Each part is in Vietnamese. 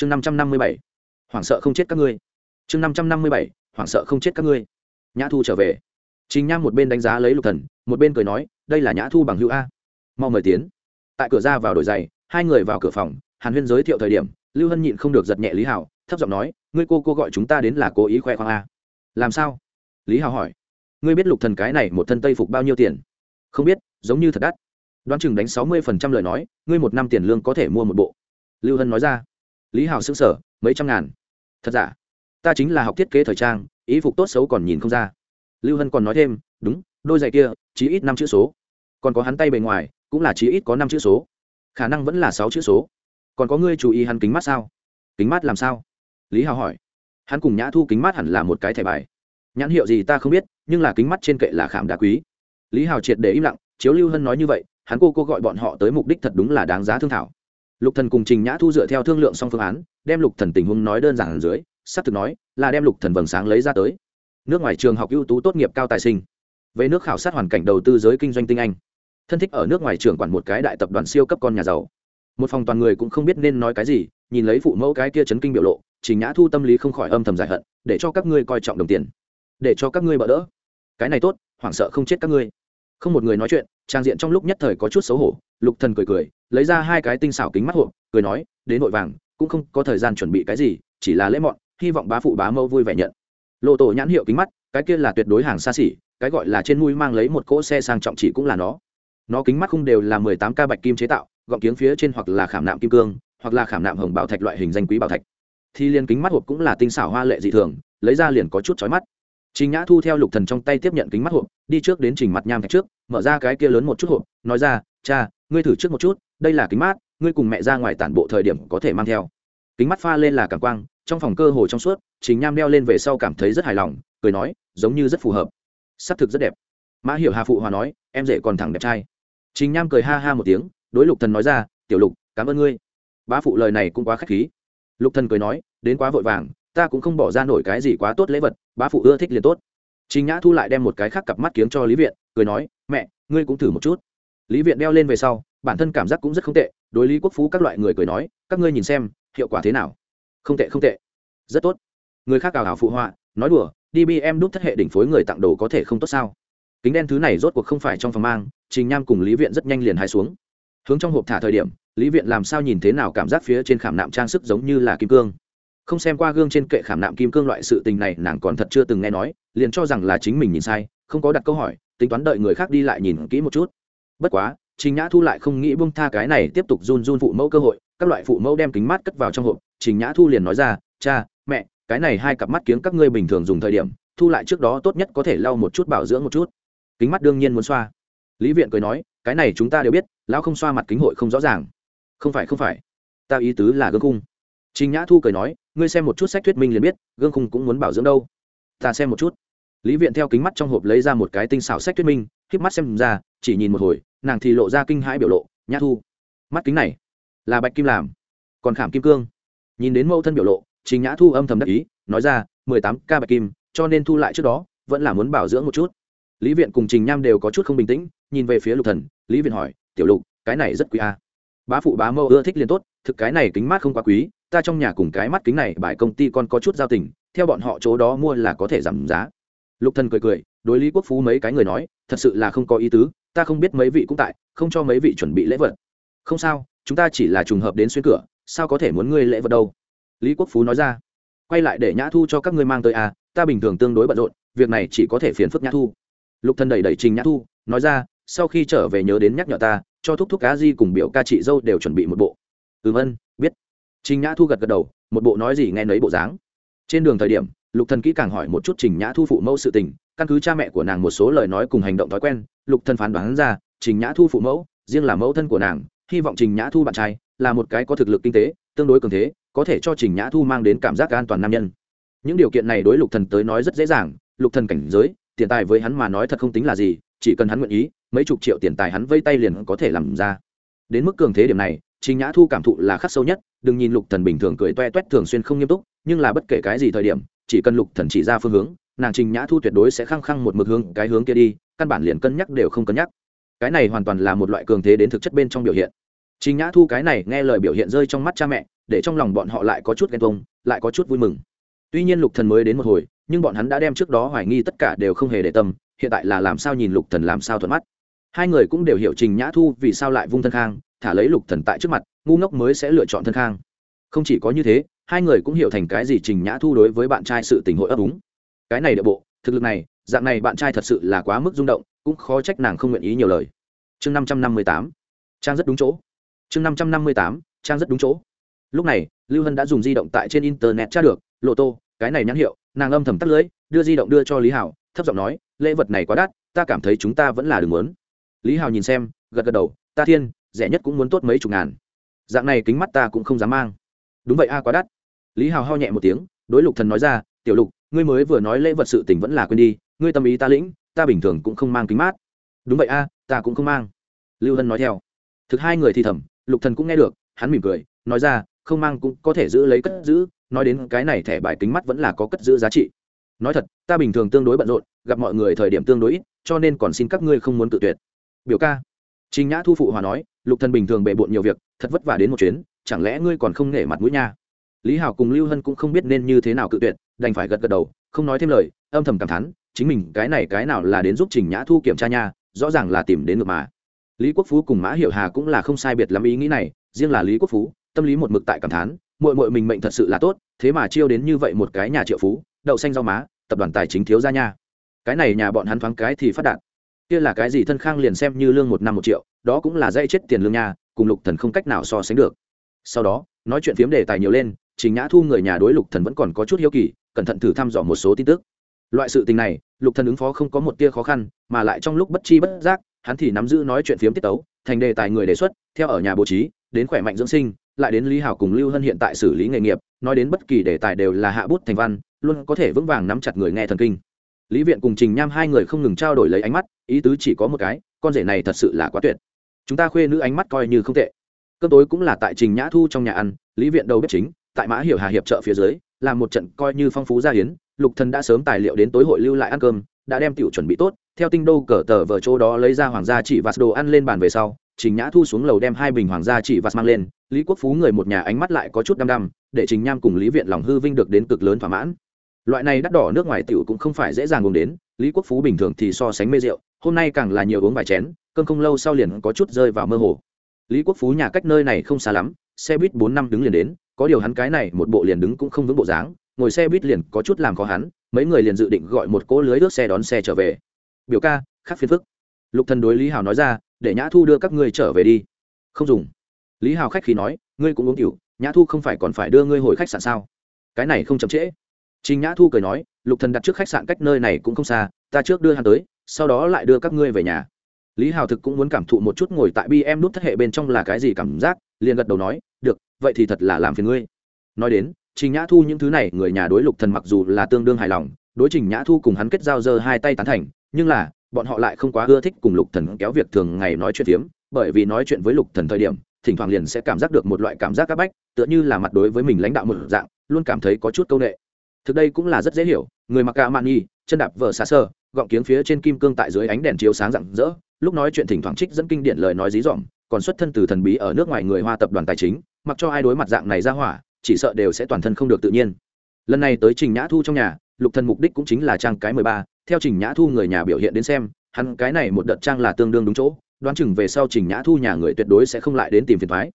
chương năm trăm năm mươi bảy, hoảng sợ không chết các ngươi. Chương năm trăm năm mươi bảy, hoảng sợ không chết các ngươi. Nhã thu trở về. Trình nham một bên đánh giá lấy lục thần, một bên cười nói, đây là nhã thu bằng hữu a. Mau mời tiến. Tại cửa ra vào đổi giày, hai người vào cửa phòng, hàn huyên giới thiệu thời điểm, lưu hân nhịn không được giật nhẹ lý hảo, thấp giọng nói, ngươi cô cô gọi chúng ta đến là cố ý khoe khoang a. Làm sao? Lý hảo hỏi. Ngươi biết lục thần cái này một thân tây phục bao nhiêu tiền? Không biết, giống như thật đắt. Đoán chừng đánh sáu mươi phần trăm lời nói, ngươi một năm tiền lương có thể mua một bộ. Lưu hân nói ra lý hảo xứng sở mấy trăm ngàn. Thật giả? Ta chính là học thiết kế thời trang, ý phục tốt xấu còn nhìn không ra. Lưu hân còn nói thêm, đúng, đôi giày kia chỉ ít năm chữ số. Còn có hắn tay bề ngoài, cũng là chỉ ít có năm chữ số. Khả năng vẫn là sáu chữ số. Còn có ngươi chú ý hắn kính mắt sao? Kính mắt làm sao? Lý hào hỏi. Hắn cùng nhã thu kính mắt hẳn là một cái thẻ bài. Nhãn hiệu gì ta không biết, nhưng là kính mắt trên kệ là khảm đá quý. Lý hào triệt để im lặng, chiếu lưu hân nói như vậy, hắn cô cô gọi bọn họ tới mục đích thật đúng là đáng giá thương thảo lục thần cùng trình nhã thu dựa theo thương lượng xong phương án, đem lục thần tình huống nói đơn giản ở dưới sắp thực nói là đem lục thần vầng sáng lấy ra tới. Nước ngoài trường học ưu tú tốt nghiệp cao tài sinh. Về nước khảo sát hoàn cảnh đầu tư giới kinh doanh tinh anh. Thân thích ở nước ngoài trường quản một cái đại tập đoàn siêu cấp con nhà giàu. Một phòng toàn người cũng không biết nên nói cái gì, nhìn lấy phụ mẫu cái kia chấn kinh biểu lộ, trình nhã thu tâm lý không khỏi âm thầm giải hận, để cho các ngươi coi trọng đồng tiền. Để cho các ngươi bỡ đỡ. Cái này tốt, hoảng sợ không chết các ngươi. Không một người nói chuyện, trang diện trong lúc nhất thời có chút xấu hổ, lục thần cười cười lấy ra hai cái tinh xảo kính mắt hộp, cười nói, đến nội vàng, cũng không có thời gian chuẩn bị cái gì, chỉ là lễ mọn, hy vọng bá phụ bá mâu vui vẻ nhận. Lộ tổ nhãn hiệu kính mắt, cái kia là tuyệt đối hàng xa xỉ, cái gọi là trên mũi mang lấy một cỗ xe sang trọng chỉ cũng là nó. Nó kính mắt không đều là mười tám ca bạch kim chế tạo, gọng kiếng phía trên hoặc là khảm nạm kim cương, hoặc là khảm nạm hồng bảo thạch loại hình danh quý bảo thạch. Thì liền kính mắt hộp cũng là tinh xảo hoa lệ dị thường, lấy ra liền có chút chói mắt. Trình nhã thu theo lục thần trong tay tiếp nhận kính mắt hộp, đi trước đến trình mặt nham thạch trước, mở ra cái kia lớn một chút hộp, nói ra, cha ngươi thử trước một chút, đây là kính mát, ngươi cùng mẹ ra ngoài tản bộ thời điểm có thể mang theo. Kính mắt pha lên là cảm quang, trong phòng cơ hồ trong suốt, trình nham đeo lên về sau cảm thấy rất hài lòng, cười nói, giống như rất phù hợp. S thực rất đẹp. Mã hiểu hà phụ hòa nói, em rể còn thẳng đẹp trai. Trình nham cười ha ha một tiếng, đối lục thần nói ra, tiểu lục, cảm ơn ngươi. Bá phụ lời này cũng quá khách khí. Lục thần cười nói, đến quá vội vàng, ta cũng không bỏ ra nổi cái gì quá tốt lễ vật, bá phụ ưa thích liền tốt. Trình nhã thu lại đem một cái khác cặp mắt kiếng cho lý viện, cười nói, mẹ, ngươi cũng thử một chút lý viện đeo lên về sau, bản thân cảm giác cũng rất không tệ, đối lý quốc phú các loại người cười nói, các ngươi nhìn xem, hiệu quả thế nào? Không tệ không tệ. Rất tốt. Người khác cào hào phụ họa, nói đùa dbm đúc thất hệ đỉnh phối người tặng đồ có thể không tốt sao? Kính đen thứ này rốt cuộc không phải trong phòng mang, trình nham cùng lý viện rất nhanh liền hai xuống. Hướng trong hộp thả thời điểm, lý viện làm sao nhìn thế nào cảm giác phía trên khảm nạm trang sức giống như là kim cương. Không xem qua gương trên kệ khảm nạm kim cương loại sự tình này, nàng còn thật chưa từng nghe nói, liền cho rằng là chính mình nhìn sai, không có đặt câu hỏi, tính toán đợi người khác đi lại nhìn kỹ một chút bất quá, trình nhã thu lại không nghĩ bông tha cái này tiếp tục run run phụ mẫu cơ hội, các loại phụ mẫu đem kính mắt cất vào trong hộp, trình nhã thu liền nói ra, cha, mẹ, cái này hai cặp mắt kiếng các ngươi bình thường dùng thời điểm, thu lại trước đó tốt nhất có thể lau một chút bảo dưỡng một chút. Kính mắt đương nhiên muốn xoa. Lý viện cười nói, cái này chúng ta đều biết, lão không xoa mặt kính hội không rõ ràng. Không phải không phải. Ta ý tứ là gương khung. Trình nhã thu cười nói, ngươi xem một chút sách thuyết minh liền biết, gương khung cũng muốn bảo dưỡng đâu. Ta xem một chút. Lý viện theo kính mắt trong hộp lấy ra một cái tinh xảo sách thuyết minh k mắt xem ra chỉ nhìn một hồi, nàng thì lộ ra kinh hãi biểu lộ, nhã thu, mắt kính này là bạch kim làm, còn khảm kim cương. Nhìn đến mẫu thân biểu lộ, trình nhã thu âm thầm đắc ý, nói ra, mười tám k bạch kim, cho nên thu lại trước đó, vẫn là muốn bảo dưỡng một chút. Lý viện cùng trình nham đều có chút không bình tĩnh, nhìn về phía lục thần, lý viện hỏi, tiểu lục, cái này rất quý a. À. bá phụ bá mẫu ưa thích liền tốt, thực cái này kính mát không quá quý, ta trong nhà cùng cái mắt kính này bài công ty còn có chút giao tình, theo bọn họ chỗ đó mua là có thể giảm giá. Lục thần cười cười, đối lý quốc phú mấy cái người nói, thật sự là không có ý tứ ta không biết mấy vị cũng tại, không cho mấy vị chuẩn bị lễ vật. Không sao, chúng ta chỉ là trùng hợp đến xuyên cửa, sao có thể muốn ngươi lễ vật đâu? Lý quốc phú nói ra. Quay lại để nhã thu cho các ngươi mang tới à ta bình thường tương đối bận rộn, việc này chỉ có thể phiền phức nhã thu. Lục thần đẩy đẩy trình nhã thu, nói ra, sau khi trở về nhớ đến nhắc nhở ta, cho thúc thúc cá di cùng biểu ca chị dâu đều chuẩn bị một bộ. Ừ vân biết. Trình nhã thu gật gật đầu, một bộ nói gì nghe nấy bộ dáng. Trên đường thời điểm, lục thần kỹ càng hỏi một chút trình nhã thu phụ mẫu sự tình căn cứ cha mẹ của nàng một số lời nói cùng hành động thói quen, lục thần phán đoán ra, trình nhã thu phụ mẫu, riêng là mẫu thân của nàng, hy vọng trình nhã thu bạn trai, là một cái có thực lực kinh tế, tương đối cường thế, có thể cho trình nhã thu mang đến cảm giác an toàn nam nhân. Những điều kiện này đối lục thần tới nói rất dễ dàng, lục thần cảnh giới, tiền tài với hắn mà nói thật không tính là gì, chỉ cần hắn nguyện ý, mấy chục triệu tiền tài hắn vây tay liền có thể làm ra. Đến mức cường thế điểm này, trình nhã thu cảm thụ là khắc sâu nhất, đừng nhìn lục thần bình thường cười toe toét thường xuyên không nghiêm túc, nhưng là bất kể cái gì thời điểm, chỉ cần lục thần chỉ ra phương hướng nàng trình nhã thu tuyệt đối sẽ khăng khăng một mực hướng cái hướng kia đi, căn bản liền cân nhắc đều không cân nhắc. Cái này hoàn toàn là một loại cường thế đến thực chất bên trong biểu hiện. Trình nhã thu cái này nghe lời biểu hiện rơi trong mắt cha mẹ, để trong lòng bọn họ lại có chút ghen tuông, lại có chút vui mừng. Tuy nhiên lục thần mới đến một hồi, nhưng bọn hắn đã đem trước đó hoài nghi tất cả đều không hề để tâm, hiện tại là làm sao nhìn lục thần làm sao thuận mắt. Hai người cũng đều hiểu trình nhã thu vì sao lại vung thân khang, thả lấy lục thần tại trước mặt, ngu ngốc mới sẽ lựa chọn thân khang. Không chỉ có như thế, hai người cũng hiểu thành cái gì trình nhã thu đối với bạn trai sự tình hội ấp úng cái này địa bộ, thực lực này, dạng này bạn trai thật sự là quá mức rung động, cũng khó trách nàng không nguyện ý nhiều lời. Chương năm trăm năm mươi tám, trang rất đúng chỗ. Chương năm trăm năm mươi tám, trang rất đúng chỗ. Lúc này, lưu hân đã dùng di động tại trên internet tra được, lộ tô, cái này nhãn hiệu. Nàng âm thầm tắt lưới, đưa di động đưa cho lý hảo thấp giọng nói, lễ vật này quá đắt, ta cảm thấy chúng ta vẫn là đừng muốn. Lý hảo nhìn xem, gật gật đầu, ta thiên, rẻ nhất cũng muốn tốt mấy chục ngàn. Dạng này kính mắt ta cũng không dám mang. Đúng vậy a, quá đắt. Lý hào ho nhẹ một tiếng, đối lục thần nói ra, tiểu lục ngươi mới vừa nói lễ vật sự tình vẫn là quên đi, ngươi tâm ý ta lĩnh, ta bình thường cũng không mang kính mát. Đúng vậy a, ta cũng không mang. Lưu hân nói theo. Thực hai người thì thầm, lục thần cũng nghe được, hắn mỉm cười, nói ra, không mang cũng có thể giữ lấy cất giữ, nói đến cái này thẻ bài kính mắt vẫn là có cất giữ giá trị. Nói thật, ta bình thường tương đối bận rộn, gặp mọi người thời điểm tương đối ít, cho nên còn xin các ngươi không muốn tự tuyệt. Biểu ca. Trình nhã thu phụ hòa nói, lục thần bình thường bề bộn nhiều việc, thật vất vả đến một chuyến, chẳng lẽ ngươi còn không nể mặt mũi nha? Lý hảo cùng lưu hân cũng không biết nên như thế nào cự tuyệt đành phải gật gật đầu, không nói thêm lời, âm thầm cảm thán, chính mình cái này cái nào là đến giúp trình nhã thu kiểm tra nha, rõ ràng là tìm đến ngược mà. Lý quốc phú cùng mã hiểu hà cũng là không sai biệt lắm ý nghĩ này, riêng là lý quốc phú, tâm lý một mực tại cảm thán, muội muội mình mệnh thật sự là tốt, thế mà chiêu đến như vậy một cái nhà triệu phú, đậu xanh rau má, tập đoàn tài chính thiếu ra nha. Cái này nhà bọn hắn thoáng cái thì phát đạt. Kia là cái gì thân khang liền xem như lương một năm một triệu, đó cũng là dây chết tiền lương nha, cùng lục thần không cách nào so sánh được. Sau đó, nói chuyện phiếm đề tài nhiều lên, trình nhã thu người nhà đối lục thần vẫn còn có chút hiếu kỳ cẩn thận thử thăm dò một số tin tức. Loại sự tình này, lục thần ứng phó không có một tia khó khăn, mà lại trong lúc bất chi bất giác, hắn thì nắm giữ nói chuyện phiếm tiết tấu, thành đề tài người đề xuất, theo ở nhà bố trí, đến khỏe mạnh dưỡng sinh, lại đến lý hảo cùng lưu hân hiện tại xử lý nghề nghiệp, nói đến bất kỳ đề tài đều là hạ bút thành văn, luôn có thể vững vàng nắm chặt người nghe thần kinh. Lý viện cùng trình nham hai người không ngừng trao đổi lấy ánh mắt, ý tứ chỉ có một cái, con rể này thật sự là quá tuyệt. Chúng ta khuê nữ ánh mắt coi như không tệ. Cơm tối cũng là tại trình nhã thu trong nhà ăn, lý viện đầu bếp chính, tại mã hiểu hà hiệp trợ phía dưới làm một trận coi như phong phú gia hiến, lục thần đã sớm tài liệu đến tối hội lưu lại ăn cơm, đã đem tiểu chuẩn bị tốt, theo tinh đô cờ tờ vở chỗ đó lấy ra hoàng gia chỉ vạt đồ ăn lên bàn về sau, trình nhã thu xuống lầu đem hai bình hoàng gia chỉ vạt mang lên, lý quốc phú người một nhà ánh mắt lại có chút đăm đăm, để trình nham cùng lý viện lòng hư vinh được đến cực lớn thỏa mãn. Loại này đắt đỏ nước ngoài tiểu cũng không phải dễ dàng uống đến, lý quốc phú bình thường thì so sánh mê rượu, hôm nay càng là nhiều uống vài chén cơn không lâu sau liền có chút rơi vào mơ hồ. Lý quốc phú nhà cách nơi này không xa lắm, xe buýt bốn năm đứng liền đến có điều hắn cái này một bộ liền đứng cũng không vững bộ dáng ngồi xe buýt liền có chút làm khó hắn mấy người liền dự định gọi một cỗ lưới nước xe đón xe trở về. Biểu ca khác phiền phức. Lục thần đối lý hào nói ra để nhã thu đưa các ngươi trở về đi. Không dùng. Lý hào khách khí nói ngươi cũng uống kiểu nhã thu không phải còn phải đưa ngươi hồi khách sạn sao? Cái này không chậm trễ. Trình Nhã Thu cười nói, Lục Thần đặt trước khách sạn cách nơi này cũng không xa, ta trước đưa hắn tới, sau đó lại đưa các ngươi về nhà. Lý Hào thực cũng muốn cảm thụ một chút ngồi tại BM nút thất hệ bên trong là cái gì cảm giác, liền gật đầu nói, được, vậy thì thật là làm phiền ngươi. Nói đến, Trình Nhã Thu những thứ này, người nhà đối Lục Thần mặc dù là tương đương hài lòng, đối Trình Nhã Thu cùng hắn kết giao giơ hai tay tán thành, nhưng là, bọn họ lại không quá ưa thích cùng Lục Thần kéo việc thường ngày nói chuyện phiếm, bởi vì nói chuyện với Lục Thần thời điểm, thỉnh thoảng liền sẽ cảm giác được một loại cảm giác áp bách, tựa như là mặt đối với mình lãnh đạo một dạng, luôn cảm thấy có chút câu nệ thực đây cũng là rất dễ hiểu người mặc cả mạn nhi chân đạp vờ xa sơ gọng kiếng phía trên kim cương tại dưới ánh đèn chiếu sáng rạng rỡ lúc nói chuyện thỉnh thoảng trích dẫn kinh điển lời nói dí dỏm còn xuất thân từ thần bí ở nước ngoài người hoa tập đoàn tài chính, mặc cho ai đối mặt dạng này ra hỏa, chỉ sợ đều sẽ toàn thân không được tự nhiên. Lần này tới trình nhã thu trong nhà, lục thần mục đích cũng chính là trang cái mười ba, theo trình nhã thu người nhà biểu hiện đến xem, hắn cái này một đợt trang là tương đương đúng chỗ, đoán chừng về sau trình nhã thu nhà người tuyệt đối sẽ không lại đến tìm phiền thoái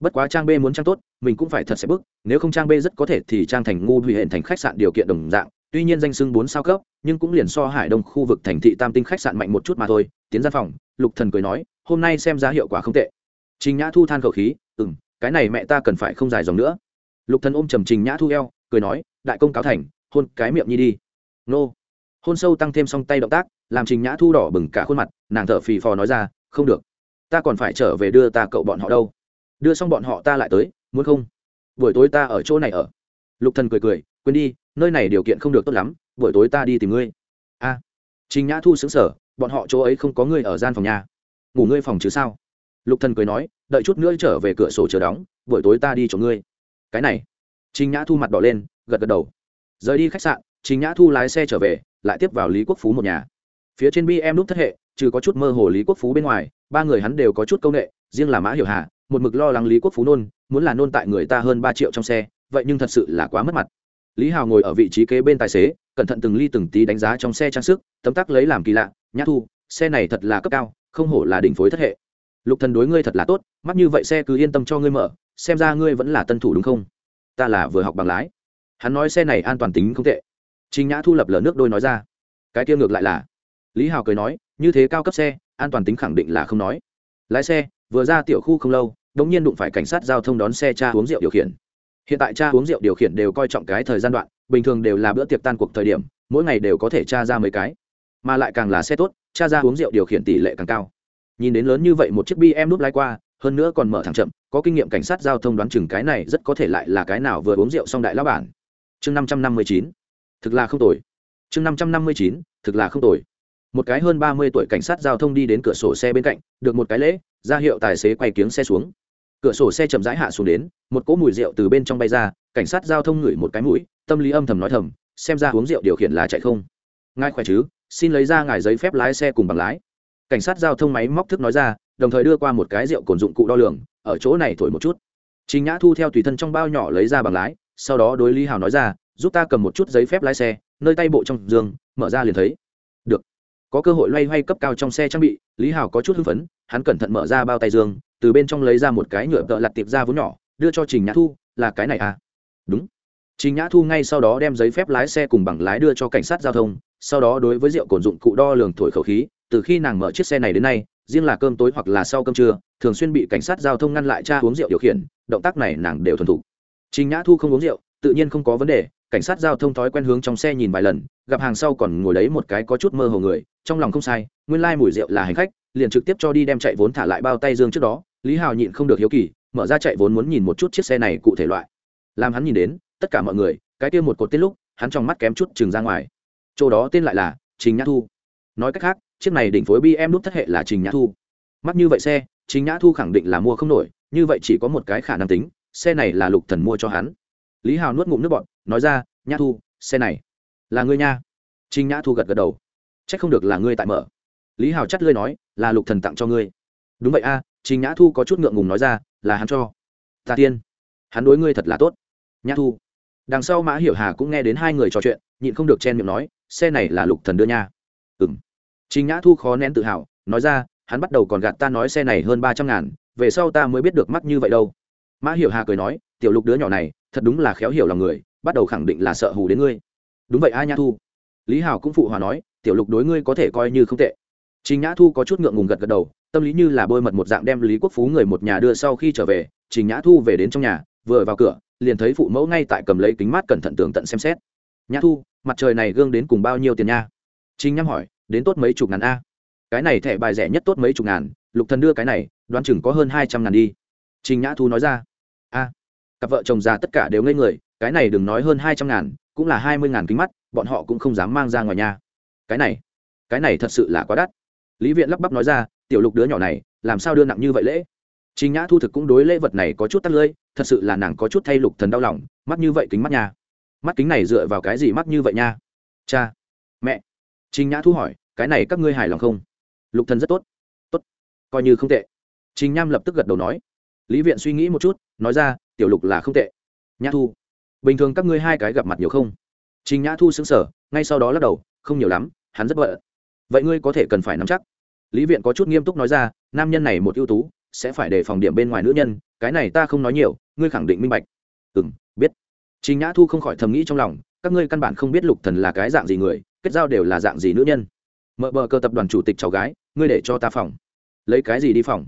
bất quá trang b muốn trang tốt, mình cũng phải thật sẽ bức nếu không trang b rất có thể thì trang thành ngu hủy hiện thành khách sạn điều kiện đồng dạng, tuy nhiên danh sưng bốn sao cấp, nhưng cũng liền so hải đông khu vực thành thị tam tinh khách sạn mạnh một chút mà thôi, tiến ra phòng, lục thần cười nói hôm nay xem ra hiệu quả không tệ. Trình nhã thu than khẩu khí ừ m cái này mẹ ta cần phải không dài dòng nữa. Lục thần ôm trầm trình nhã thu eo cười nói đại công cáo thành hôn cái miệng nhi đi. Nô. Hôn sâu tăng thêm song tay động tác làm trình nhã thu đỏ bừng cả khuôn mặt nàng thở phì phò nói ra không được. Ta còn phải trở về đưa ta cậu bọn họ đâu. Đưa xong bọn họ ta lại tới muốn không? Buổi tối ta ở chỗ này ở. Lục thần cười cười quên đi nơi này điều kiện không được tốt lắm buổi tối ta đi tìm ngươi. A. À, trình nhã thu xứng sở bọn họ chỗ ấy không có ngươi ở gian phòng nhà ngủ ngươi phòng chứ sao? Lục thần cười nói, đợi chút nữa trở về cửa sổ chờ đóng, buổi tối ta đi chỗ ngươi. Cái này. Trình nhã thu mặt đỏ lên, gật gật đầu. Rời đi khách sạn, trình nhã thu lái xe trở về, lại tiếp vào lý quốc phú một nhà. Phía trên bi em nút thất hệ, trừ có chút mơ hồ lý quốc phú bên ngoài, ba người hắn đều có chút công nghệ riêng là mã hiểu hà, một mực lo lắng lý quốc phú nôn, muốn là nôn tại người ta hơn ba triệu trong xe, vậy nhưng thật sự là quá mất mặt. Lý hào ngồi ở vị trí kế bên tài xế, cẩn thận từng ly từng tí đánh giá trong xe trang sức, tấm tắc lấy làm kỳ lạ, nhã thu, xe này thật là cấp cao không hổ là đỉnh phối thất hệ. Lục thần đối ngươi thật là tốt, mắt như vậy xe cứ yên tâm cho ngươi mở, xem ra ngươi vẫn là tân thủ đúng không? Ta là vừa học bằng lái. Hắn nói xe này an toàn tính không tệ. Trình nhã thu lập lờ nước đôi nói ra. Cái kia ngược lại là. Lý hào cười nói, như thế cao cấp xe, an toàn tính khẳng định là không nói. Lái xe, vừa ra tiểu khu không lâu, đống nhiên đụng phải cảnh sát giao thông đón xe cha uống rượu điều khiển. Hiện tại cha uống rượu điều khiển đều coi trọng cái thời gian đoạn, bình thường đều là bữa tiệc tan cuộc thời điểm, mỗi ngày đều có thể tra ra mấy cái. Mà lại càng là xe tốt cha ra uống rượu điều khiển tỷ lệ càng cao. Nhìn đến lớn như vậy một chiếc bm núp lái qua, hơn nữa còn mở thẳng chậm, có kinh nghiệm cảnh sát giao thông đoán chừng cái này rất có thể lại là cái nào vừa uống rượu xong đại lão bản. Chương năm trăm năm mươi chín, thực là không tồi. Chương năm trăm năm mươi chín, thực là không tồi. Một cái hơn ba mươi tuổi cảnh sát giao thông đi đến cửa sổ xe bên cạnh, được một cái lễ, ra hiệu tài xế quay kiếng xe xuống. Cửa sổ xe chậm rãi hạ xuống đến, một cỗ mùi rượu từ bên trong bay ra, cảnh sát giao thông ngửi một cái mũi, tâm lý âm thầm nói thầm, xem ra uống rượu điều khiển là chạy không. Ngài khỏe chứ? Xin lấy ra ngài giấy phép lái xe cùng bằng lái. Cảnh sát giao thông máy móc thức nói ra, đồng thời đưa qua một cái rượu cồn dụng cụ đo lường, ở chỗ này thổi một chút. Chính nhã thu theo tùy thân trong bao nhỏ lấy ra bằng lái, sau đó đối lý hào nói ra, giúp ta cầm một chút giấy phép lái xe, nơi tay bộ trong giường, mở ra liền thấy. Được. Có cơ hội loay hoay cấp cao trong xe trang bị, lý hào có chút hưng phấn, hắn cẩn thận mở ra bao tay dương từ bên trong lấy ra một cái nhựa tợ lặt tiệp ra vốn nhỏ, đưa cho trình nhã thu, là cái này à? Đúng. Trình nhã thu ngay sau đó đem giấy phép lái xe cùng bằng lái đưa cho cảnh sát giao thông sau đó đối với rượu cồn dụng cụ đo lường thổi khẩu khí, từ khi nàng mở chiếc xe này đến nay, riêng là cơm tối hoặc là sau cơm trưa, thường xuyên bị cảnh sát giao thông ngăn lại cha uống rượu điều khiển, động tác này nàng đều thuần thục. Trình nhã thu không uống rượu, tự nhiên không có vấn đề, cảnh sát giao thông thói quen hướng trong xe nhìn vài lần, gặp hàng sau còn ngồi đấy một cái có chút mơ hồ người, trong lòng không sai, nguyên lai mùi rượu là hành khách, liền trực tiếp cho đi đem chạy vốn thả lại bao tay dương trước đó, lý hào nhịn không được hiếu kỳ, mở ra chạy vốn muốn nhìn một chút chiếc xe này cụ thể loại. Làm hắn nhìn đến, tất cả mọi người, cái kia một cột tên lúc, hắn trong mắt kém chút chừng ra ngoài chỗ đó tên lại là trình nhã thu. Nói cách khác, chiếc này đỉnh phối bi em đút thất hệ là trình nhã thu. Mắt như vậy xe, trình nhã thu khẳng định là mua không nổi, như vậy chỉ có một cái khả năng tính, xe này là lục thần mua cho hắn. Lý hào nuốt ngụm nước bọn nói ra, nhã thu, xe này là ngươi nha. Trình nhã thu gật gật đầu. Chắc không được là ngươi tại mở. Lý hào chắt lơi nói, là lục thần tặng cho ngươi. Đúng vậy a, trình nhã thu có chút ngượng ngùng nói ra, là hắn cho. Ta tiên, hắn đối ngươi thật là tốt. Nhã thu. Đằng sau mã hiểu hà cũng nghe đến hai người trò chuyện, nhịn không được chen miệng nói xe này là lục thần đưa nha. Ừ m trình nhã thu khó nén tự hào, nói ra, hắn bắt đầu còn gạt ta nói xe này hơn ba trăm ngàn, về sau ta mới biết được mắc như vậy đâu. Mã hiểu hà cười nói, tiểu lục đứa nhỏ này, thật đúng là khéo hiểu lòng người, bắt đầu khẳng định là sợ hù đến ngươi. Đúng vậy a nhã thu. Lý hào cũng phụ hòa nói, tiểu lục đối ngươi có thể coi như không tệ. Trình nhã thu có chút ngượng ngùng gật gật đầu, tâm lý như là bôi mật một dạng đem lý quốc phú người một nhà đưa sau khi trở về, trình nhã thu về đến trong nhà, vừa vào cửa, liền thấy phụ mẫu ngay tại cầm lấy kính mát cẩn thận tường tận xem xét. Nhã thu mặt trời này gương đến cùng bao nhiêu tiền nha? Trình nhắm hỏi đến tốt mấy chục ngàn a? Cái này thẻ bài rẻ nhất tốt mấy chục ngàn lục thần đưa cái này đoán chừng có hơn hai trăm ngàn đi. Trình nhã thu nói ra a cặp vợ chồng già tất cả đều ngây người cái này đừng nói hơn hai trăm ngàn cũng là hai mươi ngàn kính mắt bọn họ cũng không dám mang ra ngoài nhà cái này cái này thật sự là quá đắt. Lý viện lắp bắp nói ra tiểu lục đứa nhỏ này làm sao đưa nặng như vậy lễ? Trình Nhã Thu thực cũng đối lễ vật này có chút tắt lưỡi, thật sự là nàng có chút thay Lục Thần đau lòng, mắt như vậy kính mắt nhà. Mắt kính này dựa vào cái gì mắt như vậy nha? Cha, mẹ. Trình Nhã Thu hỏi, cái này các ngươi hài lòng không? Lục Thần rất tốt. Tốt, coi như không tệ. Trình Nham lập tức gật đầu nói. Lý Viện suy nghĩ một chút, nói ra, tiểu Lục là không tệ. Nhã Thu, bình thường các ngươi hai cái gặp mặt nhiều không? Trình Nhã Thu sững sờ, ngay sau đó lắc đầu, không nhiều lắm, hắn rất bận. Vậy ngươi có thể cần phải nắm chắc. Lý Viện có chút nghiêm túc nói ra, nam nhân này một ưu tú, sẽ phải đề phòng điểm bên ngoài nữ nhân cái này ta không nói nhiều ngươi khẳng định minh bạch ừ trình nhã thu không khỏi thầm nghĩ trong lòng các ngươi căn bản không biết lục thần là cái dạng gì người kết giao đều là dạng gì nữ nhân. Mở bờ cơ tập đoàn chủ tịch cháu gái ngươi để cho ta phòng. Lấy cái gì đi phòng?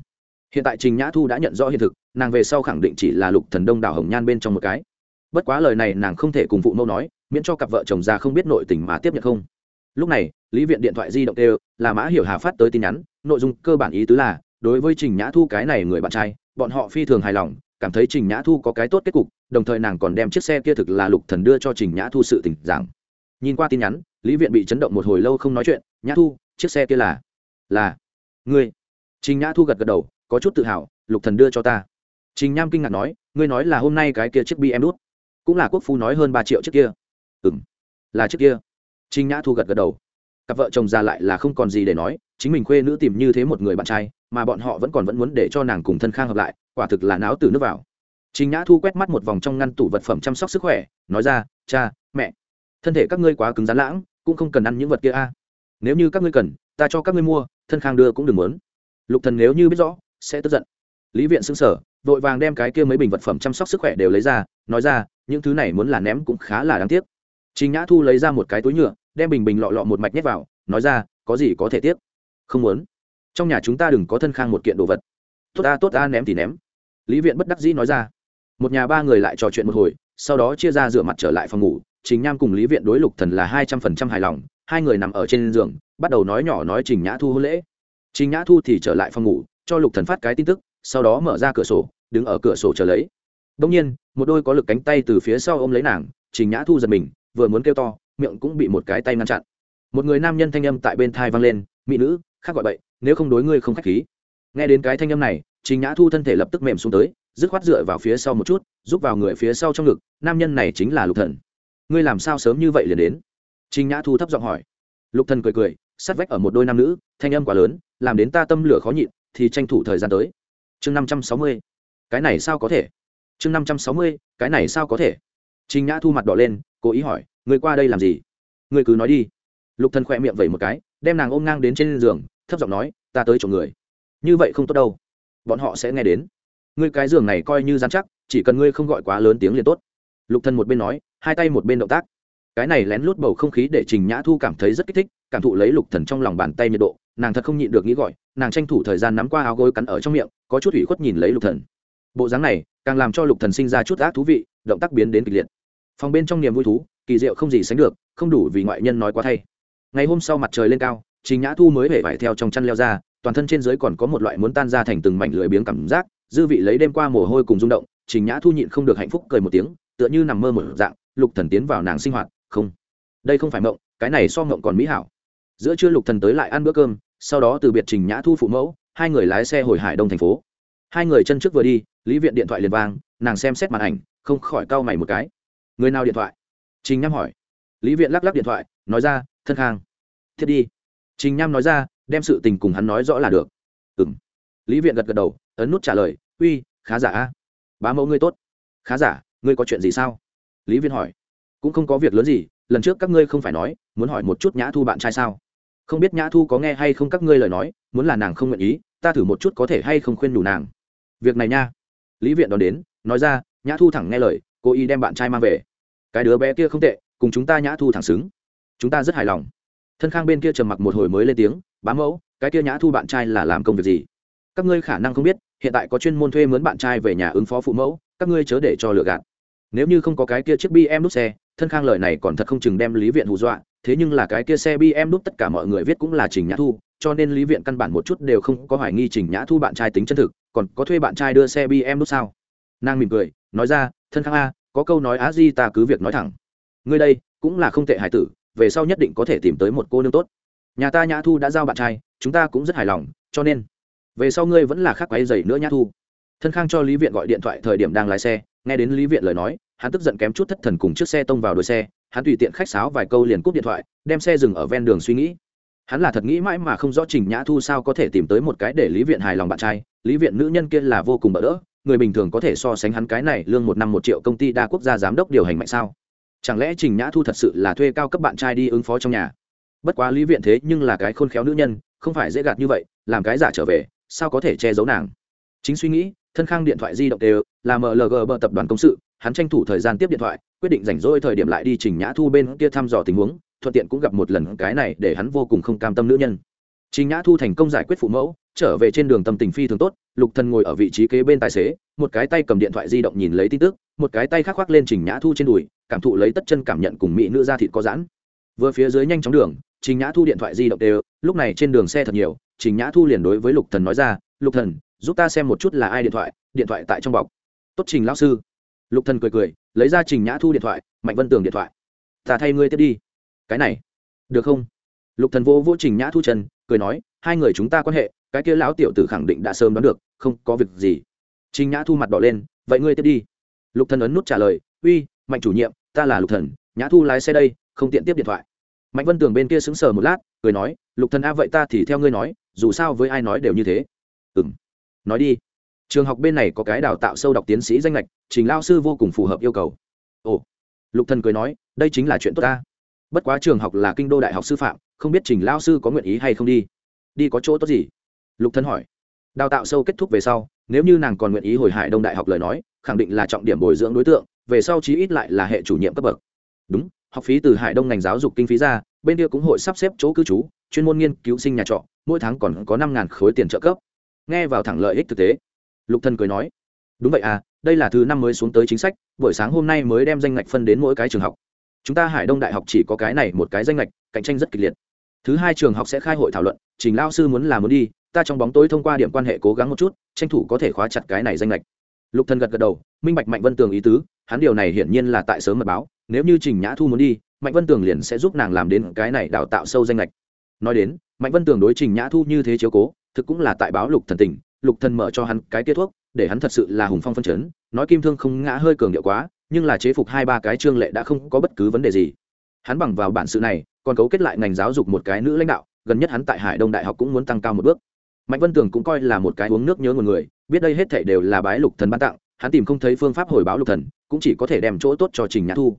Hiện tại trình nhã thu đã nhận rõ hiện thực nàng về sau khẳng định chỉ là lục thần đông đảo hồng nhan bên trong một cái. Bất quá lời này nàng không thể cùng phụ mẫu nói miễn cho cặp vợ chồng già không biết nội tình mà tiếp nhận không. Lúc này lý viện điện thoại di động kêu, là mã hiểu hà phát tới tin nhắn nội dung cơ bản ý tứ là đối với trình nhã thu cái này người bạn trai bọn họ phi thường hài lòng cảm thấy trình nhã thu có cái tốt kết cục, đồng thời nàng còn đem chiếc xe kia thực là lục thần đưa cho trình nhã thu sự tỉnh giảng. Nhìn qua tin nhắn, lý viện bị chấn động một hồi lâu không nói chuyện, nhã thu, chiếc xe kia là là ngươi. Trình nhã thu gật gật đầu, có chút tự hào, lục thần đưa cho ta. Trình nham kinh ngạc nói, ngươi nói là hôm nay cái kia chiếc bi em đút cũng là quốc phu nói hơn ba triệu chiếc kia. Ừ m là chiếc kia. Trình nhã thu gật gật đầu. Cặp vợ chồng già lại là không còn gì để nói, chính mình khuê nữ tìm như thế một người bạn trai, mà bọn họ vẫn còn vẫn muốn để cho nàng cùng thân khang hợp lại quả thực là náo từ nước vào. Trình nhã thu quét mắt một vòng trong ngăn tủ vật phẩm chăm sóc sức khỏe, nói ra, cha, mẹ, thân thể các ngươi quá cứng rắn lãng, cũng không cần ăn những vật kia a. Nếu như các ngươi cần, ta cho các ngươi mua, thân khang đưa cũng đừng muốn. Lục thần nếu như biết rõ, sẽ tức giận. Lý viện xứng sở vội vàng đem cái kia mấy bình vật phẩm chăm sóc sức khỏe đều lấy ra, nói ra, những thứ này muốn là ném cũng khá là đáng tiếc. Trình nhã thu lấy ra một cái túi nhựa, đem bình bình lọ lọ một mạch nhét vào, nói ra, có gì có thể tiếc? Không muốn. Trong nhà chúng ta đừng có thân khang một kiện đồ vật. Tốt ta tốt ta, ném thì ném lý viện bất đắc dĩ nói ra. Một nhà ba người lại trò chuyện một hồi, sau đó chia ra rửa mặt trở lại phòng ngủ, trình nham cùng lý viện đối lục thần là hai trăm phần trăm hài lòng, hai người nằm ở trên giường, bắt đầu nói nhỏ nói trình nhã thu hôn lễ. Trình nhã thu thì trở lại phòng ngủ, cho lục thần phát cái tin tức, sau đó mở ra cửa sổ, đứng ở cửa sổ chờ lấy. Đông nhiên, một đôi có lực cánh tay từ phía sau ôm lấy nàng, trình nhã thu giật mình, vừa muốn kêu to, miệng cũng bị một cái tay ngăn chặn. Một người nam nhân thanh âm tại bên thai vang lên, mỹ nữ, khác gọi bậy, nếu không đối ngươi không khách khí. Nghe đến cái thanh âm này trình nhã thu thân thể lập tức mềm xuống tới, dứt khoát dựa vào phía sau một chút, giúp vào người phía sau trong ngực, nam nhân này chính là lục thần. Ngươi làm sao sớm như vậy liền đến? Trình nhã thu thấp giọng hỏi. Lục thần cười cười, sát vách ở một đôi nam nữ, thanh âm quá lớn, làm đến ta tâm lửa khó nhịn, thì tranh thủ thời gian tới. Chương năm trăm sáu mươi, cái này sao có thể? Chương năm trăm sáu mươi, cái này sao có thể? Trình nhã thu mặt đỏ lên, cố ý hỏi, ngươi qua đây làm gì? Ngươi cứ nói đi. Lục thần khẽ miệng vẩy một cái, đem nàng ôm ngang đến trên giường, thấp giọng nói, ta tới chỗ người. Như vậy không tốt đâu bọn họ sẽ nghe đến. Ngươi cái giường này coi như dán chắc, chỉ cần ngươi không gọi quá lớn tiếng liền tốt. Lục thần một bên nói, hai tay một bên động tác. Cái này lén lút bầu không khí để trình nhã thu cảm thấy rất kích thích, cảm thụ lấy lục thần trong lòng bàn tay nhiệt độ, nàng thật không nhịn được nghĩ gọi, nàng tranh thủ thời gian nắm qua áo gối cắn ở trong miệng, có chút ủy khuất nhìn lấy lục thần. Bộ dáng này, càng làm cho lục thần sinh ra chút ác thú vị, động tác biến đến kịch liệt. Phòng bên trong niềm vui thú, kỳ diệu không gì sánh được, không đủ vì ngoại nhân nói quá thay. Ngày hôm sau mặt trời lên cao, trình nhã thu mới hể vải theo trong chăn leo ra toàn thân trên dưới còn có một loại muốn tan ra thành từng mảnh lưỡi biếng cảm giác, dư vị lấy đêm qua mồ hôi cùng rung động, trình nhã thu nhịn không được hạnh phúc cười một tiếng, tựa như nằm mơ một dạng, lục thần tiến vào nàng sinh hoạt, không, đây không phải mộng, cái này so mộng còn mỹ hảo. Giữa trưa lục thần tới lại ăn bữa cơm, sau đó từ biệt trình nhã thu phụ mẫu, hai người lái xe hồi hải đông thành phố. Hai người chân trước vừa đi, lý viện điện thoại liền vang, nàng xem xét màn ảnh, không khỏi cau mày một cái. Người nào điện thoại? Trình nham hỏi. Lý viện lắc lắc điện thoại, nói ra, thân khang. Thiết đi. Trình nham nói ra đem sự tình cùng hắn nói rõ là được. Ừng lý viện gật gật đầu, ấn nút trả lời, uy, khá giả a. Bá mẫu ngươi tốt. Khá giả, ngươi có chuyện gì sao? Lý viện hỏi. Cũng không có việc lớn gì, lần trước các ngươi không phải nói, muốn hỏi một chút nhã thu bạn trai sao? Không biết nhã thu có nghe hay không các ngươi lời nói, muốn là nàng không nguyện ý, ta thử một chút có thể hay không khuyên đủ nàng. Việc này nha. Lý viện đón đến, nói ra, nhã thu thẳng nghe lời, cô y đem bạn trai mang về. Cái đứa bé kia không tệ, cùng chúng ta nhã thu thẳng xứng. Chúng ta rất hài lòng. Thân khang bên kia trầm mặc một hồi mới lên tiếng bám mẫu, cái kia nhã thu bạn trai là làm công việc gì? Các ngươi khả năng không biết, hiện tại có chuyên môn thuê mướn bạn trai về nhà ứng phó phụ mẫu, các ngươi chớ để cho lựa gạt. Nếu như không có cái kia chiếc bm đút xe, thân khang lời này còn thật không chừng đem lý viện hù dọa, thế nhưng là cái kia xe bm đút tất cả mọi người viết cũng là trình nhã thu, cho nên lý viện căn bản một chút đều không có hoài nghi trình nhã thu bạn trai tính chân thực, còn có thuê bạn trai đưa xe bm đút sao? Nàng mỉm cười, nói ra, thân khang a, có câu nói á di ta cứ việc nói thẳng. Ngươi đây cũng là không tệ hải tử, về sau nhất định có thể tìm tới một cô nương tốt nhà ta nhã thu đã giao bạn trai, chúng ta cũng rất hài lòng, cho nên, về sau ngươi vẫn là khác quáy dày nữa nhã thu. Thân khang cho lý viện gọi điện thoại thời điểm đang lái xe, nghe đến lý viện lời nói, hắn tức giận kém chút thất thần cùng chiếc xe tông vào đuôi xe, hắn tùy tiện khách sáo vài câu liền cúp điện thoại, đem xe dừng ở ven đường suy nghĩ. Hắn là thật nghĩ mãi mà không rõ trình nhã thu sao có thể tìm tới một cái để lý viện hài lòng bạn trai, lý viện nữ nhân kia là vô cùng bỡ đỡ, người bình thường có thể so sánh hắn cái này lương một năm một triệu công ty đa quốc gia giám đốc điều hành mạnh sao? Chẳng lẽ trình nhã thu thật sự là thuê cao cấp bạn trai đi ứng phó trong nhà? Bất quá lý viện thế nhưng là cái khôn khéo nữ nhân, không phải dễ gạt như vậy, làm cái giả trở về, sao có thể che giấu nàng? Chính suy nghĩ, thân khang điện thoại di động đều là mlg bờ tập đoàn công sự, hắn tranh thủ thời gian tiếp điện thoại, quyết định rảnh rỗi thời điểm lại đi trình nhã thu bên kia thăm dò tình huống, thuận tiện cũng gặp một lần cái này để hắn vô cùng không cam tâm nữ nhân. Trình nhã thu thành công giải quyết phụ mẫu, trở về trên đường tâm tình phi thường tốt, lục thần ngồi ở vị trí kế bên tài xế, một cái tay cầm điện thoại di động nhìn lấy tin tức, một cái tay khác khoác lên trình nhã thu trên đùi, cảm thụ lấy tất chân cảm nhận cùng mỹ nữ ra thịt có giãn. Vừa phía dưới nhanh chóng đường trình nhã thu điện thoại di động đều lúc này trên đường xe thật nhiều trình nhã thu liền đối với lục thần nói ra lục thần giúp ta xem một chút là ai điện thoại điện thoại tại trong bọc. Tốt trình lão sư. Lục thần cười cười lấy ra trình nhã thu điện thoại mạnh vân tường điện thoại. Ta thay ngươi tiếp đi. Cái này được không? Lục thần vô vô trình nhã thu trần, cười nói hai người chúng ta quan hệ cái kia lão tiểu tử khẳng định đã sớm đoán được không có việc gì. Trình nhã thu mặt đỏ lên vậy ngươi tiếp đi. Lục thần ấn nút trả lời uy mạnh chủ nhiệm ta là lục thần nhã thu lái xe đây không tiện tiếp điện thoại mạnh vân tường bên kia sững sờ một lát, cười nói, lục thần a, vậy ta thì theo ngươi nói, dù sao với ai nói đều như thế. Ừm, nói đi. Trường học bên này có cái đào tạo sâu đọc tiến sĩ danh lệch trình lao sư vô cùng phù hợp yêu cầu. Ồ. Lục thần cười nói, đây chính là chuyện tốt ta. Bất quá trường học là kinh đô đại học sư phạm, không biết trình lao sư có nguyện ý hay không đi. Đi có chỗ tốt gì? Lục thần hỏi. Đào tạo sâu kết thúc về sau, nếu như nàng còn nguyện ý hồi hải đông đại học lời nói, khẳng định là trọng điểm bồi dưỡng đối tượng, về sau chí ít lại là hệ chủ nhiệm cấp bậc. Đúng học phí từ hải đông ngành giáo dục kinh phí ra, bên kia cũng hội sắp xếp chỗ cư trú, chuyên môn nghiên cứu sinh nhà trọ, mỗi tháng còn có năm khối tiền trợ cấp. Nghe vào thẳng lợi ích thực tế, lục thần cười nói, đúng vậy à đây là thứ năm mới xuống tới chính sách, buổi sáng hôm nay mới đem danh ngạch phân đến mỗi cái trường học. Chúng ta hải đông đại học chỉ có cái này một cái danh ngạch, cạnh tranh rất kịch liệt. Thứ hai trường học sẽ khai hội thảo luận, trình lao sư muốn là muốn đi, ta trong bóng tối thông qua điểm quan hệ cố gắng một chút, tranh thủ có thể khóa chặt cái này danh lệch lục thần gật gật đầu, minh bạch mạnh vân tường ý tứ, hắn điều này hiển nhiên là tại sớm mật báo nếu như trình nhã thu muốn đi, mạnh vân tường liền sẽ giúp nàng làm đến cái này đào tạo sâu danh lệch. Nói đến, mạnh vân tường đối trình nhã thu như thế chiếu cố, thực cũng là tại báo lục thần tình lục thần mở cho hắn cái tiết thuốc, để hắn thật sự là hùng phong phân chấn, nói kim thương không ngã hơi cường điệu quá, nhưng là chế phục hai ba cái trương lệ đã không có bất cứ vấn đề gì. Hắn bằng vào bản sự này, còn cấu kết lại ngành giáo dục một cái nữ lãnh đạo, gần nhất hắn tại hải đông đại học cũng muốn tăng cao một bước. Mạnh vân tường cũng coi là một cái uống nước nhớ một người, biết đây hết thảy đều là bái lục thần ban tặng, hắn tìm không thấy phương pháp hồi báo lục thần, cũng chỉ có thể đem chỗ tốt cho trình nhã thu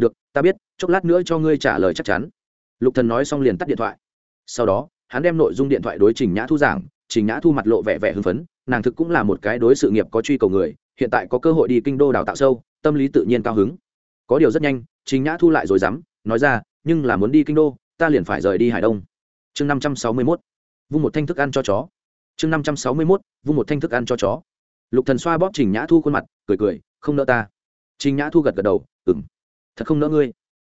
được, ta biết, chốc lát nữa cho ngươi trả lời chắc chắn. Lục thần nói xong liền tắt điện thoại. Sau đó, hắn đem nội dung điện thoại đối trình nhã thu giảng. Trình nhã thu mặt lộ vẻ vẻ hưng phấn, nàng thực cũng là một cái đối sự nghiệp có truy cầu người, hiện tại có cơ hội đi kinh đô đào tạo sâu, tâm lý tự nhiên cao hứng. Có điều rất nhanh, trình nhã thu lại rồi dám, nói ra, nhưng là muốn đi kinh đô, ta liền phải rời đi hải đông. Chương năm trăm sáu mươi mốt. Vung một thanh thức ăn cho chó. Chương năm trăm sáu mươi mốt, vung một thanh thức ăn cho chó. Lục thần xoa bóp trình nhã thu khuôn mặt, cười cười, không nỡ ta. Trình nhã thu gật gật đầu ừng thật không nỡ ngươi.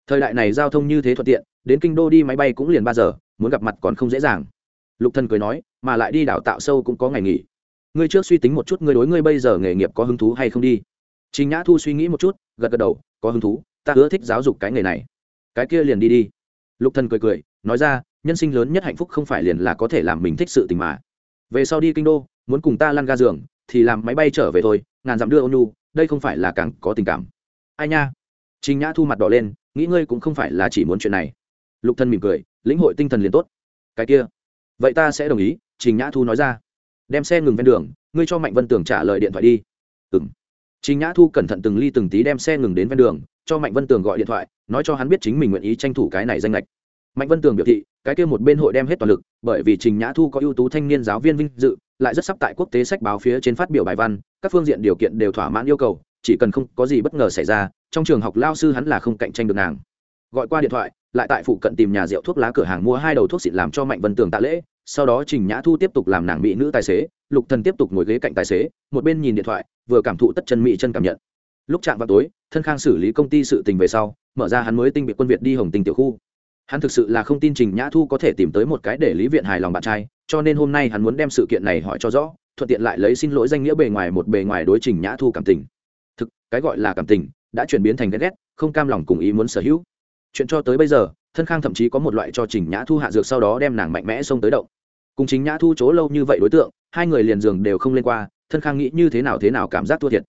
Thời đại này giao thông như thế thuận tiện, đến kinh đô đi máy bay cũng liền ba giờ, muốn gặp mặt còn không dễ dàng. Lục thần cười nói, mà lại đi đào tạo sâu cũng có ngày nghỉ. Ngươi trước suy tính một chút ngươi đối ngươi bây giờ nghề nghiệp có hứng thú hay không đi. Trình nhã thu suy nghĩ một chút, gật gật đầu, có hứng thú, ta ưa thích giáo dục cái nghề này. Cái kia liền đi đi. Lục thần cười cười, nói ra, nhân sinh lớn nhất hạnh phúc không phải liền là có thể làm mình thích sự tình mà. Về sau đi kinh đô, muốn cùng ta lăn ga giường, thì làm máy bay trở về thôi, ngàn dặm đưa ôn nhu đây không phải là càng có tình cảm. Ai nha? Trình nhã thu mặt đỏ lên, nghĩ ngươi cũng không phải là chỉ muốn chuyện này. Lục thân mỉm cười, lĩnh hội tinh thần liền tốt. Cái kia, vậy ta sẽ đồng ý, trình nhã thu nói ra. Đem xe ngừng ven đường, ngươi cho mạnh vân tường trả lời điện thoại đi. Ừm. trình nhã thu cẩn thận từng ly từng tí đem xe ngừng đến ven đường, cho mạnh vân tường gọi điện thoại, nói cho hắn biết chính mình nguyện ý tranh thủ cái này danh lệch mạnh vân tường biểu thị, cái kia một bên hội đem hết toàn lực, bởi vì trình nhã thu có ưu tú thanh niên giáo viên vinh dự, lại rất sắp tại quốc tế sách báo phía trên phát biểu bài văn, các phương diện điều kiện đều thỏa mãn yêu cầu chỉ cần không có gì bất ngờ xảy ra, trong trường học lao sư hắn là không cạnh tranh được nàng. Gọi qua điện thoại, lại tại phụ cận tìm nhà rượu thuốc lá cửa hàng mua hai đầu thuốc xịn làm cho mạnh vân tường tạ lễ, sau đó trình nhã thu tiếp tục làm nàng mỹ nữ tài xế, lục thần tiếp tục ngồi ghế cạnh tài xế, một bên nhìn điện thoại, vừa cảm thụ tất chân mỹ chân cảm nhận. Lúc chạm vào tối, thân khang xử lý công ty sự tình về sau, mở ra hắn mới tinh bị quân việt đi hồng tình tiểu khu. Hắn thực sự là không tin trình nhã thu có thể tìm tới một cái để lý viện hài lòng bạn trai, cho nên hôm nay hắn muốn đem sự kiện này hỏi cho rõ, thuận tiện lại lấy xin lỗi danh nghĩa bề ngoài một bề ngoài đối trình nhã thu cảm tình cái gọi là cảm tình, đã chuyển biến thành ghét ghét, không cam lòng cùng ý muốn sở hữu. Chuyện cho tới bây giờ, thân khang thậm chí có một loại cho trình nhã thu hạ dược sau đó đem nàng mạnh mẽ xông tới động. Cùng chính nhã thu chỗ lâu như vậy đối tượng, hai người liền giường đều không lên qua, thân khang nghĩ như thế nào thế nào cảm giác thua thiệt.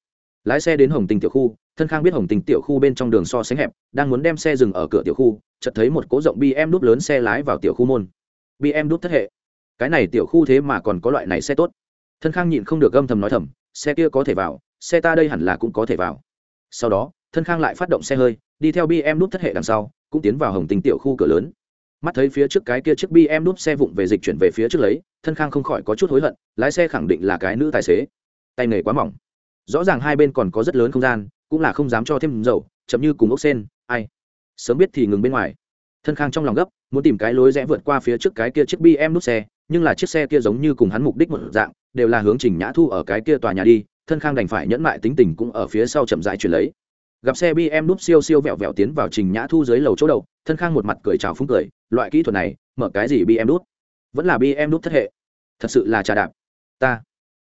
Lái xe đến hồng tình tiểu khu, thân khang biết hồng tình tiểu khu bên trong đường so sánh hẹp, đang muốn đem xe dừng ở cửa tiểu khu, chợt thấy một cố rộng bm đúp lớn xe lái vào tiểu khu môn. Bm đúp thất hệ. Cái này tiểu khu thế mà còn có loại này xe tốt. Thân khang nhịn không được gâm thầm nói thầm, xe kia có thể vào xe ta đây hẳn là cũng có thể vào. Sau đó, thân khang lại phát động xe hơi, đi theo bm nút thất hệ đằng sau, cũng tiến vào hồng tình tiểu khu cửa lớn. Mắt thấy phía trước cái kia chiếc bm núp xe vụng về dịch chuyển về phía trước lấy, thân khang không khỏi có chút hối hận, lái xe khẳng định là cái nữ tài xế. Tay nghề quá mỏng. Rõ ràng hai bên còn có rất lớn không gian, cũng là không dám cho thêm dầu, chậm như cùng ốc sen, ai? Sớm biết thì ngừng bên ngoài. Thân khang trong lòng gấp, muốn tìm cái lối rẽ vượt qua phía trước cái kia chiếc bm nút xe, nhưng là chiếc xe kia giống như cùng hắn mục đích một dạng, đều là hướng trình nhã thu ở cái kia tòa nhà đi thân khang đành phải nhẫn mại tính tình cũng ở phía sau chậm rãi chuyển lấy. Gặp xe bm núp siêu siêu vẹo vẹo tiến vào trình nhã thu dưới lầu chỗ đầu, thân khang một mặt cười chào phúng cười, loại kỹ thuật này, mở cái gì bm núp vẫn là bm núp thất hệ. Thật sự là trà đạp. Ta.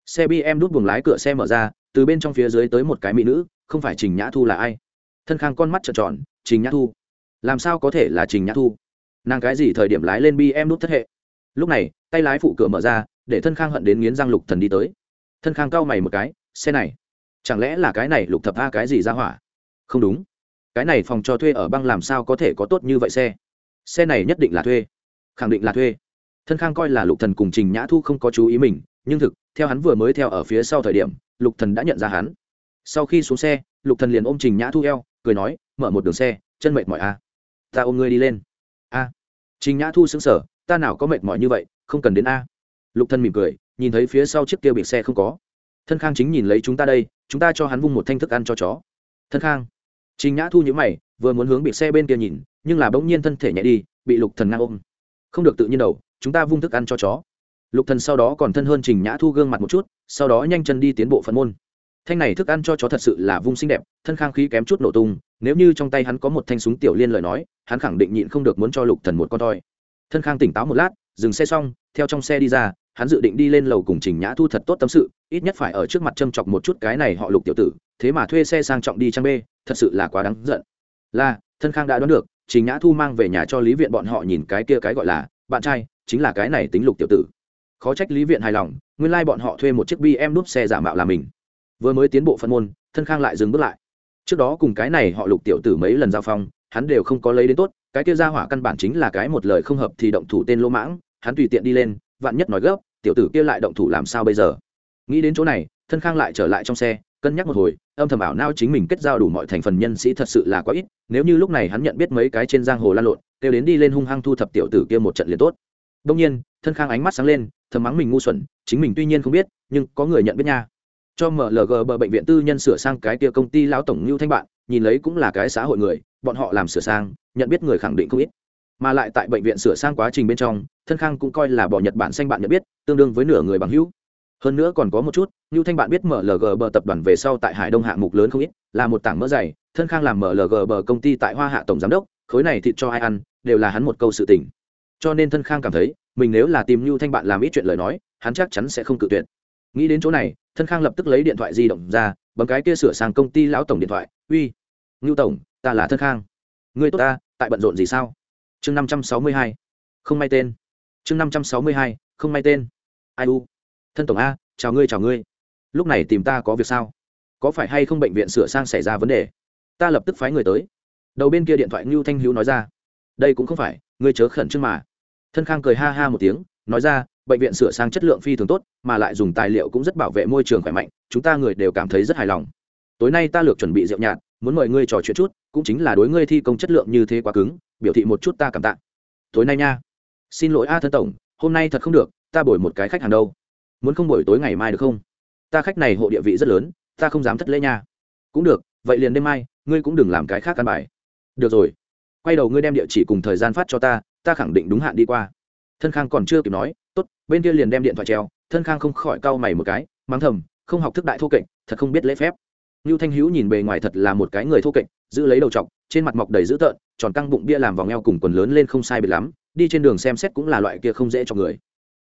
Xe bm núp buồng lái cửa xe mở ra, từ bên trong phía dưới tới một cái mỹ nữ, không phải trình nhã thu là ai? Thân khang con mắt trợn tròn, trình nhã thu. Làm sao có thể là trình nhã thu? Nàng cái gì thời điểm lái lên bm em nút thất hệ? Lúc này, tay lái phụ cửa mở ra, để thân khang hận đến nghiến răng lục thần đi tới. Thân khang cau mày một cái xe này, chẳng lẽ là cái này lục thập a cái gì ra hỏa? Không đúng. Cái này phòng cho thuê ở băng làm sao có thể có tốt như vậy xe? Xe này nhất định là thuê. Khẳng định là thuê. Thân khang coi là lục thần cùng trình nhã thu không có chú ý mình, nhưng thực, theo hắn vừa mới theo ở phía sau thời điểm, lục thần đã nhận ra hắn. Sau khi xuống xe, lục thần liền ôm trình nhã thu eo, cười nói, mở một đường xe, chân mệt mỏi a à. ta ôm ngươi đi lên. A. Trình nhã thu sững sờ, ta nào có mệt mỏi như vậy, không cần đến a. Lục thần mỉm cười, nhìn thấy phía sau chiếc kia bị xe không có thân khang chính nhìn lấy chúng ta đây, chúng ta cho hắn vung một thanh thức ăn cho chó. Thân khang. Trình nhã thu nhíu mày, vừa muốn hướng bị xe bên kia nhìn, nhưng là bỗng nhiên thân thể nhẹ đi, bị lục thần ngang ôm. Không được tự nhiên đầu chúng ta vung thức ăn cho chó. Lục thần sau đó còn thân hơn trình nhã thu gương mặt một chút, sau đó nhanh chân đi tiến bộ phân môn. Thanh này thức ăn cho chó thật sự là vung xinh đẹp, thân khang khí kém chút nổ tung, nếu như trong tay hắn có một thanh súng tiểu liên lời nói, hắn khẳng định nhịn không được muốn cho lục thần một con toi. Thân khang tỉnh táo một lát, dừng xe xong, theo trong xe đi ra hắn dự định đi lên lầu cùng trình nhã thu thật tốt tâm sự, ít nhất phải ở trước mặt châm chọc một chút cái này họ lục tiểu tử, thế mà thuê xe sang trọng đi trang b thật sự là quá đáng giận. Là, thân khang đã đoán được, trình nhã thu mang về nhà cho lý viện bọn họ nhìn cái kia cái gọi là, bạn trai, chính là cái này tính lục tiểu tử. Khó trách lý viện hài lòng, nguyên lai bọn họ thuê một chiếc bm đúp xe giả mạo là mình. Vừa mới tiến bộ phân môn, thân khang lại dừng bước lại. Trước đó cùng cái này họ lục tiểu tử mấy lần giao phong, hắn đều không có lấy đến tốt, cái kia ra hỏa căn bản chính là cái một lời không hợp thì động thủ tên lỗ mãng, hắn tùy tiện đi lên, vạn nhất nói gấp tiểu tử kia lại động thủ làm sao bây giờ? Nghĩ đến chỗ này, thân khang lại trở lại trong xe, cân nhắc một hồi, âm thầm ảo nao chính mình kết giao đủ mọi thành phần nhân sĩ thật sự là quá ít, nếu như lúc này hắn nhận biết mấy cái trên giang hồ lan lộn, kêu đến đi lên hung hăng thu thập tiểu tử kia một trận liền tốt. Đông nhiên, thân khang ánh mắt sáng lên, thầm mắng mình ngu xuẩn, chính mình tuy nhiên không biết, nhưng có người nhận biết nha. Cho mlg bờ bệnh viện tư nhân sửa sang cái kia công ty lão tổng lưu thanh bạn, nhìn lấy cũng là cái xã hội người, bọn họ làm sửa sang, nhận biết người khẳng định không ít. Mà lại tại bệnh viện sửa sang quá trình bên trong thân khang cũng coi là bỏ nhật bản xanh bạn nhận biết, tương đương với nửa người bằng hữu. Hơn nữa còn có một chút như thanh bạn biết mlg bờ tập đoàn về sau tại hải đông hạng mục lớn không ít, là một tảng mỡ dày, thân khang làm mlg bờ công ty tại hoa hạ tổng giám đốc, khối này thịt cho ai ăn, đều là hắn một câu sự tình. Cho nên thân khang cảm thấy, mình nếu là tìm như thanh bạn làm ít chuyện lời nói, hắn chắc chắn sẽ không cự tuyệt. Nghĩ đến chỗ này, thân khang lập tức lấy điện thoại di động ra, bấm cái kia sửa sang công ty lão tổng điện thoại, uy, ngưu tổng, ta là thân khang. Người tốt ta, tại bận rộn gì sao? Chương năm trăm sáu mươi hai. Không may tên chương năm trăm sáu mươi hai, không may tên. Ai u? Thân tổng a, chào ngươi chào ngươi. Lúc này tìm ta có việc sao? Có phải hay không bệnh viện sửa sang xảy ra vấn đề? Ta lập tức phái người tới. Đầu bên kia điện thoại ngưu thanh hữu nói ra. Đây cũng không phải, ngươi chớ khẩn trương mà. Thân khang cười ha ha một tiếng, nói ra, bệnh viện sửa sang chất lượng phi thường tốt, mà lại dùng tài liệu cũng rất bảo vệ môi trường khỏe mạnh, chúng ta người đều cảm thấy rất hài lòng. Tối nay ta lược chuẩn bị rượu nhạt, muốn mời ngươi trò chuyện chút, cũng chính là đối ngươi thi công chất lượng như thế quá cứng, biểu thị một chút ta cảm tạ. Tối nay nha xin lỗi a thân tổng hôm nay thật không được ta bồi một cái khách hàng đâu. Muốn không buổi tối ngày mai được không? Ta khách này hộ địa vị rất lớn ta không dám thất lễ nha. Cũng được vậy liền đêm mai ngươi cũng đừng làm cái khác căn bài. Được rồi. Quay đầu ngươi đem địa chỉ cùng thời gian phát cho ta ta khẳng định đúng hạn đi qua. Thân khang còn chưa kịp nói tốt bên kia liền đem điện thoại treo. Thân khang không khỏi cau mày một cái mắng thầm không học thức đại thô kệch thật không biết lễ phép. Lưu Thanh Hữu nhìn bề ngoài thật là một cái người thô kệch, giữ lấy đầu trọc, trên mặt mọc đầy dữ tợn, tròn căng bụng bia làm vòng eo cùng quần lớn lên không sai biệt lắm, đi trên đường xem xét cũng là loại kia không dễ cho người.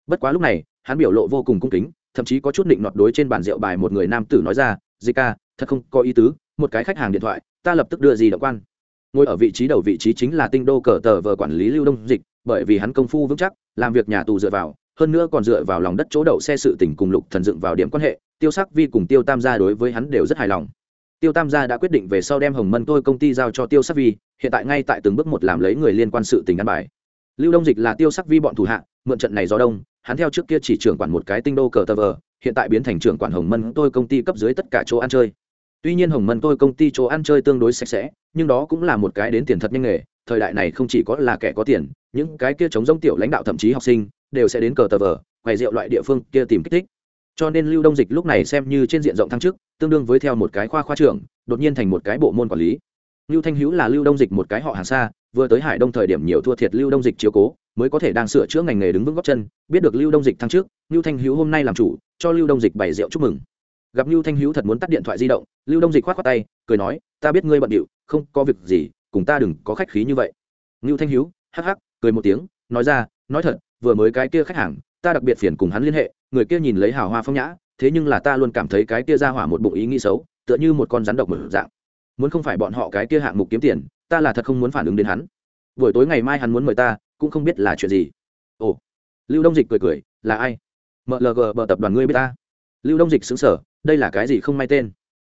Bất quá lúc này, hắn biểu lộ vô cùng cung kính, thậm chí có chút định nọt đối trên bàn rượu bài một người nam tử nói ra, "Zika, thật không có ý tứ, một cái khách hàng điện thoại, ta lập tức đưa gì động quan." Ngồi ở vị trí đầu vị trí chính là Tinh Đô cờ tờ vờ quản lý Lưu Đông Dịch, bởi vì hắn công phu vững chắc, làm việc nhà tù dựa vào, hơn nữa còn dựa vào lòng đất chỗ đậu xe sự tình cùng Lục Thần dựng vào điểm quan hệ, Tiêu Sắc Vi cùng Tiêu Tam gia đối với hắn đều rất hài lòng tiêu tam gia đã quyết định về sau đem hồng mân tôi công ty giao cho tiêu sắc vi hiện tại ngay tại từng bước một làm lấy người liên quan sự tình ăn bài lưu đông dịch là tiêu sắc vi bọn thủ hạ, mượn trận này do đông, hắn theo trước kia chỉ trưởng quản một cái tinh đô cờ tờ vờ, hiện tại biến thành trưởng quản hồng mân tôi công ty cấp dưới tất cả chỗ ăn chơi. Tuy nhiên hồng mân tôi công ty chỗ ăn chơi tương đối sạch sẽ, nhưng đó cũng là một cái đến tiền thật nhanh nghề, thời đại này không chỉ có là kẻ có tiền, những cái kia chống giống tiểu lãnh đạo thậm chí học sinh, đều sẽ đến cờ tờ vờ quầy rượu loại địa phương kia tìm kích thích. Cho nên lưu đông dịch lúc này xem như trên diện rộng thăng chức, tương đương với theo một cái khoa khoa trưởng, đột nhiên thành một cái bộ môn quản lý. Lưu thanh hữu là lưu đông dịch một cái họ hàng xa vừa tới hải đông thời điểm nhiều thua thiệt lưu đông dịch chiếu cố, mới có thể đang sửa chữa ngành nghề đứng vững góc chân, biết được lưu đông dịch thăng trước lưu thanh hữu hôm nay làm chủ, cho lưu đông dịch bày rượu chúc mừng. Gặp lưu thanh hữu thật muốn tắt điện thoại di động, lưu đông dịch khoát khoát tay, cười nói, ta biết ngươi bận điệu, không có việc gì, cùng ta đừng có khách khí như vậy. Lưu thanh hữu hắc hắc, cười một tiếng, nói ra, nói thật, vừa mới cái kia khách hàng, ta đặc biệt phiền cùng hắn liên hệ, người kia nhìn lấy hào hoa phong nhã, thế nhưng là ta luôn cảm thấy cái kia ra hỏa một bụng ý nghĩ xấu, tựa như một con rắn độc mở dạng. Muốn không phải bọn họ cái kia hạng mục kiếm tiền ta là thật không muốn phản ứng đến hắn. Buổi tối ngày mai hắn muốn mời ta, cũng không biết là chuyện gì. Ồ, lưu đông dịch cười cười, là ai? Mlg bờ tập đoàn ngươi biết ta? Lưu đông dịch xứng sở đây là cái gì không may tên?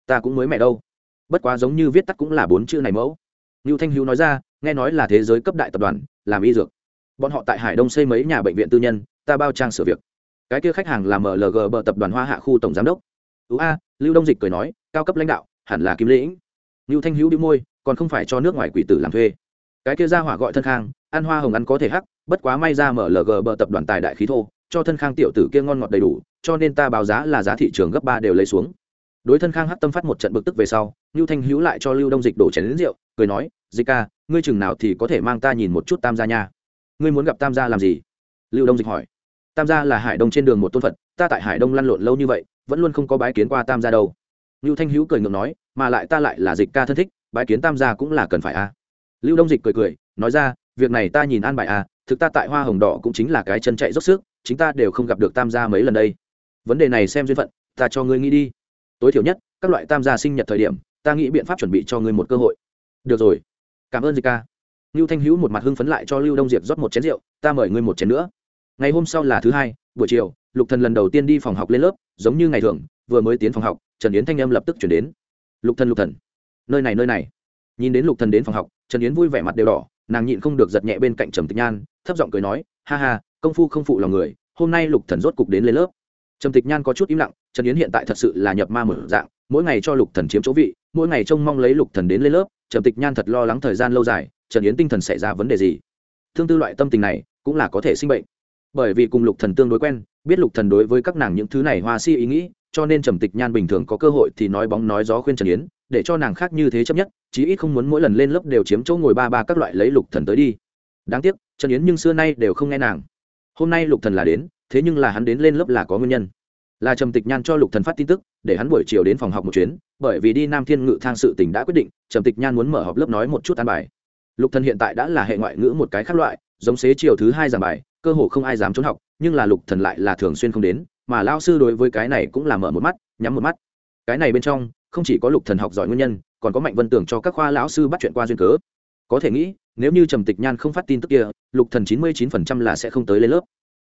Ta cũng mới mẹ đâu. Bất quá giống như viết tắt cũng là bốn chữ này mẫu. Lưu thanh hữu nói ra, nghe nói là thế giới cấp đại tập đoàn, làm y dược. Bọn họ tại hải đông xây mấy nhà bệnh viện tư nhân, ta bao trang sửa việc. Cái kia khách hàng là mlg bờ tập đoàn hoa hạ khu tổng giám đốc. Ưu a, lưu đông dịch cười nói, cao cấp lãnh đạo, hẳn là kim lĩnh lưu thanh hữu đĩu môi, còn không phải cho nước ngoài quỷ tử làm thuê. Cái kia ra hỏa gọi thân khang, ăn hoa hồng ăn có thể hắc, bất quá may ra mở lg bờ tập đoàn tài đại khí thô, cho thân khang tiểu tử kia ngon ngọt đầy đủ, cho nên ta báo giá là giá thị trường gấp ba đều lấy xuống. Đối thân khang hắc tâm phát một trận bực tức về sau lưu thanh hữu lại cho lưu đông dịch đổ chén đến rượu, cười nói, dịch ca, ngươi chừng nào thì có thể mang ta nhìn một chút tam gia nha. Ngươi muốn gặp tam gia làm gì? Lưu đông dịch hỏi. Tam gia là hải đông trên đường một tôn phật, ta tại hải đông lăn lộn lâu như vậy, vẫn luôn không có bái kiến qua tam gia đâu lưu thanh hữu cười ngượng nói, mà lại ta lại là dịch ca thân thích, bái kiến tam gia cũng là cần phải a. Lưu đông dịch cười cười, nói ra, việc này ta nhìn an bài a, thực ta tại hoa hồng đỏ cũng chính là cái chân chạy dốc sức, chính ta đều không gặp được tam gia mấy lần đây. Vấn đề này xem duyên phận, ta cho ngươi nghĩ đi. Tối thiểu nhất, các loại tam gia sinh nhật thời điểm, ta nghĩ biện pháp chuẩn bị cho ngươi một cơ hội. Được rồi. Cảm ơn dịch ca. Lưu thanh hữu một mặt hưng phấn lại cho lưu đông diệp rót một chén rượu, ta mời ngươi một chén nữa. Ngày hôm sau là thứ hai, buổi chiều, lục thần lần đầu tiên đi phòng học lên lớp, giống như ngày thường, vừa mới tiến phòng học trần yến thanh âm lập tức chuyển đến. Lục thần lục thần. Nơi này nơi này. Nhìn đến lục thần đến phòng học, trần yến vui vẻ mặt đều đỏ, nàng nhịn không được giật nhẹ bên cạnh trầm tịch nhan, thấp giọng cười nói, ha ha, công phu không phụ lòng người, hôm nay lục thần rốt cục đến lên lớp. Trầm tịch nhan có chút im lặng, trần yến hiện tại thật sự là nhập ma mở dạng, mỗi ngày cho lục thần chiếm chỗ vị, mỗi ngày trông mong lấy lục thần đến lên lớp, trầm tịch nhan thật lo lắng thời gian lâu dài, trần yến tinh thần xảy ra vấn đề gì? Thương tư loại tâm tình này cũng là có thể sinh bệnh. Bởi vì cùng lục thần tương đối quen, biết lục thần đối với các nàng những thứ này hoa si ý nghĩ cho nên trầm tịch nhan bình thường có cơ hội thì nói bóng nói gió khuyên trần yến, để cho nàng khác như thế chấp nhất, chí ít không muốn mỗi lần lên lớp đều chiếm chỗ ngồi ba ba các loại lấy lục thần tới đi. Đáng tiếc, trần yến nhưng xưa nay đều không nghe nàng. Hôm nay lục thần là đến, thế nhưng là hắn đến lên lớp là có nguyên nhân. Là trầm tịch nhan cho lục thần phát tin tức, để hắn buổi chiều đến phòng học một chuyến, bởi vì đi nam thiên ngự thang sự tình đã quyết định, trầm tịch nhan muốn mở họp lớp nói một chút an bài. Lục thần hiện tại đã là hệ ngoại ngữ một cái khác loại, giống xế chiều thứ hai giảng bài, cơ hồ không ai dám trốn học, nhưng là lục thần lại là thường xuyên không đến mà lao sư đối với cái này cũng là mở một mắt, nhắm một mắt. Cái này bên trong, không chỉ có lục thần học giỏi nguyên nhân, còn có mạnh vân tưởng cho các khoa lão sư bắt chuyện qua duyên cớ. Có thể nghĩ, nếu như trầm tịch nhan không phát tin tức kia, lục thần chín mươi chín phần trăm là sẽ không tới lên lớp.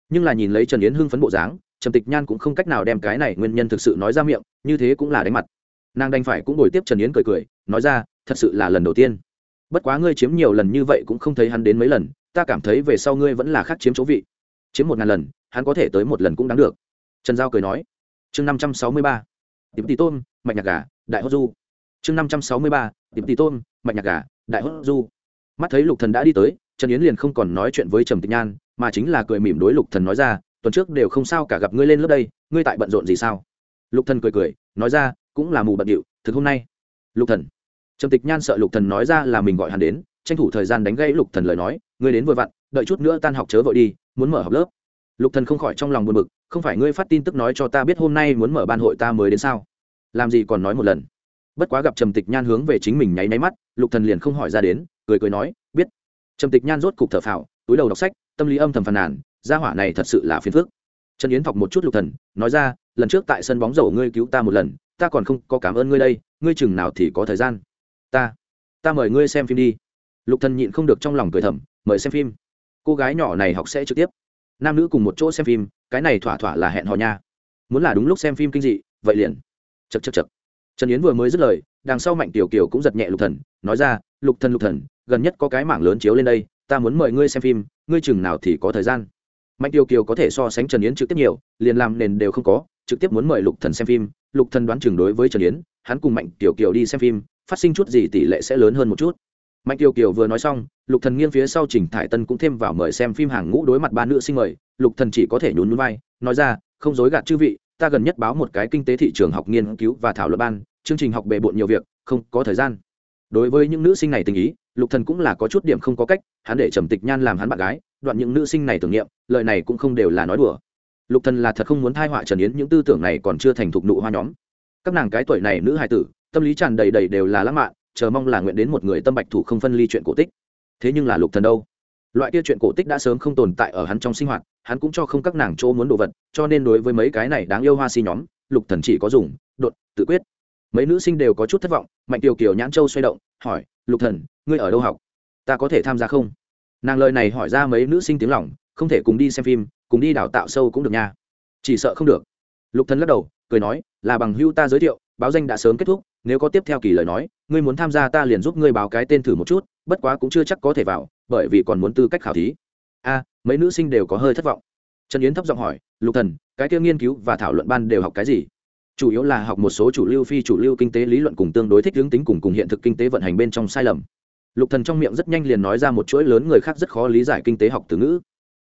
Nhưng là nhìn lấy trần yến hưng phấn bộ dáng, trầm tịch nhan cũng không cách nào đem cái này nguyên nhân thực sự nói ra miệng, như thế cũng là đánh mặt. Nàng đành phải cũng đổi tiếp trần yến cười cười, nói ra, thật sự là lần đầu tiên. Bất quá ngươi chiếm nhiều lần như vậy cũng không thấy hắn đến mấy lần, ta cảm thấy về sau ngươi vẫn là khác chiếm chỗ vị. Chiếm một ngàn lần, hắn có thể tới một lần cũng đáng được trần giao cười nói, chương năm trăm sáu mươi ba tỷ tôm mạch nhạc gà, đại hốt du. Chương năm trăm sáu mươi ba tỷ tôm mạch nhạc gà, đại hốt du. Mắt thấy lục thần đã đi tới, trần yến liền không còn nói chuyện với trầm tịch nhan, mà chính là cười mỉm đối lục thần nói ra, tuần trước đều không sao cả gặp ngươi lên lớp đây, ngươi tại bận rộn gì sao? Lục thần cười cười, nói ra, cũng là mù bận điệu, thực hôm nay. Lục thần. Trầm tịch nhan sợ lục thần nói ra là mình gọi hắn đến, tranh thủ thời gian đánh gãy lục thần lời nói, ngươi đến vừa vặn, đợi chút nữa tan học chớ vội đi, muốn mở học lớp lục thần không khỏi trong lòng buồn bực, không phải ngươi phát tin tức nói cho ta biết hôm nay muốn mở ban hội ta mới đến sao? Làm gì còn nói một lần? Bất quá gặp trầm tịch nhan hướng về chính mình nháy nháy mắt, lục thần liền không hỏi ra đến, cười cười nói, biết. Trầm tịch nhan rốt cục thở phào, túi đầu đọc sách, tâm lý âm thầm phàn nàn, gia hỏa này thật sự là phiền phức. Trần yến thọc một chút lục thần, nói ra, lần trước tại sân bóng rổ ngươi cứu ta một lần, ta còn không có cảm ơn ngươi đây, ngươi chừng nào thì có thời gian? Ta ta mời ngươi xem phim đi. Lục thần nhịn không được trong lòng cười thầm, mời xem phim. Cô gái nhỏ này học sẽ trực tiếp nam nữ cùng một chỗ xem phim, cái này thỏa thỏa là hẹn hò nha. Muốn là đúng lúc xem phim kinh dị, vậy liền. Chật chật chật trần yến vừa mới dứt lời, đằng sau mạnh tiểu kiều cũng giật nhẹ lục thần, nói ra, lục thần lục thần, gần nhất có cái mảng lớn chiếu lên đây, ta muốn mời ngươi xem phim, ngươi chừng nào thì có thời gian. Mạnh tiểu kiều có thể so sánh trần yến trực tiếp nhiều, liền làm nền đều không có, trực tiếp muốn mời lục thần xem phim. Lục thần đoán chừng đối với trần yến, hắn cùng mạnh tiểu kiều đi xem phim, phát sinh chút gì tỷ lệ sẽ lớn hơn một chút mạnh tiểu kiều vừa nói xong, lục thần nghiêng phía sau trình thải tân cũng thêm vào mời xem phim hàng ngũ đối mặt ba nữ sinh mời. Lục thần chỉ có thể nhún nhún vai, nói ra, không dối gạt chư vị, ta gần nhất báo một cái kinh tế thị trường học nghiên cứu và thảo luận ban, chương trình học bề bộn nhiều việc, không có thời gian. Đối với những nữ sinh này tình ý, lục thần cũng là có chút điểm không có cách, hắn để trầm tịch nhan làm hắn bạn gái, đoạn những nữ sinh này tưởng niệm, lời này cũng không đều là nói đùa. Lục thần là thật không muốn thai họa trần yến những tư tưởng này còn chưa thành thục nụ hoa nhóm. Các nàng cái tuổi này nữ hài tử, tâm lý tràn đầy đầy đều là lãng mạn chờ mong là nguyện đến một người tâm bạch thủ không phân ly chuyện cổ tích. Thế nhưng là lục thần đâu? Loại kia chuyện cổ tích đã sớm không tồn tại ở hắn trong sinh hoạt, hắn cũng cho không các nàng chỗ muốn đồ vật, cho nên đối với mấy cái này đáng yêu hoa si nhóm, lục thần chỉ có dùng, đột, tự quyết. Mấy nữ sinh đều có chút thất vọng, mạnh tiểu kiều nhãn châu xoay động, hỏi, lục thần, ngươi ở đâu học? Ta có thể tham gia không? Nàng lời này hỏi ra mấy nữ sinh tiếng lòng, không thể cùng đi xem phim, cùng đi đào tạo sâu cũng được nha. Chỉ sợ không được. Lục thần lắc đầu, cười nói, là bằng hưu ta giới thiệu, báo danh đã sớm kết thúc nếu có tiếp theo kỳ lời nói, ngươi muốn tham gia ta liền giúp ngươi báo cái tên thử một chút, bất quá cũng chưa chắc có thể vào, bởi vì còn muốn tư cách khảo thí. A, mấy nữ sinh đều có hơi thất vọng. Trần yến thấp giọng hỏi, lục thần, cái kia nghiên cứu và thảo luận ban đều học cái gì? Chủ yếu là học một số chủ lưu phi, chủ lưu kinh tế lý luận cùng tương đối thích hướng tính cùng cùng hiện thực kinh tế vận hành bên trong sai lầm. Lục thần trong miệng rất nhanh liền nói ra một chuỗi lớn người khác rất khó lý giải kinh tế học từ ngữ.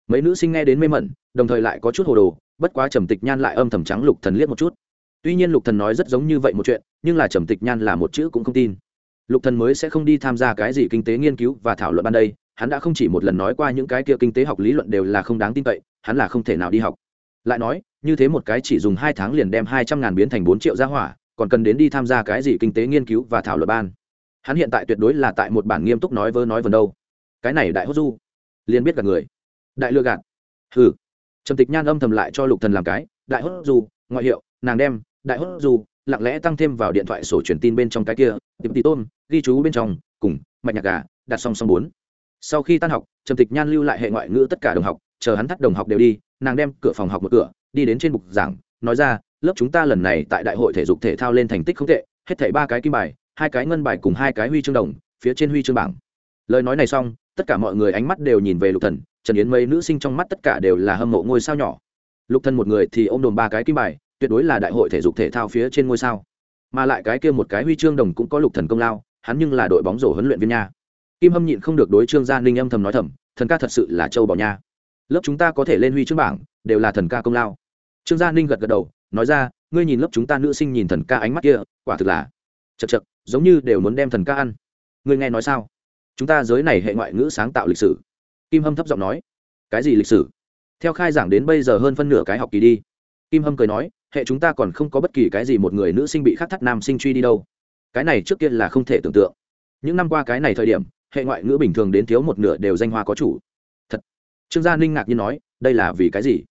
Mấy nữ sinh nghe đến mê mẩn, đồng thời lại có chút hồ đồ, bất quá trầm tịch nhan lại âm thầm trắng lục thần liếc một chút tuy nhiên lục thần nói rất giống như vậy một chuyện, nhưng là trầm tịch nhan là một chữ cũng không tin. Lục thần mới sẽ không đi tham gia cái gì kinh tế nghiên cứu và thảo luận ban đây, hắn đã không chỉ một lần nói qua những cái kia kinh tế học lý luận đều là không đáng tin cậy, hắn là không thể nào đi học. Lại nói, như thế một cái chỉ dùng hai tháng liền đem hai trăm ngàn biến thành bốn triệu gia hỏa, còn cần đến đi tham gia cái gì kinh tế nghiên cứu và thảo luận ban? Hắn hiện tại tuyệt đối là tại một bản nghiêm túc nói vơ nói vần đâu. Cái này đại hốt du. Liền biết gạt người. Đại lừa gạt. Hừ. Trầm tịch nhan âm thầm lại cho lục thần làm cái, đại hốt du, ngoại hiệu, nàng đem đại hốt dù, lặng lẽ tăng thêm vào điện thoại sổ truyền tin bên trong cái kia, tìm tì tôm, ghi chú bên trong, cùng, mạch nhạc gà, đặt song song bốn. Sau khi tan học, trầm tịch nhan lưu lại hệ ngoại ngữ tất cả đồng học, chờ hắn thắt đồng học đều đi, nàng đem cửa phòng học một cửa, đi đến trên bục giảng, nói ra, lớp chúng ta lần này tại đại hội thể dục thể thao lên thành tích không tệ, hết thảy ba cái kim bài, hai cái ngân bài cùng hai cái huy chương đồng, phía trên huy chương bảng. Lời nói này xong, tất cả mọi người ánh mắt đều nhìn về lục thần, trần yến mấy nữ sinh trong mắt tất cả đều là hâm mộ ngôi sao nhỏ. Lục thần một người thì ôm đồn ba cái kim bài tuyệt đối là đại hội thể dục thể thao phía trên ngôi sao. Mà lại cái kia một cái huy chương đồng cũng có lục thần công lao, hắn nhưng là đội bóng rổ huấn luyện viên nha. Kim hâm nhịn không được đối trương gia ninh âm thầm nói thầm, thần ca thật sự là châu bảo nha. Lớp chúng ta có thể lên huy chương bảng, đều là thần ca công lao. Trương gia ninh gật gật đầu, nói ra, ngươi nhìn lớp chúng ta nữ sinh nhìn thần ca ánh mắt kia, quả thực là chật chật, giống như đều muốn đem thần ca ăn. Ngươi nghe nói sao? Chúng ta giới này hệ ngoại ngữ sáng tạo lịch sử. Kim hâm thấp giọng nói, cái gì lịch sử? Theo khai giảng đến bây giờ hơn phân nửa cái học kỳ đi. Kim hâm cười nói hệ chúng ta còn không có bất kỳ cái gì một người nữ sinh bị khắc thắt nam sinh truy đi đâu. Cái này trước kia là không thể tưởng tượng. Những năm qua cái này thời điểm, hệ ngoại ngữ bình thường đến thiếu một nửa đều danh hoa có chủ. Thật. Trương gia ninh ngạc nhiên nói, đây là vì cái gì?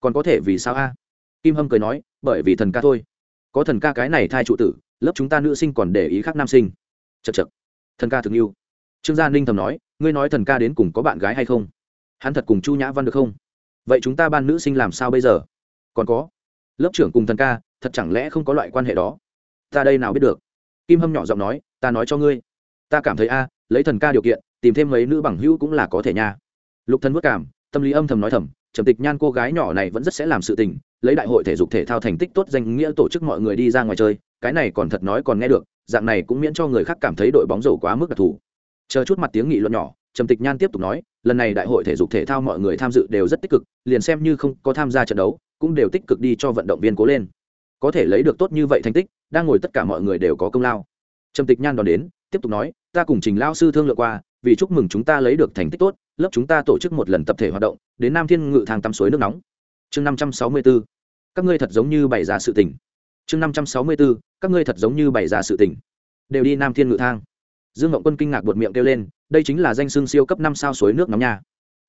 Còn có thể vì sao a? Kim hâm cười nói, bởi vì thần ca thôi. Có thần ca cái này thai trụ tử, lớp chúng ta nữ sinh còn để ý khác nam sinh. Chật chật thần ca thường yêu. Trương gia ninh thầm nói, ngươi nói thần ca đến cùng có bạn gái hay không? Hắn thật cùng chu nhã văn được không? Vậy chúng ta ban nữ sinh làm sao bây giờ? Còn có lớp trưởng cùng thần ca, thật chẳng lẽ không có loại quan hệ đó? Ta đây nào biết được? Kim hâm nhỏ giọng nói, ta nói cho ngươi. Ta cảm thấy a, lấy thần ca điều kiện, tìm thêm mấy nữ bằng hữu cũng là có thể nha. Lục thần vất cảm, tâm lý âm thầm nói thầm, trầm tịch nhan cô gái nhỏ này vẫn rất sẽ làm sự tình, lấy đại hội thể dục thể thao thành tích tốt danh nghĩa tổ chức mọi người đi ra ngoài chơi, cái này còn thật nói còn nghe được, dạng này cũng miễn cho người khác cảm thấy đội bóng rổ quá mức đặc thù. Chờ chút mặt tiếng nghị luận nhỏ trầm tịch nhan tiếp tục nói, lần này đại hội thể dục thể thao mọi người tham dự đều rất tích cực, liền xem như không có tham gia trận đấu, cũng đều tích cực đi cho vận động viên cố lên. Có thể lấy được tốt như vậy thành tích, đang ngồi tất cả mọi người đều có công lao. Trầm tịch nhan đón đến, tiếp tục nói, ta cùng trình lao sư thương lượng qua, vì chúc mừng chúng ta lấy được thành tích tốt, lớp chúng ta tổ chức một lần tập thể hoạt động, đến nam thiên ngự thang tắm suối nước nóng. Chương năm trăm sáu mươi b ố các ngươi thật giống như bày ra sự tỉnh chương năm trăm sáu mươi b ố các ngươi thật giống như bày ra sự tỉnh đều đi nam thiên ngự thang. Dương ngộng quân kinh ngạc buột miệng kêu lên đây chính là danh xương siêu cấp năm sao suối nước nóng nha.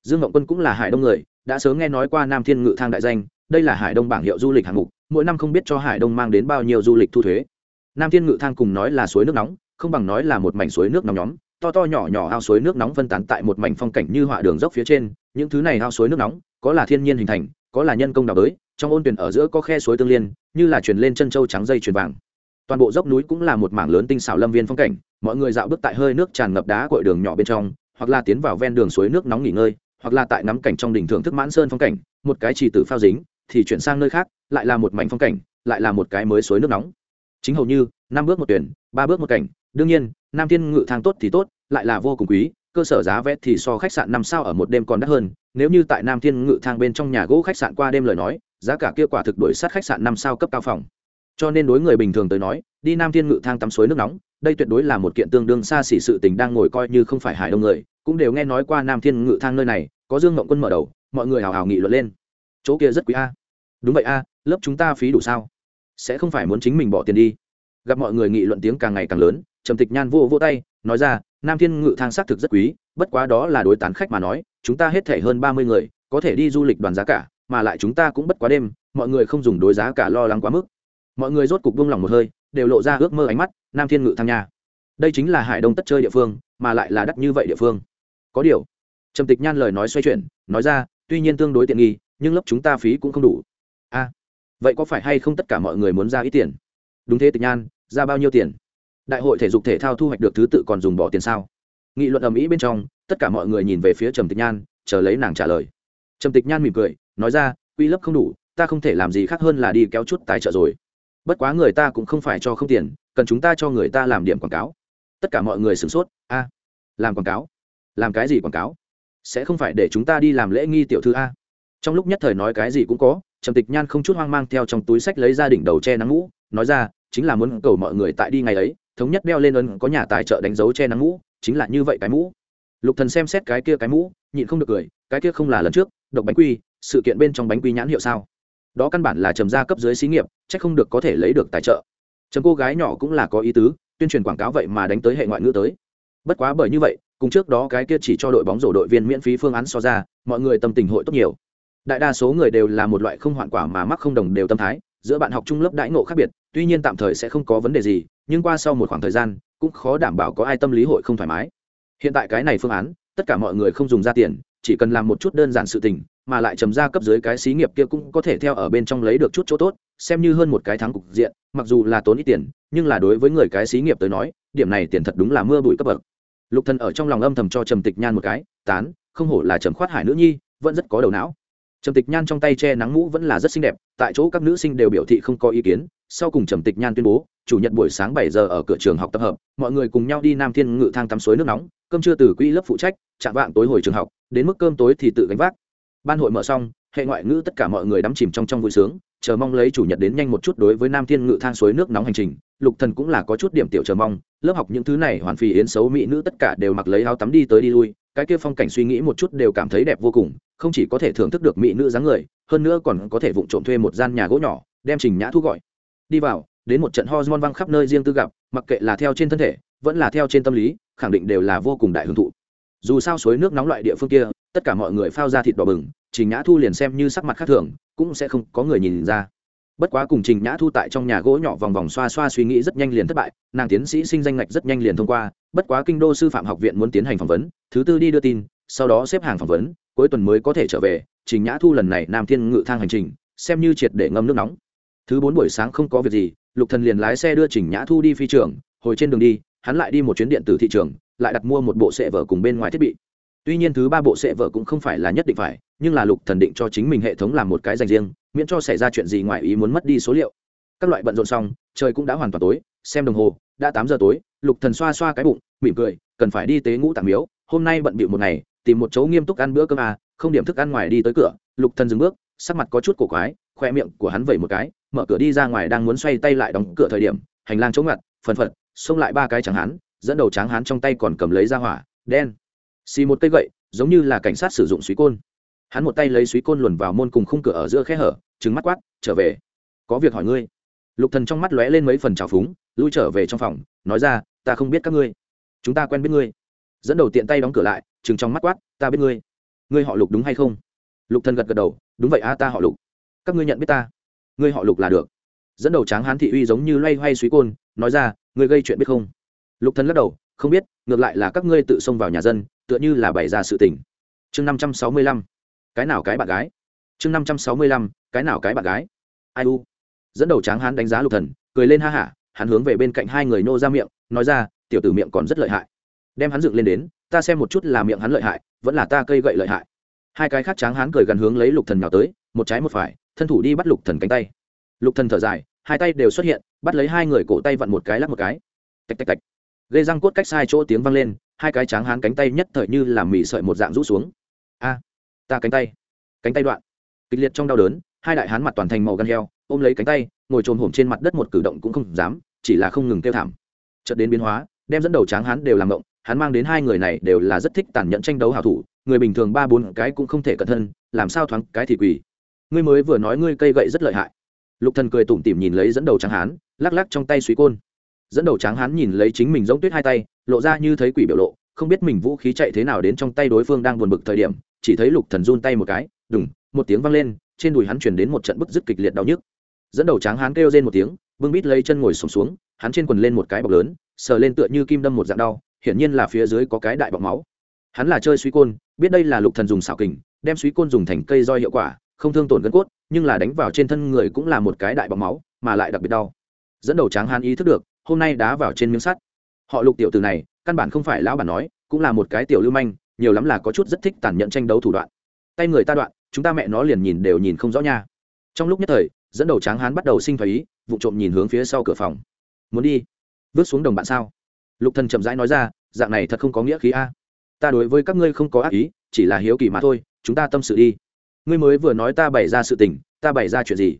Dương ngộng quân cũng là hải đông người, đã sớm nghe nói qua nam thiên ngự thang đại danh, đây là hải đông bảng hiệu du lịch hạng mục, mỗi năm không biết cho hải đông mang đến bao nhiêu du lịch thu thuế. Nam thiên ngự thang cùng nói là suối nước nóng, không bằng nói là một mảnh suối nước nóng nhóm, to to nhỏ nhỏ ao suối nước nóng phân tán tại một mảnh phong cảnh như họa đường dốc phía trên, những thứ này ao suối nước nóng, có là thiên nhiên hình thành, có là nhân công đào bới, trong ôn tuyển ở giữa có khe suối tương liên, như là truyền lên chân châu trắng dây truyền vàng toàn bộ dốc núi cũng là một mảng lớn tinh xảo lâm viên phong cảnh, mọi người dạo bước tại hơi nước tràn ngập đá cội đường nhỏ bên trong, hoặc là tiến vào ven đường suối nước nóng nghỉ ngơi, hoặc là tại ngắm cảnh trong đỉnh thưởng thức mãn sơn phong cảnh, một cái chỉ tử phao dính, thì chuyển sang nơi khác, lại là một mảnh phong cảnh, lại là một cái mới suối nước nóng. Chính hầu như, năm bước một tuyển, ba bước một cảnh, đương nhiên, nam thiên ngự thang tốt thì tốt, lại là vô cùng quý, cơ sở giá vé thì so khách sạn năm sao ở một đêm còn đắt hơn, nếu như tại nam thiên ngự thang bên trong nhà gỗ khách sạn qua đêm lời nói, giá cả kia quả thực đổi sát khách sạn năm sao cấp cao phòng cho nên đối người bình thường tới nói, đi nam thiên ngự thang tắm suối nước nóng, đây tuyệt đối là một kiện tương đương xa xỉ sự tình đang ngồi coi như không phải hải đông người, cũng đều nghe nói qua nam thiên ngự thang nơi này, có dương mộng quân mở đầu, mọi người hào hào nghị luận lên. Chỗ kia rất quý a. Đúng vậy a, lớp chúng ta phí đủ sao? Sẽ không phải muốn chính mình bỏ tiền đi. Gặp mọi người nghị luận tiếng càng ngày càng lớn, trầm tịch nhan vô vô tay, nói ra, nam thiên ngự thang xác thực rất quý, bất quá đó là đối tán khách mà nói, chúng ta hết thể hơn ba mươi người, có thể đi du lịch đoàn giá cả, mà lại chúng ta cũng bất quá đêm, mọi người không dùng đối giá cả lo lắng quá mức mọi người rốt cục buông lòng một hơi, đều lộ ra ước mơ ánh mắt, nam thiên ngự tham nha. Đây chính là hải đông tất chơi địa phương, mà lại là đắt như vậy địa phương. Có điều, trầm tịch nhan lời nói xoay chuyển, nói ra, tuy nhiên tương đối tiện nghi, nhưng lớp chúng ta phí cũng không đủ. A, vậy có phải hay không tất cả mọi người muốn ra ít tiền? Đúng thế tịch nhan, ra bao nhiêu tiền? Đại hội thể dục thể thao thu hoạch được thứ tự còn dùng bỏ tiền sao? Nghị luận ầm ĩ bên trong, tất cả mọi người nhìn về phía trầm tịch nhan, chờ lấy nàng trả lời. Trầm tịch nhan mỉm cười, nói ra, quy lớp không đủ, ta không thể làm gì khác hơn là đi kéo chút tài trợ rồi bất quá người ta cũng không phải cho không tiền, cần chúng ta cho người ta làm điểm quảng cáo. Tất cả mọi người sửng sốt. A, làm quảng cáo? Làm cái gì quảng cáo? Sẽ không phải để chúng ta đi làm lễ nghi tiểu thư a. Trong lúc nhất thời nói cái gì cũng có, trầm tịch nhan không chút hoang mang theo trong túi sách lấy ra đỉnh đầu che nắng mũ nói ra, chính là muốn cầu mọi người tại đi ngày ấy, thống nhất đeo lên ơn có nhà tài trợ đánh dấu che nắng mũ chính là như vậy cái mũ. Lục thần xem xét cái kia cái mũ, nhịn không được cười, cái kia không là lần trước, độc bánh quy, sự kiện bên trong bánh quy nhãn hiệu sao? Đó căn bản là trầm gia cấp dưới xí nghiệp chắc không được có thể lấy được tài trợ. Chấm cô gái nhỏ cũng là có ý tứ, tuyên truyền quảng cáo vậy mà đánh tới hệ ngoại ngữ tới. Bất quá bởi như vậy, cùng trước đó cái kia chỉ cho đội bóng rổ đội viên miễn phí phương án so ra, mọi người tâm tình hội tốt nhiều. Đại đa số người đều là một loại không hoạn quả mà mắc không đồng đều tâm thái, giữa bạn học trung lớp đãi ngộ khác biệt, tuy nhiên tạm thời sẽ không có vấn đề gì, nhưng qua sau một khoảng thời gian, cũng khó đảm bảo có ai tâm lý hội không thoải mái. Hiện tại cái này phương án, tất cả mọi người không dùng ra tiền, chỉ cần làm một chút đơn giản sự tình, mà lại trầm ra cấp dưới cái xí nghiệp kia cũng có thể theo ở bên trong lấy được chút chỗ tốt xem như hơn một cái thắng cục diện, mặc dù là tốn ít tiền, nhưng là đối với người cái xí nghiệp tới nói, điểm này tiền thật đúng là mưa bụi cấp bậc. Lục thần ở trong lòng âm thầm cho trầm tịch nhan một cái, tán, không hổ là trầm khoát hải nữ nhi, vẫn rất có đầu não. Trầm tịch nhan trong tay che nắng mũ vẫn là rất xinh đẹp, tại chỗ các nữ sinh đều biểu thị không có ý kiến. Sau cùng trầm tịch nhan tuyên bố, chủ nhật buổi sáng bảy giờ ở cửa trường học tập hợp, mọi người cùng nhau đi nam thiên ngự thang tắm suối nước nóng, cơm trưa từ quỹ lớp phụ trách, chạm vạng tối hồi trường học, đến mức cơm tối thì tự gánh vác. Ban hội mở xong, hệ ngoại ngữ tất cả mọi người đắm chìm trong trong vui sướng chờ mong lấy chủ nhật đến nhanh một chút đối với nam thiên ngự thang suối nước nóng hành trình, lục thần cũng là có chút điểm tiểu chờ mong, lớp học những thứ này hoàn phì yến xấu mỹ nữ tất cả đều mặc lấy áo tắm đi tới đi lui, cái kia phong cảnh suy nghĩ một chút đều cảm thấy đẹp vô cùng, không chỉ có thể thưởng thức được mỹ nữ dáng người, hơn nữa còn có thể vụng trộm thuê một gian nhà gỗ nhỏ, đem trình nhã thu gọi. Đi vào, đến một trận hormone văng khắp nơi riêng tư gặp, mặc kệ là theo trên thân thể, vẫn là theo trên tâm lý, khẳng định đều là vô cùng đại hưởng thụ. Dù sao suối nước nóng loại địa phương kia, tất cả mọi người phao ra thịt đỏ bừng, trình nhã thu liền xem như sắc mặt khác thường cũng sẽ không có người nhìn ra. Bất quá cùng trình nhã thu tại trong nhà gỗ nhỏ vòng vòng xoa xoa suy nghĩ rất nhanh liền thất bại, nàng tiến sĩ sinh danh ngạch rất nhanh liền thông qua, bất quá kinh đô sư phạm học viện muốn tiến hành phỏng vấn, thứ tư đi đưa tin, sau đó xếp hàng phỏng vấn, cuối tuần mới có thể trở về, trình nhã thu lần này nam thiên ngự thang hành trình, xem như triệt để ngâm nước nóng. Thứ bốn buổi sáng không có việc gì, lục thần liền lái xe đưa trình nhã thu đi phi trường, hồi trên đường đi, hắn lại đi một chuyến điện tử thị trường, lại đặt mua một bộ sệ vở cùng bên ngoài thiết bị tuy nhiên thứ ba bộ sẽ vợ cũng không phải là nhất định phải, nhưng là lục thần định cho chính mình hệ thống làm một cái dành riêng, miễn cho xảy ra chuyện gì ngoài ý muốn mất đi số liệu. Các loại bận rộn xong, trời cũng đã hoàn toàn tối, xem đồng hồ, đã tám giờ tối, lục thần xoa xoa cái bụng, mỉm cười, cần phải đi tế ngũ tạng miếu, hôm nay bận bịu một ngày, tìm một chỗ nghiêm túc ăn bữa cơm à không điểm thức ăn ngoài đi tới cửa, lục thần dừng bước, sắc mặt có chút cổ quái, khoe miệng của hắn vẩy một cái, mở cửa đi ra ngoài đang muốn xoay tay lại đóng cửa thời điểm, hành lang chống ngặt, phần phật, xông lại ba cái tráng hán, dẫn đầu tráng hán trong tay còn cầm lấy ra hỏa, đen xì một cây gậy, giống như là cảnh sát sử dụng suý côn. Hắn một tay lấy suý côn luồn vào môn cùng khung cửa ở giữa khe hở trứng mắt quát, trở về. Có việc hỏi ngươi. Lục thần trong mắt lóe lên mấy phần trào phúng, lui trở về trong phòng, nói ra, ta không biết các ngươi. Chúng ta quen biết ngươi. Dẫn đầu tiện tay đóng cửa lại, trừng trong mắt quát, ta biết ngươi. Ngươi họ lục đúng hay không? Lục thần gật gật đầu, đúng vậy a, ta họ lục. Các ngươi nhận biết ta. Ngươi họ lục là được. Dẫn đầu tráng hán thị uy giống như loay hoay suý côn, nói ra, ngươi gây chuyện biết không? Lục thần lắc đầu, không biết, ngược lại là các ngươi tự xông vào nhà dân tựa như là bày ra sự tình. Chương năm trăm sáu mươi lăm, cái nào cái bạn gái? Chương năm trăm sáu mươi lăm, cái nào cái bạn gái? Ai u? Dẫn đầu tráng hán đánh giá lục thần, cười lên ha hả, hắn hướng về bên cạnh hai người nô ra miệng, nói ra, tiểu tử miệng còn rất lợi hại. Đem hắn dựng lên đến, ta xem một chút là miệng hắn lợi hại, vẫn là ta cây gậy lợi hại. Hai cái khác tráng hán cười gần hướng lấy lục thần nhào tới, một trái một phải, thân thủ đi bắt lục thần cánh tay. Lục thần thở dài, hai tay đều xuất hiện, bắt lấy hai người cổ tay vặn một cái lắc một cái. Tạch tạch tạch. Gây răng cốt cách sai chỗ tiếng vang lên hai cái tráng hán cánh tay nhất thời như làm mì sợi một dạng rũ xuống. A, ta cánh tay. Cánh tay đoạn. Kịch liệt trong đau đớn, hai đại hán mặt toàn thành màu gan heo, ôm lấy cánh tay, ngồi trồm hổm trên mặt đất một cử động cũng không dám, chỉ là không ngừng kêu thảm. Chợt đến biến hóa, đem dẫn đầu tráng hán đều làm động, hắn mang đến hai người này đều là rất thích tàn nhẫn tranh đấu hảo thủ, người bình thường ba bốn cái cũng không thể cẩn thân làm sao thoáng cái thì quỳ. Ngươi mới vừa nói ngươi cây gậy rất lợi hại. Lục thần cười tủm tỉm nhìn lấy dẫn đầu tráng hán, lắc lắc trong tay suy côn dẫn đầu tráng hán nhìn lấy chính mình giống tuyết hai tay lộ ra như thấy quỷ biểu lộ không biết mình vũ khí chạy thế nào đến trong tay đối phương đang buồn bực thời điểm chỉ thấy lục thần run tay một cái đùng một tiếng vang lên trên đùi hắn truyền đến một trận bức dứt kịch liệt đau nhức. Dẫn đầu tráng hán kêu rên một tiếng vương bít lấy chân ngồi sụp xuống, xuống hắn trên quần lên một cái bọc lớn sờ lên tựa như kim đâm một dạng đau hiển nhiên là phía dưới có cái đại bọc máu. Hắn là chơi suy côn biết đây là lục thần dùng xảo kình đem suy côn dùng thành cây roi hiệu quả không thương tổn gân cốt nhưng là đánh vào trên thân người cũng là một cái đại bọc máu mà lại đặc biệt đau. Dẫn đầu tráng hán ý thức được hôm nay đá vào trên miếng sắt. Họ lục tiểu từ này, căn bản không phải lão bản nói, cũng là một cái tiểu lưu manh, nhiều lắm là có chút rất thích tàn nhẫn tranh đấu thủ đoạn. Tay người ta đoạn, chúng ta mẹ nó liền nhìn đều nhìn không rõ nha. Trong lúc nhất thời, dẫn đầu tráng hán bắt đầu sinh thái ý, vụ trộm nhìn hướng phía sau cửa phòng. Muốn đi? Vứt xuống đồng bạn sao? Lục thần chậm rãi nói ra, dạng này thật không có nghĩa khí a. Ta đối với các ngươi không có ác ý, chỉ là hiếu kỳ mà thôi, chúng ta tâm sự đi. Ngươi mới vừa nói ta bày ra sự tình, ta bày ra chuyện gì?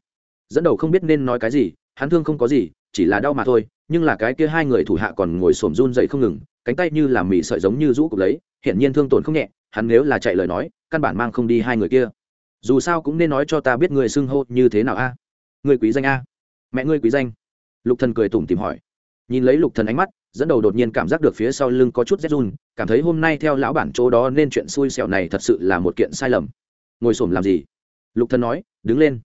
Dẫn đầu không biết nên nói cái gì, hắn thương không có gì, chỉ là đau mà thôi nhưng là cái kia hai người thủ hạ còn ngồi xổm run dậy không ngừng, cánh tay như làm mì sợi giống như rũ cục lấy, hiển nhiên thương tổn không nhẹ, hắn nếu là chạy lời nói, căn bản mang không đi hai người kia. Dù sao cũng nên nói cho ta biết người xưng hô như thế nào a. Người quý danh a. Mẹ ngươi quý danh. Lục thần cười tủm tìm hỏi. Nhìn lấy lục thần ánh mắt, dẫn đầu đột nhiên cảm giác được phía sau lưng có chút rét run, cảm thấy hôm nay theo lão bản chỗ đó nên chuyện xui xẻo này thật sự là một kiện sai lầm. Ngồi xổm làm gì? Lục thần nói, đứng lên.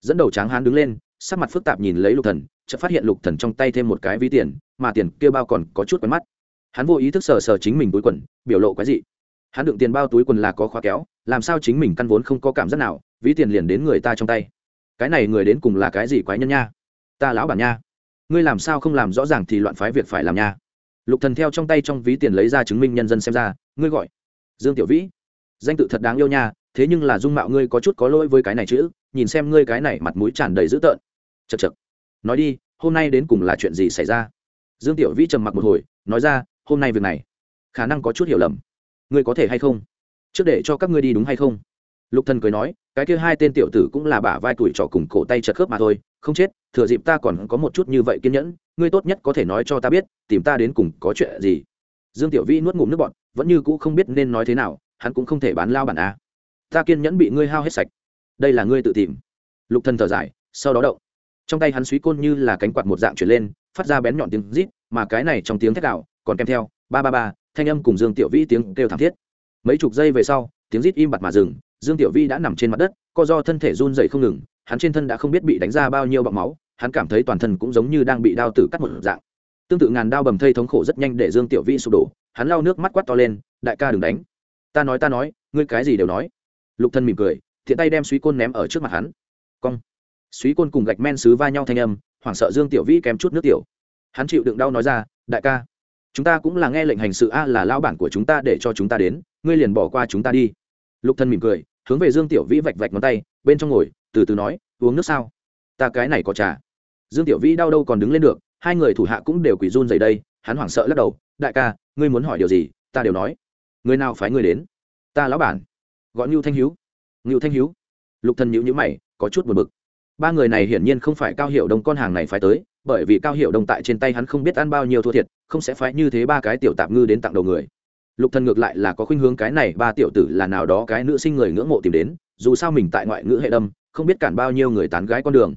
Dẫn đầu tráng hán đứng lên sắc mặt phức tạp nhìn lấy lục thần, chợt phát hiện lục thần trong tay thêm một cái ví tiền, mà tiền kia bao còn có chút quen mắt. Hắn vô ý thức sờ sờ chính mình túi quần, biểu lộ cái gì hắn đựng tiền bao túi quần là có khóa kéo, làm sao chính mình căn vốn không có cảm giác nào, ví tiền liền đến người ta trong tay. Cái này người đến cùng là cái gì quái nhân nha? Ta lão bản nha. Ngươi làm sao không làm rõ ràng thì loạn phái việc phải làm nha? Lục thần theo trong tay trong ví tiền lấy ra chứng minh nhân dân xem ra, ngươi gọi dương tiểu vĩ. Danh tự thật đáng yêu nha, thế nhưng là dung mạo ngươi có chút có lỗi với cái này chữ nhìn xem ngươi cái này mặt mũi tràn đầy dữ tợn. Chật chật nói đi hôm nay đến cùng là chuyện gì xảy ra? Dương tiểu vĩ trầm mặc một hồi nói ra hôm nay việc này khả năng có chút hiểu lầm. Ngươi có thể hay không? Trước để cho các ngươi đi đúng hay không? Lục thần cười nói cái kia hai tên tiểu tử cũng là bả vai tuổi trò cùng cổ tay chật khớp mà thôi không chết thừa dịp ta còn có một chút như vậy kiên nhẫn ngươi tốt nhất có thể nói cho ta biết tìm ta đến cùng có chuyện gì. Dương tiểu vĩ nuốt ngụm nước bọt, vẫn như cũ không biết nên nói thế nào hắn cũng không thể bán lao bản a ta kiên nhẫn bị ngươi hao hết sạch đây là ngươi tự tìm. Lục thần thở dài, sau đó động. Trong tay hắn suý côn như là cánh quạt một dạng chuyển lên, phát ra bén nhọn tiếng rít, mà cái này trong tiếng thét đạo còn kèm theo, ba ba ba, thanh âm cùng dương tiểu vĩ tiếng kêu thảm thiết. Mấy chục giây về sau, tiếng rít im bặt mà dừng, dương tiểu vĩ đã nằm trên mặt đất, co do thân thể run dậy không ngừng, hắn trên thân đã không biết bị đánh ra bao nhiêu bọng máu, hắn cảm thấy toàn thân cũng giống như đang bị đao tử cắt một dạng. Tương tự ngàn đao bầm thây thống khổ rất nhanh để dương tiểu vĩ sụp đổ, hắn lau nước mắt quát to lên, đại ca đừng đánh. Ta nói ta nói, ngươi cái gì đều nói. Lục thân mỉm cười thiện tay đem suý côn ném ở trước mặt hắn. Cong. Suý côn cùng gạch men xứ va nhau thanh âm, hoảng sợ dương tiểu vĩ kém chút nước tiểu. Hắn chịu đựng đau nói ra, đại ca, chúng ta cũng là nghe lệnh hành sự a, là lao bản của chúng ta để cho chúng ta đến, ngươi liền bỏ qua chúng ta đi. Lục thân mỉm cười, hướng về dương tiểu vĩ vạch vạch ngón tay, bên trong ngồi, từ từ nói, uống nước sao? Ta cái này có trà. Dương tiểu vĩ đau đâu còn đứng lên được, hai người thủ hạ cũng đều quỳ run dày đây, hắn hoảng sợ lắc đầu, đại ca, ngươi muốn hỏi điều gì, ta đều nói. Người nào phái ngươi đến? Ta lão bản. Gọi như thanh hiếu ngưu thanh hiếu. Lục thần nhữ nhữ mày, có chút buồn bực. Ba người này hiển nhiên không phải cao hiệu đông con hàng này phải tới, bởi vì cao hiệu đông tại trên tay hắn không biết ăn bao nhiêu thua thiệt, không sẽ phái như thế ba cái tiểu tạp ngư đến tặng đầu người. Lục thần ngược lại là có khuynh hướng cái này ba tiểu tử là nào đó cái nữ sinh người ngưỡng mộ tìm đến, dù sao mình tại ngoại ngữ hệ đâm, không biết cản bao nhiêu người tán gái con đường.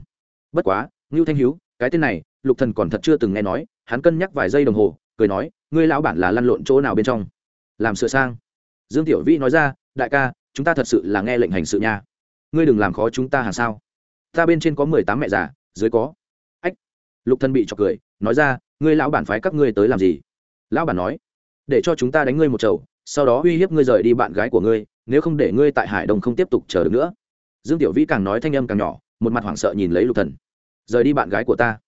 Bất quá, ngưu thanh hiếu, cái tên này, lục thần còn thật chưa từng nghe nói, hắn cân nhắc vài giây đồng hồ, cười nói, ngươi lão bản là lăn lộn chỗ nào bên trong? Làm sửa sang. Dương tiểu vĩ nói ra, đại ca chúng ta thật sự là nghe lệnh hành sự nha. Ngươi đừng làm khó chúng ta hàng sao. Ta bên trên có mười tám mẹ già, dưới có. Ách. Lục thân bị chọc cười, nói ra, ngươi lão bản phái các ngươi tới làm gì? Lão bản nói, để cho chúng ta đánh ngươi một chầu, sau đó uy hiếp ngươi rời đi bạn gái của ngươi, nếu không để ngươi tại hải đông không tiếp tục chờ được nữa. Dương tiểu vĩ càng nói thanh âm càng nhỏ, một mặt hoảng sợ nhìn lấy lục thần. Rời đi bạn gái của ta.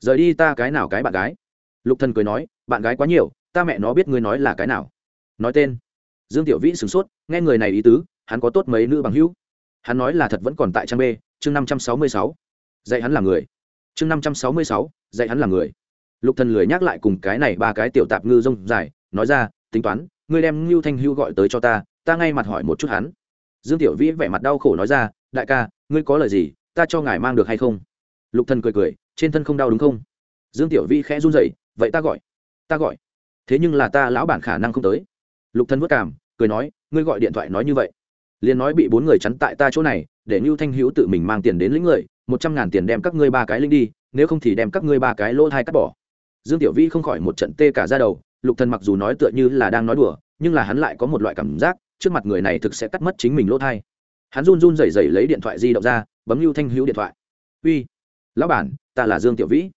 Rời đi ta cái nào cái bạn gái? Lục thần cười nói, bạn gái quá nhiều, ta mẹ nó biết ngươi nói là cái nào. Nói tên. Dương tiểu vĩ sửng sốt, nghe người này ý tứ hắn có tốt mấy nữ bằng hữu. Hắn nói là thật vẫn còn tại trang b, chương năm trăm sáu mươi sáu. Dạy hắn là người. Chương năm trăm sáu mươi sáu, dạy hắn là người. Lục thần lười nhắc lại cùng cái này ba cái tiểu tạp ngư rông dài, nói ra, tính toán, ngươi đem ngưu thanh hưu gọi tới cho ta ta ngay mặt hỏi một chút hắn. Dương tiểu vĩ vẻ mặt đau khổ nói ra, đại ca, ngươi có lời gì, ta cho ngài mang được hay không? Lục thần cười cười, trên thân không đau đúng không? Dương tiểu vĩ khẽ run rẩy, vậy ta gọi ta gọi. Thế nhưng là ta lão bản khả năng không tới. Lục thần vất cảm cười nói, ngươi gọi điện thoại nói như vậy liền nói bị bốn người chắn tại ta chỗ này, để ngưu thanh hữu tự mình mang tiền đến lĩnh người, một trăm ngàn tiền đem các ngươi ba cái linh đi, nếu không thì đem các ngươi ba cái lỗ thai cắt bỏ. Dương tiểu Vi không khỏi một trận tê cả ra đầu, lục thần mặc dù nói tựa như là đang nói đùa, nhưng là hắn lại có một loại cảm giác, trước mặt người này thực sẽ cắt mất chính mình lỗ thai. Hắn run run rẩy rẩy lấy điện thoại di động ra, bấm lưu thanh hữu điện thoại. Uy, lão bản, ta là dương tiểu vĩ.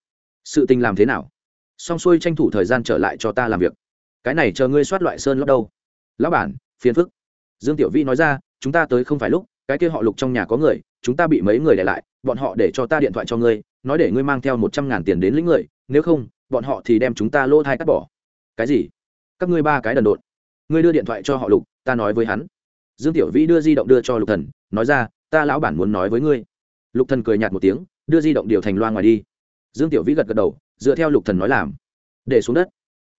Sự tình làm thế nào? Xong xuôi tranh thủ thời gian trở lại cho ta làm việc. Cái này chờ ngươi soát loại sơn lót đâu? Lão bản, phiền phức. Dương tiểu vĩ nói ra chúng ta tới không phải lúc, cái kia họ lục trong nhà có người, chúng ta bị mấy người để lại, bọn họ để cho ta điện thoại cho ngươi, nói để ngươi mang theo một trăm ngàn tiền đến lĩnh người, nếu không, bọn họ thì đem chúng ta lỗ thai cắt bỏ. Cái gì? Các ngươi ba cái đần độn. Ngươi đưa điện thoại cho họ lục, ta nói với hắn. Dương tiểu vĩ đưa di động đưa cho lục thần, nói ra, ta lão bản muốn nói với ngươi. Lục thần cười nhạt một tiếng, đưa di động điều thành loa ngoài đi. Dương tiểu vĩ gật gật đầu, dựa theo lục thần nói làm. Để xuống đất.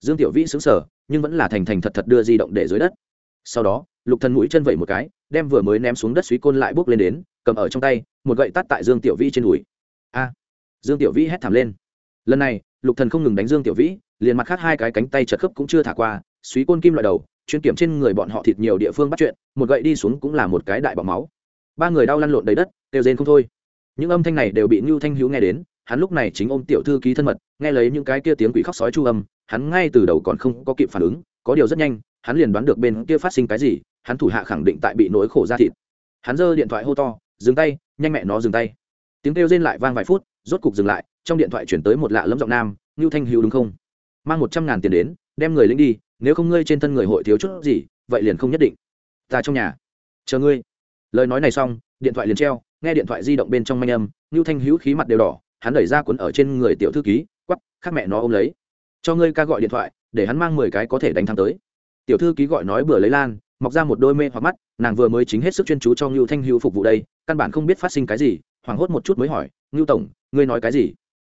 Dương tiểu vĩ xứng sở nhưng vẫn là thành thành thật thật đưa di động để dưới đất. Sau đó lục thần mũi chân vẩy một cái, đem vừa mới ném xuống đất suý côn lại bước lên đến, cầm ở trong tay, một gậy tát tại dương tiểu vĩ trên đùi. A! Dương tiểu vĩ hét thảm lên. Lần này, lục thần không ngừng đánh dương tiểu vĩ, liền mặt khác hai cái cánh tay chật khớp cũng chưa thả qua, suý côn kim loại đầu, chuyên kiểm trên người bọn họ thịt nhiều địa phương bắt chuyện, một gậy đi xuống cũng là một cái đại bọc máu. Ba người đau lăn lộn đầy đất, kêu rên không thôi. Những âm thanh này đều bị ngưu thanh hữu nghe đến, hắn lúc này chính ôm tiểu thư ký thân mật, nghe lấy những cái kia tiếng quỷ khóc sói chu âm, hắn ngay từ đầu còn không có kịp phản ứng, có điều rất nhanh, hắn liền đoán được bên kia phát sinh cái gì hắn thủ hạ khẳng định tại bị nỗi khổ ra thịt. Hắn giơ điện thoại hô to, dừng tay, nhanh mẹ nó dừng tay. Tiếng kêu rên lại vang vài phút, rốt cục dừng lại, trong điện thoại chuyển tới một lạ lẫm giọng nam, ngưu thanh hữu đúng không? Mang một trăm ngàn tiền đến, đem người lính đi, nếu không ngươi trên thân người hội thiếu chút gì, vậy liền không nhất định. Ta trong nhà, chờ ngươi. Lời nói này xong, điện thoại liền treo, nghe điện thoại di động bên trong manh âm, ngưu thanh hữu khí mặt đều đỏ, hắn đẩy ra cuốn ở trên người tiểu thư ký, quắp, khác mẹ nó ôm lấy. Cho ngươi ca gọi điện thoại, để hắn mang mười cái có thể đánh thắng tới. Tiểu thư ký gọi nói bừa lấy lan mọc ra một đôi mê hoặc mắt, nàng vừa mới chính hết sức chuyên chú cho ngưu thanh hữu phục vụ đây, căn bản không biết phát sinh cái gì, hoảng hốt một chút mới hỏi, ngưu tổng, ngươi nói cái gì?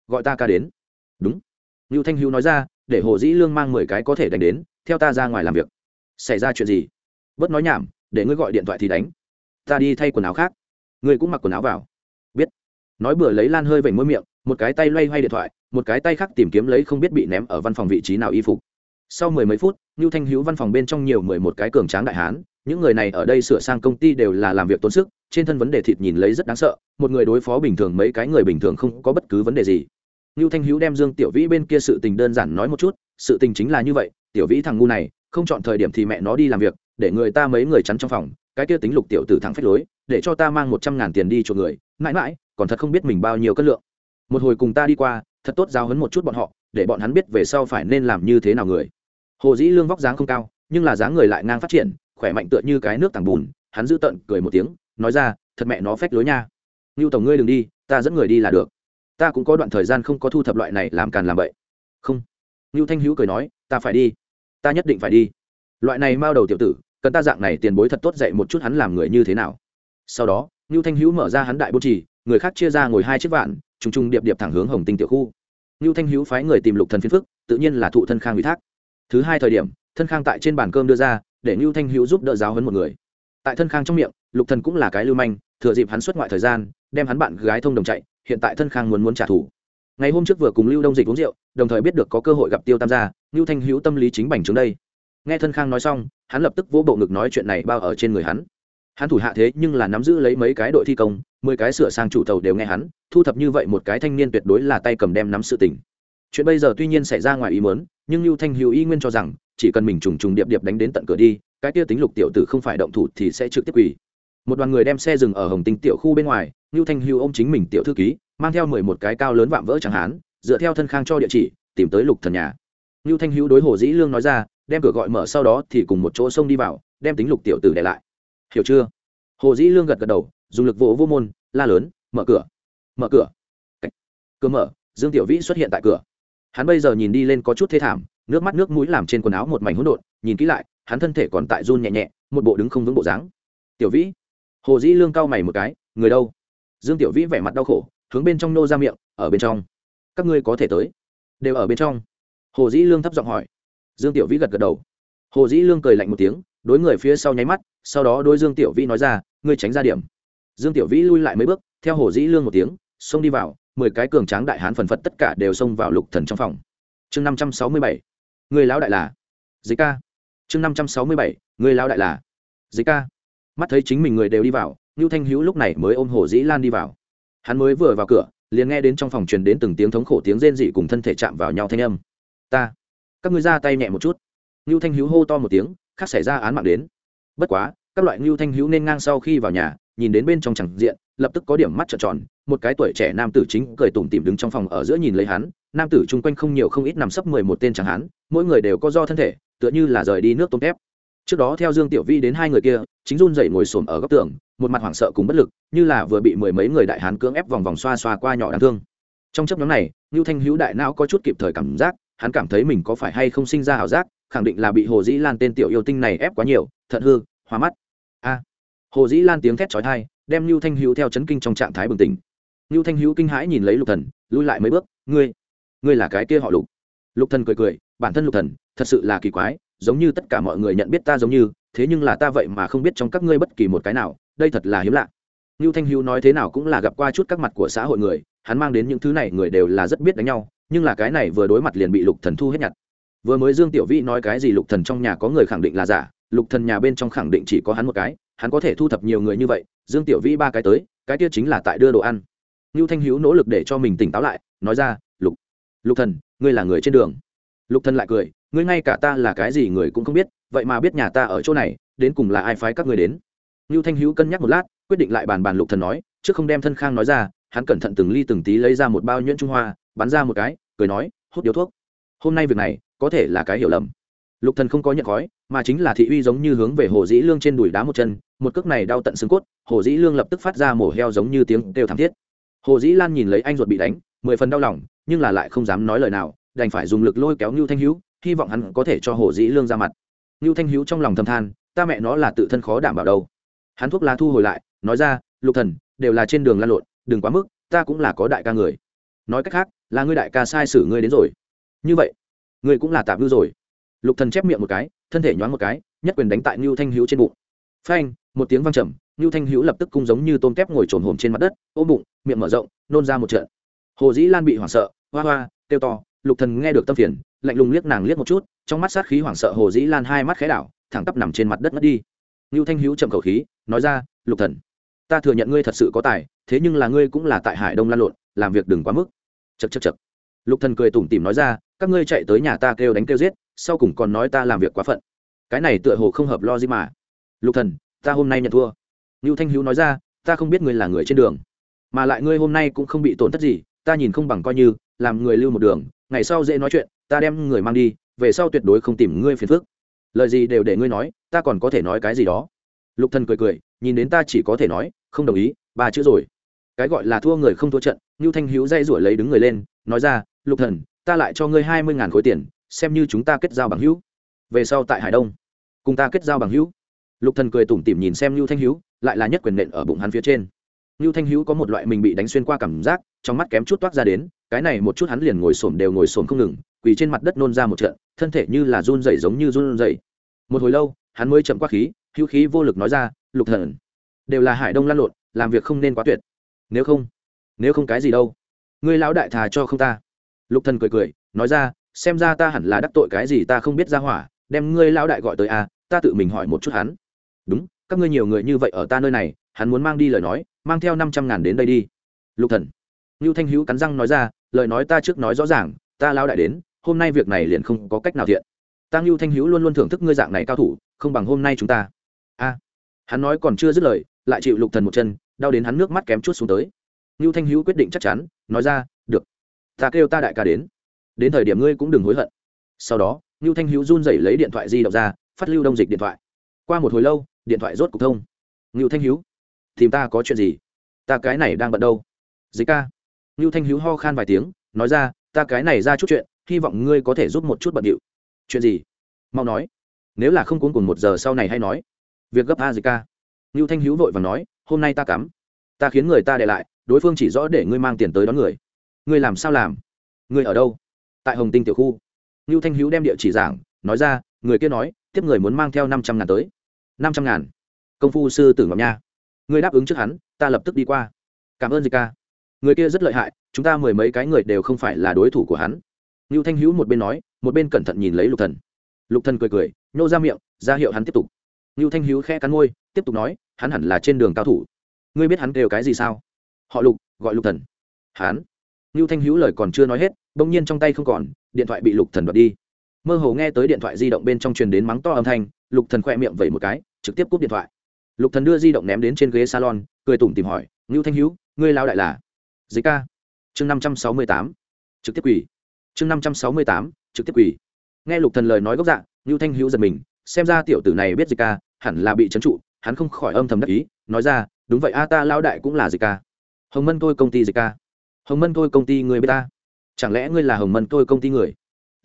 Gọi ta ca đến. Đúng. Ngưu thanh hữu nói ra, để hồ dĩ lương mang mười cái có thể đánh đến, theo ta ra ngoài làm việc. Xảy ra chuyện gì? Bớt nói nhảm, để ngươi gọi điện thoại thì đánh. Ta đi thay quần áo khác. Ngươi cũng mặc quần áo vào. Biết. Nói bừa lấy lan hơi vểnh môi miệng, một cái tay loay hoay điện thoại, một cái tay khác tìm kiếm lấy không biết bị ném ở văn phòng vị trí nào y phục sau mười mấy phút, ngưu thanh hữu văn phòng bên trong nhiều mười một cái cường tráng đại hán, những người này ở đây sửa sang công ty đều là làm việc tốn sức, trên thân vấn đề thịt nhìn lấy rất đáng sợ, một người đối phó bình thường mấy cái người bình thường không có bất cứ vấn đề gì. Ngưu thanh hữu đem dương tiểu vĩ bên kia sự tình đơn giản nói một chút, sự tình chính là như vậy, tiểu vĩ thằng ngu này, không chọn thời điểm thì mẹ nó đi làm việc, để người ta mấy người chắn trong phòng, cái kia tính lục tiểu tử thẳng phách lối, để cho ta mang một trăm ngàn tiền đi cho người, mãi mãi, còn thật không biết mình bao nhiêu cân lượng. Một hồi cùng ta đi qua, thật tốt giáo hấn một chút bọn họ, để bọn hắn biết về sau phải nên làm như thế nào người hồ dĩ lương vóc dáng không cao, nhưng là dáng người lại ngang phát triển, khỏe mạnh tựa như cái nước tảng bùn, hắn giữ tận cười một tiếng, nói ra, thật mẹ nó phách lối nha. Ngưu tổng ngươi đừng đi, ta dẫn người đi là được. Ta cũng có đoạn thời gian không có thu thập loại này làm càn làm vậy không. Ngưu thanh hữu cười nói, ta phải đi. Ta nhất định phải đi. Loại này mao đầu tiểu tử, cần ta dạng này tiền bối thật tốt dạy một chút hắn làm người như thế nào. Sau đó, ngưu thanh hữu mở ra hắn đại bố trì, người khác chia ra ngồi hai chiếc vạn, trùng trùng điệp điệp thẳng hướng hồng tinh tiểu khu. Ngưu thanh hữu phái người tìm lục thần phiên phức, tự nhiên là thụ thân khang ủy thác thứ hai thời điểm, thân khang tại trên bàn cơm đưa ra, để ngưu thanh hữu giúp đỡ giáo hấn một người. Tại thân khang trong miệng, lục thần cũng là cái lưu manh, thừa dịp hắn xuất ngoại thời gian, đem hắn bạn gái thông đồng chạy, hiện tại thân khang muốn muốn trả thù. Ngày hôm trước vừa cùng lưu đông dịch uống rượu, đồng thời biết được có cơ hội gặp tiêu tam gia ngưu thanh hữu tâm lý chính bành trướng đây. Nghe thân khang nói xong, hắn lập tức vỗ bộ ngực nói chuyện này bao ở trên người hắn. Hắn thủ hạ thế nhưng là nắm giữ lấy mấy cái đội thi công, mười cái sửa sang chủ tàu đều nghe hắn, thu thập như vậy một cái thanh niên tuyệt đối là tay cầm đem nắm sự tình chuyện bây giờ tuy nhiên xảy ra ngoài ý mớn nhưng lưu thanh hữu y nguyên cho rằng, chỉ cần mình trùng trùng điệp điệp đánh đến tận cửa đi, cái kia tính lục tiểu tử không phải động thủ thì sẽ trực tiếp quỳ. Một đoàn người đem xe dừng ở hồng tinh tiểu khu bên ngoài, lưu thanh hữu ô m chính mình tiểu thư ký, mang theo mười một cái cao lớn vạm vỡ chẳng hán, dựa theo thân khang cho địa chỉ, tìm tới lục thần nhà. Lưu thanh hữu đối hồ dĩ lương nói ra, đem cửa gọi mở sau đó thì cùng một chỗ sông đi vào, đem tính lục tiểu tử để lại. Hiểu chưa? Hồ dĩ lương gật gật đầu, dùng lực vỗ vô môn, la lớn, mở cửa mở cửa. Cách. cửa mở, dương tiểu vĩ xuất hiện tại cửa hắn bây giờ nhìn đi lên có chút thê thảm, nước mắt nước mũi làm trên quần áo một mảnh hỗn độn, nhìn kỹ lại, hắn thân thể còn tại run nhẹ nhẹ, một bộ đứng không vững bộ dáng. Tiểu vĩ. Hồ dĩ lương cau mày một cái, người đâu? Dương tiểu vĩ vẻ mặt đau khổ, hướng bên trong nô ra miệng, ở bên trong. Các ngươi có thể tới. Đều ở bên trong. Hồ dĩ lương thấp giọng hỏi. Dương tiểu vĩ gật gật đầu. Hồ dĩ lương cười lạnh một tiếng, đối người phía sau nháy mắt, sau đó đôi dương tiểu vĩ nói ra, ngươi tránh ra điểm. Dương tiểu vĩ lui lại mấy bước, theo hồ dĩ lương một tiếng, xông đi vào mười cái cường tráng đại hán phần phật tất cả đều xông vào lục thần trong phòng. Chương năm trăm sáu mươi bảy, người lão đại là dịch ca. Chương năm trăm sáu mươi bảy, người lão đại là dịch ca. Mắt thấy chính mình người đều đi vào, ngưu thanh hữu lúc này mới ôm hồ dĩ lan đi vào. Hắn mới vừa vào cửa, liền nghe đến trong phòng truyền đến từng tiếng thống khổ tiếng rên dị cùng thân thể chạm vào nhau thanh âm. Ta, các ngươi ra tay nhẹ một chút. Ngưu thanh hữu hô to một tiếng, khác xảy ra án mạng đến. Bất quá, các loại ngưu thanh hữu nên ngang sau khi vào nhà, nhìn đến bên trong chẳng diện, lập tức có điểm mắt trợn tròn một cái tuổi trẻ nam tử chính cười tủm tỉm đứng trong phòng ở giữa nhìn lấy hắn, nam tử chung quanh không nhiều không ít nằm sấp mười một tên chẳng hắn mỗi người đều có do thân thể, tựa như là rời đi nước tôm tép. Trước đó theo dương tiểu vi đến hai người kia, chính run dậy ngồi xổm ở góc tường, một mặt hoảng sợ cùng bất lực, như là vừa bị mười mấy người đại hán cưỡng ép vòng vòng xoa xoa qua nhỏ đáng thương. Trong chấp nhóm này ngưu thanh hữu đại não có chút kịp thời cảm giác, hắn cảm thấy mình có phải hay không sinh ra ảo giác, khẳng định là bị hồ dĩ lan tên tiểu yêu tinh này ép quá nhiều, thận hư hóa mắt. A. Hồ dĩ lan tiếng thét trói thai đem lưu thanh hữu theo chấn kinh trong trạng thái bừng tỉnh. Ngưu thanh hữu kinh hãi nhìn lấy lục thần, lui lại mấy bước, ngươi ngươi là cái kia họ lục. Lục thần cười cười, bản thân lục thần, thật sự là kỳ quái, giống như tất cả mọi người nhận biết ta giống như, thế nhưng là ta vậy mà không biết trong các ngươi bất kỳ một cái nào, đây thật là hiếm lạ. Ngưu thanh hữu nói thế nào cũng là gặp qua chút các mặt của xã hội người, hắn mang đến những thứ này người đều là rất biết đánh nhau, nhưng là cái này vừa đối mặt liền bị lục thần thu hết nhặt. Vừa mới dương tiểu vĩ nói cái gì lục thần trong nhà có người khẳng định là giả, lục thần nhà bên trong khẳng định chỉ có hắn một cái, hắn có thể thu thập nhiều người như vậy, dương tiểu vĩ ba cái tới, cái kia chính là tại đưa đồ ăn ngưu thanh hữu nỗ lực để cho mình tỉnh táo lại, nói ra, lục lục thần, ngươi là người trên đường. Lục thần lại cười, ngươi ngay cả ta là cái gì người cũng không biết, vậy mà biết nhà ta ở chỗ này, đến cùng là ai phái các ngươi đến? Ngưu thanh hữu cân nhắc một lát, quyết định lại bàn bàn lục thần nói, trước không đem thân khang nói ra, hắn cẩn thận từng ly từng tí lấy ra một bao nhuyễn trung hoa, bắn ra một cái, cười nói, hút điếu thuốc. Hôm nay việc này, có thể là cái hiểu lầm. Lục thần không có nhận khói, mà chính là thị uy giống như hướng về hồ dĩ lương trên đùi đá một chân, một cước này đau tận xương cốt, hồ dĩ lương lập tức phát ra mổ heo giống như tiếng kêu thảm thiết hồ dĩ lan nhìn lấy anh ruột bị đánh, mười phần đau lòng, nhưng là lại không dám nói lời nào, đành phải dùng lực lôi kéo ngưu thanh hữu hy vọng hắn có thể cho hồ dĩ lương ra mặt. Ngưu thanh hữu trong lòng thầm than, ta mẹ nó là tự thân khó đảm bảo đâu. Hắn thuốc lá thu hồi lại, nói ra, lục thần, đều là trên đường lan lộn, đừng quá mức, ta cũng là có đại ca người. Nói cách khác, là ngươi đại ca sai sử ngươi đến rồi. Như vậy, ngươi cũng là tạm ngư rồi. Lục thần chép miệng một cái, thân thể nhoáng một cái, nhất quyền đánh tại ngưu thanh hữu trên bụng. Phanh, một tiếng vang trầm ngưu thanh hữu lập tức cung giống như tôm tép ngồi trồn hổm trên mặt đất, ôm bụng, miệng mở rộng, nôn ra một trận. Hồ dĩ lan bị hoảng sợ, hoa hoa, kêu to, lục thần nghe được tâm phiền, lạnh lùng liếc nàng liếc một chút, trong mắt sát khí hoảng sợ hồ dĩ lan hai mắt khẽ đảo, thẳng tắp nằm trên mặt đất mất đi. Ngưu thanh hữu chậm khẩu khí, nói ra, lục thần, ta thừa nhận ngươi thật sự có tài, thế nhưng là ngươi cũng là tại hải đông lan lộn, làm việc đừng quá mức. Chật chật chật lục thần cười tủm tỉm nói ra, các ngươi chạy tới nhà ta kêu đánh kêu giết, sau cùng còn nói ta làm việc quá phận. Cái này tựa hồ không hợp lo gì mà. Lục thần, ta hôm nay nhận thua ngưu thanh hữu nói ra, ta không biết ngươi là người trên đường, mà lại ngươi hôm nay cũng không bị tổn thất gì, ta nhìn không bằng coi như, làm người lưu một đường, ngày sau dễ nói chuyện, ta đem người mang đi, về sau tuyệt đối không tìm ngươi phiền phức. Lời gì đều để ngươi nói, ta còn có thể nói cái gì đó. Lục thần cười cười, nhìn đến ta chỉ có thể nói, không đồng ý, ba chữ rồi. Cái gọi là thua người không thua trận, ngưu thanh hữu dây rủa lấy đứng người lên, nói ra, lục thần, ta lại cho ngươi hai mươi ngàn khối tiền, xem như chúng ta kết giao bằng hữu. Về sau tại hải đông, cùng ta kết giao bằng hữu. Lục thần cười tủm tỉm nhìn xem lưu thanh hữu lại là nhất quyền nện ở bụng hắn phía trên. Lưu thanh hữu có một loại mình bị đánh xuyên qua cảm giác, trong mắt kém chút toát ra đến, cái này một chút hắn liền ngồi xổm đều ngồi xổm không ngừng, quỳ trên mặt đất nôn ra một trận, thân thể như là run rẩy giống như run rẩy. Một hồi lâu, hắn mới chậm qua khí, hữu khí vô lực nói ra, lục thần, đều là hải đông lăn lộn, làm việc không nên quá tuyệt. Nếu không nếu không cái gì đâu. Ngươi lão đại thà cho không ta. Lục thần cười cười, nói ra, xem ra ta hẳn là đắc tội cái gì ta không biết ra hỏa, đem ngươi lão đại gọi tới à ta tự mình hỏi một chút hắn. Đúng các ngươi nhiều người như vậy ở ta nơi này, hắn muốn mang đi lời nói, mang theo năm trăm ngàn đến đây đi. Lục thần. Lưu thanh hữu cắn răng nói ra, lời nói ta trước nói rõ ràng, ta lao đại đến, hôm nay việc này liền không có cách nào thiện. Ta lưu thanh hữu luôn luôn thưởng thức ngươi dạng này cao thủ, không bằng hôm nay chúng ta. A. Hắn nói còn chưa dứt lời, lại chịu lục thần một chân, đau đến hắn nước mắt kém chút xuống tới. Lưu thanh hữu quyết định chắc chắn, nói ra, được. Ta kêu ta đại ca đến. Đến thời điểm ngươi cũng đừng hối hận. Sau đó Lưu thanh hữu run rẩy lấy điện thoại di động ra, phát lưu đông dịch điện thoại. Qua một hồi lâu điện thoại rốt cục thông. Ngưu thanh hữu tìm ta có chuyện gì? Ta cái này đang bận đâu? Dịch ca. Ngưu thanh hữu ho khan vài tiếng, nói ra, ta cái này ra chút chuyện, hy vọng ngươi có thể giúp một chút bận điệu. Chuyện gì? Mau nói. Nếu là không cuốn cùng một giờ sau này hay nói. Việc gấp a, dịch ca. Ngưu thanh hữu vội và nói, hôm nay ta cắm. Ta khiến người ta để lại, đối phương chỉ rõ để ngươi mang tiền tới đón người. Ngươi làm sao làm? Ngươi ở đâu? Tại hồng tinh tiểu khu. Ngưu thanh hữu đem địa chỉ giảng, nói ra, người kia nói, tiếp người muốn mang theo năm trăm ngàn tới năm trăm ngàn. Công phu sư tử ngọc nha. Người đáp ứng trước hắn, ta lập tức đi qua. Cảm ơn dịch ca. Người kia rất lợi hại, chúng ta mười mấy cái người đều không phải là đối thủ của hắn. Ngưu thanh hữu một bên nói, một bên cẩn thận nhìn lấy lục thần. Lục thần cười cười, nhô ra miệng, ra hiệu hắn tiếp tục. Ngưu thanh hữu khẽ cắn môi, tiếp tục nói, hắn hẳn là trên đường cao thủ. Ngươi biết hắn đều cái gì sao? Họ lục, gọi lục thần. Hắn. Ngưu thanh hữu lời còn chưa nói hết, bỗng nhiên trong tay không còn, điện thoại bị lục thần đoạt đi mơ hồ nghe tới điện thoại di động bên trong truyền đến mắng to âm thanh, lục thần khoe miệng vẩy một cái, trực tiếp cúp điện thoại. Lục thần đưa di động ném đến trên ghế salon, cười tủm tìm hỏi, ngưu thanh hữu ngươi lao đại là? Dịch ca. Chương năm trăm sáu mươi tám. Trực tiếp quỷ chương năm trăm sáu mươi tám, trực tiếp quỷ nghe lục thần lời nói gốc dạ ngưu thanh hữu giật mình, xem ra tiểu tử này biết dịch ca, hẳn là bị trấn trụ, hắn không khỏi âm thầm đắc ý, nói ra, đúng vậy a, ta lao đại cũng là dịch ca. Hồng mân tôi công ty dịch ca. Hồng mân tôi công ty người b ta. Chẳng lẽ ngươi là hồng mân tôi công ty người?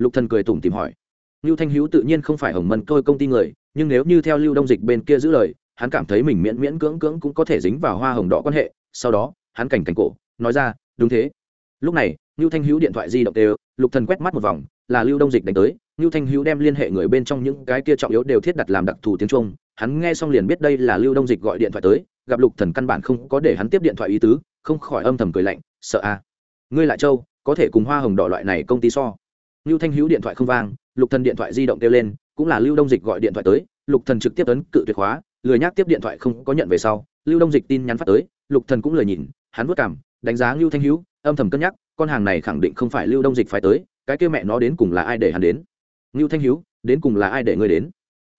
Lục thần cười tủm tìm hỏi. Lưu thanh hữu tự nhiên không phải hồng mân tôi công ty người, nhưng nếu như theo lưu đông dịch bên kia giữ lời, hắn cảm thấy mình miễn miễn cưỡng cưỡng cũng có thể dính vào hoa hồng đỏ quan hệ, sau đó, hắn cảnh cảnh cổ, nói ra, đúng thế. Lúc này, lưu thanh hữu điện thoại di động đều, lục thần quét mắt một vòng, là lưu đông dịch đánh tới, lưu thanh hữu đem liên hệ người bên trong những cái kia trọng yếu đều thiết đặt làm đặc thù tiếng trung, hắn nghe xong liền biết đây là lưu đông dịch gọi điện thoại tới, gặp lục thần căn bản không có để hắn tiếp điện thoại ý tứ, không khỏi âm thầm cười lạnh, sợ à ngươi lại châu có thể cùng hoa hồng đỏ loại này công ty so lưu thanh hữu điện thoại không vang, lục thần điện thoại di động kêu lên, cũng là lưu đông dịch gọi điện thoại tới, lục thần trực tiếp ấn cự tuyệt khóa, lười nhác tiếp điện thoại không có nhận về sau, lưu đông dịch tin nhắn phát tới, lục thần cũng lười nhìn, hắn vuốt cảm đánh giá lưu thanh hữu, âm thầm cân nhắc, con hàng này khẳng định không phải lưu đông dịch phải tới, cái kia mẹ nó đến cùng là ai để hắn đến? Lưu thanh hữu, đến cùng là ai để ngươi đến?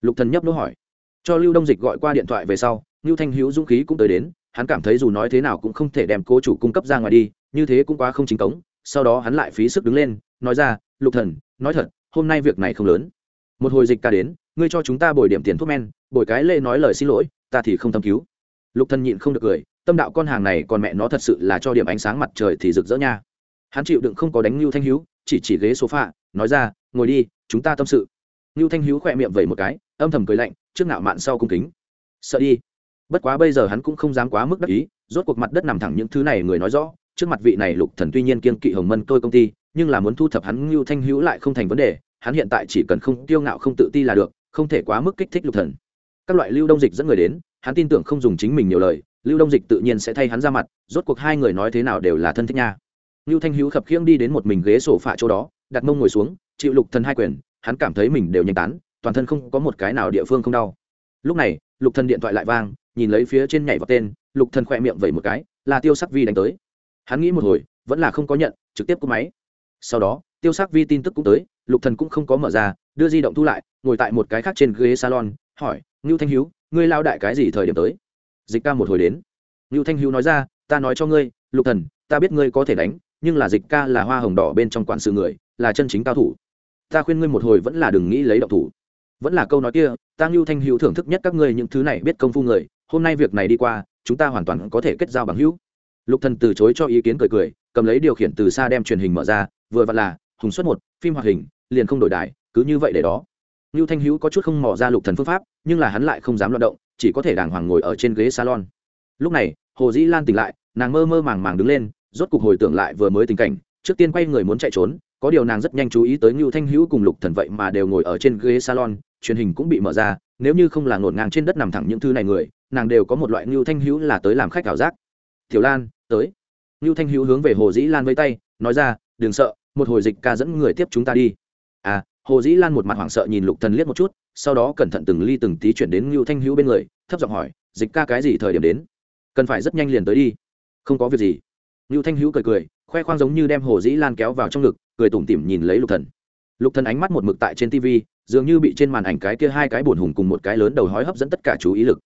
Lục thần nhấp nô hỏi. Cho lưu đông dịch gọi qua điện thoại về sau lưu thanh hữu dũng khí cũng tới đến, hắn cảm thấy dù nói thế nào cũng không thể đem cố chủ cung cấp ra ngoài đi, như thế cũng quá không chính cống, sau đó hắn lại phí sức đứng lên, nói ra lục thần, nói thật, hôm nay việc này không lớn. Một hồi dịch ca đến, ngươi cho chúng ta bồi điểm tiền thuốc men, bồi cái lê nói lời xin lỗi, ta thì không thâm cứu. Lục thần nhịn không được cười, tâm đạo con hàng này còn mẹ nó thật sự là cho điểm ánh sáng mặt trời thì rực rỡ nha. Hắn chịu đựng không có đánh lưu thanh hữu chỉ chỉ ghế sofa, nói ra, ngồi đi, chúng ta tâm sự. Lưu thanh hữu khỏe miệng vẩy một cái, âm thầm cười lạnh, trước ngạo mạn sau cung kính. Sợ đi. Bất quá bây giờ hắn cũng không dám quá mức đắc ý, rốt cuộc mặt đất nằm thẳng những thứ này người nói rõ, trước mặt vị này lục thần tuy nhiên kiên kỵ hồng mân tôi công ty nhưng là muốn thu thập hắn lưu thanh hữu lại không thành vấn đề, hắn hiện tại chỉ cần không tiêu ngạo không tự ti là được, không thể quá mức kích thích lục thần. Các loại lưu đông dịch dẫn người đến, hắn tin tưởng không dùng chính mình nhiều lời, lưu đông dịch tự nhiên sẽ thay hắn ra mặt, rốt cuộc hai người nói thế nào đều là thân thích nha. Lưu thanh hữu khập khiễng đi đến một mình ghế sổ phạ chỗ đó, đặt mông ngồi xuống, chịu lục thần hai quyền, hắn cảm thấy mình đều nhanh tán, toàn thân không có một cái nào địa phương không đau. Lúc này, lục thần điện thoại lại vang, nhìn lấy phía trên nhảy vào tên, lục thần khỏe miệng vẩy một cái, là tiêu sắc vi đánh tới. Hắn nghĩ một hồi, vẫn là không có nhận, trực tiếp cúp máy sau đó, tiêu sắc vi tin tức cũng tới, lục thần cũng không có mở ra, đưa di động thu lại, ngồi tại một cái khác trên ghế salon, hỏi, ngưu thanh hiếu, ngươi lao đại cái gì thời điểm tới? Dịch ca một hồi đến. Ngưu thanh hiếu nói ra, ta nói cho ngươi, lục thần, ta biết ngươi có thể đánh, nhưng là dịch ca là hoa hồng đỏ bên trong quản sự người, là chân chính cao thủ. Ta khuyên ngươi một hồi vẫn là đừng nghĩ lấy động thủ. Vẫn là câu nói kia, ta ngưu thanh hữu thưởng thức nhất các ngươi những thứ này biết công phu người, hôm nay việc này đi qua, chúng ta hoàn toàn có thể kết giao bằng hữu. Lục thần từ chối cho ý kiến cười cười, cầm lấy điều khiển từ xa đem truyền hình mở ra vừa vặn là, hùng xuất một, phim hoạt hình, liền không đổi đài, cứ như vậy để đó. Lưu thanh hữu có chút không mò ra lục thần phương pháp, nhưng là hắn lại không dám loạt động, chỉ có thể đàng hoàng ngồi ở trên ghế salon. Lúc này, hồ dĩ lan tỉnh lại, nàng mơ mơ màng màng đứng lên, rốt cục hồi tưởng lại vừa mới tình cảnh, trước tiên quay người muốn chạy trốn, có điều nàng rất nhanh chú ý tới ngưu thanh hữu cùng lục thần vậy mà đều ngồi ở trên ghế salon, truyền hình cũng bị mở ra, nếu như không là ngổn ngang trên đất nằm thẳng những thứ này người, nàng đều có một loại ngưu thanh hữu là tới làm khách ảo giác. Tiểu lan, tới. Ngưu thanh hữu hướng về hồ dĩ lan với tay, nói ra, đừng sợ một hồi dịch ca dẫn người tiếp chúng ta đi. À hồ dĩ lan một mặt hoảng sợ nhìn lục thần liếc một chút, sau đó cẩn thận từng ly từng tí chuyển đến ngưu thanh hữu bên người, thấp giọng hỏi, dịch ca cái gì thời điểm đến? Cần phải rất nhanh liền tới đi. Không có việc gì. Ngưu thanh hữu cười cười, khoe khoang giống như đem hồ dĩ lan kéo vào trong ngực, cười tủm tỉm nhìn lấy lục thần. Lục thần ánh mắt một mực tại trên tv dường như bị trên màn ảnh cái kia hai cái buồn hùng cùng một cái lớn đầu hói hấp dẫn tất cả chú ý lực.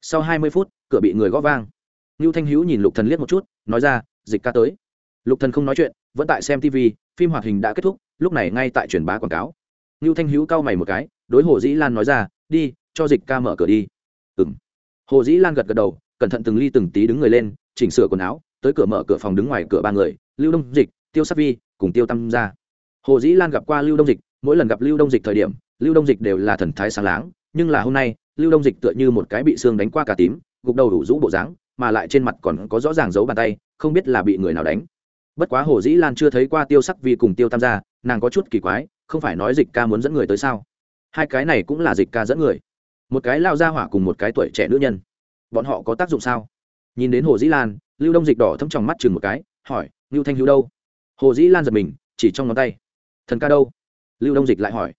Sau hai mươi phút, cửa bị người gõ vang. Ngưu thanh hữu nhìn lục thần liếc một chút, nói ra, dịch ca tới. Lục thần không nói chuyện, vẫn tại xem tv phim hoạt hình đã kết thúc, lúc này ngay tại truyền bá quảng cáo. Ngưu thanh hữu cau mày một cái, đối hồ dĩ lan nói ra, đi, cho dịch ca mở cửa đi. Ừm. Hồ dĩ lan gật gật đầu, cẩn thận từng ly từng tí đứng người lên, chỉnh sửa quần áo, tới cửa mở cửa phòng đứng ngoài cửa ba người, lưu đông dịch, tiêu sắc vi, cùng tiêu tâm ra hồ dĩ lan gặp qua lưu đông dịch, mỗi lần gặp lưu đông dịch thời điểm, lưu đông dịch đều là thần thái sáng láng, nhưng là hôm nay, lưu đông dịch tựa như một cái bị xương đánh qua cả tím, gục đầu đủ rũ bộ dáng, mà lại trên mặt còn có rõ ràng dấu bàn tay, không biết là bị người nào đánh bất quá hồ dĩ lan chưa thấy qua tiêu sắc vi cùng tiêu tam gia, nàng có chút kỳ quái, không phải nói dịch ca muốn dẫn người tới sao? Hai cái này cũng là dịch ca dẫn người. Một cái lao ra hỏa cùng một cái tuổi trẻ nữ nhân. Bọn họ có tác dụng sao? Nhìn đến hồ dĩ lan, lưu đông dịch đỏ thâm trong mắt chừng một cái, hỏi ngưu thanh hữu đâu? Hồ dĩ lan giật mình, chỉ trong ngón tay, thần ca đâu? Lưu đông dịch lại hỏi.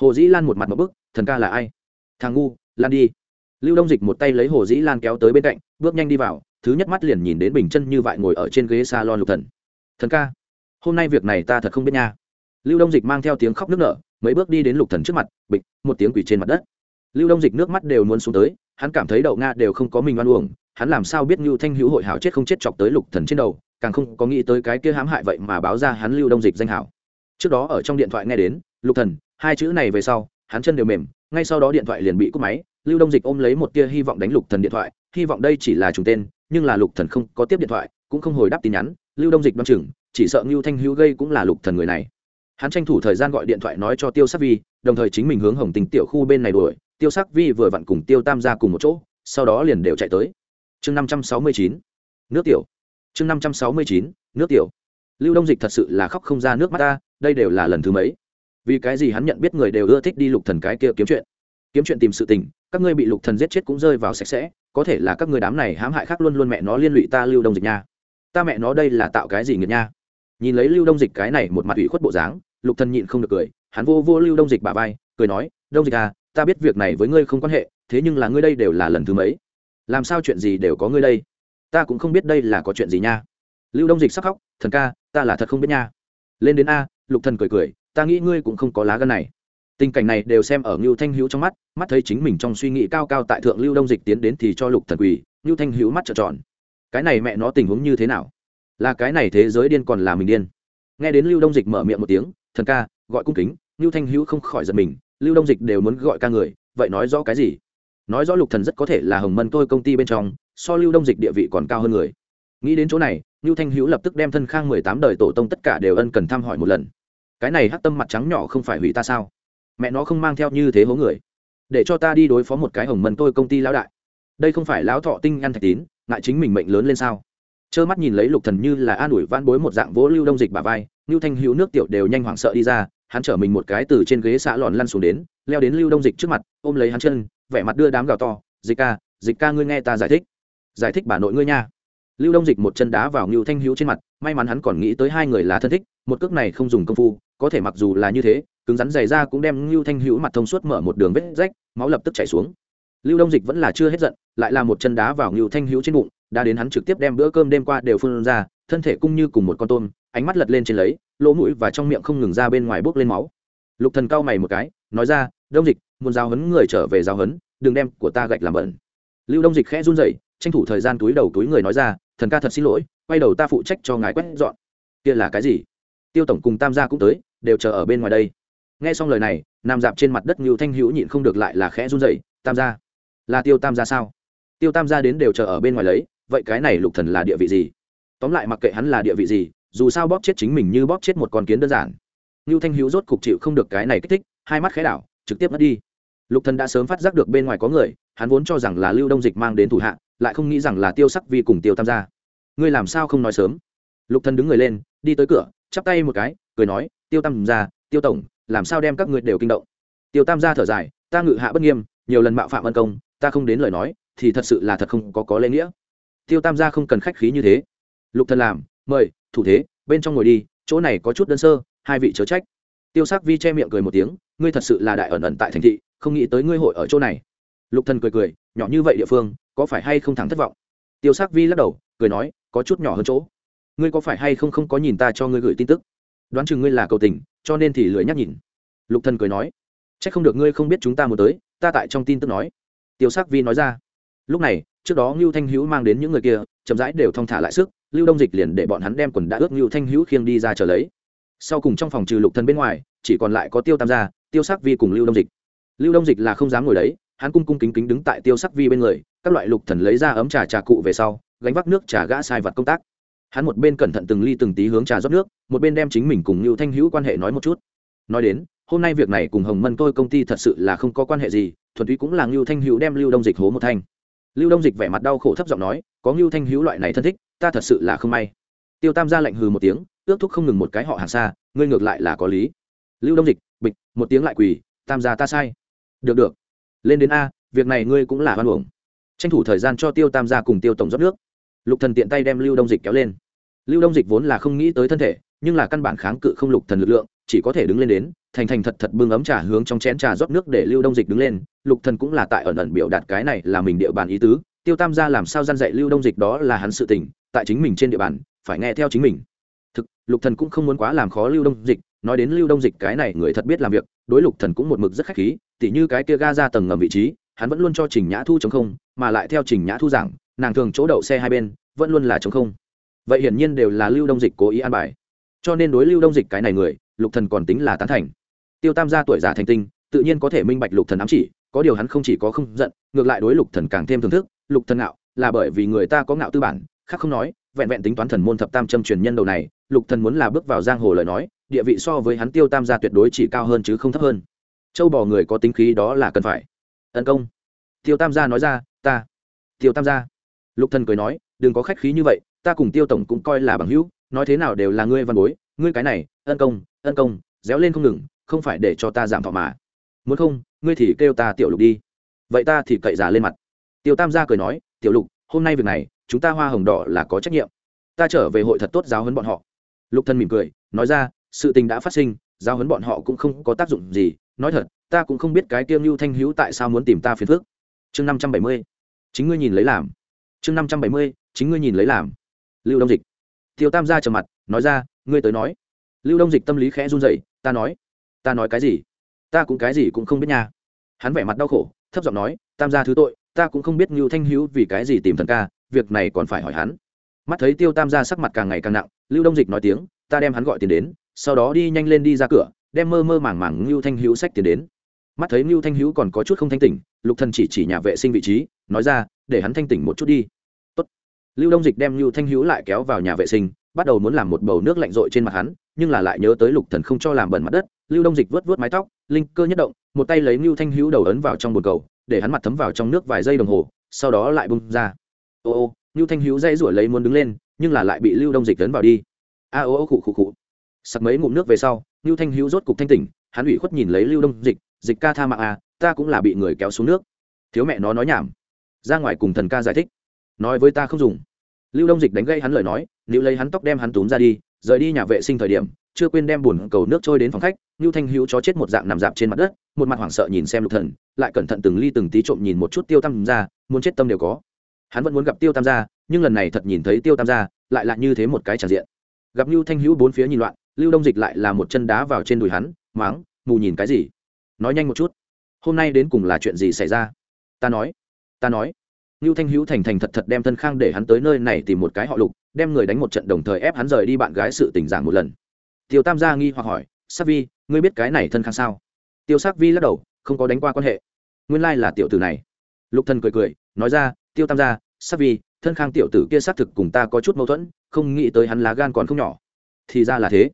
Hồ dĩ lan một mặt một bức, thần ca là ai? Thằng ngu, lan đi. Lưu đông dịch một tay lấy hồ dĩ lan kéo tới bên cạnh, bước nhanh đi vào, thứ nhất mắt liền nhìn đến bình chân như vại ngồi ở trên ghế s a lon lục thần thần ca, hôm nay việc này ta thật không biết nha. Lưu đông dịch mang theo tiếng khóc nước nở, mấy bước đi đến lục thần trước mặt, bịch, một tiếng quỷ trên mặt đất. Lưu đông dịch nước mắt đều muốn xuống tới, hắn cảm thấy đậu nga đều không có mình oan uổng, hắn làm sao biết như thanh hữu hội hảo chết không chết chọc tới lục thần trên đầu, càng không có nghĩ tới cái kia hãm hại vậy mà báo ra hắn lưu đông dịch danh hảo. Trước đó ở trong điện thoại nghe đến, lục thần, hai chữ này về sau, hắn chân đều mềm, ngay sau đó điện thoại liền bị cúp máy, lưu đông dịch ôm lấy một tia hy vọng đánh lục thần điện thoại, hy vọng đây chỉ là trùng tên, nhưng là lục thần không có tiếp điện thoại, cũng không hồi đáp tin nhắn lưu đông dịch đoán chừng, chỉ sợ ngưu thanh hữu gây cũng là lục thần người này. Hắn tranh thủ thời gian gọi điện thoại nói cho tiêu sắc vi, đồng thời chính mình hướng hồng tình tiểu khu bên này đuổi. Tiêu sắc vi vừa vặn cùng tiêu tam ra cùng một chỗ, sau đó liền đều chạy tới. Chương năm trăm sáu mươi chín, nước tiểu. Chương năm trăm sáu mươi chín, nước tiểu. Lưu đông dịch thật sự là khóc không ra nước mắt ta, đây đều là lần thứ mấy. Vì cái gì hắn nhận biết người đều ưa thích đi lục thần cái kia kiếm chuyện. Kiếm chuyện tìm sự tình, các ngươi bị lục thần giết chết cũng rơi vào sạch sẽ, có thể là các ngươi đám này hãm hại khác luôn luôn mẹ nó liên lụy ta lưu đông dịch nha ta mẹ nó đây là tạo cái gì nghiệt nha? Nhìn lấy lưu đông dịch cái này một mặt ủy khuất bộ dáng, lục thần nhịn không được cười, hắn vô vô lưu đông dịch bà vai, cười nói, đông dịch à ta biết việc này với ngươi không quan hệ, thế nhưng là ngươi đây đều là lần thứ mấy. Làm sao chuyện gì đều có ngươi đây? Ta cũng không biết đây là có chuyện gì nha. Lưu đông dịch sắc khóc, thần ca, ta là thật không biết nha. Lên đến a, lục thần cười cười, ta nghĩ ngươi cũng không có lá gan này. Tình cảnh này đều xem ở ngưu thanh hữu trong mắt mắt thấy chính mình trong suy nghĩ cao cao tại thượng lưu đông dịch tiến đến thì cho lục thần quỳ, ngưu thanh hữu mắt trợn tròn cái này mẹ nó tình huống như thế nào? Là cái này thế giới điên còn là mình điên? Nghe đến lưu đông dịch mở miệng một tiếng, thần ca, gọi cung kính, Lưu thanh hữu không khỏi giật mình, lưu đông dịch đều muốn gọi ca người, vậy nói rõ cái gì? Nói rõ lục thần rất có thể là hồng mân tôi công ty bên trong, so lưu đông dịch địa vị còn cao hơn người. Nghĩ đến chỗ này, Lưu thanh hữu lập tức đem thân khang mười tám đời tổ tông tất cả đều ân cần thăm hỏi một lần. Cái này hắc tâm mặt trắng nhỏ không phải hủy ta sao? Mẹ nó không mang theo như thế hố người. Để cho ta đi đối phó một cái hồng mân tôi công ty lão đại. Đây không phải lão thọ tinh ăn thạch tín ngại chính mình mệnh lớn lên sao? Trơ mắt nhìn lấy lục thần như là an ủi van bối một dạng vỗ lưu đông dịch bà vai, lưu thanh hữu nước tiểu đều nhanh hoảng sợ đi ra, hắn chở mình một cái từ trên ghế xã lòn lăn xuống đến, leo đến lưu đông dịch trước mặt, ôm lấy hắn chân, vẻ mặt đưa đám gào to, dịch ca dịch ca ngươi nghe ta giải thích. Giải thích bà nội ngươi nha. Lưu đông dịch một chân đá vào ngưu thanh hữu trên mặt, may mắn hắn còn nghĩ tới hai người là thân thích, một cước này không dùng công phu, có thể mặc dù là như thế, cứng rắn dày ra cũng đem ngưu thanh hữu mặt thông suốt mở một đường vết rách, máu lập tức chảy xuống lưu đông dịch vẫn là chưa hết giận, lại là một chân đá vào ngưu thanh hữu trên bụng, đã đến hắn trực tiếp đem bữa cơm đêm qua đều phun ra, thân thể cung như cùng một con tôm, ánh mắt lật lên trên lấy, lỗ mũi và trong miệng không ngừng ra bên ngoài bốc lên máu. Lục thần cau mày một cái, nói ra, đông dịch, muốn giao hấn người trở về giao hấn đừng đem của ta gạch làm bẩn. Lưu đông dịch khẽ run rẩy, tranh thủ thời gian túi đầu túi người nói ra, thần ca thật xin lỗi, quay đầu ta phụ trách cho ngài quét dọn. Kia là cái gì? Tiêu tổng cùng tam gia cũng tới, đều chờ ở bên ngoài đây. Nghe xong lời này nằm dạp trên mặt đất ngưu thanh hữu nhịn không được lại là khẽ run rẩy, tam gia là tiêu tam gia sao? Tiêu tam gia đến đều chờ ở bên ngoài lấy, vậy cái này lục thần là địa vị gì? Tóm lại mặc kệ hắn là địa vị gì, dù sao bóp chết chính mình như bóp chết một con kiến đơn giản. Lưu thanh hữu rốt cục chịu không được cái này kích thích, hai mắt khẽ đảo, trực tiếp mất đi. Lục thần đã sớm phát giác được bên ngoài có người, hắn vốn cho rằng là lưu đông dịch mang đến thủ hạ, lại không nghĩ rằng là tiêu sắc vi cùng tiêu tam gia. Ngươi làm sao không nói sớm? Lục thần đứng người lên, đi tới cửa, chắp tay một cái, cười nói, tiêu tam gia, tiêu tổng, làm sao đem các ngươi đều kinh động? Tiêu tam gia thở dài, ta ngự hạ bất nghiêm, nhiều lần mạo phạm ân công ta không đến lời nói, thì thật sự là thật không có có lễ nghĩa. Tiêu tam gia không cần khách khí như thế. Lục thần làm, mời, thủ thế, bên trong ngồi đi, chỗ này có chút đơn sơ, hai vị chớ trách. Tiêu sắc vi che miệng cười một tiếng, ngươi thật sự là đại ẩn ẩn tại thành thị, không nghĩ tới ngươi hội ở chỗ này. Lục thần cười cười, nhỏ như vậy địa phương, có phải hay không thẳng thất vọng? Tiêu sắc vi lắc đầu, cười nói, có chút nhỏ hơn chỗ. Ngươi có phải hay không không có nhìn ta cho ngươi gửi tin tức? Đoán chừng ngươi là cầu tình, cho nên thì lười nhắc nhìn. Lục thần cười nói, chắc không được ngươi không biết chúng ta muốn tới, ta tại trong tin tức nói tiêu sắc vi nói ra. Lúc này, trước đó ngưu thanh hữu mang đến những người kia, chậm rãi đều thong thả lại sức, lưu đông dịch liền để bọn hắn đem quần đã ướt ngưu thanh hữu khiêng đi ra chờ lấy. Sau cùng trong phòng trừ lục thần bên ngoài, chỉ còn lại có tiêu tam gia, tiêu sắc vi cùng lưu đông dịch. Lưu đông dịch là không dám ngồi đấy, hắn cung cung kính kính đứng tại tiêu sắc vi bên người, các loại lục thần lấy ra ấm trà trà cụ về sau, gánh vác nước trà gã sai vặt công tác. Hắn một bên cẩn thận từng ly từng tí hướng trà rót nước, một bên đem chính mình cùng lưu thanh hữu quan hệ nói một chút. Nói đến, hôm nay việc này cùng hồng mân tôi công ty thật sự là không có quan hệ gì thuần túy cũng là lưu thanh hữu đem lưu đông dịch hố một thanh. Lưu đông dịch vẻ mặt đau khổ thấp giọng nói, có lưu thanh hữu loại này thân thích, ta thật sự là không may. Tiêu tam Gia lạnh hừ một tiếng, ước thúc không ngừng một cái họ hàng xa, ngươi ngược lại là có lý. Lưu đông dịch, bịch, một tiếng lại quỳ, tam gia ta sai. Được được. Lên đến a, việc này ngươi cũng là hoan uổng. Tranh thủ thời gian cho tiêu tam gia cùng tiêu tổng rót nước. Lục thần tiện tay đem lưu đông dịch kéo lên. Lưu đông dịch vốn là không nghĩ tới thân thể, nhưng là căn bản kháng cự không lục thần lực lượng, chỉ có thể đứng lên đến thành thành thật thật bưng ấm trà hướng trong chén trà rót nước để lưu đông dịch đứng lên. Lục thần cũng là tại ẩn ẩn biểu đạt cái này là mình địa bàn ý tứ. Tiêu tam gia làm sao gian dạy lưu đông dịch đó là hắn sự tình, tại chính mình trên địa bàn, phải nghe theo chính mình. Thực, lục thần cũng không muốn quá làm khó lưu đông dịch, nói đến lưu đông dịch cái này người thật biết làm việc, đối lục thần cũng một mực rất khách khí, tỉ như cái kia ga ra tầng ngầm vị trí, hắn vẫn luôn cho trình nhã thu chống không, mà lại theo trình nhã thu giảng, nàng thường chỗ đậu xe hai bên, vẫn luôn là chống không. Vậy hiển nhiên đều là lưu đông dịch cố ý an bài. Cho nên đối lưu đông dịch cái này người, lục thần còn tính là tán thành tiêu tam gia tuổi già thành tinh, tự nhiên có thể minh bạch lục thần ám chỉ, có điều hắn không chỉ có không giận, ngược lại đối lục thần càng thêm thưởng thức. Lục thần ngạo, là bởi vì người ta có ngạo tư bản, khác không nói, vẹn vẹn tính toán thần môn thập tam châm truyền nhân đầu này, lục thần muốn là bước vào giang hồ lời nói, địa vị so với hắn tiêu tam gia tuyệt đối chỉ cao hơn chứ không thấp hơn. Châu bò người có tính khí đó là cần phải. Tấn công. Tiêu tam gia nói ra, ta. Tiêu tam gia. Lục thần cười nói, đừng có khách khí như vậy, ta cùng tiêu tổng cũng coi là bằng hữu, nói thế nào đều là ngươi văn bối, ngươi cái này, ân công ân công, réo lên không ngừng không phải để cho ta giảm thọ mà. Muốn không, ngươi thì kêu ta tiểu lục đi. Vậy ta thì cậy giả lên mặt. Tiêu tam gia cười nói, tiểu lục, hôm nay việc này, chúng ta hoa hồng đỏ là có trách nhiệm. Ta trở về hội thật tốt giáo hấn bọn họ. Lục thân mỉm cười, nói ra, sự tình đã phát sinh, giáo hấn bọn họ cũng không có tác dụng gì. Nói thật, ta cũng không biết cái tiêu Lưu thanh hữu tại sao muốn tìm ta phiền phước chương năm trăm bảy mươi, chính ngươi nhìn lấy làm. Chương năm trăm bảy mươi, chính ngươi nhìn lấy làm. Lưu đông dịch. Tiêu tam gia trầm mặt, nói ra, ngươi tới nói. Lưu đông dịch tâm lý khẽ run rẩy, ta nói ta nói cái gì? Ta cũng cái gì cũng không biết nha. Hắn vẻ mặt đau khổ, thấp giọng nói, tam gia thứ tội, ta cũng không biết ngưu thanh hữu vì cái gì tìm thần ca, việc này còn phải hỏi hắn. Mắt thấy tiêu tam gia sắc mặt càng ngày càng nặng, lưu đông dịch nói tiếng, ta đem hắn gọi tiền đến, sau đó đi nhanh lên đi ra cửa, đem mơ mơ màng màng ngưu thanh hữu sách tiền đến. Mắt thấy ngưu thanh hữu còn có chút không thanh tỉnh, lục thần chỉ chỉ nhà vệ sinh vị trí, nói ra, để hắn thanh tỉnh một chút đi. Tốt. lưu đông dịch đem ngưu thanh hữu lại kéo vào nhà vệ sinh, bắt đầu muốn làm một bầu nước lạnh rội trên mặt hắn, nhưng là lại nhớ tới lục thần không cho làm bẩn mặt đất lưu đông dịch vớt vớt mái tóc, linh cơ nhất động, một tay lấy ngưu thanh hữu đầu ấn vào trong bồn cầu, để hắn mặt thấm vào trong nước vài giây đồng hồ, sau đó lại bung ra. Ô ô, ngưu thanh hữu dây rủi lấy muốn đứng lên, nhưng là lại bị lưu đông dịch ấn vào đi. A ô ô khụ khụ khụ. Sặc mấy ngụm nước về sau, ngưu thanh hữu rốt cục thanh tỉnh, hắn ủy khuất nhìn lấy lưu đông dịch dịch ca tha mạng à ta cũng là bị người kéo xuống nước. Thiếu mẹ nó nói nhảm. Ra ngoài cùng thần ca giải thích. Nói với ta không dùng. Lưu đông dịch đánh gây hắn lời nói nếu lấy hắn tóc đem hắn túm ra đi, rời đi nhà vệ sinh thời điểm chưa quên đem bùn cầu nước trôi đến phòng khách ngưu thanh hữu chó chết một dạng nằm dạp trên mặt đất một mặt hoảng sợ nhìn xem lục thần lại cẩn thận từng ly từng tí trộm nhìn một chút tiêu tam gia muốn chết tâm đều có. Hắn vẫn muốn gặp tiêu tam gia nhưng lần này thật nhìn thấy tiêu tam gia lại là như thế một cái tràn diện. Gặp ngưu thanh hữu bốn phía nhìn loạn lưu đông dịch lại là một chân đá vào trên đùi hắn máng mù nhìn cái gì? Nói nhanh một chút. Hôm nay đến cùng là chuyện gì xảy ra? Ta nói ta nói. Nưu Thanh Hữu thành thành thật thật đem Thân Khang để hắn tới nơi này tìm một cái họ Lục, đem người đánh một trận đồng thời ép hắn rời đi bạn gái sự tình giảng một lần. Tiêu Tam gia nghi hoặc hỏi, "Sắc Vi, ngươi biết cái này Thân Khang sao?" Tiêu Sắc Vi lắc đầu, không có đánh qua quan hệ. Nguyên lai là tiểu tử này. Lục Thần cười cười, nói ra, "Tiêu Tam gia, Sắc Vi, Thân Khang tiểu tử kia xác thực cùng ta có chút mâu thuẫn, không nghĩ tới hắn lá gan còn không nhỏ." Thì ra là thế.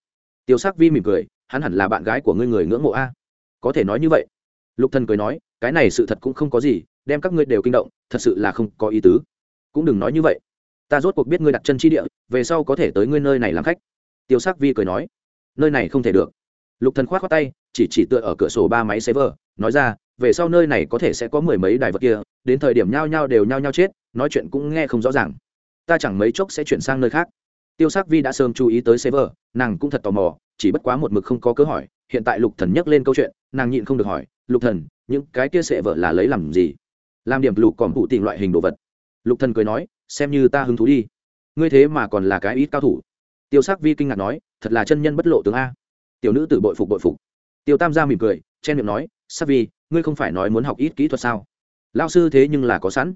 Tiêu Sắc Vi mỉm cười, hắn hẳn là bạn gái của ngươi người ngưỡng mộ a. Có thể nói như vậy. Lục Thần cười nói, cái này sự thật cũng không có gì, đem các ngươi đều kinh động thật sự là không có ý tứ cũng đừng nói như vậy ta rốt cuộc biết ngươi đặt chân chi địa về sau có thể tới ngươi nơi này làm khách tiêu sắc vi cười nói nơi này không thể được. Lục thần khoát khoát tay, chỉ chỉ tựa ở cửa sổ ba máy server nói ra, về sau nơi này có thể sẽ có mười mấy đài vật kia, đến thời điểm nhao nhao đều nhao nhao chết, nói chuyện cũng nghe không rõ ràng. Ta chẳng mấy chốc sẽ chuyển sang nơi khác. Tiêu sắc vi đã sớm chú ý tới server nàng cũng thật tò mò, chỉ bất quá một mực không có cơ hỏi hiện tại lục thần nhắc lên câu chuyện, nàng nhịn không được hỏi, lục thần, những cái kia sẽ vợ là lấy làm gì? Làm điểm lục còn phụ tìm loại hình đồ vật. Lục thần cười nói, xem như ta hứng thú đi. Ngươi thế mà còn là cái ít cao thủ tiêu sắc vi kinh ngạc nói, thật là chân nhân bất lộ tướng a. Tiểu nữ tử bội phục bội phục. Tiêu tam gia mỉm cười, chen miệng nói, sắc vi, ngươi không phải nói muốn học ít kỹ thuật sao? Lao sư thế nhưng là có sẵn.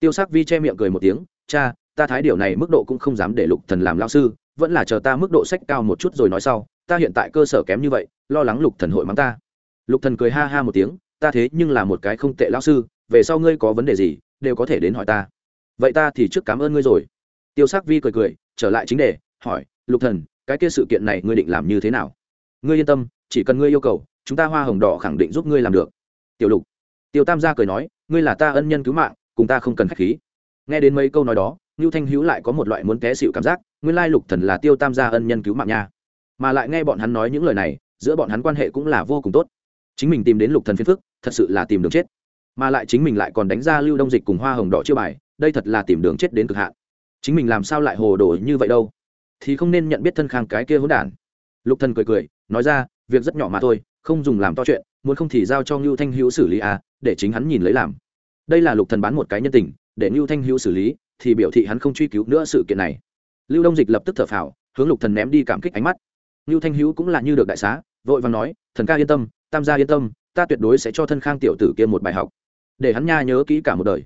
Tiêu sắc vi che miệng cười một tiếng, cha, ta thái điều này mức độ cũng không dám để lục thần làm lao sư, vẫn là chờ ta mức độ sách cao một chút rồi nói sau, ta hiện tại cơ sở kém như vậy, lo lắng lục thần hội mắng ta. Lục thần cười ha ha một tiếng, ta thế nhưng là một cái không tệ lao sư, về sau ngươi có vấn đề gì, đều có thể đến hỏi ta. Vậy ta thì trước cảm ơn ngươi rồi. Tiêu sắc vi cười cười, trở lại chính đề, hỏi lục thần cái kia sự kiện này ngươi định làm như thế nào? Ngươi yên tâm chỉ cần ngươi yêu cầu chúng ta hoa hồng đỏ khẳng định giúp ngươi làm được. Tiểu lục tiêu tam gia cười nói ngươi là ta ân nhân cứu mạng cùng ta không cần khách khí. Nghe đến mấy câu nói đó Ngưu Thanh Hữu lại có một loại muốn té xịu cảm giác, nguyên lai Lục Thần là Tiêu Tam gia ân nhân cứu mạng nha. Mà lại nghe bọn hắn nói những lời này, giữa bọn hắn quan hệ cũng là vô cùng tốt. Chính mình tìm đến Lục Thần phiền phức, thật sự là tìm đường chết. Mà lại chính mình lại còn đánh ra lưu đông dịch cùng hoa hồng đỏ chưa bài đây thật là tìm đường chết đến cực hạn. Chính mình làm sao lại hồ đồ như vậy đâu? Thì không nên nhận biết thân khang cái kia hỗn đản. Lục thần cười cười, nói ra, việc rất nhỏ mà thôi, không dùng làm to chuyện, muốn không thì giao cho ngưu thanh hữu xử lý à để chính hắn nhìn lấy làm. Đây là lục thần bán một cái nhân tình, để ngưu thanh hữu xử lý, thì biểu thị hắn không truy cứu nữa sự kiện này. Lưu đông dịch lập tức thở phào, hướng lục thần ném đi cảm kích ánh mắt. Ngưu thanh hữu cũng là như được đại xá, vội vàng nói, thần ca yên tâm, tam gia yên tâm, ta tuyệt đối sẽ cho thân khang tiểu tử kia một bài học, để hắn nha nhớ kỹ cả một đời.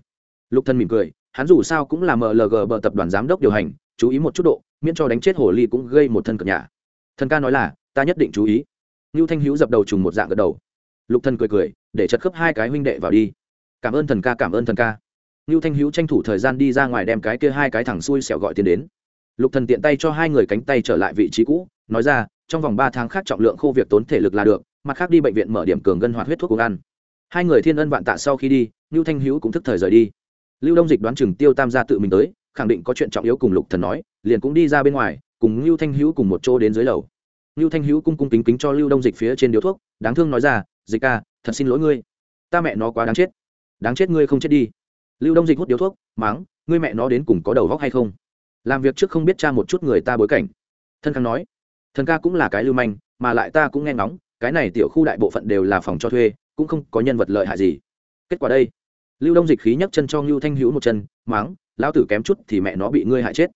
Lục Thần mỉm cười, hắn dù sao cũng là mlg bờ tập đoàn giám đốc điều hành chú ý một chút độ, miễn cho đánh chết hồ ly cũng gây một thân cực nhà thần ca nói là, ta nhất định chú ý. Ngưu thanh hữu dập đầu trùng một dạng gật đầu. Lục thần cười cười, để chật khớp hai cái huynh đệ vào đi. Cảm ơn thần ca, cảm ơn thần ca. Ngưu thanh hữu tranh thủ thời gian đi ra ngoài đem cái kia hai cái thẳng xuôi xẻo gọi tiền đến. Lục thần tiện tay cho hai người cánh tay trở lại vị trí cũ, nói ra, trong vòng ba tháng khác trọng lượng khô việc tốn thể lực là được, mặt khác đi bệnh viện mở điểm cường ngân hoạt huyết thuốc uống ăn. Hai người thiên ân vạn tạ sau khi đi, ngưu thanh hữu cũng thức thời rời đi. Lưu đông dịch đoán chừng tiêu tam gia tự mình tới khẳng định có chuyện trọng yếu cùng lục thần nói, liền cũng đi ra bên ngoài, cùng lưu thanh hữu cùng một chỗ đến dưới lầu. Lưu thanh hữu cung cung kính kính cho lưu đông dịch phía trên điếu thuốc, đáng thương nói ra, dịch ca, thật xin lỗi ngươi. Ta mẹ nó quá đáng chết. Đáng chết ngươi không chết đi. Lưu đông dịch hút điếu thuốc, máng, ngươi mẹ nó đến cùng có đầu vóc hay không? Làm việc trước không biết cha một chút người ta bối cảnh. Thân khang nói, thần ca cũng là cái lưu manh, mà lại ta cũng nghe ngóng, cái này tiểu khu đại bộ phận đều là phòng cho thuê, cũng không có nhân vật lợi hại gì. Kết quả đây, lưu đông dịch khí nhấc chân cho ngưu thanh hữu một chân, máng lão tử kém chút thì mẹ nó bị ngươi hại chết.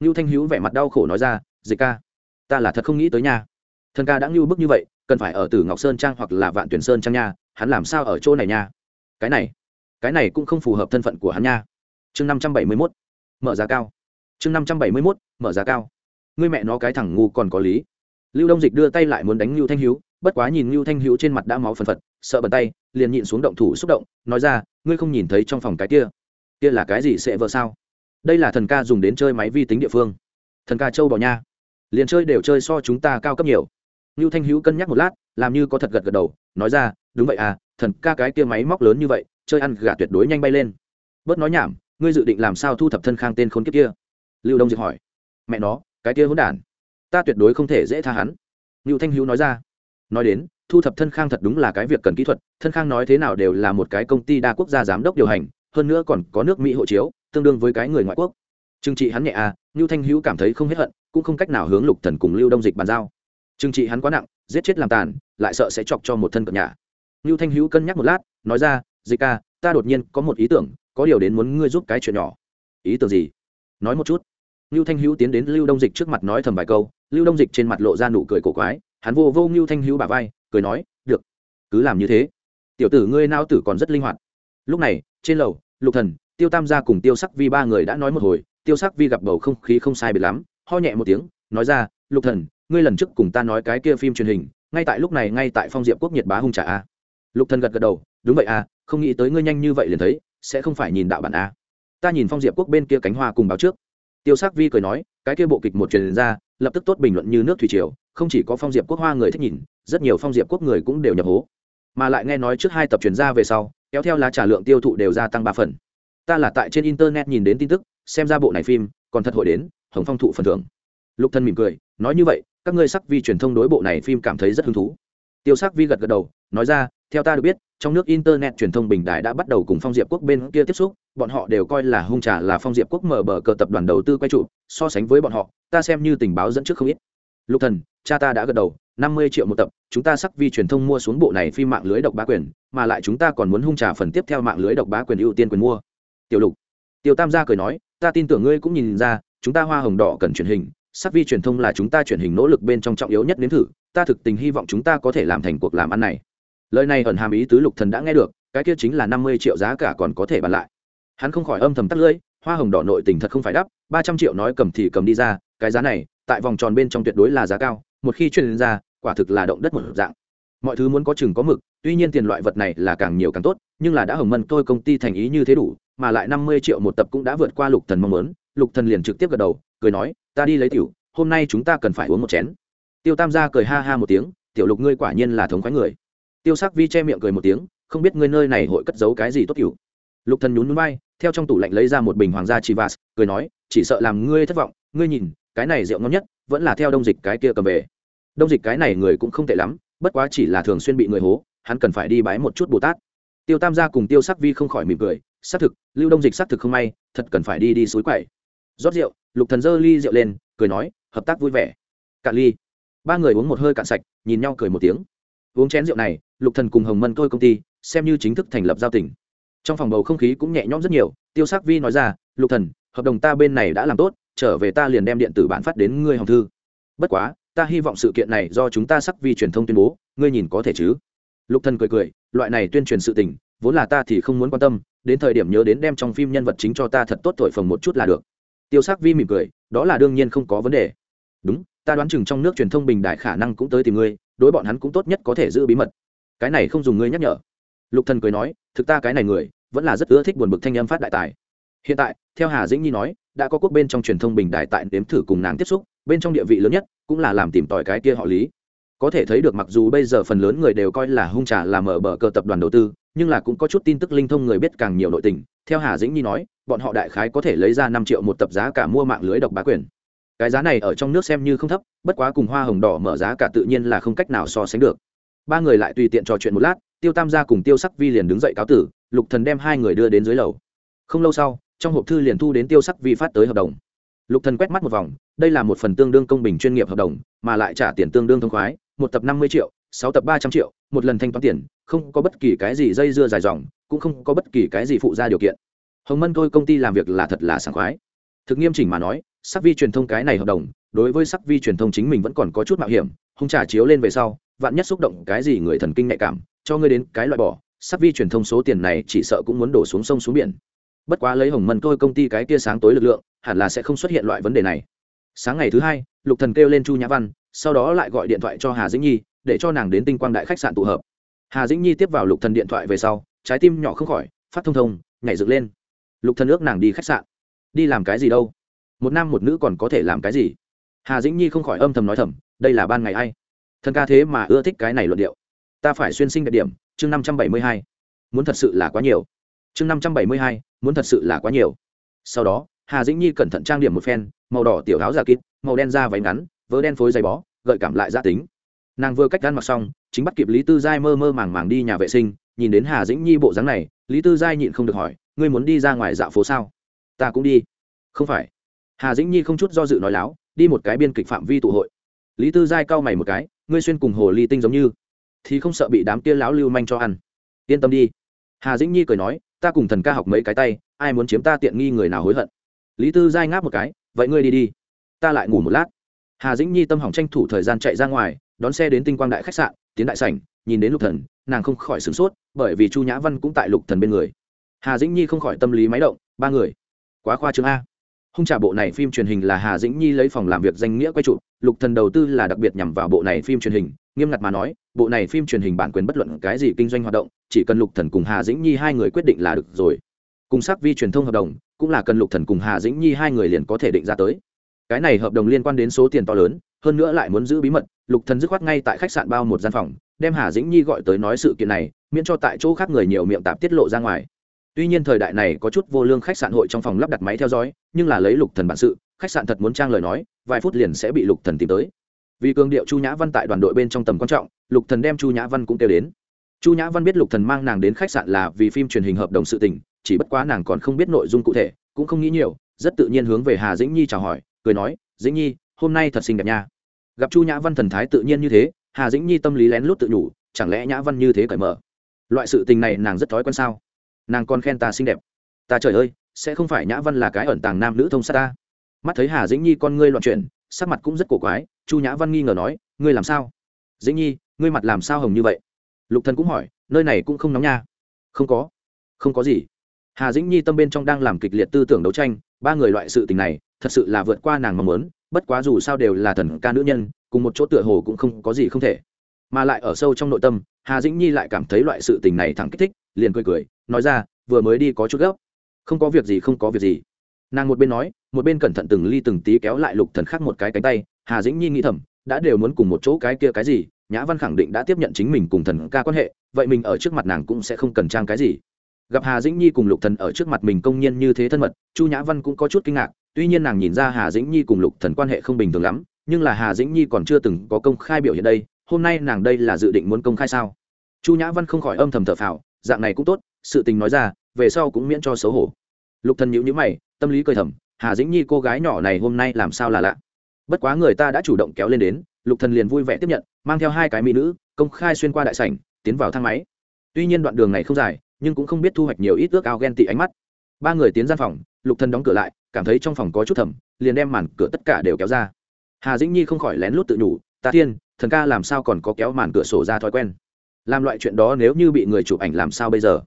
Ngưu thanh hữu vẻ mặt đau khổ nói ra, dịch ca, ta là thật không nghĩ tới nha. Thần ca đã ngưu bức như vậy, cần phải ở từ ngọc sơn trang hoặc là vạn tuyển sơn trang nha, hắn làm sao ở chỗ này nha? Cái này cái này cũng không phù hợp thân phận của hắn nha. Chương năm trăm bảy mươi mốt, mở giá cao. Chương năm trăm bảy mươi mốt, mở giá cao. Ngươi mẹ nó cái thằng ngu còn có lý. Lưu đông dịch đưa tay lại muốn đánh lưu thanh hiếu bất quá nhìn lưu thanh hiếu trên mặt đã máu phần phật, sợ bẩn tay, liền nhịn xuống động thủ xúc động, nói ra, ngươi không nhìn thấy trong phòng cái kia kia là cái gì sẽ vợ sao? Đây là thần ca dùng đến chơi máy vi tính địa phương. Thần ca châu bò nha. Liền chơi đều chơi so chúng ta cao cấp nhiều. Lưu thanh hiếu cân nhắc một lát, làm như có thật gật gật đầu, nói ra, đúng vậy à thần ca cái kia máy móc lớn như vậy, chơi ăn gà tuyệt đối nhanh bay lên. Bớt nói nhảm, ngươi dự định làm sao thu thập thân khang tên khốn kiếp kia? Lưu đông diệp hỏi. Mẹ nó, cái kia hỗn đản, ta tuyệt đối không thể dễ tha hắn. Lưu thanh hữu nói ra. Nói đến, thu thập thân khang thật đúng là cái việc cần kỹ thuật, thân khang nói thế nào đều là một cái công ty đa quốc gia giám đốc điều hành hơn nữa còn có nước mỹ hộ chiếu, tương đương với cái người ngoại quốc. Trừng trị hắn nhẹ à lưu thanh hữu cảm thấy không hết hận, cũng không cách nào hướng lục thần cùng lưu đông dịch bàn giao. Trừng trị hắn quá nặng, giết chết làm tàn, lại sợ sẽ chọc cho một thân cận nhà. Lưu thanh hữu cân nhắc một lát, nói ra, dịch ca, ta đột nhiên có một ý tưởng, có điều đến muốn ngươi giúp cái chuyện nhỏ. Ý tưởng gì? Nói một chút. Lưu thanh hữu tiến đến lưu đông dịch trước mặt nói thầm vài câu, lưu đông dịch trên mặt lộ ra nụ cười cổ quái, hắn vô vô lưu thanh hữu bà vai, cười nói, được, cứ làm như thế. Tiểu tử ngươi nao tử còn rất linh hoạt. Lúc này, trên lầu lục thần, tiêu tam gia cùng tiêu sắc vi ba người đã nói một hồi, tiêu sắc vi gặp bầu không khí không sai biệt lắm, ho nhẹ một tiếng, nói ra, lục thần, ngươi lần trước cùng ta nói cái kia phim truyền hình, ngay tại lúc này ngay tại phong diệp quốc nhiệt bá hung trả a. Lục thần gật gật đầu, đúng vậy a, không nghĩ tới ngươi nhanh như vậy liền thấy, sẽ không phải nhìn đạo bản a. Ta nhìn phong diệp quốc bên kia cánh hoa cùng báo trước. Tiêu sắc vi cười nói, cái kia bộ kịch một truyền ra, lập tức tốt bình luận như nước thủy triều, không chỉ có phong diệp quốc hoa người thích nhìn, rất nhiều phong diệp quốc người cũng đều nhập hố. Mà lại nghe nói trước hai tập truyền ra về sau kéo theo lá trả lượng tiêu thụ đều gia tăng ba phần. Ta là tại trên internet nhìn đến tin tức, xem ra bộ này phim còn thật hội đến, hồng phong thụ phần thưởng. Lục thân mỉm cười, nói như vậy, các ngươi sắc vi truyền thông đối bộ này phim cảm thấy rất hứng thú. Tiêu sắc vi gật gật đầu, nói ra, theo ta được biết, trong nước internet truyền thông bình đại đã bắt đầu cùng phong diệp quốc bên kia tiếp xúc, bọn họ đều coi là hung trà là phong diệp quốc mở bờ cờ tập đoàn đầu tư quay trụ, so sánh với bọn họ, ta xem như tình báo dẫn trước không ít. Lục thần, cha ta đã gật đầu năm mươi triệu một tập, chúng ta sắc vi truyền thông mua xuống bộ này phim mạng lưới độc bá quyền, mà lại chúng ta còn muốn hung trà phần tiếp theo mạng lưới độc bá quyền ưu tiên quyền mua. Tiểu lục. Tiểu tam gia cười nói, ta tin tưởng ngươi cũng nhìn ra, chúng ta hoa hồng đỏ cần truyền hình, sắc vi truyền thông là chúng ta truyền hình nỗ lực bên trong trọng yếu nhất đến thử, ta thực tình hy vọng chúng ta có thể làm thành cuộc làm ăn này. Lời này ẩn hàm ý tứ lục thần đã nghe được, cái kia chính là năm mươi triệu giá cả còn có thể bàn lại. Hắn không khỏi âm thầm tắt lưỡi, hoa hồng đỏ nội tình thật không phải đắp ba trăm triệu nói cầm thì cầm đi ra, cái giá này, tại vòng tròn bên trong tuyệt đối là giá cao một khi truyền ra quả thực là động đất một dạng. Mọi thứ muốn có chừng có mực tuy nhiên tiền loại vật này là càng nhiều càng tốt nhưng là đã hồng mân tôi công ty thành ý như thế đủ mà lại năm mươi triệu một tập cũng đã vượt qua lục thần mong muốn. Lục thần liền trực tiếp gật đầu cười nói ta đi lấy tiểu hôm nay chúng ta cần phải uống một chén. Tiêu tam gia cười ha ha một tiếng tiểu lục ngươi quả nhiên là thống khoái người. Tiêu sắc vi che miệng cười một tiếng không biết ngươi nơi này hội cất giấu cái gì tốt tiểu? Lục thần nhún nhún vai, theo trong tủ lạnh lấy ra một bình hoàng gia chivas cười nói chỉ sợ làm ngươi thất vọng ngươi nhìn cái này rượu ngon nhất vẫn là theo đông dịch cái kia cầm về đông dịch cái này người cũng không tệ lắm, bất quá chỉ là thường xuyên bị người hố, hắn cần phải đi bái một chút bồ tát. Tiêu tam gia cùng tiêu sắc vi không khỏi mỉm cười, xác thực, lưu đông dịch xác thực không may, thật cần phải đi đi suối quậy rót rượu, lục thần dơ ly rượu lên, cười nói, hợp tác vui vẻ. Cạn ly. Ba người uống một hơi cạn sạch, nhìn nhau cười một tiếng. Uống chén rượu này, lục thần cùng hồng mân tôi công ty, xem như chính thức thành lập giao tỉnh trong phòng bầu không khí cũng nhẹ nhõm rất nhiều, tiêu sắc vi nói ra, lục thần, hợp đồng ta bên này đã làm tốt, trở về ta liền đem điện tử bản phát đến ngươi hồng thư. Bất quá ta hy vọng sự kiện này do chúng ta sắc vi truyền thông tuyên bố, ngươi nhìn có thể chứ? Lục thần cười cười, loại này tuyên truyền sự tình, vốn là ta thì không muốn quan tâm, đến thời điểm nhớ đến đem trong phim nhân vật chính cho ta thật tốt thổi phồng một chút là được. Tiêu sắc vi mỉm cười, đó là đương nhiên không có vấn đề. Đúng, ta đoán chừng trong nước truyền thông bình đại khả năng cũng tới tìm ngươi, đối bọn hắn cũng tốt nhất có thể giữ bí mật. Cái này không dùng ngươi nhắc nhở. Lục thần cười nói, thực ta cái này người, vẫn là rất ưa thích buồn bực thanh âm phát đại tài. Hiện tại, theo hà dĩnh nhi nói, đã có quốc bên trong truyền thông bình đại tại nếm thử cùng nàng tiếp xúc, bên trong địa vị lớn nhất cũng là làm tìm tòi cái kia họ lý. Có thể thấy được mặc dù bây giờ phần lớn người đều coi là hung trà là mở bờ cờ tập đoàn đầu tư, nhưng là cũng có chút tin tức linh thông người biết càng nhiều nội tình. Theo hà dĩnh nhi nói, bọn họ đại khái có thể lấy ra năm triệu một tập giá cả mua mạng lưới độc bá quyền. Cái giá này ở trong nước xem như không thấp, bất quá cùng hoa hồng đỏ mở giá cả tự nhiên là không cách nào so sánh được. Ba người lại tùy tiện trò chuyện một lát, tiêu tam gia cùng tiêu sắc vi liền đứng dậy cáo tử, lục thần đem hai người đưa đến dưới lầu. Không lâu sau, trong hộp thư liền thu đến tiêu sắc vi phát tới hợp đồng lục thần quét mắt một vòng, đây là một phần tương đương công bình chuyên nghiệp hợp đồng, mà lại trả tiền tương đương thông khoái, một tập năm mươi triệu, sáu tập ba trăm triệu, một lần thanh toán tiền, không có bất kỳ cái gì dây dưa dài dòng, cũng không có bất kỳ cái gì phụ ra điều kiện. Hồng mân tôi công ty làm việc là thật là sảng khoái. Thực nghiêm chỉnh mà nói, sắc vi truyền thông cái này hợp đồng, đối với sắc vi truyền thông chính mình vẫn còn có chút mạo hiểm không trả chiếu lên về sau, vạn nhất xúc động cái gì người thần kinh nhạy cảm, cho ngươi đến cái loại bỏ, sắc vi truyền thông số tiền này chỉ sợ cũng muốn đổ xuống sông xuống biển. Bất quá lấy hồng mân tôi công ty cái kia sáng tối lực lượng hẳn là sẽ không xuất hiện loại vấn đề này. Sáng ngày thứ hai, lục thần kêu lên chu nhã văn, sau đó lại gọi điện thoại cho hà dĩnh nhi, để cho nàng đến tinh quang đại khách sạn tụ hợp. Hà dĩnh nhi tiếp vào lục thần điện thoại về sau, trái tim nhỏ không khỏi, phát thông thông, nhảy dựng lên. Lục thần ước nàng đi khách sạn. Đi làm cái gì đâu? Một nam một nữ còn có thể làm cái gì? Hà dĩnh nhi không khỏi âm thầm nói thầm, đây là ban ngày ai? Thần ca thế mà ưa thích cái này luận điệu. Ta phải xuyên sinh đặc điểm, chương năm trăm bảy mươi hai. Muốn thật sự là quá nhiều. Chương năm trăm bảy mươi hai, muốn thật sự là quá nhiều. Sau đó hà dĩnh nhi cẩn thận trang điểm một phen, màu đỏ tiểu áo giả kít màu đen da váy ngắn, vớ đen phối giày bó, gợi cảm lại gia tính. Nàng vừa cách gan mặc xong, chính bắt kịp lý tư giai mơ mơ màng màng đi nhà vệ sinh, nhìn đến hà dĩnh nhi bộ dáng này, lý tư giai nhịn không được hỏi, ngươi muốn đi ra ngoài dạo phố sao? Ta cũng đi. Không phải. Hà dĩnh nhi không chút do dự nói láo, đi một cái biên kịch phạm vi tụ hội. Lý tư giai cau mày một cái, ngươi xuyên cùng hồ ly tinh giống như, thì không sợ bị đám kia láo lưu manh cho ăn. Yên tâm đi. Hà dĩnh nhi cười nói, ta cùng thần ca học mấy cái tay, ai muốn chiếm ta tiện nghi người nào hối hận lý tư giai ngáp một cái, vậy ngươi đi đi, ta lại ngủ một lát. Hà dĩnh nhi tâm hỏng tranh thủ thời gian chạy ra ngoài, đón xe đến tinh quang đại khách sạn, tiến đại sảnh, nhìn đến lục thần, nàng không khỏi sửng sốt, bởi vì chu nhã văn cũng tại lục thần bên người. Hà dĩnh nhi không khỏi tâm lý máy động, ba người, quá khoa trương a. Hung trả bộ này phim truyền hình là hà dĩnh nhi lấy phòng làm việc danh nghĩa quay trụ lục thần đầu tư là đặc biệt nhằm vào bộ này phim truyền hình, nghiêm ngặt mà nói, bộ này phim truyền hình bản quyền bất luận cái gì kinh doanh hoạt động, chỉ cần lục thần cùng hà dĩnh nhi hai người quyết định là được rồi cùng sắc vi truyền thông hợp đồng, cũng là cần lục thần cùng hà dĩnh nhi hai người liền có thể định ra tới. Cái này hợp đồng liên quan đến số tiền to lớn, hơn nữa lại muốn giữ bí mật, lục thần dứt khoát ngay tại khách sạn bao một gian phòng, đem hà dĩnh nhi gọi tới nói sự kiện này, miễn cho tại chỗ khác người nhiều miệng tạp tiết lộ ra ngoài. Tuy nhiên thời đại này có chút vô lương khách sạn hội trong phòng lắp đặt máy theo dõi, nhưng là lấy lục thần bản sự, khách sạn thật muốn trang lời nói, vài phút liền sẽ bị lục thần tìm tới. Vì cường điệu chu nhã văn tại đoàn đội bên trong tầm quan trọng, lục thần đem chu nhã văn cũng kêu đến. Chu nhã văn biết lục thần mang nàng đến khách sạn là vì phim truyền hình hợp đồng sự tình chỉ bất quá nàng còn không biết nội dung cụ thể, cũng không nghĩ nhiều, rất tự nhiên hướng về hà dĩnh nhi chào hỏi, cười nói, dĩnh nhi, hôm nay thật xinh đẹp nha. Gặp chu nhã văn thần thái tự nhiên như thế, hà dĩnh nhi tâm lý lén lút tự nhủ, chẳng lẽ nhã văn như thế cởi mở? Loại sự tình này nàng rất thói quen sao? Nàng còn khen ta xinh đẹp. Ta trời ơi, sẽ không phải nhã văn là cái ẩn tàng nam nữ thông sát ta. Mắt thấy hà dĩnh nhi con ngươi loạn chuyển, sắc mặt cũng rất cổ quái, chu nhã văn nghi ngờ nói, ngươi làm sao? Dĩnh nhi, ngươi mặt làm sao hồng như vậy? Lục thần cũng hỏi, nơi này cũng không nóng nha. Không có. Không có gì hà dĩnh nhi tâm bên trong đang làm kịch liệt tư tưởng đấu tranh, ba người loại sự tình này, thật sự là vượt qua nàng mong muốn, bất quá dù sao đều là thần ca nữ nhân, cùng một chỗ tựa hồ cũng không có gì không thể. Mà lại ở sâu trong nội tâm, hà dĩnh nhi lại cảm thấy loại sự tình này thẳng kích thích, liền cười cười, nói ra, vừa mới đi có chút gấp. Không có việc gì, không có việc gì. Nàng một bên nói, một bên cẩn thận từng ly từng tí kéo lại lục thần khác một cái cánh tay, hà dĩnh nhi nghĩ thầm, đã đều muốn cùng một chỗ cái kia cái gì, nhã văn khẳng định đã tiếp nhận chính mình cùng thần ca quan hệ, vậy mình ở trước mặt nàng cũng sẽ không cần trang cái gì gặp hà dĩnh nhi cùng lục thần ở trước mặt mình công nhiên như thế thân mật, chu nhã văn cũng có chút kinh ngạc, tuy nhiên nàng nhìn ra hà dĩnh nhi cùng lục thần quan hệ không bình thường lắm, nhưng là hà dĩnh nhi còn chưa từng có công khai biểu hiện đây, hôm nay nàng đây là dự định muốn công khai sao? Chu nhã văn không khỏi âm thầm thở phào, dạng này cũng tốt, sự tình nói ra, về sau cũng miễn cho xấu hổ. Lục thần nhíu nhíu mày, tâm lý cười thầm, hà dĩnh nhi cô gái nhỏ này hôm nay làm sao là lạ? Bất quá người ta đã chủ động kéo lên đến, lục thần liền vui vẻ tiếp nhận, mang theo hai cái mỹ nữ, công khai xuyên qua đại sảnh, tiến vào thang máy. Tuy nhiên đoạn đường này không dài nhưng cũng không biết thu hoạch nhiều ít ước ao ghen tị ánh mắt. Ba người tiến gian phòng, lục thần đóng cửa lại, cảm thấy trong phòng có chút thầm, liền đem màn cửa tất cả đều kéo ra. Hà dĩnh nhi không khỏi lén lút tự nhủ, ta thiên, thần ca làm sao còn có kéo màn cửa sổ ra thói quen? Làm loại chuyện đó nếu như bị người chụp ảnh làm sao bây giờ?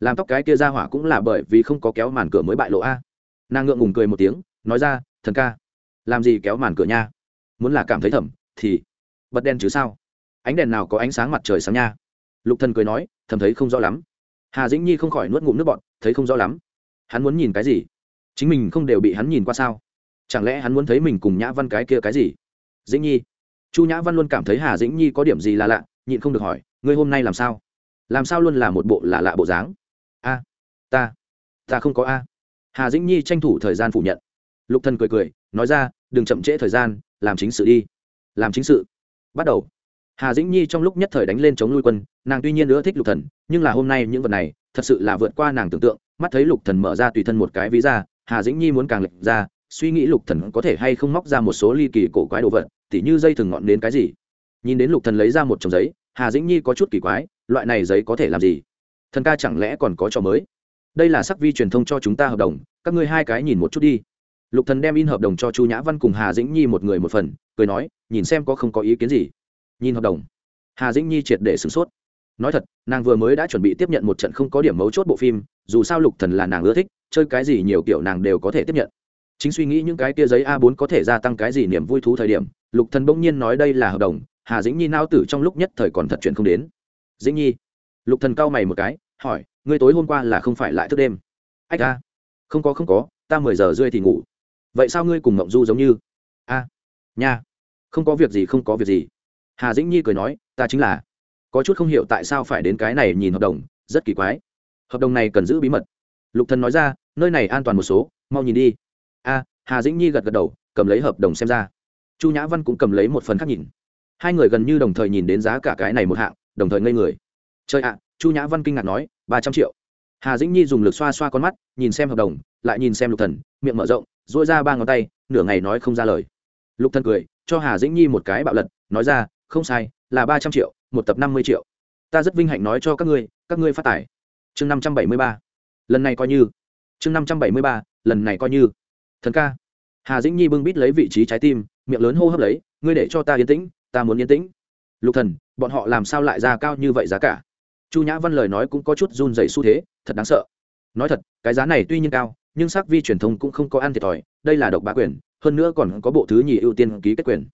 Làm tóc cái kia ra hỏa cũng là bởi vì không có kéo màn cửa mới bại lộ a. Nàng ngượng ngùng cười một tiếng, nói ra, thần ca, làm gì kéo màn cửa nha? Muốn là cảm thấy thầm, thì bật đèn chứ sao? Ánh đèn nào có ánh sáng mặt trời sáng nha? Lục thần cười nói, thầm thấy không rõ lắm hà dĩnh nhi không khỏi nuốt ngụm nước bọt, thấy không rõ lắm. hắn muốn nhìn cái gì? chính mình không đều bị hắn nhìn qua sao? chẳng lẽ hắn muốn thấy mình cùng nhã văn cái kia cái gì? dĩnh nhi, chu nhã văn luôn cảm thấy hà dĩnh nhi có điểm gì là lạ, nhịn không được hỏi, ngươi hôm nay làm sao? làm sao luôn là một bộ là lạ bộ dáng? a, ta ta không có a. hà dĩnh nhi tranh thủ thời gian phủ nhận. lục thần cười cười, nói ra, đừng chậm trễ thời gian, làm chính sự đi. làm chính sự. bắt đầu hà dĩnh nhi trong lúc nhất thời đánh lên chống nuôi quân, nàng tuy nhiên nữa thích lục thần, nhưng là hôm nay những vật này, thật sự là vượt qua nàng tưởng tượng, mắt thấy lục thần mở ra tùy thân một cái ví ra, hà dĩnh nhi muốn càng lệch ra, suy nghĩ lục thần có thể hay không móc ra một số ly kỳ cổ quái đồ vật, tỉ như dây thừng ngọn đến cái gì. Nhìn đến lục thần lấy ra một chồng giấy, hà dĩnh nhi có chút kỳ quái, loại này giấy có thể làm gì? Thần ca chẳng lẽ còn có trò mới? Đây là sắc vi truyền thông cho chúng ta hợp đồng, các ngươi hai cái nhìn một chút đi. Lục thần đem in hợp đồng cho chu nhã văn cùng hà dĩnh nhi một người một phần, cười nói, nhìn xem có không có ý kiến gì nhìn hợp đồng. Hà dĩnh nhi triệt để sửng sốt. Nói thật, nàng vừa mới đã chuẩn bị tiếp nhận một trận không có điểm mấu chốt bộ phim, dù sao lục thần là nàng ưa thích, chơi cái gì nhiều kiểu nàng đều có thể tiếp nhận. Chính suy nghĩ những cái kia giấy a 4 có thể gia tăng cái gì niềm vui thú thời điểm, lục thần bỗng nhiên nói đây là hợp đồng, hà dĩnh nhi nao tử trong lúc nhất thời còn thật chuyện không đến. Dĩnh nhi, lục thần cau mày một cái, hỏi, ngươi tối hôm qua là không phải lại thức đêm? Ách a, không có không có, ta mười giờ rưỡi thì ngủ. Vậy sao ngươi cùng mộng du giống như? A, nha, không có việc gì, không có việc gì hà dĩnh nhi cười nói, ta chính là. Có chút không hiểu tại sao phải đến cái này nhìn hợp đồng, rất kỳ quái. Hợp đồng này cần giữ bí mật. Lục thần nói ra, nơi này an toàn một số, mau nhìn đi. A, hà dĩnh nhi gật gật đầu, cầm lấy hợp đồng xem ra. Chu nhã văn cũng cầm lấy một phần khác nhìn. Hai người gần như đồng thời nhìn đến giá cả cái này một hạng, đồng thời ngây người. Trời ạ, chu nhã văn kinh ngạc nói, ba trăm triệu. Hà dĩnh nhi dùng lực xoa xoa con mắt, nhìn xem hợp đồng, lại nhìn xem lục thần, miệng mở rộng dỗi ra ba ngón tay, nửa ngày nói không ra lời. Lục thần cười, cho hà dĩnh nhi một cái bạo lật, nói ra không sai, là ba trăm triệu, một tập năm mươi triệu. Ta rất vinh hạnh nói cho các ngươi các ngươi phát tải chương năm trăm bảy mươi ba. Lần này coi như. Chương năm trăm bảy mươi ba, lần này coi như. Thần ca. Hà dĩnh nhi bưng bít lấy vị trí trái tim, miệng lớn hô hấp lấy, ngươi để cho ta yên tĩnh, ta muốn yên tĩnh. Lục thần, bọn họ làm sao lại ra cao như vậy giá cả? Chu nhã văn lời nói cũng có chút run dày xu thế, thật đáng sợ. Nói thật, cái giá này tuy nhiên cao, nhưng sắc vi truyền thông cũng không có ăn thiệt thòi, đây là độc bá quyền, hơn nữa còn có bộ thứ nhì ưu tiên ký kết quyền.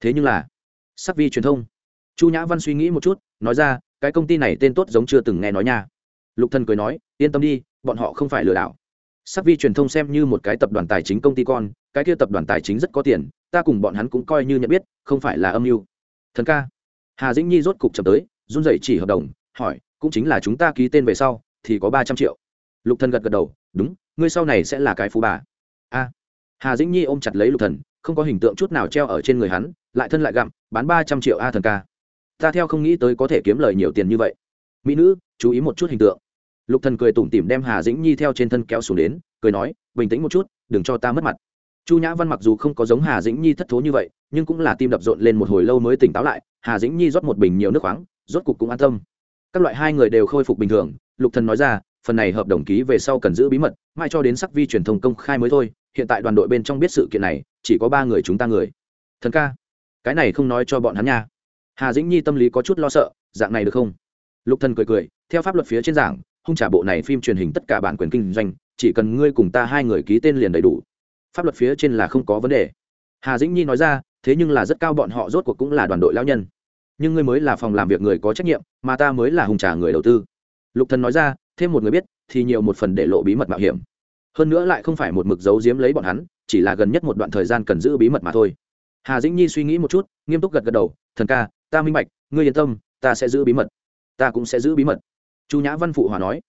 Thế nhưng là sắc vi truyền thông. Chu nhã văn suy nghĩ một chút, nói ra, cái công ty này tên tốt giống chưa từng nghe nói nha. Lục thần cười nói, yên tâm đi, bọn họ không phải lừa đảo. Sắc vi truyền thông xem như một cái tập đoàn tài chính công ty con, cái kia tập đoàn tài chính rất có tiền, ta cùng bọn hắn cũng coi như nhận biết, không phải là âm mưu. Thần ca. Hà dĩnh nhi rốt cục chậm tới, run rẩy chỉ hợp đồng, hỏi, cũng chính là chúng ta ký tên về sau, thì có ba trăm triệu. Lục thần gật gật đầu, đúng, ngươi sau này sẽ là cái phú bà. A. Hà dĩnh nhi ôm chặt lấy lục thần, không có hình tượng chút nào treo ở trên người hắn lại thân lại gặm, bán ba trăm triệu a thần ca. Ta theo không nghĩ tới có thể kiếm lời nhiều tiền như vậy. Mỹ nữ, chú ý một chút hình tượng. Lục thần cười tủm tỉm đem hà dĩnh nhi theo trên thân kéo xuống đến, cười nói, bình tĩnh một chút, đừng cho ta mất mặt. Chu nhã văn mặc dù không có giống hà dĩnh nhi thất thố như vậy, nhưng cũng là tim đập rộn lên một hồi lâu mới tỉnh táo lại, hà dĩnh nhi rót một bình nhiều nước khoáng, rốt cục cũng an tâm. Các loại hai người đều khôi phục bình thường, lục thần nói ra, phần này hợp đồng ký về sau cần giữ bí mật, mai cho đến sắc vi truyền thông công khai mới thôi, hiện tại đoàn đội bên trong biết sự kiện này, chỉ có ba người chúng ta người. Thần ca cái này không nói cho bọn hắn nha. Hà dĩnh nhi tâm lý có chút lo sợ, dạng này được không? Lục thần cười cười, theo pháp luật phía trên giảng, hung trả bộ này phim truyền hình tất cả bản quyền kinh doanh, chỉ cần ngươi cùng ta hai người ký tên liền đầy đủ. Pháp luật phía trên là không có vấn đề. Hà dĩnh nhi nói ra, thế nhưng là rất cao bọn họ rốt cuộc cũng là đoàn đội lao nhân. Nhưng ngươi mới là phòng làm việc người có trách nhiệm, mà ta mới là hùng trà người đầu tư. Lục thần nói ra, thêm một người biết, thì nhiều một phần để lộ bí mật mạo hiểm. Hơn nữa lại không phải một mực giấu giếm lấy bọn hắn, chỉ là gần nhất một đoạn thời gian cần giữ bí mật mà thôi hà dĩnh nhi suy nghĩ một chút, nghiêm túc gật gật đầu, thần ca, ta minh bạch, ngươi yên tâm, ta sẽ giữ bí mật. Ta cũng sẽ giữ bí mật. Chu nhã văn phụ hòa nói.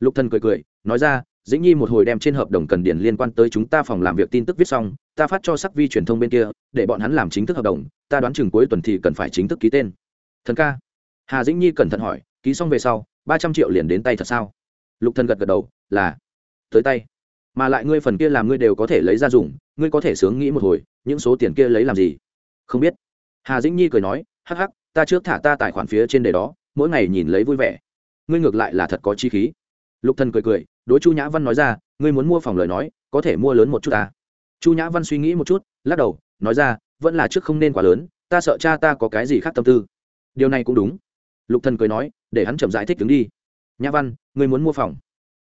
Lục thần cười cười, nói ra, dĩnh nhi một hồi đem trên hợp đồng cần điền liên quan tới chúng ta phòng làm việc tin tức viết xong, ta phát cho sắc vi truyền thông bên kia, để bọn hắn làm chính thức hợp đồng, ta đoán chừng cuối tuần thì cần phải chính thức ký tên. Thần ca? Hà dĩnh nhi cẩn thận hỏi, ký xong về sau, ba trăm triệu liền đến tay thật sao? Lục thần gật gật đầu, là. Tới tay mà lại ngươi phần kia làm ngươi đều có thể lấy ra dùng, ngươi có thể sướng nghĩ một hồi, những số tiền kia lấy làm gì? Không biết. Hà dĩnh nhi cười nói, hắc hắc, ta trước thả ta tài khoản phía trên đề đó, mỗi ngày nhìn lấy vui vẻ. Ngươi ngược lại là thật có chi khí. Lục thần cười cười, đối chu nhã văn nói ra, ngươi muốn mua phòng lời nói, có thể mua lớn một chút ta. Chu nhã văn suy nghĩ một chút, lắc đầu, nói ra, vẫn là trước không nên quá lớn, ta sợ cha ta có cái gì khác tâm tư. Điều này cũng đúng. Lục thần cười nói, để hắn chậm giải thích đứng đi. Nhã văn, ngươi muốn mua phòng?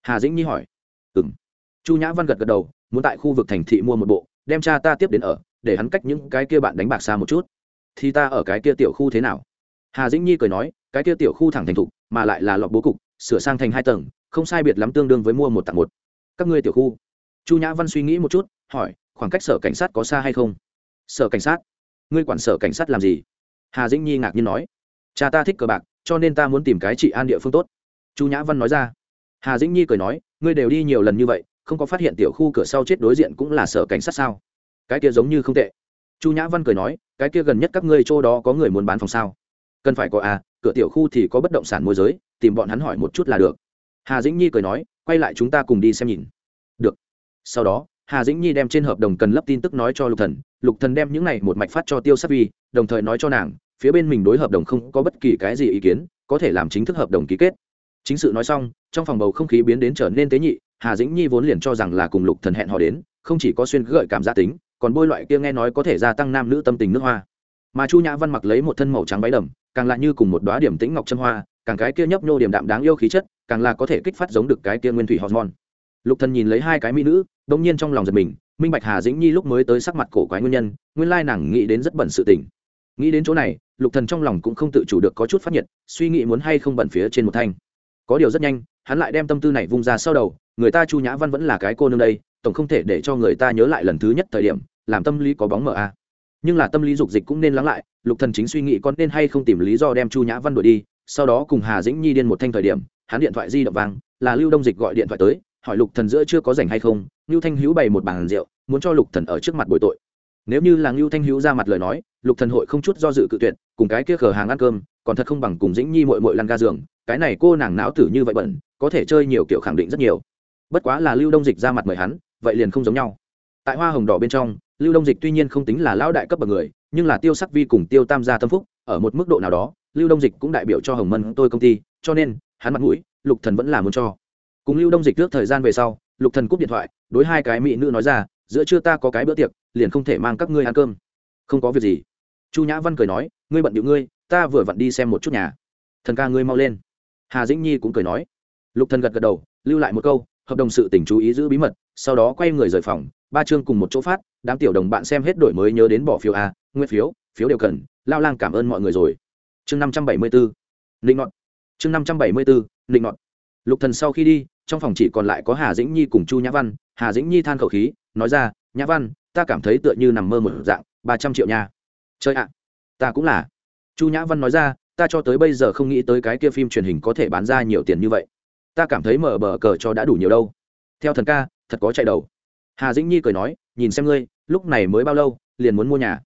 Hà dĩnh nhi hỏi. Ừng chu nhã văn gật gật đầu, muốn tại khu vực thành thị mua một bộ, đem cha ta tiếp đến ở, để hắn cách những cái kia bạn đánh bạc xa một chút. Thì ta ở cái kia tiểu khu thế nào? Hà dĩnh nhi cười nói, cái kia tiểu khu thẳng thành thục, mà lại là lọc bố cục, sửa sang thành hai tầng, không sai biệt lắm tương đương với mua một tặng một. Các ngươi tiểu khu. Chu nhã văn suy nghĩ một chút, hỏi, khoảng cách sở cảnh sát có xa hay không? Sở cảnh sát? Ngươi quản sở cảnh sát làm gì? Hà dĩnh nhi ngạc nhiên nói. Cha ta thích cờ bạc, cho nên ta muốn tìm cái trị an địa phương tốt. Chu nhã văn nói ra. Hà dĩnh nhi cười nói, ngươi đều đi nhiều lần như vậy không có phát hiện tiểu khu cửa sau chết đối diện cũng là sở cảnh sát sao? Cái kia giống như không tệ. Chu nhã văn cười nói, cái kia gần nhất các ngươi chỗ đó có người muốn bán phòng sao? Cần phải có à cửa tiểu khu thì có bất động sản môi giới, tìm bọn hắn hỏi một chút là được. Hà dĩnh nhi cười nói, quay lại chúng ta cùng đi xem nhìn. Được. Sau đó, hà dĩnh nhi đem trên hợp đồng cần lấp tin tức nói cho lục thần. Lục thần đem những này một mạch phát cho tiêu sắc vi, đồng thời nói cho nàng, phía bên mình đối hợp đồng không có bất kỳ cái gì ý kiến, có thể làm chính thức hợp đồng ký kết. Chính sự nói xong, trong phòng bầu không khí biến đến trở nên tế nhị hà dĩnh nhi vốn liền cho rằng là cùng lục thần hẹn hò đến, không chỉ có xuyên gợi cảm gia tính, còn bôi loại kia nghe nói có thể gia tăng nam nữ tâm tình nước hoa. Mà chu nhã văn mặc lấy một thân màu trắng váy đầm, càng lại như cùng một đóa điểm tĩnh ngọc chân hoa, càng cái kia nhấp nhô điểm đạm đáng yêu khí chất, càng là có thể kích phát giống được cái kia nguyên thủy hormone. Lục thần nhìn lấy hai cái mỹ nữ, đông nhiên trong lòng giật mình, minh bạch hà dĩnh nhi lúc mới tới sắc mặt cổ quái nguyên nhân, nguyên lai nàng nghĩ đến rất bẩn sự tình. Nghĩ đến chỗ này, lục thần trong lòng cũng không tự chủ được có chút phát nhiệt, suy nghĩ muốn hay không bẩn phía trên một thanh. Có điều rất nhanh, hắn lại đem tâm tư này vung ra sau đầu người ta chu nhã văn vẫn là cái cô nương đây, tổng không thể để cho người ta nhớ lại lần thứ nhất thời điểm, làm tâm lý có bóng mờ a nhưng là tâm lý dục dịch cũng nên lắng lại, lục thần chính suy nghĩ con nên hay không tìm lý do đem chu nhã văn đuổi đi, sau đó cùng hà dĩnh nhi điên một thanh thời điểm, hắn điện thoại di động vang, là lưu đông dịch gọi điện thoại tới, hỏi lục thần giữa chưa có rảnh hay không lưu thanh hữu bày một bàn rượu, muốn cho lục thần ở trước mặt bồi tội. Nếu như là lưu thanh hữu ra mặt lời nói, lục thần hội không chút do dự cự tuyệt, cùng cái kia khờ hàng ăn cơm, còn thật không bằng cùng dĩnh nhi mội mội lăn ga giường, cái này cô nàng não tử như vậy bẩn, có thể chơi nhiều kiểu khẳng định rất nhiều bất quá là lưu đông dịch ra mặt mời hắn, vậy liền không giống nhau. Tại hoa hồng đỏ bên trong, lưu đông dịch tuy nhiên không tính là lão đại cấp bậc người, nhưng là tiêu sắc vi cùng tiêu tam gia tâm phúc, ở một mức độ nào đó, lưu đông dịch cũng đại biểu cho hồng mân tôi công ty, cho nên, hắn mặt mũi, lục thần vẫn là muốn cho. Cùng lưu đông dịch trước thời gian về sau, lục thần cúp điện thoại, đối hai cái mỹ nữ nói ra, giữa trưa ta có cái bữa tiệc, liền không thể mang các ngươi ăn cơm. Không có việc gì. Chu nhã văn cười nói, ngươi bận điệu ngươi, ta vừa vặn đi xem một chút nhà. Thần ca ngươi mau lên. Hà dĩnh nhi cũng cười nói. Lục thần gật gật đầu, lưu lại một câu hợp đồng sự tình chú ý giữ bí mật, sau đó quay người rời phòng, ba chương cùng một chỗ phát, đám tiểu đồng bạn xem hết đổi mới nhớ đến bỏ phiếu a nguyên phiếu phiếu đều cần, lao lang cảm ơn mọi người rồi. Chương năm trăm bảy mươi bốn linh ngọt chương năm trăm bảy mươi bốn linh ngọt lục thần sau khi đi, trong phòng chỉ còn lại có hà dĩnh nhi cùng chu nhã văn. Hà dĩnh nhi than khẩu khí, nói ra, nhã văn, ta cảm thấy tựa như nằm mơ một dạng, ba trăm triệu nha. Chơi ạ, ta cũng là. Chu nhã văn nói ra, ta cho tới bây giờ không nghĩ tới cái kia phim truyền hình có thể bán ra nhiều tiền như vậy ta cảm thấy mở bờ cờ cho đã đủ nhiều đâu. Theo thần ca, thật có chạy đầu. Hà dĩnh nhi cười nói, nhìn xem ngươi, lúc này mới bao lâu, liền muốn mua nhà.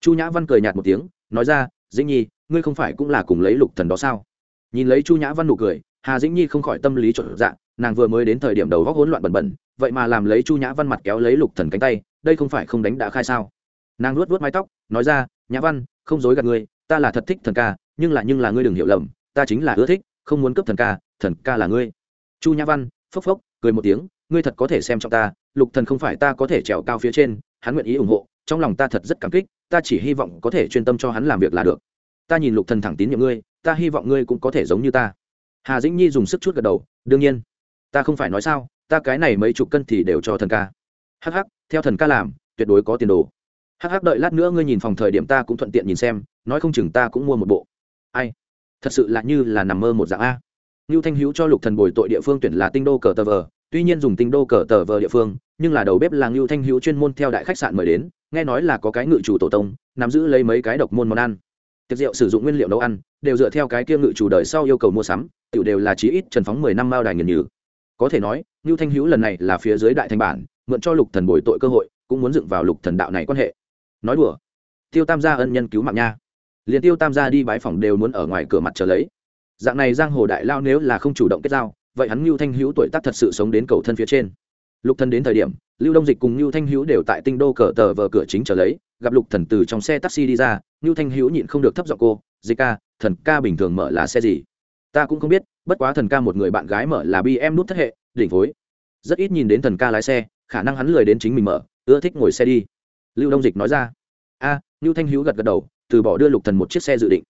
Chu nhã văn cười nhạt một tiếng, nói ra, dĩnh nhi, ngươi không phải cũng là cùng lấy lục thần đó sao? Nhìn lấy chu nhã văn nụ cười, hà dĩnh nhi không khỏi tâm lý trộn dạng nàng vừa mới đến thời điểm đầu góc hỗn loạn bẩn bẩn, vậy mà làm lấy chu nhã văn mặt kéo lấy lục thần cánh tay, đây không phải không đánh đã khai sao? Nàng luốt vuốt mái tóc, nói ra, nhã văn, không dối gạt ngươi, ta là thật thích thần ca, nhưng là nhưng là ngươi đừng hiểu lầm, ta chính là ưa thích, không muốn cướp thần ca thần ca là ngươi. Chu nhã văn, phốc phốc, cười một tiếng, ngươi thật có thể xem trọng ta, lục thần không phải ta có thể trèo cao phía trên, hắn nguyện ý ủng hộ, trong lòng ta thật rất cảm kích, ta chỉ hy vọng có thể chuyên tâm cho hắn làm việc là được. Ta nhìn lục thần thẳng tín nhiệm ngươi, ta hy vọng ngươi cũng có thể giống như ta. Hà dĩnh nhi dùng sức chút gật đầu, đương nhiên. Ta không phải nói sao, ta cái này mấy chục cân thì đều cho thần ca. Hắc hắc, theo thần ca làm, tuyệt đối có tiền đồ. Hắc hắc, đợi lát nữa ngươi nhìn phòng thời điểm ta cũng thuận tiện nhìn xem, nói không chừng ta cũng mua một bộ. Ai? Thật sự là như là nằm mơ một dạng a. Nưu Thanh Hiếu cho Lục Thần bồi tội địa phương tuyển là Tinh Đô Cờ Tờ Vờ, tuy nhiên dùng Tinh Đô Cờ Tờ Vờ địa phương, nhưng là đầu bếp là Nưu Thanh Hiếu chuyên môn theo đại khách sạn mời đến, nghe nói là có cái ngự chủ tổ tông, nắm giữ lấy mấy cái độc môn món ăn. Tiệc rượu sử dụng nguyên liệu nấu ăn, đều dựa theo cái kia ngự chủ đời sau yêu cầu mua sắm, tiểu đều là chí ít trần phóng mười năm mao đài nghiền nhừ. Có thể nói, Nưu Thanh Hiếu lần này là phía dưới đại thành bản, mượn cho Lục Thần bồi tội cơ hội, cũng muốn dựng vào Lục Thần đạo này quan hệ. Nói đùa, Tiêu Tam gia ân nhân cứu mạng nha. Liên Tiêu Tam gia đi bái phòng đều muốn ở ngoài cửa mặt chờ lấy dạng này giang hồ đại lao nếu là không chủ động kết giao, vậy hắn lưu thanh hữu tuổi tác thật sự sống đến cầu thân phía trên. Lục thần đến thời điểm, lưu đông dịch cùng lưu thanh hữu đều tại tinh đô cờ tờ vờ cửa chính trở lấy, gặp lục thần từ trong xe taxi đi ra lưu thanh hữu nhịn không được thấp giọng cô, dịch ca, thần ca bình thường mở là xe gì? Ta cũng không biết, bất quá thần ca một người bạn gái mở là bm nút thất hệ, đỉnh phối. Rất ít nhìn đến thần ca lái xe, khả năng hắn lười đến chính mình mở, ưa thích ngồi xe đi. Lưu đông dịch nói ra. A lưu thanh hữu gật gật đầu, từ bỏ đưa lục thần một chiếc xe dự định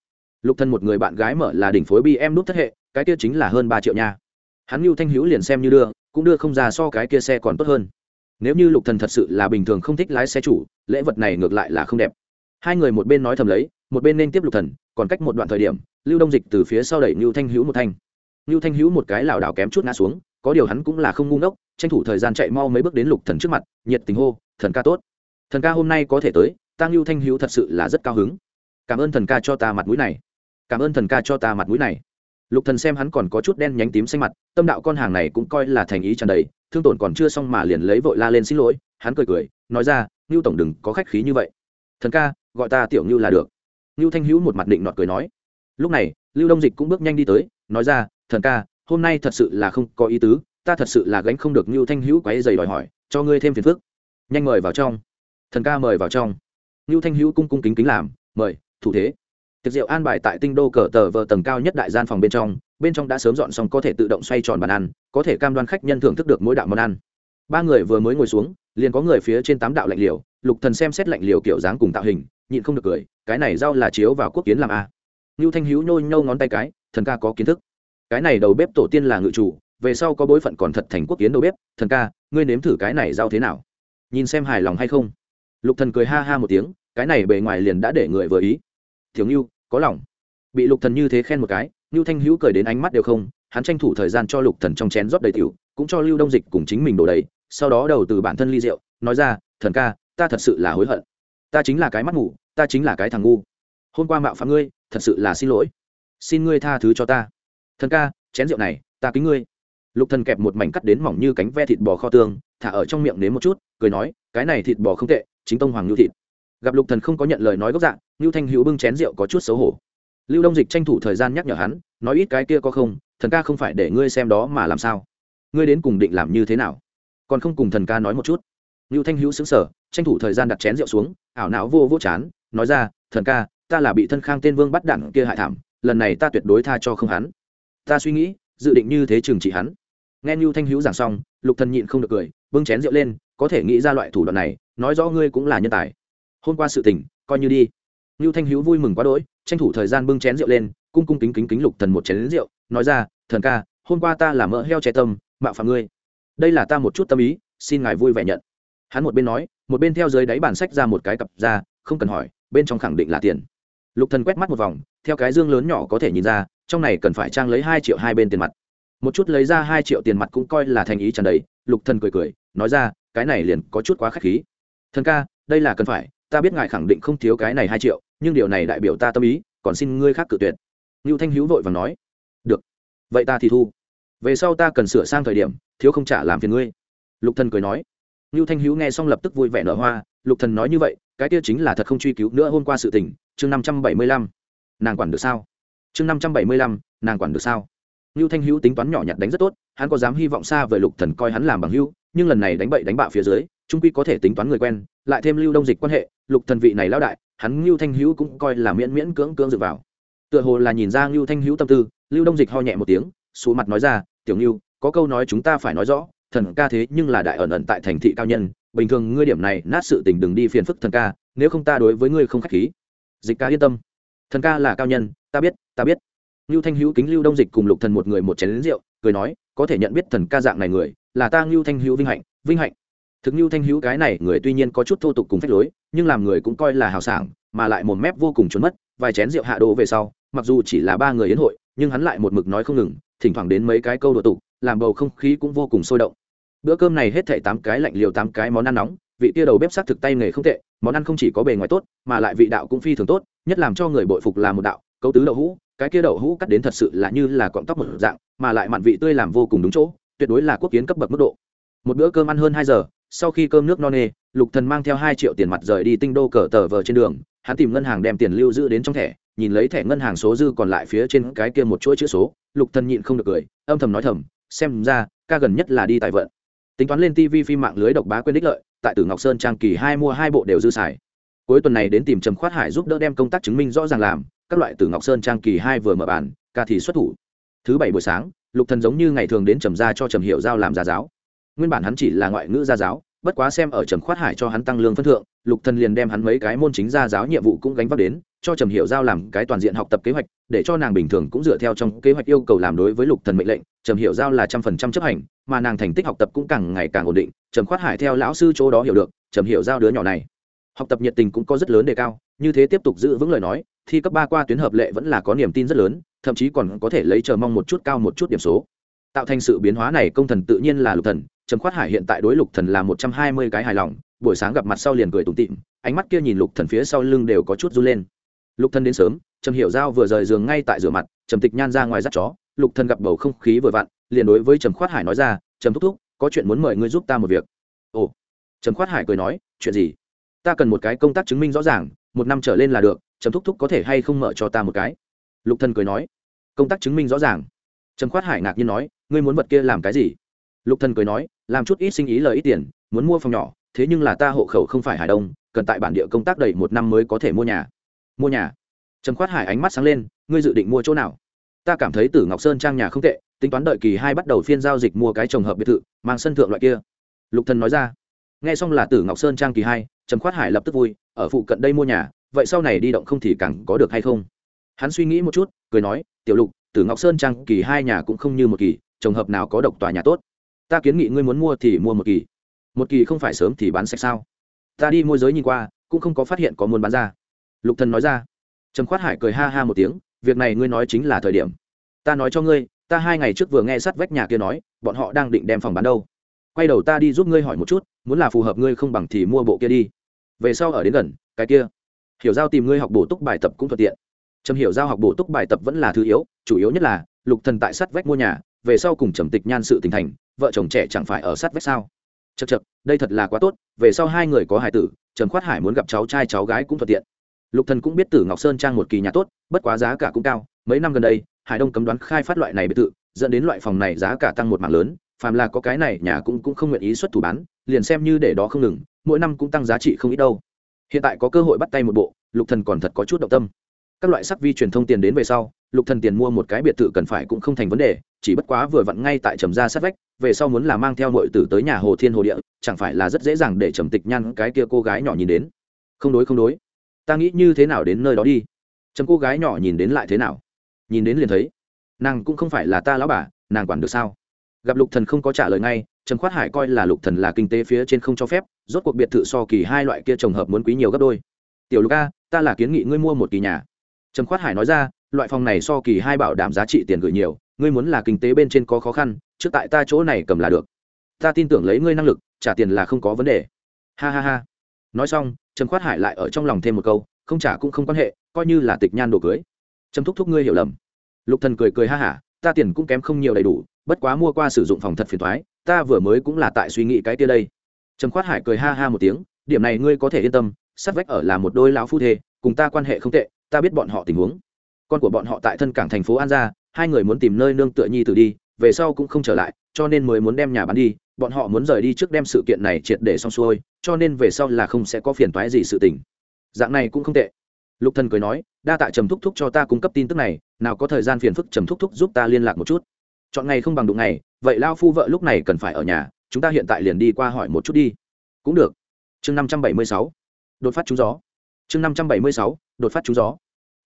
lục thần một người bạn gái mở là đỉnh phối bi em nút thất hệ, cái kia chính là hơn ba triệu nha. Hắn lưu thanh hữu liền xem như đưa, cũng đưa không ra so cái kia xe còn tốt hơn. Nếu như lục thần thật sự là bình thường không thích lái xe chủ, lễ vật này ngược lại là không đẹp. Hai người một bên nói thầm lấy, một bên nên tiếp lục thần, còn cách một đoạn thời điểm, lưu đông dịch từ phía sau đẩy lưu thanh hữu một thanh. Lưu thanh hữu một cái lảo đảo kém chút ngã xuống, có điều hắn cũng là không ngu ngốc, tranh thủ thời gian chạy mau mấy bước đến lục thần trước mặt, nhiệt tình hô, thần ca tốt. Thần ca hôm nay có thể tới tăng lưu thanh hữu thật sự là rất cao hứng. Cảm ơn thần ca cho ta mặt mũi này cảm ơn thần ca cho ta mặt mũi này. Lục thần xem hắn còn có chút đen nhánh tím xanh mặt, tâm đạo con hàng này cũng coi là thành ý tràn đầy, thương tổn còn chưa xong mà liền lấy vội la lên xin lỗi, hắn cười cười, nói ra, ngưu tổng đừng có khách khí như vậy. Thần ca, gọi ta tiểu ngưu là được. Ngưu thanh hữu một mặt định nọt cười nói. Lúc này, lưu đông dịch cũng bước nhanh đi tới, nói ra, thần ca, hôm nay thật sự là không có ý tứ, ta thật sự là gánh không được ngưu thanh hữu quấy giày đòi hỏi, cho ngươi thêm phiền phức. Nhanh mời vào trong. Thần ca mời vào trong. Ngưu thanh hữu cung cung kính kính làm, mời, thủ thế tiệc rượu an bài tại tinh đô cờ tờ vờ tầng cao nhất đại gian phòng bên trong bên trong đã sớm dọn xong có thể tự động xoay tròn bàn ăn, có thể cam đoan khách nhân thưởng thức được mỗi đạo món ăn. Ba người vừa mới ngồi xuống, liền có người phía trên tám đạo lạnh liều, lục thần xem xét lạnh liều kiểu dáng cùng tạo hình, nhịn không được cười, cái này rau là chiếu vào quốc kiến làm a. Lưu thanh hữu nhô nhô ngón tay cái, thần ca có kiến thức. Cái này đầu bếp tổ tiên là ngự chủ, về sau có bối phận còn thật thành quốc kiến đầu bếp, thần ca, ngươi nếm thử cái này rau thế nào? Nhìn xem hài lòng hay không? Lục thần cười ha ha một tiếng, cái này bề ngoài liền đã để người vừa ý. Thiếu ngưu có lòng. Bị lục thần như thế khen một cái lưu thanh hữu cười đến ánh mắt đều không, hắn tranh thủ thời gian cho lục thần trong chén rót đầy tiểu, cũng cho lưu đông dịch cùng chính mình đổ đầy, sau đó đầu từ bản thân ly rượu, nói ra, thần ca, ta thật sự là hối hận. Ta chính là cái mắt ngủ ta chính là cái thằng ngu. Hôm qua mạo phạm ngươi, thật sự là xin lỗi. Xin ngươi tha thứ cho ta. Thần ca, chén rượu này, ta kính ngươi. Lục thần kẹp một mảnh cắt đến mỏng như cánh ve thịt bò kho tương thả ở trong miệng nếm một chút, cười nói, cái này thịt bò không tệ, chính tông hoàng nhu thịt. Gặp lục thần không có nhận lời nói gốc dạng lưu thanh hữu bưng chén rượu có chút xấu hổ. Lưu đông dịch tranh thủ thời gian nhắc nhở hắn, nói ít cái kia có không, thần ca không phải để ngươi xem đó mà làm sao? Ngươi đến cùng định làm như thế nào? Còn không cùng thần ca nói một chút. Lưu thanh hữu xứng sở tranh thủ thời gian đặt chén rượu xuống, ảo não vô vô chán, nói ra, thần ca, ta là bị thân khang tên vương bắt đẳng kia hại thảm, lần này ta tuyệt đối tha cho không hắn. Ta suy nghĩ, dự định như thế trừng trị hắn. Nghe lưu thanh hữu giảng xong, lục thần nhịn không được cười, bưng chén rượu lên, có thể nghĩ ra loại thủ đoạn này, nói rõ ngươi cũng là nhân tài. Hôm qua sự tình, coi như đi lưu thanh hữu vui mừng quá đỗi, tranh thủ thời gian bưng chén rượu lên, cung cung kính kính kính lục thần một chén rượu, nói ra, thần ca, hôm qua ta là mỡ heo che tâm, mạo phạm ngươi. Đây là ta một chút tâm ý, xin ngài vui vẻ nhận. Hắn một bên nói, một bên theo dưới đáy bản sách ra một cái cặp ra, không cần hỏi, bên trong khẳng định là tiền. Lục thần quét mắt một vòng, theo cái dương lớn nhỏ có thể nhìn ra, trong này cần phải trang lấy hai triệu hai bên tiền mặt. Một chút lấy ra hai triệu tiền mặt cũng coi là thành ý tràn đầy, lục thần cười cười, nói ra, cái này liền có chút quá khách khí. Thần ca, đây là cần phải, ta biết ngài khẳng định không thiếu cái này hai triệu nhưng điều này đại biểu ta tâm ý, còn xin ngươi khác cự tuyệt. Ngưu thanh hữu vội và nói. Được, vậy ta thì thu. Về sau ta cần sửa sang thời điểm, thiếu không trả làm phiền ngươi. Lục thần cười nói. Ngưu thanh hữu nghe xong lập tức vui vẻ nở hoa, lục thần nói như vậy, cái kia chính là thật không truy cứu nữa hôm qua sự tình, chương năm trăm bảy mươi lăm. Nàng quản được sao? Chương năm trăm bảy mươi lăm, nàng quản được sao? Ngưu thanh hữu tính toán nhỏ nhặt đánh rất tốt, hắn có dám hy vọng xa về lục thần coi hắn làm bằng hữu, nhưng lần này đánh bậy đánh bạo phía dưới, trung quy có thể tính toán người quen, lại thêm lưu đông dịch quan hệ, lục thần vị này lão đại hắn lưu thanh hữu cũng coi là miễn miễn cưỡng cưỡng dựa vào. Tựa hồ là nhìn ra lưu thanh hữu tâm tư, lưu đông dịch ho nhẹ một tiếng xuống mặt nói ra, tiểu lưu có câu nói chúng ta phải nói rõ, thần ca thế nhưng là đại ẩn ẩn tại thành thị cao nhân, bình thường ngươi điểm này nát sự tình đừng đi phiền phức thần ca, nếu không ta đối với ngươi không khách khí. Dịch ca yên tâm. Thần ca là cao nhân, ta biết ta biết. Lưu thanh hữu kính lưu đông dịch cùng lục thần một người một chén rượu, cười nói, có thể nhận biết thần ca dạng này người, là ta lưu thanh hữu vinh hạnh vinh hạnh thực như thanh hữu cái này người tuy nhiên có chút thô tục cùng phép lối, nhưng làm người cũng coi là hào sảng, mà lại một mép vô cùng trốn mất, vài chén rượu hạ đồ về sau, mặc dù chỉ là ba người yến hội, nhưng hắn lại một mực nói không ngừng, thỉnh thoảng đến mấy cái câu đùa tục, làm bầu không khí cũng vô cùng sôi động. Bữa cơm này hết thảy tám cái lạnh liều tám cái món ăn nóng, vị tia đầu bếp sắc thực tay nghề không tệ, món ăn không chỉ có bề ngoài tốt, mà lại vị đạo cũng phi thường tốt, nhất làm cho người bội phục là một đạo câu tứ đậu hũ, cái kia đậu hũ cắt đến thật sự là như là cọng tóc một dạng, mà lại mặn vị tươi làm vô cùng đúng chỗ, tuyệt đối là quốc kiến cấp bậc mức độ. Một bữa cơm ăn hơn hai giờ sau khi cơm nước no nê, lục thần mang theo hai triệu tiền mặt rời đi tinh đô cờ tờ vờ trên đường, hắn tìm ngân hàng đem tiền lưu giữ đến trong thẻ, nhìn lấy thẻ ngân hàng số dư còn lại phía trên cái kia một chuỗi chữ số, lục thần nhịn không được cười, âm thầm nói thầm, xem ra, ca gần nhất là đi tài vận. Tính toán lên tv phim mạng lưới độc bá quên đích lợi, tại tử ngọc sơn trang kỳ hai mua hai bộ đều dư xài. Cuối tuần này đến tìm trầm khoát hải giúp đỡ đem công tác chứng minh rõ ràng làm, các loại tử ngọc sơn trang kỳ hai vừa mở bàn ca thì xuất thủ. Thứ bảy buổi sáng, lục thần giống như ngày thường đến trầm gia cho trầm hiệu giao làm gia giáo nguyên bản hắn chỉ là ngoại ngữ gia giáo, bất quá xem ở trầm khoát hải cho hắn tăng lương phân thượng, lục thần liền đem hắn mấy cái môn chính gia giáo nhiệm vụ cũng gánh vác đến, cho trầm hiểu giao làm cái toàn diện học tập kế hoạch, để cho nàng bình thường cũng dựa theo trong kế hoạch yêu cầu làm đối với lục thần mệnh lệnh, trầm hiểu giao là trăm phần trăm chấp hành, mà nàng thành tích học tập cũng càng ngày càng ổn định, trầm khoát hải theo lão sư chỗ đó hiểu được, trầm hiểu giao đứa nhỏ này, học tập nhiệt tình cũng có rất lớn đề cao, như thế tiếp tục giữ vững lời nói, thi cấp ba qua tuyến hợp lệ vẫn là có niềm tin rất lớn, thậm chí còn có thể lấy chờ mong một chút cao một chút điểm số. Tạo thành sự biến hóa này công thần tự nhiên là lục thần trầm khoát hải hiện tại đối lục thần là một trăm hai mươi cái hài lòng, buổi sáng gặp mặt sau liền cười tủm tịm ánh mắt kia nhìn lục thần phía sau lưng đều có chút run lên. Lục thần đến sớm, trầm hiểu giao vừa rời giường ngay tại rửa mặt, trầm tịch nhan ra ngoài dắt chó, lục thần gặp bầu không khí vừa vặn, liền đối với trầm khoát hải nói ra, trầm thúc thúc, có chuyện muốn mời ngươi giúp ta một việc. Ồ. Trầm khoát hải cười nói, chuyện gì? Ta cần một cái công tác chứng minh rõ ràng, một năm trở lên là được, trầm thúc thúc có thể hay không mở cho ta một cái? Lục thần cười nói, công tác chứng minh rõ ràng. Trầm khoát hải ngạc nhiên nói, ngươi muốn vật kia làm cái gì? Lục thần cười nói, làm chút ít sinh ý lời ít tiền, muốn mua phòng nhỏ, thế nhưng là ta hộ khẩu không phải hải đông, cần tại bản địa công tác đầy một năm mới có thể mua nhà. Mua nhà? Trầm khoát hải ánh mắt sáng lên, ngươi dự định mua chỗ nào? Ta cảm thấy tử ngọc sơn trang nhà không tệ, tính toán đợi kỳ hai bắt đầu phiên giao dịch mua cái trồng hợp biệt thự, mang sân thượng loại kia. Lục thần nói ra. Nghe xong là tử ngọc sơn trang kỳ hai, trầm khoát hải lập tức vui, ở phụ cận đây mua nhà, vậy sau này đi động không thì càng có được hay không? Hắn suy nghĩ một chút, cười nói, tiểu lục, tử ngọc sơn trang kỳ hai nhà cũng không như một kỳ, trồng hợp nào có độc tòa nhà tốt ta kiến nghị ngươi muốn mua thì mua một kỳ. Một kỳ không phải sớm thì bán sạch sao? Ta đi môi giới nhìn qua, cũng không có phát hiện có muốn bán ra. Lục thần nói ra. Trầm khoát hải cười ha ha một tiếng, việc này ngươi nói chính là thời điểm. Ta nói cho ngươi, ta hai ngày trước vừa nghe sát vách nhà kia nói, bọn họ đang định đem phòng bán đâu. Quay đầu ta đi giúp ngươi hỏi một chút, muốn là phù hợp ngươi không bằng thì mua bộ kia đi. Về sau ở đến gần, cái kia. Hiểu giao tìm ngươi học bổ túc bài tập cũng thuận tiện. Trầm hiểu giao học bổ túc bài tập vẫn là thứ yếu, chủ yếu nhất là, lục thần tại sát vách mua nhà về sau cùng trầm tịch nhan sự tình thành, vợ chồng trẻ chẳng phải ở sát vách sao? Chật chật đây thật là quá tốt, về sau hai người có hài tử trầm khoát hải muốn gặp cháu trai cháu gái cũng thuận tiện. Lục thần cũng biết tử ngọc sơn trang một kỳ nhà tốt, bất quá giá cả cũng cao, mấy năm gần đây, hải đông cấm đoán khai phát loại này biệt thự, dẫn đến loại phòng này giá cả tăng một mảng lớn, phàm là có cái này nhà cũng cũng không nguyện ý xuất thủ bán, liền xem như để đó không ngừng, mỗi năm cũng tăng giá trị không ít đâu. Hiện tại có cơ hội bắt tay một bộ, lục thần còn thật có chút động tâm. Các loại sắc vi truyền thông tiền đến về sau, lục thần tiền mua một cái biệt thự cần phải cũng không thành vấn đề chỉ bất quá vừa vặn ngay tại trầm gia sát vách, về sau muốn là mang theo mọi tử tới nhà hồ thiên hồ địa, chẳng phải là rất dễ dàng để trầm tịch nhan cái kia cô gái nhỏ nhìn đến. Không đối không đối. Ta nghĩ như thế nào đến nơi đó đi? Trầm cô gái nhỏ nhìn đến lại thế nào? Nhìn đến liền thấy. Nàng cũng không phải là ta lão bà, nàng quản được sao? Gặp lục thần không có trả lời ngay, trầm khoát hải coi là lục thần là kinh tế phía trên không cho phép, rốt cuộc biệt thự so kỳ hai loại kia trồng hợp muốn quý nhiều gấp đôi. Tiểu lục a, ta là kiến nghị ngươi mua một kỳ nhà. Trầm khoát hải nói ra, loại phòng này so kỳ hai bảo đảm giá trị tiền gửi nhiều ngươi muốn là kinh tế bên trên có khó khăn, trước tại ta chỗ này cầm là được. Ta tin tưởng lấy ngươi năng lực, trả tiền là không có vấn đề. Ha ha ha. Nói xong, trầm khoát hải lại ở trong lòng thêm một câu, không trả cũng không quan hệ, coi như là tịch nhan đồ cưới. Trầm thúc thúc ngươi hiểu lầm. Lục thần cười cười ha hả, ta tiền cũng kém không nhiều đầy đủ, bất quá mua qua sử dụng phòng thật phiền thoái ta vừa mới cũng là tại suy nghĩ cái kia đây. Trầm khoát hải cười ha ha một tiếng, điểm này ngươi có thể yên tâm, sát vách ở là một đôi lão phu thê, cùng ta quan hệ không tệ, ta biết bọn họ tình huống. Con của bọn họ tại thân cảng thành phố an gia hai người muốn tìm nơi nương tựa nhi tử đi, về sau cũng không trở lại, cho nên mới muốn đem nhà bán đi, bọn họ muốn rời đi trước đem sự kiện này triệt để xong xuôi, cho nên về sau là không sẽ có phiền toái gì sự tình. Dạng này cũng không tệ. Lục thần cười nói, đa tạ trầm thúc thúc cho ta cung cấp tin tức này, nào có thời gian phiền phức trầm thúc thúc giúp ta liên lạc một chút. Chọn ngày không bằng đụng ngày, vậy lao phu vợ lúc này cần phải ở nhà, chúng ta hiện tại liền đi qua hỏi một chút đi. Cũng được. Chương năm trăm bảy mươi sáu, đột phát trúng gió. Chương năm trăm bảy mươi sáu, đột phát trúng gió.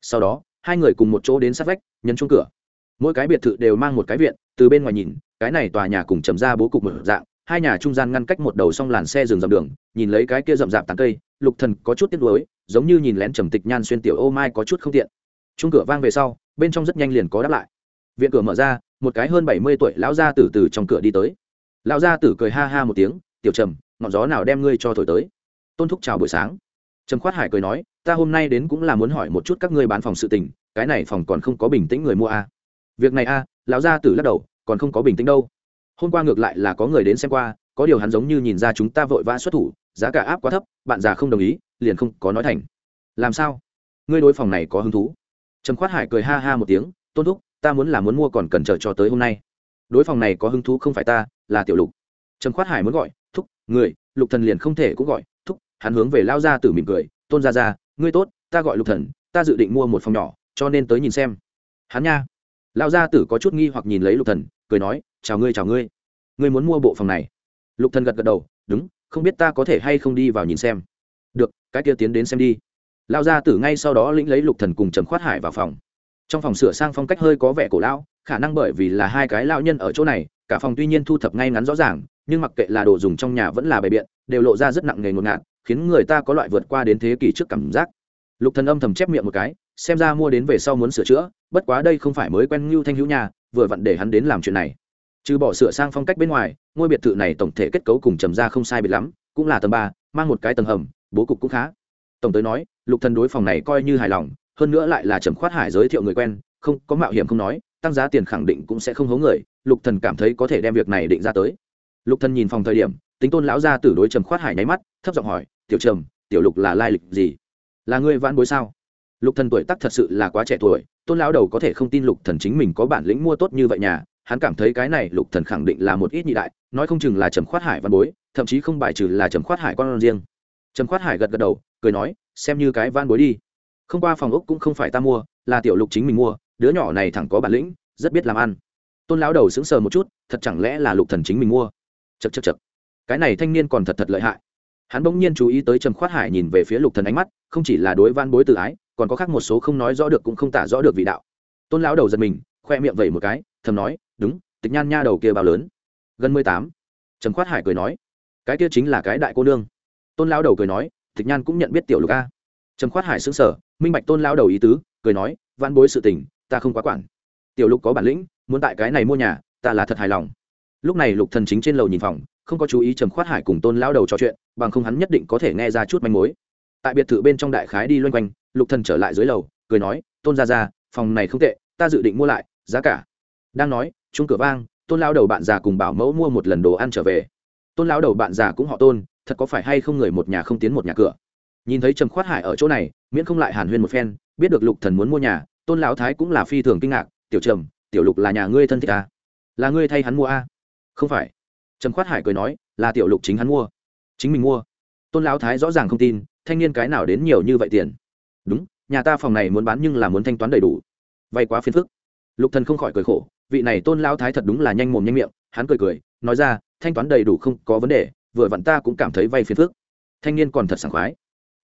Sau đó, hai người cùng một chỗ đến sát vách, nhấn chuông cửa mỗi cái biệt thự đều mang một cái viện, từ bên ngoài nhìn, cái này tòa nhà cùng trầm ra bố cục mở dạng, hai nhà trung gian ngăn cách một đầu song làn xe dừng dầm đường, nhìn lấy cái kia rậm rạp tàn cây, lục thần có chút tiếc nuối, giống như nhìn lén trầm tịch nhan xuyên tiểu ô mai có chút không tiện. Chung cửa vang về sau, bên trong rất nhanh liền có đáp lại. Viện cửa mở ra, một cái hơn bảy mươi tuổi lão gia tử từ trong cửa đi tới. Lão gia tử cười ha ha một tiếng, tiểu trầm, ngọn gió nào đem ngươi cho thổi tới? Tôn thúc chào buổi sáng. Trầm khoát hải cười nói, ta hôm nay đến cũng là muốn hỏi một chút các ngươi bán phòng sự tình, cái này phòng còn không có bình tĩnh người mua a à việc này a à, lão gia tử lắc đầu còn không có bình tĩnh đâu. Hôm qua ngược lại là có người đến xem qua có điều hắn giống như nhìn ra chúng ta vội vã xuất thủ giá cả áp quá thấp bạn già không đồng ý liền không có nói thành. Làm sao? Ngươi đối phòng này có hứng thú? Trầm khoát hải cười ha ha một tiếng tôn thúc ta muốn là muốn mua còn cần chờ cho tới hôm nay. Đối phòng này có hứng thú không phải ta là tiểu lục. Trầm khoát hải muốn gọi thúc người lục thần liền không thể cũng gọi. Thúc hắn hướng về lao ra tử mỉm cười tôn ra ra ngươi tốt ta gọi lục thần ta dự định mua một phòng nhỏ cho nên tới nhìn xem. Hắn nha. Lão gia tử có chút nghi hoặc nhìn lấy lục thần, cười nói, chào ngươi chào ngươi. Ngươi muốn mua bộ phòng này? Lục thần gật gật đầu, đúng, không biết ta có thể hay không đi vào nhìn xem. Được, cái kia tiến đến xem đi. Lão gia tử ngay sau đó lĩnh lấy lục thần cùng trầm khoát hải vào phòng. Trong phòng sửa sang phong cách hơi có vẻ cổ lão, khả năng bởi vì là hai cái lão nhân ở chỗ này, cả phòng tuy nhiên thu thập ngay ngắn rõ ràng, nhưng mặc kệ là đồ dùng trong nhà vẫn là bày biện, đều lộ ra rất nặng nề ngột ngạt, khiến người ta có loại vượt qua đến thế kỷ trước cảm giác lục thần âm thầm chép miệng một cái, xem ra mua đến về sau muốn sửa chữa, bất quá đây không phải mới quen ngưu thanh hữu nhà, vừa vặn để hắn đến làm chuyện này. Trừ bỏ sửa sang phong cách bên ngoài, ngôi biệt thự này tổng thể kết cấu cùng trầm ra không sai biệt lắm, cũng là tầng ba, mang một cái tầng hầm, bố cục cũng khá. Tổng tới nói, lục thần đối phòng này coi như hài lòng, hơn nữa lại là trầm khoát hải giới thiệu người quen, không, có mạo hiểm không nói, tăng giá tiền khẳng định cũng sẽ không hố người, lục thần cảm thấy có thể đem việc này định ra tới. Lục thần nhìn phòng thời điểm, tính tôn lão gia từ đối trầm khoát hải nháy mắt, thấp giọng hỏi, tiểu trầm, tiểu lục là lai lịch gì? Là ngươi vãn bối sao? Lục thần tuổi tác thật sự là quá trẻ tuổi, tôn lão đầu có thể không tin lục thần chính mình có bản lĩnh mua tốt như vậy nhà, hắn cảm thấy cái này lục thần khẳng định là một ít nhị đại, nói không chừng là trầm khoát hải văn bối, thậm chí không bài trừ là trầm khoát hải con riêng. Trầm khoát hải gật gật đầu, cười nói, xem như cái van bối đi. Không qua phòng ốc cũng không phải ta mua, là tiểu lục chính mình mua, đứa nhỏ này thẳng có bản lĩnh, rất biết làm ăn. Tôn lão đầu sững sờ một chút, thật chẳng lẽ là lục thần chính mình mua? Chật chật chật cái này thanh niên còn thật thật lợi hại hắn bỗng nhiên chú ý tới trầm khoát hải nhìn về phía lục thần ánh mắt, không chỉ là đối van bối tự ái, còn có khác một số không nói rõ được cũng không tả rõ được vị đạo. Tôn lão đầu giật mình, khoe miệng vẩy một cái, thầm nói, đúng, tịch nhan nha đầu kia bao lớn? Gần mười tám. Trầm khoát hải cười nói, cái kia chính là cái đại cô nương. Tôn lão đầu cười nói, tịch nhan cũng nhận biết tiểu lục a. Trầm khoát hải sững sờ, minh bạch tôn lão đầu ý tứ, cười nói van bối sự tình, ta không quá quản. Tiểu lục có bản lĩnh, muốn tại cái này mua nhà, ta là thật hài lòng. Lúc này lục thần chính trên lầu nhìn phòng không có chú ý trầm khoát hải cùng tôn lão đầu trò chuyện, bằng không hắn nhất định có thể nghe ra chút manh mối. Tại biệt thự bên trong đại khái đi loanh quanh, lục thần trở lại dưới lầu, cười nói, tôn ra ra phòng này không tệ, ta dự định mua lại, giá cả. Đang nói chung cửa vang, tôn lão đầu bạn già cùng bảo mẫu mua một lần đồ ăn trở về. Tôn lão đầu bạn già cũng họ tôn, thật có phải hay không người một nhà không tiến một nhà cửa? Nhìn thấy trầm khoát hải ở chỗ này, miễn không lại hàn huyên một phen, biết được lục thần muốn mua nhà, tôn lão thái cũng là phi thường kinh ngạc, tiểu trầm, tiểu lục là nhà ngươi thân thích à? là ngươi thay hắn mua à? không phải trầm khoát hải cười nói, là tiểu lục chính hắn mua. Chính mình mua? Tôn lão thái rõ ràng không tin, thanh niên cái nào đến nhiều như vậy tiền? Đúng, nhà ta phòng này muốn bán nhưng là muốn thanh toán đầy đủ. Vay quá phiền phức. Lục thần không khỏi cười khổ, vị này tôn lão thái thật đúng là nhanh mồm nhanh miệng, hắn cười cười, nói ra, thanh toán đầy đủ không có vấn đề, vừa vặn ta cũng cảm thấy vay phiền phức. Thanh niên còn thật sảng khoái.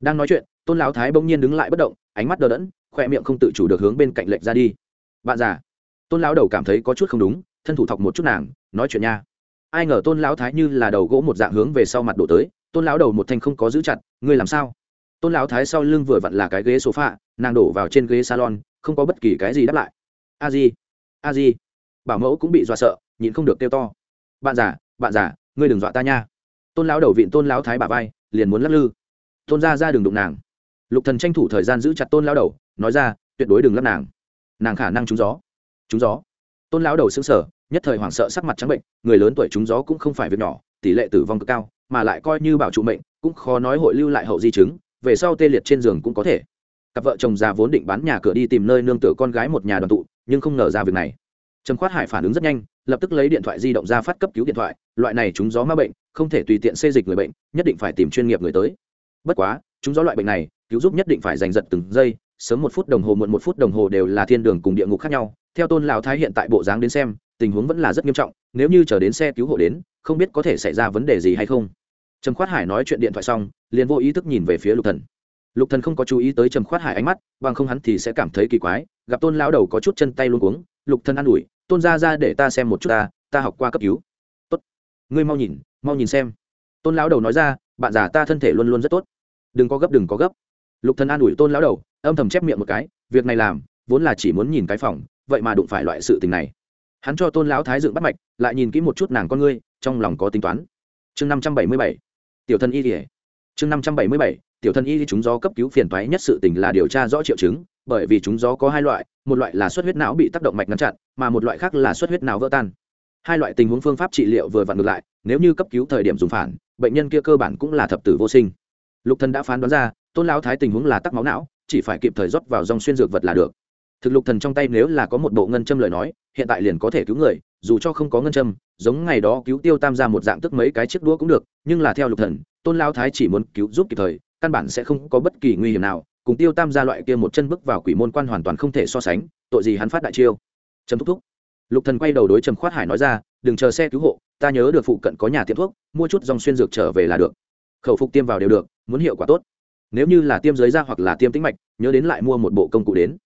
Đang nói chuyện, tôn lão thái bỗng nhiên đứng lại bất động, ánh mắt đờ đẫn khoe miệng không tự chủ được hướng bên cạnh lệch ra đi. Bạn già. Tôn lão đầu cảm thấy có chút không đúng, thân thủ thọc một chút nàng, nói chuyện nha ai ngờ tôn lão thái như là đầu gỗ một dạng hướng về sau mặt đổ tới, tôn lão đầu một thanh không có giữ chặt, ngươi làm sao? Tôn lão thái sau lưng vừa vặn là cái ghế sofa, nàng đổ vào trên ghế salon, không có bất kỳ cái gì đáp lại. A di a di. Bảo mẫu cũng bị dọa sợ, nhịn không được kêu to. Bạn già bạn già, ngươi đừng dọa ta nha. Tôn lão đầu vịn tôn lão thái bà vai, liền muốn lắc lư. Tôn ra ra đừng đụng nàng. Lục thần tranh thủ thời gian giữ chặt tôn lão đầu, nói ra, tuyệt đối đừng lắc nàng. Nàng khả năng trúng gió. Trúng gió. Tôn lão đầu sững sờ nhất thời hoảng sợ sắc mặt trắng bệnh, người lớn tuổi chúng gió cũng không phải việc nhỏ, tỷ lệ tử vong cực cao, mà lại coi như bảo trụ mệnh, cũng khó nói hội lưu lại hậu di chứng, về sau tê liệt trên giường cũng có thể. Cặp vợ chồng già vốn định bán nhà cửa đi tìm nơi nương tựa con gái một nhà đoàn tụ, nhưng không ngờ ra việc này. Trầm khoát hải phản ứng rất nhanh, lập tức lấy điện thoại di động ra phát cấp cứu điện thoại, loại này chúng gió ma bệnh, không thể tùy tiện xê dịch người bệnh, nhất định phải tìm chuyên nghiệp người tới. Bất quá chúng gió loại bệnh này, cứu giúp nhất định phải giành giật từng giây, sớm một phút đồng hồ muộn một phút đồng hồ đều là thiên đường cùng địa ngục khác nhau, theo tôn lào thái hiện tại bộ dáng đến xem tình huống vẫn là rất nghiêm trọng, nếu như chờ đến xe cứu hộ đến, không biết có thể xảy ra vấn đề gì hay không. Trầm khoát hải nói chuyện điện thoại xong, liền vô ý thức nhìn về phía lục thần. Lục thần không có chú ý tới trầm khoát hải ánh mắt, bằng không hắn thì sẽ cảm thấy kỳ quái, gặp tôn lão đầu có chút chân tay luôn cuống, lục thần an ủi, tôn ra ra để ta xem một chút ta ta học qua cấp cứu. Tốt, ngươi mau nhìn mau nhìn xem. Tôn lão đầu nói ra, bạn già ta thân thể luôn luôn rất tốt. Đừng có gấp, đừng có gấp. Lục thần an ủi tôn lão đầu, âm thầm chép miệng một cái, việc này làm, vốn là chỉ muốn nhìn cái phòng, vậy mà đụng phải loại sự tình này hắn cho tôn lão thái dựng bắt mạch, lại nhìn kỹ một chút nàng con ngươi, trong lòng có tính toán. Chương năm trăm bảy mươi bảy, tiểu thân y kỉa chương năm trăm bảy mươi bảy, tiểu thân y chúng gió cấp cứu phiền toái nhất sự tình là điều tra rõ triệu chứng, bởi vì chúng gió có hai loại, một loại là xuất huyết não bị tác động mạch ngăn chặn, mà một loại khác là xuất huyết não vỡ tan. Hai loại tình huống phương pháp trị liệu vừa vặn ngược lại, nếu như cấp cứu thời điểm dùng phản, bệnh nhân kia cơ bản cũng là thập tử vô sinh. Lục thân đã phán đoán ra, tôn lão thái tình huống là tắc máu não, chỉ phải kịp thời rót vào dòng xuyên dược vật là được thực lục thần trong tay nếu là có một bộ ngân châm lời nói, hiện tại liền có thể cứu người, dù cho không có ngân châm, giống ngày đó cứu tiêu tam ra một dạng tức mấy cái chiếc đũa cũng được, nhưng là theo lục thần, tôn lao thái chỉ muốn cứu giúp kịp thời, căn bản sẽ không có bất kỳ nguy hiểm nào, cùng tiêu tam gia loại kia một chân bước vào quỷ môn quan hoàn toàn không thể so sánh, tội gì hắn phát đại chiêu. Trầm thúc thúc. Lục thần quay đầu đối trầm khoát hải nói ra, đừng chờ xe cứu hộ, ta nhớ được phụ cận có nhà tiệm thuốc, mua chút dòng xuyên dược trở về là được. Khẩu phục tiêm vào đều được, muốn hiệu quả tốt. Nếu như là tiêm dưới da hoặc là tiêm tĩnh mạch, nhớ đến lại mua một bộ công cụ đến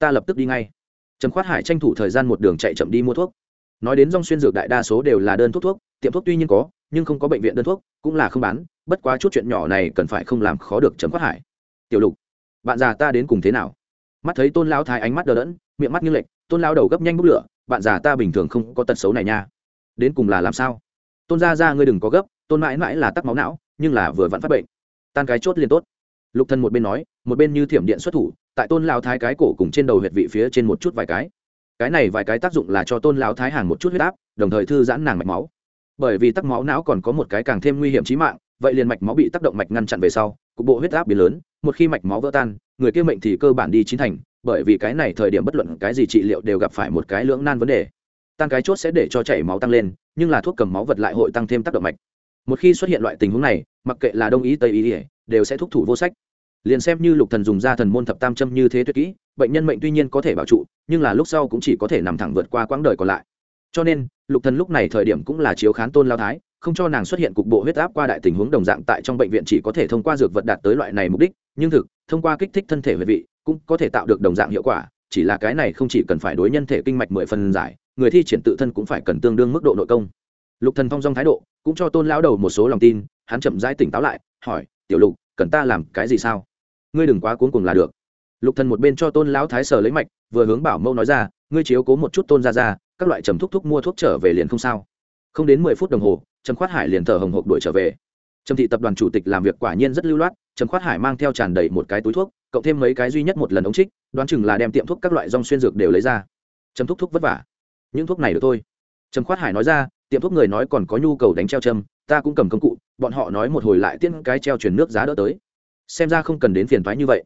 ta lập tức đi ngay. Trầm khoát hải tranh thủ thời gian một đường chạy chậm đi mua thuốc. Nói đến rong xuyên dược đại đa số đều là đơn thuốc thuốc, tiệm thuốc tuy nhiên có, nhưng không có bệnh viện đơn thuốc, cũng là không bán, bất quá chút chuyện nhỏ này cần phải không làm khó được trầm khoát hải. Tiểu lục, bạn già ta đến cùng thế nào? Mắt thấy tôn lão thái ánh mắt đờ đẫn, miệng mắt như lệch, tôn lão đầu gấp nhanh bốc lửa, bạn già ta bình thường không có tật xấu này nha. Đến cùng là làm sao? Tôn gia ra ngươi đừng có gấp, tôn mãi mãi là tắc máu não, nhưng là vừa vẫn phát bệnh. Tan cái chốt liền tốt. Lục thân một bên nói, một bên như thiểm điện xuất thủ tại tôn lão thái cái cổ cùng trên đầu huyệt vị phía trên một chút vài cái. Cái này vài cái tác dụng là cho tôn lão thái hàng một chút huyết áp, đồng thời thư giãn nàng mạch máu. Bởi vì tắc máu não còn có một cái càng thêm nguy hiểm chí mạng, vậy liền mạch máu bị tác động mạch ngăn chặn về sau, cục bộ huyết áp biến lớn, một khi mạch máu vỡ tan, người kia mệnh thì cơ bản đi chín thành, bởi vì cái này thời điểm bất luận cái gì trị liệu đều gặp phải một cái lưỡng nan vấn đề. Tan cái chốt sẽ để cho chảy máu tăng lên, nhưng là thuốc cầm máu vật lại hội tăng thêm tác động mạch. Một khi xuất hiện loại tình huống này, mặc kệ là đông ý tây ý đều sẽ thúc thủ vô sách liền xem như lục thần dùng ra thần môn thập tam châm như thế tuyệt kỹ, bệnh nhân mệnh tuy nhiên có thể bảo trụ, nhưng là lúc sau cũng chỉ có thể nằm thẳng vượt qua quãng đời còn lại. Cho nên, lục thần lúc này thời điểm cũng là chiếu khán tôn lao thái, không cho nàng xuất hiện cục bộ huyết áp qua đại tình huống đồng dạng tại trong bệnh viện chỉ có thể thông qua dược vật đạt tới loại này mục đích, nhưng thực, thông qua kích thích thân thể huyết vị, cũng có thể tạo được đồng dạng hiệu quả, chỉ là cái này không chỉ cần phải đối nhân thể kinh mạch mười phần giải, người thi triển tự thân cũng phải cần tương đương mức độ nội công. Lục thần phong dong thái độ, cũng cho tôn lão đầu một số lòng tin, hắn chậm rãi tỉnh táo lại, hỏi, tiểu lục, cần ta làm cái gì sao? Ngươi đừng quá cuốn cuồng là được. Lục thần một bên cho tôn lão thái sở lấy mạch, vừa hướng bảo mâu nói ra, ngươi chiếu cố một chút tôn ra ra các loại trầm thuốc thuốc mua thuốc trở về liền không sao. Không đến mười phút đồng hồ, trầm khoát hải liền thở hồng hộc đuổi trở về. Trầm thị tập đoàn chủ tịch làm việc quả nhiên rất lưu loát, trầm khoát hải mang theo tràn đầy một cái túi thuốc, cộng thêm mấy cái duy nhất một lần ống trích, đoán chừng là đem tiệm thuốc các loại rong xuyên dược đều lấy ra. Trầm thuốc thuốc vất vả. Những thuốc này được thôi. Trầm khoát hải nói ra, tiệm thuốc người nói còn có nhu cầu đánh treo châm, ta cũng cầm công cụ, bọn họ nói một hồi lại tiên cái treo truyền nước giá đỡ tới xem ra không cần đến phiền thoái như vậy.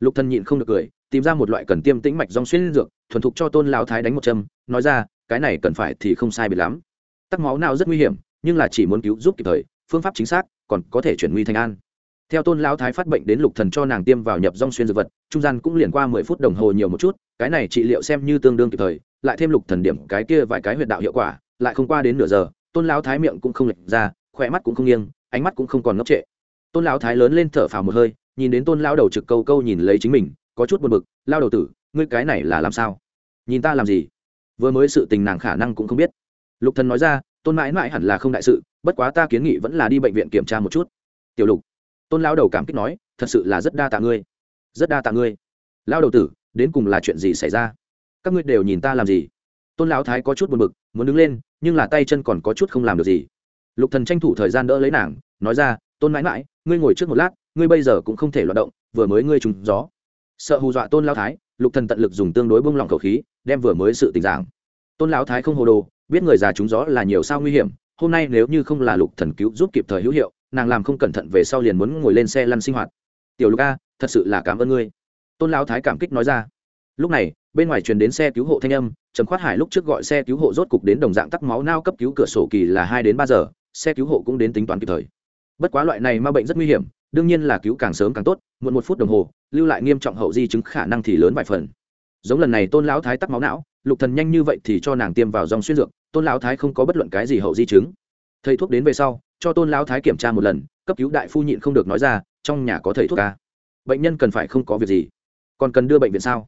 Lục thần nhịn không được cười, tìm ra một loại cần tiêm tĩnh mạch dòng xuyên dược, thuần thục cho tôn lão thái đánh một châm, nói ra, cái này cần phải thì không sai biệt lắm. Tắc máu nào rất nguy hiểm, nhưng là chỉ muốn cứu giúp kịp thời, phương pháp chính xác, còn có thể chuyển nguy thành an. Theo tôn lão thái phát bệnh đến lục thần cho nàng tiêm vào nhập rong xuyên dược vật, trung gian cũng liền qua mười phút đồng hồ nhiều một chút, cái này trị liệu xem như tương đương kịp thời, lại thêm lục thần điểm cái kia vài cái huyệt đạo hiệu quả, lại không qua đến nửa giờ, tôn lão thái miệng cũng không lệch ra, khỏe mắt cũng không nghiêng, ánh mắt cũng không còn ngốc trệ tôn lão thái lớn lên thở phào một hơi, nhìn đến tôn lão đầu trực câu câu nhìn lấy chính mình, có chút buồn bực lao đầu tử, ngươi cái này là làm sao? Nhìn ta làm gì? Vừa mới sự tình nàng khả năng cũng không biết. Lục thần nói ra, tôn mãi mãi hẳn là không đại sự, bất quá ta kiến nghị vẫn là đi bệnh viện kiểm tra một chút. Tiểu lục. Tôn lão đầu cảm kích nói, thật sự là rất đa tạ ngươi, rất đa tạ ngươi. Lao đầu tử, đến cùng là chuyện gì xảy ra? Các ngươi đều nhìn ta làm gì? Tôn lão thái có chút buồn bực, muốn đứng lên, nhưng là tay chân còn có chút không làm được gì. Lục thần tranh thủ thời gian đỡ lấy nàng, nói ra, tôn mãi mãi ngươi ngồi trước một lát, ngươi bây giờ cũng không thể loạt động, vừa mới ngươi trúng gió. Sợ hù dọa tôn lão thái, lục thần tận lực dùng tương đối bông lỏng khẩu khí, đem vừa mới sự tình giảng. Tôn lão thái không hồ đồ, biết người già trúng gió là nhiều sao nguy hiểm, hôm nay nếu như không là lục thần cứu giúp kịp thời hữu hiệu, nàng làm không cẩn thận về sau liền muốn ngồi lên xe lăn sinh hoạt. Tiểu lục a, thật sự là cảm ơn ngươi. Tôn lão thái cảm kích nói ra. Lúc này, bên ngoài truyền đến xe cứu hộ thanh âm, trầm khoát hải lúc trước gọi xe cứu hộ rốt cục đến đồng dạng tắc máu nao cấp cứu cửa sổ kỳ là hai đến ba giờ, xe cứu hộ cũng đến tính toán kịp thời bất quá loại này ma bệnh rất nguy hiểm, đương nhiên là cứu càng sớm càng tốt, muộn một phút đồng hồ, lưu lại nghiêm trọng hậu di chứng khả năng thì lớn vài phần. Giống lần này tôn lão thái tắc máu não, lục thần nhanh như vậy thì cho nàng tiêm vào dòng xuyên dược, tôn lão thái không có bất luận cái gì hậu di chứng. Thầy thuốc đến về sau, cho tôn lão thái kiểm tra một lần, cấp cứu đại phu nhịn không được nói ra, trong nhà có thầy thuốc ca bệnh nhân cần phải không có việc gì. Còn cần đưa bệnh viện sao?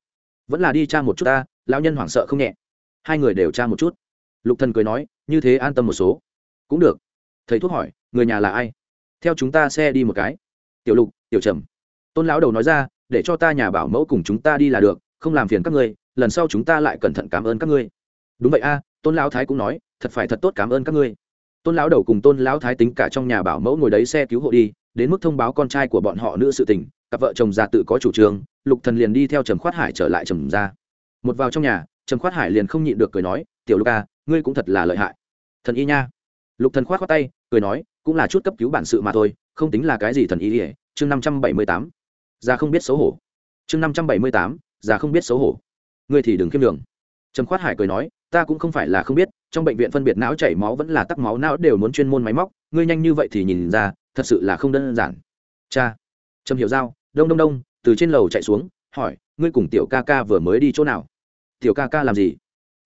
Vẫn là đi tra một chút ta, lão nhân hoảng sợ không nhẹ. Hai người đều tra một chút. Lục thần cười nói, như thế an tâm một số. Cũng được. Thầy thuốc hỏi, người nhà là ai? Theo chúng ta xe đi một cái. Tiểu lục, tiểu trầm. Tôn lão đầu nói ra, để cho ta nhà bảo mẫu cùng chúng ta đi là được, không làm phiền các ngươi, lần sau chúng ta lại cẩn thận cảm ơn các ngươi. Đúng vậy a, tôn lão thái cũng nói, thật phải thật tốt cảm ơn các ngươi. Tôn lão đầu cùng tôn lão thái tính cả trong nhà bảo mẫu ngồi đấy xe cứu hộ đi, đến mức thông báo con trai của bọn họ nữ sự tình, cặp vợ chồng già tự có chủ trương, lục thần liền đi theo trầm khoát hải trở lại trầm ra một vào trong nhà, trầm khoát hải liền không nhịn được cười nói, tiểu lục a ngươi cũng thật là lợi hại. Thần y nha. Lục thần khoát khoát tay, cười nói cũng là chút cấp cứu bản sự mà thôi, không tính là cái gì thần ý ỉa chương năm trăm bảy mươi tám. Già không biết xấu hổ. Chương năm trăm bảy mươi tám. Già không biết xấu hổ. Ngươi thì đừng khiêm đường trầm khoát hải cười nói, ta cũng không phải là không biết, trong bệnh viện phân biệt não chảy máu vẫn là tắc máu não đều muốn chuyên môn máy móc, ngươi nhanh như vậy thì nhìn ra, thật sự là không đơn giản. Cha. Trầm hiểu giao, đông đông đông, từ trên lầu chạy xuống, hỏi, ngươi cùng tiểu ca ca vừa mới đi chỗ nào? Tiểu ca ca làm gì?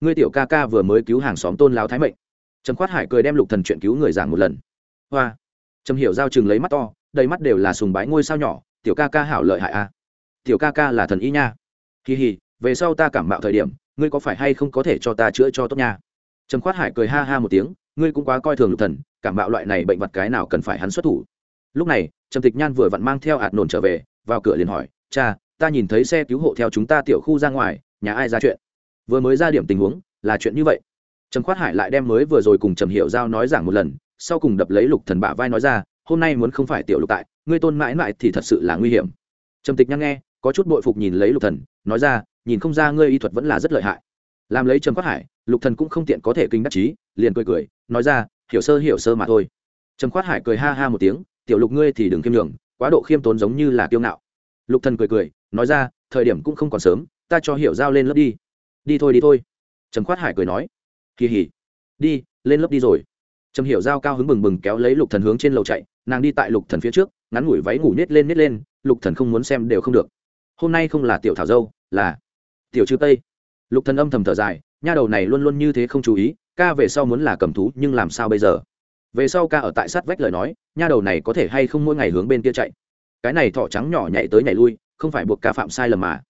Ngươi tiểu ca ca vừa mới cứu hàng xóm tôn lao thái mệnh. Trầm khoát hải cười đem lục thần chuyện cứu người giảng một lần hoa. Trầm hiểu giao chừng lấy mắt to, đầy mắt đều là sùng bái ngôi sao nhỏ, tiểu ca ca hảo lợi hại a. À? tiểu ca ca là thần y nha. Kỳ hì về sau ta cảm mạo thời điểm, ngươi có phải hay không có thể cho ta chữa cho tốt nha? Trầm khoát hải cười ha ha một tiếng, ngươi cũng quá coi thường lục thần, cảm mạo loại này bệnh vật cái nào cần phải hắn xuất thủ? Lúc này, trầm tịch nhan vừa vặn mang theo hạt nổn trở về, vào cửa liền hỏi, cha, ta nhìn thấy xe cứu hộ theo chúng ta tiểu khu ra ngoài, nhà ai ra chuyện? Vừa mới ra điểm tình huống, là chuyện như vậy. Trầm khoát hải lại đem mới vừa rồi cùng trầm Hiểu giao nói giảng một lần sau cùng đập lấy lục thần bả vai nói ra, hôm nay muốn không phải tiểu lục tại, ngươi tôn mãi mãi thì thật sự là nguy hiểm. Trầm tịch nhăn nghe, có chút bội phục nhìn lấy lục thần, nói ra, nhìn không ra ngươi y thuật vẫn là rất lợi hại. Làm lấy trầm quát hải, lục thần cũng không tiện có thể kinh đắc chí, liền cười cười, nói ra, hiểu sơ hiểu sơ mà thôi. Trầm quát hải cười ha ha một tiếng, tiểu lục ngươi thì đừng khiêm nhường, quá độ khiêm tốn giống như là kiêu ngạo. Lục thần cười cười, nói ra, thời điểm cũng không còn sớm, ta cho hiểu giao lên lớp đi. Đi thôi đi thôi. Trầm quát hải cười nói, kỳ hỉ, đi, lên lớp đi rồi trầm hiểu giao cao hứng bừng bừng kéo lấy lục thần hướng trên lầu chạy, nàng đi tại lục thần phía trước, ngắn ngủi váy ngủ nết lên nết lên, lục thần không muốn xem đều không được. Hôm nay không là tiểu thảo dâu, là tiểu chư tây. Lục thần âm thầm thở dài, nha đầu này luôn luôn như thế không chú ý, ca về sau muốn là cầm thú, nhưng làm sao bây giờ? Về sau ca ở tại sát vách lời nói, nha đầu này có thể hay không mỗi ngày hướng bên kia chạy? Cái này thọ trắng nhỏ nhảy tới nhảy lui, không phải buộc ca phạm sai lầm mà.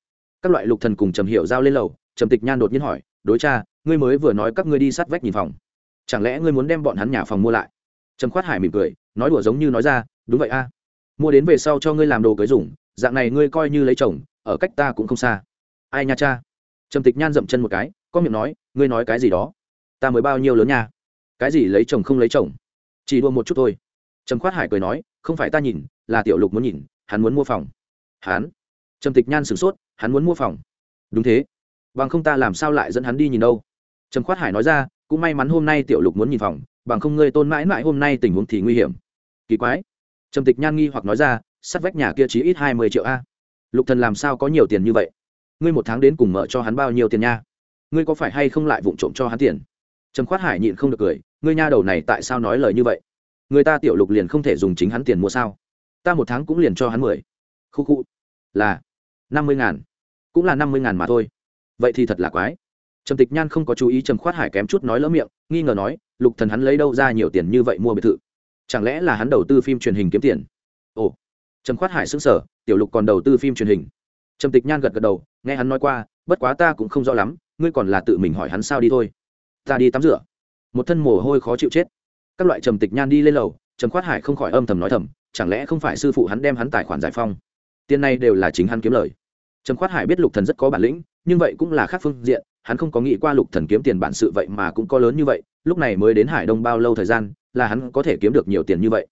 Các loại lục thần cùng trầm hiểu giao lên lầu, trầm tịch nhan đột nhiên hỏi, đối cha, ngươi mới vừa nói các ngươi đi sát vách nhìn phòng chẳng lẽ ngươi muốn đem bọn hắn nhà phòng mua lại? Trầm khoát hải mỉm cười, nói đùa giống như nói ra, đúng vậy a. Mua đến về sau cho ngươi làm đồ cưới dùng, dạng này ngươi coi như lấy chồng, ở cách ta cũng không xa. Ai nha cha? Trầm tịch nhan dậm chân một cái, có miệng nói, ngươi nói cái gì đó? Ta mới bao nhiêu lớn nha? Cái gì lấy chồng không lấy chồng? Chỉ đua một chút thôi. Trầm khoát hải cười nói, không phải ta nhìn, là tiểu lục muốn nhìn, hắn muốn mua phòng. Hắn? Trầm tịch nhan sửng sốt, hắn muốn mua phòng. Đúng thế. Bằng không ta làm sao lại dẫn hắn đi nhìn đâu? Trầm khoát hải nói ra, cũng may mắn hôm nay tiểu lục muốn nhìn phòng, bằng không ngươi tôn mãi mãi hôm nay tình huống thì nguy hiểm. Kỳ quái. Trầm tịch nhan nghi hoặc nói ra, sắt vách nhà kia chỉ ít hai mươi triệu a. Lục thần làm sao có nhiều tiền như vậy? Ngươi một tháng đến cùng mở cho hắn bao nhiêu tiền nha? Ngươi có phải hay không lại vụng trộm cho hắn tiền? Trầm khoát hải nhịn không được cười, ngươi nha đầu này tại sao nói lời như vậy? Người ta tiểu lục liền không thể dùng chính hắn tiền mua sao? Ta một tháng cũng liền cho hắn mười. Khu khu. Là năm mươi ngàn. Cũng là năm mươi ngàn mà thôi. Vậy thì thật là quái trầm tịch nhan không có chú ý trầm khoát hải kém chút nói lỡ miệng, nghi ngờ nói, lục thần hắn lấy đâu ra nhiều tiền như vậy mua biệt thự? Chẳng lẽ là hắn đầu tư phim truyền hình kiếm tiền? Ồ. Trầm khoát hải sững sờ, tiểu lục còn đầu tư phim truyền hình. Trầm tịch nhan gật gật đầu, nghe hắn nói qua, bất quá ta cũng không rõ lắm, ngươi còn là tự mình hỏi hắn sao đi thôi. Ta đi tắm rửa. Một thân mồ hôi khó chịu chết. Các loại trầm tịch nhan đi lên lầu, trầm khoát hải không khỏi âm thầm nói thầm, chẳng lẽ không phải sư phụ hắn đem hắn tài khoản giải phong? Tiền này đều là chính hắn kiếm lời. Trầm khoát hải biết lục thần rất có bản lĩnh, nhưng vậy cũng là khác phương diện hắn không có nghĩ qua lục thần kiếm tiền bản sự vậy mà cũng có lớn như vậy, lúc này mới đến hải đông bao lâu thời gian, là hắn có thể kiếm được nhiều tiền như vậy.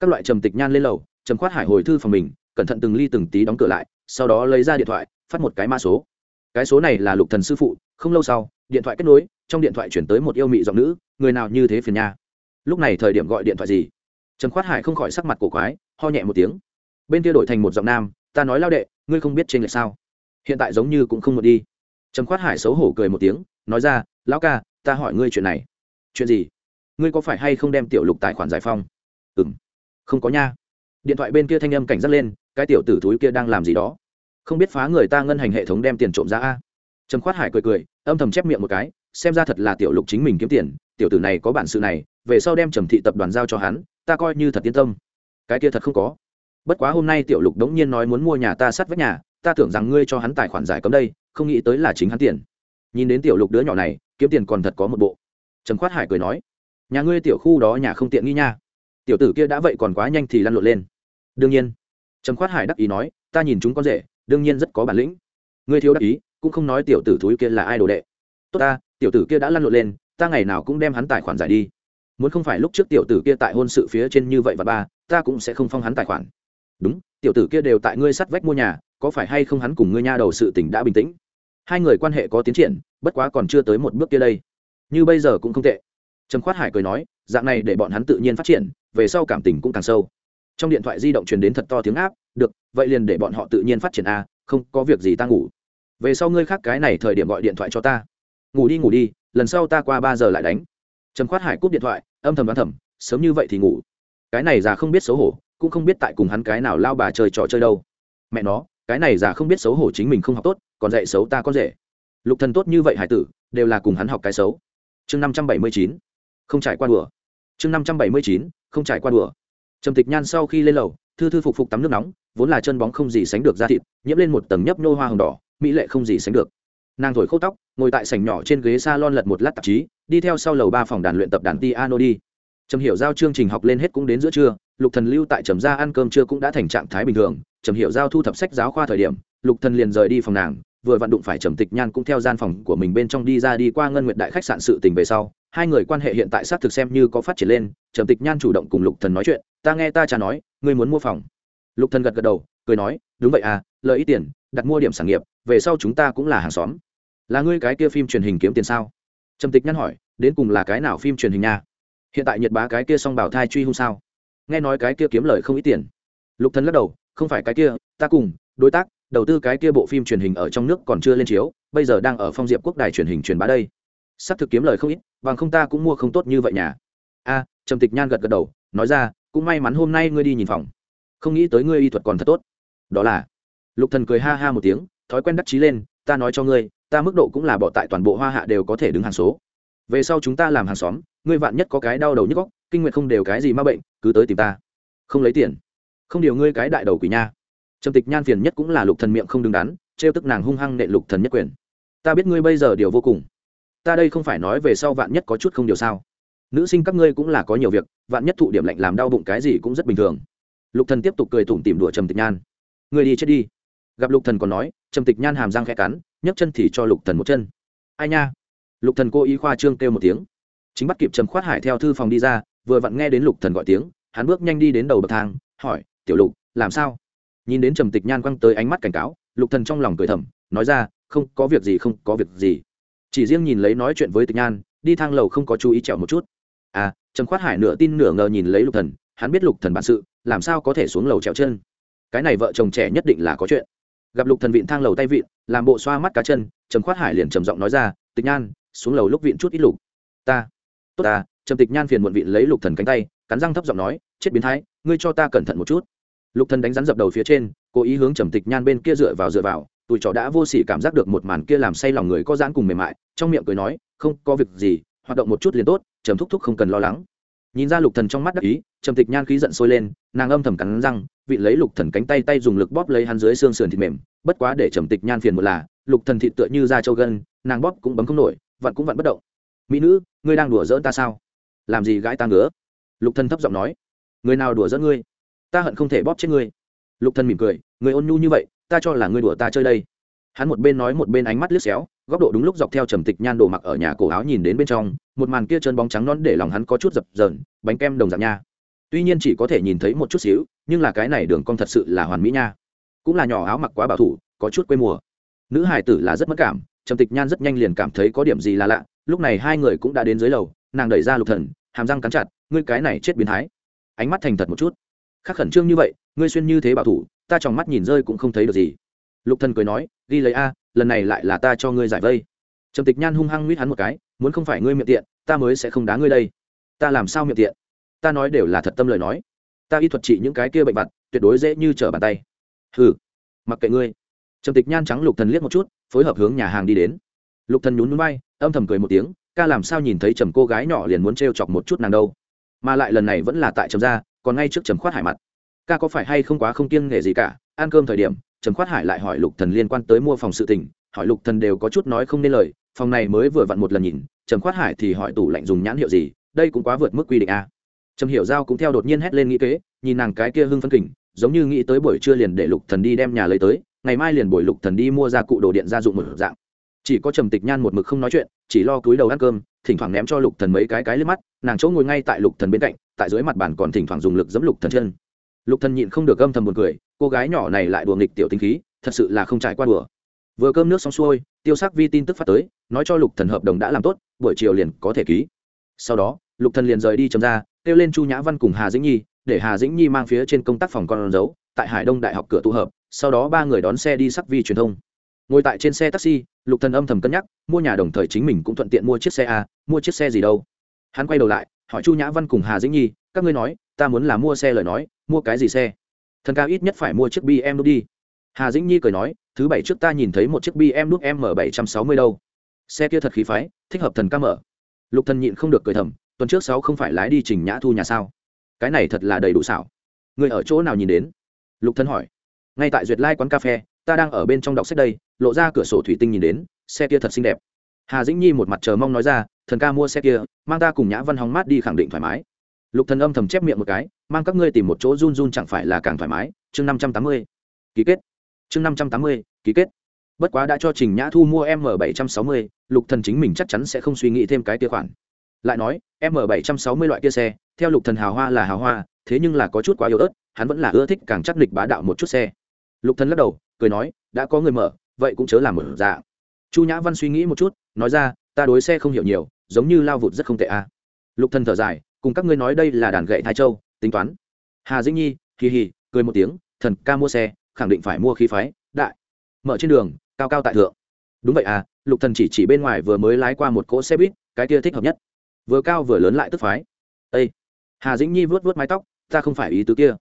Các loại trầm tịch nhan lên lầu, trầm khoát hải hồi thư phòng mình, cẩn thận từng ly từng tí đóng cửa lại, sau đó lấy ra điện thoại, phát một cái mã số. Cái số này là lục thần sư phụ, không lâu sau, điện thoại kết nối, trong điện thoại chuyển tới một yêu mị giọng nữ, người nào như thế phiền nha. Lúc này thời điểm gọi điện thoại gì? Trầm khoát hải không khỏi sắc mặt cổ quái, ho nhẹ một tiếng. Bên kia đổi thành một giọng nam, ta nói lao đệ, ngươi không biết trên lệch sao? Hiện tại giống như cũng không một đi trầm khoát hải xấu hổ cười một tiếng, nói ra, lão ca, ta hỏi ngươi chuyện này. Chuyện gì? Ngươi có phải hay không đem tiểu lục tài khoản giải phong? Ừ m không có nha. Điện thoại bên kia thanh âm cảnh giác lên, cái tiểu tử thúi kia đang làm gì đó? Không biết phá người ta ngân hành hệ thống đem tiền trộm ra a? Trầm khoát hải cười cười, âm thầm chép miệng một cái, xem ra thật là tiểu lục chính mình kiếm tiền, tiểu tử này có bản sự này, về sau đem trầm thị tập đoàn giao cho hắn, ta coi như thật yên tâm. Cái kia thật không có. Bất quá hôm nay tiểu lục đống nhiên nói muốn mua nhà ta sát vách nhà, ta tưởng rằng ngươi cho hắn tài khoản giải cấm đây không nghĩ tới là chính hắn tiền. Nhìn đến tiểu lục đứa nhỏ này, kiếm tiền còn thật có một bộ. Trầm khoát hải cười nói, nhà ngươi tiểu khu đó nhà không tiện nghi nha. Tiểu tử kia đã vậy còn quá nhanh thì lăn lộn lên. Đương nhiên. Trầm khoát hải đắc ý nói, ta nhìn chúng con rể, đương nhiên rất có bản lĩnh. Ngươi thiếu đắc ý, cũng không nói tiểu tử thúi kia là ai đồ đệ. Tốt ta, tiểu tử kia đã lăn lộn lên, ta ngày nào cũng đem hắn tài khoản giải đi. Muốn không phải lúc trước tiểu tử kia tại hôn sự phía trên như vậy và ba, ta cũng sẽ không phong hắn tài khoản. Đúng, tiểu tử kia đều tại ngươi sắt vách mua nhà, có phải hay không hắn cùng ngươi nha đầu sự tình đã bình tĩnh? Hai người quan hệ có tiến triển, bất quá còn chưa tới một bước kia đây. Như bây giờ cũng không tệ. Trầm khoát hải cười nói, dạng này để bọn hắn tự nhiên phát triển, về sau cảm tình cũng càng sâu. Trong điện thoại di động truyền đến thật to tiếng áp, được, vậy liền để bọn họ tự nhiên phát triển a không có việc gì ta ngủ. Về sau ngươi khác cái này thời điểm gọi điện thoại cho ta. Ngủ đi ngủ đi, lần sau ta qua ba giờ lại đánh. Trầm khoát hải cúp điện thoại, âm thầm đoán thầm, sớm như vậy thì ngủ. Cái này già không biết xấu hổ, cũng không biết tại cùng hắn cái nào lao bà chơi trò chơi đâu. Mẹ nó, cái này già không biết xấu hổ chính mình không học tốt còn dạy xấu ta con rể. Lục thần tốt như vậy hải tử, đều là cùng hắn học cái xấu. Chương năm trăm bảy mươi chín, không trải qua đùa. Chương năm trăm bảy mươi chín, không trải qua đùa. Trầm tịch nhan sau khi lên lầu, thư thư phục phục tắm nước nóng, vốn là chân bóng không gì sánh được da thịt, nhiễm lên một tầng nhấp nhô hoa hồng đỏ, mỹ lệ không gì sánh được. Nàng thổi khâu tóc, ngồi tại sảnh nhỏ trên ghế s a lon lật một lát tạp chí, đi theo sau lầu ba phòng đàn luyện tập đàn piano đi. Trầm hiểu giao chương trình học lên hết cũng đến giữa trưa, lục thần lưu tại trầm gia ăn cơm trưa cũng đã thành trạng thái bình thường. Trầm hiểu giao thu thập sách giáo khoa thời điểm, lục thần liền rời đi phòng nàng vừa vặn đụng phải trầm tịch nhan cũng theo gian phòng của mình bên trong đi ra đi qua ngân nguyệt đại khách sạn sự tình về sau, hai người quan hệ hiện tại xác thực xem như có phát triển lên, trầm tịch nhan chủ động cùng lục thần nói chuyện, ta nghe ta cha nói, ngươi muốn mua phòng. Lục thần gật gật đầu, cười nói, đúng vậy à lợi ít tiền, đặt mua điểm sản nghiệp, về sau chúng ta cũng là hàng xóm. Là ngươi cái kia phim truyền hình kiếm tiền sao? Trầm tịch nhăn hỏi, đến cùng là cái nào phim truyền hình nha? Hiện tại nhật bá cái kia xong bảo thai truy hung sao? Nghe nói cái kia kiếm lời không ít tiền. Lục thần lắc đầu, không phải cái kia, ta cùng, đối tác đầu tư cái kia bộ phim truyền hình ở trong nước còn chưa lên chiếu, bây giờ đang ở phong diệp quốc đài truyền hình truyền bá đây. Sắp thực kiếm lời không ít, bằng không ta cũng mua không tốt như vậy nhà. A, trầm tịch nhan gật gật đầu, nói ra, cũng may mắn hôm nay ngươi đi nhìn phòng. Không nghĩ tới ngươi y thuật còn thật tốt. Đó là, lục thần cười ha ha một tiếng, thói quen đắc chí lên, ta nói cho ngươi, ta mức độ cũng là bỏ tại toàn bộ hoa hạ đều có thể đứng hàng số. Về sau chúng ta làm hàng xóm, ngươi vạn nhất có cái đau đầu nhức góc kinh nguyện không đều cái gì ma bệnh, cứ tới tìm ta. Không lấy tiền. Không điều ngươi cái đại đầu quỷ nha trầm tịch nhan phiền nhất cũng là lục thần miệng không đứng đắn, trêu tức nàng hung hăng nệ lục thần nhất quyền. Ta biết ngươi bây giờ điều vô cùng. Ta đây không phải nói về sau vạn nhất có chút không điều sao. Nữ sinh các ngươi cũng là có nhiều việc, vạn nhất thụ điểm lạnh làm đau bụng cái gì cũng rất bình thường. Lục thần tiếp tục cười tủm tỉm đùa trầm tịch nhan. Ngươi đi chết đi. Gặp lục thần còn nói, trầm tịch nhan hàm răng khẽ cắn, nhấc chân thì cho lục thần một chân. Ai nha? Lục thần cô ý khoa trương kêu một tiếng. Chính bắt kịp trầm khoát hải theo thư phòng đi ra, vừa vặn nghe đến lục thần gọi tiếng, hắn bước nhanh đi đến đầu bậc thang, hỏi, tiểu lục, làm sao? Nhìn đến trầm tịch nhan quăng tới ánh mắt cảnh cáo, lục thần trong lòng cười thầm, nói ra, không, có việc gì, không có việc gì. Chỉ riêng nhìn lấy nói chuyện với tịch nhan, đi thang lầu không có chú ý trèo một chút. À trầm khoát hải nửa tin nửa ngờ nhìn lấy lục thần, hắn biết lục thần bản sự, làm sao có thể xuống lầu trèo chân? Cái này vợ chồng trẻ nhất định là có chuyện. Gặp lục thần vịn thang lầu tay vịn, làm bộ xoa mắt cá chân, trầm khoát hải liền trầm giọng nói ra, tịch nhan, xuống lầu lúc vịn chút ít lục. Ta. Tốt ta. Trầm tịch nhan phiền muộn vịn lấy lục thần cánh tay, cắn răng thấp giọng nói, chết biến thái, ngươi cho ta cẩn thận một chút lục thần đánh rắn dập đầu phía trên, cố ý hướng trầm tịch nhan bên kia dựa vào dựa vào, tụi trò đã vô sỉ cảm giác được một màn kia làm say lòng người có giãn cùng mềm mại, trong miệng cười nói, không, có việc gì, hoạt động một chút liền tốt, trầm thúc thúc không cần lo lắng. Nhìn ra lục thần trong mắt đắc ý, trầm tịch nhan khí giận sôi lên, nàng âm thầm cắn răng, vị lấy lục thần cánh tay tay dùng lực bóp lấy hắn dưới xương sườn thịt mềm, bất quá để trầm tịch nhan phiền một là, lục thần thịt tựa như da trâu gân, nàng bóp cũng bấm không nổi, vặn cũng vặn bất động. Mỹ nữ, ngươi đang đùa giỡn ta sao? Làm gì gãi ta ngứa? Lục thần thấp giọng nói. Người nào đùa giỡn ngươi? Ta hận không thể bóp chết ngươi. Lục thần mỉm cười, người ôn nhu như vậy, ta cho là ngươi đùa ta chơi đây. Hắn một bên nói một bên ánh mắt liếc xéo, góc độ đúng lúc dọc theo trầm tịch nhan đồ mặc ở nhà cổ áo nhìn đến bên trong, một màn kia chân bóng trắng non để lòng hắn có chút dập dờn, bánh kem đồng dạng nha. Tuy nhiên chỉ có thể nhìn thấy một chút xíu, nhưng là cái này đường cong thật sự là hoàn mỹ nha. Cũng là nhỏ áo mặc quá bảo thủ, có chút quê mùa. Nữ hải tử là rất mất cảm, trầm tịch nhan rất nhanh liền cảm thấy có điểm gì là lạ, lúc này hai người cũng đã đến dưới lầu, nàng đẩy ra lục thần, hàm răng cắn chặt, ngươi cái này chết biến thái. Ánh mắt thành thật một chút khắc khẩn trương như vậy, ngươi xuyên như thế bảo thủ, ta trong mắt nhìn rơi cũng không thấy được gì. Lục thần cười nói, ghi lấy a, lần này lại là ta cho ngươi giải vây. Trầm tịch nhan hung hăng mít hắn một cái, muốn không phải ngươi miệng tiện, ta mới sẽ không đá ngươi đây. Ta làm sao miệng tiện? Ta nói đều là thật tâm lời nói. Ta y thuật trị những cái kia bệnh vặt, tuyệt đối dễ như trở bàn tay. Hừ, mặc kệ ngươi. Trầm tịch nhan trắng lục thần liếc một chút, phối hợp hướng nhà hàng đi đến. Lục thần nhún nhún bay, âm thầm cười một tiếng, ca làm sao nhìn thấy trầm cô gái nhỏ liền muốn trêu chọc một chút nàng đâu? Mà lại lần này vẫn là tại trầm gia còn ngay trước trầm khoát hải mặt. Ca có phải hay không quá không kiêng nghề gì cả, ăn cơm thời điểm, trầm khoát hải lại hỏi lục thần liên quan tới mua phòng sự tình, hỏi lục thần đều có chút nói không nên lời, phòng này mới vừa vặn một lần nhìn, trầm khoát hải thì hỏi tủ lạnh dùng nhãn hiệu gì, đây cũng quá vượt mức quy định a trầm hiểu giao cũng theo đột nhiên hét lên nghĩ kế, nhìn nàng cái kia hưng phấn kỉnh giống như nghĩ tới buổi trưa liền để lục thần đi đem nhà lấy tới, ngày mai liền buổi lục thần đi mua ra cụ đồ điện gia dụng một dạng. Chỉ có trầm tịch nhan một mực không nói chuyện, chỉ lo cúi đầu ăn cơm, thỉnh thoảng ném cho lục thần mấy cái cái lên mắt, nàng chỗ ngồi ngay tại lục thần bên cạnh tại dưới mặt bàn còn thỉnh thoảng dùng lực giẫm lục thần chân. Lục thần nhịn không được âm thầm buồn cười, cô gái nhỏ này lại đùa nghịch tiểu tinh khí, thật sự là không trải qua đùa. Vừa cơm nước xong xuôi, tiêu sắc vi tin tức phát tới, nói cho lục thần hợp đồng đã làm tốt, buổi chiều liền có thể ký. Sau đó, lục thần liền rời đi chấm ra, kêu lên chu nhã văn cùng hà dĩnh nhi, để hà dĩnh nhi mang phía trên công tác phòng con dấu, tại hải đông đại học cửa tụ hợp, sau đó ba người đón xe đi sắc vi truyền thông. Ngồi tại trên xe taxi, lục thần âm thầm cân nhắc, mua nhà đồng thời chính mình cũng thuận tiện mua chiếc xe a, mua chiếc xe gì đâu. Hắn quay đầu lại hỏi chu nhã văn cùng hà dĩnh nhi, các ngươi nói, ta muốn là mua xe lời nói, mua cái gì xe? Thần ca ít nhất phải mua chiếc bm đi. Hà dĩnh nhi cười nói, thứ bảy trước ta nhìn thấy một chiếc bm đúc m bảy trăm sáu mươi đâu. Xe kia thật khí phái, thích hợp thần ca mở. Lục thần nhịn không được cười thầm, tuần trước sáu không phải lái đi trình nhã thu nhà sao? Cái này thật là đầy đủ xảo. Người ở chỗ nào nhìn đến? Lục thần hỏi. Ngay tại duyệt lai quán cà phê, ta đang ở bên trong đọc sách đây, lộ ra cửa sổ thủy tinh nhìn đến, xe kia thật xinh đẹp hà dĩnh nhi một mặt chờ mong nói ra, thần ca mua xe kia, mang ta cùng nhã văn hóng mát đi khẳng định thoải mái. Lục thần âm thầm chép miệng một cái, mang các ngươi tìm một chỗ run run chẳng phải là càng thoải mái. Chương năm trăm tám mươi. Ký kết. Chương năm trăm tám mươi, ký kết. Bất quá đã cho trình nhã thu mua m bảy trăm sáu mươi, lục thần chính mình chắc chắn sẽ không suy nghĩ thêm cái kia khoản. Lại nói, m bảy trăm sáu mươi loại kia xe, theo lục thần hào hoa là hào hoa, thế nhưng là có chút quá yếu ớt, hắn vẫn là ưa thích càng chắc địch bá đạo một chút xe. Lục thần lắc đầu, cười nói, đã có người mở, vậy cũng chớ làm mở dạng chu nhã văn suy nghĩ một chút, nói ra, ta đối xe không hiểu nhiều, giống như lao vụt rất không tệ à. Lục thần thở dài, cùng các ngươi nói đây là đàn gậy thái châu, tính toán. Hà dĩnh nhi, hì hì, cười một tiếng, thần ca mua xe, khẳng định phải mua khí phái, đại. Mở trên đường, cao cao tại thượng. Đúng vậy à lục thần chỉ chỉ bên ngoài vừa mới lái qua một cỗ xe buýt, cái kia thích hợp nhất. Vừa cao vừa lớn lại tức phái. Ê. Hà dĩnh nhi vuốt vuốt mái tóc, ta không phải ý tứ kia.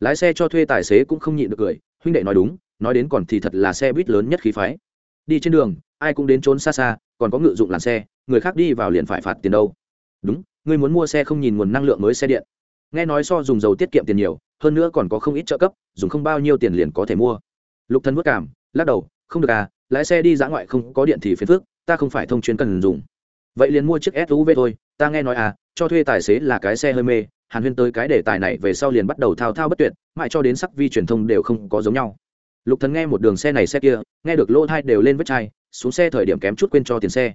Lái xe cho thuê tài xế cũng không nhịn được cười, huynh đệ nói đúng, nói đến còn thì thật là xe buýt lớn nhất khí phái. Đi trên đường ai cũng đến trốn xa xa, còn có ngự dụng làn xe, người khác đi vào liền phải phạt tiền đâu. Đúng, ngươi muốn mua xe không nhìn nguồn năng lượng mới xe điện. Nghe nói so dùng dầu tiết kiệm tiền nhiều, hơn nữa còn có không ít trợ cấp, dùng không bao nhiêu tiền liền có thể mua. Lục thân vất cảm, lắc đầu, không được à lái xe đi dã ngoại không có điện thì phiền phức, ta không phải thông chuyến cần dùng. Vậy liền mua chiếc suv thôi, ta nghe nói à cho thuê tài xế là cái xe hơi mê, hàn huyên tới cái đề tài này về sau liền bắt đầu thao thao bất tuyệt, mãi cho đến sắc vi truyền thông đều không có giống nhau. Lục thần nghe một đường xe này xe kia, nghe được lỗ thai đều lên vết chai xuống xe thời điểm kém chút quên cho tiền xe.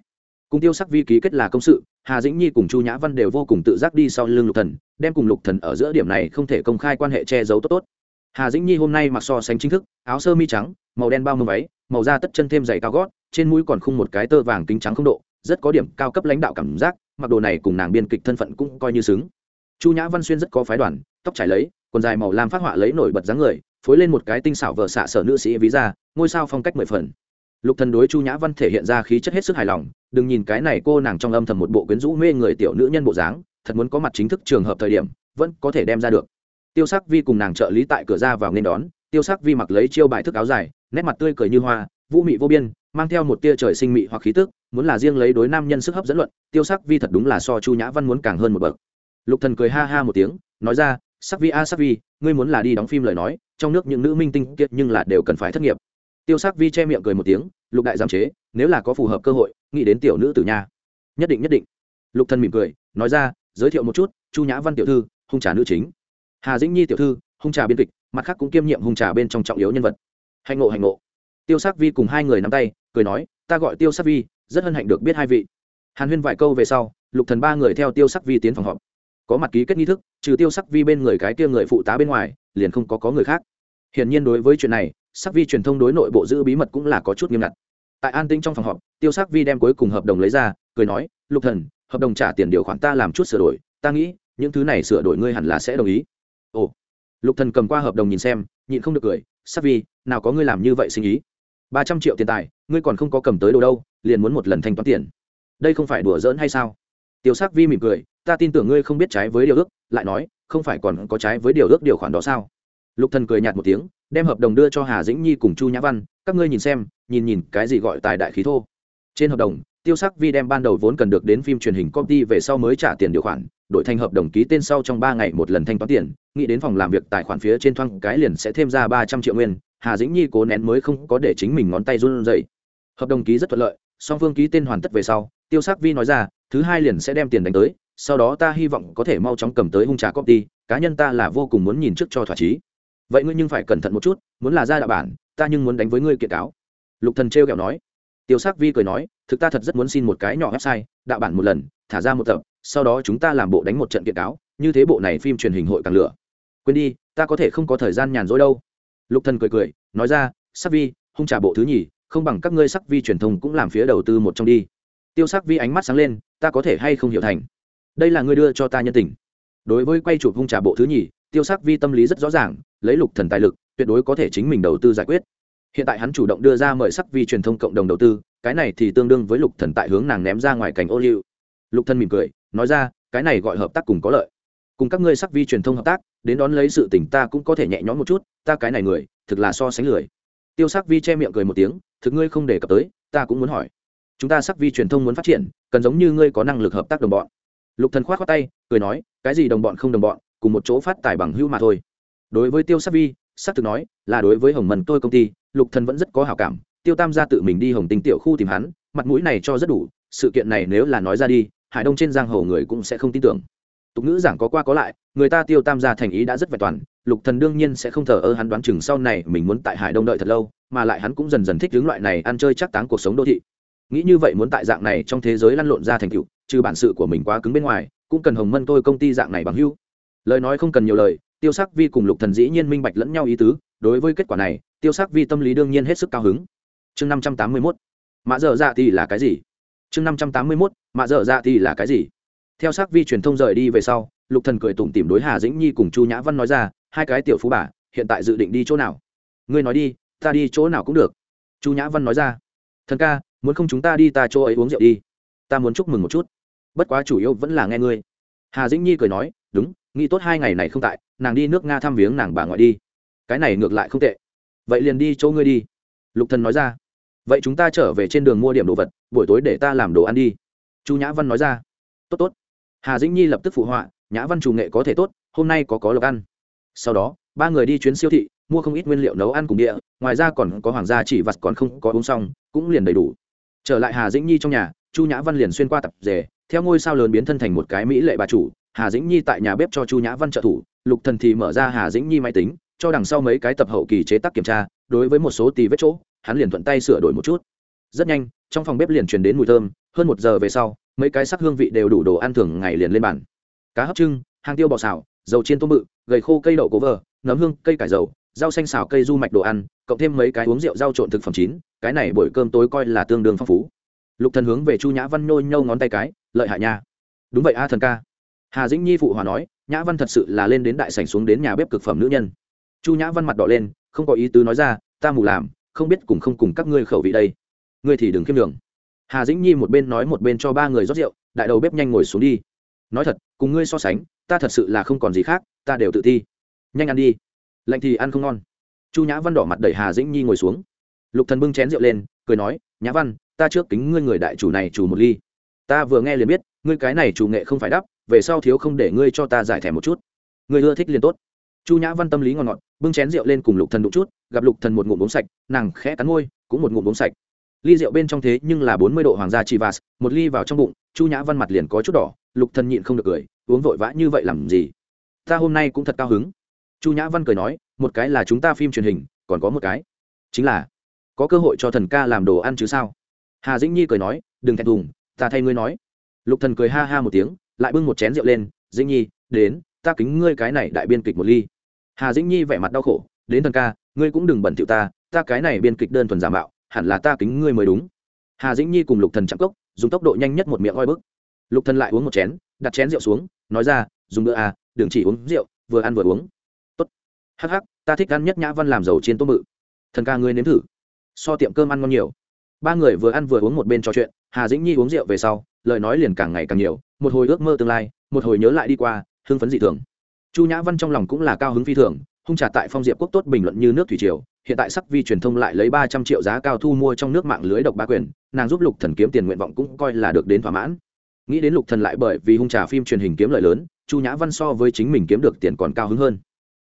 Cùng tiêu sắc vi ký kết là công sự, hà dĩnh nhi cùng chu nhã văn đều vô cùng tự giác đi sau lưng lục thần, đem cùng lục thần ở giữa điểm này không thể công khai quan hệ che giấu tốt tốt. Hà dĩnh nhi hôm nay mặc so sánh chính thức, áo sơ mi trắng, màu đen bao mưa váy, màu da tất chân thêm giày cao gót, trên mũi còn khung một cái tơ vàng kính trắng không độ, rất có điểm cao cấp lãnh đạo cảm giác, mặc đồ này cùng nàng biên kịch thân phận cũng coi như xứng. Chu nhã văn xuyên rất có phái đoàn, tóc trải lấy, quần dài màu lam phát họa lấy nổi bật dáng người, phối lên một cái tinh xảo vợ xạ sở nữ sĩ ví ra ngôi sao phong cách mười phần lục thần đối chu nhã văn thể hiện ra khí chất hết sức hài lòng, đừng nhìn cái này cô nàng trong âm thầm một bộ quyến rũ mê người tiểu nữ nhân bộ dáng, thật muốn có mặt chính thức trường hợp thời điểm, vẫn có thể đem ra được. Tiêu sắc vi cùng nàng trợ lý tại cửa ra vào nên đón, tiêu sắc vi mặc lấy chiêu bài thức áo dài, nét mặt tươi cười như hoa, vũ mị vô biên, mang theo một tia trời sinh mị hoặc khí tức, muốn là riêng lấy đối nam nhân sức hấp dẫn luận, tiêu sắc vi thật đúng là so chu nhã văn muốn càng hơn một bậc. Lục thần cười ha ha một tiếng, nói ra, sắc vi a, sắc vi, ngươi muốn là đi đóng phim lời nói, trong nước những nữ minh tinh kiệt nhưng là đều cần phải thất nghiệp tiêu sắc vi che miệng cười một tiếng, lục đại giám chế, nếu là có phù hợp cơ hội, nghĩ đến tiểu nữ tử nha. Nhất định nhất định. Lục thần mỉm cười, nói ra, giới thiệu một chút, chu nhã văn tiểu thư, hung trà nữ chính. Hà dĩnh nhi tiểu thư, hung trà biên kịch, mặt khác cũng kiêm nhiệm hung trà bên trong trọng yếu nhân vật. Hạnh ngộ hạnh ngộ. Tiêu sắc vi cùng hai người nắm tay, cười nói, ta gọi tiêu sắc vi, rất hân hạnh được biết hai vị. Hàn huyên vài câu về sau, lục thần ba người theo tiêu sắc vi tiến phòng họp. Có mặt ký kết nghi thức, trừ tiêu sắc vi bên người cái kia người phụ tá bên ngoài, liền không có có người khác. Hiển nhiên đối với chuyện này sắc vi truyền thông đối nội bộ giữ bí mật cũng là có chút nghiêm ngặt. Tại an tĩnh trong phòng họp, tiêu sắc vi đem cuối cùng hợp đồng lấy ra, cười nói, lục thần, hợp đồng trả tiền điều khoản ta làm chút sửa đổi, ta nghĩ, những thứ này sửa đổi ngươi hẳn là sẽ đồng ý. Ồ. Lục thần cầm qua hợp đồng nhìn xem, nhịn không được cười, sắc vi, nào có ngươi làm như vậy sinh ý? Ba trăm triệu tiền tài, ngươi còn không có cầm tới đâu đâu, liền muốn một lần thanh toán tiền. Đây không phải đùa giỡn hay sao? Tiêu sắc vi mỉm cười, ta tin tưởng ngươi không biết trái với điều ước, lại nói, không phải còn có trái với điều ước điều khoản đó sao? Lục thần cười nhạt một tiếng đem hợp đồng đưa cho hà dĩnh nhi cùng chu nhã văn, các ngươi nhìn xem, nhìn nhìn cái gì gọi tài đại khí thô. Trên hợp đồng, tiêu sắc vi đem ban đầu vốn cần được đến phim truyền hình công ty về sau mới trả tiền điều khoản, đổi thành hợp đồng ký tên sau trong ba ngày một lần thanh toán tiền, nghĩ đến phòng làm việc tài khoản phía trên thoang cái liền sẽ thêm ra ba trăm triệu nguyên, hà dĩnh nhi cố nén mới không có để chính mình ngón tay run dậy hợp đồng ký rất thuận lợi, song phương ký tên hoàn tất về sau, tiêu sắc vi nói ra, thứ hai liền sẽ đem tiền đánh tới, sau đó ta hy vọng có thể mau chóng cầm tới hung trà copy, cá nhân ta là vô cùng muốn nhìn trước cho thỏa chí vậy ngươi nhưng phải cẩn thận một chút, muốn là ra đạo bản, ta nhưng muốn đánh với ngươi kiện cáo. Lục thần trêu kẹo nói. Tiêu sắc vi cười nói, thực ta thật rất muốn xin một cái nhỏ website, đạo bản một lần, thả ra một tập, sau đó chúng ta làm bộ đánh một trận kiện cáo, như thế bộ này phim truyền hình hội càng lửa. Quên đi, ta có thể không có thời gian nhàn rỗi đâu. Lục thần cười cười, nói ra, sắc vi, hung trả bộ thứ nhì, không bằng các ngươi sắc vi truyền thông cũng làm phía đầu tư một trong đi. Tiêu sắc vi ánh mắt sáng lên, ta có thể hay không hiểu thành? Đây là ngươi đưa cho ta nhân tình. Đối với quay chụp hung trả bộ thứ nhì tiêu sắc vi tâm lý rất rõ ràng, lấy lục thần tài lực, tuyệt đối có thể chính mình đầu tư giải quyết. Hiện tại hắn chủ động đưa ra mời sắc vi truyền thông cộng đồng đầu tư, cái này thì tương đương với lục thần tại hướng nàng ném ra ngoài cảnh ô liu. Lục thần mỉm cười, nói ra, cái này gọi hợp tác cùng có lợi. Cùng các ngươi sắc vi truyền thông hợp tác, đến đón lấy sự tình ta cũng có thể nhẹ nhõm một chút, ta cái này người, thực là so sánh lười. Tiêu sắc vi che miệng cười một tiếng, thực ngươi không đề cập tới, ta cũng muốn hỏi. Chúng ta sắc vi truyền thông muốn phát triển, cần giống như ngươi có năng lực hợp tác đồng bọn. Lục thần khoát khoát tay, cười nói, cái gì đồng bọn không đồng bọn cùng một chỗ phát tài bằng hữu mà thôi. Đối với tiêu sắc vi sắc thực nói, là đối với hồng mần tôi công ty, lục thần vẫn rất có hảo cảm. Tiêu tam gia tự mình đi hồng tinh tiểu khu tìm hắn, mặt mũi này cho rất đủ, sự kiện này nếu là nói ra đi, hải đông trên giang hồ người cũng sẽ không tin tưởng. Tục ngữ giảng có qua có lại, người ta tiêu tam gia thành ý đã rất vẹn toàn, lục thần đương nhiên sẽ không thờ ơ hắn đoán chừng sau này mình muốn tại hải đông đợi thật lâu, mà lại hắn cũng dần dần thích hướng loại này ăn chơi chắc táng cuộc sống đô thị. Nghĩ như vậy muốn tại dạng này trong thế giới lăn lộn ra thành tựu, trừ bản sự của mình quá cứng bên ngoài, cũng cần hồng mân tôi công ty dạng này bằng hưu lời nói không cần nhiều lời, tiêu sắc vi cùng lục thần dĩ nhiên minh bạch lẫn nhau ý tứ, đối với kết quả này, tiêu sắc vi tâm lý đương nhiên hết sức cao hứng. Chương năm trăm tám mươi mốt mạ dở dạ thì là cái gì? Chương năm trăm tám mươi mốt mạ dở dạ thì là cái gì? Theo sắc vi truyền thông rời đi về sau, lục thần cười tủm tỉm đối hà dĩnh nhi cùng chu nhã văn nói ra, hai cái tiểu phú bà, hiện tại dự định đi chỗ nào? Ngươi nói đi, ta đi chỗ nào cũng được. Chu nhã văn nói ra, thần ca, muốn không chúng ta đi ta chỗ ấy uống rượu đi. Ta muốn chúc mừng một chút. Bất quá chủ yếu vẫn là nghe ngươi. Hà dĩnh nhi cười nói, đúng nghĩ tốt hai ngày này không tại, nàng đi nước nga thăm viếng nàng bà ngoại đi. Cái này ngược lại không tệ. Vậy liền đi chỗ ngươi đi. Lục thần nói ra. Vậy chúng ta trở về trên đường mua điểm đồ vật, buổi tối để ta làm đồ ăn đi. Chu nhã văn nói ra. Tốt tốt. Hà dĩnh nhi lập tức phụ họa, nhã văn chủ nghệ có thể tốt, hôm nay có có lộc ăn. Sau đó, ba người đi chuyến siêu thị, mua không ít nguyên liệu nấu ăn cùng địa, ngoài ra còn có hoàng gia chỉ vặt còn không có uống xong, cũng liền đầy đủ. Trở lại hà dĩnh nhi trong nhà, chu nhã văn liền xuyên qua tập rể, theo ngôi sao lớn biến thân thành một cái mỹ lệ bà chủ hà dĩnh nhi tại nhà bếp cho chu nhã văn trợ thủ, lục thần thì mở ra hà dĩnh nhi máy tính, cho đằng sau mấy cái tập hậu kỳ chế tác kiểm tra, đối với một số tì vết chỗ, hắn liền thuận tay sửa đổi một chút. Rất nhanh, trong phòng bếp liền truyền đến mùi thơm, hơn một giờ về sau, mấy cái sắc hương vị đều đủ đồ ăn thường ngày liền lên bàn. Cá hấp trưng hàng tiêu bò xào, dầu chiên tôm bự, gầy khô cây đậu cố vờ, nấm hương, cây cải dầu, rau xanh xào cây du mạch đồ ăn, cộng thêm mấy cái uống rượu rau trộn thực phẩm chín, cái này buổi cơm tối coi là tương đương phong phú. Lục thần hướng về chu nhã văn nhôi nhâu ngón tay cái, lợi hại nha. Đúng vậy a thần ca hà dĩnh nhi phụ hòa nói, nhã văn thật sự là lên đến đại sảnh xuống đến nhà bếp cực phẩm nữ nhân. Chu nhã văn mặt đỏ lên, không có ý tứ nói ra, ta mù làm, không biết cùng không cùng các ngươi khẩu vị đây. Ngươi thì đừng khiêm đường hà dĩnh nhi một bên nói một bên cho ba người rót rượu, đại đầu bếp nhanh ngồi xuống đi. Nói thật, cùng ngươi so sánh, ta thật sự là không còn gì khác, ta đều tự thi. Nhanh ăn đi. Lạnh thì ăn không ngon. Chu nhã văn đỏ mặt đẩy hà dĩnh nhi ngồi xuống. Lục thần bưng chén rượu lên, cười nói, nhã văn, ta trước kính ngươi người đại chủ này chủ một ly. Ta vừa nghe liền biết, ngươi cái này chủ nghệ không phải đắp về sau thiếu không để ngươi cho ta giải thẻ một chút. Ngươi ưa thích liền tốt. Chu nhã văn tâm lý ngon ngọt, bưng chén rượu lên cùng lục thần đụng chút, gặp lục thần một ngụm uống sạch, nàng khẽ cắn môi, cũng một ngụm uống sạch. Ly rượu bên trong thế nhưng là bốn mươi độ hoàng gia chivas một ly vào trong bụng, chu nhã văn mặt liền có chút đỏ, lục thần nhịn không được cười, uống vội vã như vậy làm gì? Ta hôm nay cũng thật cao hứng. Chu nhã văn cười nói, một cái là chúng ta phim truyền hình, còn có một cái chính là có cơ hội cho thần ca làm đồ ăn chứ sao? Hà dĩnh nhi cười nói, đừng thẹn thùng, ta thay ngươi nói. Lục thần cười ha ha một tiếng lại bưng một chén rượu lên, dĩnh nhi, đến, ta kính ngươi cái này đại biên kịch một ly. Hà dĩnh nhi vẻ mặt đau khổ, đến thần ca, ngươi cũng đừng bẩn thiệu ta ta cái này biên kịch đơn thuần giả mạo, hẳn là ta kính ngươi mới đúng. Hà dĩnh nhi cùng lục thần chạm cốc, dùng tốc độ nhanh nhất một miệng oi bức. Lục thần lại uống một chén, đặt chén rượu xuống, nói ra, dùng bữa à đừng chỉ uống rượu, vừa ăn vừa uống. Tốt. Hắc hắc, ta thích ăn nhất nhã văn làm dầu chiên tôm mự. Thần ca ngươi nếm thử. So tiệm cơm ăn ngon nhiều. Ba người vừa ăn vừa uống một bên trò chuyện, hà dĩnh nhi uống rượu về sau lời nói liền càng ngày càng nhiều, một hồi ước mơ tương lai, một hồi nhớ lại đi qua, hưng phấn dị thường. Chu nhã văn trong lòng cũng là cao hứng phi thường, hung trả tại phong diệp quốc tốt bình luận như nước thủy triều, hiện tại sắc vi truyền thông lại lấy ba trăm triệu giá cao thu mua trong nước mạng lưới độc ba quyền, nàng giúp lục thần kiếm tiền nguyện vọng cũng coi là được đến thỏa mãn. Nghĩ đến lục thần lại bởi vì hung trả phim truyền hình kiếm lợi lớn, chu nhã văn so với chính mình kiếm được tiền còn cao hứng hơn.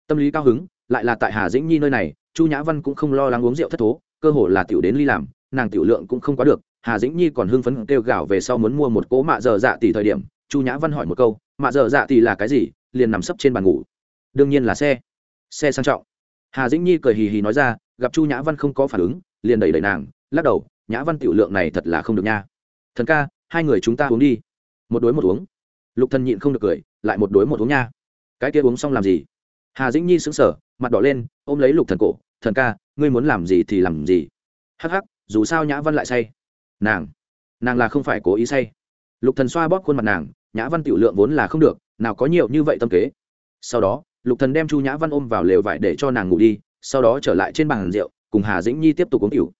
Tâm lý cao hứng, lại là tại hà dĩnh nhi nơi này, chu nhã văn cũng không lo lắng uống rượu thất thố, cơ hồ là tiểu đến ly làm, nàng tiểu lượng cũng không quá được hà dĩnh nhi còn hưng phấn kêu gào về sau muốn mua một cỗ mạ dở dạ tỷ thời điểm, chu nhã văn hỏi một câu, mạ dở dạ tỷ là cái gì? liền nằm sấp trên bàn ngủ. Đương nhiên là xe xe sang trọng. Hà dĩnh nhi cười hì hì nói ra, gặp chu nhã văn không có phản ứng, liền đẩy đẩy nàng, lắc đầu, nhã văn tiểu lượng này thật là không được nha. Thần ca, hai người chúng ta uống đi. Một đối một uống. Lục thần nhịn không được cười, lại một đối một uống nha. Cái kia uống xong làm gì? Hà dĩnh nhi sững sờ, mặt đỏ lên, ôm lấy lục thần cổ, thần ca, ngươi muốn làm gì thì làm gì. Hắc hắc, dù sao nhã văn lại say nàng. Nàng là không phải cố ý say. Lục thần xoa bóp khuôn mặt nàng, nhã văn tiểu lượng vốn là không được, nào có nhiều như vậy tâm kế. Sau đó, lục thần đem chu nhã văn ôm vào lều vải để cho nàng ngủ đi, sau đó trở lại trên bàn rượu, cùng hà dĩnh nhi tiếp tục uống rượu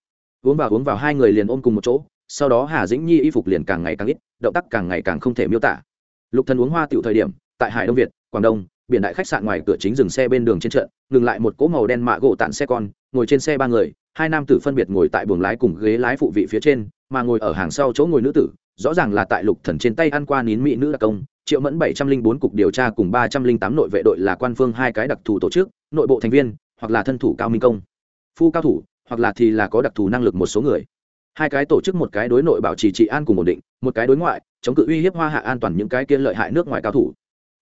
uống vào uống vào hai người liền ôm cùng một chỗ, sau đó hà dĩnh nhi y phục liền càng ngày càng ít, động tác càng ngày càng không thể miêu tả. Lục thần uống hoa tiểu thời điểm, tại hải đông việt, quảng đông, biển đại khách sạn ngoài cửa chính dừng xe bên đường trên trận, ngừng lại một cỗ màu đen mạ gỗ tạn xe con, ngồi trên xe ba người, hai nam tử phân biệt ngồi tại buồng lái cùng ghế lái phụ vị phía trên mà ngồi ở hàng sau chỗ ngồi nữ tử, rõ ràng là tại lục thần trên tay ăn qua nín mỹ nữ đặc công, triệu mẫn bảy trăm linh bốn cục điều tra cùng ba trăm linh tám nội vệ đội là quan phương hai cái đặc thù tổ chức, nội bộ thành viên, hoặc là thân thủ cao minh công. Phu cao thủ, hoặc là thì là có đặc thù năng lực một số người. Hai cái tổ chức một cái đối nội bảo trì trị an cùng ổn định, một cái đối ngoại, chống cự uy hiếp hoa hạ an toàn những cái kia lợi hại nước ngoài cao thủ.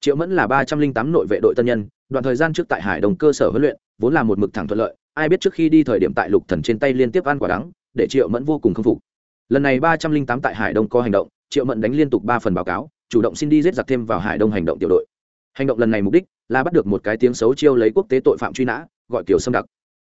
Triệu mẫn là ba trăm linh tám nội vệ đội tân nhân, đoạn thời gian trước tại hải đồng cơ sở huấn luyện, vốn là một mực thẳng thuận lợi, ai biết trước khi đi thời điểm tại lục thần trên tay liên tiếp ăn quả đắng, để triệu mẫn vô cùng khâm phục lần này ba trăm linh tám tại hải đông có hành động, triệu mẫn đánh liên tục ba phần báo cáo, chủ động xin đi giết giặc thêm vào hải đông hành động tiểu đội. Hành động lần này mục đích là bắt được một cái tiếng xấu chiêu lấy quốc tế tội phạm truy nã, gọi kiểu xâm đặc.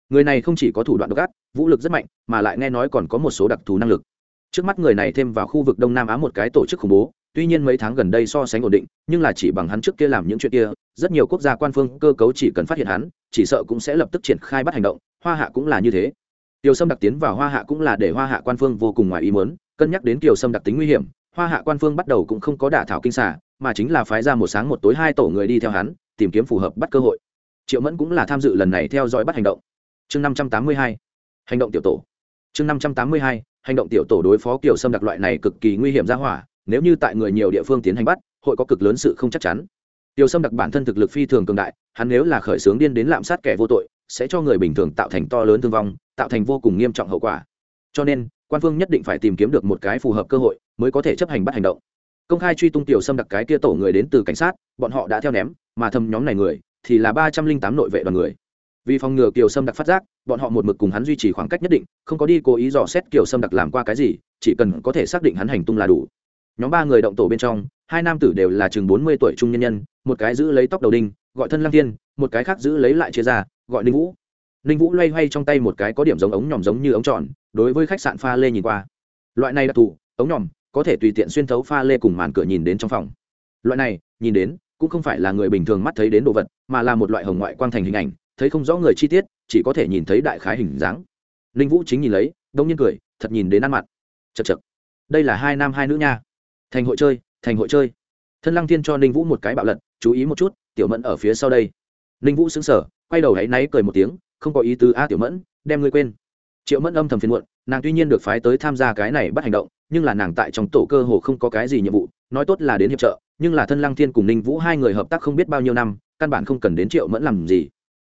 Người này không chỉ có thủ đoạn độc ác, vũ lực rất mạnh, mà lại nghe nói còn có một số đặc thù năng lực. Trước mắt người này thêm vào khu vực đông nam á một cái tổ chức khủng bố, tuy nhiên mấy tháng gần đây so sánh ổn định, nhưng là chỉ bằng hắn trước kia làm những chuyện kia, rất nhiều quốc gia quan phương cơ cấu chỉ cần phát hiện hắn, chỉ sợ cũng sẽ lập tức triển khai bắt hành động, hoa hạ cũng là như thế. Tiểu Sâm đặc tiến vào Hoa Hạ cũng là để Hoa Hạ quan phương vô cùng ngoài ý muốn, cân nhắc đến Kiều Sâm đặc tính nguy hiểm, Hoa Hạ quan phương bắt đầu cũng không có đả thảo kinh xà, mà chính là phái ra một sáng một tối hai tổ người đi theo hắn, tìm kiếm phù hợp bắt cơ hội. Triệu Mẫn cũng là tham dự lần này theo dõi bắt hành động. Chương năm trăm tám mươi hai, hành động tiểu tổ. Chương năm trăm tám mươi hai, hành động tiểu tổ đối phó Kiều Sâm đặc loại này cực kỳ nguy hiểm ra hỏa, nếu như tại người nhiều địa phương tiến hành bắt, hội có cực lớn sự không chắc chắn. Kiều Sâm đặc bản thân thực lực phi thường cường đại, hắn nếu là khởi xướng điên đến lạm sát kẻ vô tội, sẽ cho người bình thường tạo thành to lớn thương vong, tạo thành vô cùng nghiêm trọng hậu quả. Cho nên quan phương nhất định phải tìm kiếm được một cái phù hợp cơ hội mới có thể chấp hành bắt hành động. Công khai truy tung tiểu xâm đặc cái kia tổ người đến từ cảnh sát bọn họ đã theo ném mà thầm nhóm này người thì là ba trăm linh tám nội vệ đoàn người. Vì phòng ngừa kiều sâm đặc phát giác bọn họ một mực cùng hắn duy trì khoảng cách nhất định không có đi cố ý dò xét kiều sâm đặc làm qua cái gì chỉ cần có thể xác định hắn hành tung là đủ. Nhóm ba người động tổ bên trong hai nam tử đều là chừng bốn mươi tuổi trung nhân nhân một cái giữ lấy tóc đầu đinh gọi thân lang thiên một cái khác giữ lấy lại chia ra gọi ninh vũ. Ninh vũ loay hoay trong tay một cái có điểm giống ống nhòm giống như ống tròn, đối với khách sạn pha lê nhìn qua. Loại này đặc thù, ống nhòm, có thể tùy tiện xuyên thấu pha lê cùng màn cửa nhìn đến trong phòng. Loại này, nhìn đến, cũng không phải là người bình thường mắt thấy đến đồ vật, mà là một loại hồng ngoại quang thành hình ảnh, thấy không rõ người chi tiết, chỉ có thể nhìn thấy đại khái hình dáng. Ninh vũ chính nhìn lấy, đông nhiên cười, thật nhìn đến ăn mặt chật chật. Đây là hai nam hai nữ nha. Thành hội chơi, thành hội chơi. Thân lăng thiên cho ninh vũ một cái bạo lật, chú ý một chút, tiểu mẫn ở phía sau đây ninh vũ xứng sở quay đầu hãy náy cười một tiếng, không có ý tứ a tiểu mẫn, đem ngươi quên. Triệu mẫn âm thầm phiền muộn, nàng tuy nhiên được phái tới tham gia cái này bắt hành động, nhưng là nàng tại trong tổ cơ hồ không có cái gì nhiệm vụ, nói tốt là đến hiệp trợ, nhưng là thân lăng thiên cùng ninh vũ hai người hợp tác không biết bao nhiêu năm, căn bản không cần đến triệu mẫn làm gì.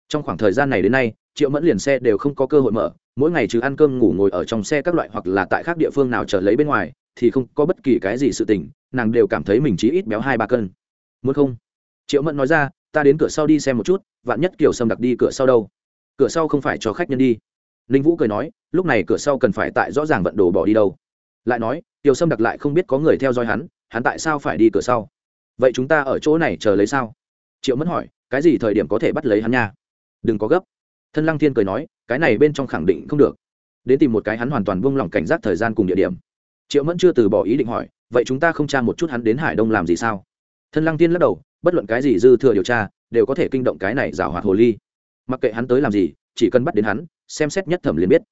Trong khoảng thời gian này đến nay, triệu mẫn liền xe đều không có cơ hội mở, mỗi ngày trừ ăn cơm ngủ ngồi ở trong xe các loại hoặc là tại khác địa phương nào trở lấy bên ngoài, thì không có bất kỳ cái gì sự tình, nàng đều cảm thấy mình chỉ ít béo hai ba cân. Muốn không? Triệu mẫn nói ra ta đến cửa sau đi xem một chút, vạn nhất kiểu sâm đặc đi cửa sau đâu. Cửa sau không phải cho khách nhân đi. Ninh vũ cười nói, lúc này cửa sau cần phải tại rõ ràng vận đồ bỏ đi đâu. Lại nói tiểu sâm đặc lại không biết có người theo dõi hắn hắn tại sao phải đi cửa sau? Vậy chúng ta ở chỗ này chờ lấy sao? Triệu mẫn hỏi, cái gì thời điểm có thể bắt lấy hắn nha? Đừng có gấp. Thân lăng thiên cười nói, cái này bên trong khẳng định không được. Đến tìm một cái hắn hoàn toàn buông lỏng cảnh giác thời gian cùng địa điểm. Triệu mẫn chưa từ bỏ ý định hỏi, vậy chúng ta không tra một chút hắn đến hải đông làm gì sao? Thân lăng tiên lắc đầu bất luận cái gì dư thừa điều tra, đều có thể kinh động cái này giảo hoạt hồ ly. Mặc kệ hắn tới làm gì, chỉ cần bắt đến hắn, xem xét nhất thẩm liền biết.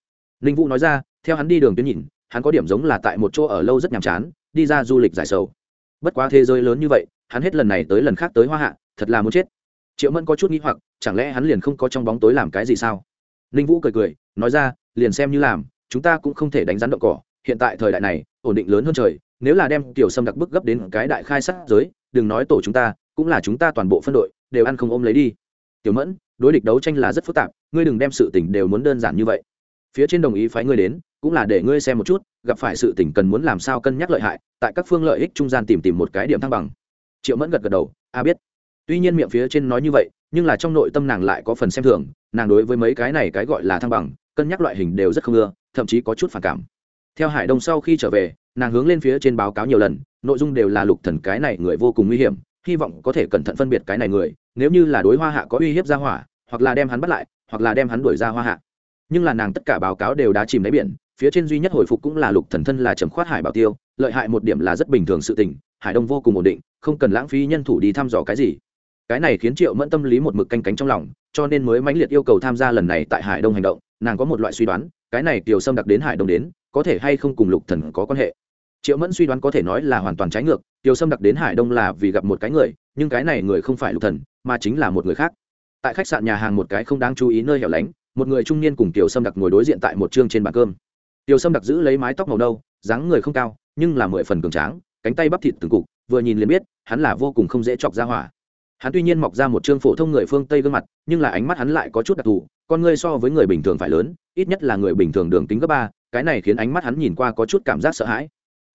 Ninh vũ nói ra, theo hắn đi đường tuyến nhìn, hắn có điểm giống là tại một chỗ ở lâu rất nhàm chán, đi ra du lịch giải sầu. Bất quá thế giới lớn như vậy, hắn hết lần này tới lần khác tới hoa hạ, thật là muốn chết. Triệu mẫn có chút nghĩ hoặc, chẳng lẽ hắn liền không có trong bóng tối làm cái gì sao? Ninh vũ cười cười, nói ra, liền xem như làm, chúng ta cũng không thể đánh rắn đậu cỏ, hiện tại thời đại này, ổn định lớn hơn trời, nếu là đem tiểu sâm đặc bức gấp đến cái đại khai sát giới, đừng nói tổ chúng ta cũng là chúng ta toàn bộ phân đội, đều ăn không ôm lấy đi. Tiểu mẫn, đối địch đấu tranh là rất phức tạp, ngươi đừng đem sự tình đều muốn đơn giản như vậy. Phía trên đồng ý phái ngươi đến, cũng là để ngươi xem một chút, gặp phải sự tình cần muốn làm sao cân nhắc lợi hại, tại các phương lợi ích trung gian tìm tìm một cái điểm thăng bằng. Triệu mẫn gật gật đầu, a biết. Tuy nhiên miệng phía trên nói như vậy, nhưng là trong nội tâm nàng lại có phần xem thường, nàng đối với mấy cái này cái gọi là thăng bằng, cân nhắc loại hình đều rất không ưa, thậm chí có chút phản cảm. Theo hải đông sau khi trở về, nàng hướng lên phía trên báo cáo nhiều lần, nội dung đều là lục thần cái này người vô cùng nguy hiểm hy vọng có thể cẩn thận phân biệt cái này người, nếu như là đối hoa hạ có uy hiếp ra hỏa, hoặc là đem hắn bắt lại, hoặc là đem hắn đuổi ra hoa hạ. Nhưng là nàng tất cả báo cáo đều đã chìm đáy biển, phía trên duy nhất hồi phục cũng là lục thần thân là trầm khoát hải bảo tiêu, lợi hại một điểm là rất bình thường sự tình, hải đông vô cùng ổn định, không cần lãng phí nhân thủ đi thăm dò cái gì. Cái này khiến triệu mẫn tâm lý một mực canh cánh trong lòng, cho nên mới mãnh liệt yêu cầu tham gia lần này tại hải đông hành động, nàng có một loại suy đoán, cái này kiều sâm đặc đến hải đông đến, có thể hay không cùng lục thần có quan hệ triệu mẫn suy đoán có thể nói là hoàn toàn trái ngược, Tiêu sâm đặc đến hải đông là vì gặp một cái người, nhưng cái này người không phải lục thần, mà chính là một người khác. Tại khách sạn nhà hàng một cái không đáng chú ý nơi hẻo lánh, một người trung niên cùng tiểu sâm đặc ngồi đối diện tại một chương trên bàn cơm. Tiểu sâm đặc giữ lấy mái tóc màu nâu, dáng người không cao, nhưng là mười phần cường tráng, cánh tay bắp thịt từng cục, vừa nhìn liền biết, hắn là vô cùng không dễ chọc ra hỏa. Hắn tuy nhiên mọc ra một chương phổ thông người phương tây gương mặt, nhưng là ánh mắt hắn lại có chút đặc thù, con ngươi so với người bình thường phải lớn, ít nhất là người bình thường đường tính gấp ba, cái này khiến ánh mắt hắn nhìn qua có chút cảm giác sợ hãi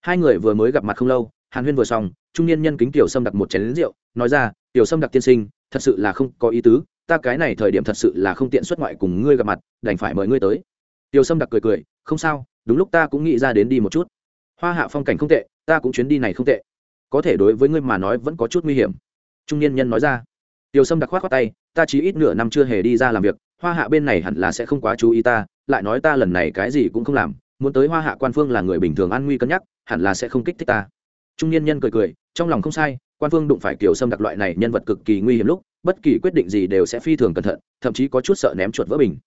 hai người vừa mới gặp mặt không lâu, hàn huyên vừa xong, trung niên nhân kính tiểu sâm đặc một chén lính rượu, nói ra, tiểu sâm đặc tiên sinh, thật sự là không có ý tứ, ta cái này thời điểm thật sự là không tiện xuất ngoại cùng ngươi gặp mặt, đành phải mời ngươi tới. Tiểu sâm đặc cười cười, không sao, đúng lúc ta cũng nghĩ ra đến đi một chút. Hoa hạ phong cảnh không tệ, ta cũng chuyến đi này không tệ. Có thể đối với ngươi mà nói vẫn có chút nguy hiểm. Trung niên nhân nói ra. Tiểu sâm đặc khoát khoát tay, ta chỉ ít nửa năm chưa hề đi ra làm việc, hoa hạ bên này hẳn là sẽ không quá chú ý ta, lại nói ta lần này cái gì cũng không làm muốn tới hoa hạ quan phương là người bình thường an nguy cân nhắc, hẳn là sẽ không kích thích ta. Trung niên nhân cười cười, trong lòng không sai, quan phương đụng phải kiểu sâm đặc loại này nhân vật cực kỳ nguy hiểm lúc, bất kỳ quyết định gì đều sẽ phi thường cẩn thận, thậm chí có chút sợ ném chuột vỡ bình.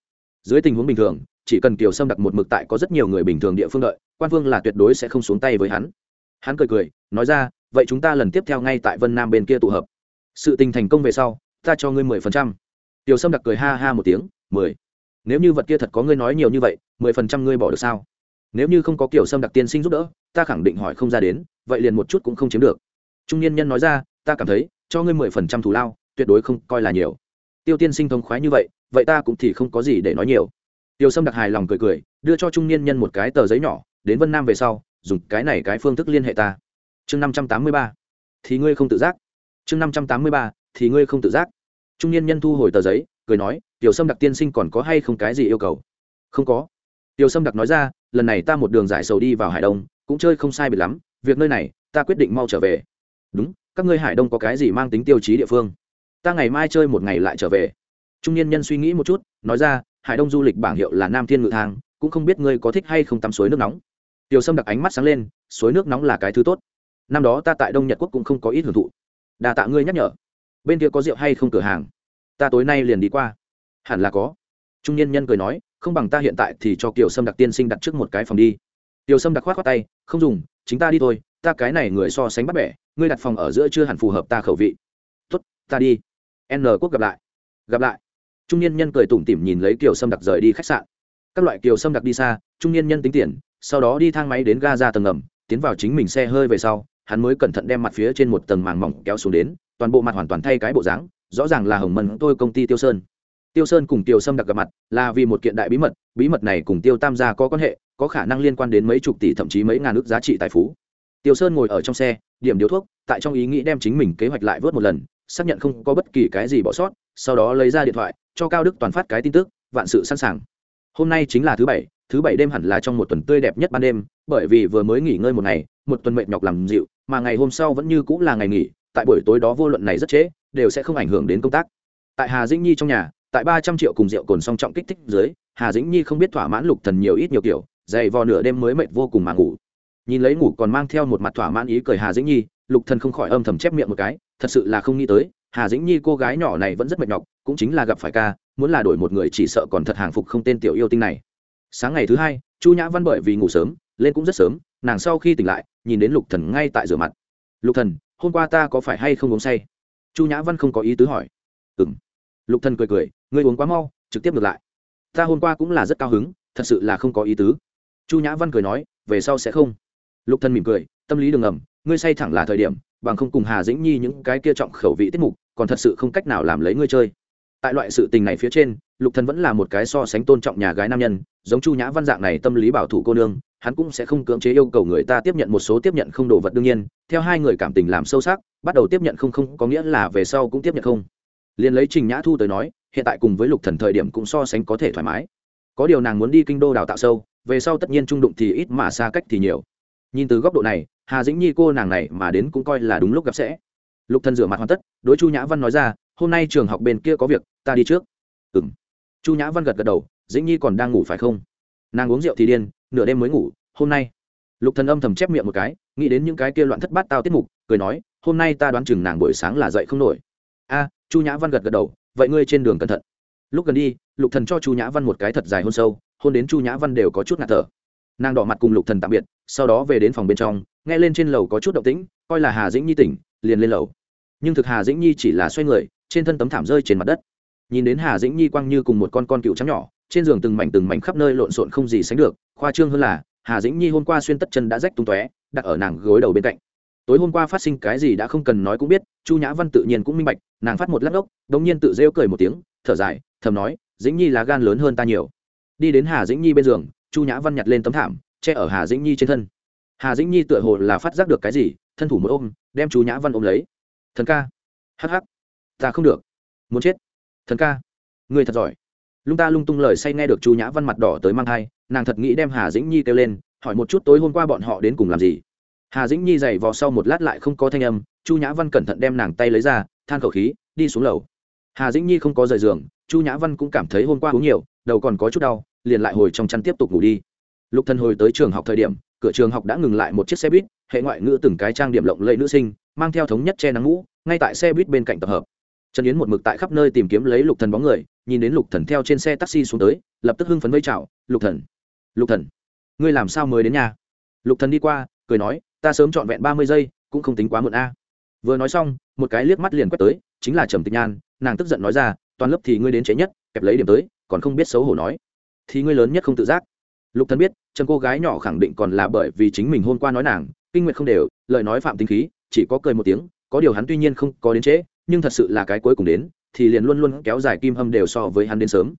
Dưới tình huống bình thường, chỉ cần kiều sâm đặc một mực tại có rất nhiều người bình thường địa phương đợi, quan phương là tuyệt đối sẽ không xuống tay với hắn. Hắn cười cười, nói ra, vậy chúng ta lần tiếp theo ngay tại vân nam bên kia tụ hợp. Sự tình thành công về sau, ta cho ngươi mười phần trăm. Tiểu sâm đặc cười ha ha một tiếng, mười. Nếu như vật kia thật có ngươi nói nhiều như vậy, mười phần trăm ngươi bỏ được sao? Nếu như không có kiểu sâm đặc tiên sinh giúp đỡ, ta khẳng định hỏi không ra đến, vậy liền một chút cũng không chiếm được. Trung niên nhân nói ra, ta cảm thấy, cho ngươi mười phần trăm thù lao, tuyệt đối không coi là nhiều. Tiêu tiên sinh thông khoái như vậy vậy ta cũng thì không có gì để nói nhiều. Tiêu sâm đặc hài lòng cười cười, đưa cho trung niên nhân một cái tờ giấy nhỏ, đến vân nam về sau, dùng cái này cái phương thức liên hệ ta. Chương năm trăm tám mươi ba. Thì ngươi không tự giác. Chương năm trăm tám mươi ba. Thì ngươi không tự giác. Trung niên nhân thu hồi tờ giấy, cười nói, tiểu sâm đặc tiên sinh còn có hay không cái gì yêu cầu? Không có. Tiểu sâm đặc nói ra lần này ta một đường giải sầu đi vào hải đông, cũng chơi không sai biệt lắm, việc nơi này, ta quyết định mau trở về. Đúng, các ngươi hải đông có cái gì mang tính tiêu chí địa phương? Ta ngày mai chơi một ngày lại trở về. Trung niên nhân suy nghĩ một chút, nói ra, hải đông du lịch bảng hiệu là nam thiên ngự thang, cũng không biết ngươi có thích hay không tắm suối nước nóng. Tiểu sâm đặc ánh mắt sáng lên, suối nước nóng là cái thứ tốt. Năm đó ta tại đông nhật quốc cũng không có ít hưởng thụ. Đà tạ ngươi nhắc nhở. Bên kia có rượu hay không cửa hàng? Ta tối nay liền đi qua. Hẳn là có. Trung niên nhân cười nói không bằng ta hiện tại thì cho kiều sâm đặc tiên sinh đặt trước một cái phòng đi. Tiêu sâm đặc khoát khoát tay, không dùng, chính ta đi thôi, ta cái này người so sánh bắt bẻ, ngươi đặt phòng ở giữa chưa hẳn phù hợp ta khẩu vị. Tốt, ta đi. N quốc gặp lại. Gặp lại. Trung niên nhân cười tủm tỉm nhìn lấy kiều sâm đặc rời đi khách sạn. Các loại kiều sâm đặc đi xa, trung niên nhân tính tiền, sau đó đi thang máy đến ga ra tầng ngầm, tiến vào chính mình xe hơi về sau, hắn mới cẩn thận đem mặt phía trên một tầng màng mỏng kéo xuống đến, toàn bộ mặt hoàn toàn thay cái bộ dáng, rõ ràng là hồng mân tôi công ty tiêu sơn tiêu sơn cùng tiêu sâm đặc gặp mặt là vì một kiện đại bí mật bí mật này cùng tiêu tam gia có quan hệ, có khả năng liên quan đến mấy chục tỷ thậm chí mấy ngàn ước giá trị tài phú. Tiêu sơn ngồi ở trong xe, điểm điếu thuốc, tại trong ý nghĩ đem chính mình kế hoạch lại vớt một lần, xác nhận không có bất kỳ cái gì bỏ sót, sau đó lấy ra điện thoại, cho cao đức toàn phát cái tin tức, vạn sự sẵn sàng. Hôm nay chính là thứ bảy thứ bảy đêm hẳn là trong một tuần tươi đẹp nhất ban đêm, bởi vì vừa mới nghỉ ngơi một ngày, một tuần mệt nhọc làm dịu, mà ngày hôm sau vẫn như cũng là ngày nghỉ, tại buổi tối đó vô luận này rất trễ, đều sẽ không ảnh hưởng đến công tác. Tại hà dĩnh nhi trong nhà tại ba trăm triệu cùng rượu cồn song trọng kích thích dưới, hà dĩnh nhi không biết thỏa mãn lục thần nhiều ít nhiều kiểu, dày vò nửa đêm mới mệt vô cùng mà ngủ. Nhìn lấy ngủ còn mang theo một mặt thỏa mãn ý cười hà dĩnh nhi, lục thần không khỏi âm thầm chép miệng một cái, thật sự là không nghĩ tới, hà dĩnh nhi cô gái nhỏ này vẫn rất mệt nhọc, cũng chính là gặp phải ca, muốn là đổi một người chỉ sợ còn thật hàng phục không tên tiểu yêu tinh này. Sáng ngày thứ hai, chu nhã văn bởi vì ngủ sớm, lên cũng rất sớm, nàng sau khi tỉnh lại, nhìn đến lục thần ngay tại rửa mặt. Lục thần, hôm qua ta có phải hay không uống say? Chu nhã văn không có ý tứ hỏi. Ừm lục thần cười cười, ngươi uống quá mau, trực tiếp ngược lại. Ta hôm qua cũng là rất cao hứng, thật sự là không có ý tứ. Chu nhã văn cười nói, về sau sẽ không. Lục thần mỉm cười, tâm lý đường ngầm ngươi say thẳng là thời điểm, bằng không cùng hà dĩnh nhi những cái kia trọng khẩu vị tiết mục, còn thật sự không cách nào làm lấy ngươi chơi. Tại loại sự tình này phía trên, lục thần vẫn là một cái so sánh tôn trọng nhà gái nam nhân, giống chu nhã văn dạng này tâm lý bảo thủ cô nương, hắn cũng sẽ không cưỡng chế yêu cầu người ta tiếp nhận một số tiếp nhận không đồ vật đương nhiên, theo hai người cảm tình làm sâu sắc, bắt đầu tiếp nhận không không, có nghĩa là về sau cũng tiếp nhận không liền lấy trình nhã thu tới nói, hiện tại cùng với lục thần thời điểm cũng so sánh có thể thoải mái. Có điều nàng muốn đi kinh đô đào tạo sâu, về sau tất nhiên trung đụng thì ít mà xa cách thì nhiều. Nhìn từ góc độ này, hà dĩnh nhi cô nàng này mà đến cũng coi là đúng lúc gặp sẽ. Lục thần rửa mặt hoàn tất, đối chu nhã văn nói ra, hôm nay trường học bên kia có việc, ta đi trước. Ừm. Chu nhã văn gật gật đầu, dĩnh nhi còn đang ngủ phải không? Nàng uống rượu thì điên, nửa đêm mới ngủ, hôm nay. Lục thần âm thầm chép miệng một cái, nghĩ đến những cái kia loạn thất bát tao tiết mục, cười nói, hôm nay ta đoán chừng nàng buổi sáng là dậy không nổi chu nhã văn gật gật đầu, vậy ngươi trên đường cẩn thận. Lúc gần đi, lục thần cho chu nhã văn một cái thật dài hôn sâu, hôn đến chu nhã văn đều có chút ngạt thở. Nàng đỏ mặt cùng lục thần tạm biệt, sau đó về đến phòng bên trong, nghe lên trên lầu có chút động tĩnh, coi là hà dĩnh nhi tỉnh, liền lên lầu. Nhưng thực hà dĩnh nhi chỉ là xoay người, trên thân tấm thảm rơi trên mặt đất. Nhìn đến hà dĩnh nhi quăng như cùng một con con cựu trắng nhỏ, trên giường từng mảnh từng mảnh khắp nơi lộn xộn không gì sánh được, khoa trương hơn là, hà dĩnh nhi hôm qua xuyên tất chân đã rách tung tóe, đặt ở nàng gối đầu bên cạnh. Tối hôm qua phát sinh cái gì đã không cần nói cũng biết chu nhã văn tự nhiên cũng minh bạch, nàng phát một lát ốc, đống nhiên tự rêu cười một tiếng, thở dài, thầm nói, dĩnh nhi là gan lớn hơn ta nhiều. Đi đến hà dĩnh nhi bên giường, chu nhã văn nhặt lên tấm thảm, che ở hà dĩnh nhi trên thân. Hà dĩnh nhi tựa hồ là phát giác được cái gì, thân thủ một ôm, đem chu nhã văn ôm lấy. Thần ca. Hh ta không được. Muốn chết. Thần ca. Người thật giỏi. Lung ta lung tung lời say nghe được chu nhã văn mặt đỏ tới mang thai, nàng thật nghĩ đem hà dĩnh nhi kêu lên, hỏi một chút tối hôm qua bọn họ đến cùng làm gì hà dĩnh nhi dày vò sau một lát lại không có thanh âm, chu nhã văn cẩn thận đem nàng tay lấy ra, than khẩu khí, đi xuống lầu. Hà dĩnh nhi không có rời giường, chu nhã văn cũng cảm thấy hôm qua uống nhiều, đầu còn có chút đau, liền lại hồi trong chăn tiếp tục ngủ đi. Lục thần hồi tới trường học thời điểm, cửa trường học đã ngừng lại một chiếc xe buýt, hệ ngoại ngữ từng cái trang điểm lộng lẫy nữ sinh, mang theo thống nhất che nắng mũ ngay tại xe buýt bên cạnh tập hợp. Trần yến một mực tại khắp nơi tìm kiếm lấy lục thần bóng người, nhìn đến lục thần theo trên xe taxi xuống tới, lập tức hưng phấn vây chào, lục thần lục thần, ngươi làm sao mới đến nhà? Lục thần đi qua, cười nói ta sớm trọn vẹn ba mươi giây, cũng không tính quá muộn a. Vừa nói xong, một cái liếc mắt liền quét tới, chính là trầm tịch nhan, nàng tức giận nói ra, toàn lớp thì ngươi đến chế nhất, kẹp lấy điểm tới, còn không biết xấu hổ nói. Thì ngươi lớn nhất không tự giác. Lục thần biết, trầm cô gái nhỏ khẳng định còn là bởi vì chính mình hôm qua nói nàng, kinh nguyện không đều, lời nói phạm tính khí, chỉ có cười một tiếng, có điều hắn tuy nhiên không có đến trễ, nhưng thật sự là cái cuối cùng đến, thì liền luôn luôn kéo dài kim hâm đều so với hắn đến sớm.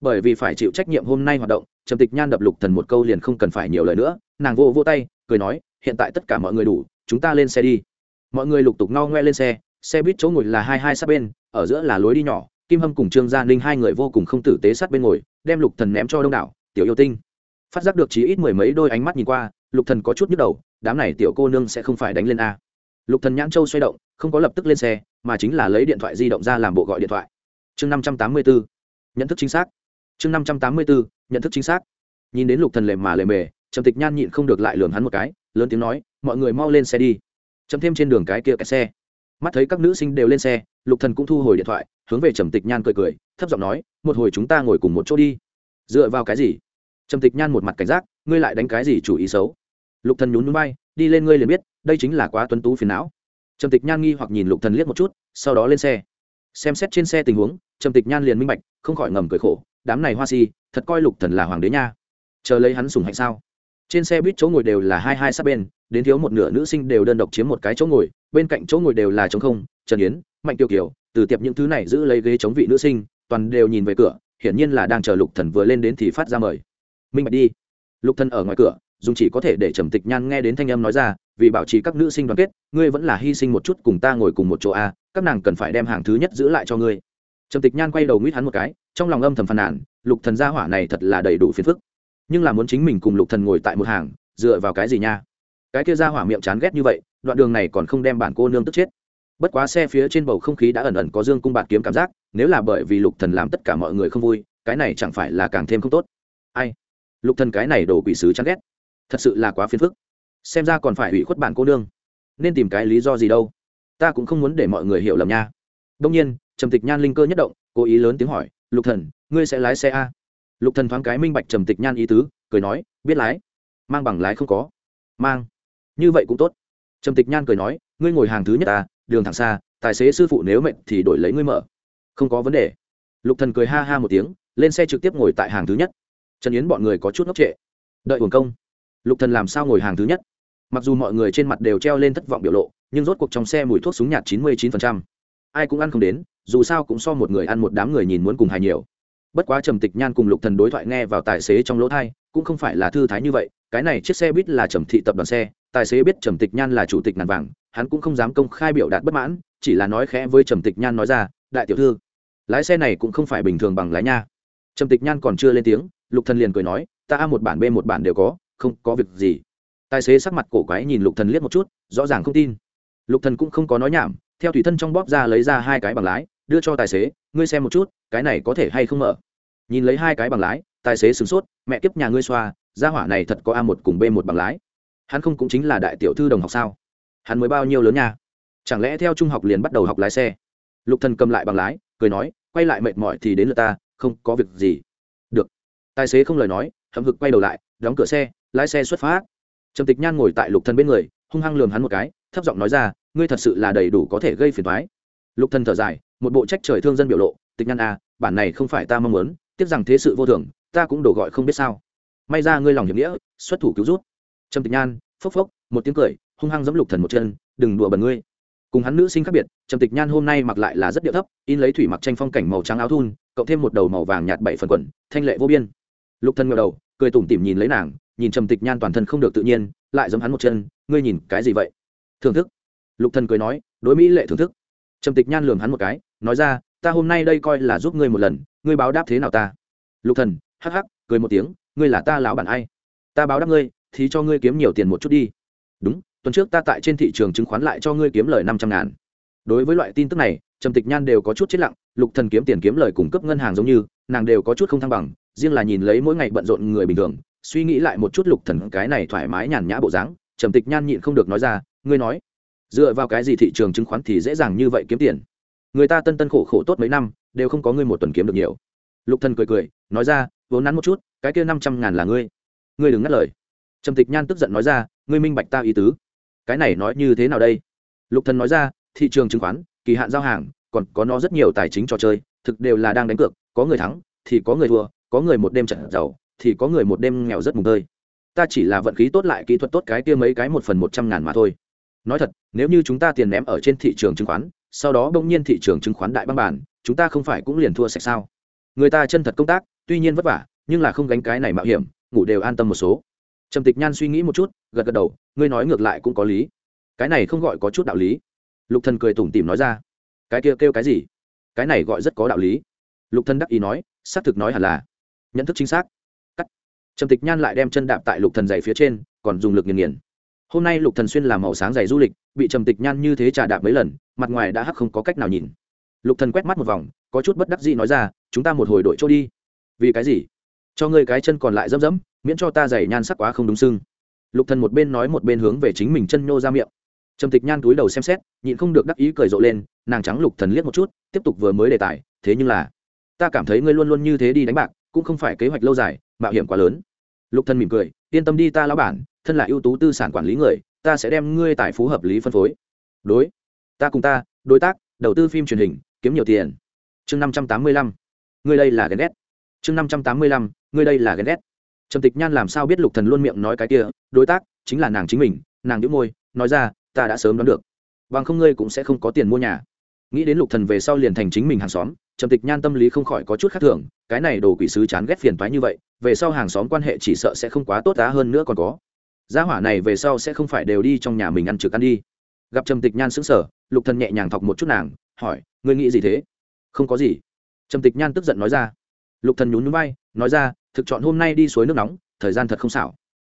Bởi vì phải chịu trách nhiệm hôm nay hoạt động, trầm tịch nhan đập lục thần một câu liền không cần phải nhiều lời nữa, nàng vô vô tay, cười nói hiện tại tất cả mọi người đủ, chúng ta lên xe đi. Mọi người lục tục no ngoe lên xe xe buýt chỗ ngồi là hai hai sát bên, ở giữa là lối đi nhỏ, kim hâm cùng trương gia ninh hai người vô cùng không tử tế sát bên ngồi, đem lục thần ném cho đông đảo, tiểu yêu tinh. Phát giác được chí ít mười mấy đôi ánh mắt nhìn qua, lục thần có chút nhức đầu, đám này tiểu cô nương sẽ không phải đánh lên a. Lục thần nhãn châu xoay động, không có lập tức lên xe, mà chính là lấy điện thoại di động ra làm bộ gọi điện thoại. Chương năm trăm tám mươi bốn nhận thức chính xác. Chương năm trăm tám mươi bốn nhận thức chính xác. Nhìn đến lục thần lề mà lề mề, trầm tịch nhan nhịn không được lại lườm hắn một cái lớn tiếng nói, mọi người mau lên xe đi. Chấm thêm trên đường cái kia kẹt xe. Mắt thấy các nữ sinh đều lên xe, lục thần cũng thu hồi điện thoại, hướng về trầm tịch nhan cười cười, thấp giọng nói, một hồi chúng ta ngồi cùng một chỗ đi. Dựa vào cái gì? Trầm tịch nhan một mặt cảnh giác, ngươi lại đánh cái gì chủ ý xấu? Lục thần nhún núi bay đi lên ngươi liền biết, đây chính là quá tuấn tú phiền não. Trầm tịch nhan nghi hoặc nhìn lục thần liếc một chút, sau đó lên xe. Xem xét trên xe tình huống, trầm tịch nhan liền minh bạch, không khỏi ngầm cười khổ, đám này hoa si, thật coi lục thần là hoàng đế nha. Chờ lấy hắn sủng hạnh sao? Trên xe buýt chỗ ngồi đều là hai hai sát bên, đến thiếu một nửa nữ sinh đều đơn độc chiếm một cái chỗ ngồi, bên cạnh chỗ ngồi đều là trống không, trần yến, mạnh tiêu kiều, từ tiệp những thứ này giữ lấy ghế chống vị nữ sinh, toàn đều nhìn về cửa, hiển nhiên là đang chờ lục thần vừa lên đến thì phát ra mời. Minh bạch đi. Lục thần ở ngoài cửa, dùng chỉ có thể để trầm tịch nhan nghe đến thanh âm nói ra, vì bảo trì các nữ sinh đoàn kết, ngươi vẫn là hy sinh một chút cùng ta ngồi cùng một chỗ a các nàng cần phải đem hàng thứ nhất giữ lại cho ngươi. Trầm tịch nhan quay đầu nguyết hắn một cái, trong lòng âm thầm phàn nàn, lục thần gia hỏa này thật là đầy đủ phiền phức nhưng là muốn chính mình cùng lục thần ngồi tại một hàng, dựa vào cái gì nha? Cái kia ra hỏa miệng chán ghét như vậy, đoạn đường này còn không đem bản cô nương tức chết. Bất quá xe phía trên bầu không khí đã ẩn ẩn có dương cung bạt kiếm cảm giác, nếu là bởi vì lục thần làm tất cả mọi người không vui, cái này chẳng phải là càng thêm không tốt. Ai? Lục thần cái này đổ quỷ sứ chán ghét. Thật sự là quá phiền phức. Xem ra còn phải ủy khuất bản cô nương. Nên tìm cái lý do gì đâu? Ta cũng không muốn để mọi người hiểu lầm nha. Đông nhiên, trầm tịch nhan linh cơ nhất động, cố ý lớn tiếng hỏi, lục thần, ngươi sẽ lái xe a? Lục thần thoáng cái minh bạch trầm tịch nhan ý tứ, cười nói, biết lái. Mang bằng lái không có. Mang. Như vậy cũng tốt. Trầm tịch nhan cười nói, ngươi ngồi hàng thứ nhất ta đường thẳng xa, tài xế sư phụ nếu mệnh thì đổi lấy ngươi mở. Không có vấn đề. Lục thần cười ha ha một tiếng, lên xe trực tiếp ngồi tại hàng thứ nhất. Trần yến bọn người có chút ngốc trệ. Đợi hưởng công. Lục thần làm sao ngồi hàng thứ nhất? Mặc dù mọi người trên mặt đều treo lên thất vọng biểu lộ, nhưng rốt cuộc trong xe mùi thuốc súng nhạt chín mươi chín ai cũng ăn không đến, dù sao cũng so một người ăn một đám người nhìn muốn cùng hài nhiều bất quá trầm tịch nhan cùng lục thần đối thoại nghe vào tài xế trong lỗ thai, cũng không phải là thư thái như vậy, cái này chiếc xe buýt là trầm thị tập đoàn xe, tài xế biết trầm tịch nhan là chủ tịch nàn vàng, hắn cũng không dám công khai biểu đạt bất mãn, chỉ là nói khẽ với trầm tịch nhan nói ra, đại tiểu thư, lái xe này cũng không phải bình thường bằng lái nha. Trầm tịch nhan còn chưa lên tiếng, lục thần liền cười nói, ta a một bản b một bản đều có, không có việc gì. Tài xế sắc mặt cổ quái nhìn lục thần liếc một chút, rõ ràng không tin. Lục thần cũng không có nói nhảm, theo thủy thân trong bóp ra lấy ra hai cái bằng lái, đưa cho tài xế, ngươi xem một chút, cái này có thể hay không mở? Nhìn lấy hai cái bằng lái, tài xế sửng sốt, mẹ kiếp nhà ngươi xoa, gia hỏa này thật có a một cùng b một bằng lái. Hắn không cũng chính là đại tiểu thư đồng học sao? Hắn mới bao nhiêu lớn nha? Chẳng lẽ theo trung học liền bắt đầu học lái xe? Lục thần cầm lại bằng lái, cười nói, quay lại mệt mỏi thì đến lượt ta, không có việc gì. Được. Tài xế không lời nói, hậm hực quay đầu lại, đóng cửa xe, lái xe xuất phát. Trầm tịch nhan ngồi tại lục thần bên người, hung hăng lườm hắn một cái, thấp giọng nói ra, ngươi thật sự là đầy đủ có thể gây phiền toái. Lục thần thở dài, một bộ trách trời thương dân biểu lộ, tịch nhan à bản này không phải ta mong muốn tiếc rằng thế sự vô thường, ta cũng đổ gọi không biết sao. May ra ngươi lòng hiểm nghĩa, xuất thủ cứu rút trầm tịch nhan, phốc phốc, một tiếng cười, hung hăng giẫm lục thần một chân, đừng đùa bẩn ngươi. Cùng hắn nữ sinh khác biệt, trầm tịch nhan hôm nay mặc lại là rất điệu thấp, in lấy thủy mặc tranh phong cảnh màu trắng áo thun, cộng thêm một đầu màu vàng nhạt bảy phần quần, thanh lệ vô biên. Lục thần ngẩng đầu, cười tủm tỉm nhìn lấy nàng, nhìn trầm tịch nhan toàn thân không được tự nhiên, lại giẫm hắn một chân, ngươi nhìn cái gì vậy? Thưởng thức. Lục thần cười nói, đối mỹ lệ thưởng thức. Trầm tịch nhan lườm hắn một cái, nói ra ta hôm nay đây coi là giúp ngươi một lần, ngươi báo đáp thế nào ta? Lục thần, hắc hắc, cười một tiếng, ngươi là ta lão bản ai? Ta báo đáp ngươi, thì cho ngươi kiếm nhiều tiền một chút đi. Đúng, tuần trước ta tại trên thị trường chứng khoán lại cho ngươi kiếm lời năm trăm ngàn. Đối với loại tin tức này, trầm tịch nhan đều có chút chết lặng, lục thần kiếm tiền kiếm lời cung cấp ngân hàng giống như, nàng đều có chút không thăng bằng, riêng là nhìn lấy mỗi ngày bận rộn người bình thường, suy nghĩ lại một chút lục thần cái này thoải mái nhàn nhã bộ dáng, trầm tịch nhan nhịn không được nói ra, ngươi nói, dựa vào cái gì thị trường chứng khoán thì dễ dàng như vậy kiếm tiền? Người ta tân tân khổ khổ tốt mấy năm, đều không có ngươi một tuần kiếm được nhiều. Lục thần cười cười, nói ra, vốn nắn một chút, cái kia năm trăm ngàn là ngươi. Ngươi đừng ngắt lời. Trầm tịch nhan tức giận nói ra, ngươi minh bạch ta ý tứ. Cái này nói như thế nào đây? Lục thần nói ra, thị trường chứng khoán, kỳ hạn giao hàng, còn có nó rất nhiều tài chính trò chơi, thực đều là đang đánh cược, có người thắng, thì có người thua, có người một đêm trận giàu, thì có người một đêm nghèo rất mùng tơi. Ta chỉ là vận khí tốt lại kỹ thuật tốt cái kia mấy cái một phần một trăm ngàn mà thôi. Nói thật, nếu như chúng ta tiền ném ở trên thị trường chứng khoán sau đó bỗng nhiên thị trường chứng khoán đại băng bản, chúng ta không phải cũng liền thua sạch sao? Người ta chân thật công tác, tuy nhiên vất vả, nhưng là không gánh cái này mạo hiểm, ngủ đều an tâm một số. Trầm tịch nhan suy nghĩ một chút, gật gật đầu, ngươi nói ngược lại cũng có lý. Cái này không gọi có chút đạo lý. Lục thần cười tủm tỉm nói ra. Cái kia kêu cái gì? Cái này gọi rất có đạo lý. Lục thần đắc ý nói, xác thực nói hẳn là. Nhận thức chính xác. Cắt. Trầm tịch nhan lại đem chân đạp tại lục thần giày phía trên, còn dùng lực nghiền nghiền hôm nay lục thần xuyên làm màu sáng dày du lịch, bị trầm tịch nhan như thế trà đạp mấy lần, mặt ngoài đã hắc không có cách nào nhìn. Lục thần quét mắt một vòng, có chút bất đắc dĩ nói ra, chúng ta một hồi đội chỗ đi. Vì cái gì? Cho ngươi cái chân còn lại dẫm dẫm miễn cho ta giày nhan sắc quá không đúng sưng lục thần một bên nói một bên hướng về chính mình chân nhô ra miệng. Trầm tịch nhan túi đầu xem xét, nhịn không được đắc ý cười rộ lên, nàng trắng lục thần liếc một chút, tiếp tục vừa mới đề tài, thế nhưng là, ta cảm thấy ngươi luôn luôn như thế đi đánh bạc, cũng không phải kế hoạch lâu dài, mạo hiểm quá lớn. Lục thần mỉm cười, yên tâm đi ta lão bản thân là ưu tú tư sản quản lý người, ta sẽ đem ngươi tài phú hợp lý phân phối. Đối. Ta cùng ta, đối tác, đầu tư phim truyền hình, kiếm nhiều tiền. Chương năm trăm tám mươi lăm. Ngươi đây là ghen ghét. Chương năm trăm tám mươi lăm. Ngươi đây là ghen ghét. Trầm tịch nhan làm sao biết lục thần luôn miệng nói cái kia, đối tác chính là nàng chính mình, nàng đĩu môi, nói ra, ta đã sớm đoán được. Bằng không ngươi cũng sẽ không có tiền mua nhà. Nghĩ đến lục thần về sau liền thành chính mình hàng xóm, trầm tịch nhan tâm lý không khỏi có chút khác thường, cái này đồ quỷ sứ chán ghét phiền toái như vậy, về sau hàng xóm quan hệ chỉ sợ sẽ không quá tốt giá hơn nữa còn có gia hỏa này về sau sẽ không phải đều đi trong nhà mình ăn trực ăn đi. Gặp trầm tịch nhan sững sờ, lục thần nhẹ nhàng thọc một chút nàng, hỏi, ngươi nghĩ gì thế? Không có gì. Trầm tịch nhan tức giận nói ra. Lục thần nhún nhún vai, nói ra, thực chọn hôm nay đi suối nước nóng, thời gian thật không xảo.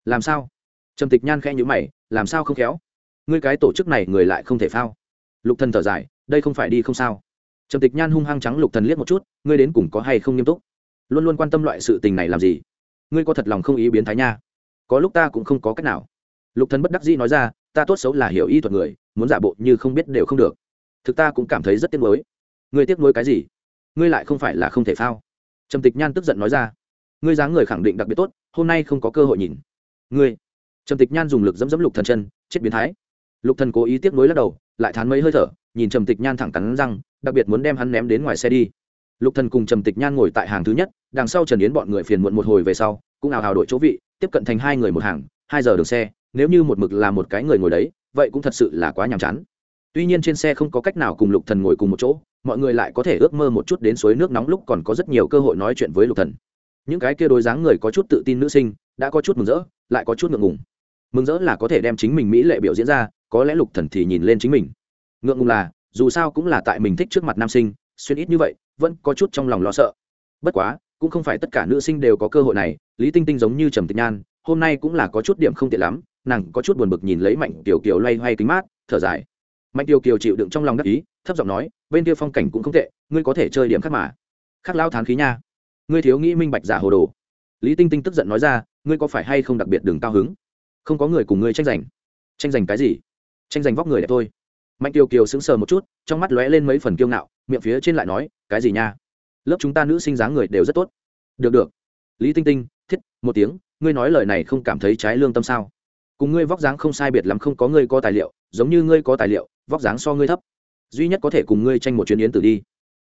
Làm sao? Trầm tịch nhan khẽ nhíu mày, làm sao không khéo? Ngươi cái tổ chức này người lại không thể phao. Lục thần thở dài, đây không phải đi không sao. Trầm tịch nhan hung hăng trắng lục thần liếc một chút, ngươi đến cùng có hay không nghiêm túc? Luôn luôn quan tâm loại sự tình này làm gì? Ngươi có thật lòng không ý biến thái nha? Có lúc ta cũng không có cách nào. Lục thần bất đắc dĩ nói ra, ta tốt xấu là hiểu y thuật người, muốn giả bộ như không biết đều không được. Thực ta cũng cảm thấy rất tiếc nuối. Ngươi tiếc nuối cái gì? Ngươi lại không phải là không thể phao. Trầm tịch nhan tức giận nói ra, ngươi dáng người khẳng định đặc biệt tốt, hôm nay không có cơ hội nhìn. Ngươi. Trầm tịch nhan dùng lực dẫm dẫm lục thần chân, chết biến thái. Lục thần cố ý tiếc nuối lắc đầu, lại thán mấy hơi thở, nhìn trầm tịch nhan thẳng cắn răng, đặc biệt muốn đem hắn ném đến ngoài xe đi. Lục thần cùng trầm tịch nhan ngồi tại hàng thứ nhất, đằng sau trần yến bọn người phiền muộn một hồi về sau, cũng ào ào đổi chỗ vị tiếp cận thành hai người một hàng, hai giờ đường xe, nếu như một mực là một cái người ngồi đấy, vậy cũng thật sự là quá nhàm chán. Tuy nhiên trên xe không có cách nào cùng lục thần ngồi cùng một chỗ, mọi người lại có thể ước mơ một chút đến suối nước nóng lúc còn có rất nhiều cơ hội nói chuyện với lục thần. Những cái kia đối dáng người có chút tự tin nữ sinh, đã có chút mừng rỡ, lại có chút ngượng ngùng. Mừng rỡ là có thể đem chính mình mỹ lệ biểu diễn ra, có lẽ lục thần thì nhìn lên chính mình. Ngượng ngùng là, dù sao cũng là tại mình thích trước mặt nam sinh, xuyên ít như vậy, vẫn có chút trong lòng lo sợ. Bất quá, cũng không phải tất cả nữ sinh đều có cơ hội này lý tinh tinh giống như trầm tịch nhan, hôm nay cũng là có chút điểm không tiện lắm, nàng có chút buồn bực nhìn lấy mạnh tiểu kiều loay hoay kính mát, thở dài. Mạnh tiểu kiều chịu đựng trong lòng đắc ý, thấp giọng nói, bên kia phong cảnh cũng không tệ, ngươi có thể chơi điểm khác mà. Khắc lao thán khí nha. Ngươi thiếu nghĩ minh bạch giả hồ đồ. Lý tinh tinh tức giận nói ra, ngươi có phải hay không đặc biệt đường cao hứng? Không có người cùng ngươi tranh giành. Tranh giành cái gì? Tranh giành vóc người đẹp thôi. Mạnh kiều kiều sững sờ một chút, trong mắt lóe lên mấy phần kiêu ngạo, miệng phía trên lại nói, cái gì nha? Lớp chúng ta nữ sinh dáng người đều rất tốt. Được được lý tinh tinh, thiết, một tiếng, ngươi nói lời này không cảm thấy trái lương tâm sao? Cùng ngươi vóc dáng không sai biệt lắm không có ngươi có tài liệu, giống như ngươi có tài liệu, vóc dáng so ngươi thấp. Duy nhất có thể cùng ngươi tranh một chuyến yến tử đi.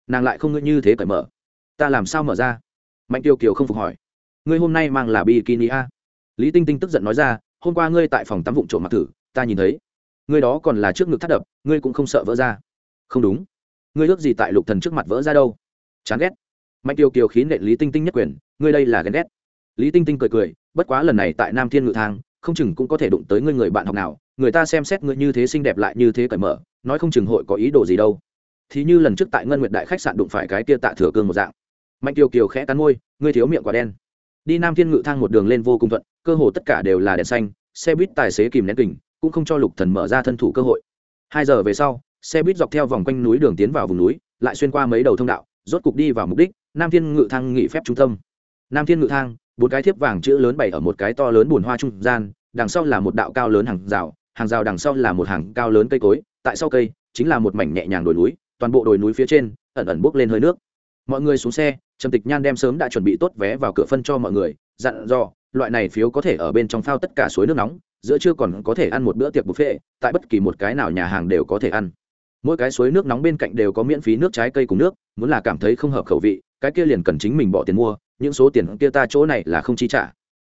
Nàng lại không ngươi như thế cởi mở. Ta làm sao mở ra? Mạnh tiêu kiều không phục hỏi. Ngươi hôm nay mang là bikini a? Lý tinh tinh tức giận nói ra, hôm qua ngươi tại phòng tắm vụng trộm mặc thử, ta nhìn thấy. Ngươi đó còn là trước ngực thắt đập, ngươi cũng không sợ vỡ ra. Không đúng. Ngươi ước gì tại lục thần trước mặt vỡ ra đâu? Chán ghét. Mạnh tiêu kiều khí nệ lý tinh tinh nhất quyền ngươi đây là ghen ghét. Lý tinh tinh cười cười, bất quá lần này tại nam thiên ngự thang, không chừng cũng có thể đụng tới ngươi người bạn học nào, người ta xem xét ngươi như thế xinh đẹp lại như thế cởi mở, nói không chừng hội có ý đồ gì đâu. Thì như lần trước tại ngân nguyệt đại khách sạn đụng phải cái tia tạ thừa cương một dạng. Mạnh tiêu kiều khẽ cắn môi, ngươi thiếu miệng quả đen. Đi nam thiên ngự thang một đường lên vô cùng thuận, cơ hồ tất cả đều là đèn xanh, xe buýt tài xế kìm nén kình, cũng không cho lục thần mở ra thân thủ cơ hội. Hai giờ về sau, xe buýt dọc theo vòng quanh núi đường tiến vào vùng núi, lại xuyên qua mấy đầu thông đạo, rốt cục đi vào mục đích, nam thiên ngự thang nghỉ phép trung tâm nam thiên ngự thang, bốn cái thiếp vàng chữ lớn bày ở một cái to lớn bùn hoa trung gian, đằng sau là một đạo cao lớn hàng rào hàng rào đằng sau là một hàng cao lớn cây cối, tại sau cây chính là một mảnh nhẹ nhàng đồi núi, toàn bộ đồi núi phía trên, ẩn ẩn bốc lên hơi nước. Mọi người xuống xe, trầm tịch nhan đem sớm đã chuẩn bị tốt vé vào cửa phân cho mọi người, dặn dò, loại này phiếu có thể ở bên trong phao tất cả suối nước nóng, giữa trưa còn có thể ăn một bữa tiệc buffet, tại bất kỳ một cái nào nhà hàng đều có thể ăn. Mỗi cái suối nước nóng bên cạnh đều có miễn phí nước trái cây cùng nước, muốn là cảm thấy không hợp khẩu vị, cái kia liền cần chính mình bỏ tiền mua những số tiền kia ta chỗ này là không chi trả.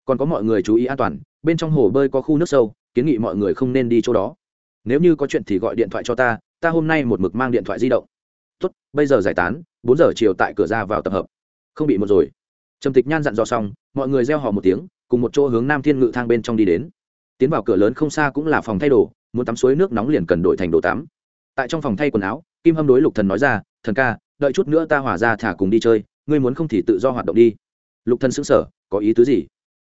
Còn có mọi người chú ý an toàn, bên trong hồ bơi có khu nước sâu, kiến nghị mọi người không nên đi chỗ đó. Nếu như có chuyện thì gọi điện thoại cho ta ta hôm nay một mực mang điện thoại di động. Tốt, bây giờ giải tán, bốn giờ chiều tại cửa ra vào tập hợp. Không bị một rồi. Trầm tịch nhan dặn dò xong, mọi người reo hò một tiếng, cùng một chỗ hướng nam thiên ngự thang bên trong đi đến. Tiến vào cửa lớn không xa cũng là phòng thay đồ, muốn tắm suối nước nóng liền cần đổi thành đồ tắm. Tại trong phòng thay quần áo, kim hâm đối lục thần nói ra, thần ca, đợi chút nữa ta hỏa ra thả cùng đi chơi ngươi muốn không thì tự do hoạt động đi. Lục thần sững sờ, có ý tứ gì?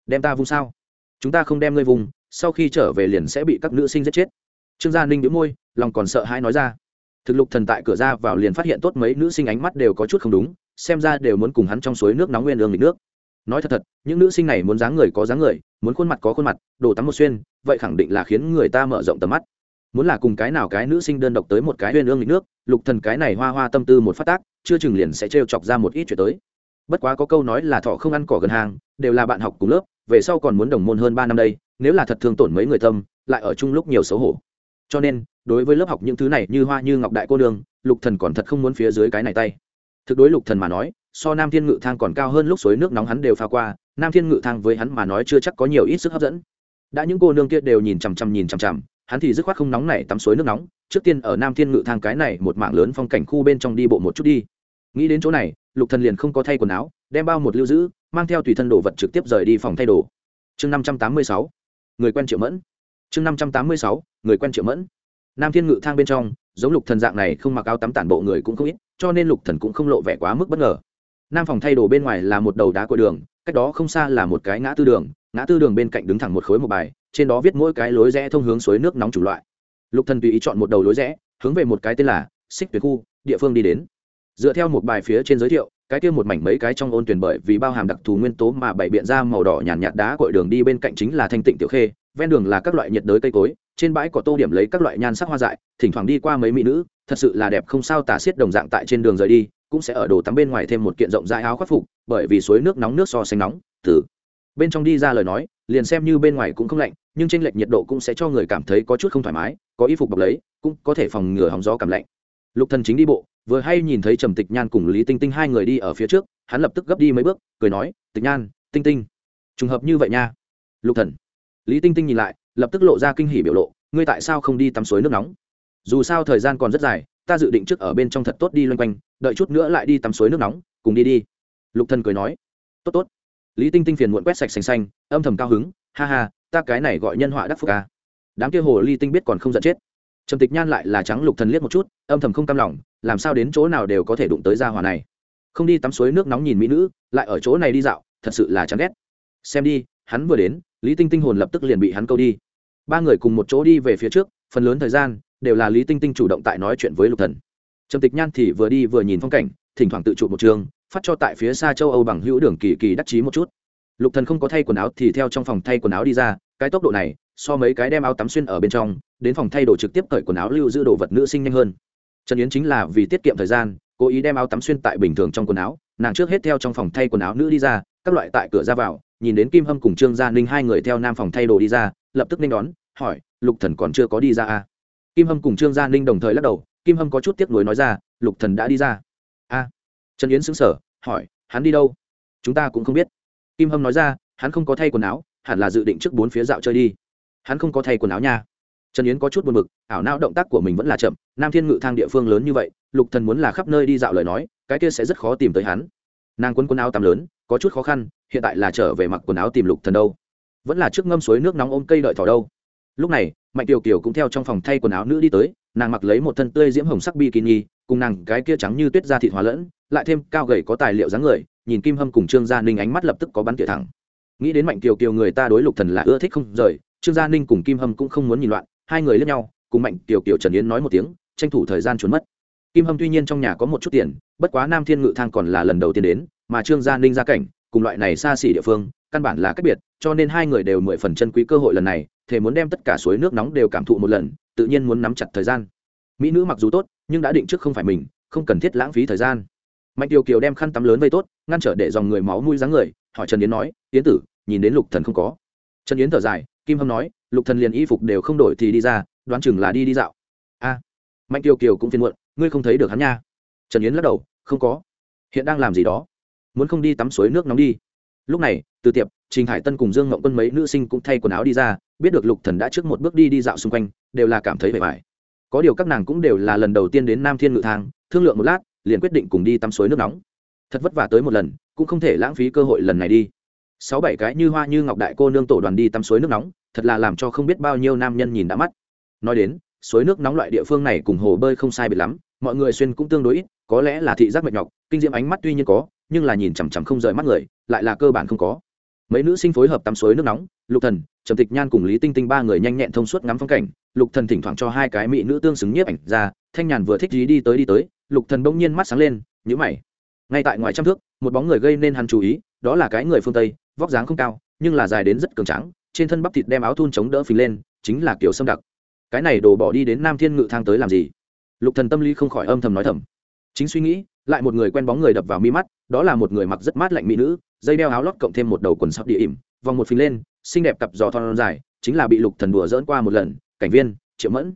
Đem ta vung sao? Chúng ta không đem ngươi vùng sau khi trở về liền sẽ bị các nữ sinh giết chết. Trương gia ninh đĩu môi, lòng còn sợ hãi nói ra. Thực lục thần tại cửa ra vào liền phát hiện tốt mấy nữ sinh ánh mắt đều có chút không đúng, xem ra đều muốn cùng hắn trong suối nước nóng nguyên lương lịch nước. Nói thật thật, những nữ sinh này muốn dáng người có dáng người, muốn khuôn mặt có khuôn mặt, đồ tắm một xuyên, vậy khẳng định là khiến người ta mở rộng tầm mắt. Muốn là cùng cái nào cái nữ sinh đơn độc tới một cái nguyên lương lịch nước, lục thần cái này hoa hoa tâm tư một phát tác chưa chừng liền sẽ trêu chọc ra một ít chuyện tới. Bất quá có câu nói là thọ không ăn cỏ gần hàng, đều là bạn học cùng lớp, về sau còn muốn đồng môn hơn ba năm đây, nếu là thật thương tổn mấy người tâm, lại ở chung lúc nhiều xấu hổ. Cho nên, đối với lớp học những thứ này như hoa như ngọc đại cô đường lục thần còn thật không muốn phía dưới cái này tay. Thực đối lục thần mà nói, so nam thiên ngự thang còn cao hơn lúc suối nước nóng hắn đều pha qua, nam thiên ngự thang với hắn mà nói chưa chắc có nhiều ít sức hấp dẫn. Đã những cô nương kia đều nhìn chằm chằm nhìn chằm chằm, hắn thì dứt khoát không nóng này tắm suối nước nóng, trước tiên ở nam thiên ngự thang cái này một mảng lớn phong cảnh khu bên trong đi bộ một chút đi nghĩ đến chỗ này, lục thần liền không có thay quần áo, đem bao một lưu giữ, mang theo tùy thân đồ vật trực tiếp rời đi phòng thay đồ. Chương năm trăm tám mươi sáu, người quen triệu mẫn. Chương năm trăm tám mươi sáu, người quen triệu mẫn. Nam thiên ngự thang bên trong, giống lục thần dạng này không mặc áo tắm tản bộ người cũng không ít, cho nên lục thần cũng không lộ vẻ quá mức bất ngờ. Nam phòng thay đồ bên ngoài là một đầu đá cội đường, cách đó không xa là một cái ngã tư đường, ngã tư đường bên cạnh đứng thẳng một khối một bài, trên đó viết mỗi cái lối rẽ thông hướng suối nước nóng chủ loại. Lục thần tùy ý chọn một đầu lối rẽ, hướng về một cái tên là xích tuyệt khu, địa phương đi đến dựa theo một bài phía trên giới thiệu cái kia một mảnh mấy cái trong ôn tuyển bởi vì bao hàm đặc thù nguyên tố mà bảy biện ra màu đỏ nhàn nhạt, nhạt đá cội đường đi bên cạnh chính là thanh tịnh tiểu khê ven đường là các loại nhiệt đới cây cối trên bãi có tô điểm lấy các loại nhan sắc hoa dại thỉnh thoảng đi qua mấy mỹ nữ thật sự là đẹp không sao tả xiết đồng dạng tại trên đường rời đi cũng sẽ ở đồ tắm bên ngoài thêm một kiện rộng rãi áo khoác phục bởi vì suối nước nóng nước so sánh nóng từ bên trong đi ra lời nói liền xem như bên ngoài cũng không lạnh nhưng trên lệch nhiệt độ cũng sẽ cho người cảm thấy có chút không thoải mái có y phục bọc lấy cũng có thể phòng ngừa hóng gió cảm lạnh. Lục thần chính đi bộ vừa hay nhìn thấy trầm tịch nhan cùng lý tinh tinh hai người đi ở phía trước, hắn lập tức gấp đi mấy bước, cười nói, tịch nhan, tinh tinh, trùng hợp như vậy nha. Lục thần. Lý tinh tinh nhìn lại, lập tức lộ ra kinh hỉ biểu lộ, ngươi tại sao không đi tắm suối nước nóng? Dù sao thời gian còn rất dài, ta dự định trước ở bên trong thật tốt đi loanh quanh, đợi chút nữa lại đi tắm suối nước nóng, cùng đi đi. Lục thần cười nói, tốt tốt. Lý tinh tinh phiền muộn quét sạch xanh xanh, âm thầm cao hứng, ha ha, ta cái này gọi nhân họa đắc phúc ca đám kia hồ ly tinh biết còn không giận chết trầm tịch nhan lại là trắng lục thần liếc một chút, âm thầm không cam lòng, làm sao đến chỗ nào đều có thể đụng tới gia hỏa này. Không đi tắm suối nước nóng nhìn mỹ nữ, lại ở chỗ này đi dạo, thật sự là chán ghét. Xem đi, hắn vừa đến, lý tinh tinh hồn lập tức liền bị hắn câu đi. Ba người cùng một chỗ đi về phía trước, phần lớn thời gian, đều là lý tinh tinh chủ động tại nói chuyện với lục thần. Trầm tịch nhan thì vừa đi vừa nhìn phong cảnh, thỉnh thoảng tự chụp một trường, phát cho tại phía xa châu âu bằng hữu đường kỳ kỳ đắc chí một chút. Lục thần không có thay quần áo thì theo trong phòng thay quần áo đi ra, cái tốc độ này so mấy cái đem áo tắm xuyên ở bên trong đến phòng thay đồ trực tiếp cởi quần áo lưu giữ đồ vật nữ sinh nhanh hơn. Trần yến chính là vì tiết kiệm thời gian cố ý đem áo tắm xuyên tại bình thường trong quần áo nàng trước hết theo trong phòng thay quần áo nữ đi ra các loại tại cửa ra vào nhìn đến kim hâm cùng trương gia ninh hai người theo nam phòng thay đồ đi ra lập tức nên đón hỏi lục thần còn chưa có đi ra à? kim hâm cùng trương gia ninh đồng thời lắc đầu kim hâm có chút tiếc nuối nói ra lục thần đã đi ra. A. À, trần yến sững sờ hỏi hắn đi đâu? Chúng ta cũng không biết. Kim hâm nói ra hắn không có thay quần áo hẳn là dự định trước bốn phía dạo chơi đi hắn không có thay quần áo nha. Trần yến có chút buồn bực, ảo não động tác của mình vẫn là chậm, nam thiên ngự thang địa phương lớn như vậy, lục thần muốn là khắp nơi đi dạo lời nói, cái kia sẽ rất khó tìm tới hắn. Nàng quấn quần áo tắm lớn, có chút khó khăn, hiện tại là trở về mặc quần áo tìm lục thần đâu. Vẫn là trước ngâm suối nước nóng ôm cây đợi thỏ đâu. Lúc này, mạnh tiểu kiều cũng theo trong phòng thay quần áo nữ đi tới, nàng mặc lấy một thân tươi diễm hồng sắc bikini, cùng nàng cái kia trắng như tuyết da thịt hóa lẫn, lại thêm cao gầy có tài liệu dáng người, nhìn kim hâm cùng trương gia ninh ánh mắt lập tức có bắn tỉa thẳng. Nghĩ đến mạnh kiều kiều người ta đối lục thần là ưa thích không rời trương gia ninh cùng kim hâm cũng không muốn nhìn loạn, hai người lướt nhau, cùng mạnh tiểu kiểu trần yến nói một tiếng, tranh thủ thời gian trốn mất. Kim hâm tuy nhiên trong nhà có một chút tiền, bất quá nam thiên ngự thang còn là lần đầu tiên đến, mà trương gia ninh gia cảnh, cùng loại này xa xỉ địa phương, căn bản là cách biệt, cho nên hai người đều mười phần chân quý cơ hội lần này thể muốn đem tất cả suối nước nóng đều cảm thụ một lần, tự nhiên muốn nắm chặt thời gian. Mỹ nữ mặc dù tốt, nhưng đã định trước không phải mình, không cần thiết lãng phí thời gian. Mạnh kiều kiều đem khăn tắm lớn vây tốt, ngăn trở để dòng người máu mũi dáng người, hỏi trần yến nói, yến tử, nhìn đến lục thần không có? Trần yến thở dài kim hâm nói, lục thần liền y phục đều không đổi thì đi ra, đoán chừng là đi đi dạo. A, mạnh kiều kiều cũng phiền muộn, ngươi không thấy được hắn nha. Trần yến lắc đầu, không có. Hiện đang làm gì đó? Muốn không đi tắm suối nước nóng đi. Lúc này, từ tiệp, trình hải tân cùng dương ngộng quân mấy nữ sinh cũng thay quần áo đi ra, biết được lục thần đã trước một bước đi đi dạo xung quanh, đều là cảm thấy vẻ vải. Có điều các nàng cũng đều là lần đầu tiên đến nam thiên ngự thang, thương lượng một lát, liền quyết định cùng đi tắm suối nước nóng. Thật vất vả tới một lần, cũng không thể lãng phí cơ hội lần này đi sáu bảy cái như hoa như ngọc đại cô nương tổ đoàn đi tắm suối nước nóng, thật là làm cho không biết bao nhiêu nam nhân nhìn đã mắt. Nói đến, suối nước nóng loại địa phương này cùng hồ bơi không sai biệt lắm, mọi người xuyên cũng tương đối ít, có lẽ là thị giác mệt nhọc, kinh diễm ánh mắt tuy nhiên có, nhưng là nhìn chằm chằm không rời mắt người, lại là cơ bản không có. Mấy nữ sinh phối hợp tắm suối nước nóng, lục thần, trầm tịch nhan cùng lý tinh tinh ba người nhanh nhẹn thông suốt ngắm phong cảnh, lục thần thỉnh thoảng cho hai cái mỹ nữ tương xứng nhiếp ảnh ra, thanh nhàn vừa thích gì đi tới đi tới, lục thần bỗng nhiên mắt sáng lên, nhíu mày. Ngay tại ngoài trăm thước, một bóng người gây nên hắn chú ý, đó là cái người phương tây vóc dáng không cao, nhưng là dài đến rất cường tráng, trên thân bắp thịt đem áo thun chống đỡ phình lên, chính là kiểu sâm đặc. Cái này đổ bỏ đi đến nam thiên ngự thang tới làm gì? Lục thần tâm lý không khỏi âm thầm nói thầm. Chính suy nghĩ, lại một người quen bóng người đập vào mi mắt, đó là một người mặc rất mát lạnh mỹ nữ, dây đeo áo lót cộng thêm một đầu quần sọc địa ỉm, vòng một phình lên, xinh đẹp cặp giò thon dài, chính là bị lục thần đùa dỡn qua một lần, cảnh viên, triệu mẫn.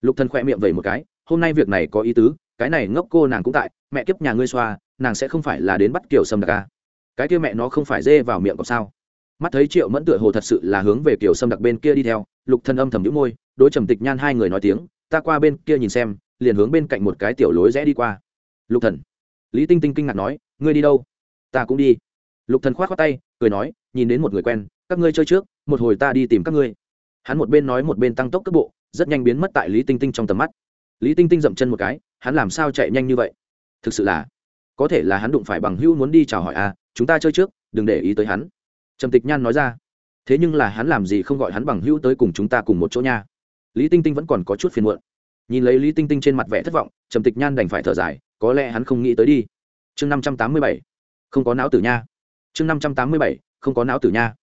Lục thần khỏe miệng vẩy một cái, hôm nay việc này có ý tứ, cái này ngốc cô nàng cũng tại, mẹ kiếp nhà ngươi xoa, nàng sẽ không phải là đến bắt kiểu sâm đặc à cái kia mẹ nó không phải dê vào miệng cọp sao? Mắt thấy triệu mẫn tựa hồ thật sự là hướng về kiểu sâm đặc bên kia đi theo, lục thần âm thầm nhũ môi, đối trầm tịch nhan hai người nói tiếng, ta qua bên kia nhìn xem, liền hướng bên cạnh một cái tiểu lối rẽ đi qua. Lục thần. Lý tinh tinh kinh ngạc nói, ngươi đi đâu? Ta cũng đi. Lục thần khoát khoát tay, cười nói, nhìn đến một người quen, các ngươi chơi trước, một hồi ta đi tìm các ngươi. Hắn một bên nói một bên tăng tốc cước bộ, rất nhanh biến mất tại lý tinh tinh trong tầm mắt. Lý tinh tinh dậm chân một cái, hắn làm sao chạy nhanh như vậy? Thực sự là, có thể là hắn đụng phải bằng hữu muốn đi chào hỏi à chúng ta chơi trước, đừng để ý tới hắn. Trầm tịch nhan nói ra. Thế nhưng là hắn làm gì không gọi hắn bằng hữu tới cùng chúng ta cùng một chỗ nha? Lý tinh tinh vẫn còn có chút phiền muộn. Nhìn lấy lý tinh tinh trên mặt vẻ thất vọng, trầm tịch nhan đành phải thở dài, có lẽ hắn không nghĩ tới đi. Chương năm trăm tám mươi bảy. Không có não tử nha. Chương năm trăm tám mươi bảy, không có não tử nha.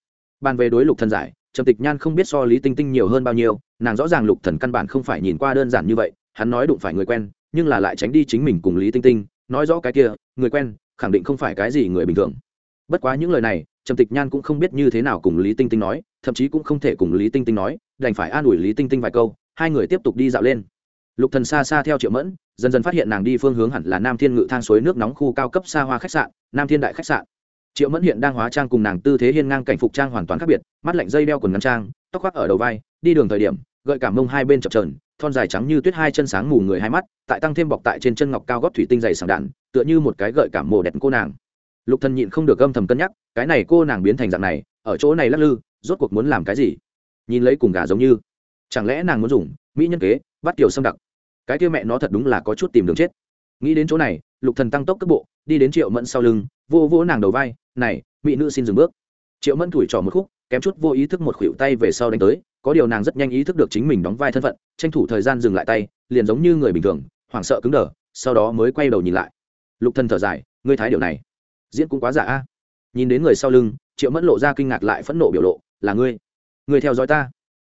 Bàn về đối lục thần giải, trầm tịch nhan không biết so lý tinh tinh nhiều hơn bao nhiêu, nàng rõ ràng lục thần căn bản không phải nhìn qua đơn giản như vậy, hắn nói đụng phải người quen, nhưng là lại tránh đi chính mình cùng lý tinh tinh, nói rõ cái kia, người quen khẳng định không phải cái gì người bình thường. Bất quá những lời này, trầm tịch nhan cũng không biết như thế nào cùng lý tinh tinh nói, thậm chí cũng không thể cùng lý tinh tinh nói, đành phải an ủi lý tinh tinh vài câu, hai người tiếp tục đi dạo lên. Lục thần xa xa theo triệu mẫn, dần dần phát hiện nàng đi phương hướng hẳn là nam thiên ngự thang suối nước nóng khu cao cấp xa hoa khách sạn, nam thiên đại khách sạn. Triệu mẫn hiện đang hóa trang cùng nàng tư thế hiên ngang cảnh phục trang hoàn toàn khác biệt, mắt lạnh dây đeo quần ngắn trang, tóc khoác ở đầu vai, đi đường thời điểm, gợi cảm mông hai bên chập trờn thon dài trắng như tuyết hai chân sáng mù người hai mắt, tại tăng thêm bọc tại trên chân ngọc cao gót thủy tinh dày sảng đạn tựa như một cái gợi cảm mồ đẹp cô nàng. Lục thần nhịn không được âm thầm cân nhắc, cái này cô nàng biến thành dạng này, ở chỗ này lắc lư, rốt cuộc muốn làm cái gì? Nhìn lấy cùng gà giống như. Chẳng lẽ nàng muốn dùng mỹ nhân kế, bắt tiểu xâm đặc? Cái kia mẹ nó thật đúng là có chút tìm đường chết. Nghĩ đến chỗ này, lục thần tăng tốc cấp bộ, đi đến triệu mẫn sau lưng, vô vô nàng đầu vai, này, mỹ nữ xin dừng bước. Triệu mẫn thủi trò một khúc, kém chút vô ý thức một khuỷu tay về sau đánh tới, có điều nàng rất nhanh ý thức được chính mình đóng vai thân phận, tranh thủ thời gian dừng lại tay, liền giống như người bình thường, hoảng sợ cứng đờ, sau đó mới quay đầu nhìn lại lục thần thở dài, ngươi thái điều này, diễn cũng quá giả a. Nhìn đến người sau lưng, triệu mẫn lộ ra kinh ngạc lại phẫn nộ biểu lộ, là ngươi ngươi theo dõi ta.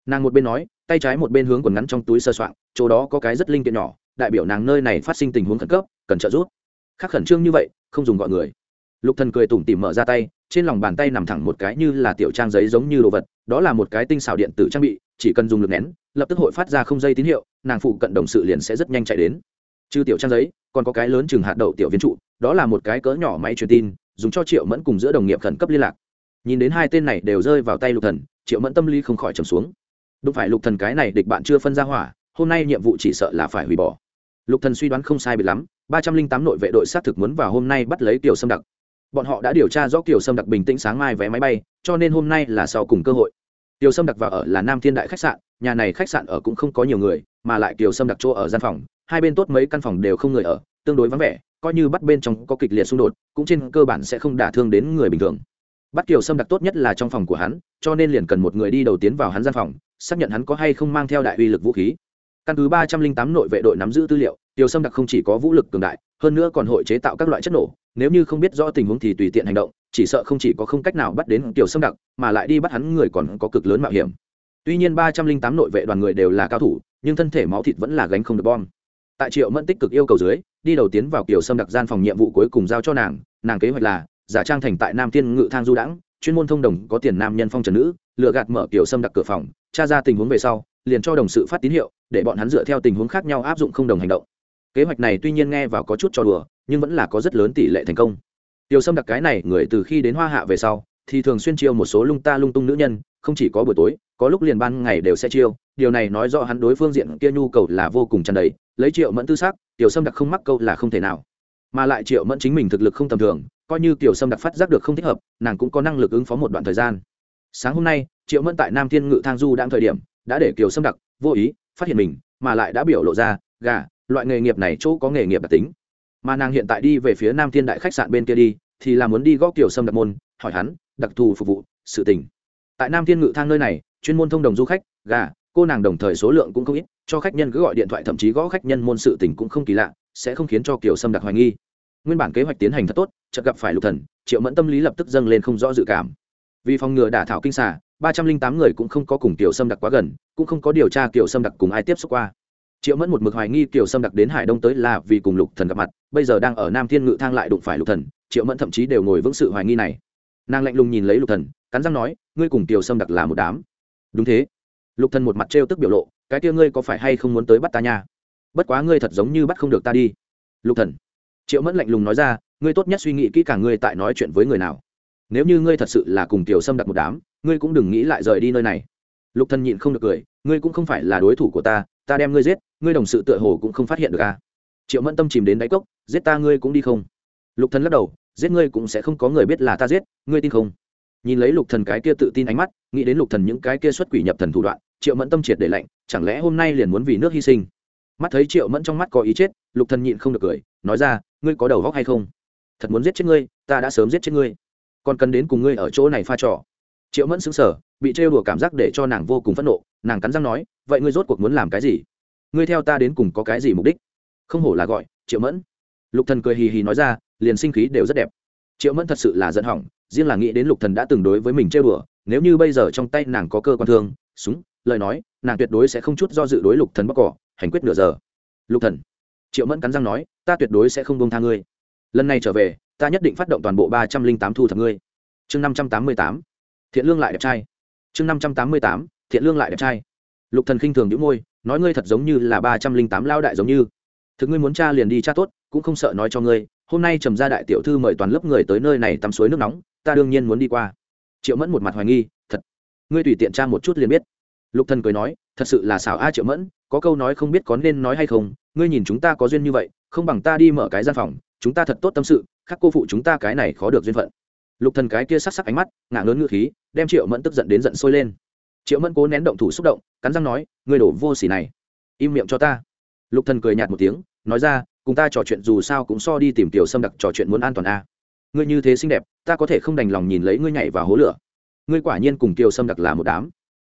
Nàng một bên nói, tay trái một bên hướng quần ngắn trong túi sơ soạn, chỗ đó có cái rất linh kiện nhỏ, đại biểu nàng nơi này phát sinh tình huống khẩn cấp, cần trợ giúp. Khác khẩn trương như vậy, không dùng gọi người. Lục thần cười tủm tỉm mở ra tay, trên lòng bàn tay nằm thẳng một cái như là tiểu trang giấy giống như đồ vật, đó là một cái tinh xảo điện tử trang bị, chỉ cần dùng lực nén, lập tức hội phát ra không dây tín hiệu, nàng phụ cận đồng sự liền sẽ rất nhanh chạy đến trừ tiểu trang giấy, còn có cái lớn chừng hạt đậu tiểu viên trụ, đó là một cái cỡ nhỏ máy truyền tin, dùng cho triệu mẫn cùng giữa đồng nghiệp khẩn cấp liên lạc. Nhìn đến hai tên này đều rơi vào tay lục thần, triệu mẫn tâm lý không khỏi trầm xuống. Đúng phải lục thần cái này địch bạn chưa phân ra hỏa, hôm nay nhiệm vụ chỉ sợ là phải hủy bỏ. Lục thần suy đoán không sai biệt lắm, ba trăm linh tám nội vệ đội sát thực muốn vào hôm nay bắt lấy tiểu sâm đặc. Bọn họ đã điều tra rõ tiểu sâm đặc bình tĩnh sáng mai vé máy bay, cho nên hôm nay là sau cùng cơ hội. Tiểu sâm đặc vào ở là nam thiên đại khách sạn, nhà này khách sạn ở cũng không có nhiều người, mà lại tiểu sâm đặc chỗ ở gian phòng hai bên tốt mấy căn phòng đều không người ở, tương đối vắng vẻ, coi như bắt bên trong có kịch liệt xung đột, cũng trên cơ bản sẽ không đả thương đến người bình thường. Bắt kiều sâm đặc tốt nhất là trong phòng của hắn, cho nên liền cần một người đi đầu tiến vào hắn gian phòng, xác nhận hắn có hay không mang theo đại uy lực vũ khí. Căn cứ ba trăm linh tám nội vệ đội nắm giữ tư liệu, kiều sâm đặc không chỉ có vũ lực cường đại, hơn nữa còn hội chế tạo các loại chất nổ, nếu như không biết rõ tình huống thì tùy tiện hành động, chỉ sợ không chỉ có không cách nào bắt đến kiều sâm đặc, mà lại đi bắt hắn người còn có cực lớn mạo hiểm. Tuy nhiên ba trăm linh tám nội vệ đoàn người đều là cao thủ, nhưng thân thể máu thịt vẫn là gánh không được bom tại triệu mẫn tích cực yêu cầu dưới, đi đầu tiến vào kiểu sâm đặc gian phòng nhiệm vụ cuối cùng giao cho nàng. Nàng kế hoạch là, giả trang thành tại nam tiên ngự thang du đãng, chuyên môn thông đồng có tiền nam nhân phong trần nữ lựa gạt mở kiểu sâm đặc cửa phòng, tra ra tình huống về sau, liền cho đồng sự phát tín hiệu, để bọn hắn dựa theo tình huống khác nhau áp dụng không đồng hành động. Kế hoạch này tuy nhiên nghe vào có chút cho đùa, nhưng vẫn là có rất lớn tỷ lệ thành công. Tiểu sâm đặc cái này, người từ khi đến hoa hạ về sau thì thường xuyên chiêu một số lung ta lung tung nữ nhân, không chỉ có buổi tối, có lúc liền ban ngày đều sẽ chiêu. Điều này nói rõ hắn đối phương diện kia nhu cầu là vô cùng tràn đầy, lấy triệu mẫn tư xác tiểu sâm đặc không mắc câu là không thể nào. Mà lại triệu mẫn chính mình thực lực không tầm thường, coi như tiểu sâm đặc phát giác được không thích hợp, nàng cũng có năng lực ứng phó một đoạn thời gian. Sáng hôm nay, triệu mẫn tại nam thiên ngự thang du đang thời điểm, đã để kiều sâm đặc vô ý phát hiện mình, mà lại đã biểu lộ ra, gà, loại nghề nghiệp này chỗ có nghề nghiệp đặc tính. Mà nàng hiện tại đi về phía nam thiên đại khách sạn bên kia đi thì là muốn đi gõ tiểu sâm đặc môn, hỏi hắn, đặc thù phục vụ, sự tình. Tại nam thiên ngự thang nơi này, chuyên môn thông đồng du khách, gà, cô nàng đồng thời số lượng cũng không ít, cho khách nhân cứ gọi điện thoại thậm chí gõ khách nhân môn sự tình cũng không kỳ lạ, sẽ không khiến cho kiểu sâm đặc hoài nghi. Nguyên bản kế hoạch tiến hành thật tốt, chợt gặp phải lục thần, triệu mẫn tâm lý lập tức dâng lên không rõ dự cảm. Vì phòng ngừa đả thảo kinh xà, ba trăm linh tám người cũng không có cùng kiểu sâm đặc quá gần, cũng không có điều tra kiểu sâm đặc cùng ai tiếp xúc qua. Triệu mẫn một mực hoài nghi kiểu sâm đặc đến hải đông tới là vì cùng lục thần gặp mặt, bây giờ đang ở nam thiên ngự thang lại đụng phải lục thần triệu mẫn thậm chí đều ngồi vững sự hoài nghi này nàng lạnh lùng nhìn lấy lục thần cắn răng nói ngươi cùng tiểu sâm đặc là một đám đúng thế lục thần một mặt trêu tức biểu lộ cái kia ngươi có phải hay không muốn tới bắt ta nha bất quá ngươi thật giống như bắt không được ta đi lục thần triệu mẫn lạnh lùng nói ra ngươi tốt nhất suy nghĩ kỹ càng ngươi tại nói chuyện với người nào nếu như ngươi thật sự là cùng tiểu sâm đặc một đám ngươi cũng đừng nghĩ lại rời đi nơi này lục thần nhịn không được cười ngươi cũng không phải là đối thủ của ta ta đem ngươi giết ngươi đồng sự tựa hồ cũng không phát hiện được à triệu mẫn tâm chìm đến đáy cốc giết ta ngươi cũng đi không lục thần lắc đầu giết ngươi cũng sẽ không có người biết là ta giết, ngươi tin không? Nhìn lấy lục thần cái kia tự tin ánh mắt, nghĩ đến lục thần những cái kia xuất quỷ nhập thần thủ đoạn, triệu mẫn tâm triệt để lạnh, chẳng lẽ hôm nay liền muốn vì nước hy sinh? Mắt thấy triệu mẫn trong mắt có ý chết, lục thần nhịn không được cười, nói ra, ngươi có đầu góc hay không? Thật muốn giết chết ngươi, ta đã sớm giết chết ngươi. Còn cần đến cùng ngươi ở chỗ này pha trò. Triệu mẫn sững sờ, bị trêu đùa cảm giác để cho nàng vô cùng phẫn nộ, nàng cắn răng nói, vậy ngươi rốt cuộc muốn làm cái gì? Ngươi theo ta đến cùng có cái gì mục đích? Không hổ là gọi, triệu mẫn. Lục thần cười hì hì nói ra liền sinh khí đều rất đẹp. Triệu mẫn thật sự là giận hỏng riêng là nghĩ đến lục thần đã từng đối với mình chơi bừa, nếu như bây giờ trong tay nàng có cơ quan thương súng lời nói nàng tuyệt đối sẽ không chút do dự đối lục thần bóc cỏ hành quyết nửa giờ. Lục thần triệu mẫn cắn răng nói ta tuyệt đối sẽ không buông tha ngươi. Lần này trở về ta nhất định phát động toàn bộ ba trăm linh tám thu thập ngươi. Chương năm trăm tám mươi tám thiện lương lại đẹp trai. Chương năm trăm tám mươi tám thiện lương lại đẹp trai. Lục thần khinh thường nhũ môi nói ngươi thật giống như là ba trăm linh tám lao đại giống như. Thực ngươi muốn cha liền đi cha tốt cũng không sợ nói cho ngươi, hôm nay trầm gia đại tiểu thư mời toàn lớp người tới nơi này tắm suối nước nóng, ta đương nhiên muốn đi qua. Triệu mẫn một mặt hoài nghi, thật. Ngươi tùy tiện tra một chút liền biết. Lục thần cười nói, thật sự là xảo a triệu mẫn, có câu nói không biết có nên nói hay không, ngươi nhìn chúng ta có duyên như vậy, không bằng ta đi mở cái gian phòng, chúng ta thật tốt tâm sự, khắc cô phụ chúng ta cái này khó được duyên phận. Lục thần cái kia sắc sắc ánh mắt, ngả lớn ngựa khí, đem triệu mẫn tức giận đến giận sôi lên. Triệu mẫn cố nén động thủ xúc động, cắn răng nói, ngươi đổ vô xỉ này, im miệng cho ta. Lục thần cười nhạt một tiếng, nói ra cùng ta trò chuyện dù sao cũng so đi tìm tiểu sâm đặc trò chuyện muốn an toàn a ngươi như thế xinh đẹp, ta có thể không đành lòng nhìn lấy ngươi nhảy vào hố lửa. Ngươi quả nhiên cùng tiểu sâm đặc là một đám.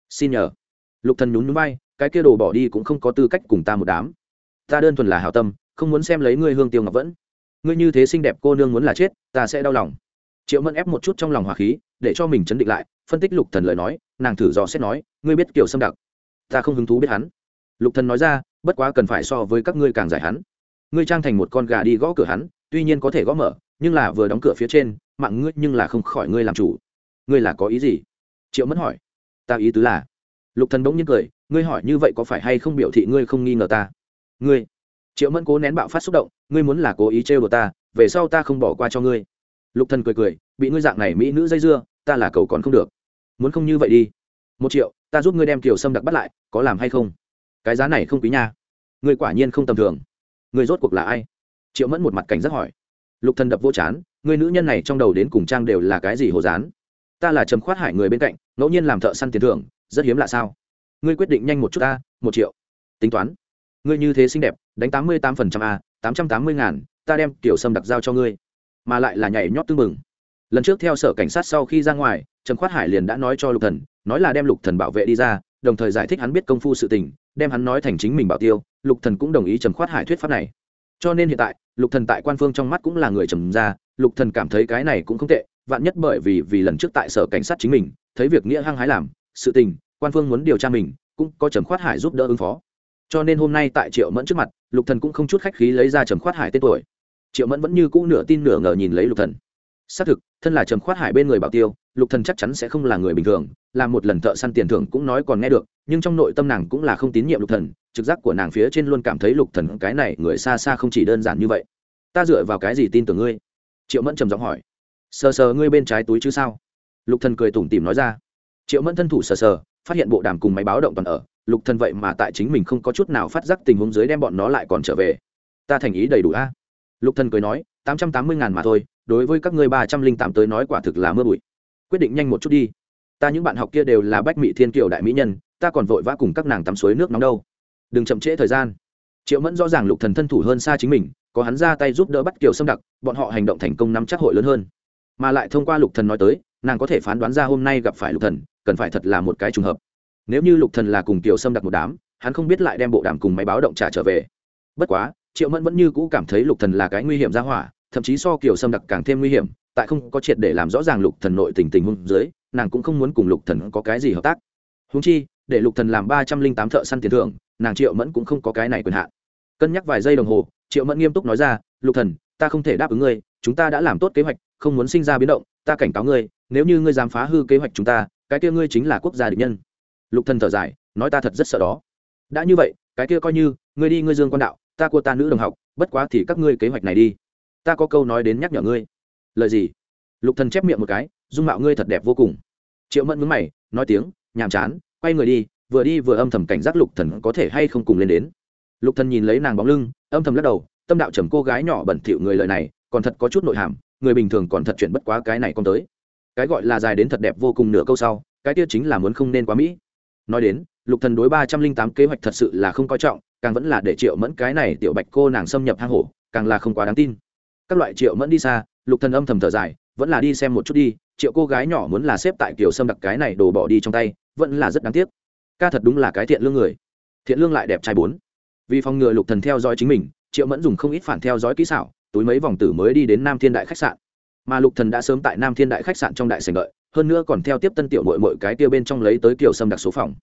Xin nhờ. Lục thần nhún nhún vai, cái kia đồ bỏ đi cũng không có tư cách cùng ta một đám. Ta đơn thuần là hảo tâm, không muốn xem lấy ngươi hương tiêu ngọc vẫn. Ngươi như thế xinh đẹp cô nương muốn là chết, ta sẽ đau lòng. Triệu mẫn ép một chút trong lòng hòa khí, để cho mình chấn định lại, phân tích lục thần lời nói, nàng thử dò xét nói, ngươi biết kiểu xâm đặc, ta không hứng thú biết hắn. Lục thần nói ra, bất quá cần phải so với các ngươi càng giải hắn ngươi trang thành một con gà đi gõ cửa hắn, tuy nhiên có thể gõ mở, nhưng là vừa đóng cửa phía trên, mạng ngươi nhưng là không khỏi ngươi làm chủ. Ngươi là có ý gì? Triệu mẫn hỏi. Ta ý tứ là, lục thần bỗng nhiên cười, ngươi hỏi như vậy có phải hay không biểu thị ngươi không nghi ngờ ta? Ngươi. Triệu mẫn cố nén bạo phát xúc động, ngươi muốn là cố ý trêu đồ ta, về sau ta không bỏ qua cho ngươi. Lục thần cười cười, bị ngươi dạng này mỹ nữ dây dưa, ta là cầu còn không được. Muốn không như vậy đi. Một triệu, ta giúp ngươi đem kiều sâm đặc bắt lại, có làm hay không? Cái giá này không quý nha. Ngươi quả nhiên không tầm thường ngươi rốt cuộc là ai? Triệu mẫn một mặt cảnh giác hỏi. Lục thần đập vô chán người nữ nhân này trong đầu đến cùng trang đều là cái gì hồ dán ta là trầm khoát hải người bên cạnh, ngẫu nhiên làm thợ săn tiền thưởng, rất hiếm lạ sao? Ngươi quyết định nhanh một chút ta, một triệu. Tính toán. Ngươi như thế xinh đẹp, đánh tám mươi tám phần trăm a tám trăm tám mươi ngàn, ta đem Tiểu sâm đặc giao cho ngươi. Mà lại là nhảy nhót tư mừng lần trước theo sở cảnh sát sau khi ra ngoài, trầm khoát hải liền đã nói cho lục thần, nói là đem lục thần bảo vệ đi ra, đồng thời giải thích hắn biết công phu sự tình đem hắn nói thành chính mình bảo tiêu, lục thần cũng đồng ý trầm khoát hải thuyết pháp này. Cho nên hiện tại, lục thần tại quan phương trong mắt cũng là người trầm ra, lục thần cảm thấy cái này cũng không tệ, vạn nhất bởi vì vì lần trước tại sở cảnh sát chính mình, thấy việc nghĩa hăng hái làm, sự tình, quan phương muốn điều tra mình, cũng có trầm khoát hải giúp đỡ ứng phó. Cho nên hôm nay tại triệu mẫn trước mặt, lục thần cũng không chút khách khí lấy ra trầm khoát hải tên tuổi. Triệu mẫn vẫn như cũ nửa tin nửa ngờ nhìn lấy lục thần xác thực, thân là trầm khoát hải bên người bảo tiêu, lục thần chắc chắn sẽ không là người bình thường làm một lần thợ săn tiền thưởng cũng nói còn nghe được, nhưng trong nội tâm nàng cũng là không tín nhiệm lục thần, trực giác của nàng phía trên luôn cảm thấy lục thần cái này người xa xa không chỉ đơn giản như vậy. Ta dựa vào cái gì tin tưởng ngươi? Triệu mẫn trầm giọng hỏi. Sờ sờ ngươi bên trái túi chứ sao? Lục thần cười tủm tỉm nói ra. Triệu mẫn thân thủ sờ sờ, phát hiện bộ đàm cùng máy báo động toàn ở, lục thần vậy mà tại chính mình không có chút nào phát giác tình huống dưới đem bọn nó lại còn trở về. Ta thành ý đầy đủ a. Lục thần cười nói, tám trăm tám mươi ngàn mà thôi đối với các ngươi ba trăm linh tám tới nói quả thực là mưa bụi. Quyết định nhanh một chút đi. Ta những bạn học kia đều là bách mỹ thiên kiều đại mỹ nhân, ta còn vội vã cùng các nàng tắm suối nước nóng đâu. Đừng chậm trễ thời gian. Triệu mẫn rõ ràng lục thần thân thủ hơn xa chính mình, có hắn ra tay giúp đỡ bắt kiều xâm đặc, bọn họ hành động thành công nắm chắc hội lớn hơn. Mà lại thông qua lục thần nói tới, nàng có thể phán đoán ra hôm nay gặp phải lục thần, cần phải thật là một cái trùng hợp. Nếu như lục thần là cùng kiều xâm đặc một đám, hắn không biết lại đem bộ đàm cùng máy báo động trả trở về. Bất quá, triệu mẫn vẫn như cũ cảm thấy lục thần là cái nguy hiểm ra hỏa thậm chí so kiểu xâm đặc càng thêm nguy hiểm, tại không có triệt để làm rõ ràng lục thần nội tình tình huống dưới, nàng cũng không muốn cùng lục thần có cái gì hợp tác. Húng chi, để lục thần làm ba trăm linh tám thợ săn tiền thưởng, nàng triệu mẫn cũng không có cái này quyền hạn. Cân nhắc vài giây đồng hồ, triệu mẫn nghiêm túc nói ra, lục thần, ta không thể đáp ứng ngươi, chúng ta đã làm tốt kế hoạch, không muốn sinh ra biến động, ta cảnh cáo ngươi, nếu như ngươi dám phá hư kế hoạch chúng ta, cái kia ngươi chính là quốc gia địch nhân. Lục thần thở dài, nói ta thật rất sợ đó. Đã như vậy, cái kia coi như, ngươi đi ngươi dương quan đạo, ta của ta nữ đồng học, bất quá thì các ngươi kế hoạch này đi ta có câu nói đến nhắc nhở ngươi. Lời gì? Lục thần chép miệng một cái, dung mạo ngươi thật đẹp vô cùng. Triệu mẫn mướn mày, nói tiếng, nhàm chán, quay người đi, vừa đi vừa âm thầm cảnh giác lục thần có thể hay không cùng lên đến. Lục thần nhìn lấy nàng bóng lưng, âm thầm lắc đầu, tâm đạo trầm cô gái nhỏ bẩn thỉu người lời này, còn thật có chút nội hàm, người bình thường còn thật chuyện bất quá cái này con tới. Cái gọi là dài đến thật đẹp vô cùng nửa câu sau, cái kia chính là muốn không nên quá mỹ. Nói đến, lục thần đối ba trăm linh tám kế hoạch thật sự là không coi trọng, càng vẫn là để triệu mẫn cái này tiểu bạch cô nàng xâm nhập hang hổ, càng là không quá đáng tin các loại triệu mẫn đi xa, lục thần âm thầm thở dài, vẫn là đi xem một chút đi, triệu cô gái nhỏ muốn là xếp tại kiểu sâm đặc cái này đổ bỏ đi trong tay, vẫn là rất đáng tiếc. Ca thật đúng là cái thiện lương người. Thiện lương lại đẹp trai bốn. Vì phòng ngừa lục thần theo dõi chính mình, triệu mẫn dùng không ít phản theo dõi kỹ xảo, túi mấy vòng tử mới đi đến nam thiên đại khách sạn. Mà lục thần đã sớm tại nam thiên đại khách sạn trong đại sảnh đợi, hơn nữa còn theo tiếp tân tiểu mội mội cái kia bên trong lấy tới kiểu sâm đặc số phòng.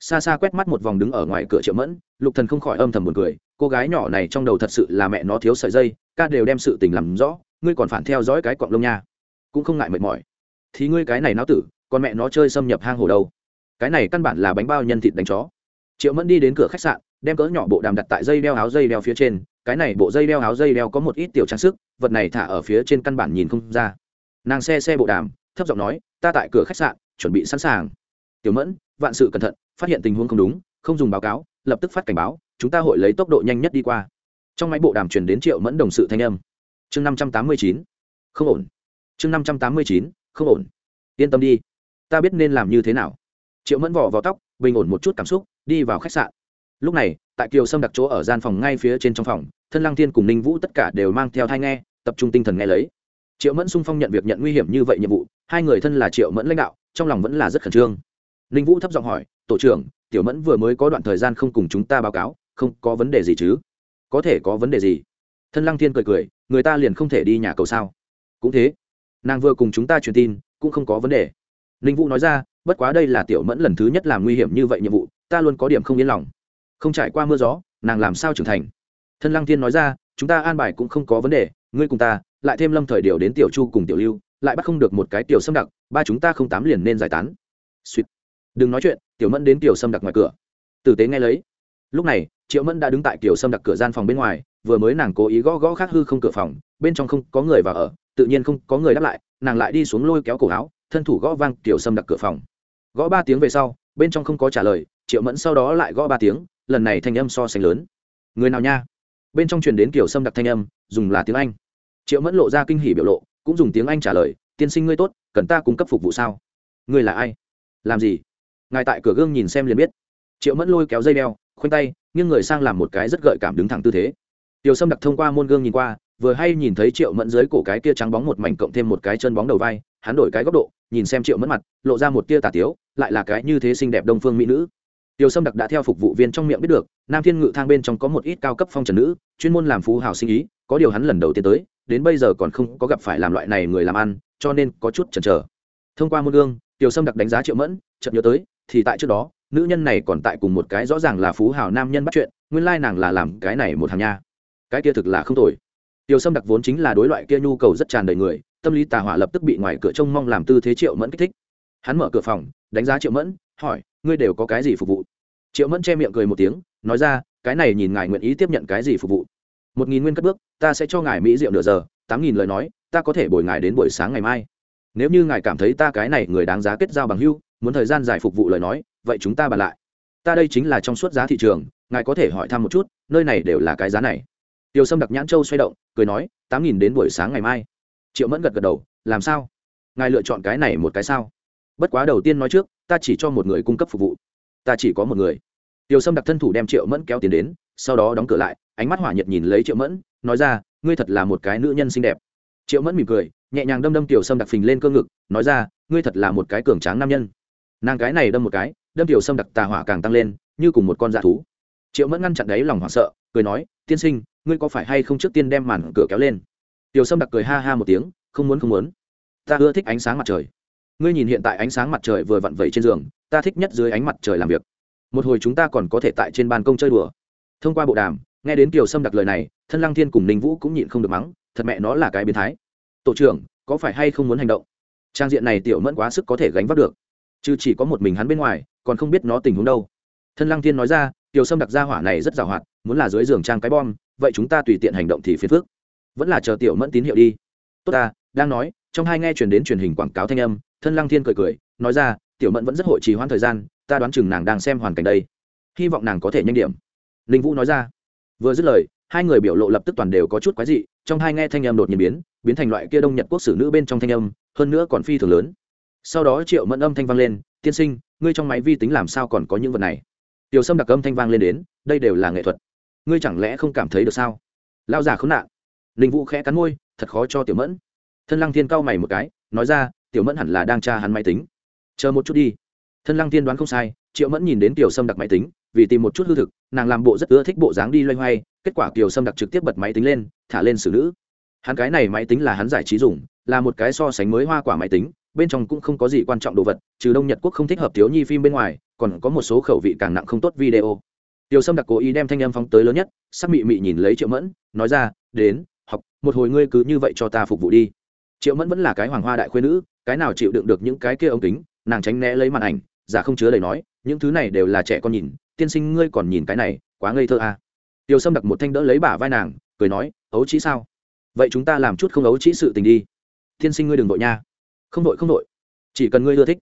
Xa xa quét mắt một vòng đứng ở ngoài cửa triệu mẫn, lục thần không khỏi âm thầm buồn cười, cô gái nhỏ này trong đầu thật sự là mẹ nó thiếu sợi dây ca đều đem sự tình làm rõ, ngươi còn phản theo dõi cái cọng lông nha. Cũng không ngại mệt mỏi. Thì ngươi cái này náo tử còn mẹ nó chơi xâm nhập hang hồ đâu. Cái này căn bản là bánh bao nhân thịt đánh chó. Triệu mẫn đi đến cửa khách sạn, đem cỡ nhỏ bộ đàm đặt tại dây đeo áo dây đeo phía trên. Cái này bộ dây đeo áo dây đeo có một ít tiểu trang sức, vật này thả ở phía trên căn bản nhìn không ra. Nàng xe xe bộ đàm, thấp giọng nói, ta tại cửa khách sạn, chuẩn bị sẵn sàng. Tiểu mẫn, vạn sự cẩn thận, phát hiện tình huống không đúng, không dùng báo cáo, lập tức phát cảnh báo, chúng ta hội lấy tốc độ nhanh nhất đi qua trong máy bộ đàm truyền đến triệu mẫn đồng sự thanh âm. Chương năm trăm tám mươi chín, không ổn. Chương năm trăm tám mươi chín, không ổn. Yên tâm đi, ta biết nên làm như thế nào. Triệu mẫn vỏ vào tóc, bình ổn một chút cảm xúc, đi vào khách sạn. Lúc này, tại kiều sâm đặt chỗ ở gian phòng ngay phía trên trong phòng, thân lăng thiên cùng ninh vũ tất cả đều mang theo thai nghe, tập trung tinh thần nghe lấy. Triệu mẫn sung phong nhận việc nhận nguy hiểm như vậy nhiệm vụ, hai người thân là triệu mẫn lãnh đạo, trong lòng vẫn là rất khẩn trương. Ninh vũ thấp giọng hỏi, tổ trưởng, tiểu mẫn vừa mới có đoạn thời gian không cùng chúng ta báo cáo, không có vấn đề gì chứ? Có thể có vấn đề gì? Thân lăng thiên cười cười, người ta liền không thể đi nhà cầu sao? Cũng thế, nàng vừa cùng chúng ta truyền tin, cũng không có vấn đề. Ninh vũ nói ra, bất quá đây là tiểu mẫn lần thứ nhất làm nguy hiểm như vậy nhiệm vụ, ta luôn có điểm không yên lòng. Không trải qua mưa gió, nàng làm sao trưởng thành? Thân lăng thiên nói ra, chúng ta an bài cũng không có vấn đề, ngươi cùng ta, lại thêm lâm thời điều đến tiểu chu cùng tiểu lưu, lại bắt không được một cái tiểu xâm đặc, ba chúng ta không tám liền nên giải tán. Suýt. Đừng nói chuyện, tiểu mẫn đến tiểu xâm đặc ngoài cửa. Tử tế nghe lấy lúc này, triệu mẫn đã đứng tại tiểu Sâm đặc cửa gian phòng bên ngoài, vừa mới nàng cố ý gõ gõ khác hư không cửa phòng, bên trong không có người vào ở, tự nhiên không có người đáp lại, nàng lại đi xuống lôi kéo cổ áo, thân thủ gõ vang tiểu Sâm đặc cửa phòng. Gõ ba tiếng về sau, bên trong không có trả lời, triệu mẫn sau đó lại gõ ba tiếng, lần này thanh âm so sánh lớn. Người nào nha? Bên trong truyền đến kiểu Sâm đặc thanh âm, dùng là tiếng anh. Triệu mẫn lộ ra kinh hỉ biểu lộ, cũng dùng tiếng anh trả lời, tiên sinh ngươi tốt, cần ta cung cấp phục vụ sao? Ngươi là ai? Làm gì? Ngài tại cửa gương nhìn xem liền biết. Triệu mẫn lôi kéo dây đeo khoanh tay nghiêng người sang làm một cái rất gợi cảm đứng thẳng tư thế tiểu sâm đặc thông qua môn gương nhìn qua vừa hay nhìn thấy triệu mẫn dưới cổ cái kia trắng bóng một mảnh cộng thêm một cái chân bóng đầu vai hắn đổi cái góc độ nhìn xem triệu mẫn mặt lộ ra một tia tà tiếu lại là cái như thế xinh đẹp đông phương mỹ nữ Tiêu Sâm Đặc đã theo phục vụ viên trong miệng biết được, Nam Thiên Ngự thang bên trong có một ít cao cấp phong trần nữ, chuyên môn làm phú hào sinh ý, có điều hắn lần đầu tiên tới, đến bây giờ còn không có gặp phải làm loại này người làm ăn, cho nên có chút chần chờ. Thông qua môn gương, Tiêu Sâm Đặc đánh giá Triệu Mẫn, chậm nhớ tới, thì tại trước đó, nữ nhân này còn tại cùng một cái rõ ràng là phú hào nam nhân bắt chuyện, nguyên lai nàng là làm cái này một hàng nha. Cái kia thực là không tồi. Tiêu Sâm Đặc vốn chính là đối loại kia nhu cầu rất tràn đầy người, tâm lý tà hỏa lập tức bị ngoài cửa trông mong làm tư thế Triệu Mẫn kích thích. Hắn mở cửa phòng, đánh giá Triệu Mẫn, hỏi, ngươi đều có cái gì phục vụ? triệu mẫn che miệng cười một tiếng nói ra cái này nhìn ngài nguyện ý tiếp nhận cái gì phục vụ một nghìn nguyên cất bước ta sẽ cho ngài mỹ rượu nửa giờ tám nghìn lời nói ta có thể bồi ngài đến buổi sáng ngày mai nếu như ngài cảm thấy ta cái này người đáng giá kết giao bằng hưu muốn thời gian dài phục vụ lời nói vậy chúng ta bàn lại. Ta đây chính là trong suốt giá thị trường, ngài có thể hỏi thăm một chút, nơi này đều là cái giá này. Tiêu sâm đặc nhãn châu xoay động, cười nói, tám nghìn đến buổi sáng ngày mai. Triệu mẫn gật gật đầu, làm sao? Ngài lựa chọn cái này một cái sao? Bất quá đầu tiên nói trước, ta chỉ cho một người cung cấp phục vụ. Ta chỉ có một người. Tiểu sâm đặc thân thủ đem triệu mẫn kéo tiền đến, sau đó đóng cửa lại, ánh mắt hỏa nhiệt nhìn lấy triệu mẫn, nói ra, ngươi thật là một cái nữ nhân xinh đẹp. Triệu mẫn mỉm cười, nhẹ nhàng đâm đâm tiểu sâm đặc phình lên cơ ngực, nói ra, ngươi thật là một cái cường tráng nam nhân. Nàng cái này đâm một cái đâm tiểu sâm đặc tà hỏa càng tăng lên, như cùng một con dạ thú. Triệu mẫn ngăn chặn đấy lòng hoảng sợ, cười nói, tiên sinh, ngươi có phải hay không trước tiên đem màn cửa kéo lên? Tiểu sâm đặc cười ha ha một tiếng, không muốn không muốn. Ta ưa thích ánh sáng mặt trời. Ngươi nhìn hiện tại ánh sáng mặt trời vừa vặn vẩy trên giường, ta thích nhất dưới ánh mặt trời làm việc. Một hồi chúng ta còn có thể tại trên ban công chơi đùa. Thông qua bộ đàm, nghe đến tiểu sâm đặc lời này, thân lăng thiên cùng ninh vũ cũng nhịn không được mắng, thật mẹ nó là cái biến thái. Tổ trưởng, có phải hay không muốn hành động? Trang diện này tiểu mẫn quá sức có thể gánh vác được chứ chỉ có một mình hắn bên ngoài, còn không biết nó tình huống đâu. Thân lăng thiên nói ra, tiểu sâm đặc gia hỏa này rất giàu hoạt, muốn là dưới giường trang cái bom, vậy chúng ta tùy tiện hành động thì phiền phước vẫn là chờ tiểu mẫn tín hiệu đi. Tốt ta, đang nói, trong hai nghe truyền đến truyền hình quảng cáo thanh âm, thân lăng thiên cười cười, nói ra, tiểu mẫn vẫn rất hội trì hoãn thời gian, ta đoán chừng nàng đang xem hoàn cảnh đây. Hy vọng nàng có thể nhanh điểm. Ninh vũ nói ra. Vừa dứt lời, hai người biểu lộ lập tức toàn đều có chút quái dị, trong hai nghe thanh âm đột nhiên biến biến thành loại kia đông nhật quốc sử nữ bên trong thanh âm, hơn nữa còn phi thường lớn sau đó triệu mẫn âm thanh vang lên, tiên sinh, ngươi trong máy vi tính làm sao còn có những vật này? Tiểu sâm đặc âm thanh vang lên đến, đây đều là nghệ thuật. Ngươi chẳng lẽ không cảm thấy được sao? Lao già khốn nạn. Ninh vũ khẽ cắn môi, thật khó cho tiểu mẫn. Thân lăng thiên cao mày một cái, nói ra, tiểu mẫn hẳn là đang tra hắn máy tính. Chờ một chút đi. Thân lăng thiên đoán không sai, triệu mẫn nhìn đến tiểu sâm đặc máy tính, vì tìm một chút hư thực, nàng làm bộ rất ưa thích bộ dáng đi loay hoay, kết quả tiểu sâm đặc trực tiếp bật máy tính lên, thả lên xử nữ. Hắn cái này máy tính là hắn giải trí dùng, là một cái so sánh mới hoa quả máy tính bên trong cũng không có gì quan trọng đồ vật, trừ đông nhật quốc không thích hợp thiếu nhi phim bên ngoài, còn có một số khẩu vị càng nặng không tốt video. Tiểu sâm đặc cố ý đem thanh âm phóng tới lớn nhất, sắc mị mị nhìn lấy triệu mẫn, nói ra, đến, học, một hồi ngươi cứ như vậy cho ta phục vụ đi. Triệu mẫn vẫn là cái hoàng hoa đại khuyên nữ, cái nào chịu đựng được những cái kia ống kính, nàng tránh né lấy màn ảnh, giả không chứa lời nói, những thứ này đều là trẻ con nhìn, tiên sinh ngươi còn nhìn cái này, quá ngây thơ à. Tiểu sâm đặc một thanh đỡ lấy bả vai nàng, cười nói, ấu trĩ sao? Vậy chúng ta làm chút không ấu trĩ sự tình đi. Tiên sinh ngươi đừng đội nha không đội không đội. Chỉ cần ngươi ưa thích.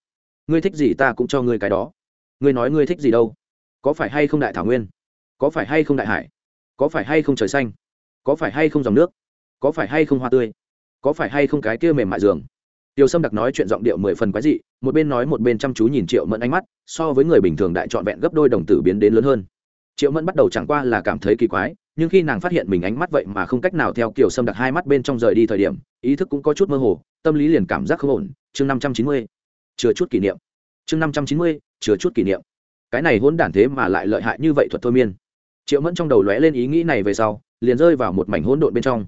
Ngươi thích gì ta cũng cho ngươi cái đó. Ngươi nói ngươi thích gì đâu? Có phải hay không đại thảo nguyên? Có phải hay không đại hải? Có phải hay không trời xanh? Có phải hay không dòng nước? Có phải hay không hoa tươi? Có phải hay không cái kia mềm mại giường? Tiêu Sâm đặc nói chuyện giọng điệu mười phần quái dị, một bên nói một bên chăm chú nhìn Triệu Mẫn ánh mắt, so với người bình thường đại trọn vẹn gấp đôi đồng tử biến đến lớn hơn. Triệu Mẫn bắt đầu chẳng qua là cảm thấy kỳ quái, nhưng khi nàng phát hiện mình ánh mắt vậy mà không cách nào theo kiểu Sâm đặc hai mắt bên trong rời đi thời điểm, ý thức cũng có chút mơ hồ, tâm lý liền cảm giác không ổn. Chương năm trăm chín mươi, chứa chút kỷ niệm. Chương năm trăm chín mươi, chứa chút kỷ niệm. Cái này hỗn đản thế mà lại lợi hại như vậy thuật thôi miên. Triệu Mẫn trong đầu lóe lên ý nghĩ này về sau, liền rơi vào một mảnh hỗn độn bên trong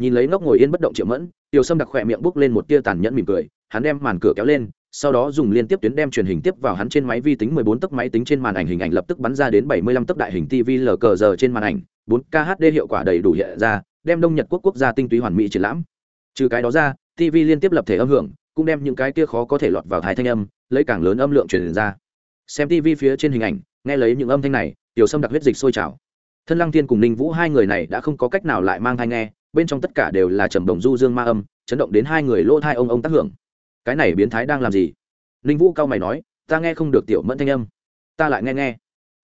nhìn lấy ngốc ngồi yên bất động triệu mẫn tiểu sâm đặc khỏe miệng bốc lên một tia tàn nhẫn mỉm cười hắn đem màn cửa kéo lên sau đó dùng liên tiếp tuyến đem truyền hình tiếp vào hắn trên máy vi tính 14 tấc máy tính trên màn ảnh hình ảnh lập tức bắn ra đến 75 tấc đại hình TV LCD trên màn ảnh, 4K HD hiệu quả đầy đủ hiện ra, đem Đông Nhật quốc quốc gia tinh túy hoàn mỹ triển lãm. Trừ cái đó ra, TV liên tiếp lập thể âm hưởng, cũng đem những cái kia khó có thể lọt vào thái thanh âm, lấy càng lớn âm lượng truyền ra. Xem TV phía trên hình ảnh, nghe lấy những âm thanh này, tiểu sâm đặc huyết dịch sôi trào. Thân Lăng Thiên cùng Ninh Vũ hai người này đã không có cách nào lại mang thai nghe, bên trong tất cả đều là trầm đồng du dương ma âm chấn động đến hai người lỗ thai ông ông tác hưởng cái này biến thái đang làm gì? Ninh vũ cao mày nói, ta nghe không được tiểu mẫn thanh âm. Ta lại nghe nghe.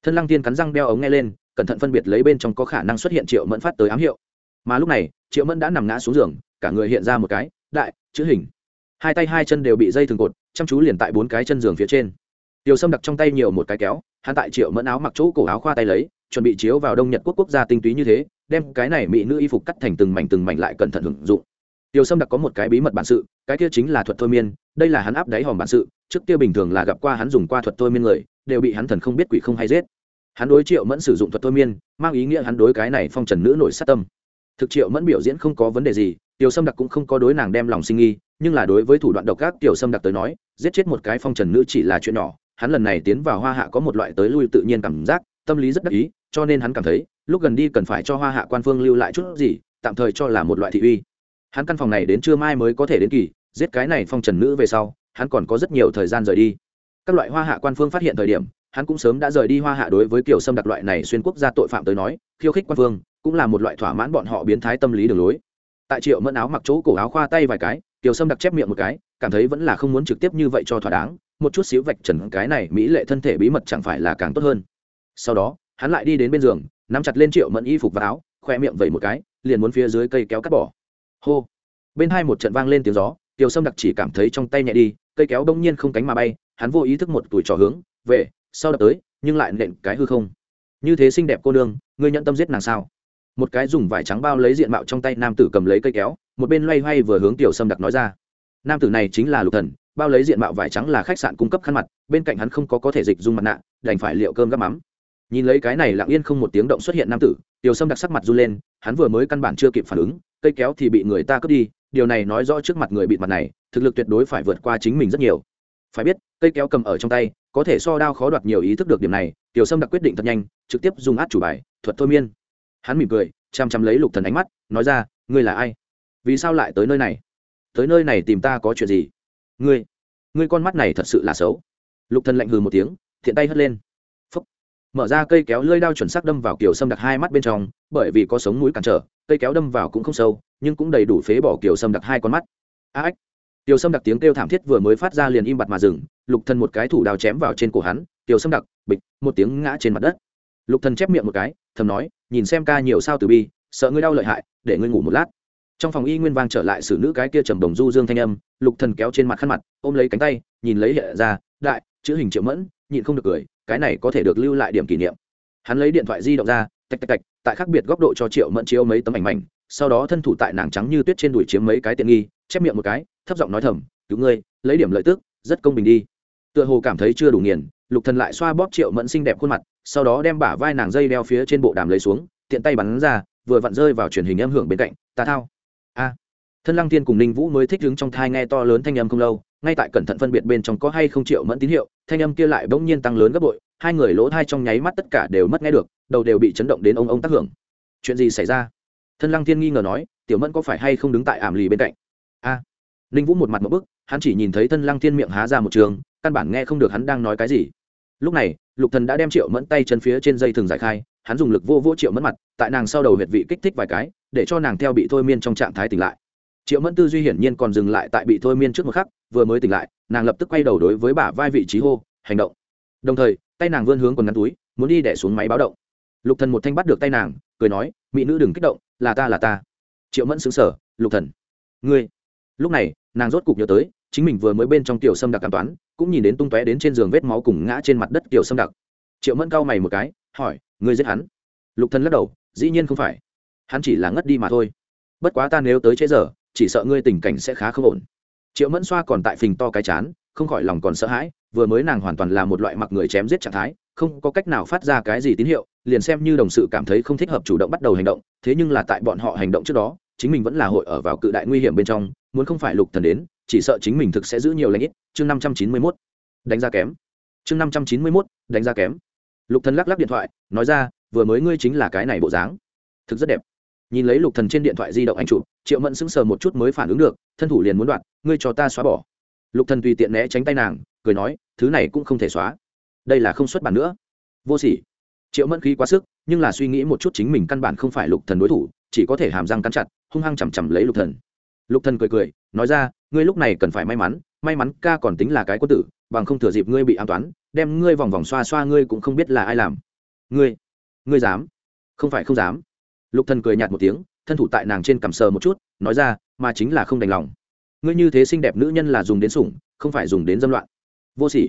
Thân lăng tiên cắn răng đeo ống nghe lên, cẩn thận phân biệt lấy bên trong có khả năng xuất hiện triệu mẫn phát tới ám hiệu. Mà lúc này, triệu mẫn đã nằm ngã xuống giường, cả người hiện ra một cái, đại, chữ hình. Hai tay hai chân đều bị dây thường cột, chăm chú liền tại bốn cái chân giường phía trên. Tiểu sâm đặc trong tay nhiều một cái kéo, hắn tại triệu mẫn áo mặc chỗ cổ áo khoa tay lấy, chuẩn bị chiếu vào đông nhật quốc quốc gia tinh túy như thế, đem cái này mỹ nữ y phục cắt thành từng mảnh từng mảnh lại cẩn thận hưởng dụng tiểu sâm đặc có một cái bí mật bản sự, cái kia chính là thuật thôi miên, đây là hắn áp đáy hòm bản sự, trước kia bình thường là gặp qua hắn dùng qua thuật thôi miên người, đều bị hắn thần không biết quỷ không hay giết. Hắn đối triệu mẫn sử dụng thuật thôi miên, mang ý nghĩa hắn đối cái này phong trần nữ nổi sát tâm. Thực triệu mẫn biểu diễn không có vấn đề gì, tiểu sâm đặc cũng không có đối nàng đem lòng sinh nghi, nhưng là đối với thủ đoạn độc ác tiểu sâm đặc tới nói, giết chết một cái phong trần nữ chỉ là chuyện nhỏ, hắn lần này tiến vào hoa hạ có một loại tới lui tự nhiên cảm giác, tâm lý rất đắc ý, cho nên hắn cảm thấy, lúc gần đi cần phải cho hoa hạ quan phương lưu lại chút gì, tạm thời cho là một loại thị uy hắn căn phòng này đến trưa mai mới có thể đến kỳ, giết cái này phong trần nữ về sau, hắn còn có rất nhiều thời gian rời đi. Các loại hoa hạ quan phương phát hiện thời điểm, hắn cũng sớm đã rời đi hoa hạ đối với kiểu xâm đặc loại này xuyên quốc gia tội phạm tới nói, khiêu khích quan phương, cũng là một loại thỏa mãn bọn họ biến thái tâm lý đường lối. Tại triệu mẫn áo mặc chỗ cổ áo khoa tay vài cái tiểu sâm đặc chép miệng một cái, cảm thấy vẫn là không muốn trực tiếp như vậy cho thỏa đáng, một chút xíu vạch trần cái này mỹ lệ thân thể bí mật chẳng phải là càng tốt hơn. Sau đó, hắn lại đi đến bên giường, nắm chặt lên triệu mẫn y phục và áo, khoe miệng vẩy một cái, liền muốn phía dưới cây kéo cắt bỏ hô. Bên hai một trận vang lên tiếng gió tiểu sâm đặc chỉ cảm thấy trong tay nhẹ đi, cây kéo bỗng nhiên không cánh mà bay, hắn vô ý thức một tuổi trò hướng, về, sau đập tới, nhưng lại nện cái hư không. Như thế xinh đẹp cô nương, ngươi nhận tâm giết nàng sao? Một cái dùng vải trắng bao lấy diện mạo trong tay nam tử cầm lấy cây kéo, một bên loay hoay vừa hướng tiểu sâm đặc nói ra. Nam tử này chính là lục thần, bao lấy diện mạo vải trắng là khách sạn cung cấp khăn mặt, bên cạnh hắn không có có thể dịch dung mặt nạ, đành phải liệu cơm gắp mắm nhìn lấy cái này lặng yên không một tiếng động xuất hiện nam tử, tiểu sâm đặc sắc mặt run lên, hắn vừa mới căn bản chưa kịp phản ứng, cây kéo thì bị người ta cướp đi, điều này nói rõ trước mặt người bị mặt này, thực lực tuyệt đối phải vượt qua chính mình rất nhiều. Phải biết, cây kéo cầm ở trong tay, có thể so đao khó đoạt nhiều ý thức được điểm này, tiểu sâm đặc quyết định thật nhanh, trực tiếp dùng át chủ bài, thuật thôi miên. Hắn mỉm cười, chăm chăm lấy lục thần ánh mắt, nói ra, ngươi là ai? Vì sao lại tới nơi này? Tới nơi này tìm ta có chuyện gì? Ngươi ngươi con mắt này thật sự là xấu. Lục thần lạnh hừ một tiếng, thiện tay hất lên mở ra cây kéo lưỡi đao chuẩn xác đâm vào kiểu sâm đặc hai mắt bên trong, bởi vì có sống mũi cản trở, cây kéo đâm vào cũng không sâu, nhưng cũng đầy đủ phế bỏ kiểu sâm đặc hai con mắt. A ếch kiều sâm đặc tiếng kêu thảm thiết vừa mới phát ra liền im bặt mà dừng, lục thần một cái thủ đào chém vào trên cổ hắn tiểu sâm đặc, bịch, một tiếng ngã trên mặt đất. Lục thần chép miệng một cái, thầm nói, nhìn xem ca nhiều sao từ bi, sợ ngươi đau lợi hại, để ngươi ngủ một lát. Trong phòng y nguyên vang trở lại xử nữ cái kia trầm đồng du dương thanh âm, lục thần kéo trên mặt khăn mặt, ôm lấy cánh tay, nhìn lấy hiện ra, đại, chữ hình triệu mẫn nhịn không được cười, cái này có thể được lưu lại điểm kỷ niệm. Hắn lấy điện thoại di động ra, tạch tạch tạch, tại khác biệt góc độ cho triệu mẫn chiếu mấy tấm ảnh mảnh, sau đó thân thủ tại nàng trắng như tuyết trên đùi chiếm mấy cái tiện nghi, chép miệng một cái, thấp giọng nói thầm, cứu ngươi, lấy điểm lợi tức, rất công bình đi. Tựa hồ cảm thấy chưa đủ nghiền, lục thần lại xoa bóp triệu mẫn xinh đẹp khuôn mặt, sau đó đem bả vai nàng dây đeo phía trên bộ đàm lấy xuống, tiện tay bắn ra, vừa vặn rơi vào truyền hình âm hưởng bên cạnh, ta thao. A thân lăng tiên cùng ninh vũ mới thích đứng trong thai nghe to lớn thanh âm không lâu, ngay tại cẩn thận phân biệt bên trong có hay không triệu mẫn tín hiệu, thanh âm kia lại bỗng nhiên tăng lớn gấp bội, hai người lỗ thai trong nháy mắt tất cả đều mất nghe được, đầu đều bị chấn động đến ông ông tác hưởng. Chuyện gì xảy ra? Thân lăng tiên nghi ngờ nói, tiểu mẫn có phải hay không đứng tại ảm lì bên cạnh? A. Ninh vũ một mặt một bức, hắn chỉ nhìn thấy thân lăng tiên miệng há ra một trường, căn bản nghe không được hắn đang nói cái gì. Lúc này, lục thần đã đem triệu mẫn tay chân phía trên dây thừng giải khai, hắn dùng lực vô vô triệu mẫn mặt, tại nàng sau đầu huyệt vị kích thích vài cái, để cho nàng theo bị thôi miên trong trạng thái tỉnh lại triệu mẫn tư duy hiển nhiên còn dừng lại tại bị thôi miên trước một khắc, vừa mới tỉnh lại, nàng lập tức quay đầu đối với bả vai vị trí hô, hành động. Đồng thời, tay nàng vươn hướng quần ngắn túi, muốn đi đẻ xuống máy báo động. Lục thần một thanh bắt được tay nàng, cười nói, mỹ nữ đừng kích động, là ta là ta. Triệu mẫn xứng sở lục thần, ngươi. Lúc này, nàng rốt cục nhớ tới, chính mình vừa mới bên trong tiểu sâm đặc cảm toán, cũng nhìn đến tung tóe đến trên giường vết máu cùng ngã trên mặt đất tiểu sâm đặc. Triệu mẫn cau mày một cái, hỏi, ngươi giết hắn? Lục thần lắc đầu, dĩ nhiên không phải. Hắn chỉ là ngất đi mà thôi. Bất quá ta nếu tới trễ giờ chỉ sợ ngươi tình cảnh sẽ khá không ổn. Triệu mẫn xoa còn tại phình to cái chán, không khỏi lòng còn sợ hãi, vừa mới nàng hoàn toàn là một loại mặc người chém giết trạng thái, không có cách nào phát ra cái gì tín hiệu, liền xem như đồng sự cảm thấy không thích hợp chủ động bắt đầu hành động, thế nhưng là tại bọn họ hành động trước đó, chính mình vẫn là hội ở vào cự đại nguy hiểm bên trong, muốn không phải lục thần đến, chỉ sợ chính mình thực sẽ giữ nhiều lãnh ít. Chương năm trăm chín mươi 591 đánh giá kém. Chương năm trăm chín mươi 591 đánh giá kém. Lục thần lắc lắc điện thoại, nói ra, vừa mới ngươi chính là cái này bộ dáng. Thực rất đẹp nhìn lấy lục thần trên điện thoại di động anh chụp, triệu mẫn sững sờ một chút mới phản ứng được, thân thủ liền muốn đoạt, ngươi cho ta xóa bỏ. Lục thần tùy tiện né tránh tay nàng, cười nói, thứ này cũng không thể xóa. Đây là không xuất bản nữa. Vô sỉ. Triệu mẫn khí quá sức, nhưng là suy nghĩ một chút chính mình căn bản không phải lục thần đối thủ, chỉ có thể hàm răng cắn chặt, hung hăng chằm chằm lấy lục thần. Lục thần cười cười, nói ra, ngươi lúc này cần phải may mắn may mắn ca còn tính là cái quân tử, bằng không thừa dịp ngươi bị an toán, đem ngươi vòng vòng xoa xoa ngươi cũng không biết là ai làm. Ngươi ngươi dám? Không phải không dám lục thần cười nhạt một tiếng, thân thủ tại nàng trên cằm sờ một chút, nói ra, mà chính là không đành lòng. Ngươi như thế xinh đẹp nữ nhân là dùng đến sủng, không phải dùng đến dâm loạn. Vô sỉ.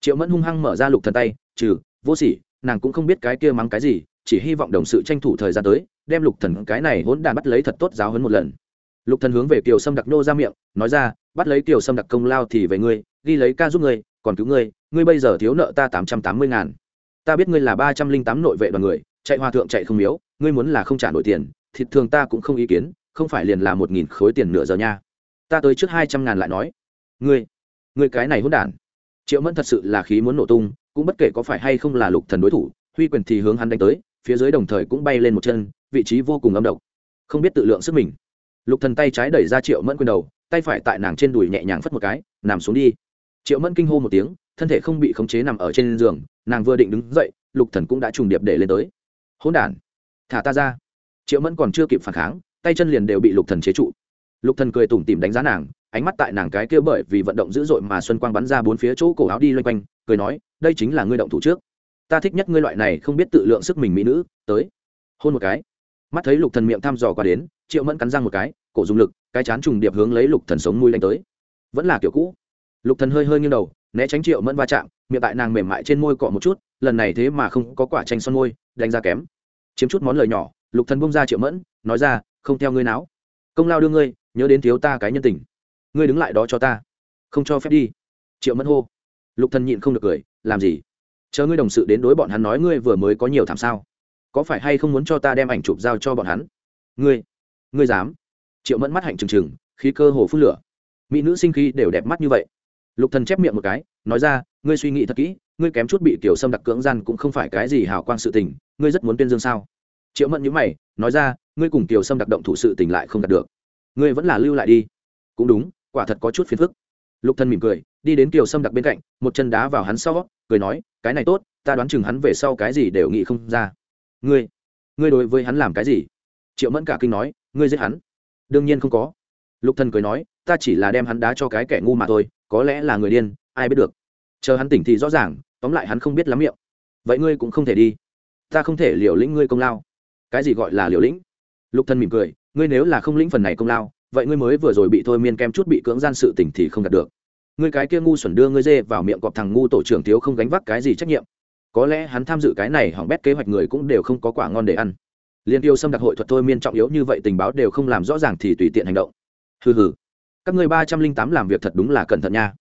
Triệu mẫn hung hăng mở ra lục thần tay, trừ, vô sỉ, nàng cũng không biết cái kia mắng cái gì, chỉ hy vọng đồng sự tranh thủ thời gian tới, đem lục thần cái này hỗn đàn bắt lấy thật tốt giáo huấn một lần. Lục thần hướng về kiều sâm đặc nô ra miệng, nói ra, bắt lấy kiều sâm đặc công lao thì về ngươi, ghi lấy ca giúp ngươi, còn cứu ngươi ngươi bây giờ thiếu nợ ta tám trăm tám mươi ngàn. Ta biết ngươi là ba trăm linh tám nội vệ đoàn người chạy hòa thượng chạy không miếu, ngươi muốn là không trả nổi tiền, thịt thường ta cũng không ý kiến, không phải liền là một nghìn khối tiền nửa giờ nha. Ta tới trước hai trăm ngàn lại nói. Ngươi ngươi cái này hỗn đản. Triệu mẫn thật sự là khí muốn nổ tung, cũng bất kể có phải hay không là lục thần đối thủ, huy quyền thì hướng hắn đánh tới, phía dưới đồng thời cũng bay lên một chân, vị trí vô cùng âm độc. Không biết tự lượng sức mình. Lục thần tay trái đẩy ra triệu mẫn quyền đầu, tay phải tại nàng trên đùi nhẹ nhàng phất một cái, nằm xuống đi. Triệu mẫn kinh hô một tiếng, thân thể không bị khống chế nằm ở trên giường, nàng vừa định đứng dậy, lục thần cũng đã trùng điệp để lên tới hỗn đản. Thả ta ra. Triệu mẫn còn chưa kịp phản kháng, tay chân liền đều bị lục thần chế trụ. Lục thần cười tủm tỉm đánh giá nàng, ánh mắt tại nàng cái kia bởi vì vận động dữ dội mà xuân quang bắn ra bốn phía chỗ cổ áo đi loanh quanh, cười nói, đây chính là ngươi động thủ trước. Ta thích nhất ngươi loại này không biết tự lượng sức mình mỹ nữ, tới. Hôn một cái. Mắt thấy lục thần miệng thăm dò qua đến, triệu mẫn cắn răng một cái, cổ dùng lực, cái chán trùng điệp hướng lấy lục thần sống mũi đánh tới. Vẫn là kiểu cũ. Lục thần hơi hơi nghiêng đầu, né tránh triệu mẫn va chạm miệng tại nàng mềm mại trên môi cọ một chút, lần này thế mà không có quả tranh son môi, đánh ra kém. Chiếm chút món lời nhỏ, lục thần bông ra triệu mẫn, nói ra, không theo ngươi náo. Công lao đưa ngươi, nhớ đến thiếu ta cái nhân tình. Ngươi đứng lại đó cho ta. Không cho phép đi. Triệu mẫn hô. Lục thần nhịn không được cười, làm gì? Chờ ngươi đồng sự đến đối bọn hắn nói ngươi vừa mới có nhiều thảm sao? Có phải hay không muốn cho ta đem ảnh chụp giao cho bọn hắn? Ngươi ngươi dám? Triệu mẫn mắt hạnh trừng trừng, khí cơ hồ phun lửa. Mỹ nữ sinh khí đều đẹp mắt như vậy lục thần chép miệng một cái, nói ra, ngươi suy nghĩ thật kỹ, ngươi kém chút bị tiểu sâm đặc cưỡng gian cũng không phải cái gì hào quang sự tình, ngươi rất muốn tuyên dương sao? Triệu mẫn nhíu mày, nói ra, ngươi cùng tiểu sâm đặc động thủ sự tình lại không đạt được. Ngươi vẫn là lưu lại đi. Cũng đúng, quả thật có chút phiền phức. Lục thần mỉm cười, đi đến tiểu sâm đặc bên cạnh, một chân đá vào hắn sau, cười nói, cái này tốt, ta đoán chừng hắn về sau cái gì đều nghĩ không ra. Ngươi ngươi đối với hắn làm cái gì? Triệu mẫn cả kinh nói, ngươi giết hắn? Đương nhiên không có. Lục thần cười nói, ta chỉ là đem hắn đá cho cái kẻ ngu mà thôi có lẽ là người điên, ai biết được. Chờ hắn tỉnh thì rõ ràng, tóm lại hắn không biết lắm miệng. Vậy ngươi cũng không thể đi. Ta không thể liều lĩnh ngươi công lao. Cái gì gọi là liều lĩnh? Lục Thân mỉm cười, ngươi nếu là không lĩnh phần này công lao, vậy ngươi mới vừa rồi bị thôi miên kem chút bị cưỡng gian sự tỉnh thì không đạt được. Ngươi cái kia ngu xuẩn đưa ngươi dê vào miệng cọp thằng ngu tổ trưởng thiếu không gánh vác cái gì trách nhiệm. Có lẽ hắn tham dự cái này hỏng bét kế hoạch người cũng đều không có quả ngon để ăn. Liên tiêu xâm đặc hội thuật thôi miên trọng yếu như vậy tình báo đều không làm rõ ràng thì tùy tiện hành động. Hừ hừ các ngươi ba trăm linh tám làm việc thật đúng là cẩn thận nha.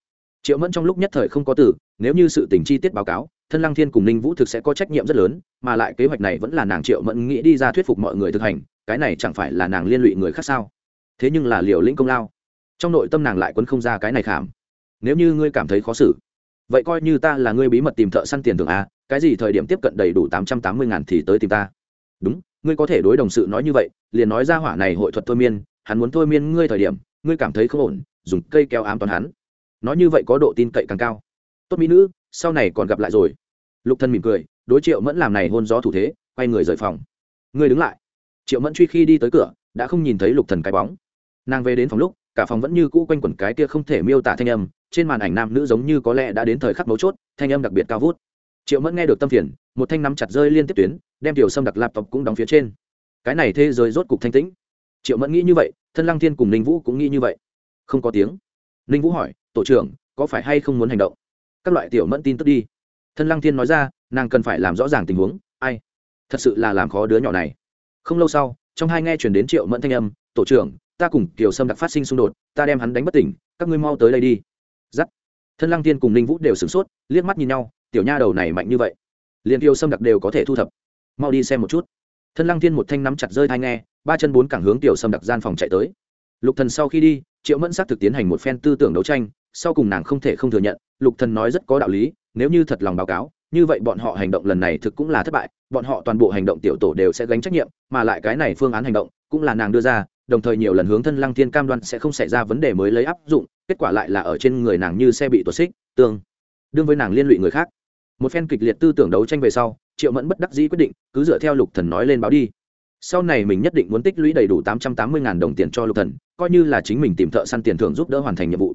Triệu mẫn trong lúc nhất thời không có từ, nếu như sự tình chi tiết báo cáo, thân lăng thiên cùng ninh vũ thực sẽ có trách nhiệm rất lớn, mà lại kế hoạch này vẫn là nàng triệu mẫn nghĩ đi ra thuyết phục mọi người thực hành, cái này chẳng phải là nàng liên lụy người khác sao? Thế nhưng là liều lĩnh công lao. Trong nội tâm nàng lại quấn không ra cái này khảm. Nếu như ngươi cảm thấy khó xử, vậy coi như ta là ngươi bí mật tìm thợ săn tiền thưởng a, cái gì thời điểm tiếp cận đầy đủ tám trăm tám mươi ngàn thì tới tìm ta. Đúng, ngươi có thể đối đồng sự nói như vậy, liền nói ra hỏa này hội thuật thôi miên, hắn muốn thôi miên ngươi thời điểm ngươi cảm thấy không ổn, dùng cây kéo ám toàn hắn. Nói như vậy có độ tin cậy càng cao. Tốt mỹ nữ, sau này còn gặp lại rồi. Lục thân mỉm cười, đối triệu mẫn làm này hôn gió thủ thế, quay người rời phòng. Ngươi đứng lại. Triệu mẫn truy khi đi tới cửa, đã không nhìn thấy lục thần cái bóng. Nàng về đến phòng lúc, cả phòng vẫn như cũ quanh quẩn cái kia không thể miêu tả thanh âm, trên màn ảnh nam nữ giống như có lẽ đã đến thời khắc mấu chốt, thanh âm đặc biệt cao vút. Triệu mẫn nghe được tâm phiền, một thanh nắm chặt rơi liên tiếp tuyến, đem tiểu sâm đặc laptop cũng đóng phía trên. Cái này thế giới rốt cục thanh tĩnh triệu mẫn nghĩ như vậy, thân lăng thiên cùng ninh vũ cũng nghĩ như vậy. Không có tiếng. Ninh vũ hỏi, tổ trưởng, có phải hay không muốn hành động? Các loại tiểu mẫn tin tức đi. Thân lăng thiên nói ra, nàng cần phải làm rõ ràng tình huống. Ai? Thật sự là làm khó đứa nhỏ này. Không lâu sau, trong hai nghe chuyển đến triệu mẫn thanh âm, tổ trưởng, ta cùng kiều sâm đặc phát sinh xung đột, ta đem hắn đánh bất tỉnh, các ngươi mau tới đây đi. Giắt. Thân lăng tiên cùng ninh vũ đều sửng sốt, liếc mắt nhìn nhau, tiểu nha đầu này mạnh như vậy, liền kiều sâm đặc đều có thể thu thập. Mau đi xem một chút. Thân lăng tiên một thanh nắm chặt rơi thai nghe ba chân bốn cẳng hướng tiểu sâm đặc gian phòng chạy tới. Lục thần sau khi đi, triệu mẫn xác thực tiến hành một phen tư tưởng đấu tranh, sau cùng nàng không thể không thừa nhận, lục thần nói rất có đạo lý, nếu như thật lòng báo cáo, như vậy bọn họ hành động lần này thực cũng là thất bại, bọn họ toàn bộ hành động tiểu tổ đều sẽ gánh trách nhiệm, mà lại cái này phương án hành động cũng là nàng đưa ra, đồng thời nhiều lần hướng thân lăng thiên cam đoan sẽ không xảy ra vấn đề mới lấy áp dụng, kết quả lại là ở trên người nàng như xe bị tuột xích, tương đương với nàng liên lụy người khác. Một phen kịch liệt tư tưởng đấu tranh về sau, triệu mẫn bất đắc dĩ quyết định, cứ dựa theo lục thần nói lên báo đi sau này mình nhất định muốn tích lũy đầy đủ tám trăm tám mươi đồng tiền cho lục thần, coi như là chính mình tìm thợ săn tiền thưởng giúp đỡ hoàn thành nhiệm vụ.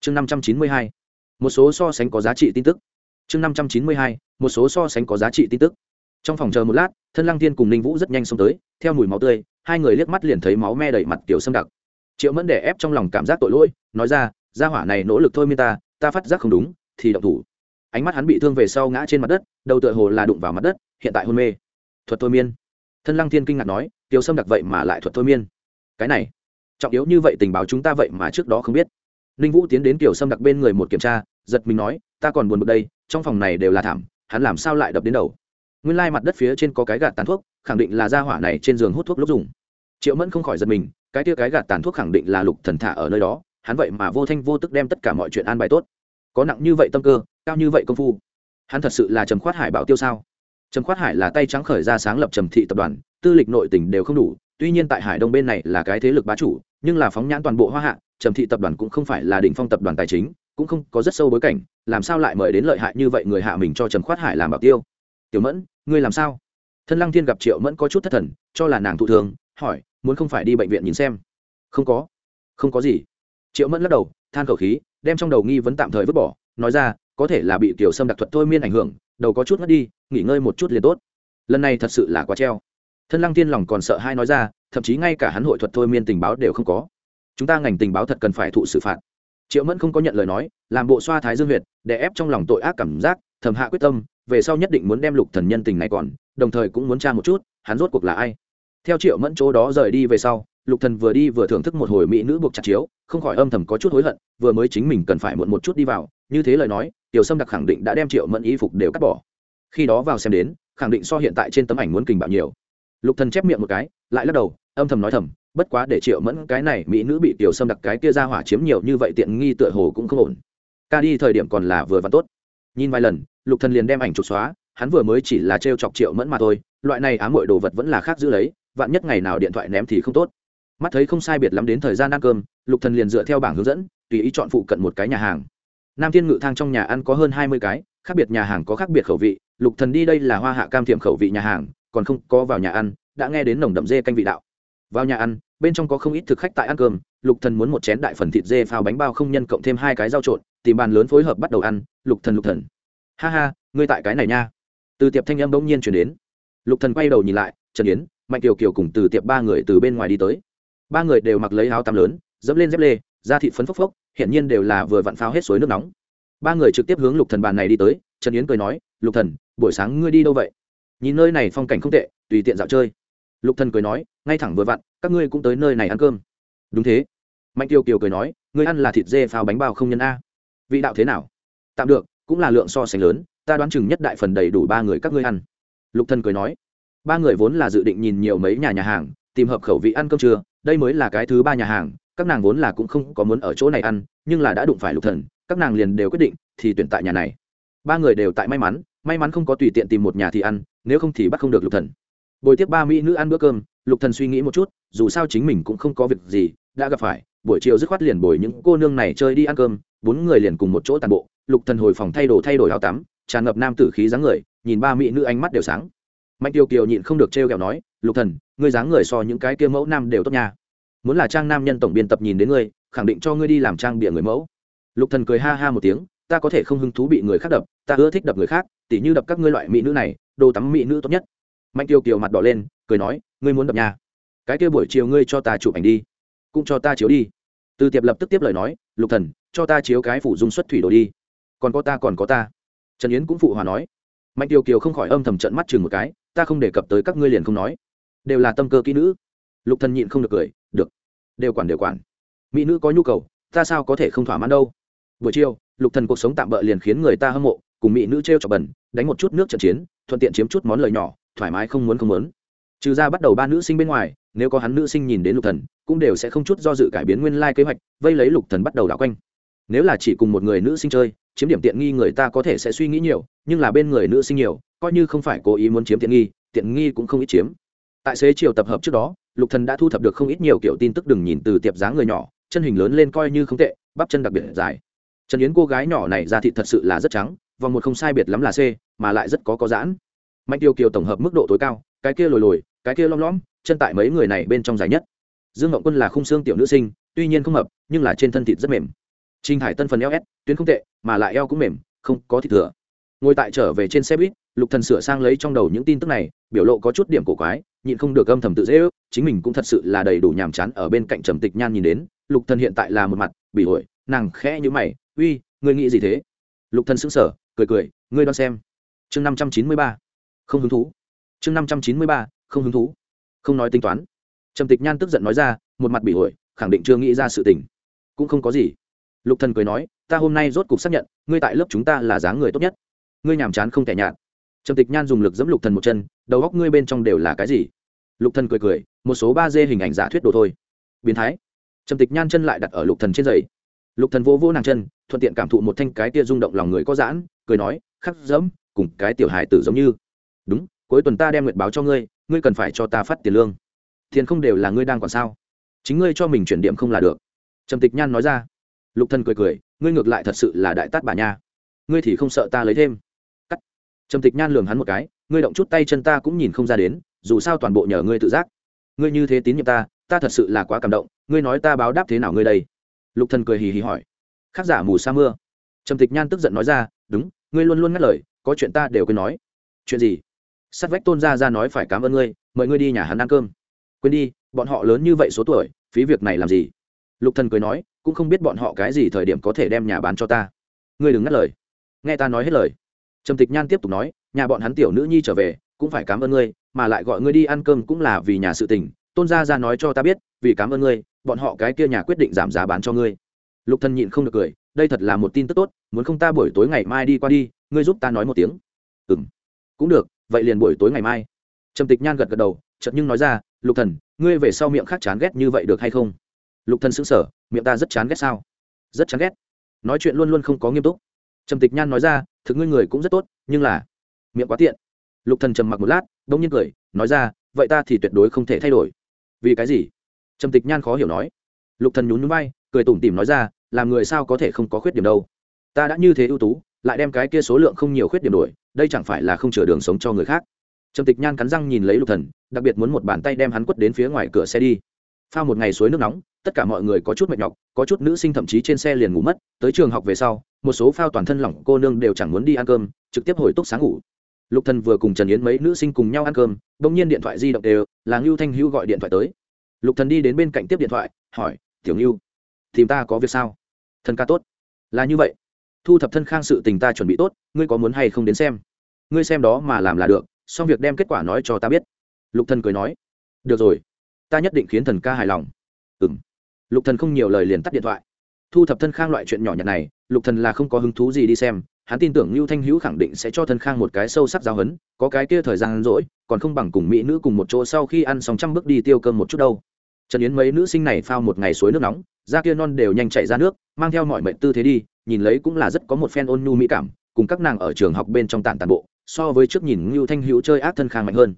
Chương năm trăm chín mươi hai, một số so sánh có giá trị tin tức. Chương năm trăm chín mươi hai, một số so sánh có giá trị tin tức. Trong phòng chờ một lát, thân lăng thiên cùng ninh vũ rất nhanh xông tới, theo mùi máu tươi, hai người liếc mắt liền thấy máu me đầy mặt kiểu sâm đặc. Triệu mẫn để ép trong lòng cảm giác tội lỗi, nói ra, gia hỏa này nỗ lực thôi miên ta ta phát giác không đúng, thì động thủ. Ánh mắt hắn bị thương về sau ngã trên mặt đất, đầu tựa hồ là đụng vào mặt đất, hiện tại hôn mê. Thuật thôi miên thân lăng thiên kinh ngạc nói tiêu sâm đặc vậy mà lại thuật thôi miên. Cái này, trọng yếu như vậy tình báo chúng ta vậy mà trước đó không biết. Ninh vũ tiến đến tiểu sâm đặc bên người một kiểm tra, giật mình nói, ta còn buồn bực đây, trong phòng này đều là thảm, hắn làm sao lại đập đến đầu? Nguyên lai mặt đất phía trên có cái gạt tàn thuốc, khẳng định là ra hỏa này trên giường hút thuốc lúc dùng. Triệu mẫn không khỏi giật mình, cái tia cái gạt tàn thuốc khẳng định là lục thần thả ở nơi đó, hắn vậy mà vô thanh vô tức đem tất cả mọi chuyện an bài tốt. Có nặng như vậy tâm cơ, cao như vậy công phu, hắn thật sự là trầm khoát hải bảo tiêu sao? Trầm khoát hải là tay trắng khởi ra sáng lập trầm thị tập đoàn, tư lịch nội tỉnh đều không đủ, tuy nhiên tại hải đông bên này là cái thế lực bá chủ, nhưng là phóng nhãn toàn bộ hoa hạ, trầm thị tập đoàn cũng không phải là đỉnh phong tập đoàn tài chính, cũng không có rất sâu bối cảnh, làm sao lại mời đến lợi hại như vậy người hạ mình cho trầm khoát hải làm bảo tiêu? Tiểu mẫn, ngươi làm sao? Thân lăng thiên gặp triệu mẫn có chút thất thần, cho là nàng thụ thường, hỏi, muốn không phải đi bệnh viện nhìn xem? Không có. Không có gì. Triệu mẫn lắc đầu, than khẩu khí, đem trong đầu nghi vấn tạm thời vứt bỏ, nói ra, có thể là bị tiểu sâm đặc thuật thôi miên ảnh hưởng, đầu có chút mất đi nghỉ ngơi một chút liền tốt. Lần này thật sự là quá treo. Thân lăng tiên lòng còn sợ hai nói ra, thậm chí ngay cả hắn hội thuật thôi miên tình báo đều không có. Chúng ta ngành tình báo thật cần phải thụ xử phạt. Triệu mẫn không có nhận lời nói, làm bộ xoa thái dương huyệt, để ép trong lòng tội ác cảm giác, thầm hạ quyết tâm, về sau nhất định muốn đem lục thần nhân tình này còn, đồng thời cũng muốn tra một chút, hắn rốt cuộc là ai. Theo triệu mẫn chỗ đó rời đi về sau, lục thần vừa đi vừa thưởng thức một hồi mỹ nữ buộc chặt chiếu, không khỏi âm thầm có chút hối hận, vừa mới chính mình cần phải muộn một chút đi vào, như thế lời nói, tiểu sâm đặc khẳng định đã đem triệu mẫn y phục đều cắt bỏ khi đó vào xem đến, khẳng định so hiện tại trên tấm ảnh muốn kình bạo nhiều. Lục thần chép miệng một cái, lại lắc đầu, âm thầm nói thầm, bất quá để triệu mẫn cái này mỹ nữ bị tiểu sâm đặc cái kia ra hỏa chiếm nhiều như vậy tiện nghi tựa hồ cũng không ổn. Ca đi thời điểm còn là vừa và tốt. Nhìn vài lần, lục thần liền đem ảnh trục xóa, hắn vừa mới chỉ là trêu chọc triệu mẫn mà thôi, loại này ám muội đồ vật vẫn là khác giữ lấy, vạn nhất ngày nào điện thoại ném thì không tốt. Mắt thấy không sai biệt lắm đến thời gian ăn cơm, lục thần liền dựa theo bảng hướng dẫn, tùy ý chọn phụ cận một cái nhà hàng. Nam thiên ngự thang trong nhà ăn có hơn hai mươi cái, khác biệt nhà hàng có khác biệt khẩu vị lục thần đi đây là hoa hạ cam thiệm khẩu vị nhà hàng, còn không có vào nhà ăn, đã nghe đến nồng đậm dê canh vị đạo. Vào nhà ăn, bên trong có không ít thực khách tại ăn cơm, lục thần muốn một chén đại phần thịt dê phao bánh bao không nhân cộng thêm hai cái rau trộn, tìm bàn lớn phối hợp bắt đầu ăn, lục thần lục thần. Ha ha, ngươi tại cái này nha. Từ tiệp thanh âm bỗng nhiên chuyển đến. Lục thần quay đầu nhìn lại, trần yến, mạnh kiều kiều cùng từ tiệp ba người từ bên ngoài đi tới. Ba người đều mặc lấy áo tắm lớn, dẫm lên dép lê, da thịt phấn phốc phốc hiện nhiên đều là vừa vặn phao hết suối nước nóng. Ba người trực tiếp hướng lục thần bàn này đi tới, trần yến cười nói, lục thần buổi sáng ngươi đi đâu vậy? Nhìn nơi này phong cảnh không tệ, tùy tiện dạo chơi. Lục thần cười nói, ngay thẳng vừa vặn, các ngươi cũng tới nơi này ăn cơm. Đúng thế. Mạnh Tiêu kiều cười nói, ngươi ăn là thịt dê phao bánh bao không nhân a. Vị đạo thế nào? Tạm được, cũng là lượng so sánh lớn, ta đoán chừng nhất đại phần đầy đủ ba người các ngươi ăn. Lục thần cười nói, ba người vốn là dự định nhìn nhiều mấy nhà nhà hàng, tìm hợp khẩu vị ăn cơm trưa, đây mới là cái thứ ba nhà hàng, các nàng vốn là cũng không có muốn ở chỗ này ăn, nhưng là đã đụng phải lục thần, các nàng liền đều quyết định thì tuyển tại nhà này. Ba người đều tại may mắn may mắn không có tùy tiện tìm một nhà thì ăn, nếu không thì bắt không được lục thần. Buổi tiếp ba mỹ nữ ăn bữa cơm, lục thần suy nghĩ một chút, dù sao chính mình cũng không có việc gì, đã gặp phải, buổi chiều dứt khoát liền bồi những cô nương này chơi đi ăn cơm, bốn người liền cùng một chỗ tàn bộ, lục thần hồi phòng thay đồ thay đổi áo tắm, tràn ngập nam tử khí dáng người, nhìn ba mỹ nữ ánh mắt đều sáng. Mạnh tiêu kiều nhịn không được trêu ghẹo nói, lục thần, ngươi dáng người so những cái kia mẫu nam đều tốt nha. Muốn là trang nam nhân tổng biên tập nhìn đến ngươi, khẳng định cho ngươi đi làm trang bịa người mẫu. Lục thần cười ha ha một tiếng ta có thể không hứng thú bị người khác đập, ta ưa thích đập người khác, tỉ như đập các ngươi loại mỹ nữ này, đồ tắm mỹ nữ tốt nhất. Mạnh tiêu kiều mặt đỏ lên, cười nói, ngươi muốn đập nhà? Cái kia buổi chiều ngươi cho ta chụp ảnh đi, cũng cho ta chiếu đi. Từ tiệp lập tức tiếp lời nói, lục thần, cho ta chiếu cái phủ dung xuất thủy đồ đi. Còn có ta, còn có ta. Trần yến cũng phụ hòa nói. Mạnh tiêu kiều không khỏi âm thầm trận mắt chừng một cái, ta không đề cập tới các ngươi liền không nói. Đều là tâm cơ kỹ nữ. Lục thần nhịn không được cười, được, đều quản đều quản. Mỹ nữ có nhu cầu, ta sao có thể không thỏa mãn đâu? Buổi chiều lục thần cuộc sống tạm bỡ liền khiến người ta hâm mộ, cùng mỹ nữ treo chọc bẩn, đánh một chút nước trận chiến, thuận tiện chiếm chút món lời nhỏ, thoải mái không muốn không muốn. Trừ ra bắt đầu ba nữ sinh bên ngoài, nếu có hắn nữ sinh nhìn đến lục thần, cũng đều sẽ không chút do dự cải biến nguyên lai kế hoạch, vây lấy lục thần bắt đầu đảo quanh. Nếu là chỉ cùng một người nữ sinh chơi, chiếm điểm tiện nghi người ta có thể sẽ suy nghĩ nhiều, nhưng là bên người nữ sinh nhiều, coi như không phải cố ý muốn chiếm tiện nghi tiện nghi cũng không ít chiếm. Tại xế chiều tập hợp trước đó, lục thần đã thu thập được không ít nhiều kiểu tin tức đừng nhìn từ tiệp dáng người nhỏ, chân hình lớn lên coi như không tệ, bắp chân đặc biệt dài trần yến cô gái nhỏ này ra thịt thật sự là rất trắng, vòng một không sai biệt lắm là c, mà lại rất có có giãn. Mạnh tiêu kiều tổng hợp mức độ tối cao, cái kia lồi lồi, cái kia lom lõm, chân tại mấy người này bên trong dài nhất. Dương ngọc quân là khung xương tiểu nữ sinh, tuy nhiên không hợp nhưng là trên thân thịt rất mềm. Trinh hải tân phần eo s, tuyến không tệ, mà lại eo cũng mềm, không có thịt thừa. Ngồi tại trở về trên xe buýt, lục thần sửa sang lấy trong đầu những tin tức này, biểu lộ có chút điểm cổ quái, nhịn không được âm thầm tự dễ ước, chính mình cũng thật sự là đầy đủ nhàm chán ở bên cạnh trầm tịch nhan nhìn đến, lục thần hiện tại là một mặt bị ổi nàng khẽ như mày uy, ngươi nghĩ gì thế? Lục thần sững sờ, cười cười, ngươi đoan xem. Chương năm trăm chín mươi ba, không hứng thú. Chương năm trăm chín mươi ba, không hứng thú. Không nói tính toán. Trầm tịch nhan tức giận nói ra, một mặt bị ổi, khẳng định chưa nghĩ ra sự tình. Cũng không có gì. Lục thần cười nói, ta hôm nay rốt cục xác nhận, ngươi tại lớp chúng ta là dáng người tốt nhất. Ngươi nhàm chán không thể nhạt. Trầm tịch nhan dùng lực giẫm lục thần một chân, đầu góc ngươi bên trong đều là cái gì? Lục thần cười cười, một số ba d hình ảnh giả thuyết đồ thôi. Biến thái. Trầm tịch nhan chân lại đặt ở lục thần trên giày. Lục thần vô vô nàng chân thuận tiện cảm thụ một thanh cái tia rung động lòng người có giãn, cười nói, khắc dẫm, cùng cái tiểu hài tử giống như. Đúng, cuối tuần ta đem nguyện báo cho ngươi ngươi cần phải cho ta phát tiền lương. Tiền không đều là ngươi đang còn sao? Chính ngươi cho mình chuyển điểm không là được. Trầm tịch nhan nói ra. Lục thần cười cười, ngươi ngược lại thật sự là đại tát bà nha. Ngươi thì không sợ ta lấy thêm. Cắt. Trầm tịch nhan lường hắn một cái, ngươi động chút tay chân ta cũng nhìn không ra đến, dù sao toàn bộ nhờ ngươi tự giác. Ngươi như thế tín nhiệm ta ta thật sự là quá cảm động, ngươi nói ta báo đáp thế nào ngươi đây? Lục thần cười hì hì hỏi khắc giả mù sa mưa. Trầm tịch nhan tức giận nói ra, đúng, ngươi luôn luôn ngắt lời, có chuyện ta đều quên nói. Chuyện gì? Sắt vách tôn ra ra nói phải cảm ơn ngươi, mời ngươi đi nhà hắn ăn cơm. Quên đi, bọn họ lớn như vậy số tuổi, phí việc này làm gì? Lục thần cười nói, cũng không biết bọn họ cái gì thời điểm có thể đem nhà bán cho ta. Ngươi đừng ngắt lời. Nghe ta nói hết lời. Trầm tịch nhan tiếp tục nói, nhà bọn hắn tiểu nữ nhi trở về, cũng phải cảm ơn ngươi, mà lại gọi ngươi đi ăn cơm cũng là vì nhà sự tình. Tôn gia ra nói cho ta biết, vì cảm ơn ngươi, bọn họ cái kia nhà quyết định giảm giá bán cho ngươi lục thần nhịn không được cười, đây thật là một tin tức tốt, muốn không ta buổi tối ngày mai đi qua đi, ngươi giúp ta nói một tiếng. Ừm, cũng được, vậy liền buổi tối ngày mai. Trầm tịch nhan gật gật đầu, chợt nhưng nói ra, lục thần, ngươi về sau miệng khác chán ghét như vậy được hay không? Lục thần sững sờ, miệng ta rất chán ghét sao? Rất chán ghét. Nói chuyện luôn luôn không có nghiêm túc. Trầm tịch nhan nói ra, thực ngươi người cũng rất tốt, nhưng là, miệng quá tiện. Lục thần trầm mặc một lát, đông nhiên cười, nói ra, vậy ta thì tuyệt đối không thể thay đổi. Vì cái gì? Trầm tịch nhan khó hiểu nói. Lục thần nhún nhún vai, cười tủm tỉm nói ra làm người sao có thể không có khuyết điểm đâu. Ta đã như thế ưu tú, lại đem cái kia số lượng không nhiều khuyết điểm đổi, đây chẳng phải là không chừa đường sống cho người khác. Trầm tịch nhan cắn răng nhìn lấy lục thần, đặc biệt muốn một bàn tay đem hắn quất đến phía ngoài cửa xe đi. Pha một ngày suối nước nóng, tất cả mọi người có chút mệt nhọc, có chút nữ sinh thậm chí trên xe liền ngủ mất, tới trường học về sau, một số phao toàn thân lỏng cô nương đều chẳng muốn đi ăn cơm, trực tiếp hồi túc sáng ngủ. Lục thần vừa cùng trần yến mấy nữ sinh cùng nhau ăn cơm, bỗng nhiên điện thoại di động đều, là ngưu thanh hữu gọi điện thoại tới. Lục thần đi đến bên cạnh tiếp điện thoại, hỏi, tiểu ngưu, tìm ta có việc sao? Thân ca tốt. Là như vậy. Thu thập thân khang sự tình ta chuẩn bị tốt, ngươi có muốn hay không đến xem? Ngươi xem đó mà làm là được, xong việc đem kết quả nói cho ta biết. Lục thần cười nói. Được rồi, ta nhất định khiến thần ca hài lòng. Ừm. Lục thần không nhiều lời liền tắt điện thoại. Thu thập thân khang loại chuyện nhỏ nhặt này, lục thần là không có hứng thú gì đi xem, hắn tin tưởng lưu thanh hữu khẳng định sẽ cho thân khang một cái sâu sắc giáo hấn có cái kia thời gian rỗi, còn không bằng cùng mỹ nữ cùng một chỗ sau khi ăn xong trăm bước đi tiêu cơm một chút đâu trần yến mấy nữ sinh này phao một ngày suối nước nóng, da kia non đều nhanh chạy ra nước, mang theo mọi mệnh tư thế đi, nhìn lấy cũng là rất có một phen ôn nhu mỹ cảm, cùng các nàng ở trường học bên trong tàn tàn bộ, so với trước nhìn lưu thanh hữu chơi ác thân khang mạnh hơn.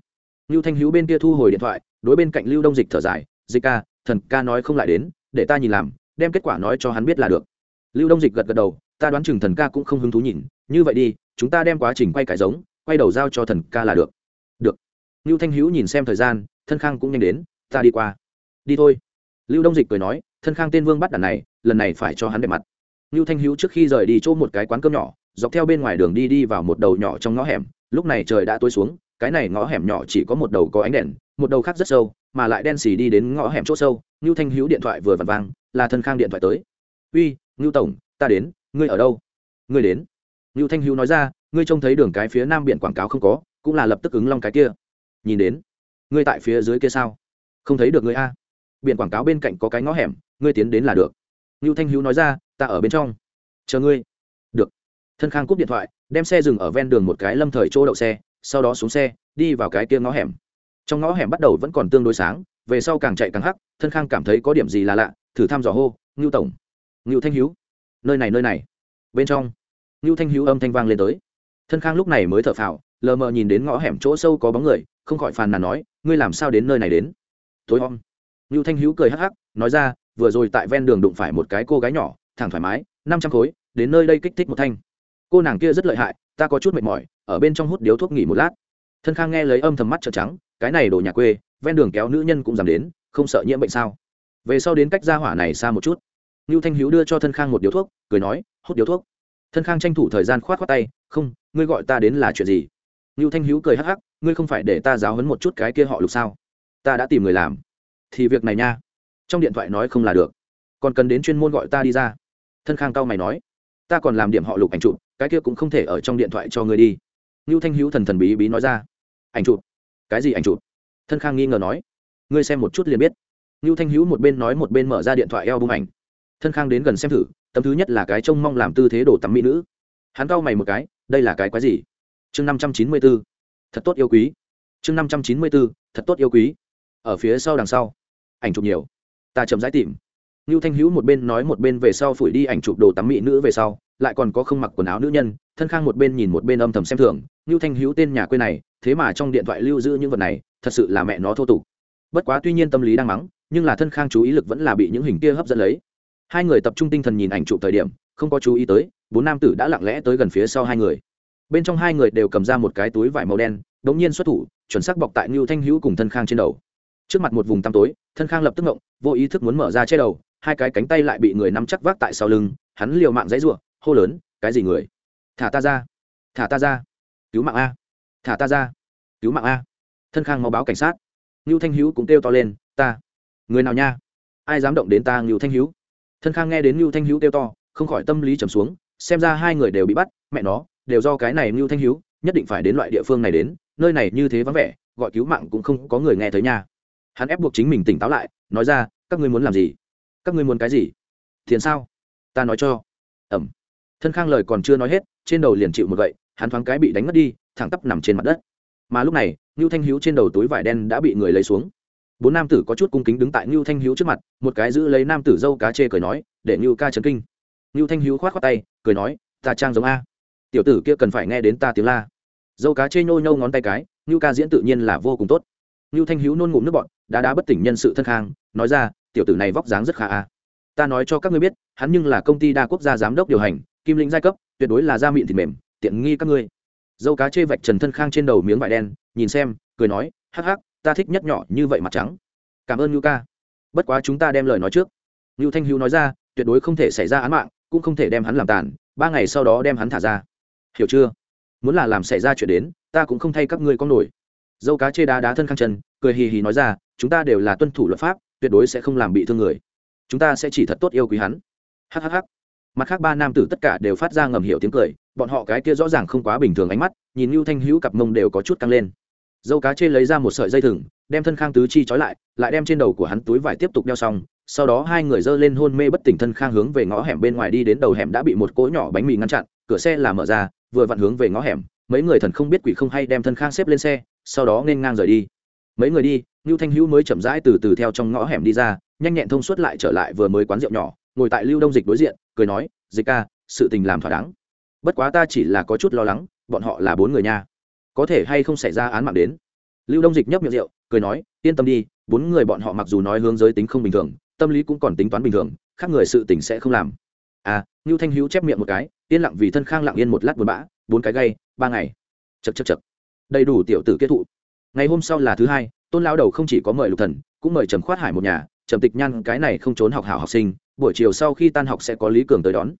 Lưu thanh hữu bên kia thu hồi điện thoại, đối bên cạnh lưu đông dịch thở dài, dịch ca, thần ca nói không lại đến, để ta nhìn làm, đem kết quả nói cho hắn biết là được. Lưu đông dịch gật gật đầu, ta đoán chừng thần ca cũng không hứng thú nhìn, như vậy đi, chúng ta đem quá trình quay cái giống, quay đầu giao cho thần ca là được. Được. Lưu thanh hữu nhìn xem thời gian, thân khang cũng nhanh đến, ta đi qua đi thôi. Lưu đông dịch cười nói, thân khang tên vương bắt đàn này, lần này phải cho hắn đẹp mặt. Lưu thanh hữu trước khi rời đi chỗ một cái quán cơm nhỏ, dọc theo bên ngoài đường đi đi vào một đầu nhỏ trong ngõ hẻm, lúc này trời đã tối xuống, cái này ngõ hẻm nhỏ chỉ có một đầu có ánh đèn, một đầu khác rất sâu, mà lại đen xì đi đến ngõ hẻm chỗ sâu, ngưu thanh hữu điện thoại vừa vặn vang, là thân khang điện thoại tới. Uy, ngưu tổng, ta đến, ngươi ở đâu? Ngươi đến. Ngưu thanh hữu nói ra, ngươi trông thấy đường cái phía nam biển quảng cáo không có, cũng là lập tức ứng long cái kia. Nhìn đến. Ngươi tại phía dưới kia sao? Không thấy được ngươi a biển quảng cáo bên cạnh có cái ngõ hẻm, ngươi tiến đến là được. Ngưu thanh hữu nói ra, ta ở bên trong. Chờ ngươi. Được. Thân khang cúp điện thoại, đem xe dừng ở ven đường một cái lâm thời chỗ đậu xe, sau đó xuống xe, đi vào cái kia ngõ hẻm. Trong ngõ hẻm bắt đầu vẫn còn tương đối sáng, về sau càng chạy càng hắc, thân khang cảm thấy có điểm gì là lạ, thử thăm dò hô, ngưu tổng. Ngưu thanh hữu. Nơi này nơi này. Bên trong, ngưu thanh hữu âm thanh vang lên tới. Thân khang lúc này mới thở phào, lờ mờ nhìn đến ngõ hẻm chỗ sâu có bóng người, không khỏi phàn nàn nói, ngươi làm sao đến nơi này đến? Tối om ngưu thanh hữu cười hắc hắc, nói ra, vừa rồi tại ven đường đụng phải một cái cô gái nhỏ, thẳng thoải mái, năm trăm khối, đến nơi đây kích thích một thanh. Cô nàng kia rất lợi hại, ta có chút mệt mỏi, ở bên trong hút điếu thuốc nghỉ một lát. Thân khang nghe lấy âm thầm mắt trợn trắng, cái này đồ nhà quê, ven đường kéo nữ nhân cũng dám đến, không sợ nhiễm bệnh sao? Về sau đến cách ra hỏa này xa một chút. Ngưu thanh hữu đưa cho thân khang một điếu thuốc, cười nói, hút điếu thuốc. Thân khang tranh thủ thời gian khoát khoát tay, không, ngươi gọi ta đến là chuyện gì? Ngưu thanh hữu cười hắc hắc, ngươi không phải để ta giáo hấn một chút cái kia họ lục sao? Ta đã tìm người làm thì việc này nha. Trong điện thoại nói không là được. Còn cần đến chuyên môn gọi ta đi ra. Thân khang cao mày nói. Ta còn làm điểm họ lục ảnh chụp, cái kia cũng không thể ở trong điện thoại cho ngươi đi. Ngưu thanh hữu thần thần bí bí nói ra. Ảnh chụp? Cái gì ảnh chụp? Thân khang nghi ngờ nói. Ngươi xem một chút liền biết. Ngưu thanh hữu một bên nói một bên mở ra điện thoại eo bung ảnh. Thân khang đến gần xem thử, tấm thứ nhất là cái trông mong làm tư thế đổ tắm mỹ nữ. Hắn cau mày một cái, đây là cái quái gì? Chương năm trăm chín mươi b ố thật tốt yêu quý. Chương năm trăm chín mươi b ố thật tốt yêu quý ở phía sau đằng sau. Ảnh chụp nhiều. Ta chậm rãi tìm. Ngưu thanh hữu một bên nói một bên về sau phủi đi ảnh chụp đồ tắm mỹ nữ về sau, lại còn có không mặc quần áo nữ nhân, thân khang một bên nhìn một bên âm thầm xem thường. Ngưu thanh hữu tên nhà quê này, thế mà trong điện thoại lưu giữ những vật này, thật sự là mẹ nó thô tục. Bất quá tuy nhiên tâm lý đang mắng, nhưng là thân khang chú ý lực vẫn là bị những hình kia hấp dẫn lấy. Hai người tập trung tinh thần nhìn ảnh chụp thời điểm, không có chú ý tới, bốn nam tử đã lặng lẽ tới gần phía sau hai người. Bên trong hai người đều cầm ra một cái túi vải màu đen đ ỗ n g nhiên xuất thủ, chuẩn xác bọc tại ngưu thanh hữu cùng thân khang trên đầu trước mặt một vùng tăm tối, thân khang lập tức ngộng, vô ý thức muốn mở ra che đầu, hai cái cánh tay lại bị người nắm chắc vác tại sau lưng, hắn liều mạng dãy r u ộ hô lớn, cái gì người? Thả ta ra, thả ta ra, cứu mạng a, thả ta ra, cứu mạng a. Thân khang mau báo cảnh sát. Ngưu thanh hữu cũng kêu to lên, ta, người nào nha? Ai dám động đến ta, ngưu thanh hữu thân khang nghe đến ngưu thanh hữu kêu to, không khỏi tâm lý trầm xuống, xem ra hai người đều bị bắt, mẹ nó, đều do cái này ngưu thanh hữu nhất định phải đến loại địa phương này đến, nơi này như thế vắng vẻ, gọi cứu mạng cũng không có người nghe thấy nha hắn ép buộc chính mình tỉnh táo lại, nói ra, các ngươi muốn làm gì? Các ngươi muốn cái gì? Tiền sao? Ta nói cho. Ẩm. Thân khang lời còn chưa nói hết, trên đầu liền chịu một gậy, hắn thoáng cái bị đánh mất đi, thẳng tắp nằm trên mặt đất. Mà lúc này, ngưu thanh hữu trên đầu túi vải đen đã bị người lấy xuống. Bốn nam tử có chút cung kính đứng tại ngưu thanh hữu trước mặt, một cái giữ lấy nam tử dâu cá chê cười nói, để ngưu ca trấn kinh. Ngưu thanh hữu khoát khoát tay, cười nói, ta trang giống a. Tiểu tử kia cần phải nghe đến ta tiếng la. Dâu cá chê nhô nhô ngón tay cái, ngưu ca diễn tự nhiên là vô cùng tốt ngưu thanh hữu nôn ngụm nước bọn đá đá bất tỉnh nhân sự thân khang, nói ra, tiểu tử này vóc dáng rất khá a ta nói cho các ngươi biết, hắn nhưng là công ty đa quốc gia giám đốc điều hành, kim lĩnh giai cấp, tuyệt đối là da mịn thịt mềm, tiện nghi các ngươi. Dâu cá chê vạch trần thân khang trên đầu miếng vải đen, nhìn xem, cười nói, hắc hắc, ta thích nhất nhỏ như vậy mặt trắng. Cảm ơn ngưu ca. Bất quá chúng ta đem lời nói trước. Ngưu thanh hữu nói ra, tuyệt đối không thể xảy ra án mạng, cũng không thể đem hắn làm tàn, ba ngày sau đó đem hắn thả ra. Hiểu chưa? Muốn là làm xảy ra chuyện đến, ta cũng không thay các ngươi con nổi dâu cá chê đá đá thân khang chân, cười hì hì nói ra, chúng ta đều là tuân thủ luật pháp, tuyệt đối sẽ không làm bị thương người. Chúng ta sẽ chỉ thật tốt yêu quý hắn. Hhh mặt khác ba nam tử tất cả đều phát ra ngầm hiểu tiếng cười, bọn họ cái kia rõ ràng không quá bình thường ánh mắt, nhìn lưu thanh hữu cặp mông đều có chút căng lên. Dâu cá chê lấy ra một sợi dây thừng, đem thân khang tứ chi trói lại lại đem trên đầu của hắn túi vải tiếp tục đeo xong, sau đó hai người dơ lên hôn mê bất tỉnh thân khang hướng về ngõ hẻm bên ngoài đi đến đầu hẻm đã bị một cỗ nhỏ bánh mì ngăn chặn, cửa xe là mở ra, vừa vặn hướng về ngõ hẻm, mấy người thần không biết quỷ không hay đem thân khang xếp lên xe sau đó nên ngang rời đi. Mấy người đi lưu thanh hữu mới chậm rãi từ từ theo trong ngõ hẻm đi ra nhanh nhẹn thông suốt lại trở lại vừa mới quán rượu nhỏ ngồi tại lưu đông dịch đối diện cười nói dịch ca sự tình làm thỏa đáng. Bất quá ta chỉ là có chút lo lắng bọn họ là bốn người nha. Có thể hay không xảy ra án mạng đến? Lưu đông dịch nhấp miệng rượu cười nói yên tâm đi bốn người bọn họ mặc dù nói hướng giới tính không bình thường tâm lý cũng còn tính toán bình thường khác người sự tình sẽ không làm. À ngưu thanh hữu chép miệng một cái yên lặng vì thân khang lặng yên một lát buồn bã bốn cái gây, ba ngày. Chật chật chật đầy đủ tiểu tử kết thụ. Ngày hôm sau là thứ hai, tôn lao đầu không chỉ có mời lục thần, cũng mời trầm khoát hải một nhà, trầm tịch nhan cái này không trốn học hảo học sinh, buổi chiều sau khi tan học sẽ có lý cường tới đón.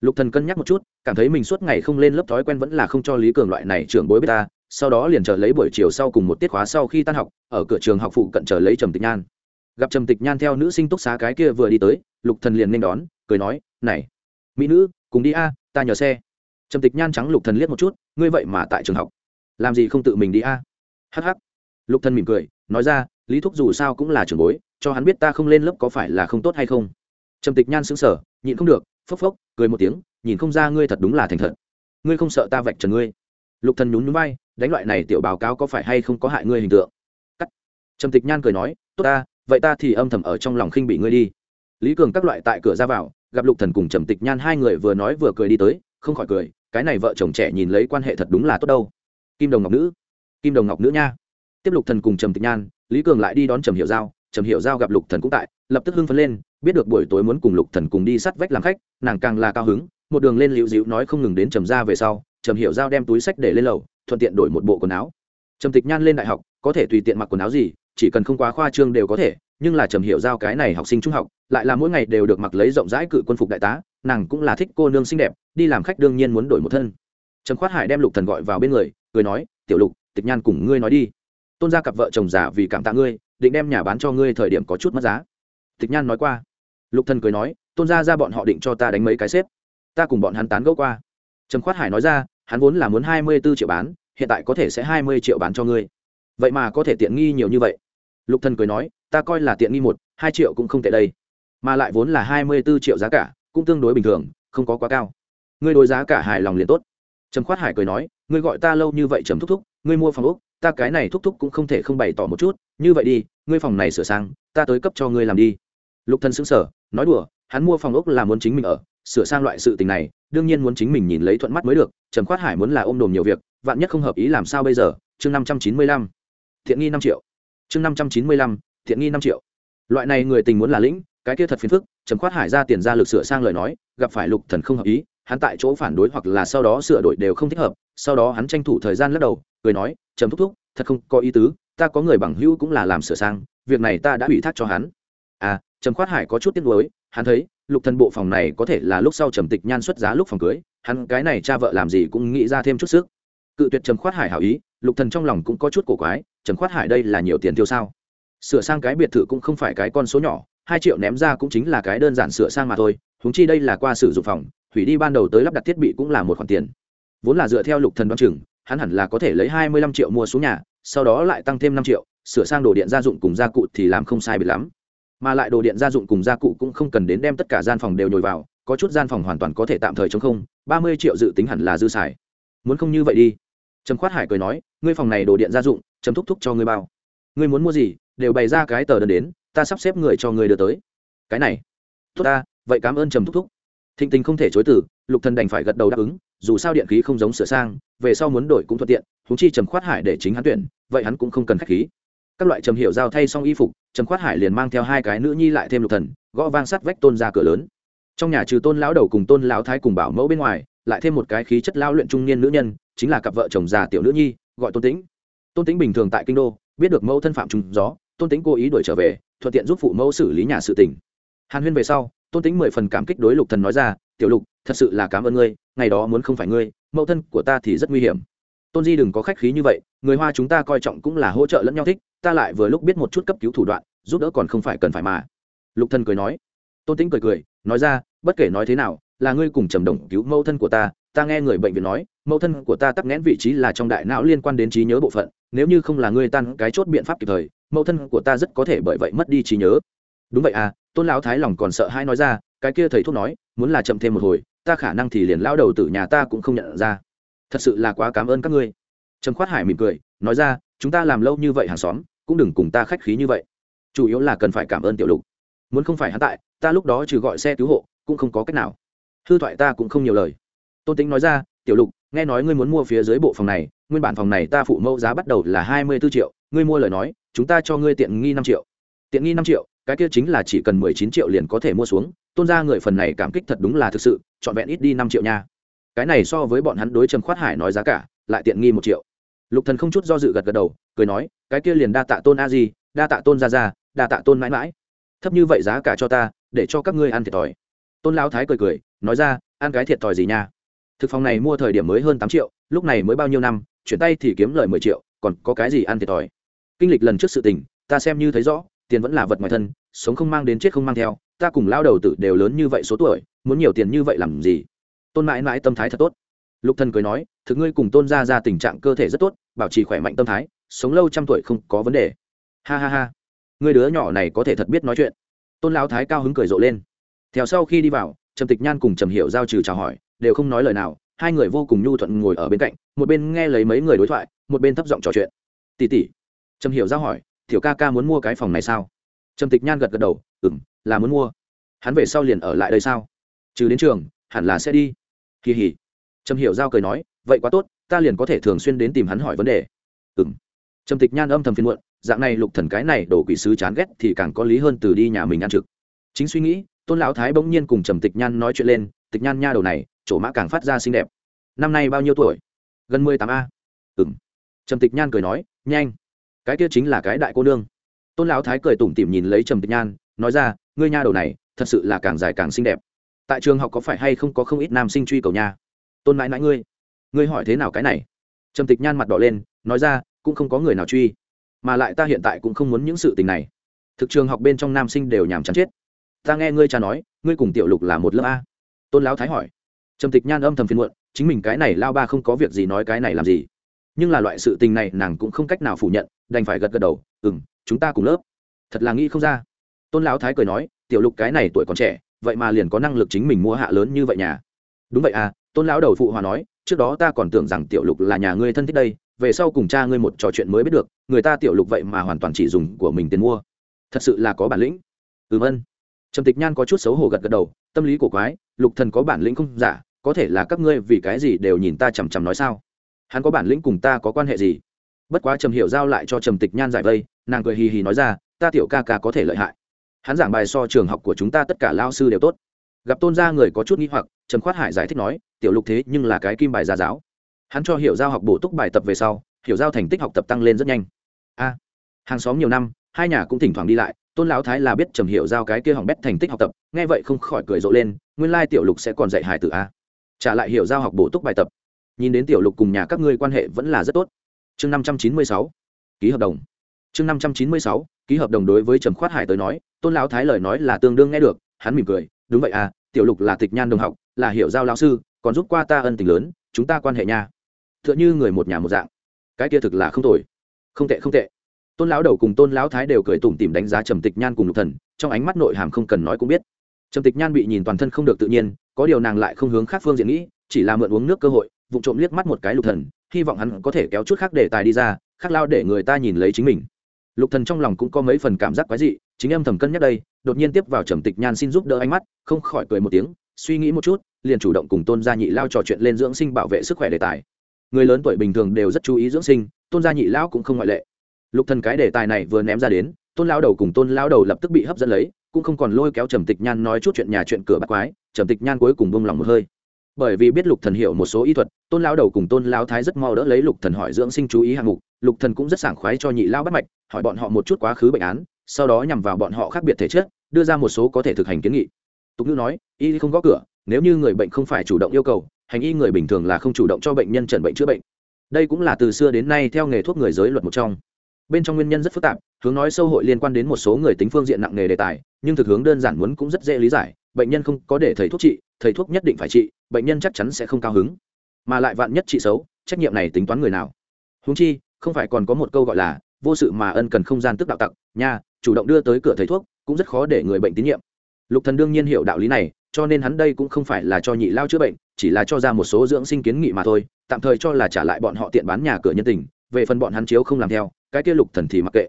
Lục thần cân nhắc một chút, cảm thấy mình suốt ngày không lên lớp thói quen vẫn là không cho lý cường loại này trưởng bối biết ta sau đó liền chờ lấy buổi chiều sau cùng một tiết khóa sau khi tan học, ở cửa trường học phụ cận chờ lấy trầm tịch nhan. Gặp trầm tịch nhan theo nữ sinh túc xá cái kia vừa đi tới, lục thần liền nên đón, cười nói, này, mỹ nữ, cùng đi a, ta nhờ xe. Trầm tịch nhan trắng lục thần liếc một chút, ngươi vậy mà tại trường học làm gì không tự mình đi a? Hh lục thần mỉm cười, nói ra, lý thúc dù sao cũng là trường bối, cho hắn biết ta không lên lớp có phải là không tốt hay không? Trầm tịch nhan sững sờ, nhịn không được, phốc phốc, cười một tiếng, nhìn không ra ngươi thật đúng là thành thật. Ngươi không sợ ta vạch trần ngươi? Lục thần nhún nhún vai, đánh loại này tiểu báo cáo có phải hay không có hại ngươi hình tượng? Cắt. Trầm tịch nhan cười nói, tốt ta, vậy ta thì âm thầm ở trong lòng khinh bị ngươi đi. Lý cường các loại tại cửa ra vào, gặp lục thần cùng trầm tịch nhan hai người vừa nói vừa cười đi tới, không khỏi cười, cái này vợ chồng trẻ nhìn lấy quan hệ thật đúng là tốt đâu kim đồng ngọc nữ. Kim đồng ngọc nữ nha. Tiếp lục thần cùng trầm tịch nhan, lý cường lại đi đón trầm hiệu giao. Trầm hiệu giao gặp lục thần cũng tại, lập tức hưng phấn lên, biết được buổi tối muốn cùng lục thần cùng đi sát vách làm khách, nàng càng là cao hứng, một đường lên liễu dịu nói không ngừng đến trầm ra về sau, trầm hiệu giao đem túi sách để lên lầu, thuận tiện đổi một bộ quần áo. Trầm tịch nhan lên đại học, có thể tùy tiện mặc quần áo gì, chỉ cần không quá khoa trương đều có thể, nhưng là trầm hiệu giao cái này học sinh trung học, lại là mỗi ngày đều được mặc lấy rộng rãi cự quân phục đại tá, nàng cũng là thích cô nương xinh đẹp, đi làm khách đương nhiên muốn đổi một thân. Trầm khoát hải đem lục thần gọi vào bên người cười nói, tiểu lục, tịch nhan cùng ngươi nói đi. Tôn gia cặp vợ chồng giả vì cảm tạ ngươi, định đem nhà bán cho ngươi thời điểm có chút mất giá. Tịch nhan nói qua. Lục thần cười nói, tôn gia ra bọn họ định cho ta đánh mấy cái xếp. Ta cùng bọn hắn tán gẫu qua. Trầm khoát hải nói ra, hắn vốn là muốn hai mươi 24 triệu bán, hiện tại có thể sẽ hai mươi triệu bán cho ngươi. Vậy mà có thể tiện nghi nhiều như vậy. Lục thần cười nói, ta coi là tiện nghi một, hai triệu cũng không tệ đây. Mà lại vốn là hai mươi bốn triệu giá cả, cũng tương đối bình thường, không có quá cao. Ngươi đối giá cả hài lòng liền tốt trầm khoát hải cười nói, ngươi gọi ta lâu như vậy trầm thúc thúc, ngươi mua phòng úc ta cái này thúc thúc cũng không thể không bày tỏ một chút, như vậy đi, ngươi phòng này sửa sang, ta tới cấp cho ngươi làm đi. Lục thần xứng sở nói đùa, hắn mua phòng úc là muốn chính mình ở, sửa sang loại sự tình này, đương nhiên muốn chính mình nhìn lấy thuận mắt mới được, trầm khoát hải muốn là ôm đồm nhiều việc, vạn nhất không hợp ý làm sao bây giờ, chương năm trăm chín mươi lăm. Thiện nghi năm triệu. Chương năm trăm chín mươi lăm, thiện nghi năm triệu. Loại này người tình muốn là lĩnh, cái kia thật phiền phức, trầm khoát hải ra tiền ra lực sửa sang lời nói, gặp phải lục thần không hợp ý hắn tại chỗ phản đối hoặc là sau đó sửa đổi đều không thích hợp, sau đó hắn tranh thủ thời gian lắc đầu, cười nói, trầm thúc thúc, thật không có ý tứ, ta có người bằng hữu cũng là làm sửa sang, việc này ta đã ủy thác cho hắn. À trầm khoát hải có chút tiếc nuối, hắn thấy, lục thần bộ phòng này có thể là lúc sau trầm tịch nhan xuất giá lúc phòng cưới, hắn cái này cha vợ làm gì cũng nghĩ ra thêm chút sức. Cự tuyệt trầm khoát hải hảo ý, lục thần trong lòng cũng có chút cổ quái, trầm khoát hải đây là nhiều tiền tiêu sao? Sửa sang cái biệt thự cũng không phải cái con số nhỏ, hai triệu ném ra cũng chính là cái đơn giản sửa sang mà thôi, huống chi đây là qua sử dụng phòng hủy đi ban đầu tới lắp đặt thiết bị cũng là một khoản tiền. Vốn là dựa theo lục thần đoán chừng, hắn hẳn là có thể lấy hai mươi lăm triệu mua xuống nhà, sau đó lại tăng thêm năm triệu, sửa sang đồ điện gia dụng cùng gia cụ thì làm không sai biệt lắm. Mà lại đồ điện gia dụng cùng gia cụ cũng không cần đến đem tất cả gian phòng đều nhồi vào, có chút gian phòng hoàn toàn có thể tạm thời chống không, ba mươi triệu dự tính hẳn là dư xài. Muốn không như vậy đi. Trầm khoát hải cười nói, ngươi phòng này đồ điện gia dụng, trầm thúc thúc cho ngươi bao. Ngươi muốn mua gì, đều bày ra cái tờ đơn đến, ta sắp xếp người cho ngươi đưa tới. Cái này. Tốt ta, vậy cảm ơn trầm thúc thúc thịnh tình không thể chối từ, lục thần đành phải gật đầu đáp ứng, dù sao điện khí không giống sửa sang, về sau muốn đổi cũng thuận tiện húng chi trầm khoát hải để chính hắn tuyển, vậy hắn cũng không cần khách khí. Các loại trầm hiểu giao thay xong y phục, trầm khoát hải liền mang theo hai cái nữ nhi lại thêm lục thần, gõ vang sắt vách tôn ra cửa lớn. Trong nhà trừ tôn lão đầu cùng tôn lão thái cùng bảo mẫu bên ngoài, lại thêm một cái khí chất lao luyện trung niên nữ nhân, chính là cặp vợ chồng già tiểu nữ nhi, gọi tôn tĩnh. Tôn tĩnh bình thường tại kinh đô, biết được mẫu thân phạm trùng gió, tôn tĩnh cố ý đuổi trở về, thuận tiện giúp phụ mẫu xử lý nhà sự tình. Hàn huyên về sau tôn tĩnh mười phần cảm kích đối lục thần nói ra, tiểu lục, thật sự là cảm ơn ngươi, ngày đó muốn không phải ngươi, mẫu thân của ta thì rất nguy hiểm. Tôn di đừng có khách khí như vậy, người hoa chúng ta coi trọng cũng là hỗ trợ lẫn nhau thích, ta lại vừa lúc biết một chút cấp cứu thủ đoạn, giúp đỡ còn không phải cần phải mà. Lục thần cười nói. Tôn tĩnh cười cười, nói ra, bất kể nói thế nào, là ngươi cùng trầm đồng cứu mẫu thân của ta ta nghe người bệnh viện nói, mẫu thân của ta tắc nghẽn vị trí là trong đại não liên quan đến trí nhớ bộ phận, nếu như không là ngươi tan cái chốt biện pháp kịp thời, mẫu thân của ta rất có thể bởi vậy mất đi trí nhớ đúng vậy à tôn lão thái lòng còn sợ hai nói ra, cái kia thầy thuốc nói, muốn là chậm thêm một hồi, ta khả năng thì liền lao đầu từ nhà ta cũng không nhận ra. Thật sự là quá cảm ơn các ngươi. Trầm khoát hải mỉm cười, nói ra, chúng ta làm lâu như vậy hàng xóm, cũng đừng cùng ta khách khí như vậy. Chủ yếu là cần phải cảm ơn tiểu lục. Muốn không phải hắn tại, ta lúc đó trừ gọi xe cứu hộ, cũng không có cách nào. Hư thoại ta cũng không nhiều lời. Tôn tính nói ra, tiểu lục, nghe nói ngươi muốn mua phía dưới bộ phòng này, nguyên bản phòng này ta phụ mẫu giá bắt đầu là hai mươi b ố triệu, ngươi mua lời nói, chúng ta cho ngươi tiện nghi năm triệu. Tiện nghi năm triệu? Cái kia chính là chỉ cần mười chín triệu liền có thể mua xuống. Tôn ra người phần này cảm kích thật đúng là thực sự, trọn vẹn ít đi năm triệu nha. Cái này so với bọn hắn đối trầm khoát hải nói giá cả, lại tiện nghi một triệu. Lục thần không chút do dự gật gật đầu, cười nói, cái kia liền đa tạ tôn a di, đa tạ tôn ra ra đa tạ tôn mãi mãi. Thấp như vậy giá cả cho ta, để cho các ngươi ăn thiệt thòi. Tôn lão thái cười cười, nói ra, ăn cái thiệt thòi gì nha? Thực phòng này mua thời điểm mới hơn tám triệu, lúc này mới bao nhiêu năm, chuyển tay thì kiếm lời mười triệu, còn có cái gì ăn thiệt thòi? Kinh lịch lần trước sự tình, ta xem như thấy rõ tiền vẫn là vật ngoài thân sống không mang đến chết không mang theo ta cùng lao đầu tử đều lớn như vậy số tuổi muốn nhiều tiền như vậy làm gì? Tôn mãi mãi tâm thái thật tốt. Lục thần cười nói thực ngươi cùng tôn ra ra tình trạng cơ thể rất tốt bảo trì khỏe mạnh tâm thái sống lâu trăm tuổi không có vấn đề. Ha ha ha. Ngươi đứa nhỏ này có thể thật biết nói chuyện. Tôn lão thái cao hứng cười rộ lên. Theo sau khi đi vào trầm tịch nhan cùng trầm hiểu giao trừ chào hỏi đều không nói lời nào hai người vô cùng nhu thuận ngồi ở bên cạnh một bên nghe lấy mấy người đối thoại một bên thấp giọng trò chuyện. Tỷ tỷ, trầm hiểu giao hỏi thiểu ca ca muốn mua cái phòng này sao? Trầm tịch nhan gật gật đầu ừ m là muốn mua. Hắn về sau liền ở lại đây sao? Trừ đến trường, hẳn là sẽ đi. Kỳ hỉ. Trầm hiểu giao cười nói, vậy quá tốt, ta liền có thể thường xuyên đến tìm hắn hỏi vấn đề. Ừ m trầm tịch nhan âm thầm phiên muộn, dạng này lục thần cái này đổ quỷ sứ chán ghét thì càng có lý hơn từ đi nhà mình ăn trực. Chính suy nghĩ, tôn lão thái bỗng nhiên cùng trầm tịch nhan nói chuyện lên, tịch nhan nha đầu này, chỗ mã càng phát ra xinh đẹp. Năm nay bao nhiêu tuổi? Gần mười tám a. Ừng trầm tịch nhan cười nói, nhanh cái kia chính là cái đại cô nương. Tôn lão thái cười tủm tỉm nhìn lấy trầm tịch nhan, nói ra, ngươi nha đầu này, thật sự là càng dài càng xinh đẹp. Tại trường học có phải hay không có không ít nam sinh truy cầu nha? Tôn mãi mãi ngươi ngươi hỏi thế nào cái này? Trầm tịch nhan mặt đỏ lên, nói ra, cũng không có người nào truy, mà lại ta hiện tại cũng không muốn những sự tình này. Thực trường học bên trong nam sinh đều nhàm chán chết. Ta nghe ngươi cha nói, ngươi cùng tiểu lục là một lớp a. Tôn lão thái hỏi. Trầm tịch nhan âm thầm phiền muộn, chính mình cái này lao ba không có việc gì nói cái này làm gì? Nhưng là loại sự tình này nàng cũng không cách nào phủ nhận, đành phải gật gật đầu ừ m chúng ta cùng lớp. Thật là nghĩ không ra. Tôn lão thái cười nói, tiểu lục cái này tuổi còn trẻ, vậy mà liền có năng lực chính mình mua hạ lớn như vậy nhà. Đúng vậy à tôn lão đầu phụ hòa nói, trước đó ta còn tưởng rằng tiểu lục là nhà ngươi thân thích đây, về sau cùng cha ngươi một trò chuyện mới biết được, người ta tiểu lục vậy mà hoàn toàn chỉ dùng của mình tiền mua. Thật sự là có bản lĩnh. Ừm, ân. Trầm tịch nhan có chút xấu hổ gật gật đầu, tâm lý của quái, lục thần có bản lĩnh không giả, có thể là các ngươi vì cái gì đều nhìn ta chằm chằm nói sao? Hắn có bản lĩnh cùng ta có quan hệ gì? Bất quá trầm hiểu giao lại cho trầm tịch nhan giải vây, nàng cười hì hì nói ra, ta tiểu ca ca có thể lợi hại. Hắn giảng bài so trường học của chúng ta tất cả lao sư đều tốt. Gặp tôn gia người có chút nghi hoặc, trầm khoát hải giải thích nói, tiểu lục thế nhưng là cái kim bài gia giáo. Hắn cho hiểu giao học bổ túc bài tập về sau, hiểu giao thành tích học tập tăng lên rất nhanh. A, hàng xóm nhiều năm, hai nhà cũng thỉnh thoảng đi lại, tôn lão thái là biết trầm hiểu giao cái kia hỏng bét thành tích học tập, nghe vậy không khỏi cười rộ lên, nguyên lai tiểu lục sẽ còn dạy hải tử a. Trả lại hiểu giao học bổ túc bài tập nhìn đến tiểu lục cùng nhà các ngươi quan hệ vẫn là rất tốt. Chương năm trăm chín mươi sáu, ký hợp đồng. Chương năm trăm chín mươi sáu, ký hợp đồng đối với trầm khoát hải tới nói, tôn lão thái lời nói là tương đương nghe được, hắn mỉm cười, đúng vậy à tiểu lục là tịch nhan đồng học, là hiểu giao lão sư, còn giúp qua ta ân tình lớn, chúng ta quan hệ nha. T h ư ợ n h ư người một nhà một dạng. Cái kia thực là không tồi. Không tệ không tệ. Tôn lão đầu cùng tôn lão thái đều cười tủm tìm đánh giá trầm tịch nhan cùng lục thần, trong ánh mắt nội hàm không cần nói cũng biết. Trầm tịch nhan bị nhìn toàn thân không được tự nhiên, có điều nàng lại không hướng khác phương diện nghĩ, chỉ là mượn uống nước cơ hội vụ trộm liếc mắt một cái lục thần, hy vọng hắn có thể kéo chút khác để tài đi ra, khác lao để người ta nhìn lấy chính mình. Lục thần trong lòng cũng có mấy phần cảm giác quái dị, chính em thầm cân nhắc đây, đột nhiên tiếp vào trầm tịch nhan xin giúp đỡ ánh mắt, không khỏi cười một tiếng, suy nghĩ một chút, liền chủ động cùng tôn gia nhị lao trò chuyện lên dưỡng sinh bảo vệ sức khỏe đề tài. Người lớn tuổi bình thường đều rất chú ý dưỡng sinh, tôn gia nhị lão cũng không ngoại lệ. Lục thần cái đề tài này vừa ném ra đến, tôn lao đầu cùng tôn lao đầu lập tức bị hấp dẫn lấy, cũng không còn lôi kéo trầm tịch nhan nói chút chuyện nhà chuyện cửa bắt quái, trầm tịch nhan cuối cùng bông lòng một hơi bởi vì biết lục thần hiểu một số y thuật, tôn lao đầu cùng tôn lao thái rất mau đỡ lấy lục thần hỏi dưỡng sinh chú ý hạng mục. Lục thần cũng rất sảng khoái cho nhị lao bắt mạch, hỏi bọn họ một chút quá khứ bệnh án, sau đó nhằm vào bọn họ khác biệt thể chất, đưa ra một số có thể thực hành kiến nghị. Tục ngữ nói, y không có cửa, nếu như người bệnh không phải chủ động yêu cầu, hành y người bình thường là không chủ động cho bệnh nhân trần bệnh chữa bệnh. Đây cũng là từ xưa đến nay theo nghề thuốc người giới luật một trong. Bên trong nguyên nhân rất phức tạp, hướng nói sâu hội liên quan đến một số người tính phương diện nặng nghề đề tài, nhưng thực hướng đơn giản muốn cũng rất dễ lý giải bệnh nhân không có để thầy thuốc trị, thầy thuốc nhất định phải trị, bệnh nhân chắc chắn sẽ không cao hứng. Mà lại vạn nhất trị xấu, trách nhiệm này tính toán người nào? Húng chi, không phải còn có một câu gọi là, vô sự mà ân cần không gian tức đạo tặc, nha, chủ động đưa tới cửa thầy thuốc, cũng rất khó để người bệnh tín nhiệm. Lục thần đương nhiên hiểu đạo lý này, cho nên hắn đây cũng không phải là cho nhị lao chữa bệnh, chỉ là cho ra một số dưỡng sinh kiến nghị mà thôi, tạm thời cho là trả lại bọn họ tiện bán nhà cửa nhân tình, về phần bọn hắn chiếu không làm theo, cái kia lục thần thì mặc kệ.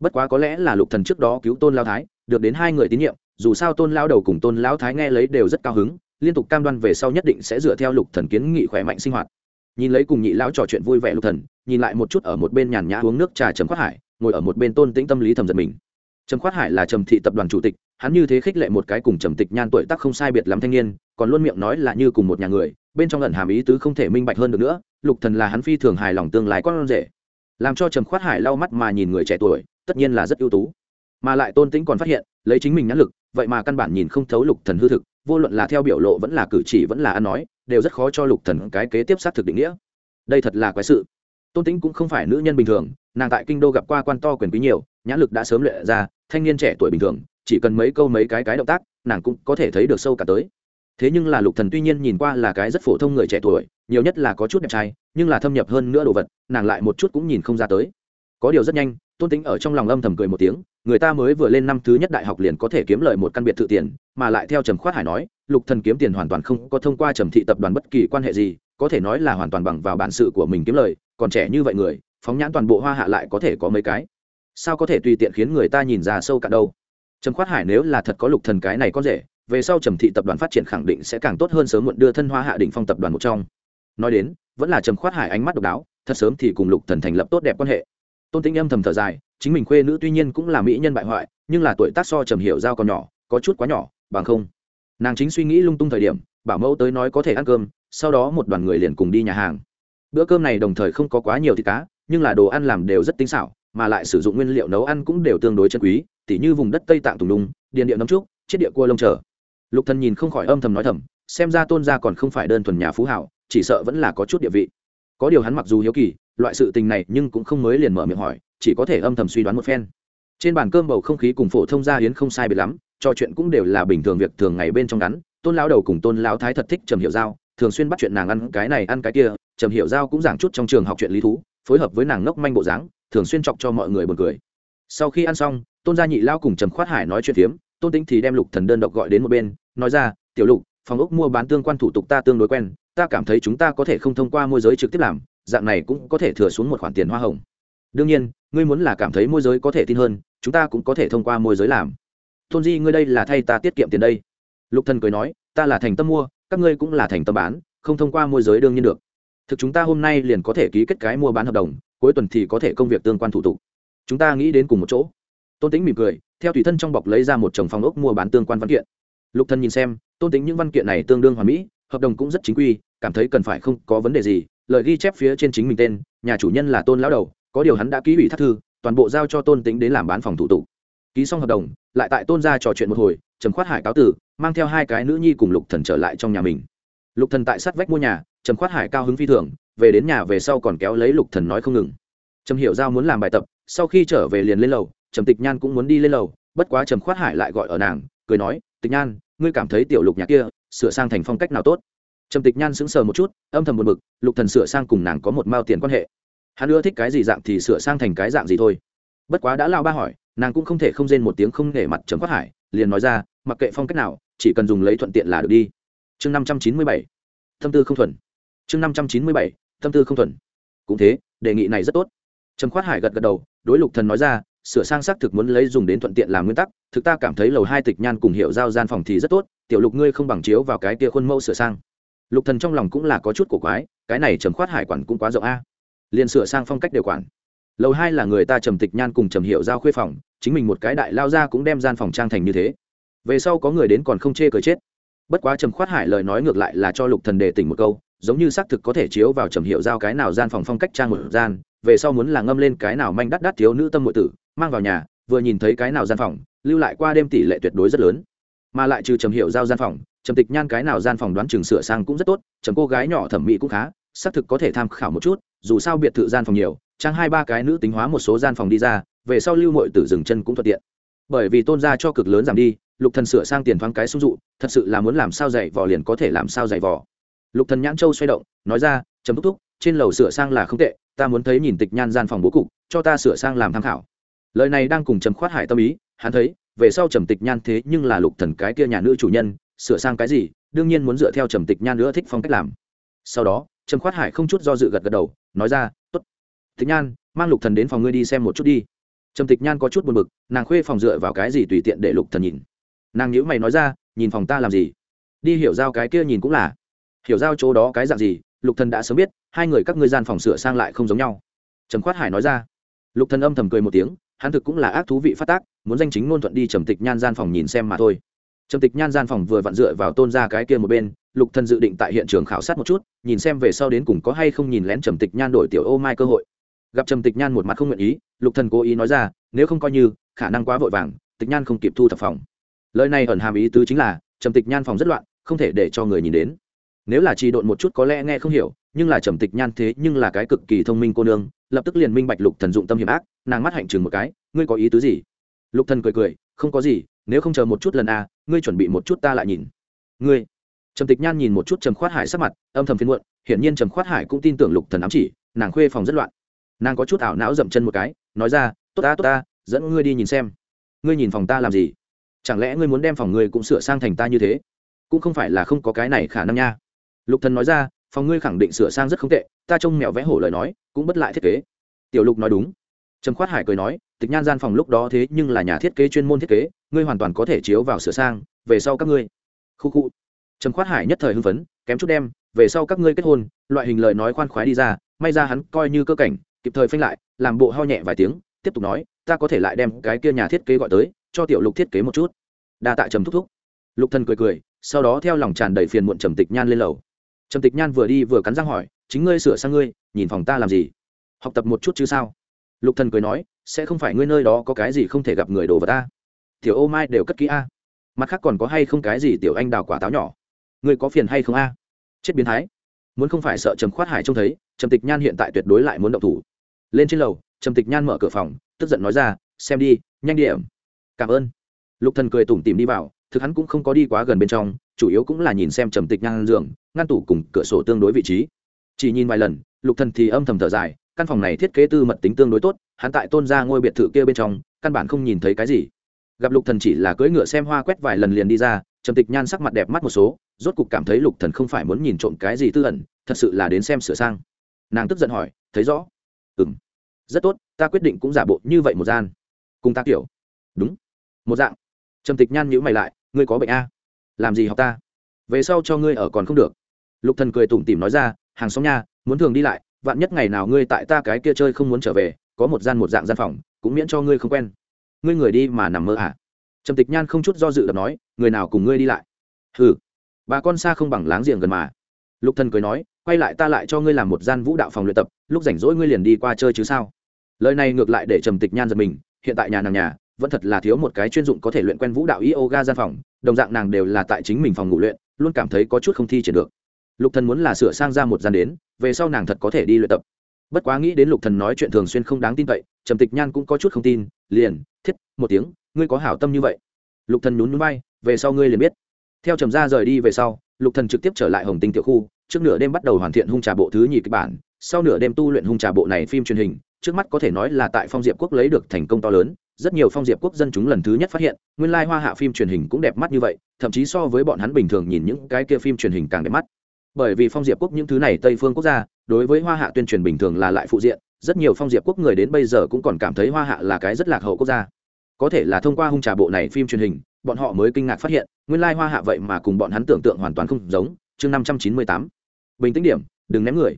Bất quá có lẽ là lục thần trước đó cứu tôn lao thái, được đến hai người tín nhiệm dù sao tôn lao đầu cùng tôn lão thái nghe lấy đều rất cao hứng, liên tục cam đoan về sau nhất định sẽ dựa theo lục thần kiến nghị khỏe mạnh sinh hoạt. Nhìn lấy cùng nhị lão trò chuyện vui vẻ lục thần, nhìn lại một chút ở một bên nhàn nhã uống nước trà trầm khoát hải, ngồi ở một bên tôn tĩnh tâm lý thầm giật mình. Trầm khoát hải là trầm thị tập đoàn chủ tịch, hắn như thế khích lệ một cái cùng trầm tịch nhan tuổi tác không sai biệt lắm thanh niên, còn luôn miệng nói là như cùng một nhà người, bên trong lần hàm ý tứ không thể minh bạch hơn được nữa, lục thần là hắn phi thường hài lòng tương lai con rể. Làm cho trầm khoát hải lau mắt mà nhìn người trẻ tuổi, tất nhiên là rất ưu tú. Mà lại tôn tĩnh còn phát hiện lấy chính mình nhãn lực, vậy mà căn bản nhìn không thấu lục thần hư thực, vô luận là theo biểu lộ vẫn là cử chỉ vẫn là ăn nói, đều rất khó cho lục thần cái kế tiếp sát thực định nghĩa. Đây thật là quái sự. Tôn tĩnh cũng không phải nữ nhân bình thường, nàng tại kinh đô gặp qua quan to quyền quý nhiều, nhãn lực đã sớm luyện ra, thanh niên trẻ tuổi bình thường, chỉ cần mấy câu mấy cái cái động tác, nàng cũng có thể thấy được sâu cả tới. Thế nhưng là lục thần tuy nhiên nhìn qua là cái rất phổ thông người trẻ tuổi, nhiều nhất là có chút đẹp trai, nhưng là thâm nhập hơn nữa đồ vật, nàng lại một chút cũng nhìn không ra tới. Có điều rất nhanh tôn tính ở trong lòng âm thầm cười một tiếng, người ta mới vừa lên năm thứ nhất đại học liền có thể kiếm lời một căn biệt thự tiền, mà lại theo trầm khoát hải nói, lục thần kiếm tiền hoàn toàn không có thông qua trầm thị tập đoàn bất kỳ quan hệ gì, có thể nói là hoàn toàn bằng vào bản sự của mình kiếm lời, còn trẻ như vậy người, phóng nhãn toàn bộ hoa hạ lại có thể có mấy cái. Sao có thể tùy tiện khiến người ta nhìn ra sâu cả đâu? Trầm khoát hải nếu là thật có lục thần cái này có rể, về sau trầm thị tập đoàn phát triển khẳng định sẽ càng tốt hơn sớm muộn đưa thân hoa hạ đỉnh phong tập đoàn một trong. Nói đến, vẫn là trầm khoát hải ánh mắt độc đáo, thật sớm thì cùng lục thần thành lập tốt đẹp quan hệ tôn tĩnh âm thầm thở dài, chính mình khuê nữ tuy nhiên cũng là mỹ nhân bại hoại, nhưng là tuổi tác so trầm hiểu giao còn nhỏ, có chút quá nhỏ, bằng không. Nàng chính suy nghĩ lung tung thời điểm, bảo mẫu tới nói có thể ăn cơm, sau đó một đoàn người liền cùng đi nhà hàng. Bữa cơm này đồng thời không có quá nhiều thịt cá, nhưng là đồ ăn làm đều rất tinh xảo, mà lại sử dụng nguyên liệu nấu ăn cũng đều tương đối chân quý, tỉ như vùng đất tây tạng tùng đùng điền địa nấm trúc, chiết địa cua lông trở lục thần nhìn không khỏi âm thầm nói thầm, xem ra tôn gia còn không phải đơn thuần nhà phú hảo, chỉ sợ vẫn là có chút địa vị. Có điều hắn mặc dù hiếu kỳ loại sự tình này nhưng cũng không mới liền mở miệng hỏi, chỉ có thể âm thầm suy đoán một phen. Trên bàn cơm bầu không khí cùng phổ thông gia hiến không sai biệt lắm, trò chuyện cũng đều là bình thường việc thường ngày bên trong ngắn. Tôn lão đầu cùng tôn lão thái thật thích trầm hiểu giao, thường xuyên bắt chuyện nàng ăn cái này ăn cái kia. Trầm hiểu giao cũng giảng chút trong trường học chuyện lý thú, phối hợp với nàng ngốc manh bộ dáng, thường xuyên chọc cho mọi người buồn cười. Sau khi ăn xong, tôn gia nhị lao cùng trầm khoát hải nói chuyện phiếm, tôn tính thì đem lục thần đơn độc gọi đến một bên, nói ra, tiểu lục, phòng ốc mua bán tương quan thủ tục ta tương đối quen, ta cảm thấy chúng ta có thể không thông qua môi giới trực tiếp làm dạng này cũng có thể thừa xuống một khoản tiền hoa hồng. Đương nhiên, ngươi muốn là cảm thấy môi giới có thể tin hơn, chúng ta cũng có thể thông qua môi giới làm. Tôn di, ngươi đây là thay ta tiết kiệm tiền đây. Lục thần cười nói, ta là thành tâm mua, các ngươi cũng là thành tâm bán, không thông qua môi giới đương nhiên được. Thực chúng ta hôm nay liền có thể ký kết cái mua bán hợp đồng, cuối tuần thì có thể công việc tương quan thủ tục. Chúng ta nghĩ đến cùng một chỗ. Tôn tính mỉm cười, theo tùy thân trong bọc lấy ra một chồng phòng ốc mua bán tương quan văn kiện. Lục thần nhìn xem, tôn tính những văn kiện này tương đương hoàn mỹ, hợp đồng cũng rất chính quy, cảm thấy cần phải không có vấn đề gì lời ghi chép phía trên chính mình tên, nhà chủ nhân là tôn lão đầu, có điều hắn đã ký ủy thác thư, toàn bộ giao cho tôn tính đến làm bán phòng thủ tục. Ký xong hợp đồng, lại tại tôn ra trò chuyện một hồi, trầm khoát hải cáo tử, mang theo hai cái nữ nhi cùng lục thần trở lại trong nhà mình. Lục thần tại sát vách mua nhà, trầm khoát hải cao hứng phi thường, về đến nhà về sau còn kéo lấy lục thần nói không ngừng. Trầm hiểu giao muốn làm bài tập, sau khi trở về liền lên lầu, trầm tịch nhan cũng muốn đi lên lầu, bất quá trầm khoát hải lại gọi ở nàng, cười nói, tịch nhan, ngươi cảm thấy tiểu lục nhà kia, sửa sang thành phong cách nào tốt? Trầm tịch nhan sững sờ một chút, âm thầm một bực, lục thần sửa sang cùng nàng có một mao tiền quan hệ. Hắn ưa thích cái gì dạng thì sửa sang thành cái dạng gì thôi. Bất quá đã lao ba hỏi, nàng cũng không thể không rên một tiếng không để mặt trầm Quát hải, liền nói ra, mặc kệ phong cách nào, chỉ cần dùng lấy thuận tiện là được đi. Chương năm trăm chín mươi bảy, tâm tư không thuần. Chương năm trăm chín mươi bảy, tâm tư không thuần. Cũng thế, đề nghị này rất tốt. Trầm khoát hải gật gật đầu, đối lục thần nói ra, sửa sang xác thực muốn lấy dùng đến thuận tiện làm nguyên tắc, thực ta cảm thấy lầu hai tịch nhan cùng hiệu giao gian phòng thì rất tốt, tiểu lục ngươi không bằng chiếu vào cái kia khuôn mẫu sửa sang lục thần trong lòng cũng là có chút cổ quái, cái này trầm khoát hải quản cũng quá rộng a. Liền sửa sang phong cách đều quản. Lầu hai là người ta trầm tịch nhan cùng trầm hiệu giao khuê phòng, chính mình một cái đại lao ra cũng đem gian phòng trang thành như thế. Về sau có người đến còn không chê cười chết. Bất quá trầm khoát hải lời nói ngược lại là cho lục thần đề tỉnh một câu, giống như xác thực có thể chiếu vào trầm hiệu giao cái nào gian phòng phong cách trang một gian, về sau muốn là ngâm lên cái nào manh đắt đắt thiếu nữ tâm nội tử, mang vào nhà, vừa nhìn thấy cái nào gian phòng, lưu lại qua đêm tỷ lệ tuyệt đối rất lớn mà lại trừ trầm hiệu giao gian phòng, trầm tịch nhan cái nào gian phòng đoán chừng sửa sang cũng rất tốt, trầm cô gái nhỏ thẩm mỹ cũng khá, xác thực có thể tham khảo một chút, dù sao biệt thự gian phòng nhiều, trang hai ba cái nữ tính hóa một số gian phòng đi ra, về sau lưu mội tử dừng chân cũng thuận tiện. Bởi vì tôn gia cho cực lớn giảm đi, lục thần sửa sang tiền thoáng cái sung dụ, thật sự là muốn làm sao dạy vò liền có thể làm sao dạy vò. Lục thần nhãn châu xoay động, nói ra chấm thúc thúc, trên lầu sửa sang là không tệ, ta muốn thấy nhìn tịch nhan gian phòng bố cục, cho ta sửa sang làm tham khảo. Lời này đang cùng trầm khoát hải tâm ý, hắn thấy về sau trầm tịch nhan thế nhưng là lục thần cái kia nhà nữ chủ nhân, sửa sang cái gì, đương nhiên muốn dựa theo trầm tịch nhan nữa thích phong cách làm. Sau đó, trầm khoát hải không chút do dự gật gật đầu, nói ra, tốt. Tịch nhan, mang lục thần đến phòng ngươi đi xem một chút đi. Trầm tịch nhan có chút buồn bực, nàng khuê phòng dựa vào cái gì tùy tiện để lục thần nhìn. Nàng nhữ mày nói ra, nhìn phòng ta làm gì? Đi hiểu giao cái kia nhìn cũng là. Hiểu giao chỗ đó cái dạng gì, lục thần đã sớm biết, hai người các ngươi gian phòng sửa sang lại không giống nhau. Trầm khoát hải nói ra. Lục thần âm thầm cười một tiếng, hắn thực cũng là ác thú vị phát tác muốn danh chính ngôn thuận đi trầm tịch nhan gian phòng nhìn xem mà thôi. Trầm tịch nhan gian phòng vừa vặn dựa vào tôn ra cái kia một bên, lục thần dự định tại hiện trường khảo sát một chút, nhìn xem về sau đến cùng có hay không nhìn lén trầm tịch nhan đổi tiểu ô mai cơ hội. Gặp trầm tịch nhan một mặt không nguyện ý, lục thần cố ý nói ra, nếu không coi như, khả năng quá vội vàng, tịch nhan không kịp thu thập phòng. Lời này ẩn hàm ý tứ chính là, trầm tịch nhan phòng rất loạn, không thể để cho người nhìn đến. Nếu là trì độn một chút có lẽ nghe không hiểu, nhưng là trầm tịch nhan thế nhưng là cái cực kỳ thông minh cô nương, lập tức liền minh bạch lục thần dụng tâm hiểm ác, nàng mắt hạnh chừng một cái, ngươi có ý tứ gì? Lục thần cười cười, không có gì, nếu không chờ một chút lần a, ngươi chuẩn bị một chút ta lại nhìn. Ngươi? Trầm tịch nhan nhìn một chút trầm khoát hải sắc mặt, âm thầm phiền muộn, hiển nhiên trầm khoát hải cũng tin tưởng lục thần ám chỉ, nàng khuê phòng rất loạn. Nàng có chút ảo não dậm chân một cái, nói ra, tốt ta tốt ta, dẫn ngươi đi nhìn xem. Ngươi nhìn phòng ta làm gì? Chẳng lẽ ngươi muốn đem phòng ngươi cũng sửa sang thành ta như thế? Cũng không phải là không có cái này khả năng nha. Lục thần nói ra, phòng ngươi khẳng định sửa sang rất không tệ, ta trông mèo vẽ hổ lời nói, cũng bất lại thiết kế. Tiểu lục nói đúng trầm khoát hải cười nói, tịch nhan gian phòng lúc đó thế nhưng là nhà thiết kế chuyên môn thiết kế, ngươi hoàn toàn có thể chiếu vào sửa sang, về sau các ngươi. Khu khu. Trầm khoát hải nhất thời hưng phấn, kém chút đem, về sau các ngươi kết hôn, loại hình lời nói khoan khoái đi ra, may ra hắn coi như cơ cảnh, kịp thời phanh lại, làm bộ ho nhẹ vài tiếng, tiếp tục nói, ta có thể lại đem cái kia nhà thiết kế gọi tới, cho tiểu lục thiết kế một chút. Đa tạ trầm thúc thúc. Lục thần cười cười, sau đó theo lòng tràn đầy phiền muộn trầm tịch nhan lên lầu. Trầm tịch nhan vừa đi vừa cắn răng hỏi, chính ngươi sửa sang ngươi, nhìn phòng ta làm gì? Học tập một chút chứ sao? Lục thần cười nói, sẽ không phải ngươi nơi đó có cái gì không thể gặp người đồ vật ta tiểu ô mai đều cất kỹ a. Mặt khác còn có hay không cái gì tiểu anh đào quả táo nhỏ? Ngươi có phiền hay không a? Chết biến thái. Muốn không phải sợ trầm khoát hải trông thấy, trầm tịch nhan hiện tại tuyệt đối lại muốn động thủ. Lên trên lầu, trầm tịch nhan mở cửa phòng, tức giận nói ra, xem đi, nhanh điểm. Cảm ơn. Lục thần cười tủm tỉm đi vào, thực hắn cũng không có đi quá gần bên trong, chủ yếu cũng là nhìn xem trầm tịch nhan giường, ngăn tủ cùng cửa sổ tương đối vị trí. Chỉ nhìn vài lần, lục thần thì âm thầm thở dài căn phòng này thiết kế tư mật tính tương đối tốt, hắn tại tôn ra ngôi biệt thự kia bên trong, căn bản không nhìn thấy cái gì. Gặp lục thần chỉ là cưỡi ngựa xem hoa quét vài lần liền đi ra, trầm tịch nhan sắc mặt đẹp mắt một số, rốt cục cảm thấy lục thần không phải muốn nhìn trộm cái gì tư ẩn, thật sự là đến xem sửa sang. Nàng tức giận hỏi, thấy rõ? Ừm. Rất tốt, ta quyết định cũng giả bộ như vậy một gian. Cùng ta kiểu. Đúng. Một dạng. Trầm tịch nhan nhữ mày lại, ngươi có bệnh a? Làm gì học ta? Về sau cho ngươi ở còn không được. Lục thần cười tủm tỉm nói ra, hàng xóm nha, muốn thường đi lại vạn nhất ngày nào ngươi tại ta cái kia chơi không muốn trở về, có một gian một dạng gian phòng, cũng miễn cho ngươi không quen. Ngươi người đi mà nằm mơ à? Trầm tịch nhan không chút do dự đập nói, người nào cùng ngươi đi lại? Hừ. Bà con xa không bằng láng giềng gần mà. Lục thần cười nói, quay lại ta lại cho ngươi làm một gian vũ đạo phòng luyện tập, lúc rảnh rỗi ngươi liền đi qua chơi chứ sao? Lời này ngược lại để trầm tịch nhan giật mình, hiện tại nhà nàng nhà, vẫn thật là thiếu một cái chuyên dụng có thể luyện quen vũ đạo yoga gian phòng, đồng dạng nàng đều là tại chính mình phòng ngủ luyện, luôn cảm thấy có chút không thi triển được lục thần muốn là sửa sang ra một gian đến, về sau nàng thật có thể đi luyện tập. Bất quá nghĩ đến lục thần nói chuyện thường xuyên không đáng tin cậy, trầm tịch nhan cũng có chút không tin, liền, thiết, một tiếng, ngươi có hảo tâm như vậy. Lục thần nhún nhún bay về sau ngươi liền biết. Theo trầm gia rời đi về sau, lục thần trực tiếp trở lại hồng tinh tiểu khu, trước nửa đêm bắt đầu hoàn thiện hung trà bộ thứ nhì kịch bản, sau nửa đêm tu luyện hung trà bộ này phim truyền hình, trước mắt có thể nói là tại phong diệp quốc lấy được thành công to lớn, rất nhiều phong diệp quốc dân chúng lần thứ nhất phát hiện, nguyên lai hoa hạ phim truyền hình cũng đẹp mắt như vậy, thậm chí so với bọn hắn bình thường nhìn những cái kia phim truyền hình càng đẹp mắt bởi vì phong diệp quốc những thứ này tây phương quốc gia, đối với hoa hạ tuyên truyền bình thường là lại phụ diện, rất nhiều phong diệp quốc người đến bây giờ cũng còn cảm thấy hoa hạ là cái rất lạc hậu quốc gia. Có thể là thông qua hung trà bộ này phim truyền hình, bọn họ mới kinh ngạc phát hiện, nguyên lai hoa hạ vậy mà cùng bọn hắn tưởng tượng hoàn toàn không giống. Chương năm trăm chín mươi tám. Bình tĩnh điểm, đừng ném người.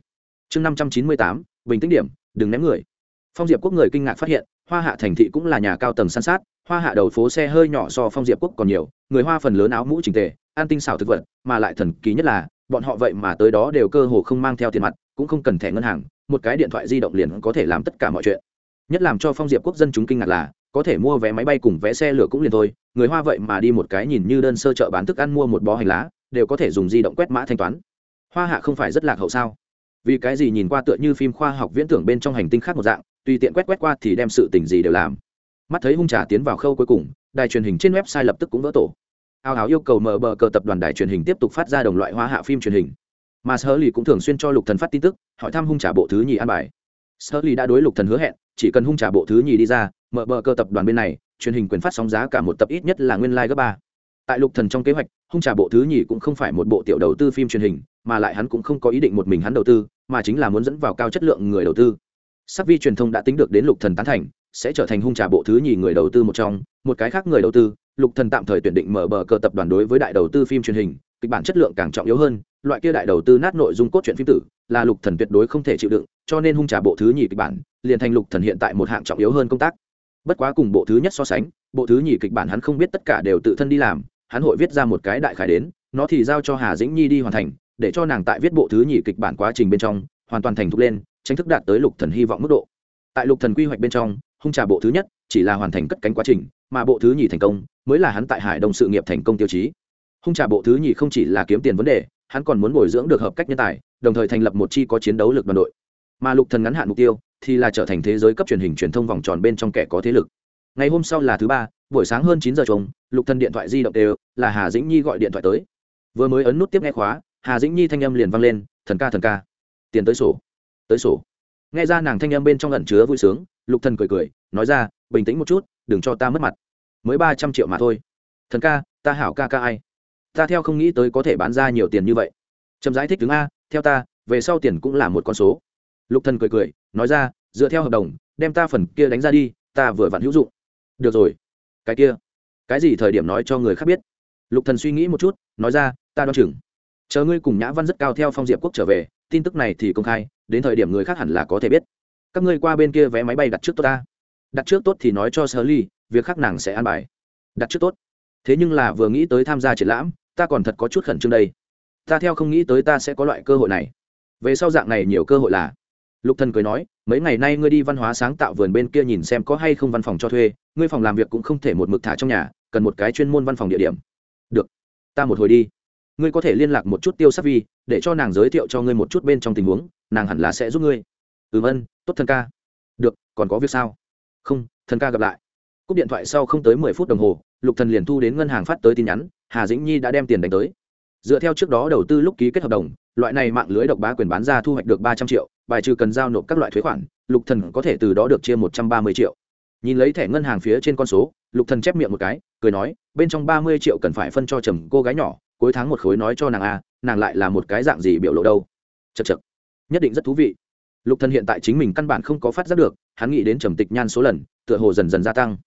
Chương năm trăm chín mươi tám. Bình tĩnh điểm, đừng ném người. Phong diệp quốc người kinh ngạc phát hiện, hoa hạ thành thị cũng là nhà cao tầng san sát, hoa hạ đầu phố xe hơi nhỏ so phong diệp quốc còn nhiều, người hoa phần lớn áo mũ trình tề, an tinh xảo thực vật, mà lại thần kỳ nhất là bọn họ vậy mà tới đó đều cơ hồ không mang theo tiền mặt, cũng không cần thẻ ngân hàng, một cái điện thoại di động liền có thể làm tất cả mọi chuyện. Nhất làm cho phong diệp quốc dân chúng kinh ngạc là, có thể mua vé máy bay cùng vé xe lửa cũng liền thôi, người hoa vậy mà đi một cái nhìn như đơn sơ chợ bán thức ăn mua một bó hành lá, đều có thể dùng di động quét mã thanh toán. Hoa hạ không phải rất lạc hậu sao? Vì cái gì nhìn qua tựa như phim khoa học viễn tưởng bên trong hành tinh khác một dạng, tùy tiện quét quét qua thì đem sự tình gì đều làm. Mắt thấy hung trà tiến vào khâu cuối cùng, đài truyền hình trên website lập tức cũng vỡ tổ ao áo yêu cầu mở bờ cờ tập đoàn đài truyền hình tiếp tục phát ra đồng loại hoa hạ phim truyền hình. Mà sơ lì cũng thường xuyên cho lục thần phát tin tức, hỏi thăm hung trả bộ thứ nhì an bài. Sơ lì đã đối lục thần hứa hẹn, chỉ cần hung trả bộ thứ nhì đi ra, mở bờ cờ tập đoàn bên này, truyền hình quyền phát sóng giá cả một tập ít nhất là nguyên lai like gấp ba. Tại lục thần trong kế hoạch, hung trả bộ thứ nhì cũng không phải một bộ tiểu đầu tư phim truyền hình, mà lại hắn cũng không có ý định một mình hắn đầu tư, mà chính là muốn dẫn vào cao chất lượng người đầu tư. Sắc vi truyền thông đã tính được đến lục thần tán thành, sẽ trở thành hung trả bộ thứ nhì người đầu tư một trong, một cái khác người đầu tư lục thần tạm thời tuyển định mở bờ cờ tập đoàn đối với đại đầu tư phim truyền hình, kịch bản chất lượng càng trọng yếu hơn, loại kia đại đầu tư nát nội dung cốt truyện phim tử là lục thần tuyệt đối không thể chịu đựng, cho nên hung trà bộ thứ nhì kịch bản liền thành lục thần hiện tại một hạng trọng yếu hơn công tác. Bất quá cùng bộ thứ nhất so sánh, bộ thứ nhì kịch bản hắn không biết tất cả đều tự thân đi làm, hắn hội viết ra một cái đại khải đến, nó thì giao cho hà dĩnh nhi đi hoàn thành, để cho nàng tại viết bộ thứ nhì kịch bản quá trình bên trong hoàn toàn thành thục lên, tranh thức đạt tới lục thần hy vọng mức độ. Tại lục thần quy hoạch bên trong, hung trà bộ thứ nhất chỉ là hoàn thành cất cánh quá trình mà bộ thứ nhì thành công mới là hắn tại hải đông sự nghiệp thành công tiêu chí. Hung trà bộ thứ nhì không chỉ là kiếm tiền vấn đề, hắn còn muốn bồi dưỡng được hợp cách nhân tài, đồng thời thành lập một chi có chiến đấu lực đoàn đội. Mà lục thần ngắn hạn mục tiêu thì là trở thành thế giới cấp truyền hình truyền thông vòng tròn bên trong kẻ có thế lực. Ngày hôm sau là thứ ba, buổi sáng hơn chín giờ trống lục thần điện thoại di động đều là hà dĩnh nhi gọi điện thoại tới. Vừa mới ấn nút tiếp nghe khóa, hà dĩnh nhi thanh âm liền vang lên, thần ca thần ca. Tiền tới sổ. Tới sổ. Nghe ra nàng thanh âm bên trong ẩn chứa vui sướng, lục thần cười cười, nói ra, bình tĩnh một chút đừng cho ta mất mặt. Mới ba trăm triệu mà thôi. Thần ca, ta hảo ca ca ai? Ta theo không nghĩ tới có thể bán ra nhiều tiền như vậy. Trầm giải thích đứng a, theo ta, về sau tiền cũng là một con số. Lục thần cười cười, nói ra, dựa theo hợp đồng, đem ta phần kia đánh ra đi, ta vừa vặn hữu dụng. Được rồi. Cái kia. Cái gì thời điểm nói cho người khác biết? Lục thần suy nghĩ một chút, nói ra, ta đoán chừng. Chờ ngươi cùng nhã văn rất cao theo phong diệp quốc trở về, tin tức này thì công khai, đến thời điểm người khác hẳn là có thể biết. Các ngươi qua bên kia vé máy bay đặt trước tôi ta đặt trước tốt thì nói cho sơ ly, việc khác nàng sẽ an bài. Đặt trước tốt. Thế nhưng là vừa nghĩ tới tham gia triển lãm, ta còn thật có chút khẩn trương đây. Ta theo không nghĩ tới ta sẽ có loại cơ hội này. Về sau dạng này nhiều cơ hội là. Lục thần cười nói, mấy ngày nay ngươi đi văn hóa sáng tạo vườn bên kia nhìn xem có hay không văn phòng cho thuê, ngươi phòng làm việc cũng không thể một mực thả trong nhà, cần một cái chuyên môn văn phòng địa điểm. Được, ta một hồi đi. Ngươi có thể liên lạc một chút tiêu sắc vi, để cho nàng giới thiệu cho ngươi một chút bên trong tình huống, nàng hẳn là sẽ giúp ngươi. Ừm ân, tốt thân ca. Được, còn có việc sao? Không, thần ca gặp lại. Cúp điện thoại sau không tới mười phút đồng hồ, lục thần liền thu đến ngân hàng phát tới tin nhắn, hà dĩnh nhi đã đem tiền đánh tới. Dựa theo trước đó đầu tư lúc ký kết hợp đồng, loại này mạng lưới độc bá quyền bán ra thu hoạch được ba trăm triệu, bài trừ cần giao nộp các loại thuế khoản, lục thần có thể từ đó được chia một trăm ba mươi triệu. Nhìn lấy thẻ ngân hàng phía trên con số, lục thần chép miệng một cái, cười nói, bên trong ba mươi triệu cần phải phân cho trầm cô gái nhỏ, cuối tháng một khối nói cho nàng a, nàng lại là một cái dạng gì biểu lộ đâu. Chật chật nhất định rất thú vị lục thần hiện tại chính mình căn bản không có phát giác được, hắn nghĩ đến trầm tịch nhan số lần, tựa hồ dần dần gia tăng.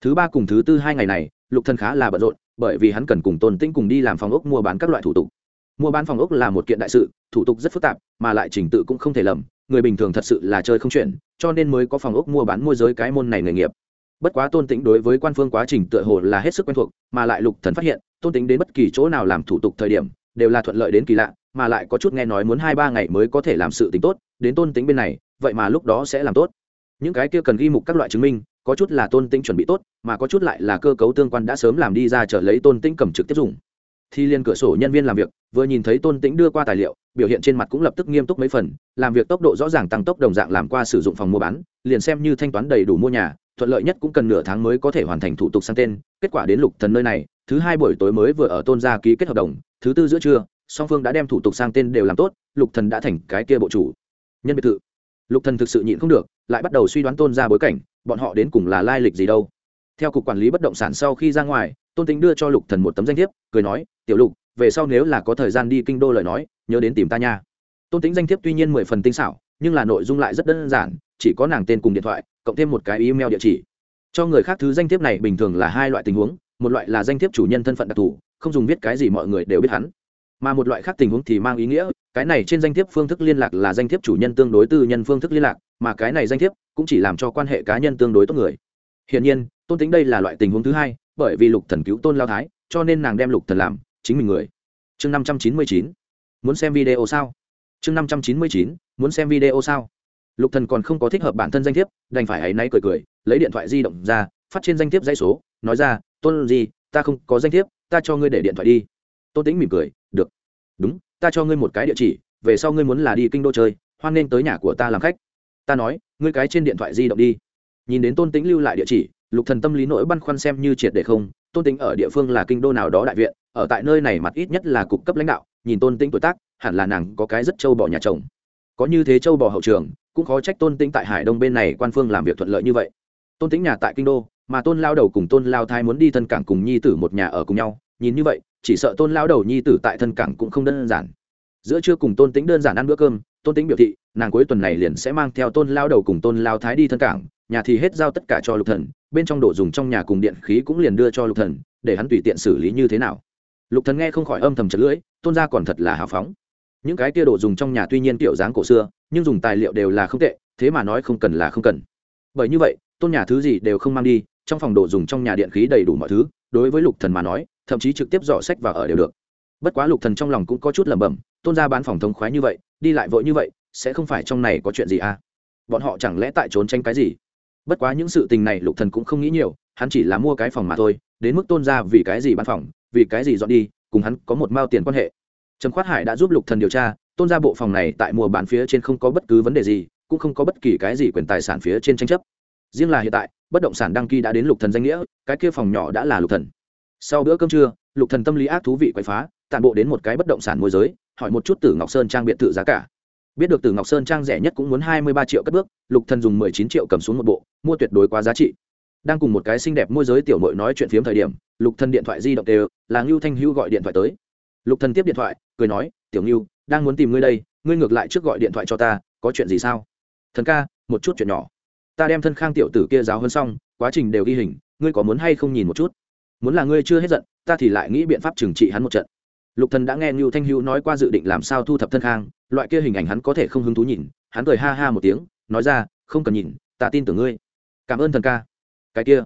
Thứ ba cùng thứ tư hai ngày này, lục thần khá là bận rộn, bởi vì hắn cần cùng tôn tĩnh cùng đi làm phòng ốc mua bán các loại thủ tục. Mua bán phòng ốc là một kiện đại sự, thủ tục rất phức tạp, mà lại trình tự cũng không thể lầm, người bình thường thật sự là chơi không chuyển, cho nên mới có phòng ốc mua bán môi giới cái môn này nghề nghiệp. Bất quá tôn tĩnh đối với quan phương quá trình tựa hồ là hết sức quen thuộc, mà lại lục thần phát hiện, tôn tĩnh đến bất kỳ chỗ nào làm thủ tục thời điểm, đều là thuận lợi đến kỳ lạ mà lại có chút nghe nói muốn hai ba ngày mới có thể làm sự tính tốt, đến tôn tính bên này, vậy mà lúc đó sẽ làm tốt. Những cái kia cần ghi mục các loại chứng minh, có chút là tôn tính chuẩn bị tốt, mà có chút lại là cơ cấu tương quan đã sớm làm đi ra trở lấy tôn tính cầm trực tiếp dùng. Thì liên cửa sổ nhân viên làm việc, vừa nhìn thấy tôn tĩnh đưa qua tài liệu, biểu hiện trên mặt cũng lập tức nghiêm túc mấy phần, làm việc tốc độ rõ ràng tăng tốc đồng dạng làm qua sử dụng phòng mua bán, liền xem như thanh toán đầy đủ mua nhà, thuận lợi nhất cũng cần nửa tháng mới có thể hoàn thành thủ tục sang tên. Kết quả đến lục thần nơi này, thứ hai buổi tối mới vừa ở tôn gia ký kết hợp đồng, thứ tư giữa trưa song phương đã đem thủ tục sang tên đều làm tốt, lục thần đã thành cái kia bộ chủ. Nhân biệt thự. Lục thần thực sự nhịn không được, lại bắt đầu suy đoán tôn gia bối cảnh, bọn họ đến cùng là lai lịch gì đâu. Theo cục quản lý bất động sản sau khi ra ngoài, tôn tính đưa cho lục thần một tấm danh thiếp, cười nói, tiểu lục, về sau nếu là có thời gian đi kinh đô lời nói, nhớ đến tìm ta nha. Tôn tính danh thiếp tuy nhiên mười phần tinh xảo, nhưng là nội dung lại rất đơn giản, chỉ có nàng tên cùng điện thoại, cộng thêm một cái email địa chỉ. Cho người khác thứ danh thiếp này bình thường là hai loại tình huống, một loại là danh thiếp chủ nhân thân phận đặc thù, không dùng viết cái gì mọi người đều biết hắn mà một loại khác tình huống thì mang ý nghĩa, cái này trên danh thiếp phương thức liên lạc là danh thiếp chủ nhân tương đối tư nhân phương thức liên lạc, mà cái này danh thiếp cũng chỉ làm cho quan hệ cá nhân tương đối tốt người. Hiển nhiên, tôn tính đây là loại tình huống thứ hai, bởi vì lục thần cứu tôn lao thái, cho nên nàng đem lục thần làm chính mình người. Chương năm trăm chín mươi chín, muốn xem video sao? Chương năm trăm chín mươi chín, muốn xem video sao? Lục thần còn không có thích hợp bản thân danh thiếp, đành phải ấy nay cười cười, lấy điện thoại di động ra, phát trên danh thiếp dãy số, nói ra, tôn gì ta không có danh thiếp, ta cho ngươi để điện thoại đi tôn tính mỉm cười, được. Đúng, ta cho ngươi một cái địa chỉ, về sau ngươi muốn là đi kinh đô chơi, hoan nên tới nhà của ta làm khách. Ta nói, ngươi cái trên điện thoại di động đi. Nhìn đến tôn tính lưu lại địa chỉ, lục thần tâm lý nỗi băn khoăn xem như triệt để không, tôn tính ở địa phương là kinh đô nào đó đại viện, ở tại nơi này mặt ít nhất là cục cấp lãnh đạo, nhìn tôn tính tuổi tác, hẳn là nàng có cái rất châu bò nhà chồng. Có như thế châu bò hậu trường, cũng khó trách tôn tính tại hải đông bên này quan phương làm việc thuận lợi như vậy. Tôn tính nhà tại kinh đô, mà tôn lao đầu cùng tôn lao thái muốn đi thân cảng cùng nhi tử một nhà ở cùng nhau, nhìn như vậy chỉ sợ tôn lao đầu nhi tử tại thân cảng cũng không đơn giản. Giữa trưa cùng tôn tính đơn giản ăn bữa cơm, tôn tính biểu thị, nàng cuối tuần này liền sẽ mang theo tôn lao đầu cùng tôn lao thái đi thân cảng, nhà thì hết giao tất cả cho lục thần, bên trong đồ dùng trong nhà cùng điện khí cũng liền đưa cho lục thần, để hắn tùy tiện xử lý như thế nào. Lục thần nghe không khỏi âm thầm chật lưỡi, tôn gia còn thật là hào phóng. Những cái kia đồ dùng trong nhà tuy nhiên kiểu dáng cổ xưa, nhưng dùng tài liệu đều là không tệ, thế mà nói không cần là không cần. Bởi như vậy, tôn nhà thứ gì đều không mang đi, trong phòng đồ dùng trong nhà điện khí đầy đủ mọi thứ, đối với lục thần mà nói thậm chí trực tiếp dò sách và ở đều được. Bất quá lục thần trong lòng cũng có chút lẩm bẩm, tôn gia bán phòng thống khoái như vậy, đi lại vội như vậy, sẽ không phải trong này có chuyện gì à? Bọn họ chẳng lẽ tại trốn tranh cái gì? Bất quá những sự tình này lục thần cũng không nghĩ nhiều, hắn chỉ là mua cái phòng mà thôi, đến mức tôn gia vì cái gì bán phòng, vì cái gì dọn đi, cùng hắn có một mao tiền quan hệ. Trầm khoát hải đã giúp lục thần điều tra, tôn gia bộ phòng này tại mua bán phía trên không có bất cứ vấn đề gì, cũng không có bất kỳ cái gì quyền tài sản phía trên tranh chấp. Riêng là hiện tại, bất động sản đăng ký đã đến lục thần danh nghĩa, cái kia phòng nhỏ đã là lục thần sau bữa cơm trưa, lục thần tâm lý ác thú vị quậy phá, tản bộ đến một cái bất động sản môi giới, hỏi một chút từ ngọc sơn trang biệt thự giá cả. Biết được từ ngọc sơn trang rẻ nhất cũng muốn hai mươi ba triệu cất bước, lục thần dùng mười chín triệu cầm xuống một bộ, mua tuyệt đối quá giá trị. Đang cùng một cái xinh đẹp môi giới tiểu mội nói chuyện phiếm thời điểm, lục thần điện thoại di động đều, là ngưu thanh hữu gọi điện thoại tới. Lục thần tiếp điện thoại, cười nói, tiểu ngưu, đang muốn tìm ngươi đây, ngươi ngược lại trước gọi điện thoại cho ta, có chuyện gì sao? Thần ca, một chút chuyện nhỏ. Ta đem thân khang tiểu tử kia giáo hơn xong, quá trình đều ghi hình, ngươi có muốn hay không nhìn một chút? Muốn là ngươi chưa hết giận, ta thì lại nghĩ biện pháp trừng trị hắn một trận. Lục thần đã nghe ngưu thanh hữu nói qua dự định làm sao thu thập thân khang, loại kia hình ảnh hắn có thể không hứng thú nhìn, hắn cười ha ha một tiếng, nói ra, không cần nhìn, ta tin tưởng ngươi. Cảm ơn thần ca. Cái kia,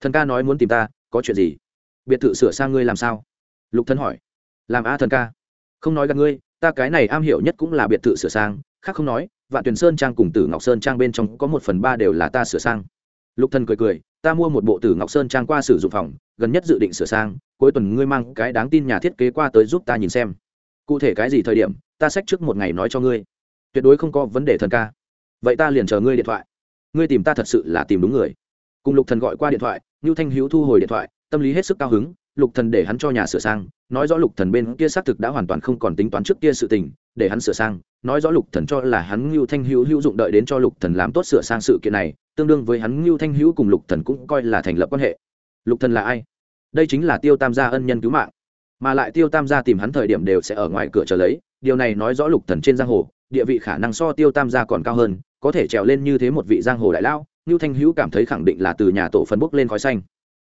thần ca nói muốn tìm ta, có chuyện gì? Biệt thự sửa sang ngươi làm sao? Lục thần hỏi. Làm a thần ca. Không nói gặp ngươi, ta cái này am hiểu nhất cũng là biệt thự sửa sang, khác không nói, vạn tuyền sơn trang cùng tử ngọc sơn trang bên trong có một phần ba đều là ta sửa sang. Lục thần cười cười ta mua một bộ tử ngọc sơn trang qua sử dụng phòng, gần nhất dự định sửa sang, cuối tuần ngươi mang cái đáng tin nhà thiết kế qua tới giúp ta nhìn xem. Cụ thể cái gì thời điểm, ta sách trước một ngày nói cho ngươi. Tuyệt đối không có vấn đề thần ca. Vậy ta liền chờ ngươi điện thoại. Ngươi tìm ta thật sự là tìm đúng người. Cùng lục thần gọi qua điện thoại như thanh hữu thu hồi điện thoại, tâm lý hết sức cao hứng, lục thần để hắn cho nhà sửa sang, nói rõ lục thần bên kia xác thực đã hoàn toàn không còn tính toán trước kia sự tình, để hắn sửa sang nói rõ lục thần cho là hắn ngưu thanh hữu hữu dụng đợi đến cho lục thần làm tốt sửa sang sự kiện này, tương đương với hắn ngưu thanh hữu cùng lục thần cũng coi là thành lập quan hệ. Lục thần là ai? Đây chính là tiêu tam gia ân nhân cứu mạng. Mà lại tiêu tam gia tìm hắn thời điểm đều sẽ ở ngoài cửa chờ lấy, điều này nói rõ lục thần trên giang hồ, địa vị khả năng so tiêu tam gia còn cao hơn, có thể trèo lên như thế một vị giang hồ đại lão, ngưu thanh hữu cảm thấy khẳng định là từ nhà tổ phân bốc lên khói xanh.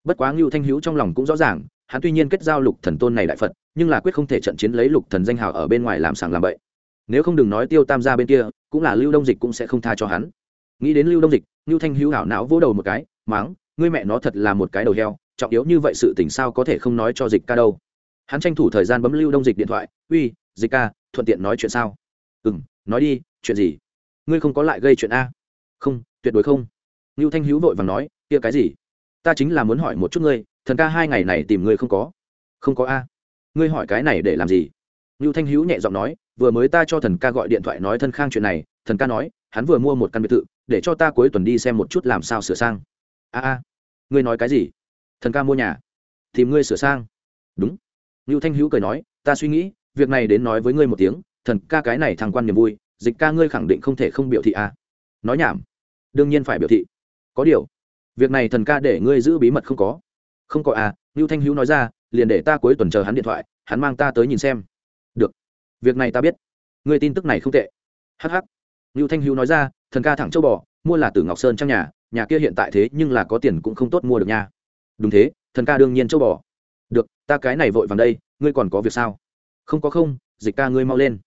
Bất quá ngưu thanh hữu trong lòng cũng rõ ràng, hắn tuy nhiên kết giao lục thần tôn này đại phật, nhưng là quyết không thể trận chiến lấy lục thần danh hào ở bên ngoài làm sàng làm bậy nếu không đừng nói tiêu tam gia bên kia, cũng là lưu đông dịch cũng sẽ không tha cho hắn. Nghĩ đến lưu đông dịch, ngưu thanh hữu hảo não vỗ đầu một cái máng ngươi mẹ nó thật là một cái đầu heo, trọng yếu như vậy sự tình sao có thể không nói cho dịch ca đâu? Hắn tranh thủ thời gian bấm lưu đông dịch điện thoại, uy, dịch ca, thuận tiện nói chuyện sao? Ừ m nói đi, chuyện gì? Ngươi không có lại gây chuyện a. Không, tuyệt đối không. Lưu thanh hữu vội vàng nói, kia cái gì? Ta chính là muốn hỏi một chút ngươi, thần ca hai ngày này tìm ngươi không có? Không có a. Ngươi hỏi cái này để làm gì? Lưu thanh hữu nhẹ giọng nói vừa mới ta cho thần ca gọi điện thoại nói thân khang chuyện này, thần ca nói, hắn vừa mua một căn biệt thự, để cho ta cuối tuần đi xem một chút làm sao sửa sang. A a, ngươi nói cái gì? Thần ca mua nhà, tìm ngươi sửa sang. Đúng. Lưu thanh hữu cười nói, ta suy nghĩ, việc này đến nói với ngươi một tiếng, thần ca cái này thằng quan niềm vui, dịch ca ngươi khẳng định không thể không biểu thị a nói nhảm. Đương nhiên phải biểu thị. Có điều, việc này thần ca để ngươi giữ bí mật không có. Không có à lưu thanh hữu nói ra, liền để ta cuối tuần chờ hắn điện thoại, hắn mang ta tới nhìn xem việc này ta biết. Ngươi tin tức này không tệ. Hh lưu thanh hữu nói ra thần ca thẳng châu bò mua là từ ngọc sơn trong nhà nhà kia hiện tại thế nhưng là có tiền cũng không tốt mua được nha. Đúng thế thần ca đương nhiên châu bò. Được ta cái này vội vàng đây ngươi còn có việc sao? Không có không dịch ca ngươi mau lên.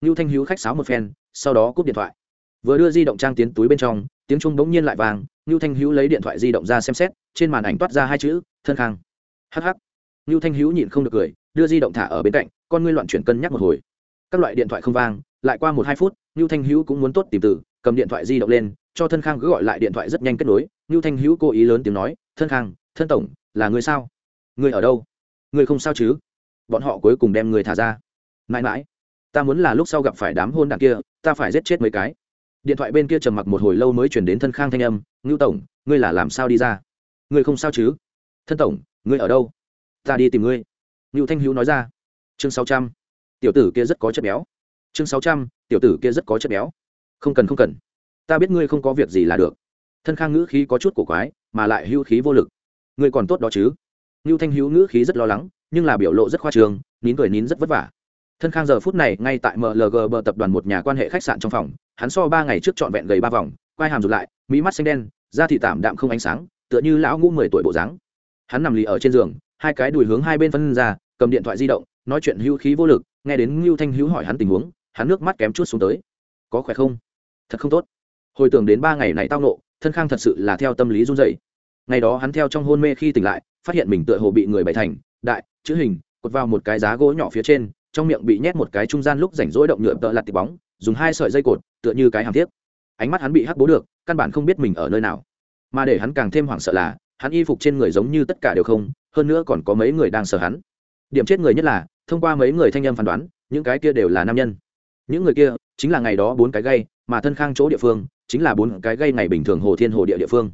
Lưu thanh hữu khách sáo một phen sau đó cúp điện thoại. Vừa đưa di động trang tiến túi bên trong tiếng trung bỗng nhiên lại vàng Nưu Thanh Hữu lấy điện thoại di động ra xem xét, trên màn ảnh toát ra hai chữ, thân khang. Hắc hắc. Nưu Thanh Hữu nhịn không được cười, đưa di động thả ở bên cạnh, con ngươi loạn chuyển cân nhắc một hồi. Các loại điện thoại không vang, lại qua một hai phút, ngưu Thanh Hữu cũng muốn tốt tìm tử, cầm điện thoại di động lên, cho thân khang cứ gọi lại điện thoại rất nhanh kết nối. ngưu Thanh Hữu cố ý lớn tiếng nói, "Thân khang, thân tổng, là người sao? Người ở đâu? Người không sao chứ?" Bọn họ cuối cùng đem người thả ra. Mãi mãi, ta muốn là lúc sau gặp phải đám hôn đàn kia, ta phải giết chết mấy cái điện thoại bên kia trầm mặc một hồi lâu mới chuyển đến thân khang thanh âm ngưu tổng ngươi là làm sao đi ra ngươi không sao chứ thân tổng ngươi ở đâu ta đi tìm ngươi ngưu thanh hữu nói ra chương sáu trăm tiểu tử kia rất có chất béo. Chương sáu trăm, tiểu tử kia rất có chất béo. Không cần không cần. Ta biết ngươi không có việc gì là được. Thân khang ngữ khí có chút cổ quái, mà lại hữu khí vô lực. Ngươi còn tốt đó chứ? Ngưu thanh hữu ngữ khí rất lo lắng, nhưng là biểu lộ rất khoa trường nín cười nín rất vất vả. Thân khang giờ phút này ngay tại mlg bờ tập đoàn một nhà quan hệ khách sạn trong phòng, hắn so ba ngày trước trọn vẹn gầy ba vòng, quai hàm rụt lại, mỹ mắt xanh đen, da thị tảm đạm không ánh sáng, tựa như lão ngũ mười tuổi bộ dáng. Hắn nằm lì ở trên giường, hai cái đùi hướng hai bên phân ra, cầm điện thoại di động, nói chuyện hữu khí vô lực nghe đến ngưu thanh hữu hỏi hắn tình huống, hắn nước mắt kém chút xuống tới. Có khỏe không? Thật không tốt. Hồi tưởng đến ba ngày này tao nộ thân khang thật sự là theo tâm lý run dậy ngày đó hắn theo trong hôn mê khi tỉnh lại, phát hiện mình tựa hồ bị người bày thành, đại, chữ hình, cột vào một cái giá gỗ nhỏ phía trên, trong miệng bị nhét một cái trung gian lúc rảnh rỗi động nhựa tợ lặt tịp bóng, dùng hai sợi dây cột, tựa như cái hàm thiết ánh mắt hắn bị hắc bố được, căn bản không biết mình ở nơi nào. Mà để hắn càng thêm hoảng sợ là, hắn y phục trên người giống như tất cả đều không, hơn nữa còn có mấy người đang sợ hắn. Điểm chết người nhất là thông qua mấy người thanh âm phán đoán, những cái kia đều là nam nhân. Những người kia chính là ngày đó bốn cái gây mà thân khang chỗ địa phương chính là bốn cái gây ngày bình thường hồ thiên hồ địa địa phương.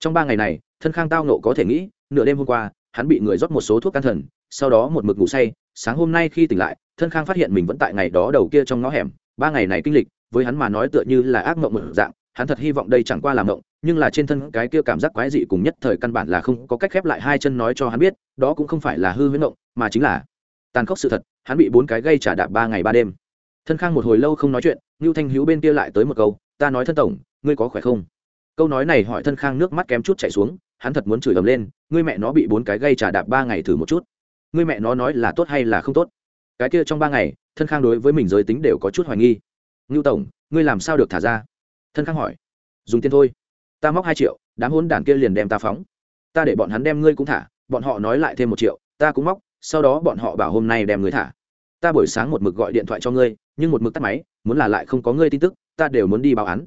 Trong ba ngày này, thân khang tao nộ có thể nghĩ, nửa đêm hôm qua, hắn bị người rót một số thuốc can thần, sau đó một mực ngủ say, sáng hôm nay khi tỉnh lại, thân khang phát hiện mình vẫn tại ngày đó đầu kia trong ngõ hẻm. Ba ngày này kinh lịch, với hắn mà nói tựa như là ác mộng một dạng, hắn thật hy vọng đây chẳng qua là mộng, nhưng là trên thân cái kia cảm giác quái dị cùng nhất thời căn bản là không có cách khép lại hai chân nói cho hắn biết, đó cũng không phải là hư huyễn mộng, mà chính là tàn khốc sự thật, hắn bị bốn cái gây trả đạp ba ngày ba đêm. Thân khang một hồi lâu không nói chuyện, ngưu thanh hữu bên kia lại tới một câu, ta nói thân tổng, ngươi có khỏe không? Câu nói này hỏi thân khang nước mắt kém chút chạy xuống, hắn thật muốn chửi ầm lên, ngươi mẹ nó bị bốn cái gây trả đạp ba ngày thử một chút. Ngươi mẹ nó nói là tốt hay là không tốt? Cái kia trong ba ngày, thân khang đối với mình giới tính đều có chút hoài nghi. Ngưu tổng, ngươi làm sao được thả ra? Thân khang hỏi. Dùng tiền thôi. Ta móc hai triệu, đám hôn đản kia liền đem ta phóng. Ta để bọn hắn đem ngươi cũng thả, bọn họ nói lại thêm một triệu, ta cũng móc sau đó bọn họ bảo hôm nay đem ngươi thả. Ta buổi sáng một mực gọi điện thoại cho ngươi, nhưng một mực tắt máy, muốn là lại không có ngươi tin tức, ta đều muốn đi báo án.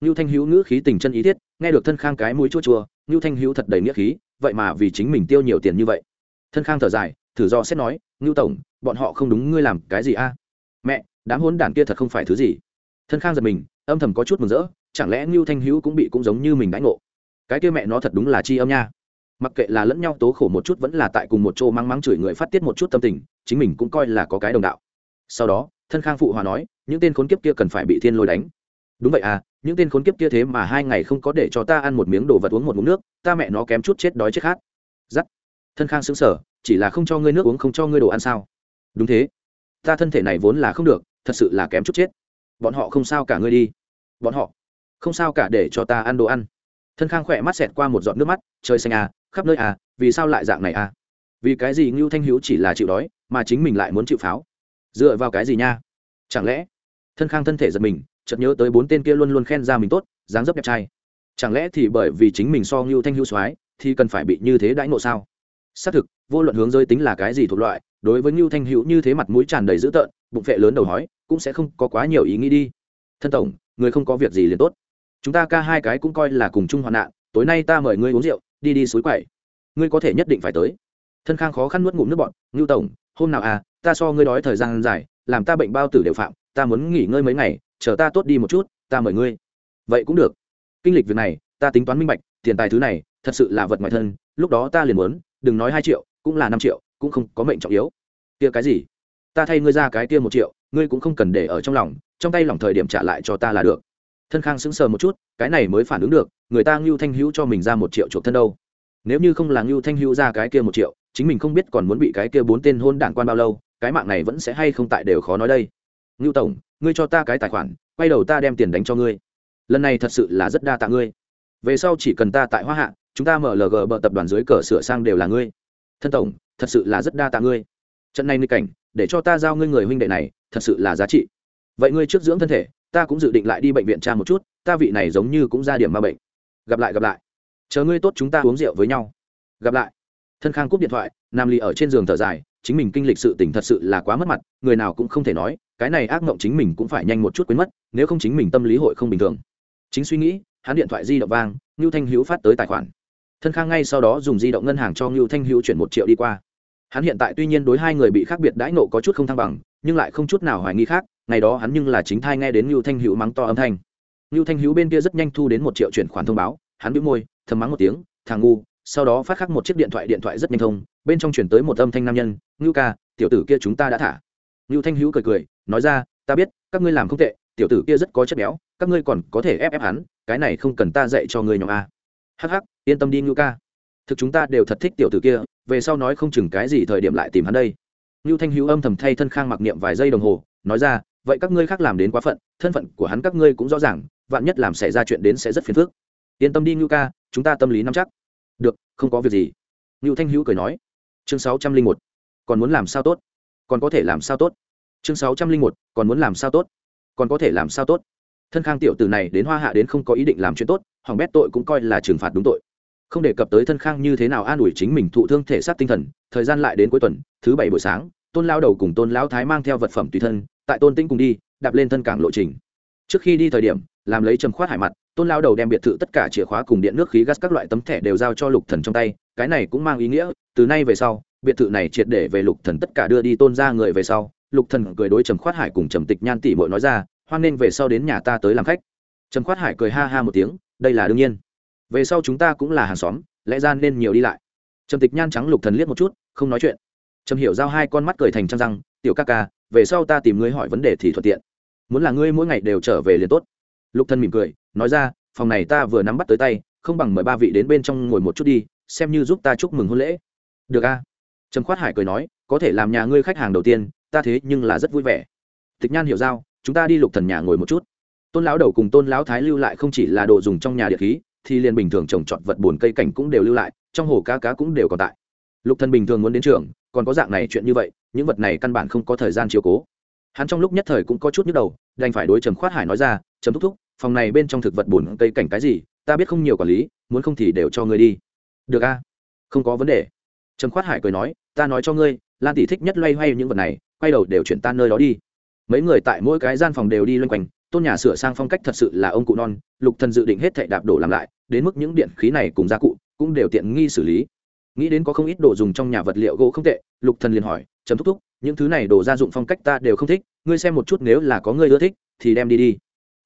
Ngưu thanh hữu ngữ khí tình chân ý thiết, nghe được thân khang cái mũi chua chua, ngưu thanh hữu thật đầy nghĩa khí, vậy mà vì chính mình tiêu nhiều tiền như vậy. Thân khang thở dài, thử do xét nói, ngưu tổng, bọn họ không đúng, ngươi làm cái gì a? Mẹ, đám hôn đản kia thật không phải thứ gì. Thân khang giật mình, âm thầm có chút mừng rỡ, chẳng lẽ ngưu thanh hữu cũng bị cũng giống như mình đãi ngộ? Cái kia mẹ nó thật đúng là chi âm nha mặc kệ là lẫn nhau tố khổ một chút vẫn là tại cùng một chỗ mang mắng chửi người phát tiết một chút tâm tình, chính mình cũng coi là có cái đồng đạo. Sau đó, thân khang phụ hòa nói, những tên khốn kiếp kia cần phải bị thiên lôi đánh. Đúng vậy à những tên khốn kiếp kia thế mà hai ngày không có để cho ta ăn một miếng đồ vật uống một ngụm nước, ta mẹ nó kém chút chết đói chết khát. Giắt. Thân khang xứng sở chỉ là không cho ngươi nước uống không cho ngươi đồ ăn sao? Đúng thế. Ta thân thể này vốn là không được, thật sự là kém chút chết. Bọn họ không sao cả ngươi đi. Bọn họ không sao cả để cho ta ăn đồ ăn. Thân khang khỏe mắt xẹt qua một giọt nước mắt, trời xanh à khắp nơi à vì sao lại dạng này à? Vì cái gì ngưu thanh hữu chỉ là chịu đói, mà chính mình lại muốn chịu pháo? Dựa vào cái gì nha? Chẳng lẽ thân khang thân thể giật mình, chợt nhớ tới bốn tên kia luôn luôn khen ra mình tốt, dáng dấp đẹp trai. Chẳng lẽ thì bởi vì chính mình so ngưu thanh hữu soái, thì cần phải bị như thế đãi ngộ sao? Xác thực, vô luận hướng giới tính là cái gì thuộc loại, đối với ngưu thanh hữu như thế mặt mũi tràn đầy dữ tợn, bụng phệ lớn đầu hói, cũng sẽ không có quá nhiều ý nghĩ đi. Thân tổng, người không có việc gì liền tốt. Chúng ta ca hai cái cũng coi là cùng chung hoạn nạn, tối nay ta mời ngươi uống rượu đi đi suối quậy ngươi có thể nhất định phải tới. Thân khang khó khăn nuốt ngụm nước bọn ngưu tổng, hôm nào à ta so ngươi đói thời gian dài, làm ta bệnh bao tử đều phạm, ta muốn nghỉ ngơi mấy ngày, chờ ta tốt đi một chút, ta mời ngươi. Vậy cũng được. Kinh lịch việc này, ta tính toán minh bạch, tiền tài thứ này, thật sự là vật ngoại thân, lúc đó ta liền muốn, đừng nói hai triệu, cũng là năm triệu, cũng không có mệnh trọng yếu. Kia cái gì? Ta thay ngươi ra cái kia một triệu, ngươi cũng không cần để ở trong lòng, trong tay lòng thời điểm trả lại cho ta là được thân khang sững sờ một chút, cái này mới phản ứng được, người ta ngưu thanh hữu cho mình ra một triệu chuộc thân đâu. Nếu như không là ngưu thanh hữu ra cái kia một triệu, chính mình không biết còn muốn bị cái kia bốn tên hôn đảng quan bao lâu, cái mạng này vẫn sẽ hay không tại đều khó nói đây. Ngưu tổng, ngươi cho ta cái tài khoản, quay đầu ta đem tiền đánh cho ngươi. Lần này thật sự là rất đa tạ ngươi. Về sau chỉ cần ta tại hoa hạ, chúng ta mở lg bờ tập đoàn dưới cờ sửa sang đều là ngươi. Thân tổng, thật sự là rất đa tạ ngươi. Trận này nghịch cảnh, để cho ta giao ngươi người huynh đệ này, thật sự là giá trị. Vậy ngươi trước dưỡng thân thể ta cũng dự định lại đi bệnh viện tra một chút, ta vị này giống như cũng ra điểm ma bệnh. Gặp lại gặp lại. Chờ ngươi tốt chúng ta uống rượu với nhau. Gặp lại. Thân khang cúp điện thoại, nam ly ở trên giường thở dài, chính mình kinh lịch sự tình thật sự là quá mất mặt, người nào cũng không thể nói, cái này ác mộng chính mình cũng phải nhanh một chút quên mất, nếu không chính mình tâm lý hội không bình thường. Chính suy nghĩ, hắn điện thoại di động vang, ngưu thanh hữu phát tới tài khoản. Thân khang ngay sau đó dùng di động ngân hàng cho ngưu thanh hữu chuyển một triệu đi qua. Hắn hiện tại tuy nhiên đối hai người bị khác biệt đãi nộ có chút không thăng bằng, nhưng lại không chút nào hoài nghi khác ngày đó hắn nhưng là chính thai nghe đến Nưu thanh hữu mắng to âm thanh. Nưu thanh hữu bên kia rất nhanh thu đến một triệu chuyển khoản thông báo, hắn bĩu môi, thầm mắng một tiếng, thằng ngu. Sau đó phát khắc một chiếc điện thoại điện thoại rất nhanh thông, bên trong chuyển tới một âm thanh nam nhân "Nưu ca, tiểu tử kia chúng ta đã thả. Nưu thanh hữu cười cười, nói ra, ta biết, các ngươi làm không tệ, tiểu tử kia rất có chất béo, các ngươi còn có thể ép ép hắn, cái này không cần ta dạy cho ngươi nhóm a. Hắc hắc, yên tâm đi Nưu ca. Thực chúng ta đều thật thích tiểu tử kia, về sau nói không chừng cái gì thời điểm lại tìm hắn đây. Nưu thanh hữu âm thầm thay thân khang mặc niệm vài giây đồng hồ, nói ra vậy các ngươi khác làm đến quá phận, thân phận của hắn các ngươi cũng rõ ràng, vạn nhất làm xảy ra chuyện đến sẽ rất phiền phức. Yên tâm đi, ngưu ca, chúng ta tâm lý nắm chắc. Được, không có việc gì. Ngưu thanh hữu cười nói. Chương sáu trăm linh một, còn muốn làm sao tốt? Còn có thể làm sao tốt? Chương sáu trăm linh một, còn muốn làm sao tốt? Còn có thể làm sao tốt? Thân khang tiểu từ này đến hoa hạ đến không có ý định làm chuyện tốt hỏng bét tội cũng coi là trừng phạt đúng tội. Không đề cập tới thân khang như thế nào an ủi chính mình thụ thương thể xác tinh thần, thời gian lại đến cuối tuần, thứ bảy buổi sáng tôn lao đầu cùng tôn lão thái mang theo vật phẩm tùy thân, tại tôn tinh cùng đi, đạp lên thân cảng lộ trình. Trước khi đi thời điểm, làm lấy trầm khoát hải mặt, tôn lao đầu đem biệt thự tất cả chìa khóa cùng điện nước khí gas các loại tấm thẻ đều giao cho lục thần trong tay, cái này cũng mang ý nghĩa, từ nay về sau, biệt thự này triệt để về lục thần tất cả đưa đi tôn ra người về sau, lục thần cười đối trầm khoát hải cùng trầm tịch nhan tỷ muội nói ra, hoan nên về sau đến nhà ta tới làm khách. Trầm khoát hải cười ha ha một tiếng, đây là đương nhiên. Về sau chúng ta cũng là hàng xóm, lẽ ra nên nhiều đi lại. Trầm tịch nhan trắng lục thần liếc một chút, không nói chuyện trầm hiểu giao hai con mắt cười thành trăng răng, tiểu ca ca, về sau ta tìm ngươi hỏi vấn đề thì thuận tiện. Muốn là ngươi mỗi ngày đều trở về liền tốt. Lục thân mỉm cười, nói ra, phòng này ta vừa nắm bắt tới tay, không bằng mời ba vị đến bên trong ngồi một chút đi, xem như giúp ta chúc mừng hôn lễ. Được a. Trầm khoát hải cười nói, có thể làm nhà ngươi khách hàng đầu tiên, ta thế nhưng là rất vui vẻ. Tịch nhan hiểu giao, chúng ta đi lục thần nhà ngồi một chút. Tôn lão đầu cùng tôn lão thái lưu lại không chỉ là đồ dùng trong nhà địa khí, thì liền bình thường trồng trọt vật buồn cây cảnh cũng đều lưu lại, trong hồ cá cá cũng đều còn tại. Lục thần bình thường muốn đến trường còn có dạng này chuyện như vậy, những vật này căn bản không có thời gian chiều cố. Hắn trong lúc nhất thời cũng có chút nhức đầu, đành phải đối trầm khoát hải nói ra, trầm thúc thúc, phòng này bên trong thực vật bùn cây cảnh cái gì, ta biết không nhiều quản lý, muốn không thì đều cho ngươi đi. Được a, không có vấn đề. Trầm khoát hải cười nói, ta nói cho ngươi, lan tỷ thích nhất loay hoay những vật này, quay đầu đều chuyển tan nơi đó đi. Mấy người tại mỗi cái gian phòng đều đi loanh quanh, tôn nhà sửa sang phong cách thật sự là ông cụ non, lục thần dự định hết thảy đạp đổ làm lại, đến mức những điện khí này cùng gia cụ cũng đều tiện nghi xử lý nghĩ đến có không ít đồ dùng trong nhà vật liệu gỗ không tệ, lục thần liền hỏi, chấm thúc thúc, những thứ này đồ gia dụng phong cách ta đều không thích, ngươi xem một chút nếu là có ngươi ưa thích, thì đem đi đi.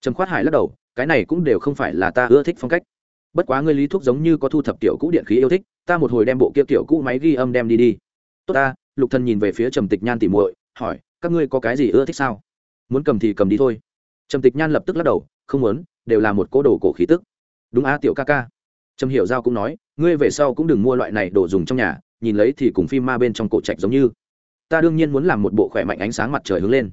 Trầm khoát hải lắc đầu, cái này cũng đều không phải là ta ưa thích phong cách. Bất quá ngươi lý thúc giống như có thu thập tiểu cũ điện khí yêu thích, ta một hồi đem bộ kia tiểu cũ máy ghi âm đem đi đi. Tốt ta. Lục thần nhìn về phía trầm tịch nhan tỉ muội, hỏi, các ngươi có cái gì ưa thích sao? Muốn cầm thì cầm đi thôi. Trầm tịch nhan lập tức lắc đầu, không muốn, đều là một cố đồ cổ khí tức. Đúng a tiểu ca ca trầm hiểu giao cũng nói, ngươi về sau cũng đừng mua loại này đồ dùng trong nhà, nhìn lấy thì cùng phim ma bên trong cổ trạch giống như. Ta đương nhiên muốn làm một bộ khỏe mạnh ánh sáng mặt trời hướng lên.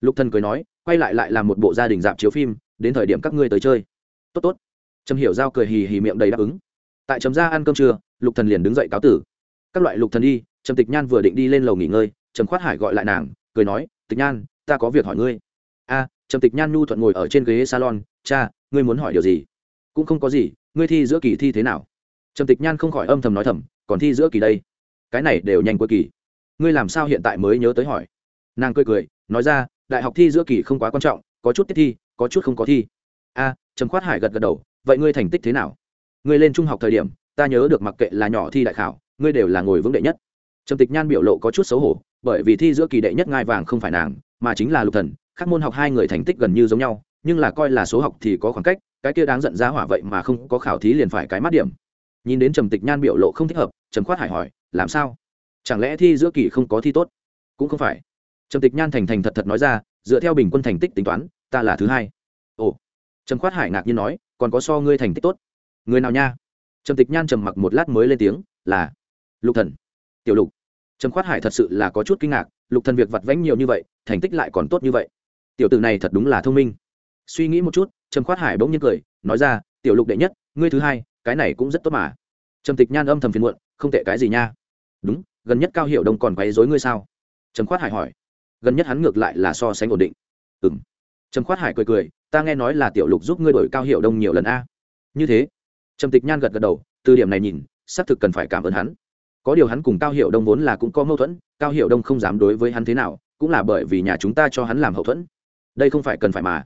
Lục thần cười nói, quay lại lại làm một bộ gia đình dạp chiếu phim, đến thời điểm các ngươi tới chơi. Tốt tốt. Trầm hiểu giao cười hì hì miệng đầy đáp ứng. Tại trầm gia ăn cơm trưa, lục thần liền đứng dậy cáo tử. Các loại lục thần đi. Trầm tịch nhan vừa định đi lên lầu nghỉ ngơi, trầm khoát hải gọi lại nàng, cười nói, tịch nhan, ta có việc hỏi ngươi. A, trầm tịch nhan nhu thuận ngồi ở trên ghế salon, cha, ngươi muốn hỏi điều gì? Cũng không có gì ngươi thi giữa kỳ thi thế nào? Trầm tịch nhan không khỏi âm thầm nói thầm, còn thi giữa kỳ đây? Cái này đều nhanh cuối kỳ. Ngươi làm sao hiện tại mới nhớ tới hỏi? Nàng cười cười, nói ra, đại học thi giữa kỳ không quá quan trọng, có chút tiết thi, có chút không có thi. A, trầm khoát hải gật gật đầu, vậy ngươi thành tích thế nào? Ngươi lên trung học thời điểm, ta nhớ được mặc kệ là nhỏ thi đại khảo, ngươi đều là ngồi vững đệ nhất. Trầm tịch nhan biểu lộ có chút xấu hổ, bởi vì thi giữa kỳ đệ nhất ngai vàng không phải nàng, mà chính là lục thần các môn học hai người thành tích gần như giống nhau, nhưng là coi là số học thì có khoảng cách cái kia đáng giận ra hỏa vậy mà không có khảo thí liền phải cái mắt điểm. Nhìn đến trầm tịch nhan biểu lộ không thích hợp, trầm khoát hải hỏi, làm sao? Chẳng lẽ thi giữa kỳ không có thi tốt? Cũng không phải. Trầm tịch nhan thành thành thật thật nói ra, dựa theo bình quân thành tích tính toán, ta là thứ hai. Ồ. Trầm khoát hải ngạc nhiên nói, còn có so ngươi thành tích tốt. Người nào nha? Trầm tịch nhan trầm mặc một lát mới lên tiếng, là lục thần. Tiểu lục. Trầm khoát hải thật sự là có chút kinh ngạc, lục thần việc vặt vãnh nhiều như vậy, thành tích lại còn tốt như vậy. Tiểu tử này thật đúng là thông minh. Suy nghĩ một chút trầm khoát hải bỗng nhiên cười, nói ra, tiểu lục đệ nhất, ngươi thứ hai, cái này cũng rất tốt mà. Trầm tịch nhan âm thầm phiền muộn, không tệ cái gì nha? Đúng, gần nhất cao hiểu đông còn quấy rối ngươi sao? Trầm khoát hải hỏi. Gần nhất hắn ngược lại là so sánh ổn định. Ừ m trầm khoát hải cười cười, ta nghe nói là tiểu lục giúp ngươi đổi cao hiểu đông nhiều lần a. Như thế? Trầm tịch nhan gật gật đầu, từ điểm này nhìn, xác thực cần phải cảm ơn hắn. Có điều hắn cùng cao hiệu đông vốn là cũng có mâu thuẫn, cao hiệu đông không dám đối với hắn thế nào, cũng là bởi vì nhà chúng ta cho hắn làm hậu thuẫn. Đây không phải cần phải mà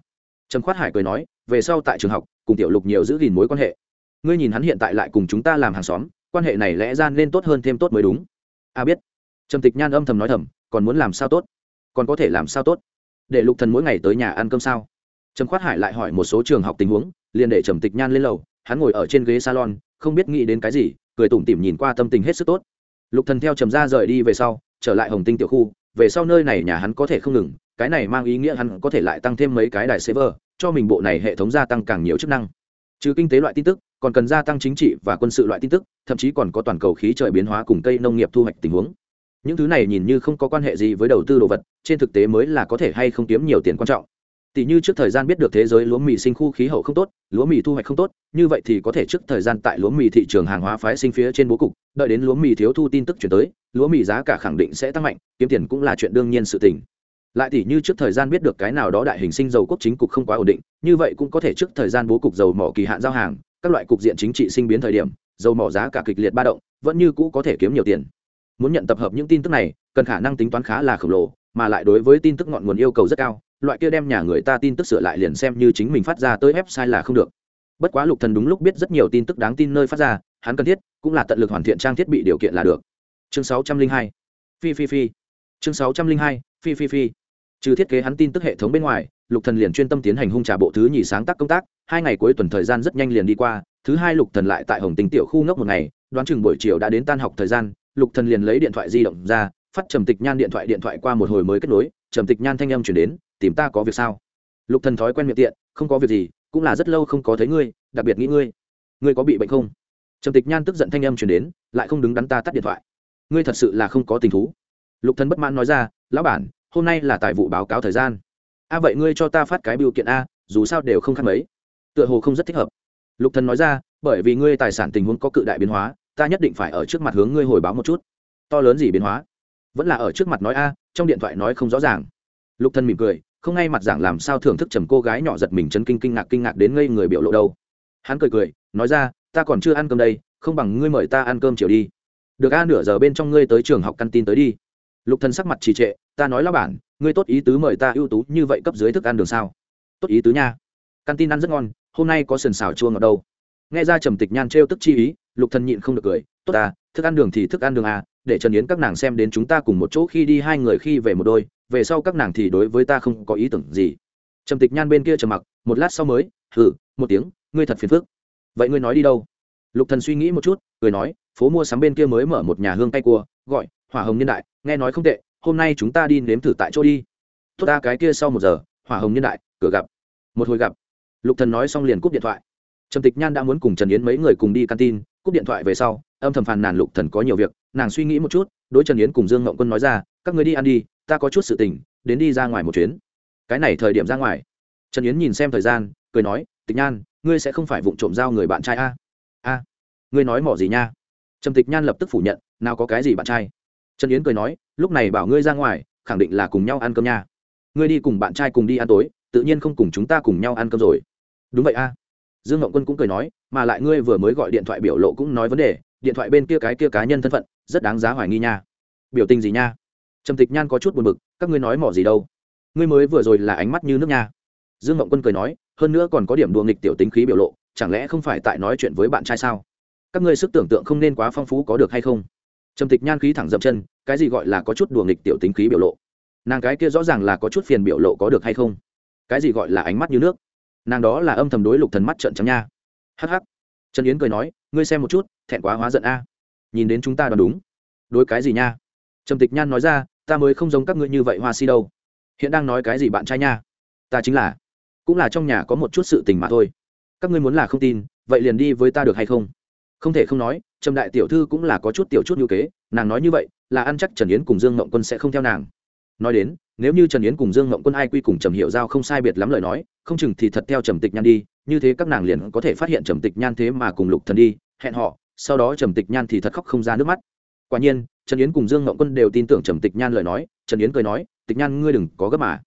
trầm khoát hải cười nói, về sau tại trường học, cùng tiểu lục nhiều giữ gìn mối quan hệ. Ngươi nhìn hắn hiện tại lại cùng chúng ta làm hàng xóm, quan hệ này lẽ ra nên tốt hơn thêm tốt mới đúng. A biết. Trầm tịch nhan âm thầm nói thầm, còn muốn làm sao tốt? Còn có thể làm sao tốt? Để lục thần mỗi ngày tới nhà ăn cơm sao? Trầm khoát hải lại hỏi một số trường học tình huống, liền để trầm tịch nhan lên lầu. Hắn ngồi ở trên ghế salon, không biết nghĩ đến cái gì, cười tủm tỉm nhìn qua tâm tình hết sức tốt. Lục thần theo trầm ra rời đi về sau, trở lại hồng tinh tiểu khu. Về sau nơi này nhà hắn có thể không ngừng cái này mang ý nghĩa hắn có thể lại tăng thêm mấy cái đài server, cho mình bộ này hệ thống gia tăng càng nhiều chức năng. Trừ kinh tế loại tin tức, còn cần gia tăng chính trị và quân sự loại tin tức, thậm chí còn có toàn cầu khí trời biến hóa cùng cây nông nghiệp thu hoạch tình huống. Những thứ này nhìn như không có quan hệ gì với đầu tư đồ vật, trên thực tế mới là có thể hay không kiếm nhiều tiền quan trọng. Tỷ như trước thời gian biết được thế giới lúa mì sinh khu khí hậu không tốt, lúa mì thu hoạch không tốt, như vậy thì có thể trước thời gian tại lúa mì thị trường hàng hóa phái sinh phía trên bố cục, đợi đến lúa mì thiếu thu tin tức chuyển tới, lúa mì giá cả khẳng định sẽ tăng mạnh, kiếm tiền cũng là chuyện đương nhiên sự tình lại tỷ như trước thời gian biết được cái nào đó đại hình sinh dầu quốc chính cục không quá ổn định, như vậy cũng có thể trước thời gian bố cục dầu mỏ kỳ hạn giao hàng, các loại cục diện chính trị sinh biến thời điểm, dầu mỏ giá cả kịch liệt ba động, vẫn như cũ có thể kiếm nhiều tiền. Muốn nhận tập hợp những tin tức này, cần khả năng tính toán khá là khổng lồ, mà lại đối với tin tức ngọn nguồn yêu cầu rất cao, loại kia đem nhà người ta tin tức sửa lại liền xem như chính mình phát ra tới website là không được. Bất quá lục thần đúng lúc biết rất nhiều tin tức đáng tin nơi phát ra, hắn cần thiết, cũng là tận lực hoàn thiện trang thiết bị điều kiện là được. Chương 602 phi phi phi. Chương 602 phi phi phi trừ thiết kế hắn tin tức hệ thống bên ngoài, lục thần liền chuyên tâm tiến hành hung trà bộ thứ nhì sáng tác công tác, hai ngày cuối tuần thời gian rất nhanh liền đi qua, thứ hai lục thần lại tại hồng tinh tiểu khu ngốc một ngày, đoán chừng buổi chiều đã đến tan học thời gian, lục thần liền lấy điện thoại di động ra, phát trầm tịch nhan điện thoại điện thoại qua một hồi mới kết nối, trầm tịch nhan thanh âm chuyển đến, tìm ta có việc sao? Lục thần thói quen miệng tiện, không có việc gì, cũng là rất lâu không có thấy ngươi, đặc biệt nghĩ ngươi. Ngươi có bị bệnh không? Trầm tịch nhan tức giận thanh âm chuyển đến, lại không đứng đắn ta tắt điện thoại. Ngươi thật sự là không có tình thú. Lục thần bất mãn nói ra, lão bản hôm nay là tài vụ báo cáo thời gian. A, vậy ngươi cho ta phát cái biểu kiện a, dù sao đều không khác mấy. Tựa hồ không rất thích hợp. Lục thần nói ra, bởi vì ngươi tài sản tình huống có cự đại biến hóa, ta nhất định phải ở trước mặt hướng ngươi hồi báo một chút. To lớn gì biến hóa? Vẫn là ở trước mặt nói a, trong điện thoại nói không rõ ràng. Lục thần mỉm cười, không ngay mặt giảng làm sao thưởng thức trầm cô gái nhỏ giật mình chấn kinh kinh ngạc kinh ngạc đến ngây người biểu lộ đâu. Hắn cười cười, nói ra, ta còn chưa ăn cơm đây, không bằng ngươi mời ta ăn cơm chiều đi. Được a, nửa giờ bên trong ngươi tới trường học căn tin tới đi lục thần sắc mặt trì trệ, ta nói lão bản, ngươi tốt ý tứ mời ta ưu tú như vậy cấp dưới thức ăn đường sao? Tốt ý tứ nha. Căn tin ăn rất ngon, hôm nay có sườn xào chua ngọt đâu. Nghe ra trầm tịch nhan trêu tức chi ý, lục thần nhịn không được cười, tốt à thức ăn đường thì thức ăn đường à để trần yến các nàng xem đến chúng ta cùng một chỗ khi đi hai người khi về một đôi, về sau các nàng thì đối với ta không có ý tưởng gì. Trầm tịch nhan bên kia trầm mặc, một lát sau mới hử một tiếng, ngươi thật phiền phức. Vậy ngươi nói đi đâu? Lục thần suy nghĩ một chút, cười nói, phố mua sắm bên kia mới mở một nhà hương tay cua, gọi hỏa hồng Niên đại, nghe nói không tệ, hôm nay chúng ta đi nếm thử tại chỗ đi. Tốt ta, cái kia sau một giờ, hỏa hồng Niên đại, cửa gặp. Một hồi gặp. Lục thần nói xong liền cúp điện thoại. Trầm tịch nhan đã muốn cùng trần yến mấy người cùng đi canteen, cúp điện thoại về sau, âm thầm phàn nàn lục thần có nhiều việc, nàng suy nghĩ một chút, đối trần yến cùng dương ngộng quân nói ra, các người đi ăn đi, ta có chút sự tình, đến đi ra ngoài một chuyến. Cái này thời điểm ra ngoài. Trần yến nhìn xem thời gian, cười nói, tịch nhan, ngươi sẽ không phải vụng trộm giao người bạn trai a? A, ngươi nói mỏ gì nha? Trầm tịch nhan lập tức phủ nhận, nào có cái gì bạn trai? Trần yến cười nói, lúc này bảo ngươi ra ngoài, khẳng định là cùng nhau ăn cơm nha. Ngươi đi cùng bạn trai cùng đi ăn tối, tự nhiên không cùng chúng ta cùng nhau ăn cơm rồi. Đúng vậy a. Dương ngộng quân cũng cười nói, mà lại ngươi vừa mới gọi điện thoại biểu lộ cũng nói vấn đề, điện thoại bên kia cái kia cá nhân thân phận, rất đáng giá hoài nghi nha. Biểu tình gì nha? Trầm tịch nhan có chút buồn bực, các ngươi nói mỏ gì đâu? Ngươi mới vừa rồi là ánh mắt như nước nha. Dương ngộng quân cười nói, hơn nữa còn có điểm đùa nghịch tiểu tính khí biểu lộ, chẳng lẽ không phải tại nói chuyện với bạn trai sao? Các ngươi sức tưởng tượng không nên quá phong phú có được hay không? Trầm tịch nhan khí thẳng dậm chân, cái gì gọi là có chút đùa nghịch tiểu tính khí biểu lộ. Nàng cái kia rõ ràng là có chút phiền biểu lộ có được hay không? Cái gì gọi là ánh mắt như nước? Nàng đó là âm thầm đối lục thần mắt trợn trắng nha. Hắc hắc. Trần yến cười nói, ngươi xem một chút, thẹn quá hóa giận a. Nhìn đến chúng ta đoán đúng. Đối cái gì nha? Trầm tịch nhan nói ra, ta mới không giống các ngươi như vậy hoa si đâu. Hiện đang nói cái gì bạn trai nha? Ta chính là. Cũng là trong nhà có một chút sự tình mà thôi. Các ngươi muốn là không tin, vậy liền đi với ta được hay không? Không thể không nói, trầm đại tiểu thư cũng là có chút tiểu chút như kế, nàng nói như vậy, là ăn chắc trần yến cùng dương mộng quân sẽ không theo nàng. Nói đến, nếu như trần yến cùng dương mộng quân ai quy cùng trầm hiệu giao không sai biệt lắm lời nói, không chừng thì thật theo trầm tịch nhan đi, như thế các nàng liền có thể phát hiện trầm tịch nhan thế mà cùng lục thần đi, hẹn họ, sau đó trầm tịch nhan thì thật khóc không ra nước mắt. Quả nhiên, trần yến cùng dương mộng quân đều tin tưởng trầm tịch nhan lời nói, trần yến cười nói, tịch nhan, ngươi đừng có gấp mà.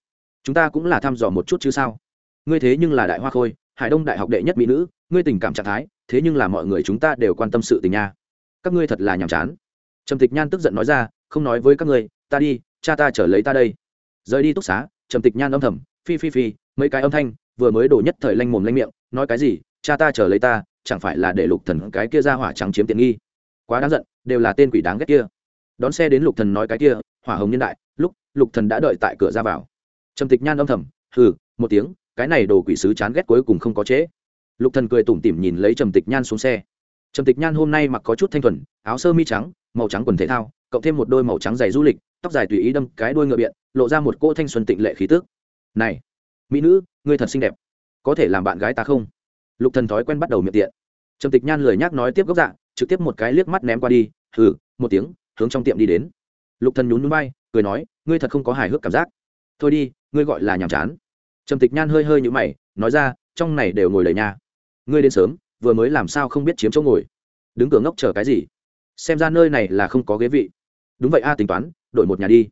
Chúng ta cũng là thăm dò một chút chứ sao? Ngươi thế nhưng là đại hoa khôi, hải đông đại học đệ nhất mỹ nữ ngươi tình cảm trạng thái, thế nhưng là mọi người chúng ta đều quan tâm sự tình nha. Các ngươi thật là nhàm chán. Trầm tịch nhan tức giận nói ra, không nói với các ngươi, ta đi, cha ta trở lấy ta đây. Rời đi túc xá, trầm tịch nhan âm thầm, phi phi phi, mấy cái âm thanh, vừa mới đổ nhất thời lanh mồm lanh miệng, nói cái gì, cha ta trở lấy ta, chẳng phải là để lục thần cái kia ra hỏa trắng chiếm tiện nghi. Quá đáng giận, đều là tên quỷ đáng ghét kia. Đón xe đến lục thần nói cái kia, hỏa hồng nhân đại, lúc lục thần đã đợi tại cửa ra vào. Trầm tịch nhan âm thầm, hừ, một tiếng, cái này đồ quỷ sứ chán ghét cuối cùng không có chế lục thần cười tủm tỉm nhìn lấy trầm tịch nhan xuống xe. Trầm tịch nhan hôm nay mặc có chút thanh thuần, áo sơ mi trắng, màu trắng quần thể thao, cộng thêm một đôi màu trắng giày du lịch, tóc dài tùy ý đâm cái đuôi ngựa biện, lộ ra một cô thanh xuân tịnh lệ khí tước này, mỹ nữ, ngươi thật xinh đẹp. Có thể làm bạn gái ta không? Lục thần thói quen bắt đầu miệng tiện. Trầm tịch nhan lười nhác nói tiếp gốc dạ trực tiếp một cái liếc mắt ném qua đi, hừ, một tiếng, hướng trong tiệm đi đến. Lục thần nhún núi bay cười nói, ngươi thật không có hài hước cảm giác. Thôi đi, ngươi gọi là nhàm chán. Trầm tịch nhan hơi hơi nhũ mày, nói ra, trong này đều ngồi lời nhà ngươi đến sớm, vừa mới làm sao không biết chiếm chỗ ngồi? Đứng cửa ngốc chờ cái gì? Xem ra nơi này là không có ghế vị. Đúng vậy a, tính toán, đổi một nhà đi.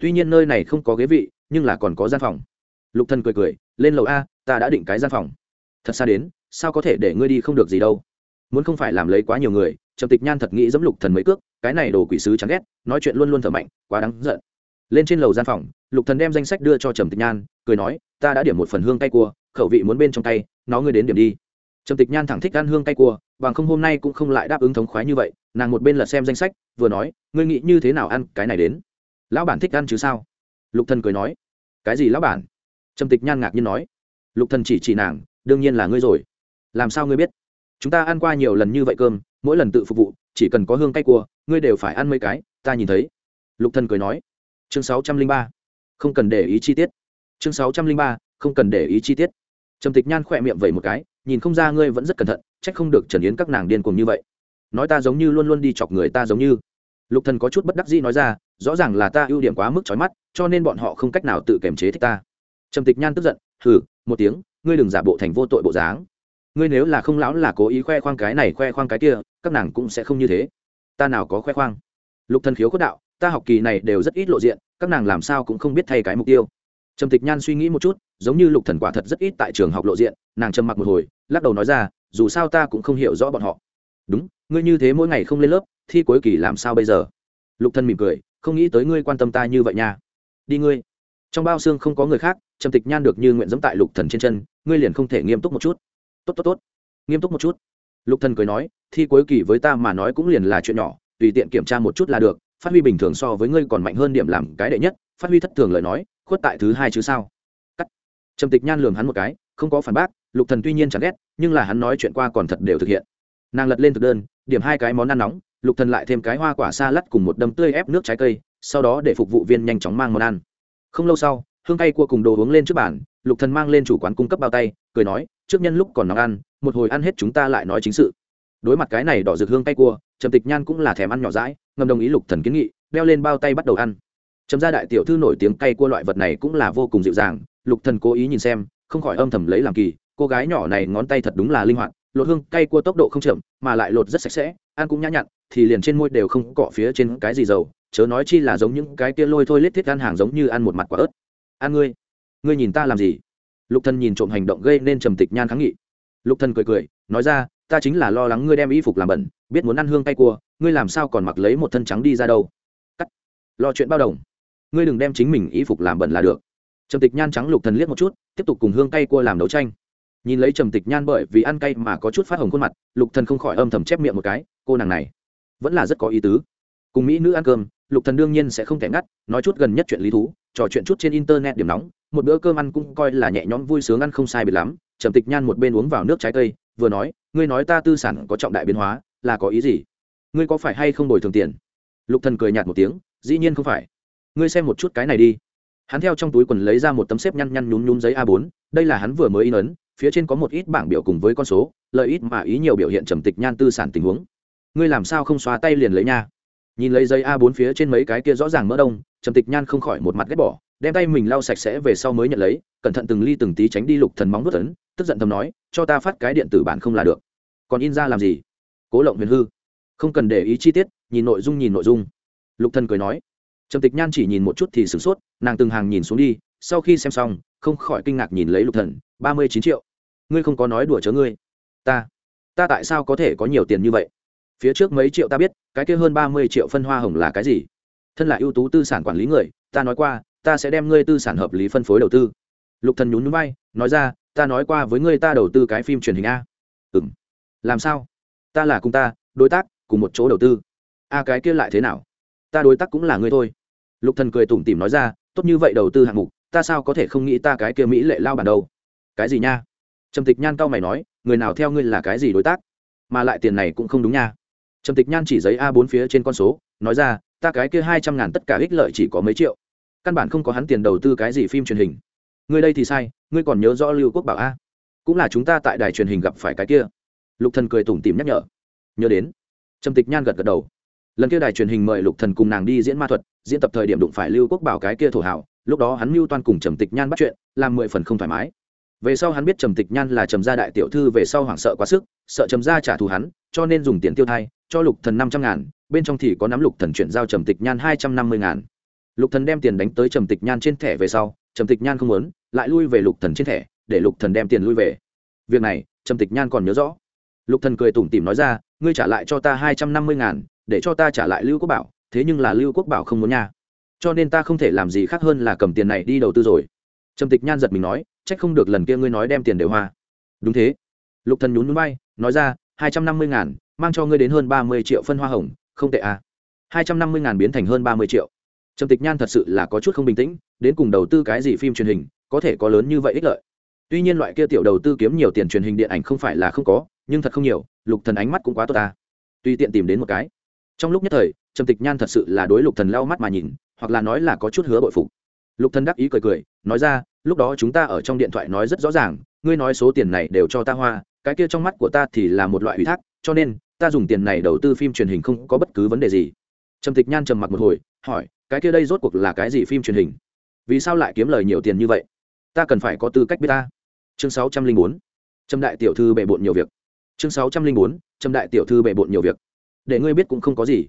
Tuy nhiên nơi này không có ghế vị, nhưng là còn có gian phòng. Lục thần cười cười, lên lầu a, ta đã định cái gian phòng. Thật xa đến, sao có thể để ngươi đi không được gì đâu? Muốn không phải làm lấy quá nhiều người, trầm tịch nhan thật nghĩ dẫm lục thần mấy cước, cái này đồ quỷ sứ chán ghét, nói chuyện luôn luôn thở mạnh, quá đáng giận. Lên trên lầu gian phòng, lục thần đem danh sách đưa cho trầm tịch nhan, cười nói, ta đã điểm một phần hương cay cua, khẩu vị muốn bên trong tay nó ngươi đến điểm đi trầm tịch nhan thẳng thích ăn hương cay cua, bằng không hôm nay cũng không lại đáp ứng thống khoái như vậy, nàng một bên là xem danh sách, vừa nói, ngươi nghĩ như thế nào ăn cái này đến? Lão bản thích ăn chứ sao? Lục thần cười nói, cái gì lão bản? Trầm tịch nhan ngạc nhiên nói, lục thần chỉ chỉ nàng, đương nhiên là ngươi rồi. Làm sao ngươi biết? Chúng ta ăn qua nhiều lần như vậy cơm, mỗi lần tự phục vụ, chỉ cần có hương cay cua, ngươi đều phải ăn mấy cái, ta nhìn thấy. Lục thần cười nói, chương sáu trăm linh ba, không cần để ý chi tiết. Chương sáu trăm linh ba, không cần để ý chi tiết. Trầm tịch nhan khỏe miệng vẩy một cái nhìn không ra ngươi vẫn rất cẩn thận trách không được trần yến các nàng điên cuồng như vậy. Nói ta giống như luôn luôn đi chọc người ta giống như. Lục thần có chút bất đắc dĩ nói ra, rõ ràng là ta ưu điểm quá mức chói mắt, cho nên bọn họ không cách nào tự kiềm chế thích ta. Trầm tịch nhan tức giận, hừ, một tiếng, ngươi đừng giả bộ thành vô tội bộ dáng. Ngươi nếu là không lão là cố ý khoe khoang cái này, khoe khoang cái kia, các nàng cũng sẽ không như thế. Ta nào có khoe khoang? Lục thần khiếu cốt đạo, ta học kỳ này đều rất ít lộ diện, các nàng làm sao cũng không biết thay cái mục tiêu. Trầm tịch nhan suy nghĩ một chút giống như lục thần quả thật rất ít tại trường học lộ diện, nàng trầm mặc một hồi, lắc đầu nói ra, dù sao ta cũng không hiểu rõ bọn họ. Đúng, ngươi như thế mỗi ngày không lên lớp, thi cuối kỳ làm sao bây giờ? Lục thần mỉm cười, không nghĩ tới ngươi quan tâm ta như vậy nha. Đi ngươi. Trong bao xương không có người khác, trầm tịch nhan được như nguyện dẫm tại lục thần trên chân, ngươi liền không thể nghiêm túc một chút. Tốt tốt tốt. Nghiêm túc một chút. Lục thần cười nói, thi cuối kỳ với ta mà nói cũng liền là chuyện nhỏ, tùy tiện kiểm tra một chút là được, phát huy bình thường so với ngươi còn mạnh hơn điểm làm cái đệ nhất, phát huy thất thường lời nói, khuất tại thứ hai chứ sao? Trầm tịch nhan lường hắn một cái, không có phản bác, lục thần tuy nhiên chẳng ghét, nhưng là hắn nói chuyện qua còn thật đều thực hiện. Nàng lật lên thực đơn, điểm hai cái món ăn nóng, lục thần lại thêm cái hoa quả xa lắt cùng một đâm tươi ép nước trái cây, sau đó để phục vụ viên nhanh chóng mang món ăn. Không lâu sau, hương cay cua cùng đồ uống lên trước bàn, lục thần mang lên chủ quán cung cấp bao tay, cười nói, trước nhân lúc còn nóng ăn, một hồi ăn hết chúng ta lại nói chính sự. Đối mặt cái này đỏ rực hương cay cua, trầm tịch nhan cũng là thèm ăn nhỏ rãi ngầm đồng ý lục thần kiến nghị, đeo lên bao tay bắt đầu ăn. Trầm gia đại tiểu thư nổi tiếng cay cua loại vật này cũng là vô cùng dịu dàng lục thần cố ý nhìn xem, không khỏi âm thầm lấy làm kỳ, cô gái nhỏ này ngón tay thật đúng là linh hoạt, lột hương, cay cua tốc độ không chậm, mà lại lột rất sạch sẽ, ăn cũng nhã nhặn, thì liền trên môi đều không cọ phía trên cái gì dầu, chớ nói chi là giống những cái kia lôi thôi lết thiết ăn hàng giống như ăn một mặt quả ớt. Ăn ngươi ngươi nhìn ta làm gì? Lục thần nhìn trộm hành động gây nên trầm tịch nhan kháng nghị. Lục thần cười cười, nói ra, ta chính là lo lắng ngươi đem y phục làm bẩn, biết muốn ăn hương cay cua, ngươi làm sao còn mặc lấy một thân trắng đi ra đâu? Cắt. Lo chuyện bao đồng. Ngươi đừng đem chính mình y phục làm bẩn là được trầm tịch nhan trắng lục thần liếc một chút, tiếp tục cùng hương cay cua làm đấu tranh. Nhìn lấy trầm tịch nhan bởi vì ăn cay mà có chút phát hồng khuôn mặt, lục thần không khỏi âm thầm chép miệng một cái, cô nàng này vẫn là rất có ý tứ. Cùng mỹ nữ ăn cơm, lục thần đương nhiên sẽ không thể ngắt, nói chút gần nhất chuyện lý thú, trò chuyện chút trên internet điểm nóng, một bữa cơm ăn cũng coi là nhẹ nhõm vui sướng ăn không sai biệt lắm. Trầm tịch nhan một bên uống vào nước trái cây, vừa nói, ngươi nói ta tư sản có trọng đại biến hóa, là có ý gì? Ngươi có phải hay không đổi thường tiền? Lục thần cười nhạt một tiếng, dĩ nhiên không phải. Ngươi xem một chút cái này đi hắn theo trong túi quần lấy ra một tấm xếp nhăn nhăn nhún nhún giấy a 4 đây là hắn vừa mới in ấn, phía trên có một ít bảng biểu cùng với con số, lợi ít mà ý nhiều biểu hiện trầm tịch nhan tư sản tình huống. Ngươi làm sao không xóa tay liền lấy nha? Nhìn lấy giấy a 4 phía trên mấy cái kia rõ ràng mỡ đông, trầm tịch nhan không khỏi một mặt ghét bỏ, đem tay mình lau sạch sẽ về sau mới nhận lấy, cẩn thận từng ly từng tí tránh đi lục thần móng nuốt ấn, tức giận thầm nói, cho ta phát cái điện tử bản không là được. Còn in ra làm gì? Cố lộng huyền hư. Không cần để ý chi tiết, nhìn nội dung nhìn nội dung. Lục thần cười nói trầm tịch nhan chỉ nhìn một chút thì sửng sốt nàng từng hàng nhìn xuống đi sau khi xem xong không khỏi kinh ngạc nhìn lấy lục thần ba mươi chín triệu. Ngươi không có nói đùa chớ ngươi. Ta ta tại sao có thể có nhiều tiền như vậy? Phía trước mấy triệu ta biết cái kia hơn ba mươi triệu phân hoa hồng là cái gì? Thân là ưu tú tư sản quản lý người ta nói qua ta sẽ đem ngươi tư sản hợp lý phân phối đầu tư. Lục thần nhún nhún bay, nói ra ta nói qua với ngươi ta đầu tư cái phim truyền hình a. Ừ m làm sao? Ta là cùng ta đối tác cùng một chỗ đầu tư. A cái kia lại thế nào? Ta đối tác cũng là ngươi thôi lục thần cười tủm tỉm nói ra, tốt như vậy đầu tư hạng mục, ta sao có thể không nghĩ ta cái kia mỹ lệ lao bản đâu? Cái gì nha? Trầm tịch nhan cao mày nói, người nào theo ngươi là cái gì đối tác? Mà lại tiền này cũng không đúng nha. Trầm tịch nhan chỉ giấy A4 phía trên con số, nói ra, ta cái kia hai trăm ngàn tất cả ích lợi chỉ có mấy triệu. Căn bản không có hắn tiền đầu tư cái gì phim truyền hình. Ngươi đây thì sai, ngươi còn nhớ rõ lưu quốc bảo a? Cũng là chúng ta tại đài truyền hình gặp phải cái kia. Lục thần cười tủm tỉm nhắc nhở. Nhớ đến. Trầm tịch nhan gật gật đầu lần kia đài truyền hình mời lục thần cùng nàng đi diễn ma thuật, diễn tập thời điểm đụng phải lưu quốc bảo cái kia thổ hảo lúc đó hắn mưu toan cùng trầm tịch nhan bắt chuyện, làm mười phần không thoải mái. Về sau hắn biết trầm tịch nhan là trầm gia đại tiểu thư về sau hoảng sợ quá sức, sợ trầm gia trả thù hắn, cho nên dùng tiền tiêu thai, cho lục thần năm trăm ngàn, bên trong thì có nắm lục thần chuyển giao trầm tịch nhan hai trăm năm mươi ngàn. Lục thần đem tiền đánh tới trầm tịch nhan trên thẻ về sau, trầm tịch nhan không muốn, lại lui về lục thần trên thẻ, để lục thần đem tiền lui về. Việc này, trầm tịch nhan còn nhớ rõ. Lục thần cười tủm tỉm nói ra, ngươi trả lại cho ta hai trăm năm mươi ngàn để cho ta trả lại lưu quốc bảo, thế nhưng là lưu quốc bảo không muốn nha. Cho nên ta không thể làm gì khác hơn là cầm tiền này đi đầu tư rồi. Trầm tịch nhan giật mình nói, trách không được lần kia ngươi nói đem tiền đều hoa. Đúng thế. Lục thần nhún núi bay nói ra, hai trăm năm mươi ngàn, mang cho ngươi đến hơn ba mươi triệu phân hoa hồng, không tệ à. Hai trăm năm mươi ngàn biến thành hơn ba mươi triệu. Trầm tịch nhan thật sự là có chút không bình tĩnh, đến cùng đầu tư cái gì phim truyền hình, có thể có lớn như vậy ích lợi. Tuy nhiên loại kia tiểu đầu tư kiếm nhiều tiền truyền hình điện ảnh không phải là không có, nhưng thật không nhiều, lục thần ánh mắt cũng quá tốt ta. Tùy tiện tìm đến một cái trong lúc nhất thời, trầm tịch nhan thật sự là đối lục thần lau mắt mà nhìn, hoặc là nói là có chút hứa bội phục. Lục thần đắc ý cười cười, nói ra, lúc đó chúng ta ở trong điện thoại nói rất rõ ràng, ngươi nói số tiền này đều cho ta hoa, cái kia trong mắt của ta thì là một loại ủy thác, cho nên, ta dùng tiền này đầu tư phim truyền hình không có bất cứ vấn đề gì. Trầm tịch nhan trầm mặc một hồi, hỏi, cái kia đây rốt cuộc là cái gì phim truyền hình? Vì sao lại kiếm lời nhiều tiền như vậy? Ta cần phải có tư cách biết ta. Chương sáu trăm linh bốn. Trầm đại tiểu thư bệ bộn nhiều việc. Chương sáu trăm linh bốn. Trầm đại tiểu thư bệ bộn nhiều việc để ngươi biết cũng không có gì.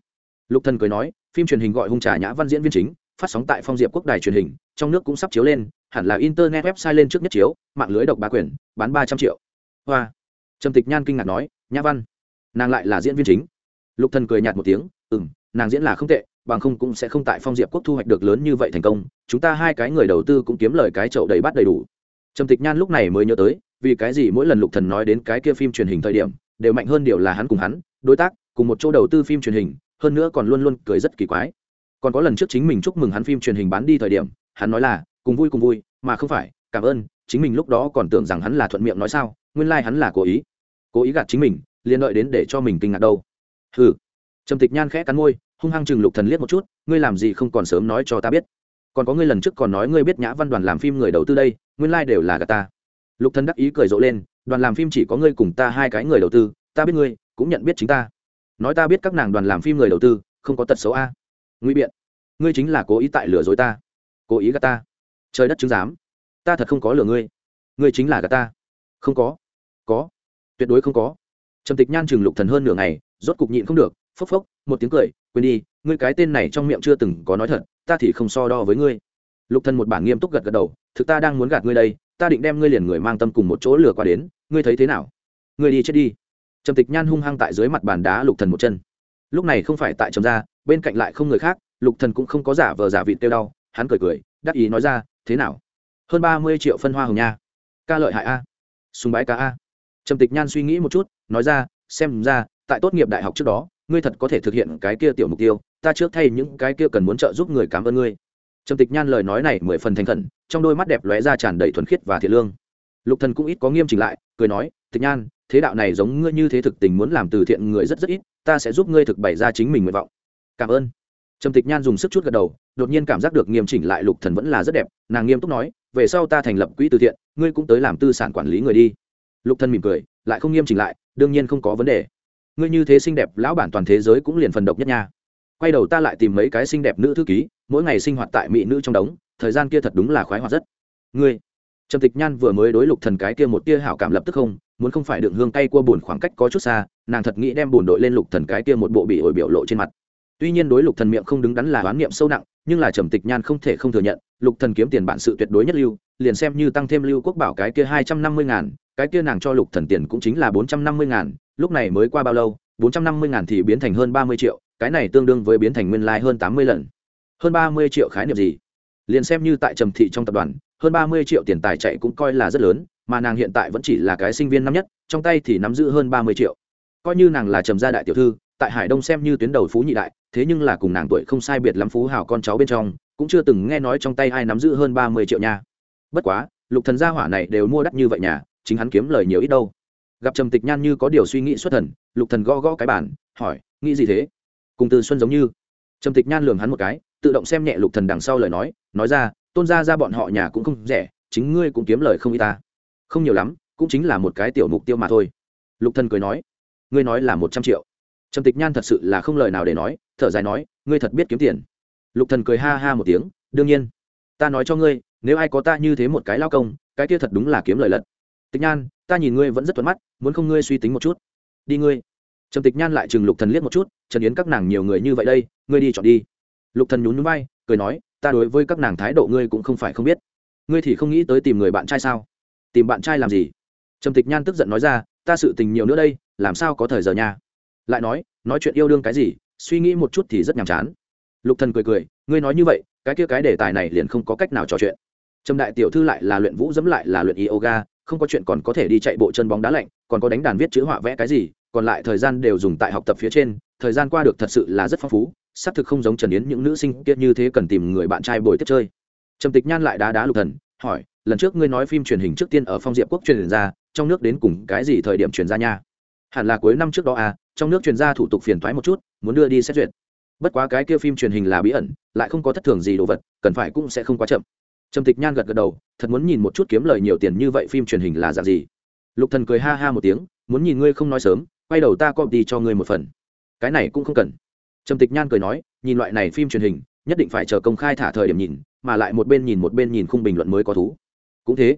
Lục thần cười nói phim truyền hình gọi hung trà nhã văn diễn viên chính phát sóng tại phong diệp quốc đài truyền hình trong nước cũng sắp chiếu lên hẳn là internet website lên trước nhất chiếu mạng lưới độc bá quyền bán ba trăm triệu. Hoa. Trầm tịch nhan kinh ngạc nói nhã văn nàng lại là diễn viên chính. Lục thần cười nhạt một tiếng ừm, nàng diễn là không tệ bằng không cũng sẽ không tại phong diệp quốc thu hoạch được lớn như vậy thành công chúng ta hai cái người đầu tư cũng kiếm lời cái chậu đầy bát đầy đủ. Trầm tịch nhan lúc này mới nhớ tới vì cái gì mỗi lần lục thần nói đến cái kia phim truyền hình thời điểm đều mạnh hơn điều là hắn cùng hắn đối tác cùng một chỗ đầu tư phim truyền hình, hơn nữa còn luôn luôn cười rất kỳ quái. Còn có lần trước chính mình chúc mừng hắn phim truyền hình bán đi thời điểm, hắn nói là, cùng vui cùng vui, mà không phải, cảm ơn, chính mình lúc đó còn tưởng rằng hắn là thuận miệng nói sao, nguyên lai、like、hắn là cố ý. Cố ý gạt chính mình, liền đợi đến để cho mình kinh ngạc đâu. Ừ trầm tịch nhan khẽ cắn môi, hung hăng chừng lục thần liếc một chút, ngươi làm gì không còn sớm nói cho ta biết? Còn có ngươi lần trước còn nói ngươi biết nhã văn đoàn làm phim người đầu tư đây, nguyên lai、like、đều là gạt ta. Lục thần đắc ý cười rộ lên, đoàn làm phim chỉ có ngươi cùng ta hai cái người đầu tư, ta biết ngươi, cũng nhận biết chính ta nói ta biết các nàng đoàn làm phim người đầu tư, không có tật xấu a. Nguy biện, ngươi chính là cố ý tại lừa dối ta. Cố ý gạt ta. Trời đất chứng giám, ta thật không có lừa ngươi. Ngươi chính là gạt ta. Không có. Có. Tuyệt đối không có. Trầm tịch nhan chừng lục thần hơn nửa ngày, rốt cục nhịn không được, phốc phốc, một tiếng cười, quên đi, ngươi cái tên này trong miệng chưa từng có nói thật, ta thì không so đo với ngươi. Lục thần một bản nghiêm túc gật gật đầu, thực ta đang muốn gạt ngươi đây, ta định đem ngươi liền người mang tâm cùng một chỗ lừa qua đến, ngươi thấy thế nào? Ngươi đi chết đi trầm tịch nhan hung hăng tại dưới mặt bàn đá lục thần một chân. Lúc này không phải tại trầm ra, bên cạnh lại không người khác lục thần cũng không có giả vờ giả vịt tiêu đau hắn cười cười đắc ý nói ra thế nào? Hơn ba mươi triệu phân hoa hồng nha. Ca lợi hại a. Sùng bái ca a. Trầm tịch nhan suy nghĩ một chút nói ra xem ra tại tốt nghiệp đại học trước đó ngươi thật có thể thực hiện cái kia tiểu mục tiêu ta trước thay những cái kia cần muốn trợ giúp người cảm ơn ngươi. Trầm tịch nhan lời nói này mười phần thành khẩn trong đôi mắt đẹp lóe ra tràn đầy thuần khiết và thiện lương. Lục thần cũng ít có nghiêm chỉnh lại cười nói tịch nhan, thế đạo này giống ngươi như thế thực tình muốn làm từ thiện người rất rất ít, ta sẽ giúp ngươi thực bày ra chính mình nguyện vọng. Cảm ơn. Trầm tịch nhan dùng sức chút gật đầu, đột nhiên cảm giác được nghiêm chỉnh lại lục thần vẫn là rất đẹp, nàng nghiêm túc nói, về sau ta thành lập quỹ từ thiện, ngươi cũng tới làm tư sản quản lý người đi. Lục thần mỉm cười, lại không nghiêm chỉnh lại, đương nhiên không có vấn đề. Ngươi như thế xinh đẹp, lão bản toàn thế giới cũng liền phần độc nhất nha. Quay đầu ta lại tìm mấy cái xinh đẹp nữ thư ký, mỗi ngày sinh hoạt tại mỹ nữ trong đống, thời gian kia thật đúng là khoái hoạt rất. Ngươi. Trầm tịch nhan vừa mới đối lục thần cái kia một tia hảo cảm lập tức không muốn không phải đựng hương cay cua buồn khoảng cách có chút xa, nàng thật nghĩ đem buồn đội lên lục thần cái kia một bộ bị ổi biểu lộ trên mặt. Tuy nhiên đối lục thần miệng không đứng đắn là đoán niệm sâu nặng, nhưng là trầm tịch nhan không thể không thừa nhận, lục thần kiếm tiền bản sự tuyệt đối nhất lưu, liền xem như tăng thêm lưu quốc bảo cái kia hai trăm năm mươi ngàn, cái kia nàng cho lục thần tiền cũng chính là bốn trăm năm mươi ngàn, lúc này mới qua bao lâu, bốn trăm năm mươi ngàn thì biến thành hơn ba mươi triệu, cái này tương đương với biến thành nguyên lai like hơn tám mươi lần. Hơn ba mươi triệu khái niệm gì? Liền xem như tại trầm thị trong tập đoàn, hơn ba mươi triệu tiền tài chạy cũng coi là rất lớn mà nàng hiện tại vẫn chỉ là cái sinh viên năm nhất, trong tay thì nắm giữ hơn ba mươi triệu. Coi như nàng là trầm gia đại tiểu thư, tại hải đông xem như tuyến đầu phú nhị đại, thế nhưng là cùng nàng tuổi không sai biệt lắm phú hào con cháu bên trong, cũng chưa từng nghe nói trong tay ai nắm giữ hơn ba mươi triệu nha. Bất quá, lục thần gia hỏa này đều mua đắt như vậy nhà, chính hắn kiếm lời nhiều ít đâu. Gặp trầm tịch nhan như có điều suy nghĩ xuất thần, lục thần gõ gõ cái bản hỏi, nghĩ gì thế? Cùng từ xuân giống như? Trầm tịch nhan lường hắn một cái, tự động xem nhẹ lục thần đằng sau lời nói nói ra, tôn gia ra bọn họ nhà cũng không rẻ, chính ngươi cũng kiếm lời không ít ta không nhiều lắm, cũng chính là một cái tiểu mục tiêu mà thôi. Lục thần cười nói, ngươi nói là một trăm triệu. Trầm tịch nhan thật sự là không lời nào để nói, thở dài nói, ngươi thật biết kiếm tiền. Lục thần cười ha ha một tiếng, đương nhiên. Ta nói cho ngươi, nếu ai có ta như thế một cái lao công, cái kia thật đúng là kiếm lời lật. Tịch nhan, ta nhìn ngươi vẫn rất thuận mắt, muốn không ngươi suy tính một chút. Đi ngươi. Trầm tịch nhan lại chừng lục thần liếc một chút, trần yến các nàng nhiều người như vậy đây, ngươi đi chọn đi. Lục thần nhún nhún vai, cười nói, ta đối với các nàng thái độ ngươi cũng không phải không biết. Ngươi thì không nghĩ tới tìm người bạn trai sao? Tìm bạn trai làm gì? Trầm tịch nhan tức giận nói ra, ta sự tình nhiều nữa đây, làm sao có thời giờ nha? Lại nói nói chuyện yêu đương cái gì, suy nghĩ một chút thì rất nhàm chán. Lục thần cười cười, ngươi nói như vậy, cái kia cái đề tài này liền không có cách nào trò chuyện. Trầm đại tiểu thư lại là luyện vũ dẫm lại là luyện yoga, không có chuyện còn có thể đi chạy bộ chân bóng đá lạnh, còn có đánh đàn viết chữ họa vẽ cái gì, còn lại thời gian đều dùng tại học tập phía trên, thời gian qua được thật sự là rất phong phú, xác thực không giống trần yến những nữ sinh kia như thế cần tìm người bạn trai bồi tiếp chơi. Trầm tịch nhan lại đá đá lục thần, hỏi lần trước ngươi nói phim truyền hình trước tiên ở phong diệp quốc truyền ra, trong nước đến cùng cái gì thời điểm truyền ra nha? Hẳn là cuối năm trước đó à trong nước truyền ra thủ tục phiền thoái một chút, muốn đưa đi xét duyệt. Bất quá cái kia phim truyền hình là bí ẩn, lại không có thất thường gì đồ vật, cần phải cũng sẽ không quá chậm. Trầm tịch nhan gật gật đầu, thật muốn nhìn một chút kiếm lời nhiều tiền như vậy phim truyền hình là dạng gì. Lục thần cười ha ha một tiếng, muốn nhìn ngươi không nói sớm, quay đầu ta copy cho ngươi một phần. Cái này cũng không cần. Trầm tịch nhan cười nói, nhìn loại này phim truyền hình, nhất định phải chờ công khai thả thời điểm nhìn, mà lại một bên nhìn một bên nhìn khung bình luận mới có thú cũng thế.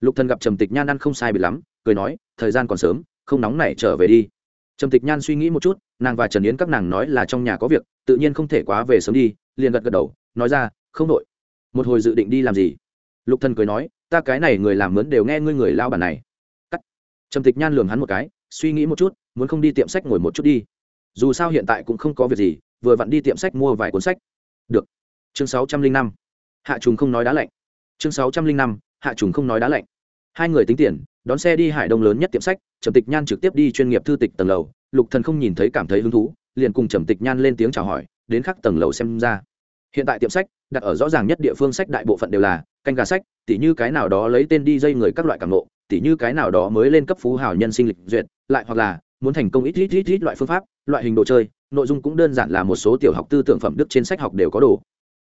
Lục thần gặp trầm tịch nhan ăn không sai bị lắm, cười nói, thời gian còn sớm, không nóng nảy trở về đi. Trầm tịch nhan suy nghĩ một chút, nàng và trần yến các nàng nói là trong nhà có việc, tự nhiên không thể quá về sớm đi, liền gật gật đầu, nói ra, không đội một hồi dự định đi làm gì? Lục thần cười nói, ta cái này người làm mướn đều nghe ngươi người lao bản này. Cắt. Trầm tịch nhan lường hắn một cái, suy nghĩ một chút, muốn không đi tiệm sách ngồi một chút đi. Dù sao hiện tại cũng không có việc gì, vừa vặn đi tiệm sách mua vài cuốn sách. Được. Chương sáu trăm linh năm. Hạ trùng không nói đá lạnh. Chương sáu trăm linh năm hạ trùng không nói đá lạnh. Hai người tính tiền, đón xe đi hải đông lớn nhất tiệm sách, trầm tịch nhan trực tiếp đi chuyên nghiệp thư tịch tầng lầu, lục thần không nhìn thấy cảm thấy hứng thú, liền cùng trầm tịch nhan lên tiếng chào hỏi, đến khắc tầng lầu xem ra. Hiện tại tiệm sách, đặt ở rõ ràng nhất địa phương sách đại bộ phận đều là canh gà sách, tỉ như cái nào đó lấy tên đi dây người các loại cảm nộ tỉ như cái nào đó mới lên cấp phú hào nhân sinh lịch duyệt, lại hoặc là muốn thành công ít ít ít ít loại phương pháp, loại hình đồ chơi, nội dung cũng đơn giản là một số tiểu học tư tưởng phẩm đức trên sách học đều có đồ.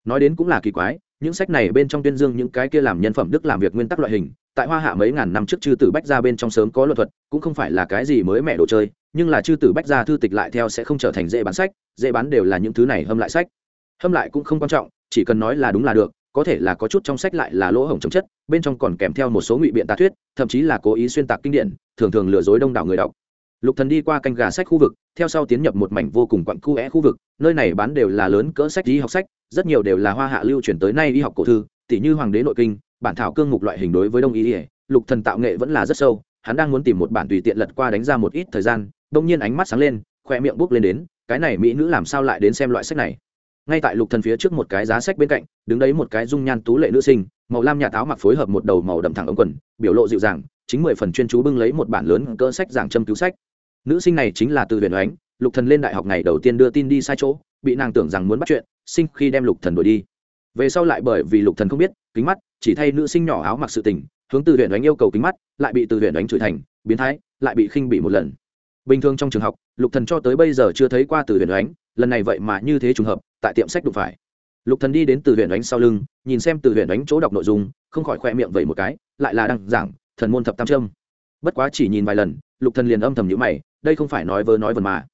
Nói đến cũng là kỳ quái những sách này bên trong tuyên dương những cái kia làm nhân phẩm đức làm việc nguyên tắc loại hình, tại hoa hạ mấy ngàn năm trước chư tử bách ra bên trong sớm có luật thuật, cũng không phải là cái gì mới mẻ đồ chơi, nhưng là chư tử bách ra thư tịch lại theo sẽ không trở thành dễ bán sách, dễ bán đều là những thứ này hâm lại sách. Hâm lại cũng không quan trọng, chỉ cần nói là đúng là được, có thể là có chút trong sách lại là lỗ hổng chống chất, bên trong còn kèm theo một số ngụy biện tà thuyết, thậm chí là cố ý xuyên tạc kinh điển, thường thường lừa dối đông đảo người đọc. Lục thần đi qua canh gà sách khu vực, theo sau tiến nhập một mảnh vô cùng quặn cu é khu vực, nơi này bán đều là lớn cỡ sách y học sách rất nhiều đều là hoa hạ lưu truyền tới nay y học cổ thư tỷ như hoàng đế nội kinh, bản thảo cương mục loại hình đối với đông y lục thần tạo nghệ vẫn là rất sâu, hắn đang muốn tìm một bản tùy tiện lật qua đánh ra một ít thời gian, đông nhiên ánh mắt sáng lên, khoe miệng bước lên đến, cái này mỹ nữ làm sao lại đến xem loại sách này? Ngay tại lục thần phía trước một cái giá sách bên cạnh, đứng đấy một cái dung nhan tú lệ nữ sinh, màu lam nhà táo mặc phối hợp một đầu màu đậm thẳng ống quần, biểu lộ dịu dàng, chính mười phần chuyên chú bưng lấy một bản lớn cỡ sách giảng châm cứu sách. Nữ sinh này chính là từ huyền oánh lục thần lên đại học ngày đầu tiên đưa tin đi sai chỗ bị nàng tưởng rằng muốn bắt chuyện, sinh khi đem lục thần đuổi đi. Về sau lại bởi vì lục thần không biết, kính mắt, chỉ thay nữ sinh nhỏ áo mặc sự tình, hướng từ huyện đánh yêu cầu kính mắt, lại bị từ huyện đánh chửi thành, biến thái, lại bị khinh bị một lần. Bình thường trong trường học, lục thần cho tới bây giờ chưa thấy qua từ huyện đánh lần này vậy mà như thế trùng hợp, tại tiệm sách đụng phải. Lục thần đi đến từ huyện đánh sau lưng, nhìn xem từ huyện đánh chỗ đọc nội dung, không khỏi khoe miệng vậy một cái, lại là đang giảng, thần môn thập tam trâm bất quá chỉ nhìn vài lần, lục thần liền âm thầm nhíu mày, đây không phải nói vớ nói vần mà.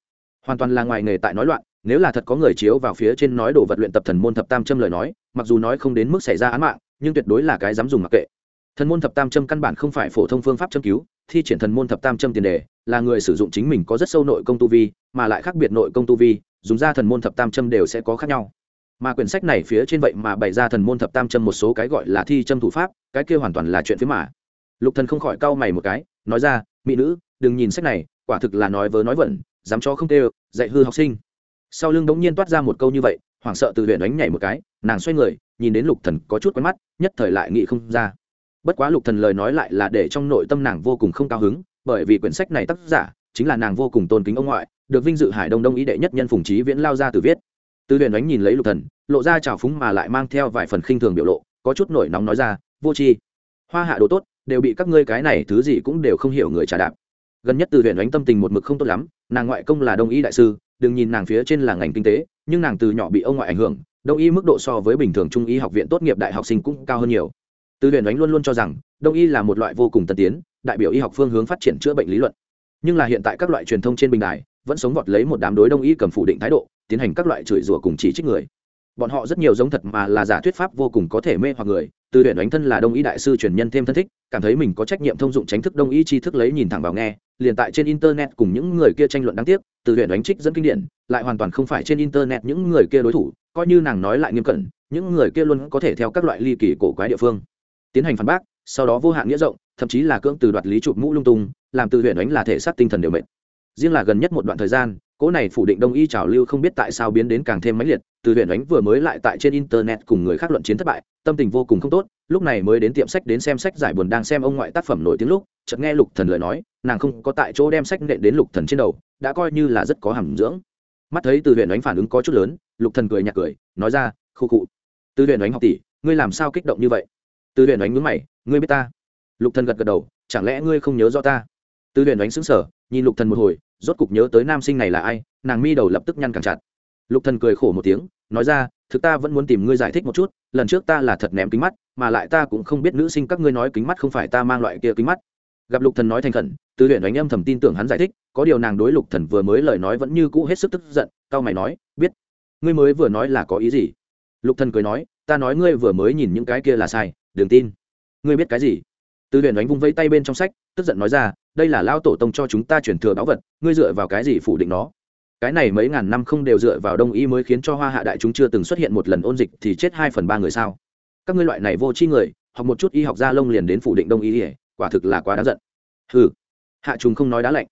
Hoàn toàn là ngoài nghề tại nói loạn nếu là thật có người chiếu vào phía trên nói đồ vật luyện tập thần môn thập tam châm lời nói, mặc dù nói không đến mức xảy ra án mạng, nhưng tuyệt đối là cái dám dùng mặc kệ. Thần môn thập tam châm căn bản không phải phổ thông phương pháp châm cứu, thi triển thần môn thập tam châm tiền đề, là người sử dụng chính mình có rất sâu nội công tu vi, mà lại khác biệt nội công tu vi, dùng ra thần môn thập tam châm đều sẽ có khác nhau. Mà quyển sách này phía trên vậy mà bày ra thần môn thập tam châm một số cái gọi là thi châm thủ pháp, cái kia hoàn toàn là chuyện phía mà. Lục thần không khỏi cau mày một cái, nói ra, mỹ nữ, đừng nhìn sách này, quả thực là nói vớ nói vẩn, dám cho không tê dạy hư học sinh sau lưng đống nhiên toát ra một câu như vậy, hoảng sợ từ huyện đánh nhảy một cái, nàng xoay người, nhìn đến lục thần có chút quen mắt, nhất thời lại nghĩ không ra. Bất quá lục thần lời nói lại là để trong nội tâm nàng vô cùng không cao hứng, bởi vì quyển sách này tác giả chính là nàng vô cùng tôn kính ông ngoại, được vinh dự hải đông đông ý đệ nhất nhân phùng trí viễn lao ra từ viết. Từ huyền đánh nhìn lấy lục thần, lộ ra trào phúng mà lại mang theo vài phần khinh thường biểu lộ, có chút nổi nóng nói ra, vô tri, hoa hạ đồ tốt, đều bị các ngươi cái này thứ gì cũng đều không hiểu người trả đạp. Gần nhất từ huyền đánh tâm tình một mực không tốt lắm, nàng ngoại công là đông y đại sư đừng nhìn nàng phía trên là ngành kinh tế, nhưng nàng từ nhỏ bị ông ngoại ảnh hưởng, đông y mức độ so với bình thường trung y học viện tốt nghiệp đại học sinh cũng cao hơn nhiều. Từ huyền đánh luôn luôn cho rằng, đông y là một loại vô cùng tân tiến, đại biểu y học phương hướng phát triển chữa bệnh lý luận. Nhưng là hiện tại các loại truyền thông trên bình đài vẫn sống vọt lấy một đám đối đông y cầm phủ định thái độ, tiến hành các loại chửi rủa cùng chỉ trích người. Bọn họ rất nhiều giống thật mà là giả thuyết pháp vô cùng có thể mê hoặc người. Từ huyện đánh thân là đông y đại sư truyền nhân thêm thân thích, cảm thấy mình có trách nhiệm thông dụng tránh thức đông y tri thức lấy nhìn thẳng vào nghe, liền tại trên internet cùng những người kia tranh luận đáng tiếc từ huyện đánh trích dẫn kinh điển, lại hoàn toàn không phải trên internet những người kia đối thủ, coi như nàng nói lại nghiêm cẩn, những người kia luôn có thể theo các loại ly kỳ cổ quái địa phương. Tiến hành phản bác, sau đó vô hạn nghĩa rộng, thậm chí là cưỡng từ đoạt lý chụp mũ lung tung, làm từ huyện đánh là thể xác tinh thần đều mệt. Riêng là gần nhất một đoạn thời gian, cỗ này phủ định đông y trào lưu không biết tại sao biến đến càng thêm mãnh liệt, từ huyện đánh vừa mới lại tại trên internet cùng người khác luận chiến thất bại, tâm tình vô cùng không tốt lúc này mới đến tiệm sách đến xem sách giải buồn đang xem ông ngoại tác phẩm nổi tiếng lúc, chợt nghe lục thần lời nói, nàng không có tại chỗ đem sách nện đến lục thần trên đầu, đã coi như là rất có hàm dưỡng. Mắt thấy từ huyện đánh phản ứng có chút lớn, lục thần cười nhạt cười, nói ra khu cụ từ huyện đánh học tỷ, ngươi làm sao kích động như vậy? Từ huyện đánh nhướng mày, ngươi biết ta? Lục thần gật gật đầu, chẳng lẽ ngươi không nhớ rõ ta? Từ huyện đánh sững sờ, nhìn lục thần một hồi, rốt cục nhớ tới nam sinh này là ai, nàng mi đầu lập tức nhăn càng chặt. Lục thần cười khổ một tiếng, nói ra thực ta vẫn muốn tìm ngươi giải thích một chút, lần trước ta là thật ném kính mắt, mà lại ta cũng không biết nữ sinh các ngươi nói kính mắt không phải ta mang loại kia kính mắt. Gặp lục thần nói thành khẩn, từ huyện đánh âm thầm tin tưởng hắn giải thích, có điều nàng đối lục thần vừa mới lời nói vẫn như cũ hết sức tức giận, cao mày nói, biết, ngươi mới vừa nói là có ý gì? Lục thần cười nói, ta nói ngươi vừa mới nhìn những cái kia là sai, đừng tin. Ngươi biết cái gì? Từ huyện đánh vung vây tay bên trong sách, tức giận nói ra, đây là lao tổ tông cho chúng ta chuyển thừa báu vật, ngươi dựa vào cái gì phủ định nó? Cái này mấy ngàn năm không đều dựa vào đông y mới khiến cho hoa hạ đại chúng chưa từng xuất hiện một lần ôn dịch thì chết hai phần ba người sao? Các ngươi loại này vô tri người, học một chút y học gia lông liền đến phủ định đông y ỉa quả thực là quá đáng giận. Hừ. Hạ trùng không nói đá lạnh.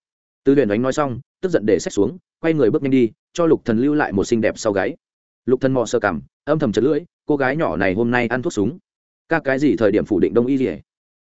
Tư huyền đánh nói xong, tức giận để xét xuống, quay người bước nhanh đi, cho lục thần lưu lại một xinh đẹp sau gáy. Lục thần mò sơ cảm, âm thầm chật lưỡi, cô gái nhỏ này hôm nay ăn thuốc súng. Ca cái gì thời điểm phủ định đông y ỉa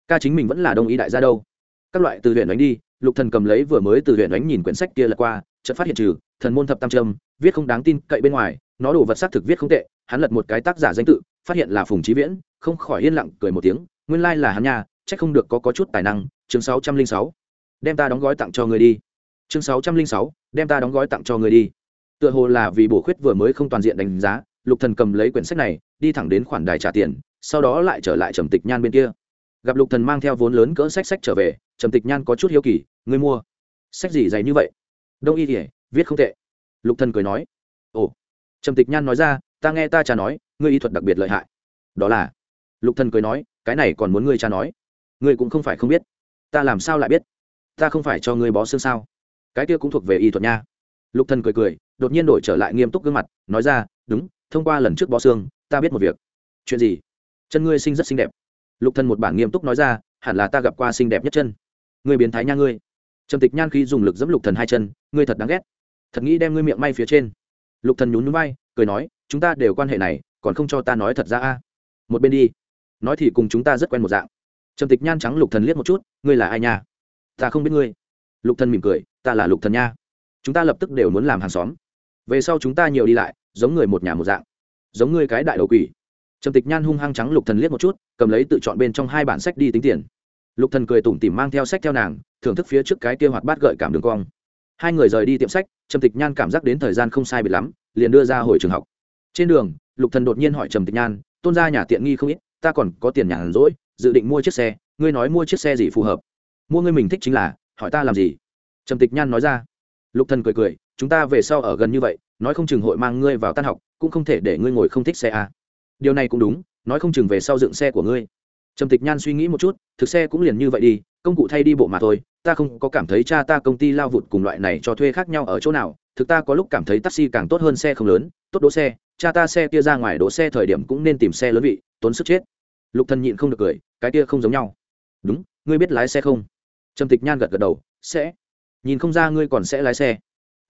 ca chính mình vẫn là đông y đại gia đâu. Các loại từ huyền đánh đi, lục thần cầm lấy vừa mới từ huyền đánh nhìn quyển sách kia lật qua, chợt phát hiện trừ thần môn thập tam trâm viết không đáng tin cậy bên ngoài nó đồ vật xác thực viết không tệ hắn lật một cái tác giả danh tự phát hiện là phùng trí viễn không khỏi yên lặng cười một tiếng nguyên lai là hắn nhà, c h ắ c không được có, có chút tài năng chương sáu trăm linh sáu. Đem ta đóng gói tặng cho người đi. Chương sáu trăm linh sáu đem ta đóng gói tặng cho người đi. Tựa hồ là vì bổ khuyết vừa mới không toàn diện đánh giá lục thần cầm lấy quyển sách này đi thẳng đến khoản đài trả tiền sau đó lại trở lại trầm tịch nhan bên kia. Gặp lục thần mang theo vốn lớn cỡ sách sách trở về trầm tịch nhan có chút hiếu kỳ ngươi mua? Sách gì dày như vậy? Đông y kỉa viết không tệ. Lục thần cười nói, ồ. Trầm tịch nhan nói ra, ta nghe ta cha nói, ngươi y thuật đặc biệt lợi hại. Đó là. Lục thần cười nói, cái này còn muốn ngươi cha nói? Ngươi cũng không phải không biết. Ta làm sao lại biết? Ta không phải cho ngươi bó xương sao? Cái kia cũng thuộc về y thuật nha. Lục thần cười cười, đột nhiên đổi trở lại nghiêm túc gương mặt, nói ra, đúng, thông qua lần trước bó xương, ta biết một việc. Chuyện gì? Chân ngươi sinh rất xinh đẹp. Lục thần một bản nghiêm túc nói ra, hẳn là ta gặp qua xinh đẹp nhất chân. Ngươi biến thái nha ngươi. Trầm tịch nhan khi dùng lực giẫm lục thần hai chân, ngươi thật đáng ghét thật nghĩ đem ngươi miệng may phía trên. Lục thần nhún nhún vai, cười nói chúng ta đều quan hệ này còn không cho ta nói thật ra a. Một bên đi. Nói thì cùng chúng ta rất quen một dạng. Trầm tịch nhan trắng lục thần liếc một chút ngươi là ai nha? Ta không biết ngươi. Lục thần mỉm cười ta là lục thần nha. Chúng ta lập tức đều muốn làm hàng xóm. Về sau chúng ta nhiều đi lại giống người một nhà một dạng. Giống ngươi cái đại đầu quỷ. Trầm tịch nhan hung hăng trắng lục thần liếc một chút cầm lấy tự chọn bên trong hai bản sách đi tính tiền. Lục thần cười tủm tỉm mang theo sách theo nàng thưởng thức phía trước cái kia hoạt bát gợi cảm đường cong. Hai người rời đi tiệm sách trầm tịch nhan cảm giác đến thời gian không sai biệt lắm, liền đưa ra hồi trường học. Trên đường, lục thần đột nhiên hỏi trầm tịch nhan, tôn gia nhà tiện nghi không ít, ta còn có tiền nhàn rỗi, dự định mua chiếc xe, ngươi nói mua chiếc xe gì phù hợp? Mua ngươi mình thích chính là, hỏi ta làm gì? Trầm tịch nhan nói ra. Lục thần cười cười, chúng ta về sau ở gần như vậy, nói không chừng hội mang ngươi vào tan học, cũng không thể để ngươi ngồi không thích xe à. điều này cũng đúng, nói không chừng về sau dựng xe của ngươi. Trầm tịch nhan suy nghĩ một chút, thực xe cũng liền như vậy đi, công cụ thay đi bộ mà thôi ta không có cảm thấy cha ta công ty lao vụt cùng loại này cho thuê khác nhau ở chỗ nào, thực ta có lúc cảm thấy taxi càng tốt hơn xe không lớn, tốt đỗ xe, cha ta xe kia ra ngoài đỗ xe thời điểm cũng nên tìm xe lớn vị, tốn sức chết. Lục thần nhịn không được cười, cái kia không giống nhau. Đúng, ngươi biết lái xe không? Trầm tịch nhan gật gật đầu, sẽ. Nhìn không ra ngươi còn sẽ lái xe.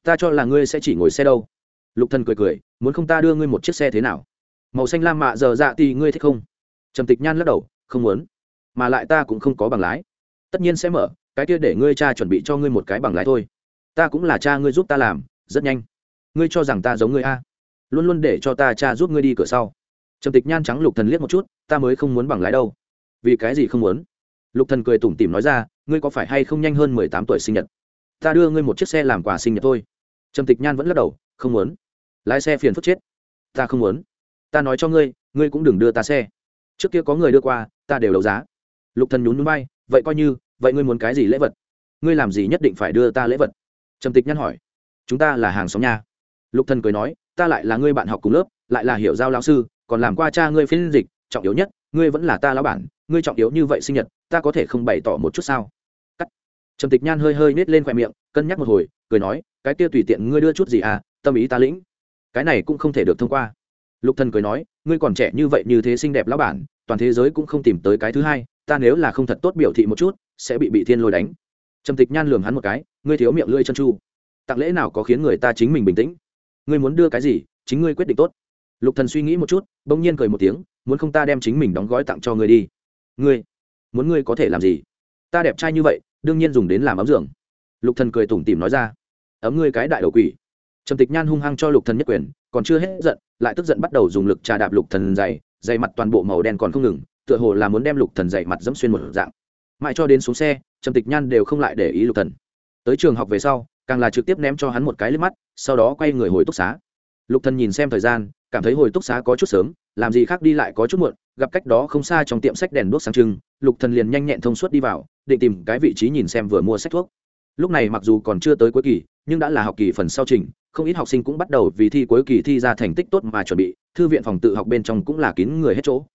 Ta cho là ngươi sẽ chỉ ngồi xe đâu. Lục thần cười cười, muốn không ta đưa ngươi một chiếc xe thế nào? Màu xanh lam mạ giờ dạ thì ngươi thích không? Trầm tịch nhan lắc đầu, không muốn, mà lại ta cũng không có bằng lái. Tất nhiên sẽ mở cái kia để ngươi cha chuẩn bị cho ngươi một cái bằng lái thôi. Ta cũng là cha ngươi giúp ta làm, rất nhanh. Ngươi cho rằng ta giống ngươi a? Luôn luôn để cho ta cha giúp ngươi đi cửa sau. Trầm tịch nhan trắng lục thần liếc một chút, ta mới không muốn bằng lái đâu. Vì cái gì không muốn? Lục thần cười tủm tỉm nói ra, ngươi có phải hay không nhanh hơn mười tám tuổi sinh nhật? Ta đưa ngươi một chiếc xe làm quà sinh nhật thôi. Trầm tịch nhan vẫn lắc đầu, không muốn. Lái xe phiền phức chết. Ta không muốn. Ta nói cho ngươi ngươi cũng đừng đưa ta xe. Trước kia có người đưa qua, ta đều đấu giá. Lục thần nhún núi bay vậy coi như vậy ngươi muốn cái gì lễ vật? Ngươi làm gì nhất định phải đưa ta lễ vật? Trầm tịch nhăn hỏi. Chúng ta là hàng xóm nha. Lục thần cười nói, ta lại là ngươi bạn học cùng lớp, lại là hiểu giao lão sư, còn làm qua cha ngươi phiên dịch, trọng yếu nhất, ngươi vẫn là ta lão bản, ngươi trọng yếu như vậy sinh nhật, ta có thể không bày tỏ một chút sao? Cắt. Trầm tịch nhan hơi hơi nết lên khoe miệng, cân nhắc một hồi, cười nói, cái kia tùy tiện ngươi đưa chút gì à tâm ý ta lĩnh. Cái này cũng không thể được thông qua. Lục thần cười nói, ngươi còn trẻ như vậy như thế xinh đẹp lão bản, toàn thế giới cũng không tìm tới cái thứ hai, ta nếu là không thật tốt biểu thị một chút sẽ bị bị thiên lôi đánh. Trầm tịch nhan lườm hắn một cái, ngươi thiếu miệng lưỡi chân chu. Tặng lễ nào có khiến người ta chính mình bình tĩnh? Ngươi muốn đưa cái gì, chính ngươi quyết định tốt. Lục thần suy nghĩ một chút, bỗng nhiên cười một tiếng, muốn không ta đem chính mình đóng gói tặng cho ngươi đi? Ngươi, muốn ngươi có thể làm gì? Ta đẹp trai như vậy, đương nhiên dùng đến làm ấm giường. Lục thần cười tủm tỉm nói ra, ấm ngươi cái đại đầu quỷ. Trầm tịch nhan hung hăng cho lục thần nhất quyền, còn chưa hết giận, lại tức giận bắt đầu dùng lực trà đạp lục thần dày dày mặt toàn bộ màu đen còn không ngừng, tựa hồ là muốn đem lục thần dày mặt dẫm xuyên một dạng mãi cho đến xuống xe, trầm tịch nhan đều không lại để ý lục thần. Tới trường học về sau, càng là trực tiếp ném cho hắn một cái liếc mắt, sau đó quay người hồi túc xá. Lục thần nhìn xem thời gian, cảm thấy hồi túc xá có chút sớm, làm gì khác đi lại có chút muộn, gặp cách đó không xa trong tiệm sách đèn đuốc sáng trưng, lục thần liền nhanh nhẹn thông suốt đi vào, định tìm cái vị trí nhìn xem vừa mua sách thuốc. Lúc này mặc dù còn chưa tới cuối kỳ, nhưng đã là học kỳ phần sau trình, không ít học sinh cũng bắt đầu vì thi cuối kỳ thi ra thành tích tốt mà chuẩn bị, thư viện phòng tự học bên trong cũng là kín người hết chỗ.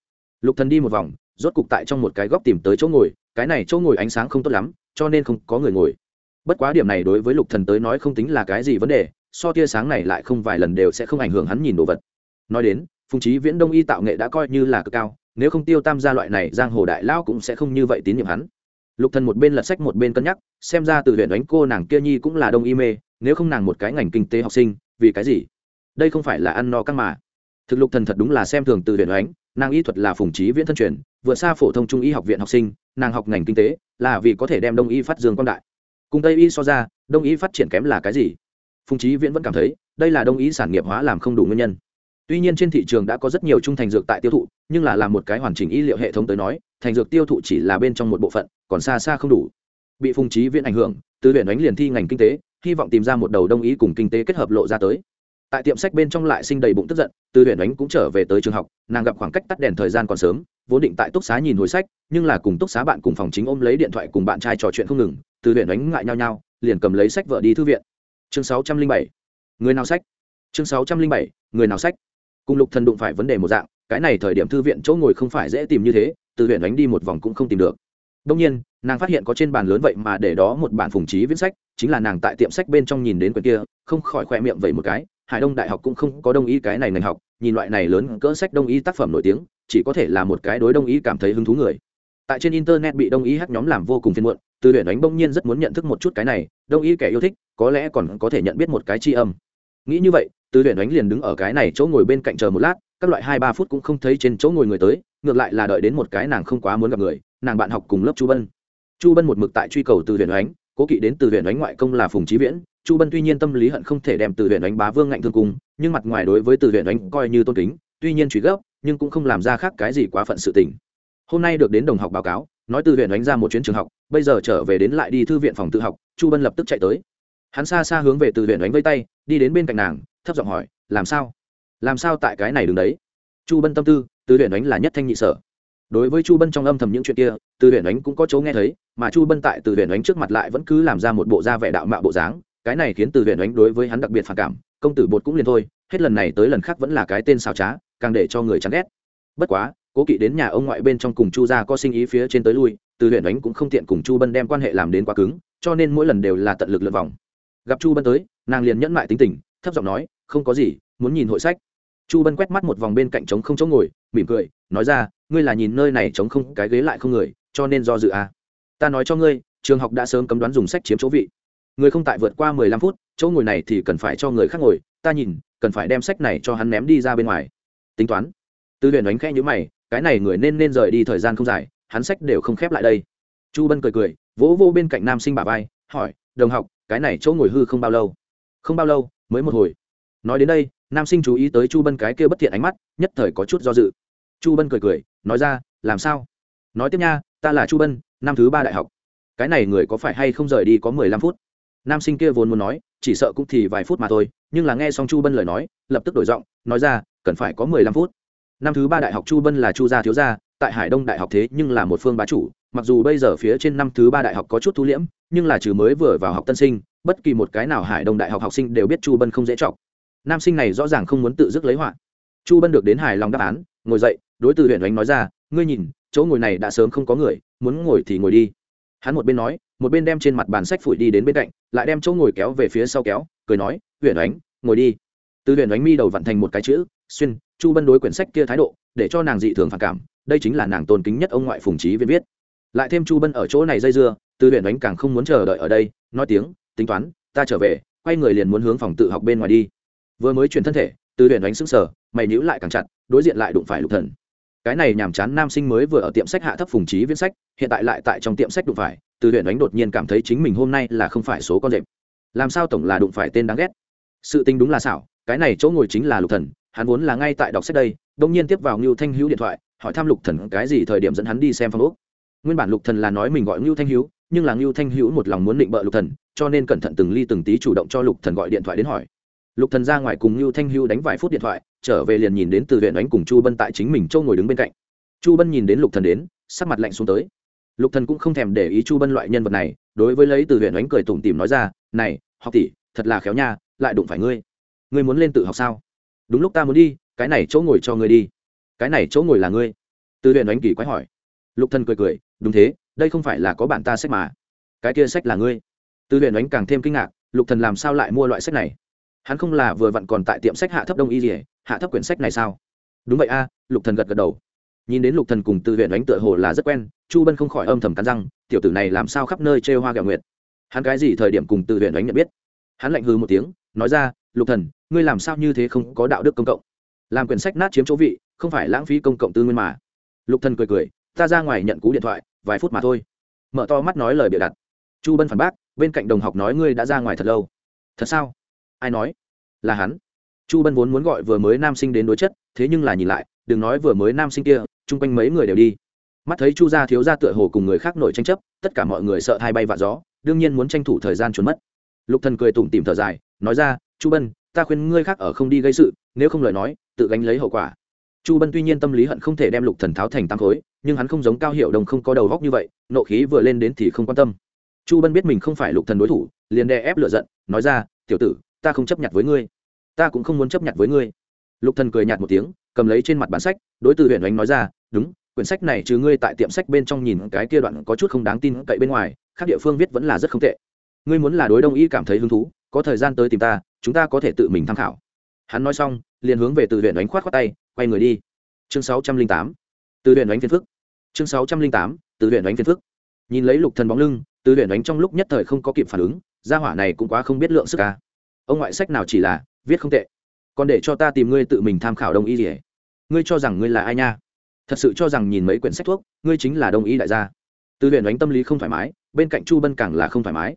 Lục thần đi một vòng, rốt cục tại trong một cái góc tìm tới chỗ ngồi cái này chỗ ngồi ánh sáng không tốt lắm, cho nên không có người ngồi. Bất quá điểm này đối với lục thần tới nói không tính là cái gì vấn đề, so tia sáng này lại không vài lần đều sẽ không ảnh hưởng hắn nhìn đồ vật. Nói đến, phùng trí viễn đông y tạo nghệ đã coi như là cực cao, nếu không tiêu tam gia loại này giang hồ đại lao cũng sẽ không như vậy tín nhiệm hắn. Lục thần một bên lật sách một bên cân nhắc, xem ra từ huyện đánh cô nàng kia nhi cũng là đông y mê, nếu không nàng một cái ngành kinh tế học sinh, vì cái gì? Đây không phải là ăn no căng mà. Thực lục thần thật đúng là xem thường từ huyện đánh nàng y thuật là phùng trí viễn thân truyền, vượt xa phổ thông trung y học viện học sinh nàng học ngành kinh tế, là vì có thể đem đông y phát dương quan đại. Cùng tây y so ra, đông y phát triển kém là cái gì? Phùng trí viễn vẫn cảm thấy, đây là đông y sản nghiệp hóa làm không đủ nguyên nhân. Tuy nhiên trên thị trường đã có rất nhiều trung thành dược tại tiêu thụ, nhưng là làm một cái hoàn chỉnh y liệu hệ thống tới nói, thành dược tiêu thụ chỉ là bên trong một bộ phận, còn xa xa không đủ. Bị phùng trí viễn ảnh hưởng từ huyện đánh liền thi ngành kinh tế, hy vọng tìm ra một đầu đông ý cùng kinh tế kết hợp lộ ra tới tại tiệm sách bên trong lại sinh đầy bụng tức giận, từ huyện đánh cũng trở về tới trường học, nàng gặp khoảng cách tắt đèn thời gian còn sớm, vốn định tại túc xá nhìn hồi sách, nhưng là cùng túc xá bạn cùng phòng chính ôm lấy điện thoại cùng bạn trai trò chuyện không ngừng, từ huyện đánh ngại nhau nhau liền cầm lấy sách vợ đi thư viện. Chương sáu trăm linh bảy. Người nào sách? Chương sáu trăm linh bảy. Người nào sách? Cùng lục thần đụng phải vấn đề một dạng, cái này thời điểm thư viện chỗ ngồi không phải dễ tìm như thế, từ huyện đánh đi một vòng cũng không tìm được. Đông nhiên, nàng phát hiện có trên bàn lớn vậy mà để đó một bản phùng trí viết sách, chính là nàng tại tiệm sách bên trong nhìn đến quyển kia, không khỏi khoe miệng vậy một cái hải đông đại học cũng không có đông y cái này ngành học, nhìn loại này lớn cỡ sách đông y tác phẩm nổi tiếng, chỉ có thể là một cái đối đông y cảm thấy hứng thú người. Tại trên internet bị đông y hát nhóm làm vô cùng phiền muộn, từ huyện đánh bỗng nhiên rất muốn nhận thức một chút cái này, đông y kẻ yêu thích, có lẽ còn có thể nhận biết một cái tri âm. Nghĩ như vậy, từ huyện đánh liền đứng ở cái này chỗ ngồi bên cạnh chờ một lát, các loại hai ba phút cũng không thấy trên chỗ ngồi người tới, ngược lại là đợi đến một cái nàng không quá muốn gặp người, nàng bạn học cùng lớp chu bân. Chu bân một mực tại truy cầu từ huyện đánh cố kỵ đến từ huyện đánh ngoại công là phùng trí viễn chu bân tuy nhiên tâm lý hận không thể đem từ huyện đánh bá vương ngạnh thương cung nhưng mặt ngoài đối với từ huyện đánh coi như tôn kính, tuy nhiên truy gấp, nhưng cũng không làm ra khác cái gì quá phận sự tình. Hôm nay được đến đồng học báo cáo, nói từ huyện đánh ra một chuyến trường học, bây giờ trở về đến lại đi thư viện phòng tự học, chu bân lập tức chạy tới. Hắn xa xa hướng về từ huyện đánh vây tay, đi đến bên cạnh nàng, thấp giọng hỏi, làm sao? Làm sao tại cái này đứng đấy? Chu bân tâm tư, từ huyện đánh là nhất thanh nhị sở. Đối với chu bân trong âm thầm những chuyện kia, từ huyện đánh cũng có chỗ nghe thấy, mà chu bân tại từ huyện đánh trước mặt lại vẫn cứ làm ra một bộ da vẻ đạo mạo bộ dáng cái này khiến từ huyện đánh đối với hắn đặc biệt phản cảm, công tử bột cũng liền thôi, hết lần này tới lần khác vẫn là cái tên xào trá, càng để cho người chán ghét. Bất quá, cố kỵ đến nhà ông ngoại bên trong cùng chu gia có sinh ý phía trên tới lui, từ huyện đánh cũng không tiện cùng chu bân đem quan hệ làm đến quá cứng, cho nên mỗi lần đều là tận lực lượt vòng. Gặp chu bân tới, nàng liền nhẫn mại tính tình, thấp giọng nói, không có gì, muốn nhìn hội sách. Chu bân quét mắt một vòng bên cạnh trống không chỗ ngồi, mỉm cười, nói ra, ngươi là nhìn nơi này trống không, cái ghế lại không người, cho nên do dự à. ta nói cho ngươi, trường học đã sớm cấm đoán dùng sách chiếm chỗ vị người không tại vượt qua mười lăm phút, chỗ ngồi này thì cần phải cho người khác ngồi, ta nhìn, cần phải đem sách này cho hắn ném đi ra bên ngoài. Tính toán. Tư huyền đánh khẽ nhữ mày, cái này người nên nên rời đi thời gian không dài, hắn sách đều không khép lại đây. Chu bân cười cười, vỗ vô bên cạnh nam sinh bà vai, hỏi, đồng học, cái này chỗ ngồi hư không bao lâu? Không bao lâu, mới một hồi. Nói đến đây, nam sinh chú ý tới chu bân cái kia bất thiện ánh mắt, nhất thời có chút do dự. Chu bân cười cười, nói ra, làm sao? Nói tiếp nha, ta là chu bân, năm thứ ba đại học. Cái này người có phải hay không rời đi có mười lăm phút? Nam sinh kia vốn muốn nói, chỉ sợ cũng thì vài phút mà thôi, nhưng là nghe xong chu bân lời nói, lập tức đổi giọng, nói ra, cần phải có mười lăm phút. Năm thứ ba đại học chu bân là chu gia thiếu gia, tại hải đông đại học thế nhưng là một phương bá chủ, mặc dù bây giờ phía trên năm thứ ba đại học có chút thu liễm, nhưng là trừ mới vừa vào học tân sinh, bất kỳ một cái nào hải đông đại học học sinh đều biết chu bân không dễ chọc. Nam sinh này rõ ràng không muốn tự dứt lấy họa. Chu bân được đến hài lòng đáp án, ngồi dậy, đối từ huyện đánh nói ra, ngươi nhìn, chỗ ngồi này đã sớm không có người, muốn ngồi thì ngồi đi. Hắn một bên nói một bên đem trên mặt bàn sách phủi đi đến bên cạnh, lại đem chỗ ngồi kéo về phía sau kéo, cười nói huyền ánh ngồi đi. Từ huyền ánh mi đầu vặn thành một cái chữ, xuyên, chu bân đối quyển sách kia thái độ, để cho nàng dị thường phản cảm, đây chính là nàng tôn kính nhất ông ngoại phùng trí viên viết. Lại thêm chu bân ở chỗ này dây dưa, từ huyền ánh càng không muốn chờ đợi ở đây, nói tiếng, tính toán, ta trở về, quay người liền muốn hướng phòng tự học bên ngoài đi. Vừa mới chuyển thân thể, từ huyền ánh sững sờ, mày nhíu lại càng chặt, đối diện lại đụng phải lục thần cái này nhàm chán nam sinh mới vừa ở tiệm sách hạ thấp phùng trí viễn sách, hiện tại lại tại trong tiệm sách đụng phải, từ huyện đánh đột nhiên cảm thấy chính mình hôm nay là không phải số con rệp. Làm sao tổng là đụng phải tên đáng ghét? Sự tình đúng là xảo, cái này chỗ ngồi chính là lục thần, hắn vốn là ngay tại đọc sách đây đông nhiên tiếp vào ngưu thanh hữu điện thoại, hỏi thăm lục thần cái gì thời điểm dẫn hắn đi xem phong ốc. Nguyên bản lục thần là nói mình gọi ngưu thanh hữu, nhưng là ngưu thanh hữu một lòng muốn định bợ lục thần, cho nên cẩn thận từng ly từng tí chủ động cho lục thần gọi điện thoại đến hỏi lục thần ra ngoài cùng Lưu thanh Hưu đánh vài phút điện thoại, trở về liền nhìn đến từ huyện đánh cùng chu bân tại chính mình châu ngồi đứng bên cạnh. Chu bân nhìn đến lục thần đến, sắc mặt lạnh xuống tới. Lục thần cũng không thèm để ý chu bân loại nhân vật này, đối với lấy từ huyện đánh cười tủm tỉm nói ra, này, học tỷ, thật là khéo nha, lại đụng phải ngươi. Ngươi muốn lên tự học sao? Đúng lúc ta muốn đi, cái này chỗ ngồi cho ngươi đi. Cái này chỗ ngồi là ngươi. Từ huyện đánh kỳ quái hỏi. Lục thần cười cười, đúng thế, đây không phải là có bản ta sách mà. Cái kia sách là ngươi. Từ huyện đánh càng thêm kinh ngạc, lục thần làm sao lại mua loại sách này? Hắn không là vừa vặn còn tại tiệm sách hạ thấp đông y gì, hạ thấp quyển sách này sao? Đúng vậy a, lục thần gật gật đầu. Nhìn đến lục thần cùng từ huyện đánh tựa hồ là rất quen, chu bân không khỏi âm thầm cắn răng, tiểu tử này làm sao khắp nơi trêu hoa gạo nguyệt? Hắn cái gì thời điểm cùng từ huyện đánh nhận biết? Hắn lạnh hừ một tiếng, nói ra, lục thần, ngươi làm sao như thế không có đạo đức công cộng? Làm quyển sách nát chiếm chỗ vị, không phải lãng phí công cộng tư nguyên mà. Lục thần cười cười, ta ra ngoài nhận cú điện thoại, vài phút mà thôi. Mở to mắt nói lời bịa đặt. Chu bân phản bác, bên cạnh đồng học nói ngươi đã ra ngoài thật lâu. Thật sao? Ai nói? Là hắn. Chu bân vốn muốn gọi vừa mới nam sinh đến đối chất, thế nhưng là nhìn lại, đừng nói vừa mới nam sinh kia, chung quanh mấy người đều đi. Mắt thấy chu gia thiếu gia tựa hồ cùng người khác nổi tranh chấp, tất cả mọi người sợ hai bay vạ gió, đương nhiên muốn tranh thủ thời gian trốn mất. Lục thần cười tủm tỉm thở dài, nói ra, chu bân, ta khuyên ngươi khác ở không đi gây sự, nếu không lời nói, tự gánh lấy hậu quả. Chu bân tuy nhiên tâm lý hận không thể đem lục thần tháo thành tăng khối, nhưng hắn không giống cao hiệu đồng không có đầu góc như vậy, nộ khí vừa lên đến thì không quan tâm. Chu bân biết mình không phải lục thần đối thủ, liền đe ép lựa giận, nói ra, tiểu tử ta không chấp nhận với ngươi. Ta cũng không muốn chấp nhận với ngươi. Lục thần cười nhạt một tiếng, cầm lấy trên mặt bản sách, đối từ huyện oánh nói ra, đúng, quyển sách này trừ ngươi tại tiệm sách bên trong nhìn cái kia đoạn có chút không đáng tin cậy bên ngoài, khác địa phương viết vẫn là rất không tệ. Ngươi muốn là đối đông y cảm thấy hứng thú, có thời gian tới tìm ta, chúng ta có thể tự mình tham khảo. Hắn nói xong, liền hướng về từ huyện đánh khoát khoát tay, quay người đi. Chương sáu trăm linh tám, từ huyện đánh phiền phức. Chương sáu trăm linh tám, từ huyện đánh phiền phức. Nhìn lấy lục thần bóng lưng, từ huyện đánh trong lúc nhất thời không có kịp phản ứng, gia hỏa này cũng quá không biết lượng sức ca ông ngoại sách nào chỉ là, viết không tệ. Còn để cho ta tìm ngươi tự mình tham khảo đông y gì ngươi cho rằng ngươi là ai nha? Thật sự cho rằng nhìn mấy quyển sách thuốc, ngươi chính là đông y đại gia. Từ huyện đánh tâm lý không thoải mái, bên cạnh chu bân càng là không thoải mái.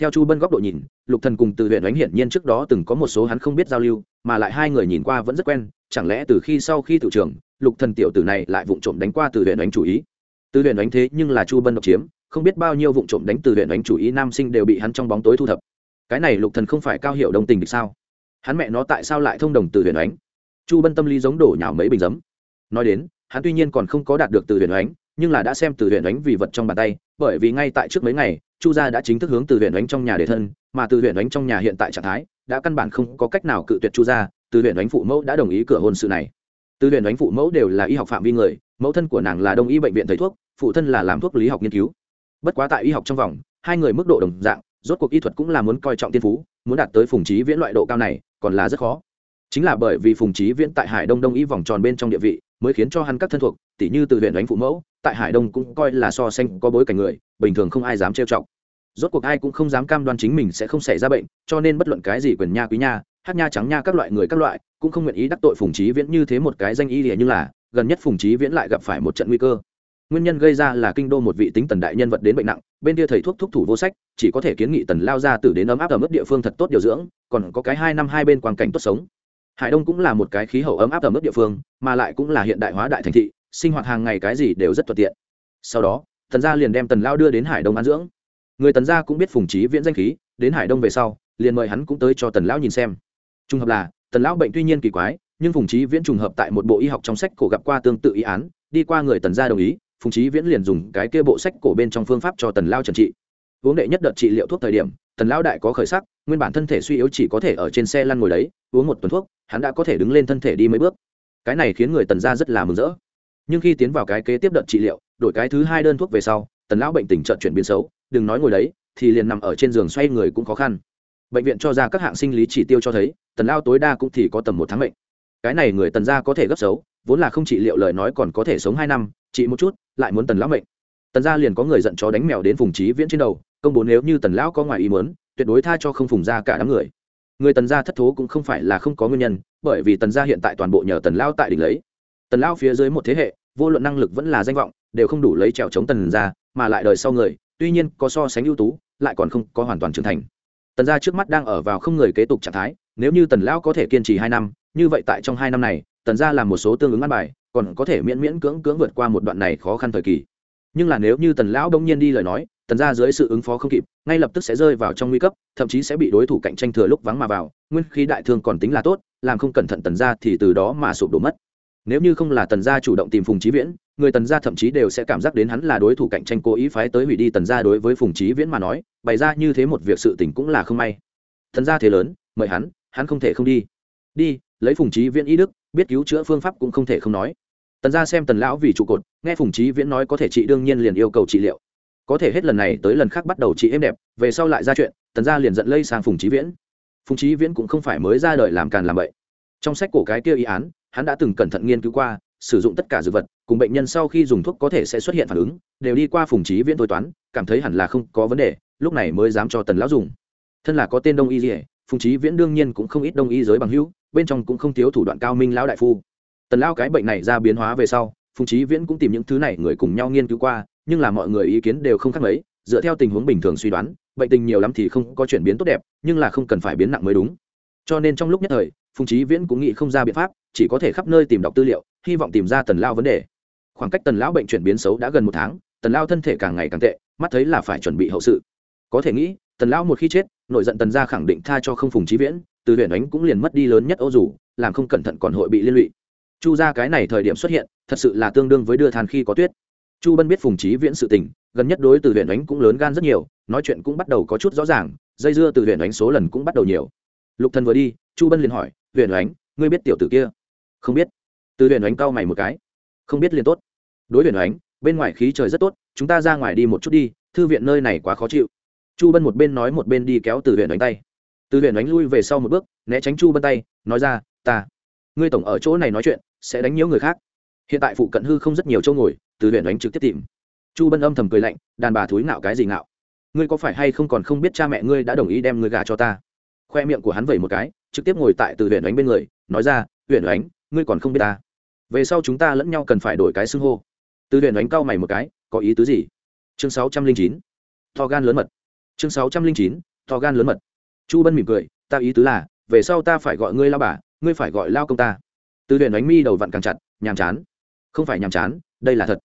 Theo chu bân góc độ nhìn, lục thần cùng từ huyện đánh hiển nhiên trước đó từng có một số hắn không biết giao lưu, mà lại hai người nhìn qua vẫn rất quen, chẳng lẽ từ khi sau khi tự trường lục thần tiểu tử này lại vụng trộm đánh qua từ huyện đánh chủ ý? Từ huyện đánh thế nhưng là chu bân độc chiếm, không biết bao nhiêu vụng trộm đánh từ huyện đánh chủ ý nam sinh đều bị hắn trong bóng tối thu thập cái này lục thần không phải cao hiệu đồng tình được sao? Hắn mẹ nó tại sao lại thông đồng từ huyền oánh? chu bân tâm lý giống đổ nhào mấy bình giấm. Nói đến hắn tuy nhiên còn không có đạt được từ huyền oánh, nhưng là đã xem từ huyền oánh vì vật trong bàn tay bởi vì ngay tại trước mấy ngày chu gia đã chính thức hướng từ huyền oánh trong nhà để thân mà từ huyền oánh trong nhà hiện tại trạng thái đã căn bản không có cách nào cự tuyệt chu gia từ huyền oánh phụ mẫu đã đồng ý cửa hôn sự này. Từ huyền oánh phụ mẫu đều là y học phạm vi người mẫu thân của nàng là đông y bệnh viện thầy thuốc phụ thân là làm thuốc lý học nghiên cứu. Bất quá tại y học trong vòng hai người mức độ đồng dạng rốt cuộc y thuật cũng là muốn coi trọng tiên phú, muốn đạt tới phùng trí viễn loại độ cao này, còn là rất khó. Chính là bởi vì phùng trí viễn tại hải đông đông y vòng tròn bên trong địa vị, mới khiến cho hắn các thân thuộc tỷ như từ huyện đánh phụ mẫu, tại hải đông cũng coi là so sánh có bối cảnh người, bình thường không ai dám trêu chọc. Rốt cuộc ai cũng không dám cam đoan chính mình sẽ không xảy ra bệnh, cho nên bất luận cái gì quyền nha quý nha, hát nha trắng nha các loại người các loại, cũng không nguyện ý đắc tội phùng trí viễn như thế một cái danh y lìa như là, gần nhất phùng trí viễn lại gặp phải một trận nguy cơ. Nguyên nhân gây ra là kinh đô một vị tính tần đại nhân vật đến bệnh nặng bên kia thầy thuốc thúc thủ vô sách, chỉ có thể kiến nghị tần lao ra từ đến ấm áp ở mức địa phương thật tốt điều dưỡng, còn có cái hai năm hai bên quan cảnh tốt sống. Hải đông cũng là một cái khí hậu ấm áp ở mức địa phương, mà lại cũng là hiện đại hóa đại thành thị, sinh hoạt hàng ngày cái gì đều rất thuận tiện. Sau đó, tần gia liền đem tần lao đưa đến hải đông an dưỡng. Người tần gia cũng biết phùng trí viễn danh khí, đến hải đông về sau, liền mời hắn cũng tới cho tần lão nhìn xem. Trùng hợp là, tần lão bệnh tuy nhiên kỳ quái, nhưng phùng trí viễn trùng hợp tại một bộ y học trong sách cổ gặp qua tương tự ý án, đi qua người tần gia đồng ý phùng trí viễn liền dùng cái kia bộ sách cổ bên trong phương pháp cho tần lao trần trị. Uống đệ nhất đợt trị liệu thuốc thời điểm, tần lão đại có khởi sắc, nguyên bản thân thể suy yếu chỉ có thể ở trên xe lăn ngồi đấy, uống một tuần thuốc, hắn đã có thể đứng lên thân thể đi mấy bước. Cái này khiến người tần gia rất là mừng rỡ. Nhưng khi tiến vào cái kế tiếp đợt trị liệu, đổi cái thứ hai đơn thuốc về sau, tần lão bệnh tình trợn chuyển biến xấu, đừng nói ngồi đấy, thì liền nằm ở trên giường xoay người cũng khó khăn. Bệnh viện cho ra các hạng sinh lý chỉ tiêu cho thấy, tần lao tối đa cũng thì có tầm một tháng bệnh cái này người tần gia có thể gấp xấu, vốn là không trị liệu lời nói còn có thể sống hai năm chị một chút, lại muốn tần lão bệnh tần gia liền có người giận chó đánh mèo đến phùng trí viễn trên đầu, công bố nếu như tần lão có ngoài ý muốn, tuyệt đối tha cho không phùng ra cả đám người. Người tần gia thất thố cũng không phải là không có nguyên nhân, bởi vì tần gia hiện tại toàn bộ nhờ tần lao tại đỉnh lấy. Tần lao phía dưới một thế hệ, vô luận năng lực vẫn là danh vọng, đều không đủ lấy trèo chống tần gia, mà lại đời sau người, tuy nhiên có so sánh ưu tú, lại còn không có hoàn toàn trưởng thành. Tần gia trước mắt đang ở vào không người kế tục trạng thái, nếu như tần lão có thể kiên trì hai năm, như vậy tại trong hai năm này, tần gia làm một số tương ứng ăn bài còn có thể miễn miễn cưỡng cưỡng vượt qua một đoạn này khó khăn thời kỳ. Nhưng là nếu như tần lão đông nhiên đi lời nói, tần gia dưới sự ứng phó không kịp, ngay lập tức sẽ rơi vào trong nguy cấp, thậm chí sẽ bị đối thủ cạnh tranh thừa lúc vắng mà vào, nguyên khí đại thương còn tính là tốt, làm không cẩn thận tần gia thì từ đó mà sụp đổ mất. Nếu như không là tần gia chủ động tìm phùng trí viễn, người tần gia thậm chí đều sẽ cảm giác đến hắn là đối thủ cạnh tranh cố ý phái tới hủy đi tần gia đối với phùng trí viễn mà nói, bày ra như thế một việc sự tình cũng là không may. Tần gia thế lớn, mời hắn hắn không thể không đi. Đi, lấy phùng trí viễn ý đức, biết cứu chữa phương pháp cũng không thể không nói tần gia xem tần lão vì trụ cột, nghe phùng trí viễn nói có thể trị đương nhiên liền yêu cầu trị liệu. Có thể hết lần này tới lần khác bắt đầu trị êm đẹp, về sau lại ra chuyện, tần gia liền giận lây sang phùng trí viễn. Phùng trí viễn cũng không phải mới ra đời làm càn làm vậy trong sách cổ cái kia ý án, hắn đã từng cẩn thận nghiên cứu qua, sử dụng tất cả dược vật, cùng bệnh nhân sau khi dùng thuốc có thể sẽ xuất hiện phản ứng, đều đi qua phùng trí viễn tôi toán, cảm thấy hẳn là không có vấn đề, lúc này mới dám cho tần lão dùng. Thân là có tên đông y dỉa phùng trí viễn đương nhiên cũng không ít đông y giới bằng hữu, bên trong cũng không thiếu thủ đoạn cao minh lão đại phu tần lao cái bệnh này ra biến hóa về sau, phùng trí viễn cũng tìm những thứ này người cùng nhau nghiên cứu qua, nhưng là mọi người ý kiến đều không khác mấy, dựa theo tình huống bình thường suy đoán, bệnh tình nhiều lắm thì không có chuyển biến tốt đẹp, nhưng là không cần phải biến nặng mới đúng. Cho nên trong lúc nhất thời, phùng trí viễn cũng nghĩ không ra biện pháp, chỉ có thể khắp nơi tìm đọc tư liệu, hy vọng tìm ra tần lao vấn đề. Khoảng cách tần lão bệnh chuyển biến xấu đã gần một tháng, tần lao thân thể càng ngày càng tệ, mắt thấy là phải chuẩn bị hậu sự. Có thể nghĩ, tần lão một khi chết nội giận tần gia khẳng định tha cho không phùng trí viễn, từ huyện ánh cũng liền mất đi lớn nhất ô dù, làm không cẩn thận còn hội bị liên lụy chu ra cái này thời điểm xuất hiện, thật sự là tương đương với đưa than khi có tuyết. Chu bân biết phùng trí viễn sự tình, gần nhất đối từ huyện ánh cũng lớn gan rất nhiều, nói chuyện cũng bắt đầu có chút rõ ràng, dây dưa từ huyện ánh số lần cũng bắt đầu nhiều. Lục thần vừa đi, chu bân liền hỏi huyện ánh, ngươi biết tiểu tử kia? Không biết. Từ huyện ánh cau mày một cái. Không biết liền tốt. Đối huyện ánh, bên ngoài khí trời rất tốt, chúng ta ra ngoài đi một chút đi, thư viện nơi này quá khó chịu. Chu bân một bên nói một bên đi kéo từ huyện đánh tay. Từ huyện đánh lui về sau một bước, né tránh chu bân tay, nói ra, ta ngươi tổng ở chỗ này nói chuyện, sẽ đánh nhiễu người khác. Hiện tại phụ cận hư không rất nhiều chỗ ngồi, từ huyện đánh trực tiếp tìm. Chu bân âm thầm cười lạnh, đàn bà thúi ngạo cái gì ngạo? Ngươi có phải hay không còn không biết cha mẹ ngươi đã đồng ý đem ngươi gà cho ta? Khoe miệng của hắn vẩy một cái, trực tiếp ngồi tại từ huyện đánh bên người, nói ra huyện đánh ngươi còn không biết ta. Về sau chúng ta lẫn nhau cần phải đổi cái xưng hô. Từ huyện đánh cau mày một cái, có ý tứ gì? Chương sáu trăm linh chín, to gan lớn mật. Chương sáu trăm linh chín, to gan lớn mật. Chu bân mỉm cười, ta ý tứ là, về sau ta phải gọi ngươi lao bà ngươi phải gọi lao công ta. Từ huyện đánh mi đầu vặn càng chặt, nhàm chán. Không phải nhàm chán, đây là thật.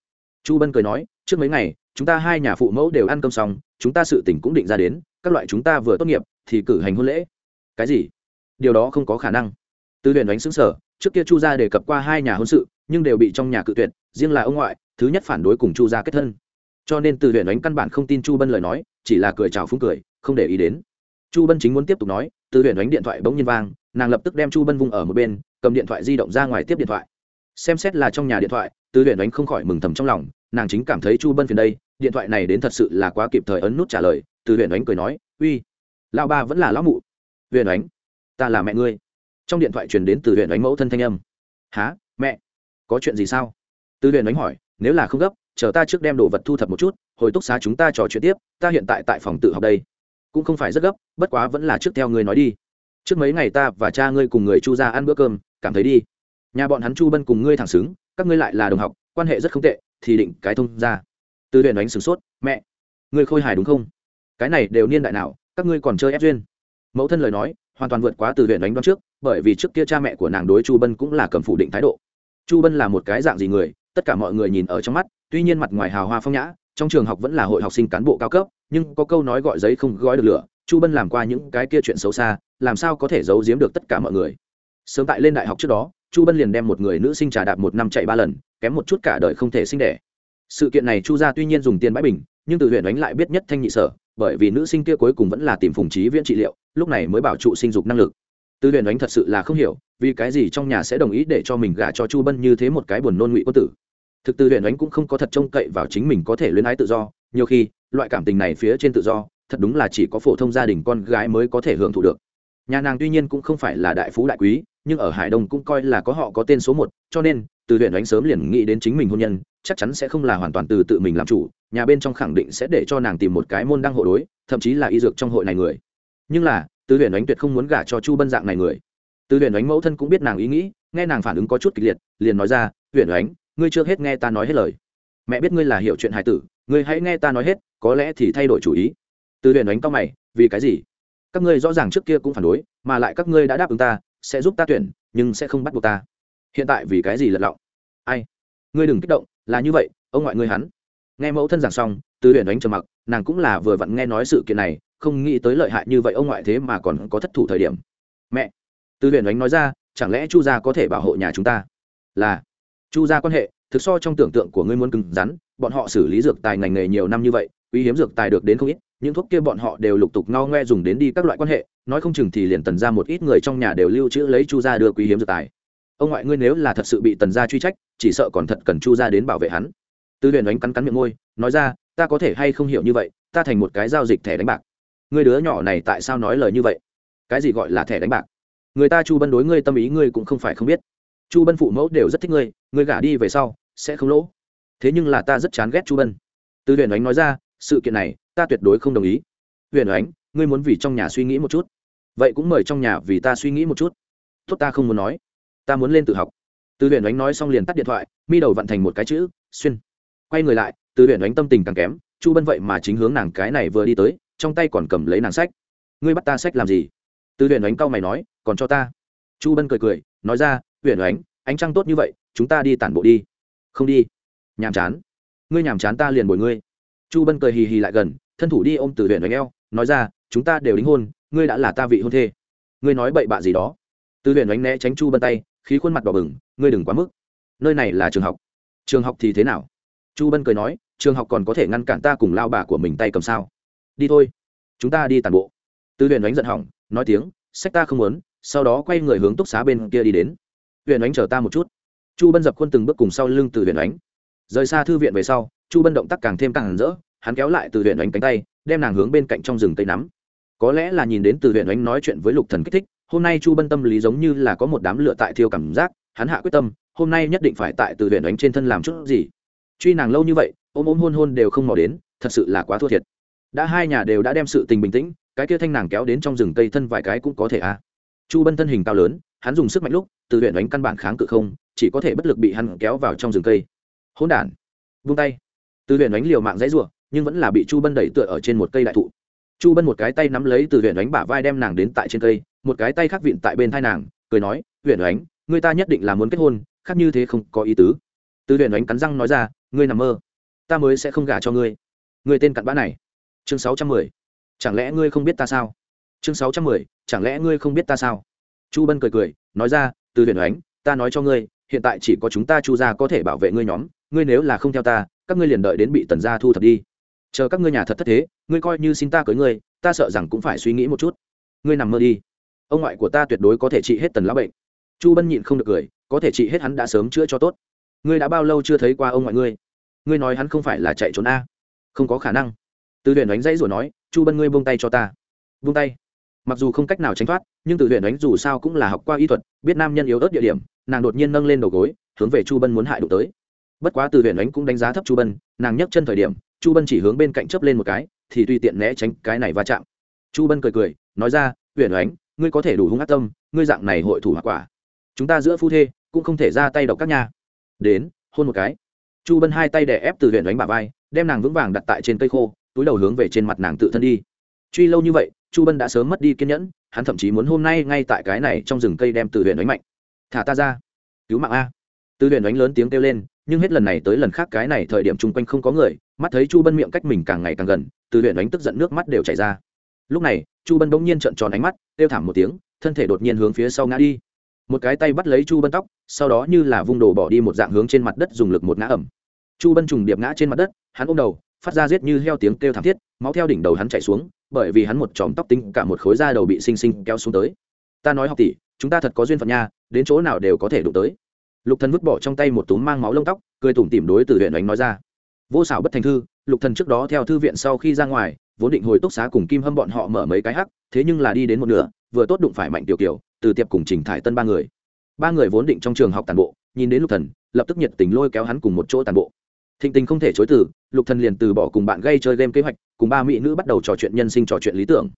Chu bân cười nói, trước mấy ngày, chúng ta hai nhà phụ mẫu đều ăn cơm xong, chúng ta sự tỉnh cũng định ra đến, các loại chúng ta vừa tốt nghiệp, thì cử hành hôn lễ. Cái gì? Điều đó không có khả năng. Từ huyện đánh xứng sở trước kia chu gia đề cập qua hai nhà hôn sự, nhưng đều bị trong nhà cự tuyệt, riêng là ông ngoại, thứ nhất phản đối cùng chu gia kết thân. Cho nên từ huyện đánh căn bản không tin chu bân lời nói, chỉ là cười chào phúng cười, không để ý đến. Chu bân chính muốn tiếp tục nói, từ huyện đánh điện thoại bỗng nhiên vang nàng lập tức đem chu bân vung ở một bên, cầm điện thoại di động ra ngoài tiếp điện thoại. Xem xét là trong nhà điện thoại từ huyện đánh không khỏi mừng thầm trong lòng, nàng chính cảm thấy chu bân phiền đây, điện thoại này đến thật sự là quá kịp thời ấn nút trả lời từ huyện đánh cười nói, uy, lão ba vẫn là lão mụ. Huyền đánh ta là mẹ ngươi. Trong điện thoại truyền đến từ huyền đánh mẫu thân thanh âm. Há mẹ, có chuyện gì sao? Từ huyền đánh hỏi, nếu là không gấp, chờ ta trước đem đồ vật thu thập một chút, hồi túc xá chúng ta trò chuyện tiếp, ta hiện tại tại phòng tự học đây. Cũng không phải rất gấp, bất quá vẫn là trước theo người nói đi trước mấy ngày ta và cha ngươi cùng người chu ra ăn bữa cơm, cảm thấy đi. Nhà bọn hắn chu bân cùng ngươi thẳng xứng, các ngươi lại là đồng học, quan hệ rất không tệ, thì định cái thông ra từ huyện đánh sửng sốt, mẹ, ngươi khôi hài đúng không? Cái này đều niên đại nào, các ngươi còn chơi ép duyên? Mẫu thân lời nói, hoàn toàn vượt quá từ huyện đánh đoán trước, bởi vì trước kia cha mẹ của nàng đối chu bân cũng là cầm phủ định thái độ. Chu bân là một cái dạng gì người, tất cả mọi người nhìn ở trong mắt, tuy nhiên mặt ngoài hào hoa phong nhã, trong trường học vẫn là hội học sinh cán bộ cao cấp, nhưng có câu nói gọi giấy không gói được lửa chu bân làm qua những cái kia chuyện xấu xa, làm sao có thể giấu giếm được tất cả mọi người? Sớm tại lên đại học trước đó, chu bân liền đem một người nữ sinh trà đạp một năm chạy ba lần, kém một chút cả đời không thể sinh đẻ. Sự kiện này chu gia tuy nhiên dùng tiền bãi bình, nhưng từ huyện đánh lại biết nhất thanh nhị sở, bởi vì nữ sinh kia cuối cùng vẫn là tìm phùng trí viễn trị liệu, lúc này mới bảo trụ sinh dục năng lực. Từ huyện đánh thật sự là không hiểu, vì cái gì trong nhà sẽ đồng ý để cho mình gả cho chu bân như thế một cái buồn nôn ngụy quân tử. Thực từ huyện đánh cũng không có thật trông cậy vào chính mình có thể luyến ái tự do, nhiều khi, loại cảm tình này phía trên tự do thật đúng là chỉ có phổ thông gia đình con gái mới có thể hưởng thụ được. Nhà nàng tuy nhiên cũng không phải là đại phú đại quý, nhưng ở hải đông cũng coi là có họ có tên số một, cho nên, từ huyện đánh sớm liền nghĩ đến chính mình hôn nhân, chắc chắn sẽ không là hoàn toàn từ tự mình làm chủ, nhà bên trong khẳng định sẽ để cho nàng tìm một cái môn đăng hộ đối, thậm chí là y dược trong hội này người. Nhưng là, từ huyện đánh tuyệt không muốn gả cho chu bân dạng này người. Từ huyện đánh mẫu thân cũng biết nàng ý nghĩ, nghe nàng phản ứng có chút kịch liệt, liền nói ra, huyện đánh ngươi chưa hết nghe ta nói hết lời. Mẹ biết ngươi là hiểu chuyện hài tử, ngươi hãy nghe ta nói hết, có lẽ thì thay đổi chủ ý từ huyện đánh cao mày, vì cái gì? Các ngươi rõ ràng trước kia cũng phản đối, mà lại các ngươi đã đáp ứng ta, sẽ giúp ta tuyển, nhưng sẽ không bắt buộc ta. Hiện tại vì cái gì lật lọng? Ai? Ngươi đừng kích động, là như vậy, ông ngoại ngươi hắn. Nghe mẫu thân giảng xong, từ huyện đánh trầm mặc, nàng cũng là vừa vặn nghe nói sự kiện này, không nghĩ tới lợi hại như vậy ông ngoại thế mà còn có thất thủ thời điểm. Mẹ! Từ huyện đánh nói ra, chẳng lẽ chu gia có thể bảo hộ nhà chúng ta? Là. Chu gia quan hệ, thực so trong tưởng tượng của ngươi muốn cứng rắn, bọn họ xử lý dược tài ngành nghề nhiều năm như vậy, quý hiếm dược tài được đến không ít những thuốc kia bọn họ đều lục tục ngao ngoe dùng đến đi các loại quan hệ, nói không chừng thì liền tần ra một ít người trong nhà đều lưu trữ lấy chu gia đưa quý hiếm dược tài. Ông ngoại ngươi nếu là thật sự bị tần gia truy trách, chỉ sợ còn thật cần chu gia đến bảo vệ hắn. Tư huyền đánh cắn cắn miệng môi, nói ra, ta có thể hay không hiểu như vậy, ta thành một cái giao dịch thẻ đánh bạc. Người đứa nhỏ này tại sao nói lời như vậy? Cái gì gọi là thẻ đánh bạc? Người ta chu bân đối ngươi tâm ý ngươi cũng không phải không biết. Chu bân phụ mẫu đều rất thích ngươi ngươi gả đi về sau sẽ không lỗ. Thế nhưng là ta rất chán ghét chu bân. Tư huyền đánh nói ra, sự kiện này ta tuyệt đối không đồng ý. Huyền ánh, ngươi muốn vì trong nhà suy nghĩ một chút. Vậy cũng mời trong nhà vì ta suy nghĩ một chút. Tốt ta không muốn nói. Ta muốn lên tự học. Từ huyền ánh nói xong liền tắt điện thoại, mi đầu vặn thành một cái chữ, xuyên. Quay người lại, từ huyền ánh tâm tình càng kém, chu bân vậy mà chính hướng nàng cái này vừa đi tới, trong tay còn cầm lấy nàng sách. Ngươi bắt ta sách làm gì? Từ huyền ánh cau mày nói, còn cho ta. Chu bân cười cười, nói ra, huyền ánh ánh trăng tốt như vậy, chúng ta đi tản bộ đi. Không đi. Nhàm chán. Ngươi nhàm chán ta liền bồi ngươi. Chu bân cười hì hì lại gần thân thủ đi ôm từ huyện đánh eo nói ra, chúng ta đều đính hôn, ngươi đã là ta vị hôn thê. Ngươi nói bậy bạ gì đó. Từ huyện đánh né tránh chu bân tay, khí khuôn mặt đỏ bừng, ngươi đừng quá mức. Nơi này là trường học. Trường học thì thế nào? Chu bân cười nói, trường học còn có thể ngăn cản ta cùng lao bà của mình tay cầm sao? Đi thôi. Chúng ta đi tàn bộ. Từ huyện đánh giận hỏng, nói tiếng, sách ta không muốn, sau đó quay người hướng túc xá bên kia đi đến. Huyện đánh chờ ta một chút. Chu bân dập khuôn từng bước cùng sau lưng từ huyện đánh rời xa thư viện về sau, chu bân động tác càng thêm càng hẳn rỡ hắn kéo lại từ huyện ánh cánh tay, đem nàng hướng bên cạnh trong rừng tây nắm. Có lẽ là nhìn đến từ huyện ánh nói chuyện với lục thần kích thích, hôm nay chu bân tâm lý giống như là có một đám lửa tại thiêu cảm giác, hắn hạ quyết tâm, hôm nay nhất định phải tại từ huyện ánh trên thân làm chút gì. Truy nàng lâu như vậy, ôm ôm hôn hôn đều không mò đến, thật sự là quá thua thiệt. Đã hai nhà đều đã đem sự tình bình tĩnh, cái kia thanh nàng kéo đến trong rừng cây thân vài cái cũng có thể à. Chu bân thân hình cao lớn, hắn dùng sức mạnh lúc, từ huyện đánh căn bản kháng cự không, chỉ có thể bất lực bị hắn kéo vào trong rừng cây. Hỗn đản, vung tay. Từ huyện đánh liều mạng dãy rủa nhưng vẫn là bị chu bân đẩy tựa ở trên một cây đại thụ. Chu bân một cái tay nắm lấy từ huyện đánh bả vai đem nàng đến tại trên cây, một cái tay khác vịn tại bên thai nàng, cười nói huyện đánh người ta nhất định là muốn kết hôn, khác như thế không có ý tứ. Từ huyện đánh cắn răng nói ra, ngươi nằm mơ, ta mới sẽ không gả cho ngươi. Ngươi tên cặn bã này. Chương sáu trăm mười. Chẳng lẽ ngươi không biết ta sao? Chương sáu trăm mười, chẳng lẽ ngươi không biết ta sao? Chu bân cười cười, nói ra, từ huyện đánh ta nói cho ngươi, hiện tại chỉ có chúng ta chu gia có thể bảo vệ ngươi nhóm, ngươi nếu là không theo ta, các ngươi liền đợi đến bị tần gia thu thập đi chờ các ngươi nhà thật thất thế, ngươi coi như xin ta cưới ngươi, ta sợ rằng cũng phải suy nghĩ một chút. Ngươi nằm mơ đi. Ông ngoại của ta tuyệt đối có thể trị hết tần lão bệnh. Chu bân nhịn không được cười, có thể trị hết hắn đã sớm chữa cho tốt. Ngươi đã bao lâu chưa thấy qua ông ngoại ngươi? Ngươi nói hắn không phải là chạy trốn a. Không có khả năng. Từ luyện đánh dãy rồi nói, chu bân ngươi buông tay cho ta. Buông tay. Mặc dù không cách nào tránh thoát, nhưng từ luyện đánh dù sao cũng là học qua y thuật, biết nam nhân yếu ớt địa điểm, nàng đột nhiên nâng lên đầu gối, hướng về chu bân muốn hại đụng tới. Bất quá từ huyện đánh cũng đánh giá thấp chu bân, nàng nhấc chân thời điểm chu bân chỉ hướng bên cạnh chấp lên một cái, thì tùy tiện né tránh cái này va chạm. Chu bân cười cười, nói ra huyền đánh ngươi có thể đủ hung ác tâm, ngươi dạng này hội thủ hoặc quả. Chúng ta giữa phu thê, cũng không thể ra tay độc các nhà đến, hôn một cái. Chu bân hai tay đè ép từ huyền đánh bà vai, đem nàng vững vàng đặt tại trên cây khô, túi đầu hướng về trên mặt nàng tự thân đi. Truy lâu như vậy, chu bân đã sớm mất đi kiên nhẫn, hắn thậm chí muốn hôm nay ngay tại cái này trong rừng cây đem từ huyền đánh mạnh. Thả ta ra, cứu mạng a tư huyền đánh lớn tiếng kêu lên, nhưng hết lần này tới lần khác cái này thời điểm chung quanh không có người, mắt thấy chu bân miệng cách mình càng ngày càng gần tư huyền đánh tức giận nước mắt đều chảy ra. Lúc này, chu bân bỗng nhiên trợn tròn ánh mắt, kêu thảm một tiếng, thân thể đột nhiên hướng phía sau ngã đi. Một cái tay bắt lấy chu bân tóc, sau đó như là vung đồ bỏ đi một dạng hướng trên mặt đất dùng lực một ngã ẩm. Chu bân trùng điệp ngã trên mặt đất, hắn ôm đầu, phát ra giết như heo tiếng kêu thảm thiết, máu theo đỉnh đầu hắn chạy xuống, bởi vì hắn một chòm tóc tinh cả một khối da đầu bị xinh xinh kéo xuống tới. Ta nói học tỷ, chúng ta thật có duyên phận nha, đến chỗ nào đều có thể đụng tới lục thần vứt bỏ trong tay một túm mang máu lông tóc, cười tủm tỉm đối từ huyện đánh nói ra. Vô xảo bất thành thư, lục thần trước đó theo thư viện sau khi ra ngoài, vốn định hồi túc xá cùng kim hâm bọn họ mở mấy cái hắc, thế nhưng là đi đến một nửa, vừa tốt đụng phải mạnh tiểu kiều, từ tiệp cùng trình thải tân ba người. Ba người vốn định trong trường học tàn bộ, nhìn đến lục thần, lập tức nhiệt tình lôi kéo hắn cùng một chỗ tàn bộ. Thịnh tình không thể chối từ, lục thần liền từ bỏ cùng bạn gây chơi game kế hoạch, cùng ba mỹ nữ bắt đầu trò chuyện nhân sinh trò chuyện lý tưởng.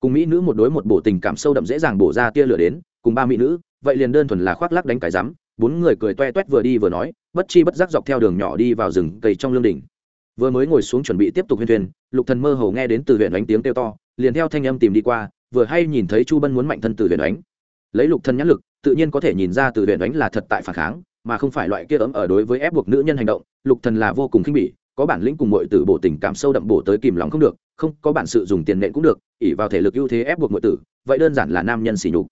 Cùng mỹ nữ một đối một bổ tình cảm sâu đậm dễ dàng bổ ra tia lửa đến, cùng ba mỹ nữ, vậy liền đơn thuần là khoác lác đánh cái rắm bốn người cười toe toét vừa đi vừa nói, bất chi bất giác dọc theo đường nhỏ đi vào rừng cây trong lương đỉnh. Vừa mới ngồi xuống chuẩn bị tiếp tục huyên thuyền lục thần mơ hồ nghe đến từ huyện đánh tiếng kêu to, liền theo thanh âm tìm đi qua, vừa hay nhìn thấy chu bân muốn mạnh thân từ huyện đánh lấy lục thần nhãn lực, tự nhiên có thể nhìn ra từ huyện đánh là thật tại phản kháng, mà không phải loại kia ấm ở đối với ép buộc nữ nhân hành động, lục thần là vô cùng khinh bỉ, có bản lĩnh cùng mọi tử bổ tình cảm sâu đậm bổ tới kìm lòng không được, không, có bản sự dùng tiền nện cũng được ỉ vào thể lực ưu thế ép buộc mọi tử, vậy đơn giản là nam nhân xỉ nhục.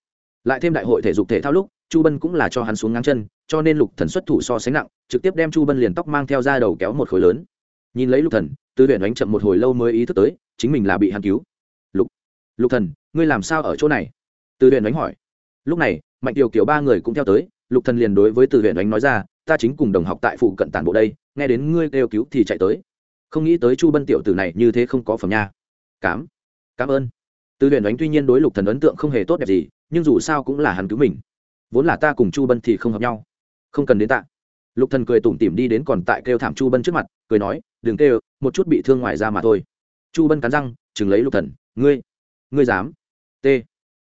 Lại thêm đại hội thể dục thể thao lúc chu bân cũng là cho hắn xuống ngang chân, cho nên lục thần xuất thủ so sánh nặng, trực tiếp đem chu bân liền tóc mang theo ra đầu kéo một khối lớn. Nhìn lấy lục thần, tư huyện đánh chậm một hồi lâu mới ý thức tới, chính mình là bị hắn cứu. Lục lục thần, ngươi làm sao ở chỗ này? Tư huyện đánh hỏi. Lúc này, mạnh tiểu kiểu ba người cũng theo tới, lục thần liền đối với tư huyện đánh nói ra, ta chính cùng đồng học tại phụ cận tản bộ đây, nghe đến ngươi kêu cứu thì chạy tới. Không nghĩ tới chu bân tiểu tử này như thế không có phẩm nha. Cám cảm ơn. Tư huyện đánh tuy nhiên đối lục thần ấn tượng không hề tốt đẹp gì, nhưng dù sao cũng là hắn cứu mình vốn là ta cùng chu bân thì không hợp nhau. Không cần đến tạ. Lục thần cười tủm tỉm đi đến còn tại kêu thảm chu bân trước mặt, cười nói, đừng kêu, một chút bị thương ngoài ra mà thôi. Chu bân cắn răng, chừng lấy lục thần, ngươi ngươi dám? T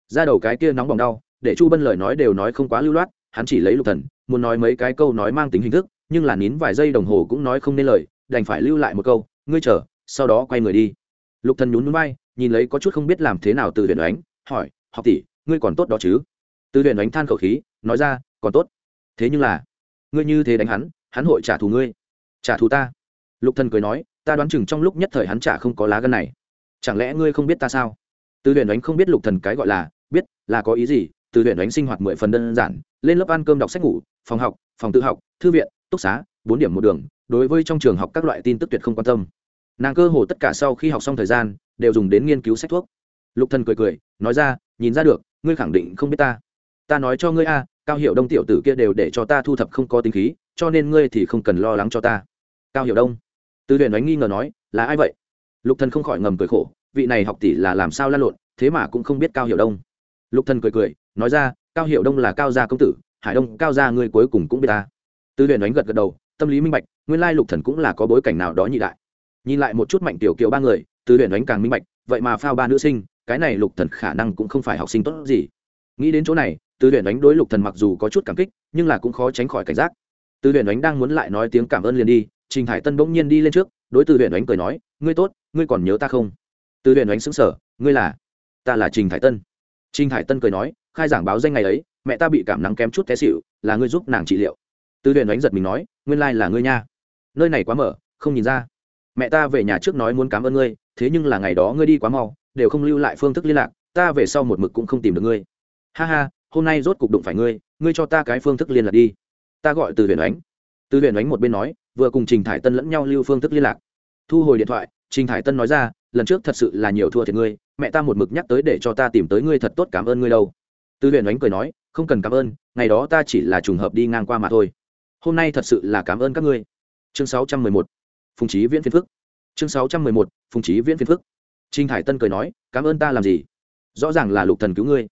ra đầu cái kia nóng bỏng đau, để chu bân lời nói đều nói không quá lưu loát, hắn chỉ lấy lục thần, muốn nói mấy cái câu nói mang tính hình thức, nhưng là nín vài giây đồng hồ cũng nói không nên lời, đành phải lưu lại một câu, ngươi chờ, sau đó quay người đi. Lục thần nhún núi bay nhìn lấy có chút không biết làm thế nào từ huyền ánh, hỏi, học tỷ, ngươi còn tốt đó chứ? Từ huyền đánh than khẩu khí, nói ra, còn tốt. Thế nhưng là, ngươi như thế đánh hắn hắn hội trả thù ngươi. Trả thù ta? Lục thần cười nói, ta đoán chừng trong lúc nhất thời hắn trả không có lá gân này. Chẳng lẽ ngươi không biết ta sao? Từ huyền đánh không biết lục thần cái gọi là, biết là có ý gì từ huyền đánh sinh hoạt mười phần đơn giản, lên lớp ăn cơm đọc sách ngủ, phòng học, phòng tự học, thư viện, túc xá, bốn điểm một đường, đối với trong trường học các loại tin tức tuyệt không quan tâm. Nàng cơ hồ tất cả sau khi học xong thời gian, đều dùng đến nghiên cứu sách thuốc. Lục thần cười cười, nói ra, nhìn ra được, ngươi khẳng định không biết ta ta nói cho ngươi a, cao hiệu đông tiểu tử kia đều để cho ta thu thập không có tính khí, cho nên ngươi thì không cần lo lắng cho ta. Cao hiệu đông. Tư huyền đánh nghi ngờ nói, là ai vậy? Lục thần không khỏi ngầm cười khổ, vị này học tỷ là làm sao lan lộn, thế mà cũng không biết cao hiệu đông. Lục thần cười cười, nói ra, cao hiệu đông là cao gia công tử, hải đông, cao gia ngươi cuối cùng cũng biết ta. Tư huyền đánh gật gật đầu, tâm lý minh bạch, nguyên lai lục thần cũng là có bối cảnh nào đó nhị đại. Nhìn lại một chút mạnh tiểu kiều ba người tư huyền đánh càng minh bạch, vậy mà phao ba nữ sinh, cái này lục thần khả năng cũng không phải học sinh tốt gì. Nghĩ đến chỗ này từ huyền đánh đối lục thần mặc dù có chút cảm kích, nhưng là cũng khó tránh khỏi cảnh giác. Từ huyền đánh đang muốn lại nói tiếng cảm ơn liền đi, trình hải tân bỗng nhiên đi lên trước, đối từ huyền đánh cười nói, ngươi tốt, ngươi còn nhớ ta không? Từ huyền đánh sững sờ, ngươi là, ta là trình hải tân. Trình hải tân cười nói, khai giảng báo danh ngày ấy, mẹ ta bị cảm nắng kém chút té xỉu, là ngươi giúp nàng trị liệu. Từ huyền đánh giật mình nói, nguyên lai là ngươi nha. Nơi này quá mở, không nhìn ra. Mẹ ta về nhà trước nói muốn cảm ơn ngươi, thế nhưng là ngày đó ngươi đi quá mau, đều không lưu lại phương thức liên lạc, ta về sau một mực cũng không tìm được ngươi. Ha ha hôm nay rốt cục đụng phải ngươi ngươi cho ta cái phương thức liên lạc đi. Ta gọi từ huyền ánh. Từ huyền ánh một bên nói, vừa cùng trình thải tân lẫn nhau lưu phương thức liên lạc. Thu hồi điện thoại, trình thải tân nói ra, lần trước thật sự là nhiều thua thiệt ngươi, mẹ ta một mực nhắc tới để cho ta tìm tới ngươi thật tốt cảm ơn ngươi đâu. Từ huyền ánh cười nói, không cần cảm ơn, ngày đó ta chỉ là trùng hợp đi ngang qua mà thôi. Hôm nay thật sự là cảm ơn các ngươi. Chương sáu trăm mười một, phùng trí viễn phiên phức. Chương sáu trăm mười một, phùng trí viễn phiên phức. Trinh hải tân cười nói, cảm ơn ta làm gì? Rõ ràng là lục thần cứu ngươi.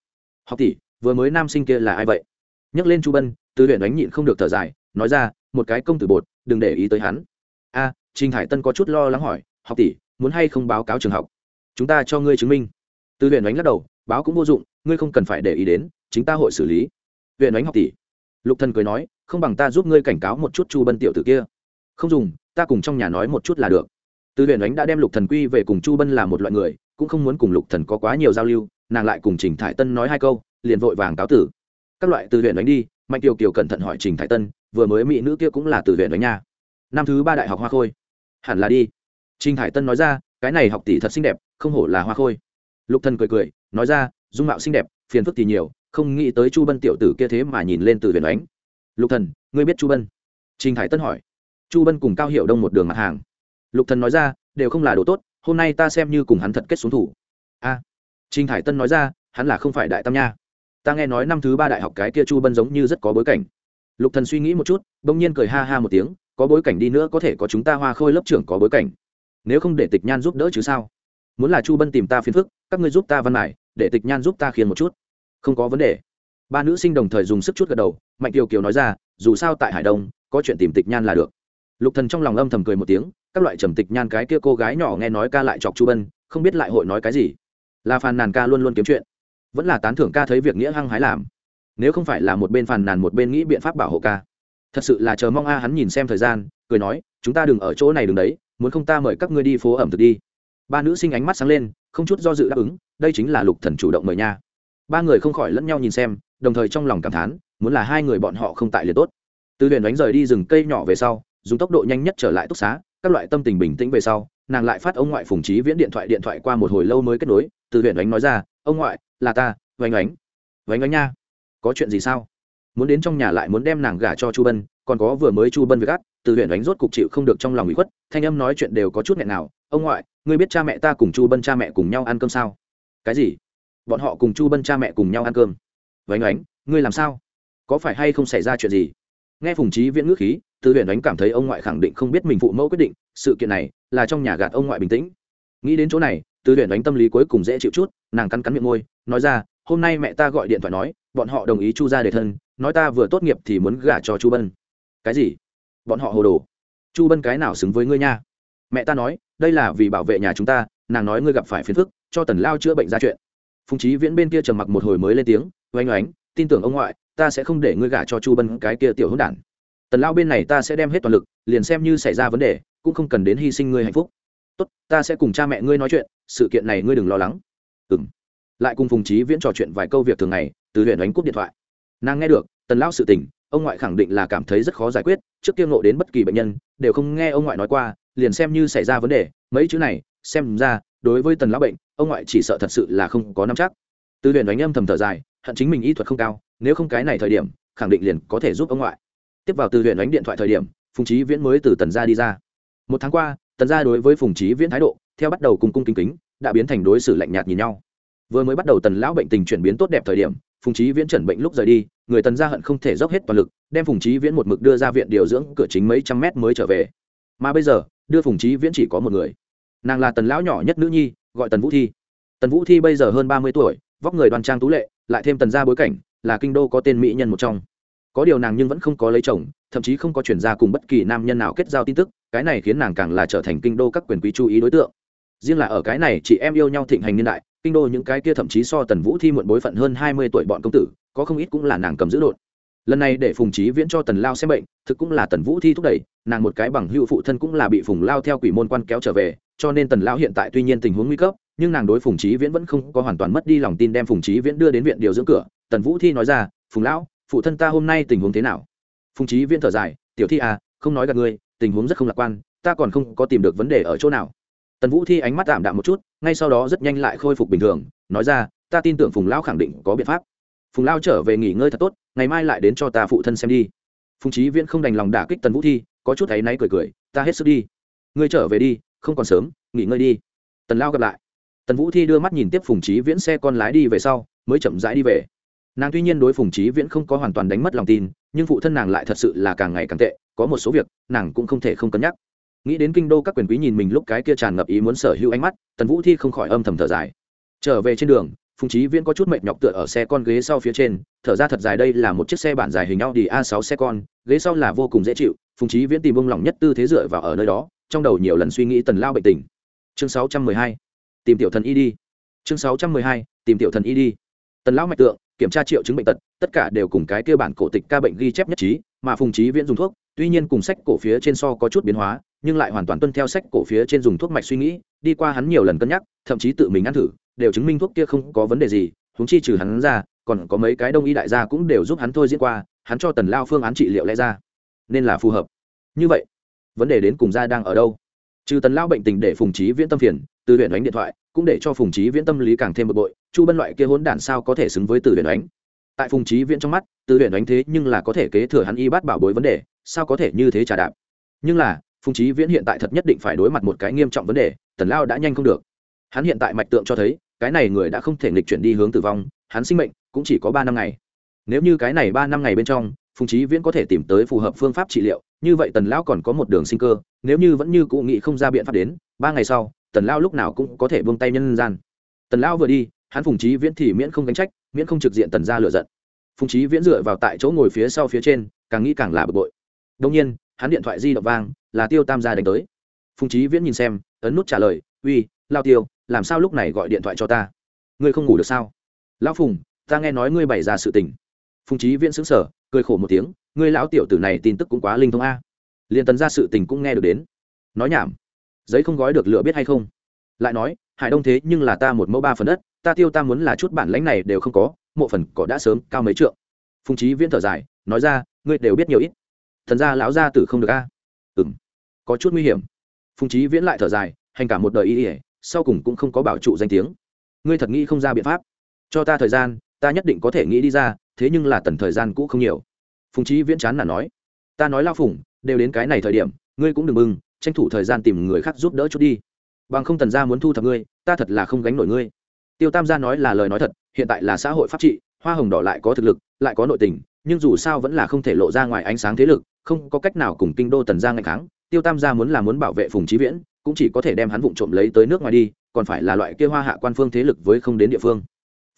Học tỷ vừa mới nam sinh kia là ai vậy? Nhắc lên chu bân tư huyện đánh nhịn không được thở dài nói ra một cái công tử bột đừng để ý tới hắn. A à, trinh hải tân có chút lo lắng hỏi học tỷ muốn hay không báo cáo trường học? Chúng ta cho ngươi chứng minh. Tư huyện đánh lắc đầu báo cũng vô dụng ngươi không cần phải để ý đến chính ta hội xử lý. Huyện đánh học tỷ lục thần cười nói không bằng ta giúp ngươi cảnh cáo một chút chu bân tiểu tử kia. Không dùng ta cùng trong nhà nói một chút là được. Tư huyện đánh đã đem lục thần quy về cùng chu bân là một loại người cũng không muốn cùng lục thần có quá nhiều giao lưu nàng lại cùng trình thải tân nói hai câu liền vội vàng cáo tử. Các loại từ huyện đánh đi mạnh kiều kiều cẩn thận hỏi trình thái tân vừa mới mỹ nữ kia cũng là từ huyện đánh nha. Năm thứ ba đại học hoa khôi. Hẳn là đi. Trình thái tân nói ra cái này học tỷ thật xinh đẹp không hổ là hoa khôi. Lục thần cười cười nói ra dung mạo xinh đẹp phiền phức thì nhiều không nghĩ tới chu bân tiểu tử kia thế mà nhìn lên từ huyện đánh. Lục thần ngươi biết chu bân? Trình thái tân hỏi. Chu bân cùng cao hiệu đông một đường mặt hàng. Lục thần nói ra đều không là đồ tốt hôm nay ta xem như cùng hắn thật kết xuống thủ. A. À, thái tân nói ra hắn là không phải đại tam nha ta nghe nói năm thứ ba đại học cái kia chu bân giống như rất có bối cảnh. Lục thần suy nghĩ một chút, bỗng nhiên cười ha ha một tiếng, có bối cảnh đi nữa có thể có chúng ta hoa khôi lớp trưởng có bối cảnh. Nếu không để tịch nhan giúp đỡ chứ sao? Muốn là chu bân tìm ta phiền phức, các ngươi giúp ta văn mải để tịch nhan giúp ta khiên một chút. Không có vấn đề. Ba nữ sinh đồng thời dùng sức chút gật đầu, mạnh kiều kiều nói ra, dù sao tại hải đông, có chuyện tìm tịch nhan là được. Lục thần trong lòng âm thầm cười một tiếng, các loại trầm tịch nhan cái kia cô gái nhỏ nghe nói ca lại chọc chu bân, không biết lại hội nói cái gì. Là phàn nàn ca luôn luôn kiếm chuyện vẫn là tán thưởng ca thấy việc nghĩa hăng hái làm. Nếu không phải là một bên phàn nàn một bên nghĩ biện pháp bảo hộ ca. Thật sự là chờ mong a hắn nhìn xem thời gian, cười nói, chúng ta đừng ở chỗ này đừng đấy, muốn không ta mời các ngươi đi phố ẩm thực đi. Ba nữ sinh ánh mắt sáng lên, không chút do dự đáp ứng, đây chính là lục thần chủ động mời nha. Ba người không khỏi lẫn nhau nhìn xem, đồng thời trong lòng cảm thán, muốn là hai người bọn họ không tại liền tốt. Từ huyền đánh rời đi rừng cây nhỏ về sau, dùng tốc độ nhanh nhất trở lại túc xá, các loại tâm tình bình tĩnh về sau, nàng lại phát ông ngoại phùng trí viễn điện thoại điện thoại qua một hồi lâu mới kết nối, từ huyền ánh nói ra, ông ngoại là ta vánh ánh vánh ánh nha, có chuyện gì sao? Muốn đến trong nhà lại muốn đem nàng gả cho chu bân, còn có vừa mới chu bân với gắt từ huyện ánh rốt cục chịu không được trong lòng bị khuất, thanh âm nói chuyện đều có chút nghẹn nào. Ông ngoại, ngươi biết cha mẹ ta cùng chu bân cha mẹ cùng nhau ăn cơm sao? Cái gì? Bọn họ cùng chu bân cha mẹ cùng nhau ăn cơm. Vánh ánh ngươi làm sao? Có phải hay không xảy ra chuyện gì? Nghe phùng trí viễn ngước khí, từ huyền đánh cảm thấy ông ngoại khẳng định không biết mình phụ mẫu quyết định, sự kiện này là trong nhà gạt ông ngoại bình tĩnh. Nghĩ đến chỗ này, từ huyền đánh tâm lý cuối cùng dễ chịu chút, nàng cắn cắn miệng môi nói ra, hôm nay mẹ ta gọi điện thoại nói, bọn họ đồng ý chu ra để thân, nói ta vừa tốt nghiệp thì muốn gả cho chu bân. Cái gì? Bọn họ hồ đồ. Chu bân cái nào xứng với ngươi nha? Mẹ ta nói, đây là vì bảo vệ nhà chúng ta, nàng nói ngươi gặp phải phiền phức, cho tần lao chữa bệnh ra chuyện. Phùng trí viễn bên kia trầm mặc một hồi mới lên tiếng oanh oánh, tin tưởng ông ngoại, ta sẽ không để ngươi gả cho chu bân cái kia tiểu hữu đản. Tần lao bên này ta sẽ đem hết toàn lực, liền xem như xảy ra vấn đề, cũng không cần đến hy sinh ngươi hạnh phúc. Tốt, ta sẽ cùng cha mẹ ngươi nói chuyện, sự kiện này ngươi đừng lo lắng. Ừ m lại cùng phùng trí viễn trò chuyện vài câu việc thường ngày, từ huyện đánh cúp điện thoại. Nàng nghe được, tần lão sự tình, ông ngoại khẳng định là cảm thấy rất khó giải quyết, trước kia ngộ đến bất kỳ bệnh nhân, đều không nghe ông ngoại nói qua, liền xem như xảy ra vấn đề, mấy chữ này, xem ra, đối với tần lão bệnh, ông ngoại chỉ sợ thật sự là không có nắm chắc. Từ huyện đánh âm thầm thở dài, hận chính mình y thuật không cao, nếu không cái này thời điểm, khẳng định liền có thể giúp ông ngoại. Tiếp vào từ huyện đánh điện thoại thời điểm, phùng trí viễn mới từ tần gia đi ra. Một tháng qua, tần gia đối với phùng trí viễn thái độ, theo bắt đầu cùng cung kính kính, đã biến thành đối xử lạnh nhạt nhìn nhau vừa mới bắt đầu tần lão bệnh tình chuyển biến tốt đẹp thời điểm, phùng trí viễn chuẩn bệnh lúc rời đi, người tần gia hận không thể dốc hết toàn lực, đem phùng trí viễn một mực đưa ra viện điều dưỡng cửa chính mấy trăm mét mới trở về. Mà bây giờ, đưa phùng trí viễn chỉ có một người. Nàng là tần lão nhỏ nhất nữ nhi, gọi tần vũ thi. Tần vũ thi bây giờ hơn ba mươi tuổi, vóc người đoan trang tú lệ, lại thêm tần gia bối cảnh, là kinh đô có tên mỹ nhân một trong. Có điều nàng nhưng vẫn không có lấy chồng, thậm chí không có chuyển ra cùng bất kỳ nam nhân nào kết giao tin tức, cái này khiến nàng càng là trở thành kinh đô các quyền quý chú ý đối tượng. Riêng là ở cái này, chị em yêu nhau thịnh hành niên đại kinh đô những cái kia thậm chí so tần vũ thi muộn bối phận hơn hai mươi tuổi bọn công tử, có không ít cũng là nàng cầm giữ đột. Lần này để phùng trí viễn cho tần lao xem bệnh, thực cũng là tần vũ thi thúc đẩy, nàng một cái bằng hữu phụ thân cũng là bị phùng lao theo quỷ môn quan kéo trở về, cho nên tần lao hiện tại tuy nhiên tình huống nguy cấp, nhưng nàng đối phùng trí viễn vẫn không có hoàn toàn mất đi lòng tin đem phùng trí viễn đưa đến viện điều dưỡng cửa. Tần vũ thi nói ra, phùng lão, phụ thân ta hôm nay tình huống thế nào? Phùng trí viễn thở dài, tiểu thi à không nói gặp ngươi, tình huống rất không lạc quan, ta còn không có tìm được vấn đề ở chỗ nào. Tần vũ thi ánh mắt tạm đạm một chút ngay sau đó rất nhanh lại khôi phục bình thường, nói ra, ta tin tưởng phùng lão khẳng định có biện pháp. Phùng lao trở về nghỉ ngơi thật tốt, ngày mai lại đến cho ta phụ thân xem đi. Phùng trí viễn không đành lòng đả kích tần vũ thi, có chút thấy náy cười cười, ta hết sức đi. Ngươi trở về đi, không còn sớm, nghỉ ngơi đi. Tần lao gặp lại. Tần vũ thi đưa mắt nhìn tiếp phùng trí viễn xe con lái đi về sau, mới chậm rãi đi về. Nàng tuy nhiên đối phùng trí viễn không có hoàn toàn đánh mất lòng tin, nhưng phụ thân nàng lại thật sự là càng ngày càng tệ, có một số việc, nàng cũng không thể không cân nhắc nghĩ đến kinh đô các quyền quý nhìn mình lúc cái kia tràn ngập ý muốn sở hữu ánh mắt, tần vũ thi không khỏi âm thầm thở dài trở về trên đường, phùng trí viễn có chút mệt nhọc tựa ở xe con ghế sau phía trên, thở ra thật dài đây là một chiếc xe bản dài hình nhau đi a 6 xe con, ghế sau là vô cùng dễ chịu, phùng trí viễn tìm bông lỏng nhất tư thế dựa vào ở nơi đó, trong đầu nhiều lần suy nghĩ tần lao bệnh tình chương 612. tìm tiểu thần y đi chương 612. tìm tiểu thần y đi tần lão mạch tượng, kiểm tra triệu chứng bệnh tật, tất cả đều cùng cái kia bản cổ tịch ca bệnh ghi chép nhất trí, mà phùng trí viễn dùng thuốc, tuy nhiên cùng sách cổ phía trên so có chút biến hóa nhưng lại hoàn toàn tuân theo sách cổ phía trên dùng thuốc mạch suy nghĩ, đi qua hắn nhiều lần cân nhắc, thậm chí tự mình ăn thử, đều chứng minh thuốc kia không có vấn đề gì húng chi trừ hắn ra, còn có mấy cái đông y đại gia cũng đều giúp hắn thôi diễn qua, hắn cho tần lao phương án trị liệu lẽ ra. Nên là phù hợp. Như vậy, vấn đề đến cùng ra đang ở đâu? Trừ tần lao bệnh tình để phùng trí viễn tâm phiền, từ huyện đánh điện thoại cũng để cho phùng trí viễn tâm lý càng thêm bực bội, chu bân loại kia hỗn đản sao có thể xứng với từ huyện đánh tại phùng trí viễn trong mắt, từ huyện đánh thế nhưng là có thể kế thừa hắn y bát bảo bối vấn đề, sao có thể như thế trả đạp? Nhưng là phùng trí viễn hiện tại thật nhất định phải đối mặt một cái nghiêm trọng vấn đề, tần lao đã nhanh không được. Hắn hiện tại mạch tượng cho thấy, cái này người đã không thể nghịch chuyển đi hướng tử vong, hắn sinh mệnh cũng chỉ có ba năm ngày. Nếu như cái này ba năm ngày bên trong, phùng trí viễn có thể tìm tới phù hợp phương pháp trị liệu, như vậy tần lão còn có một đường sinh cơ, nếu như vẫn như cụ nghị không ra biện pháp đến, ba ngày sau, tần lão lúc nào cũng có thể buông tay nhân gian. Tần lão vừa đi, hắn phùng trí viễn thì miễn không gánh trách, miễn không trực diện tần ra lựa giận. Phùng trí viễn dựa vào tại chỗ ngồi phía sau phía trên, càng nghĩ càng là bực bội. Đông nhiên, hắn điện thoại di động vang là tiêu tam gia đánh tới. Phùng trí viễn nhìn xem, ấn nút trả lời, uy, lao tiêu, làm sao lúc này gọi điện thoại cho ta? Ngươi không ngủ được sao? Lão phùng, ta nghe nói ngươi bày ra sự tình. Phùng trí viễn xứng sở cười khổ một tiếng, ngươi lão tiểu tử này tin tức cũng quá linh thông a. Liền tấn ra sự tình cũng nghe được đến. Nói nhảm, giấy không gói được lựa biết hay không? Lại nói, hải đông thế nhưng là ta một mẫu ba phần đất, ta tiêu ta muốn là chút bản lãnh này đều không có, mộ phần cỏ đã sớm cao mấy trượng. Phùng trí viễn thở dài, nói ra, ngươi đều biết nhiều ít. Thần ra lão gia tử không được a. À? Có chút nguy hiểm. Phùng trí viễn lại thở dài, hành cả một đời y ỉa sau cùng cũng không có bảo trụ danh tiếng. Ngươi thật nghĩ không ra biện pháp. Cho ta thời gian, ta nhất định có thể nghĩ đi ra, thế nhưng là tần thời gian cũ không nhiều. Phùng trí viễn chán là nói. Ta nói lao phùng, đều đến cái này thời điểm, ngươi cũng đừng mừng, tranh thủ thời gian tìm người khác giúp đỡ chút đi. Bằng không tần gia muốn thu thập ngươi, ta thật là không gánh nổi ngươi. Tiêu tam gia nói là lời nói thật, hiện tại là xã hội pháp trị, hoa hồng đỏ lại có thực lực, lại có nội tình, nhưng dù sao vẫn là không thể lộ ra ngoài ánh sáng thế lực, không có cách nào cùng kinh đô tần gia ngày tháng tiêu tam gia muốn là muốn bảo vệ phùng trí viễn, cũng chỉ có thể đem hắn vụng trộm lấy tới nước ngoài đi, còn phải là loại kia hoa hạ quan phương thế lực với không đến địa phương.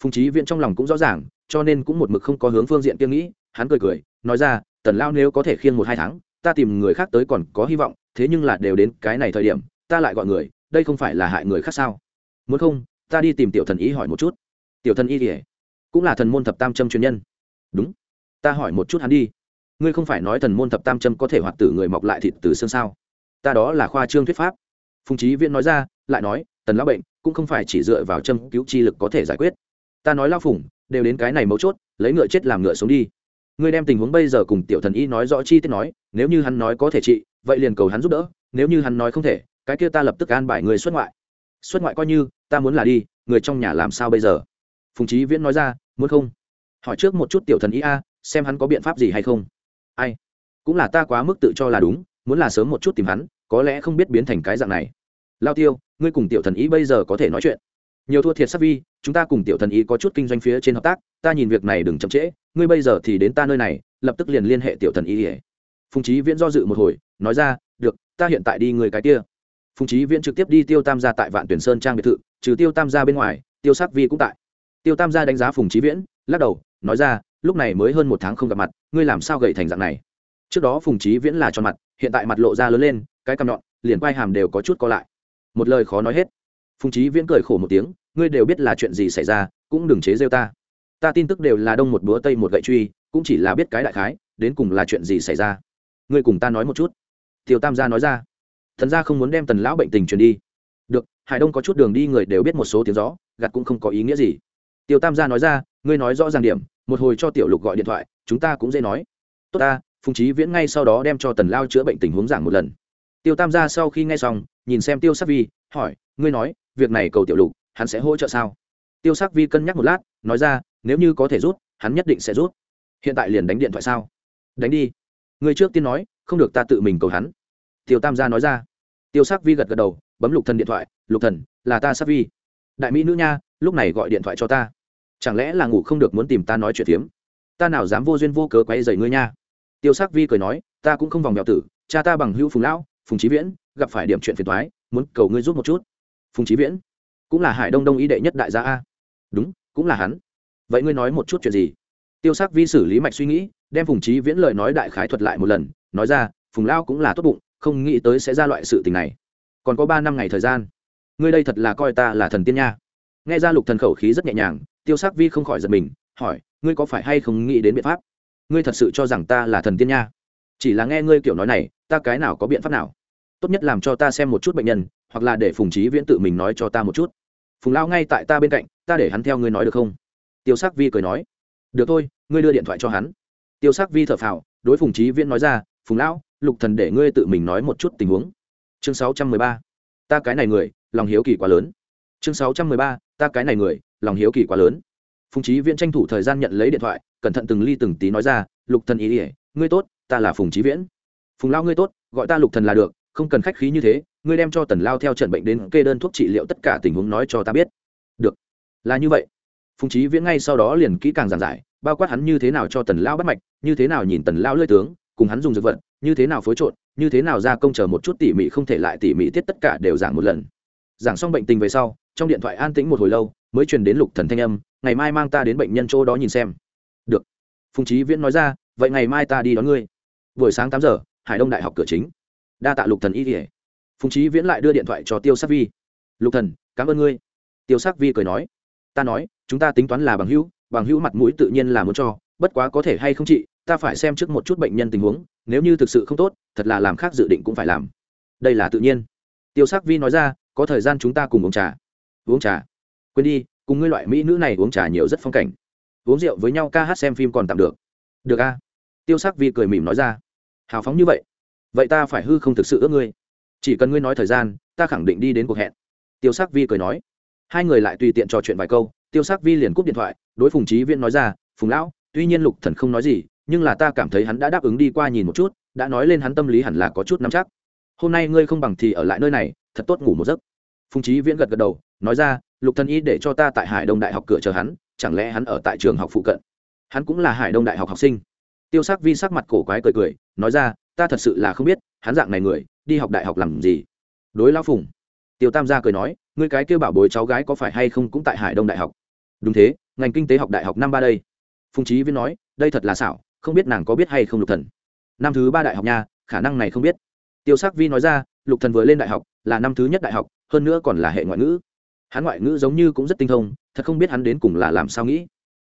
Phùng trí viễn trong lòng cũng rõ ràng, cho nên cũng một mực không có hướng phương diện kia nghĩ, hắn cười cười, nói ra, tần lao nếu có thể khiêng một hai tháng, ta tìm người khác tới còn có hy vọng, thế nhưng là đều đến cái này thời điểm, ta lại gọi người, đây không phải là hại người khác sao? Muốn không, ta đi tìm tiểu thần ý hỏi một chút. Tiểu thần y kể cũng là thần môn thập tam trâm chuyên nhân. Đúng, ta hỏi một chút hắn đi ngươi không phải nói thần môn thập tam châm có thể hoạt tử người mọc lại thịt từ xương sao? Ta đó là khoa trương thuyết pháp. Phùng trí viễn nói ra, lại nói, tần lão bệnh, cũng không phải chỉ dựa vào châm cứu chi lực có thể giải quyết. Ta nói lao phùng, đều đến cái này mấu chốt, lấy ngựa chết làm ngựa sống đi. Ngươi đem tình huống bây giờ cùng tiểu thần y nói rõ chi tiết nói, nếu như hắn nói có thể trị, vậy liền cầu hắn giúp đỡ, nếu như hắn nói không thể, cái kia ta lập tức an bài người xuất ngoại. Xuất ngoại coi như, ta muốn là đi, người trong nhà làm sao bây giờ? Phùng trí viễn nói ra, muốn không? Hỏi trước một chút tiểu thần y a, xem hắn có biện pháp gì hay không ai? Cũng là ta quá mức tự cho là đúng, muốn là sớm một chút tìm hắn, có lẽ không biết biến thành cái dạng này. Lao tiêu, ngươi cùng tiểu thần ý bây giờ có thể nói chuyện. Nhiều thua thiệt sắc vi, chúng ta cùng tiểu thần ý có chút kinh doanh phía trên hợp tác, ta nhìn việc này đừng chậm trễ, ngươi bây giờ thì đến ta nơi này, lập tức liền liên hệ tiểu thần ý ỉa phùng trí viễn do dự một hồi, nói ra, được, ta hiện tại đi người cái kia. Phùng trí viễn trực tiếp đi tiêu tam gia tại vạn tuyển sơn trang biệt thự, trừ tiêu tam gia bên ngoài, tiêu sắc vi cũng tại. Tiêu tam gia đánh giá phùng trí viễn, lắc đầu, nói ra, lúc này mới hơn một tháng không gặp mặt ngươi làm sao gậy thành dạng này? Trước đó phùng trí viễn là tròn mặt hiện tại mặt lộ ra lớn lên cái cằm nhọn liền quai hàm đều có chút co lại. Một lời khó nói hết. Phùng trí viễn cười khổ một tiếng ngươi đều biết là chuyện gì xảy ra cũng đừng chế rêu ta. Ta tin tức đều là đông một búa tây một gậy truy cũng chỉ là biết cái đại khái đến cùng là chuyện gì xảy ra. Ngươi cùng ta nói một chút. Tiêu tam gia nói ra. Thần gia không muốn đem tần lão bệnh tình truyền đi. Được hải đông có chút đường đi người đều biết một số tiếng rõ, gặt cũng không có ý nghĩa gì. Tiêu tam gia nói ra ngươi nói rõ ràng điểm một hồi cho tiểu lục gọi điện thoại chúng ta cũng dễ nói. Tốt ta, phùng trí viễn ngay sau đó đem cho tần lao chữa bệnh tình huống giảng một lần. Tiêu tam gia sau khi nghe xong, nhìn xem tiêu sắc vi, hỏi, ngươi nói, việc này cầu tiểu lục, hắn sẽ hỗ trợ sao? Tiêu sắc vi cân nhắc một lát, nói ra, nếu như có thể rút, hắn nhất định sẽ rút. Hiện tại liền đánh điện thoại sao? Đánh đi. Người trước tiên nói, không được ta tự mình cầu hắn. Tiêu tam gia nói ra. Tiêu sắc vi gật gật đầu, bấm lục thần điện thoại, lục thần, là ta sắc vi. Đại mỹ nữ nha, lúc này gọi điện thoại cho ta. Chẳng lẽ là ngủ không được muốn tìm ta nói chuyện tiếm? Ta nào dám vô duyên vô cớ quay dày ngươi nha. Tiêu sắc vi cười nói, ta cũng không vòng mèo tử, cha ta bằng hữu phùng lão, phùng trí viễn, gặp phải điểm chuyện phiền toái, muốn cầu ngươi giúp một chút. Phùng trí viễn, cũng là hải đông đông ý đệ nhất đại gia a. Đúng, cũng là hắn. Vậy ngươi nói một chút chuyện gì? Tiêu sắc vi xử lý mạch suy nghĩ, đem phùng trí viễn lời nói đại khái thuật lại một lần, nói ra, phùng lao cũng là tốt bụng, không nghĩ tới sẽ ra loại sự tình này. Còn có ba năm ngày thời gian. Ngươi đây thật là coi ta là thần tiên nha. Nghe ra lục thần khẩu khí rất nhẹ nhàng, tiêu sắc vi không khỏi giật mình, hỏi ngươi có phải hay không nghĩ đến biện pháp? Ngươi thật sự cho rằng ta là thần tiên nha? Chỉ là nghe ngươi kiểu nói này, ta cái nào có biện pháp nào? Tốt nhất làm cho ta xem một chút bệnh nhân, hoặc là để phùng trí viễn tự mình nói cho ta một chút. Phùng lao ngay tại ta bên cạnh, ta để hắn theo ngươi nói được không? Tiêu sắc vi cười nói. Được thôi, ngươi đưa điện thoại cho hắn. Tiêu sắc vi thở phào, đối phùng trí viễn nói ra, phùng lão, lục thần để ngươi tự mình nói một chút tình huống. Chương sáu trăm mười ba. Ta cái này người, lòng hiếu kỳ quá lớn. Chương sáu trăm mười ba. Ta cái này người, lòng hiếu kỳ quá lớn phùng trí viễn tranh thủ thời gian nhận lấy điện thoại, cẩn thận từng ly từng tí nói ra, lục thần ý ỉa ngươi tốt, ta là phùng trí viễn. Phùng lao ngươi tốt, gọi ta lục thần là được, không cần khách khí như thế, ngươi đem cho tần lao theo trận bệnh đến kê đơn thuốc trị liệu tất cả tình huống nói cho ta biết. Được. Là như vậy. Phùng trí viễn ngay sau đó liền kỹ càng giảng giải, bao quát hắn như thế nào cho tần lao bắt mạch, như thế nào nhìn tần lao lơi tướng, cùng hắn dùng dược vật, như thế nào phối trộn, như thế nào ra công chờ một chút tỉ mỉ không thể lại tỉ mỉ tiết tất cả đều giảng một lần. Giảng xong bệnh tình về sau, trong điện thoại an tĩnh một hồi lâu mới truyền đến lục thần thanh âm, ngày mai mang ta đến bệnh nhân chỗ đó nhìn xem. Được. Phùng trí viễn nói ra, vậy ngày mai ta đi đón ngươi. Buổi sáng tám giờ, hải đông đại học cửa chính. Đa tạ lục thần y kỉa phùng trí viễn lại đưa điện thoại cho tiêu sắc vi. Lục thần, cảm ơn ngươi. Tiêu sắc vi cười nói, ta nói, chúng ta tính toán là bằng hữu bằng hữu mặt mũi tự nhiên là muốn cho, bất quá có thể hay không chị, ta phải xem trước một chút bệnh nhân tình huống, nếu như thực sự không tốt, thật là làm khác dự định cũng phải làm. Đây là tự nhiên. Tiêu sắc vi nói ra, có thời gian chúng ta cùng uống trà. Uống trà? Quên đi, cùng ngươi loại mỹ nữ này uống trà nhiều rất phong cảnh. Uống rượu với nhau ca hát xem phim còn tạm được. Được a. Tiêu sắc vi cười mỉm nói ra. Hào phóng như vậy. Vậy ta phải hư không thực sự ước ngươi. Chỉ cần ngươi nói thời gian, ta khẳng định đi đến cuộc hẹn. Tiêu sắc vi cười nói. Hai người lại tùy tiện trò chuyện vài câu, tiêu sắc vi liền cúp điện thoại, đối phùng trí viễn nói ra, phùng lão, tuy nhiên lục thần không nói gì, nhưng là ta cảm thấy hắn đã đáp ứng đi qua nhìn một chút, đã nói lên hắn tâm lý hẳn là có chút nắm chắc. Hôm nay ngươi không bằng thì ở lại nơi này, thật tốt ngủ một giấc. Phùng trí viễn gật gật đầu, nói ra lục thần y để cho ta tại hải đông đại học cửa chờ hắn, chẳng lẽ hắn ở tại trường học phụ cận? Hắn cũng là hải đông đại học học sinh. Tiêu sắc vi sắc mặt cổ quái cười cười, nói ra, ta thật sự là không biết, hắn dạng này người, đi học đại học làm gì? Đối lao phùng. Tiêu tam gia cười nói, ngươi cái kêu bảo bối cháu gái có phải hay không cũng tại hải đông đại học? Đúng thế, ngành kinh tế học đại học năm ba đây. Phùng trí viên nói, đây thật là xảo, không biết nàng có biết hay không lục thần. Năm thứ ba đại học nha, khả năng này không biết. Tiêu sắc vi nói ra, lục thần vừa lên đại học, là năm thứ nhất đại học, hơn nữa còn là hệ ngoại ngữ hắn ngoại ngữ giống như cũng rất tinh thông, thật không biết hắn đến cùng là làm sao nghĩ.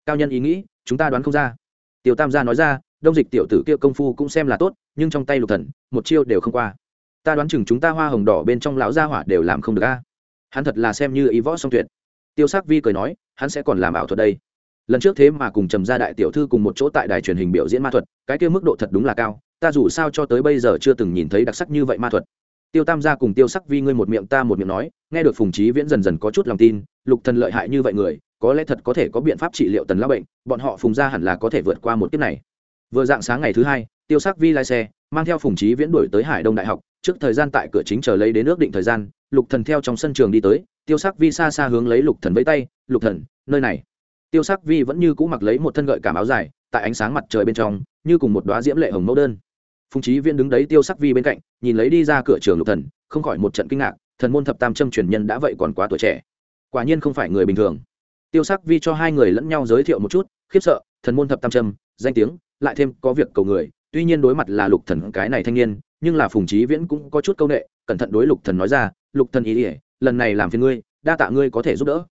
Cao nhân ý nghĩ, chúng ta đoán không ra. Tiêu tam gia nói ra, đông dịch tiểu tử kia công phu cũng xem là tốt, nhưng trong tay lục thần, một chiêu đều không qua. Ta đoán chừng chúng ta hoa hồng đỏ bên trong lão gia hỏa đều làm không được a. Hắn thật là xem như ý võ song tuyệt. Tiêu sắc vi cười nói, hắn sẽ còn làm ảo thuật đây. Lần trước thế mà cùng trầm gia đại tiểu thư cùng một chỗ tại đài truyền hình biểu diễn ma thuật, cái kia mức độ thật đúng là cao, ta dù sao cho tới bây giờ chưa từng nhìn thấy đặc sắc như vậy ma thuật tiêu tam gia cùng tiêu sắc vi ngươi một miệng ta một miệng nói, nghe được phùng trí viễn dần dần có chút lòng tin, lục thần lợi hại như vậy người, có lẽ thật có thể có biện pháp trị liệu tần lão bệnh, bọn họ phùng gia hẳn là có thể vượt qua một kiếp này. Vừa dạng sáng ngày thứ hai, tiêu sắc vi lái xe, mang theo phùng trí viễn đuổi tới hải đông đại học, trước thời gian tại cửa chính chờ lấy đến ước định thời gian, lục thần theo trong sân trường đi tới, tiêu sắc vi xa xa hướng lấy lục thần với tay, lục thần, nơi này. Tiêu sắc vi vẫn như cũ mặc lấy một thân gợi cảm áo dài, tại ánh sáng mặt trời bên trong, như cùng một đóa diễm lệ hồng mẫu đơn phùng trí viễn đứng đấy tiêu sắc vi bên cạnh, nhìn lấy đi ra cửa trường lục thần, không khỏi một trận kinh ngạc, thần môn thập tam trâm truyền nhân đã vậy còn quá tuổi trẻ. Quả nhiên không phải người bình thường. Tiêu sắc vi cho hai người lẫn nhau giới thiệu một chút, khiếp sợ, thần môn thập tam trâm danh tiếng, lại thêm có việc cầu người, tuy nhiên đối mặt là lục thần cái này thanh niên, nhưng là phùng trí viễn cũng có chút câu nệ, cẩn thận đối lục thần nói ra, lục thần ý ỉa lần này làm phiền ngươi, đa tạ ngươi có thể giúp đỡ.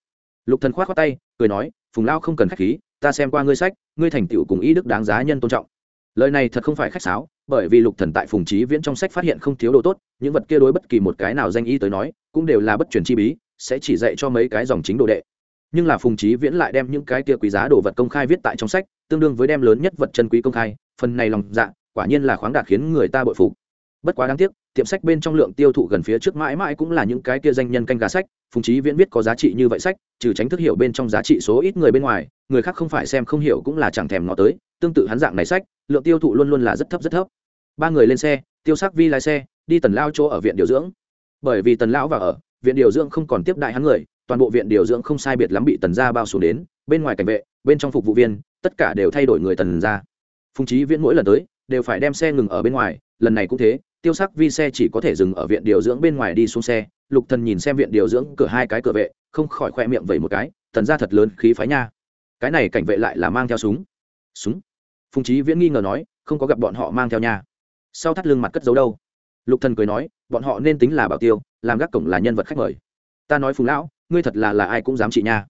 Lục thần khoát khoát tay, cười nói, phùng lao không cần khách khí, ta xem qua ngươi sách, ngươi thành tựu cùng ý đức đáng giá nhân tôn trọng. Lời này thật không phải khách sáo bởi vì lục thần tại phùng trí viễn trong sách phát hiện không thiếu đồ tốt, những vật kia đối bất kỳ một cái nào danh y tới nói, cũng đều là bất truyền chi bí, sẽ chỉ dạy cho mấy cái dòng chính đồ đệ. Nhưng là phùng trí viễn lại đem những cái kia quý giá đồ vật công khai viết tại trong sách, tương đương với đem lớn nhất vật chân quý công khai, phần này lòng dạ quả nhiên là khoáng đạt khiến người ta bội phục. Bất quá đáng tiếc, tiệm sách bên trong lượng tiêu thụ gần phía trước mãi mãi cũng là những cái kia danh nhân canh gà sách, phùng trí viễn viết có giá trị như vậy sách, trừ tránh thức hiểu bên trong giá trị số ít người bên ngoài, người khác không phải xem không hiểu cũng là chẳng thèm ngó tới, tương tự hắn dạng này sách, lượng tiêu thụ luôn luôn là rất thấp rất thấp ba người lên xe, tiêu sắc vi lái xe, đi tần lao chỗ ở viện điều dưỡng. Bởi vì tần lão vào ở, viện điều dưỡng không còn tiếp đại hắn người, toàn bộ viện điều dưỡng không sai biệt lắm bị tần gia bao xuống đến, bên ngoài cảnh vệ, bên trong phục vụ viên, tất cả đều thay đổi người tần gia. Phùng trí viễn mỗi lần tới, đều phải đem xe ngừng ở bên ngoài, lần này cũng thế, tiêu sắc vi xe chỉ có thể dừng ở viện điều dưỡng bên ngoài đi xuống xe. Lục thần nhìn xem viện điều dưỡng cửa hai cái cửa vệ, không khỏi khoe miệng vẩy một cái, tần gia thật lớn khí phái nha. Cái này cảnh vệ lại là mang theo súng. Súng? Phùng trí viễn nghi ngờ nói, không có gặp bọn họ mang theo nha sau thắt lưng mặt cất giấu đâu? Lục thần cười nói, bọn họ nên tính là bảo tiêu, làm gác cổng là nhân vật khách mời. Ta nói phùng lão, ngươi thật là là ai cũng dám trị nha.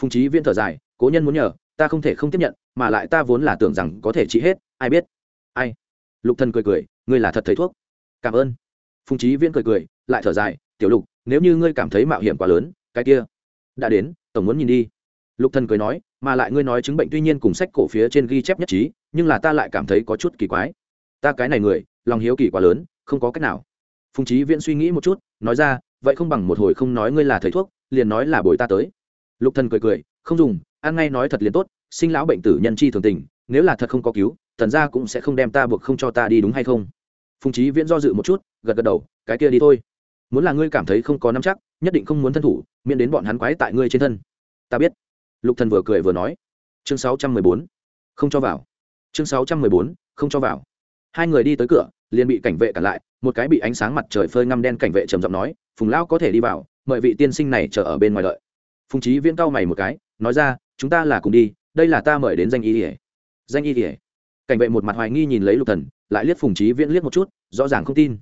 Phùng trí viễn thở dài, cố nhân muốn nhờ, ta không thể không tiếp nhận, mà lại ta vốn là tưởng rằng có thể trị hết, ai biết? Ai? Lục thần cười cười, ngươi là thật thấy thuốc. Cảm ơn. Phùng trí viễn cười cười, lại thở dài, tiểu lục, nếu như ngươi cảm thấy mạo hiểm quá lớn, cái kia đã đến, tổng muốn nhìn đi. Lục thần cười nói, mà lại ngươi nói chứng bệnh tuy nhiên cùng sách cổ phía trên ghi chép nhất trí, nhưng là ta lại cảm thấy có chút kỳ quái ta cái này người, lòng hiếu kỳ quá lớn, không có cách nào. Phùng trí viễn suy nghĩ một chút, nói ra, vậy không bằng một hồi không nói ngươi là thầy thuốc, liền nói là bồi ta tới. Lục thần cười cười, không dùng, ăn ngay nói thật liền tốt, sinh lão bệnh tử nhân chi thường tình, nếu là thật không có cứu tần gia cũng sẽ không đem ta buộc không cho ta đi đúng hay không? Phùng trí viễn do dự một chút, gật gật đầu, cái kia đi thôi. Muốn là ngươi cảm thấy không có nắm chắc, nhất định không muốn thân thủ, miễn đến bọn hắn quái tại ngươi trên thân. Ta biết. Lục thần vừa cười vừa nói. Chương sáu trăm mười bốn. Không cho vào. Chương sáu trăm mười bốn. Không cho vào hai người đi tới cửa, liền bị cảnh vệ cản lại, một cái bị ánh sáng mặt trời phơi ngăm đen cảnh vệ trầm giọng nói, phùng lão có thể đi vào, mời vị tiên sinh này chờ ở bên ngoài đợi. Phùng trí viễn cau mày một cái, nói ra, chúng ta là cùng đi, đây là ta mời đến danh y ỉa danh y ỉa cảnh vệ một mặt hoài nghi nhìn lấy lục thần, lại liếc phùng trí viễn liếc một chút, rõ ràng không tin.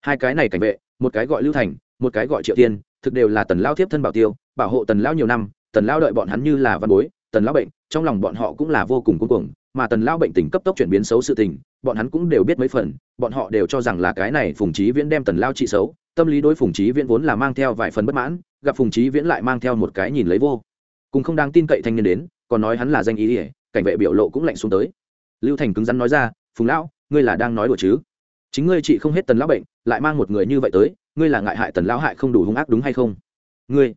Hai cái này cảnh vệ, một cái gọi lưu thành, một cái gọi triệu tiên, thực đều là tần lao thiếp thân bảo tiêu, bảo hộ tần lao nhiều năm, tần lao đợi bọn hắn như là văn bối tần Lão bệnh, trong lòng bọn họ cũng là vô cùng cuối cùng mà tần Lão bệnh tình cấp tốc chuyển biến xấu sự tình, bọn hắn cũng đều biết mấy phần, bọn họ đều cho rằng là cái này phùng trí viễn đem tần lao trị xấu, tâm lý đối phùng trí viễn vốn là mang theo vài phần bất mãn, gặp phùng trí viễn lại mang theo một cái nhìn lấy vô. Cùng không đáng tin cậy thanh niên đến, còn nói hắn là danh ý ỉa cảnh vệ biểu lộ cũng lạnh xuống tới. Lưu thành cứng rắn nói ra, phùng lão, ngươi là đang nói đùa chứ? Chính ngươi chị không hết tần lão bệnh, lại mang một người như vậy tới, ngươi là ngại hại tần lão hại không đủ hung ác đúng hay không? Ngươi?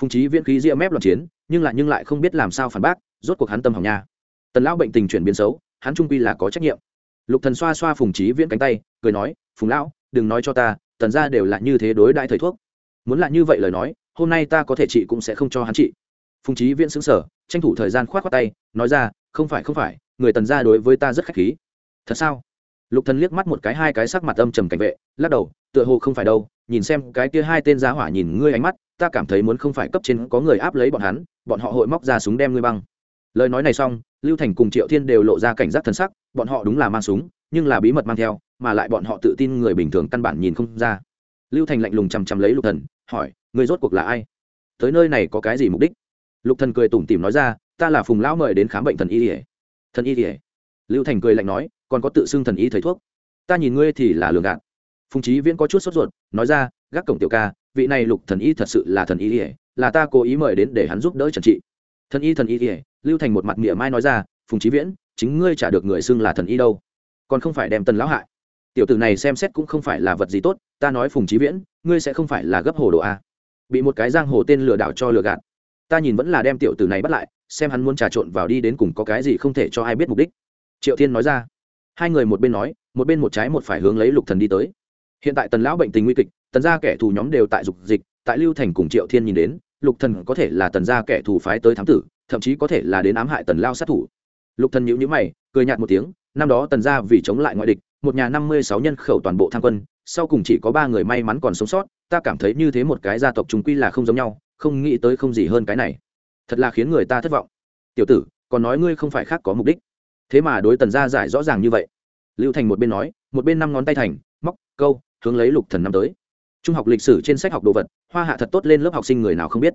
Phùng trí viễn khí ria mép loạn chiến nhưng lại nhưng lại không biết làm sao phản bác, rốt cuộc hắn tâm hỏng nha. Tần lão bệnh tình chuyển biến xấu, hắn trung quy là có trách nhiệm. Lục thần xoa xoa phùng trí viễn cánh tay, cười nói, phùng lão, đừng nói cho ta, tần gia đều là như thế đối đại thầy thuốc. Muốn là như vậy lời nói, hôm nay ta có thể trị cũng sẽ không cho hắn trị. Phùng trí viễn xứng sở tranh thủ thời gian khoát khoát tay, nói ra, không phải không phải, người tần gia đối với ta rất khách khí. Thật sao? Lục thần liếc mắt một cái hai cái sắc mặt âm trầm cảnh vệ, lắc đầu, tựa hồ không phải đâu, nhìn xem cái kia hai tên giá hỏa nhìn ngươi ánh mắt, ta cảm thấy muốn không phải cấp trên có người áp lấy bọn hắn bọn họ hội móc ra súng đem ngươi băng. Lời nói này xong, lưu thành cùng triệu thiên đều lộ ra cảnh giác thân sắc, bọn họ đúng là mang súng, nhưng là bí mật mang theo, mà lại bọn họ tự tin người bình thường căn bản nhìn không ra. Lưu thành lạnh lùng chằm chằm lấy lục thần, hỏi người rốt cuộc là ai? Tới nơi này có cái gì mục đích? Lục thần cười tủm tỉm nói ra, ta là phùng lão mời đến khám bệnh thần y ỉa thần y ỉa lưu thành cười lạnh nói, còn có tự xưng thần y thầy thuốc. Ta nhìn ngươi thì là lường gạt. Phùng trí viễn có chút sốt ruột, nói ra, gác cổng tiểu ca, vị này lục thần y thật sự là thần y ỉa là ta cố ý mời đến để hắn giúp đỡ trần trị. Thần y thần y ỉa lưu thành một mặt mỉa mai nói ra, phùng trí viễn, chính ngươi trả được người xưng là thần y đâu. Còn không phải đem tần lão hại. Tiểu tử này xem xét cũng không phải là vật gì tốt, ta nói phùng trí viễn, ngươi sẽ không phải là gấp hồ đồ a. Bị một cái giang hồ tên lừa đảo cho lừa gạt. Ta nhìn vẫn là đem tiểu tử này bắt lại, xem hắn muốn trà trộn vào đi đến cùng có cái gì không thể cho ai biết mục đích. Triệu thiên nói ra. Hai người một bên nói, một bên một trái một phải hướng lấy lục thần đi tới. Hiện tại tần lão bệnh tình nguy kịch, tần gia kẻ thù nhóm đều tại dục dịch tại lưu thành cùng triệu thiên nhìn đến, lục thần có thể là tần gia kẻ thù phái tới thám tử, thậm chí có thể là đến ám hại tần lao sát thủ. Lục thần nhíu nhíu mày, cười nhạt một tiếng, năm đó tần gia vì chống lại ngoại địch, một nhà năm mươi sáu nhân khẩu toàn bộ tham quân, sau cùng chỉ có ba người may mắn còn sống sót, ta cảm thấy như thế một cái gia tộc chúng quy là không giống nhau, không nghĩ tới không gì hơn cái này. Thật là khiến người ta thất vọng. Tiểu tử, còn nói ngươi không phải khác có mục đích. Thế mà đối tần gia giải rõ ràng như vậy. Lưu thành một bên nói, một bên năm ngón tay thành, móc, câu, hướng lấy lục thần năm tới. Trung học lịch sử trên sách học đồ vật hoa hạ thật tốt lên lớp học sinh người nào không biết.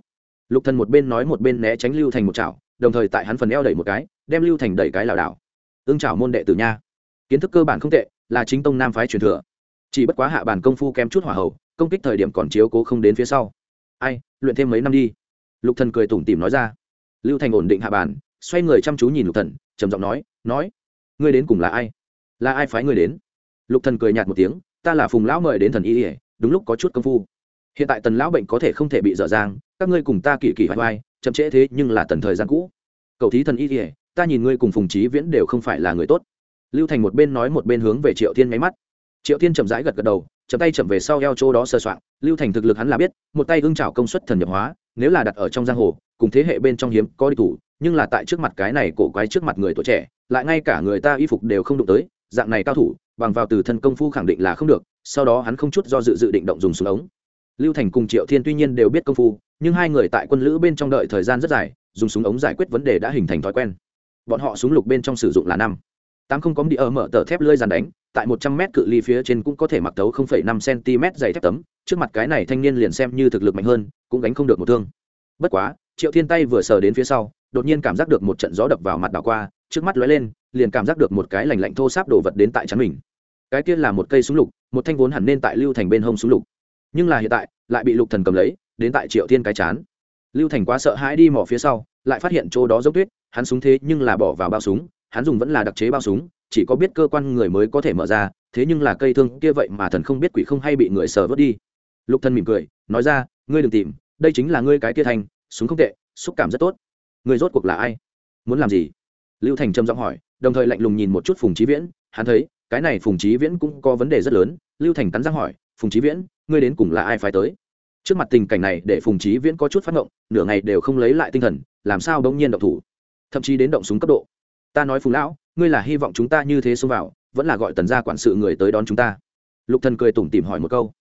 Lục thần một bên nói một bên né tránh lưu thành một chảo, đồng thời tại hắn phần eo đẩy một cái, đem lưu thành đẩy cái lảo đảo. Ương chảo môn đệ tử nha. Kiến thức cơ bản không tệ, là chính tông nam phái truyền thừa. Chỉ bất quá hạ bản công phu kém chút hỏa hậu công kích thời điểm còn chiếu cố không đến phía sau. Ai, luyện thêm mấy năm đi. Lục thần cười tủm tỉm nói ra. Lưu thành ổn định hạ bản, xoay người chăm chú nhìn lục thần, trầm giọng nói nói, ngươi đến cùng là ai? Là ai phái ngươi đến? Lục thần cười nhạt một tiếng, ta là phùng lão mời đến thần y ỉa đúng lúc có chút công phu hiện tại tần lão bệnh có thể không thể bị dở dang, các ngươi cùng ta kỳ kỳ hoài hoài, chậm trễ thế nhưng là tần thời gian cũ. Cậu thí thần y ỉa ta nhìn ngươi cùng phùng trí viễn đều không phải là người tốt. Lưu thành một bên nói một bên hướng về triệu thiên nháy mắt. Triệu thiên chậm rãi gật gật đầu, chậm tay chậm về sau eo chỗ đó sơ soạn lưu thành thực lực hắn là biết, một tay ưng trào công suất thần nhập hóa, nếu là đặt ở trong giang hồ, cùng thế hệ bên trong hiếm có đi thủ, nhưng là tại trước mặt cái này cổ quái trước mặt người tuổi trẻ, lại ngay cả người ta y phục đều không đụng tới, dạng này cao thủ, bằng vào từ thân công phu khẳng định là không được, sau đó hắn không chút do dự dự định động dùng súng ống lưu thành cùng triệu thiên tuy nhiên đều biết công phu, nhưng hai người tại quân lữ bên trong đợi thời gian rất dài, dùng súng ống giải quyết vấn đề đã hình thành thói quen. Bọn họ súng lục bên trong sử dụng là năm. Tám không có đi ở mở tờ thép lơi dàn đánh, tại một trăm mét cự ly phía trên cũng có thể mặc tấu không phẩy năm cm dày thép tấm, trước mặt cái này thanh niên liền xem như thực lực mạnh hơn, cũng gánh không được một thương. Bất quá, triệu thiên tay vừa sờ đến phía sau, đột nhiên cảm giác được một trận gió đập vào mặt đảo qua, trước mắt lóe lên, liền cảm giác được một cái lành lạnh thô sáp đổ vật đến tại chắn mình. Cái kia là một cây súng lục, một thanh vốn hẳn nên tại lưu thành bên hông súng lục nhưng là hiện tại, lại bị lục thần cầm lấy, đến tại triệu thiên cái chán. Lưu thành quá sợ hãi đi mỏ phía sau, lại phát hiện chỗ đó dốc tuyết, hắn súng thế nhưng là bỏ vào bao súng, hắn dùng vẫn là đặc chế bao súng, chỉ có biết cơ quan người mới có thể mở ra, thế nhưng là cây thương kia vậy mà thần không biết quỷ không hay bị người sờ vớt đi. Lục thần mỉm cười, nói ra, ngươi đừng tìm, đây chính là ngươi cái kia thành, súng không tệ, xúc cảm rất tốt. Ngươi rốt cuộc là ai? Muốn làm gì? Lưu thành trầm giọng hỏi, đồng thời lạnh lùng nhìn một chút phùng trí viễn, hắn thấy, cái này phùng trí viễn cũng có vấn đề rất lớn. Lưu thành cắn răng hỏi, phùng trí viễn ngươi đến cùng là ai phải tới? Trước mặt tình cảnh này để phùng trí viễn có chút phát động nửa ngày đều không lấy lại tinh thần, làm sao bỗng nhiên động thủ? Thậm chí đến động súng cấp độ. Ta nói phùng lão, ngươi là hy vọng chúng ta như thế xông vào, vẫn là gọi tần gia quản sự người tới đón chúng ta. Lục thần cười tủm tỉm hỏi một câu.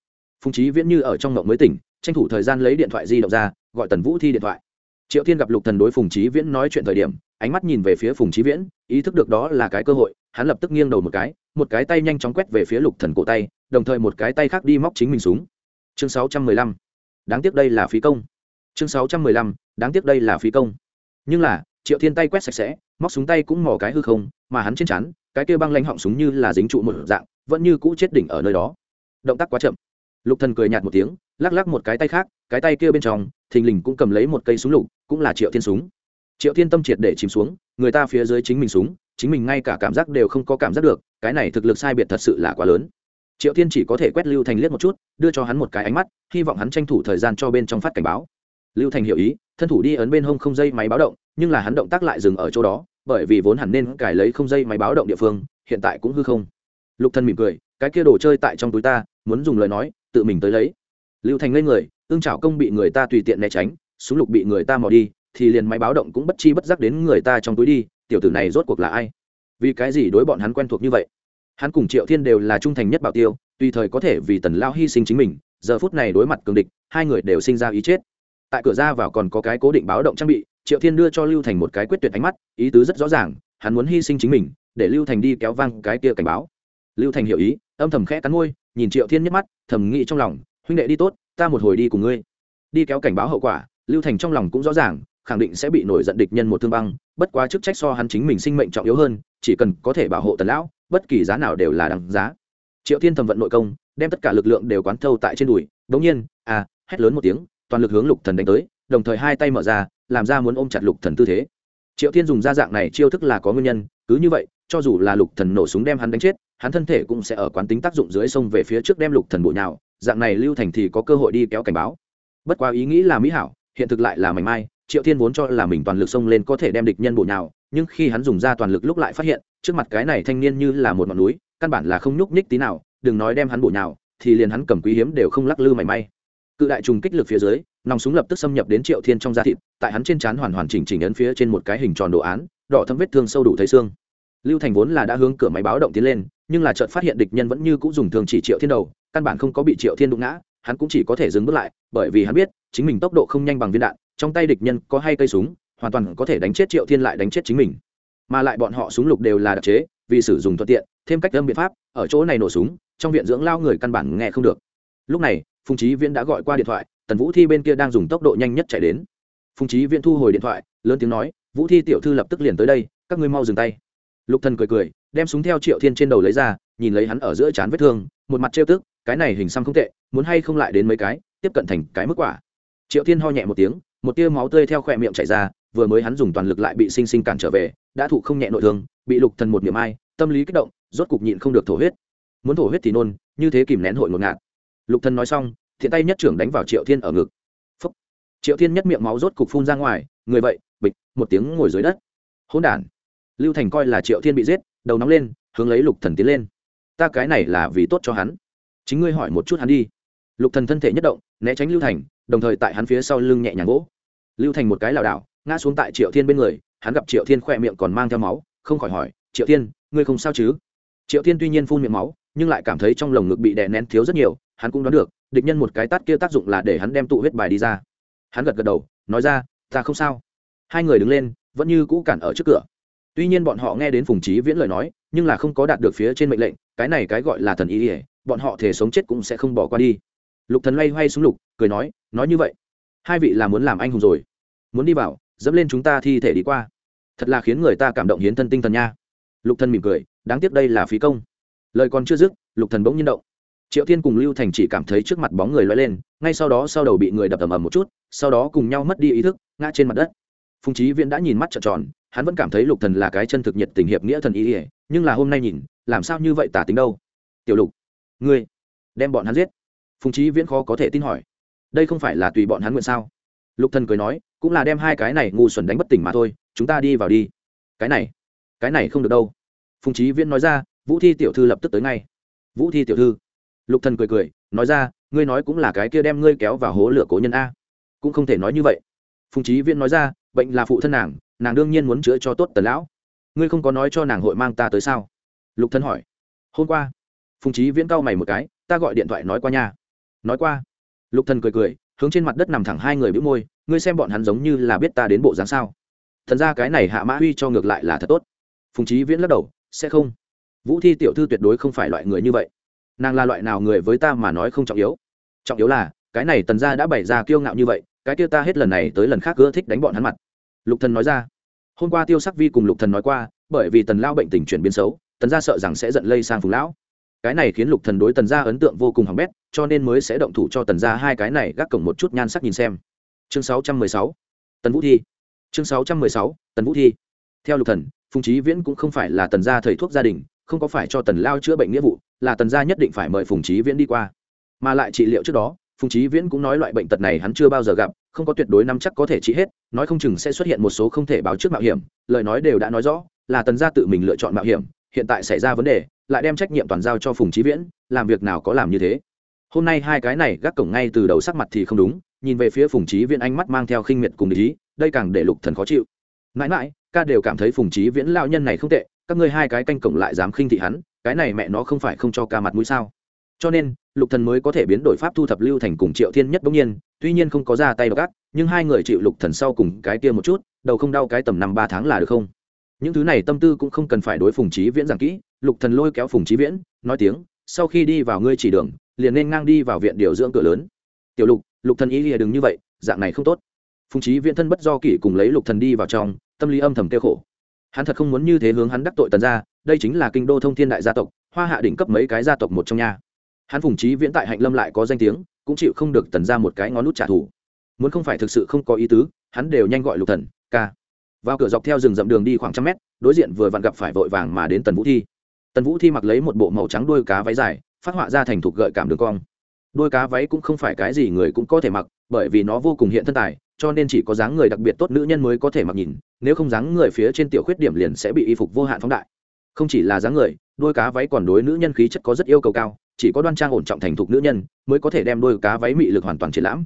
Phùng trí viễn như ở trong ngộng mới tỉnh, tranh thủ thời gian lấy điện thoại di động ra, gọi tần vũ thi điện thoại. Triệu thiên gặp lục thần đối phùng trí viễn nói chuyện thời điểm, ánh mắt nhìn về phía phùng trí viễn, ý thức được đó là cái cơ hội hắn lập tức nghiêng đầu một cái một cái tay nhanh chóng quét về phía lục thần cổ tay, đồng thời một cái tay khác đi móc chính mình súng. Chương 615. đáng tiếc đây là phí công. Chương 615. đáng tiếc đây là phí công. Nhưng là, triệu thiên tay quét sạch sẽ, móc súng tay cũng mò cái hư không, mà hắn trên chắn cái kia băng lanh họng súng như là dính trụ một dạng, vẫn như cũ chết đỉnh ở nơi đó. Động tác quá chậm. Lục thần cười nhạt một tiếng, lắc lắc một cái tay khác, cái tay kia bên trong, thình lình cũng cầm lấy một cây súng lục, cũng là triệu thiên súng. Triệu thiên tâm triệt để chìm xuống, người ta phía dưới chính mình súng chính mình ngay cả cảm giác đều không có cảm giác được, cái này thực lực sai biệt thật sự là quá lớn. Triệu thiên chỉ có thể quét lưu thành liếc một chút, đưa cho hắn một cái ánh mắt, hy vọng hắn tranh thủ thời gian cho bên trong phát cảnh báo. Lưu thành hiểu ý, thân thủ đi ấn bên hông không dây máy báo động, nhưng là hắn động tác lại dừng ở chỗ đó, bởi vì vốn hẳn nên cài lấy không dây máy báo động địa phương, hiện tại cũng hư không. Lục thân mỉm cười, cái kia đồ chơi tại trong túi ta, muốn dùng lời nói, tự mình tới lấy. Lưu thành lên người ương trảo công bị người ta tùy tiện né tránh, súng lục bị người ta mò đi, thì liền máy báo động cũng bất chi bất giác đến người ta trong túi đi tiểu tử này rốt cuộc là ai? Vì cái gì đối bọn hắn quen thuộc như vậy? Hắn cùng triệu thiên đều là trung thành nhất bảo tiêu, tùy thời có thể vì tần lao hy sinh chính mình, giờ phút này đối mặt cường địch, hai người đều sinh ra ý chết. Tại cửa ra vào còn có cái cố định báo động trang bị, triệu thiên đưa cho lưu thành một cái quyết tuyệt ánh mắt, ý tứ rất rõ ràng, hắn muốn hy sinh chính mình, để lưu thành đi kéo văng cái kia cảnh báo. Lưu thành hiểu ý, âm thầm khẽ cắn môi, nhìn triệu thiên nhắc mắt, thầm nghĩ trong lòng, huynh đệ đi tốt, ta một hồi đi cùng ngươi. Đi kéo cảnh báo hậu quả, lưu thành trong lòng cũng rõ ràng khẳng định sẽ bị nổi giận địch nhân một thương băng, bất quá chức trách so hắn chính mình sinh mệnh trọng yếu hơn, chỉ cần có thể bảo hộ tần lão, bất kỳ giá nào đều là đằng giá. Triệu thiên thầm vận nội công, đem tất cả lực lượng đều quán thâu tại trên đùi, đống nhiên à hét lớn một tiếng, toàn lực hướng lục thần đánh tới, đồng thời hai tay mở ra, làm ra muốn ôm chặt lục thần tư thế. Triệu thiên dùng ra dạng này chiêu thức là có nguyên nhân, cứ như vậy, cho dù là lục thần nổ súng đem hắn đánh chết, hắn thân thể cũng sẽ ở quán tính tác dụng dưới sông về phía trước đem lục thần bụi nhào, dạng này lưu thành thì có cơ hội đi kéo cảnh báo. Bất quá ý nghĩ là mỹ hảo, hiện thực lại là mảnh mai triệu thiên vốn cho là mình toàn lực xông lên có thể đem địch nhân bộ nhào, nhưng khi hắn dùng ra toàn lực lúc lại phát hiện, trước mặt cái này thanh niên như là một ngọn núi, căn bản là không nhúc nhích tí nào, đừng nói đem hắn bộ nhào, thì liền hắn cầm quý hiếm đều không lắc lư mảy may. Cự đại trùng kích lực phía dưới, nòng súng lập tức xâm nhập đến triệu thiên trong da thịt, tại hắn trên trán hoàn hoàn chỉnh chỉnh ấn phía trên một cái hình tròn đồ án, đỏ thâm vết thương sâu đủ thấy xương. Lưu thành vốn là đã hướng cửa máy báo động tiến lên, nhưng là chợt phát hiện địch nhân vẫn như cũng dùng thường chỉ triệu thiên đầu, căn bản không có bị triệu thiên đụng ngã, hắn cũng chỉ có thể dừng bước lại, bởi vì hắn biết, chính mình tốc độ không nhanh bằng viên đạn trong tay địch nhân có hay cây súng, hoàn toàn có thể đánh chết triệu thiên lại đánh chết chính mình. Mà lại bọn họ súng lục đều là đặc chế, vì sử dụng thuận tiện, thêm cách âm biện pháp, ở chỗ này nổ súng, trong viện dưỡng lao người căn bản nghe không được. Lúc này, phùng trí viễn đã gọi qua điện thoại, tần vũ thi bên kia đang dùng tốc độ nhanh nhất chạy đến. Phùng trí viễn thu hồi điện thoại, lớn tiếng nói, vũ thi tiểu thư lập tức liền tới đây, các ngươi mau dừng tay. Lục thần cười cười, đem súng theo triệu thiên trên đầu lấy ra, nhìn lấy hắn ở giữa chán vết thương, một mặt trêu tức, cái này hình xăm không tệ, muốn hay không lại đến mấy cái, tiếp cận thành cái mức quả. Triệu thiên ho nhẹ một tiếng một tia máu tươi theo khỏe miệng chảy ra, vừa mới hắn dùng toàn lực lại bị sinh sinh cản trở về, đã thụ không nhẹ nội thương, bị lục thần một niệm ai, tâm lý kích động, rốt cục nhịn không được thổ huyết. Muốn thổ huyết thì nôn, như thế kìm nén hội ngột ngạt. Lục thần nói xong, thiện tay nhất trưởng đánh vào triệu thiên ở ngực. Phúc. triệu thiên nhất miệng máu rốt cục phun ra ngoài, người vậy, bịch, một tiếng ngồi dưới đất. Hỗn đản. Lưu thành coi là triệu thiên bị giết, đầu nóng lên, hướng lấy lục thần tiến lên. Ta cái này là vì tốt cho hắn. Chính ngươi hỏi một chút hắn đi. Lục thần thân thể nhất động, né tránh lưu thành, đồng thời tại hắn phía sau lưng nhẹ nhàng gỗ lưu thành một cái lảo đảo, ngã xuống tại triệu thiên bên người, hắn gặp triệu thiên khỏe miệng còn mang theo máu, không khỏi hỏi, triệu thiên, ngươi không sao chứ? Triệu thiên tuy nhiên phun miệng máu, nhưng lại cảm thấy trong lồng ngực bị đè nén thiếu rất nhiều, hắn cũng đoán được, địch nhân một cái tát kia tác dụng là để hắn đem tụ huyết bài đi ra. Hắn gật gật đầu, nói ra, ta không sao. Hai người đứng lên, vẫn như cũ cản ở trước cửa. Tuy nhiên bọn họ nghe đến phùng trí viễn lời nói, nhưng là không có đạt được phía trên mệnh lệnh, cái này cái gọi là thần ý ỉa bọn họ thể sống chết cũng sẽ không bỏ qua đi. Lục thần loay hoay xuống lục, cười nói nói như vậy hai vị là muốn làm anh hùng rồi. Muốn đi vào, dẫm lên chúng ta thi thể đi qua. Thật là khiến người ta cảm động hiến thân tinh thần nha. Lục thần mỉm cười, đáng tiếc đây là phí công. Lời còn chưa dứt, lục thần bỗng nhiên động. Triệu thiên cùng lưu thành chỉ cảm thấy trước mặt bóng người loay lên, ngay sau đó sau đầu bị người đập ầm ầm một chút, sau đó cùng nhau mất đi ý thức, ngã trên mặt đất. Phùng trí viễn đã nhìn mắt trợn tròn, hắn vẫn cảm thấy lục thần là cái chân thực nhiệt tình hiệp nghĩa thần ý ỉa nhưng là hôm nay nhìn, làm sao như vậy tả tính đâu? Tiểu lục, ngươi đem bọn hắn giết. Phùng trí viễn khó có thể tin hỏi đây không phải là tùy bọn hắn nguyện sao? Lục thần cười nói, cũng là đem hai cái này ngu xuẩn đánh bất tỉnh mà thôi, chúng ta đi vào đi. Cái này cái này không được đâu. Phùng trí viễn nói ra, vũ thi tiểu thư lập tức tới ngay. Vũ thi tiểu thư. Lục thần cười cười, nói ra, ngươi nói cũng là cái kia đem ngươi kéo vào hố lửa cố nhân a. Cũng không thể nói như vậy. Phùng trí viễn nói ra, bệnh là phụ thân nàng nàng đương nhiên muốn chữa cho tốt tần lão. Ngươi không có nói cho nàng hội mang ta tới sao? Lục Thần hỏi. Hôm qua, phùng trí viễn cau mày một cái, ta gọi điện thoại nói qua nha. Nói qua lục thần cười cười, hướng trên mặt đất nằm thẳng hai người bĩu môi, ngươi xem bọn hắn giống như là biết ta đến bộ dáng sao? Thần ra cái này hạ mã huy cho ngược lại là thật tốt. Phùng trí viễn lắc đầu, sẽ không. Vũ thi tiểu thư tuyệt đối không phải loại người như vậy. Nàng là loại nào người với ta mà nói không trọng yếu. Trọng yếu là, cái này tần gia đã bày ra kiêu ngạo như vậy, cái kia ta hết lần này tới lần khác ưa thích đánh bọn hắn mặt. Lục thần nói ra. Hôm qua tiêu sắc vi cùng lục thần nói qua, bởi vì tần lao bệnh tình chuyển biến xấu, tần gia sợ rằng sẽ giận lây sang phùng lão cái này khiến lục thần đối tần gia ấn tượng vô cùng hỏng bét, cho nên mới sẽ động thủ cho tần gia hai cái này gác cổng một chút nhan sắc nhìn xem. Chương 616 tần vũ thi. Chương 616 tần vũ thi. Theo lục thần, phùng trí viễn cũng không phải là tần gia thầy thuốc gia đình, không có phải cho tần lao chữa bệnh nghĩa vụ, là tần gia nhất định phải mời phùng trí viễn đi qua. Mà lại trị liệu trước đó, phùng trí viễn cũng nói loại bệnh tật này hắn chưa bao giờ gặp, không có tuyệt đối nắm chắc có thể trị hết, nói không chừng sẽ xuất hiện một số không thể báo trước mạo hiểm, lời nói đều đã nói rõ, là tần gia tự mình lựa chọn mạo hiểm hiện tại xảy ra vấn đề lại đem trách nhiệm toàn giao cho phùng trí viễn làm việc nào có làm như thế. Hôm nay hai cái này gác cổng ngay từ đầu sắc mặt thì không đúng nhìn về phía phùng trí viễn ánh mắt mang theo khinh miệt cùng ý đây càng để lục thần khó chịu. Mãi mãi ca đều cảm thấy phùng trí viễn lao nhân này không tệ các ngươi hai cái canh cổng lại dám khinh thị hắn cái này mẹ nó không phải không cho ca mặt mũi sao? Cho nên lục thần mới có thể biến đổi pháp thu thập lưu thành cùng triệu thiên nhất bỗng nhiên tuy nhiên không có ra tay gác, nhưng hai người chịu lục thần sau cùng cái kia một chút đầu không đau cái tầm năm ba tháng là được không? Những thứ này tâm tư cũng không cần phải đối phùng trí viễn giảng kỹ, lục thần lôi kéo phùng trí viễn, nói tiếng, sau khi đi vào ngươi chỉ đường, liền nên ngang đi vào viện điều dưỡng cửa lớn. Tiểu lục lục thần ý lìa đừng như vậy, dạng này không tốt. Phùng trí viễn thân bất do kỷ cùng lấy lục thần đi vào trong, tâm lý âm thầm kêu khổ. Hắn thật không muốn như thế hướng hắn đắc tội tần gia, đây chính là kinh đô thông thiên đại gia tộc, hoa hạ đỉnh cấp mấy cái gia tộc một trong nhà hắn phùng trí viễn tại hạnh lâm lại có danh tiếng, cũng chịu không được tần ra một cái ngón nút trả thù. Muốn không phải thực sự không có ý tứ, hắn đều nhanh gọi lục thần, ca vào cửa dọc theo rừng rậm đường đi khoảng trăm mét, đối diện vừa vặn gặp phải vội vàng mà đến tần vũ thi. Tần vũ thi mặc lấy một bộ màu trắng đuôi cá váy dài, phát họa ra thành thục gợi cảm đường cong. Đuôi cá váy cũng không phải cái gì người cũng có thể mặc, bởi vì nó vô cùng hiện thân tài, cho nên chỉ có dáng người đặc biệt tốt nữ nhân mới có thể mặc nhìn, nếu không dáng người phía trên tiểu khuyết điểm liền sẽ bị y phục vô hạn phóng đại. Không chỉ là dáng người, đuôi cá váy còn đối nữ nhân khí chất có rất yêu cầu cao, chỉ có đoan trang ổn trọng thành thục nữ nhân mới có thể đem đuôi cá váy mị lực hoàn toàn triển lãm.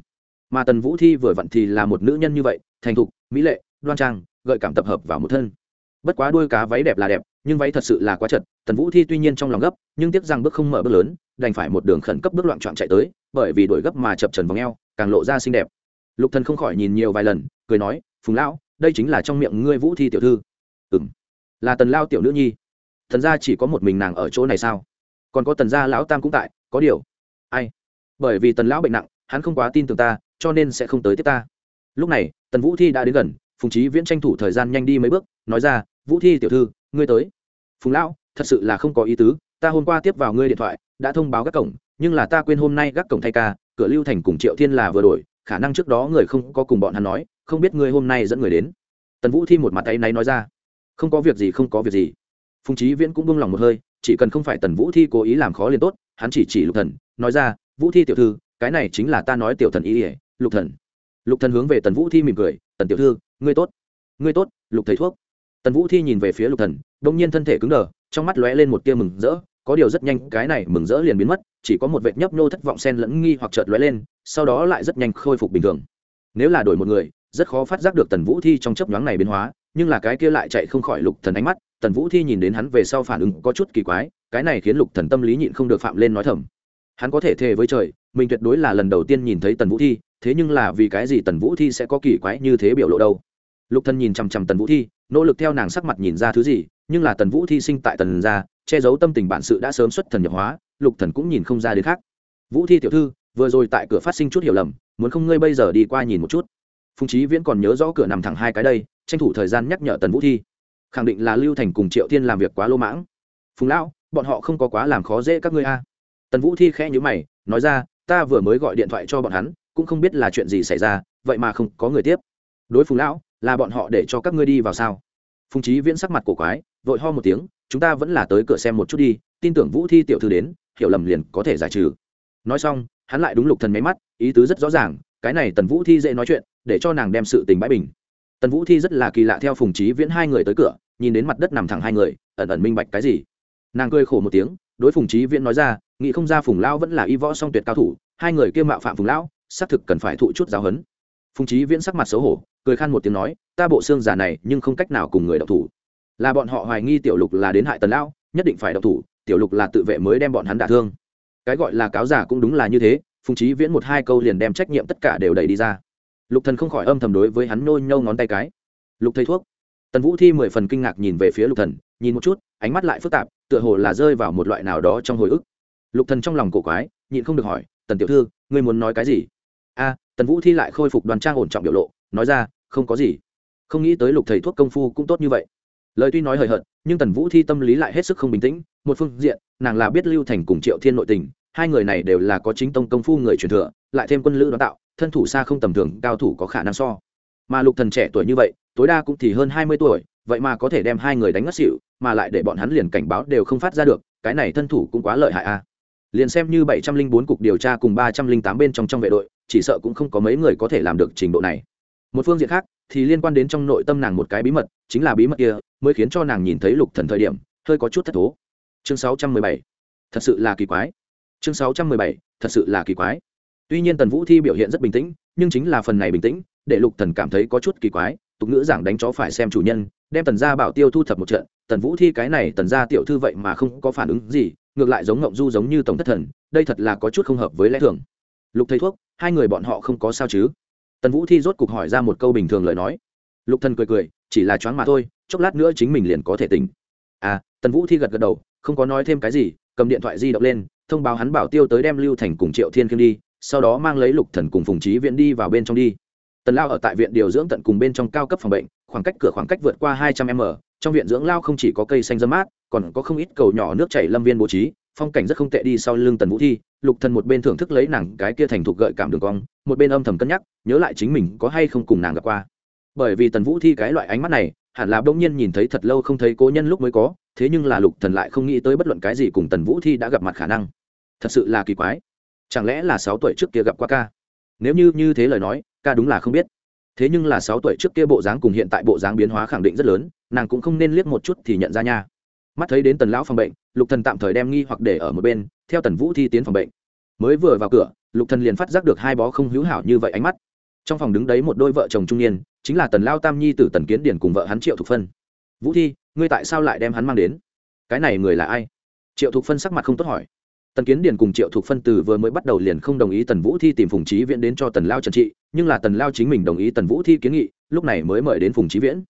Mà tần vũ thi vừa vặn thì là một nữ nhân như vậy, thành thục, mỹ lệ, đoan trang gợi cảm tập hợp vào một thân. Bất quá đuôi cá váy đẹp là đẹp nhưng váy thật sự là quá chật. Tần vũ thi tuy nhiên trong lòng gấp nhưng tiếc rằng bước không mở bước lớn đành phải một đường khẩn cấp bước loạn trọn chạy tới bởi vì đuổi gấp mà chập trần vòng eo, càng lộ ra xinh đẹp. Lục thần không khỏi nhìn nhiều vài lần cười nói phùng lão đây chính là trong miệng ngươi vũ thi tiểu thư. Ừm là tần lao tiểu nữ nhi. Thần gia chỉ có một mình nàng ở chỗ này sao? Còn có tần gia lão tam cũng tại có điều. Ai? Bởi vì tần lão bệnh nặng hắn không quá tin tưởng ta cho nên sẽ không tới tiếp ta. Lúc này tần vũ thi đã đến gần phùng trí viễn tranh thủ thời gian nhanh đi mấy bước, nói ra, vũ thi tiểu thư, ngươi tới. Phùng lão, thật sự là không có ý tứ, ta hôm qua tiếp vào ngươi điện thoại, đã thông báo các cổng, nhưng là ta quên hôm nay gác cổng thay ca, cửa lưu thành cùng triệu thiên là vừa đổi, khả năng trước đó người không có cùng bọn hắn nói, không biết ngươi hôm nay dẫn người đến. Tần vũ thi một mặt tay náy nói ra, không có việc gì, không có việc gì. Phùng trí viễn cũng buông lòng một hơi, chỉ cần không phải tần vũ thi cố ý làm khó liền tốt, hắn chỉ chỉ lục thần, nói ra, vũ thi tiểu thư, cái này chính là ta nói tiểu thần ý ỉa lục thần. Lục thần hướng về tần vũ thi mỉm cười, tần tiểu thư ngươi tốt ngươi tốt, lục thầy thuốc. Tần vũ thi nhìn về phía lục thần, đông nhiên thân thể cứng đờ, trong mắt lóe lên một tia mừng rỡ, có điều rất nhanh cái này mừng rỡ liền biến mất, chỉ có một vệt nhấp nhô thất vọng sen lẫn nghi hoặc chợt lóe lên, sau đó lại rất nhanh khôi phục bình thường. Nếu là đổi một người, rất khó phát giác được tần vũ thi trong chấp nhoáng này biến hóa, nhưng là cái kia lại chạy không khỏi lục thần ánh mắt, tần vũ thi nhìn đến hắn về sau phản ứng có chút kỳ quái, cái này khiến lục thần tâm lý nhịn không được phạm lên nói thầm. Hắn có thể thề với trời, mình tuyệt đối là lần đầu tiên nhìn thấy tần vũ thi, thế nhưng là vì cái gì tần vũ thi sẽ có kỳ quái như thế biểu lộ đâu? Lục thần nhìn chằm chằm tần vũ thi, nỗ lực theo nàng sắc mặt nhìn ra thứ gì, nhưng là tần vũ thi sinh tại tần gia, che giấu tâm tình bản sự đã sớm xuất thần nhập hóa, lục thần cũng nhìn không ra đến khác. Vũ thi tiểu thư, vừa rồi tại cửa phát sinh chút hiểu lầm, muốn không ngươi bây giờ đi qua nhìn một chút. Phùng trí viễn còn nhớ rõ cửa nằm thẳng hai cái đây, tranh thủ thời gian nhắc nhở tần vũ thi. Khẳng định là lưu thành cùng triệu thiên làm việc quá lô mãng. Phùng lão, bọn họ không có quá làm khó dễ các ngươi a. Tần vũ thi khẽ nhíu mày, nói ra, ta vừa mới gọi điện thoại cho bọn hắn, cũng không biết là chuyện gì xảy ra, vậy mà không có người tiếp. Đối phùng lão là bọn họ để cho các ngươi đi vào sao? Phùng trí viễn sắc mặt cổ quái, vội ho một tiếng, chúng ta vẫn là tới cửa xem một chút đi, tin tưởng vũ thi tiểu thư đến, hiểu lầm liền có thể giải trừ. Nói xong, hắn lại đúng lục thần máy mắt, ý tứ rất rõ ràng, cái này tần vũ thi dễ nói chuyện, để cho nàng đem sự tình bãi bình. Tần vũ thi rất là kỳ lạ theo phùng trí viễn hai người tới cửa, nhìn đến mặt đất nằm thẳng hai người, ẩn ẩn minh bạch cái gì. Nàng cười khổ một tiếng, đối phùng trí viễn nói ra, nghĩ không ra phùng lão vẫn là y võ song tuyệt cao thủ, hai người kia mạo phạm phùng lão, xác thực cần phải thụ chút giáo huấn. Phùng trí viễn sắc mặt xấu hổ cười khan một tiếng nói, ta bộ xương giả này nhưng không cách nào cùng người đọc thủ. Là bọn họ hoài nghi tiểu lục là đến hại tần lão, nhất định phải đọc thủ, tiểu lục là tự vệ mới đem bọn hắn đả thương. Cái gọi là cáo giả cũng đúng là như thế, phùng trí viễn một hai câu liền đem trách nhiệm tất cả đều đẩy đi ra. Lục thần không khỏi âm thầm đối với hắn nôi nhâu ngón tay cái. Lục thầy thuốc. Tần vũ thi mười phần kinh ngạc nhìn về phía lục thần, nhìn một chút, ánh mắt lại phức tạp, tựa hồ là rơi vào một loại nào đó trong hồi ức. Lục thần trong lòng cổ quái, nhịn không được hỏi, tần tiểu thư, ngươi muốn nói cái gì? A, tần vũ thi lại khôi phục đoàn trang ổn trọng biểu lộ nói ra, không có gì. Không nghĩ tới lục thầy thuốc công phu cũng tốt như vậy. Lời tuy nói hời hợt, nhưng tần vũ thi tâm lý lại hết sức không bình tĩnh, một phương diện, nàng là biết lưu thành cùng triệu thiên nội tình, hai người này đều là có chính tông công phu người truyền thừa, lại thêm quân lữ đón tạo, thân thủ xa không tầm thường, cao thủ có khả năng so. Mà lục thần trẻ tuổi như vậy, tối đa cũng thì hơn hai mươi tuổi, vậy mà có thể đem hai người đánh ngất xỉu, mà lại để bọn hắn liền cảnh báo đều không phát ra được, cái này thân thủ cũng quá lợi hại a. À. liền xem như bảy trăm linh bốn cục điều tra cùng ba trăm linh tám bên trong trong vệ đội, chỉ sợ cũng không có mấy người có thể làm được trình độ này một phương diện khác thì liên quan đến trong nội tâm nàng một cái bí mật, chính là bí mật kia mới khiến cho nàng nhìn thấy lục thần thời điểm, hơi có chút thất thố. Chương sáu trăm mười bảy. Thật sự là kỳ quái. Chương sáu trăm mười bảy. Thật sự là kỳ quái. Tuy nhiên tần vũ thi biểu hiện rất bình tĩnh, nhưng chính là phần này bình tĩnh, để lục thần cảm thấy có chút kỳ quái, tục ngữ giảng đánh chó phải xem chủ nhân, đem tần gia bảo tiêu thu thập một trận, tần vũ thi cái này tần gia tiểu thư vậy mà không có phản ứng gì, ngược lại giống ngộng du giống như tổng thất thần, đây thật là có chút không hợp với lẽ thường. Lục thầy thuốc, hai người bọn họ không có sao chứ? Tần vũ thi rốt cục hỏi ra một câu bình thường lời nói. Lục thần cười cười, chỉ là choáng mà thôi, chốc lát nữa chính mình liền có thể tỉnh. À tần vũ thi gật gật đầu, không có nói thêm cái gì, cầm điện thoại di động lên, thông báo hắn bảo tiêu tới đem lưu thành cùng triệu thiên khiêm đi, sau đó mang lấy lục thần cùng phùng trí viện đi vào bên trong đi. Tần lao ở tại viện điều dưỡng tận cùng bên trong cao cấp phòng bệnh, khoảng cách cửa khoảng cách vượt qua hai trăm m, trong viện dưỡng lao không chỉ có cây xanh dâm mát, còn có không ít cầu nhỏ nước chảy lâm viên bố trí phong cảnh rất không tệ đi sau lưng tần vũ thi, lục thần một bên thưởng thức lấy nàng cái kia thành thục gợi cảm đường cong, một bên âm thầm cân nhắc, nhớ lại chính mình có hay không cùng nàng gặp qua. Bởi vì tần vũ thi cái loại ánh mắt này, hẳn là bỗng nhiên nhìn thấy thật lâu không thấy cố nhân lúc mới có, thế nhưng là lục thần lại không nghĩ tới bất luận cái gì cùng tần vũ thi đã gặp mặt khả năng. Thật sự là kỳ quái. Chẳng lẽ là sáu tuổi trước kia gặp qua ca? Nếu như như thế lời nói, ca đúng là không biết. Thế nhưng là sáu tuổi trước kia bộ dáng cùng hiện tại bộ dáng biến hóa khẳng định rất lớn, nàng cũng không nên liếc một chút thì nhận ra nha mắt thấy đến tần lão phòng bệnh, lục thần tạm thời đem nghi hoặc để ở một bên, theo tần vũ thi tiến phòng bệnh. Mới vừa vào cửa, lục thần liền phát giác được hai bó không hữu hảo như vậy ánh mắt. Trong phòng đứng đấy một đôi vợ chồng trung niên, chính là tần lao tam nhi tử tần kiến điển cùng vợ hắn triệu thục phân. Vũ thi, ngươi tại sao lại đem hắn mang đến? Cái này người là ai? Triệu thục phân sắc mặt không tốt hỏi. Tần kiến điển cùng triệu thục phân từ vừa mới bắt đầu liền không đồng ý tần vũ thi tìm phùng trí viễn đến cho tần lao trần trị, nhưng là tần lao chính mình đồng ý tần vũ thi kiến nghị, lúc này mới mời đến phùng trí viễn.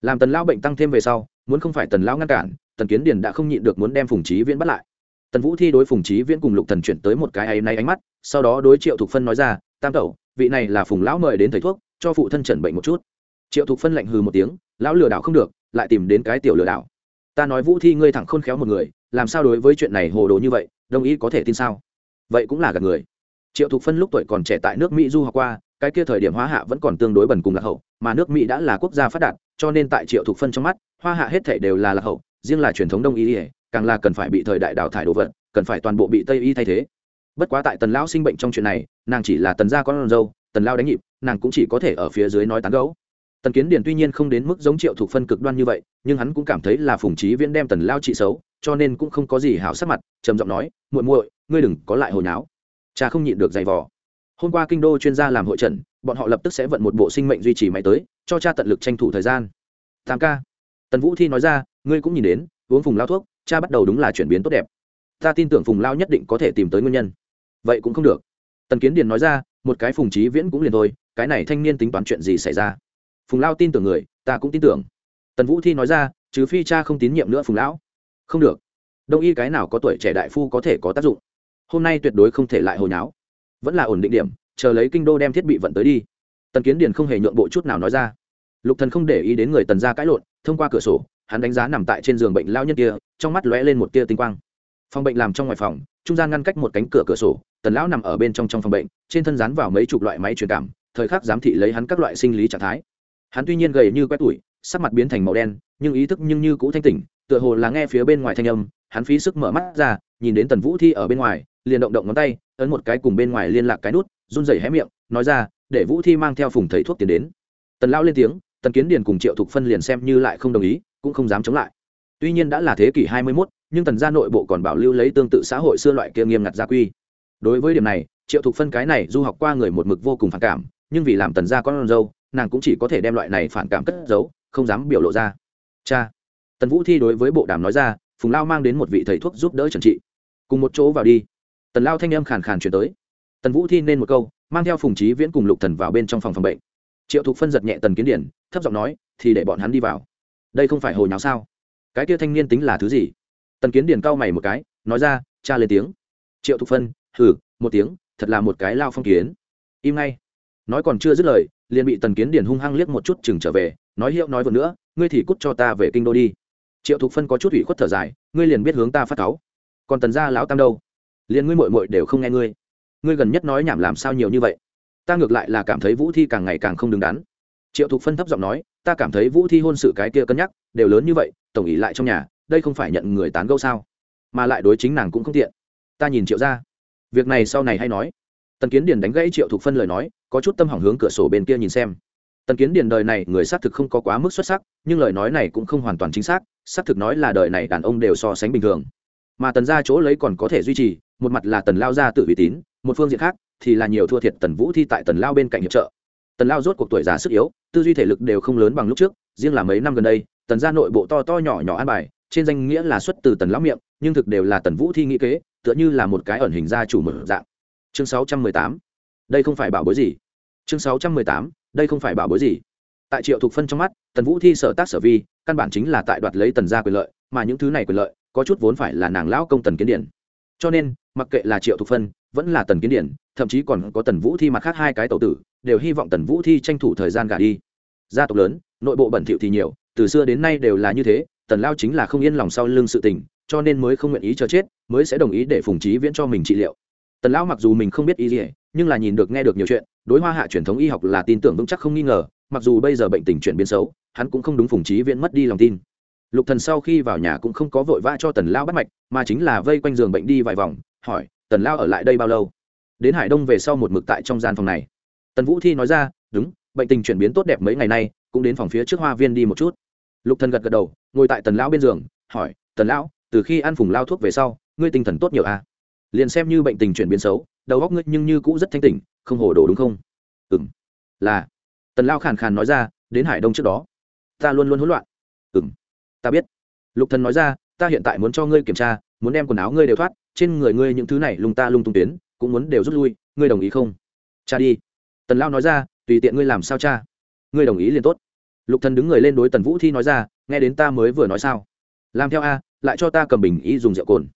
Làm tần lao bệnh tăng thêm về sau, muốn không phải tần lao ngăn cản tần kiến Điền đã không nhịn được muốn đem phùng trí viễn bắt lại. tần vũ thi đối phùng trí viễn cùng lục thần chuyển tới một cái áy náy ánh mắt, sau đó đối triệu thục phân nói ra, tam tẩu, vị này là phùng lão mời đến thầy thuốc, cho phụ thân chẩn bệnh một chút. triệu thục phân lạnh hừ một tiếng, lão lừa đảo không được, lại tìm đến cái tiểu lừa đảo. ta nói vũ thi ngươi thẳng khôn khéo một người, làm sao đối với chuyện này hồ đồ như vậy, đồng ý có thể tin sao? vậy cũng là gạt người. triệu thục phân lúc tuổi còn trẻ tại nước mỹ du học qua, cái kia thời điểm hóa hạ vẫn còn tương đối bần cùng lạc hậu, mà nước mỹ đã là quốc gia phát đạt, cho nên tại triệu thục phân trong mắt hoa hạ hết thể đều là lạc hậu riêng là truyền thống đông y càng là cần phải bị thời đại đào thải đồ vật, cần phải toàn bộ bị tây y thay thế. Bất quá tại tần lão sinh bệnh trong chuyện này, nàng chỉ là tần gia con dâu, tần lao đánh nhịp, nàng cũng chỉ có thể ở phía dưới nói tán gấu tần kiến điền tuy nhiên không đến mức giống triệu thuộc phân cực đoan như vậy, nhưng hắn cũng cảm thấy là phùng trí viễn đem tần lao trị xấu, cho nên cũng không có gì hảo sắc mặt, trầm giọng nói, muội muội, ngươi đừng có lại hồi náo. Cha không nhịn được giày vò. Hôm qua kinh đô chuyên gia làm hội trần bọn họ lập tức sẽ vận một bộ sinh mệnh duy trì máy tới, cho cha tận lực tranh thủ thời gian. Tam ca. Tần vũ thi nói ra ngươi cũng nhìn đến, uống phùng lao thuốc, cha bắt đầu đúng là chuyển biến tốt đẹp. Ta tin tưởng phùng lao nhất định có thể tìm tới nguyên nhân. Vậy cũng không được. Tần kiến điền nói ra, một cái phùng trí viễn cũng liền thôi, cái này thanh niên tính toán chuyện gì xảy ra? Phùng lao tin tưởng người, ta cũng tin tưởng. Tần vũ thi nói ra chứ phi cha không tín nhiệm nữa phùng lão. Không được. Đông y cái nào có tuổi trẻ đại phu có thể có tác dụng? Hôm nay tuyệt đối không thể lại hồi nháo. Vẫn là ổn định điểm, chờ lấy kinh đô đem thiết bị vận tới đi. Tần kiến điền không hề nhượng bộ chút nào nói ra. Lục thần không để ý đến người tần gia cãi lộn, thông qua cửa sổ hắn đánh giá nằm tại trên giường bệnh lao nhân kia, trong mắt lóe lên một tia tinh quang. Phòng bệnh làm trong ngoài phòng, trung gian ngăn cách một cánh cửa cửa sổ, tần lão nằm ở bên trong trong phòng bệnh, trên thân dán vào mấy chục loại máy truyền cảm, thời khắc giám thị lấy hắn các loại sinh lý trạng thái. Hắn tuy nhiên gầy như quét tủi, sắc mặt biến thành màu đen, nhưng ý thức nhưng như cũ thanh tỉnh, tựa hồ là nghe phía bên ngoài thanh âm, hắn phí sức mở mắt ra, nhìn đến tần vũ thi ở bên ngoài, liền động động ngón tay, ấn một cái cùng bên ngoài liên lạc cái nút, run rẩy hé miệng, nói ra, để vũ thi mang theo phùng thầy thuốc tiền đến. Tần lão lên tiếng, tần kiến điền cùng triệu thục phân liền xem như lại không đồng ý cũng không dám chống lại. Tuy nhiên đã là thế kỷ hai mươi 21, nhưng tần gia nội bộ còn bảo lưu lấy tương tự xã hội xưa loại kia nghiêm ngặt gia quy. Đối với điểm này triệu thục phân cái này du học qua người một mực vô cùng phản cảm nhưng vì làm tần gia con dâu nàng cũng chỉ có thể đem loại này phản cảm cất giấu không dám biểu lộ ra. Cha tần vũ thi đối với bộ đàm nói ra phùng lao mang đến một vị thầy thuốc giúp đỡ trần trị. Cùng một chỗ vào đi. Tần lao thanh âm khàn khàn chuyển tới. Tần vũ thi nên một câu mang theo phùng trí viễn cùng lục thần vào bên trong phòng phòng bệnh. Triệu thục phân giật nhẹ tần kiến điển thấp giọng nói thì để bọn hắn đi vào đây không phải hồi nháo sao? Cái kia thanh niên tính là thứ gì? Tần kiến điền cau mày một cái, nói ra, cha lên tiếng. Triệu thục phân, hừ, một tiếng, thật là một cái lao phong kiến. Im ngay. Nói còn chưa dứt lời, liền bị tần kiến điền hung hăng liếc một chút chừng trở về, nói hiệu nói vừa nữa, ngươi thì cút cho ta về kinh đô đi. Triệu thục phân có chút ủy khuất thở dài, ngươi liền biết hướng ta phát cáu. Còn tần gia lão tam đâu? Liền ngươi mội mội đều không nghe ngươi. Ngươi gần nhất nói nhảm làm sao nhiều như vậy? Ta ngược lại là cảm thấy vũ thi càng ngày càng không đứng đắn. Triệu thục phân thấp giọng nói ta cảm thấy vũ thi hôn sự cái kia cân nhắc, đều lớn như vậy, tổng ý lại trong nhà, đây không phải nhận người tán gẫu sao? Mà lại đối chính nàng cũng không tiện. Ta nhìn triệu ra việc này sau này hay nói. Tần kiến điền đánh gãy triệu thục phân lời nói, có chút tâm hỏng hướng cửa sổ bên kia nhìn xem. Tần kiến điền đời này, người xác thực không có quá mức xuất sắc, nhưng lời nói này cũng không hoàn toàn chính xác xác thực nói là đời này đàn ông đều so sánh bình thường. Mà tần ra chỗ lấy còn có thể duy trì, một mặt là tần lao ra tự uy tín, một phương diện khác thì là nhiều thua thiệt tần vũ thi tại tần lao bên cạnh hiệp trợ tần lao rốt cuộc tuổi già sức yếu, tư duy thể lực đều không lớn bằng lúc trước, riêng là mấy năm gần đây, tần ra nội bộ to to nhỏ nhỏ an bài, trên danh nghĩa là xuất từ tần lão miệng, nhưng thực đều là tần vũ thi nghĩ kế, tựa như là một cái ẩn hình gia chủ mở dạng chương 618. đây không phải bảo bối gì chương 618. đây không phải bảo bối gì tại triệu thục phân trong mắt, tần vũ thi sở tác sở vi, căn bản chính là tại đoạt lấy tần gia quyền lợi, mà những thứ này quyền lợi, có chút vốn phải là nàng lão công tần kiến điển cho nên, mặc kệ là triệu thục phân, vẫn là tần kiến điển, thậm chí còn có tần vũ thi mặt khác hai cái tẩu tử đều hy vọng tần vũ thi tranh thủ thời gian gả đi. Gia tộc lớn, nội bộ bẩn thỉu thì nhiều, từ xưa đến nay đều là như thế, tần lao chính là không yên lòng sau lưng sự tình, cho nên mới không nguyện ý chờ chết, mới sẽ đồng ý để phùng trí viễn cho mình trị liệu. Tần lão mặc dù mình không biết y gì, nhưng là nhìn được nghe được nhiều chuyện, đối hoa hạ truyền thống y học là tin tưởng vững chắc không nghi ngờ, mặc dù bây giờ bệnh tình chuyển biến xấu, hắn cũng không đúng phùng trí viễn mất đi lòng tin. Lục thần sau khi vào nhà cũng không có vội vã cho tần lao bắt mạch, mà chính là vây quanh giường bệnh đi vài vòng, hỏi, tần lao ở lại đây bao lâu? Đến hải đông về sau một mực tại trong gian phòng này tần vũ thi nói ra, đúng, bệnh tình chuyển biến tốt đẹp mấy ngày nay, cũng đến phòng phía trước hoa viên đi một chút. Lục thần gật gật đầu, ngồi tại tần lão bên giường, hỏi, tần lão, từ khi ăn phùng lao thuốc về sau, ngươi tinh thần tốt nhiều à? Liền xem như bệnh tình chuyển biến xấu, đầu óc ngươi nhưng như cũ rất thanh tỉnh, không hồ đồ đúng không? Ừm, là. Tần Lão khàn khàn nói ra, đến hải đông trước đó, ta luôn luôn hỗn loạn. Ừm, ta biết. Lục thần nói ra, ta hiện tại muốn cho ngươi kiểm tra, muốn đem quần áo ngươi đều thoát, trên người ngươi những thứ này lung ta lung tung tuyến, cũng muốn đều rút lui, ngươi đồng ý không? Cha đi tần lao nói ra, tùy tiện ngươi làm sao cha? Ngươi đồng ý liền tốt. Lục thần đứng người lên đối tần vũ thi nói ra, nghe đến ta mới vừa nói sao? Làm theo a, lại cho ta cầm bình y dùng rượu cồn.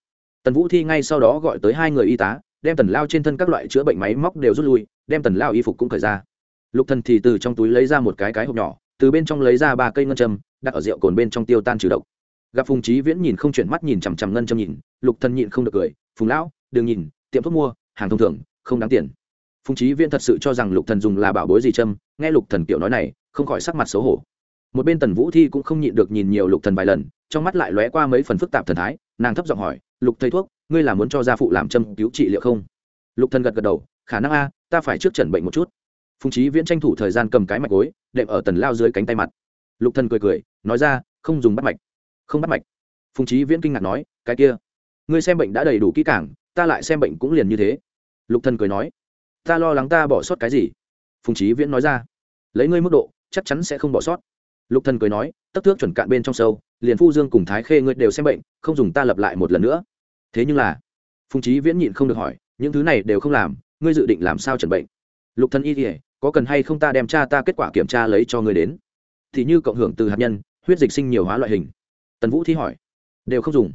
Tần vũ thi ngay sau đó gọi tới hai người y tá, đem tần lao trên thân các loại chữa bệnh máy móc đều rút lui, đem tần lao y phục cũng cởi ra. Lục thần thì từ trong túi lấy ra một cái cái hộp nhỏ, từ bên trong lấy ra ba cây ngân châm, đặt ở rượu cồn bên trong tiêu tan trừ độc. Gặp phùng trí viễn nhìn không chuyển mắt nhìn chằm chằm ngân châm nhìn, lục thần nhịn không được cười, phùng lão, đừng nhìn, tiệm thuốc mua, hàng thông thường, không đáng tiền phùng trí viễn thật sự cho rằng lục thần dùng là bảo bối gì châm, nghe lục thần kiểu nói này, không khỏi sắc mặt xấu hổ. Một bên tần vũ thi cũng không nhịn được nhìn nhiều lục thần vài lần, trong mắt lại lóe qua mấy phần phức tạp thần thái, nàng thấp giọng hỏi, lục thầy thuốc, ngươi là muốn cho gia phụ làm châm cứu trị liệu không? Lục thần gật gật đầu, khả năng a, ta phải trước chẩn bệnh một chút. Phùng trí viễn tranh thủ thời gian cầm cái mạch gối, đệm ở tần lao dưới cánh tay mặt. Lục thần cười cười, nói ra, không dùng bắt mạch, không bắt mạch. Phùng trí viễn kinh ngạc nói, cái kia, ngươi xem bệnh đã đầy đủ kỹ càng, ta lại xem bệnh cũng liền như thế. Lục thần cười nói ta lo lắng ta bỏ sót cái gì? Phùng trí viễn nói ra. Lấy ngươi mức độ, chắc chắn sẽ không bỏ sót. Lục thần cười nói tất thước chuẩn cạn bên trong sâu, liền phu dương cùng thái khê ngươi đều xem bệnh, không dùng ta lập lại một lần nữa. Thế nhưng là, phùng trí viễn nhịn không được hỏi, những thứ này đều không làm, ngươi dự định làm sao chẩn bệnh? Lục thần y thì có cần hay không ta đem tra ta kết quả kiểm tra lấy cho ngươi đến? Thì như cộng hưởng từ hạt nhân, huyết dịch sinh nhiều hóa loại hình. Tần vũ thi hỏi. Đều không dùng.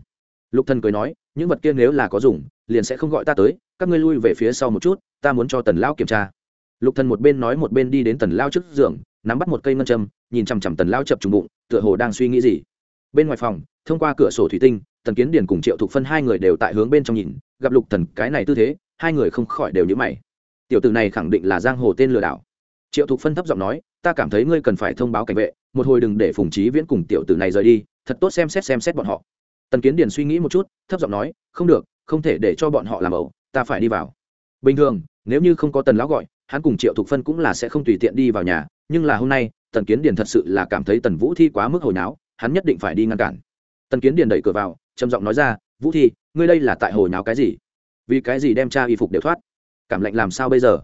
Lục thần cười nói, những vật kia nếu là có dùng, liền sẽ không gọi ta tới các ngươi lui về phía sau một chút, ta muốn cho tần lão kiểm tra. Lục thần một bên nói một bên đi đến tần lão trước giường, nắm bắt một cây ngân châm, nhìn chằm chằm tần lão chập trùng bụng, tựa hồ đang suy nghĩ gì. Bên ngoài phòng, thông qua cửa sổ thủy tinh, tần kiến điền cùng triệu thục phân hai người đều tại hướng bên trong nhìn, gặp lục thần cái này tư thế, hai người không khỏi đều nhíu mày. Tiểu tử này khẳng định là giang hồ tên lừa đảo. Triệu thục phân thấp giọng nói, ta cảm thấy ngươi cần phải thông báo cảnh vệ, một hồi đừng để phùng trí viễn cùng tiểu tử này rời đi, thật tốt xem xét xem xét bọn họ. Tần kiến điền suy nghĩ một chút, thấp giọng nói, không được, không thể để cho bọn họ làm ẩu ta phải đi vào. Bình thường, nếu như không có tần lão gọi, hắn cùng triệu thục phân cũng là sẽ không tùy tiện đi vào nhà, nhưng là hôm nay, tần kiến điền thật sự là cảm thấy tần vũ thi quá mức hồi náo, hắn nhất định phải đi ngăn cản. Tần kiến điền đẩy cửa vào, trầm giọng nói ra, vũ thi, ngươi đây là tại hồi náo cái gì? Vì cái gì đem cha y phục đều thoát? Cảm lạnh làm sao bây giờ?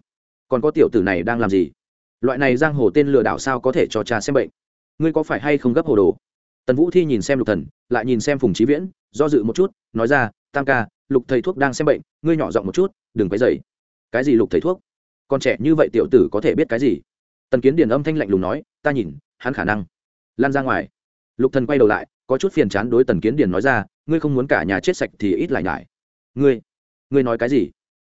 Còn có tiểu tử này đang làm gì? Loại này giang hồ tên lừa đảo sao có thể cho cha xem bệnh? Ngươi có phải hay không gấp hồ đồ? Tần vũ thi nhìn xem lục thần, lại nhìn xem phùng trí viễn, do dự một chút, nói ra, tam ca lục thầy thuốc đang xem bệnh, ngươi nhỏ giọng một chút, đừng quấy dày cái gì lục thầy thuốc? Con trẻ như vậy tiểu tử có thể biết cái gì? Tần kiến Điền âm thanh lạnh lùng nói, ta nhìn, hắn khả năng lan ra ngoài. Lục thần quay đầu lại, có chút phiền chán đối tần kiến Điền nói ra, ngươi không muốn cả nhà chết sạch thì ít lại nhải. Ngươi ngươi nói cái gì?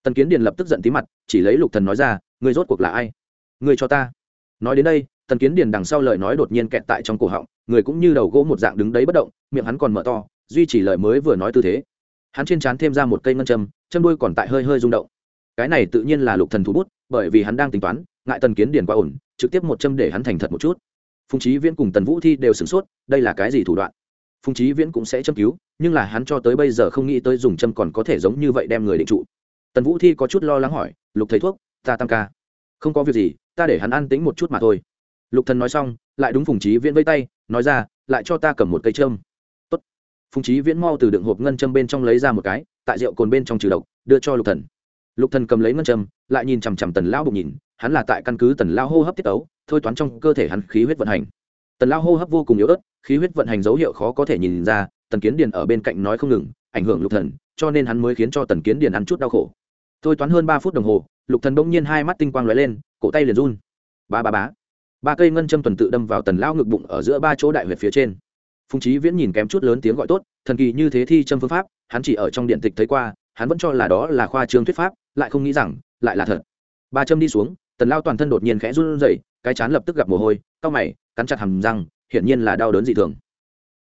Tần kiến Điền lập tức giận tí mặt, chỉ lấy lục thần nói ra, ngươi rốt cuộc là ai? Ngươi cho ta. Nói đến đây, tần kiến điền đằng sau lời nói đột nhiên kẹt tại trong cổ họng, người cũng như đầu gỗ một dạng đứng đấy bất động, miệng hắn còn mở to, duy trì lời mới vừa nói tư thế hắn trên trán thêm ra một cây ngân châm châm đuôi còn tại hơi hơi rung động. Cái này tự nhiên là lục thần thủ bút, bởi vì hắn đang tính toán, ngại tần kiến điền quá ổn, trực tiếp một châm để hắn thành thật một chút. Phùng trí viễn cùng tần vũ thi đều sửng sốt, đây là cái gì thủ đoạn? Phùng trí viễn cũng sẽ châm cứu, nhưng là hắn cho tới bây giờ không nghĩ tới dùng châm còn có thể giống như vậy đem người định trụ. Tần vũ thi có chút lo lắng hỏi, lục thầy thuốc, ta tam ca. Không có việc gì, ta để hắn ăn tính một chút mà thôi. Lục thần nói xong, lại đúng phùng trí viễn vây tay, nói ra, lại cho ta cầm một cây châm phùng trí viễn mau từ đựng hộp ngân châm bên trong lấy ra một cái, tại rượu cồn bên trong trừ độc, đưa cho lục thần. Lục thần cầm lấy ngân châm, lại nhìn chằm chằm tần lão bụng nhìn, hắn là tại căn cứ tần lão hô hấp tiết tấu, thôi toán trong cơ thể hắn khí huyết vận hành. Tần lão hô hấp vô cùng yếu ớt, khí huyết vận hành dấu hiệu khó có thể nhìn ra, tần kiến điền ở bên cạnh nói không ngừng, ảnh hưởng lục thần, cho nên hắn mới khiến cho tần kiến điền ăn chút đau khổ. Thôi toán hơn ba phút đồng hồ, lục thần bỗng nhiên hai mắt tinh quang lóe lên, cổ tay liền run. Ba ba bá ba cây ngân châm tuần tự đâm vào tần lao ngực bụng ở giữa ba chỗ đại huyệt phía trên phùng trí viễn nhìn kém chút lớn tiếng gọi tốt, thần kỳ như thế thi châm phương pháp, hắn chỉ ở trong điện tịch thấy qua, hắn vẫn cho là đó là khoa trương thuyết pháp, lại không nghĩ rằng, lại là thật. Ba châm đi xuống, tần lao toàn thân đột nhiên khẽ run rẩy, cái chán lập tức gặp mồ hôi, cau mày, cắn chặt hàm răng, hiển nhiên là đau đớn dị thường.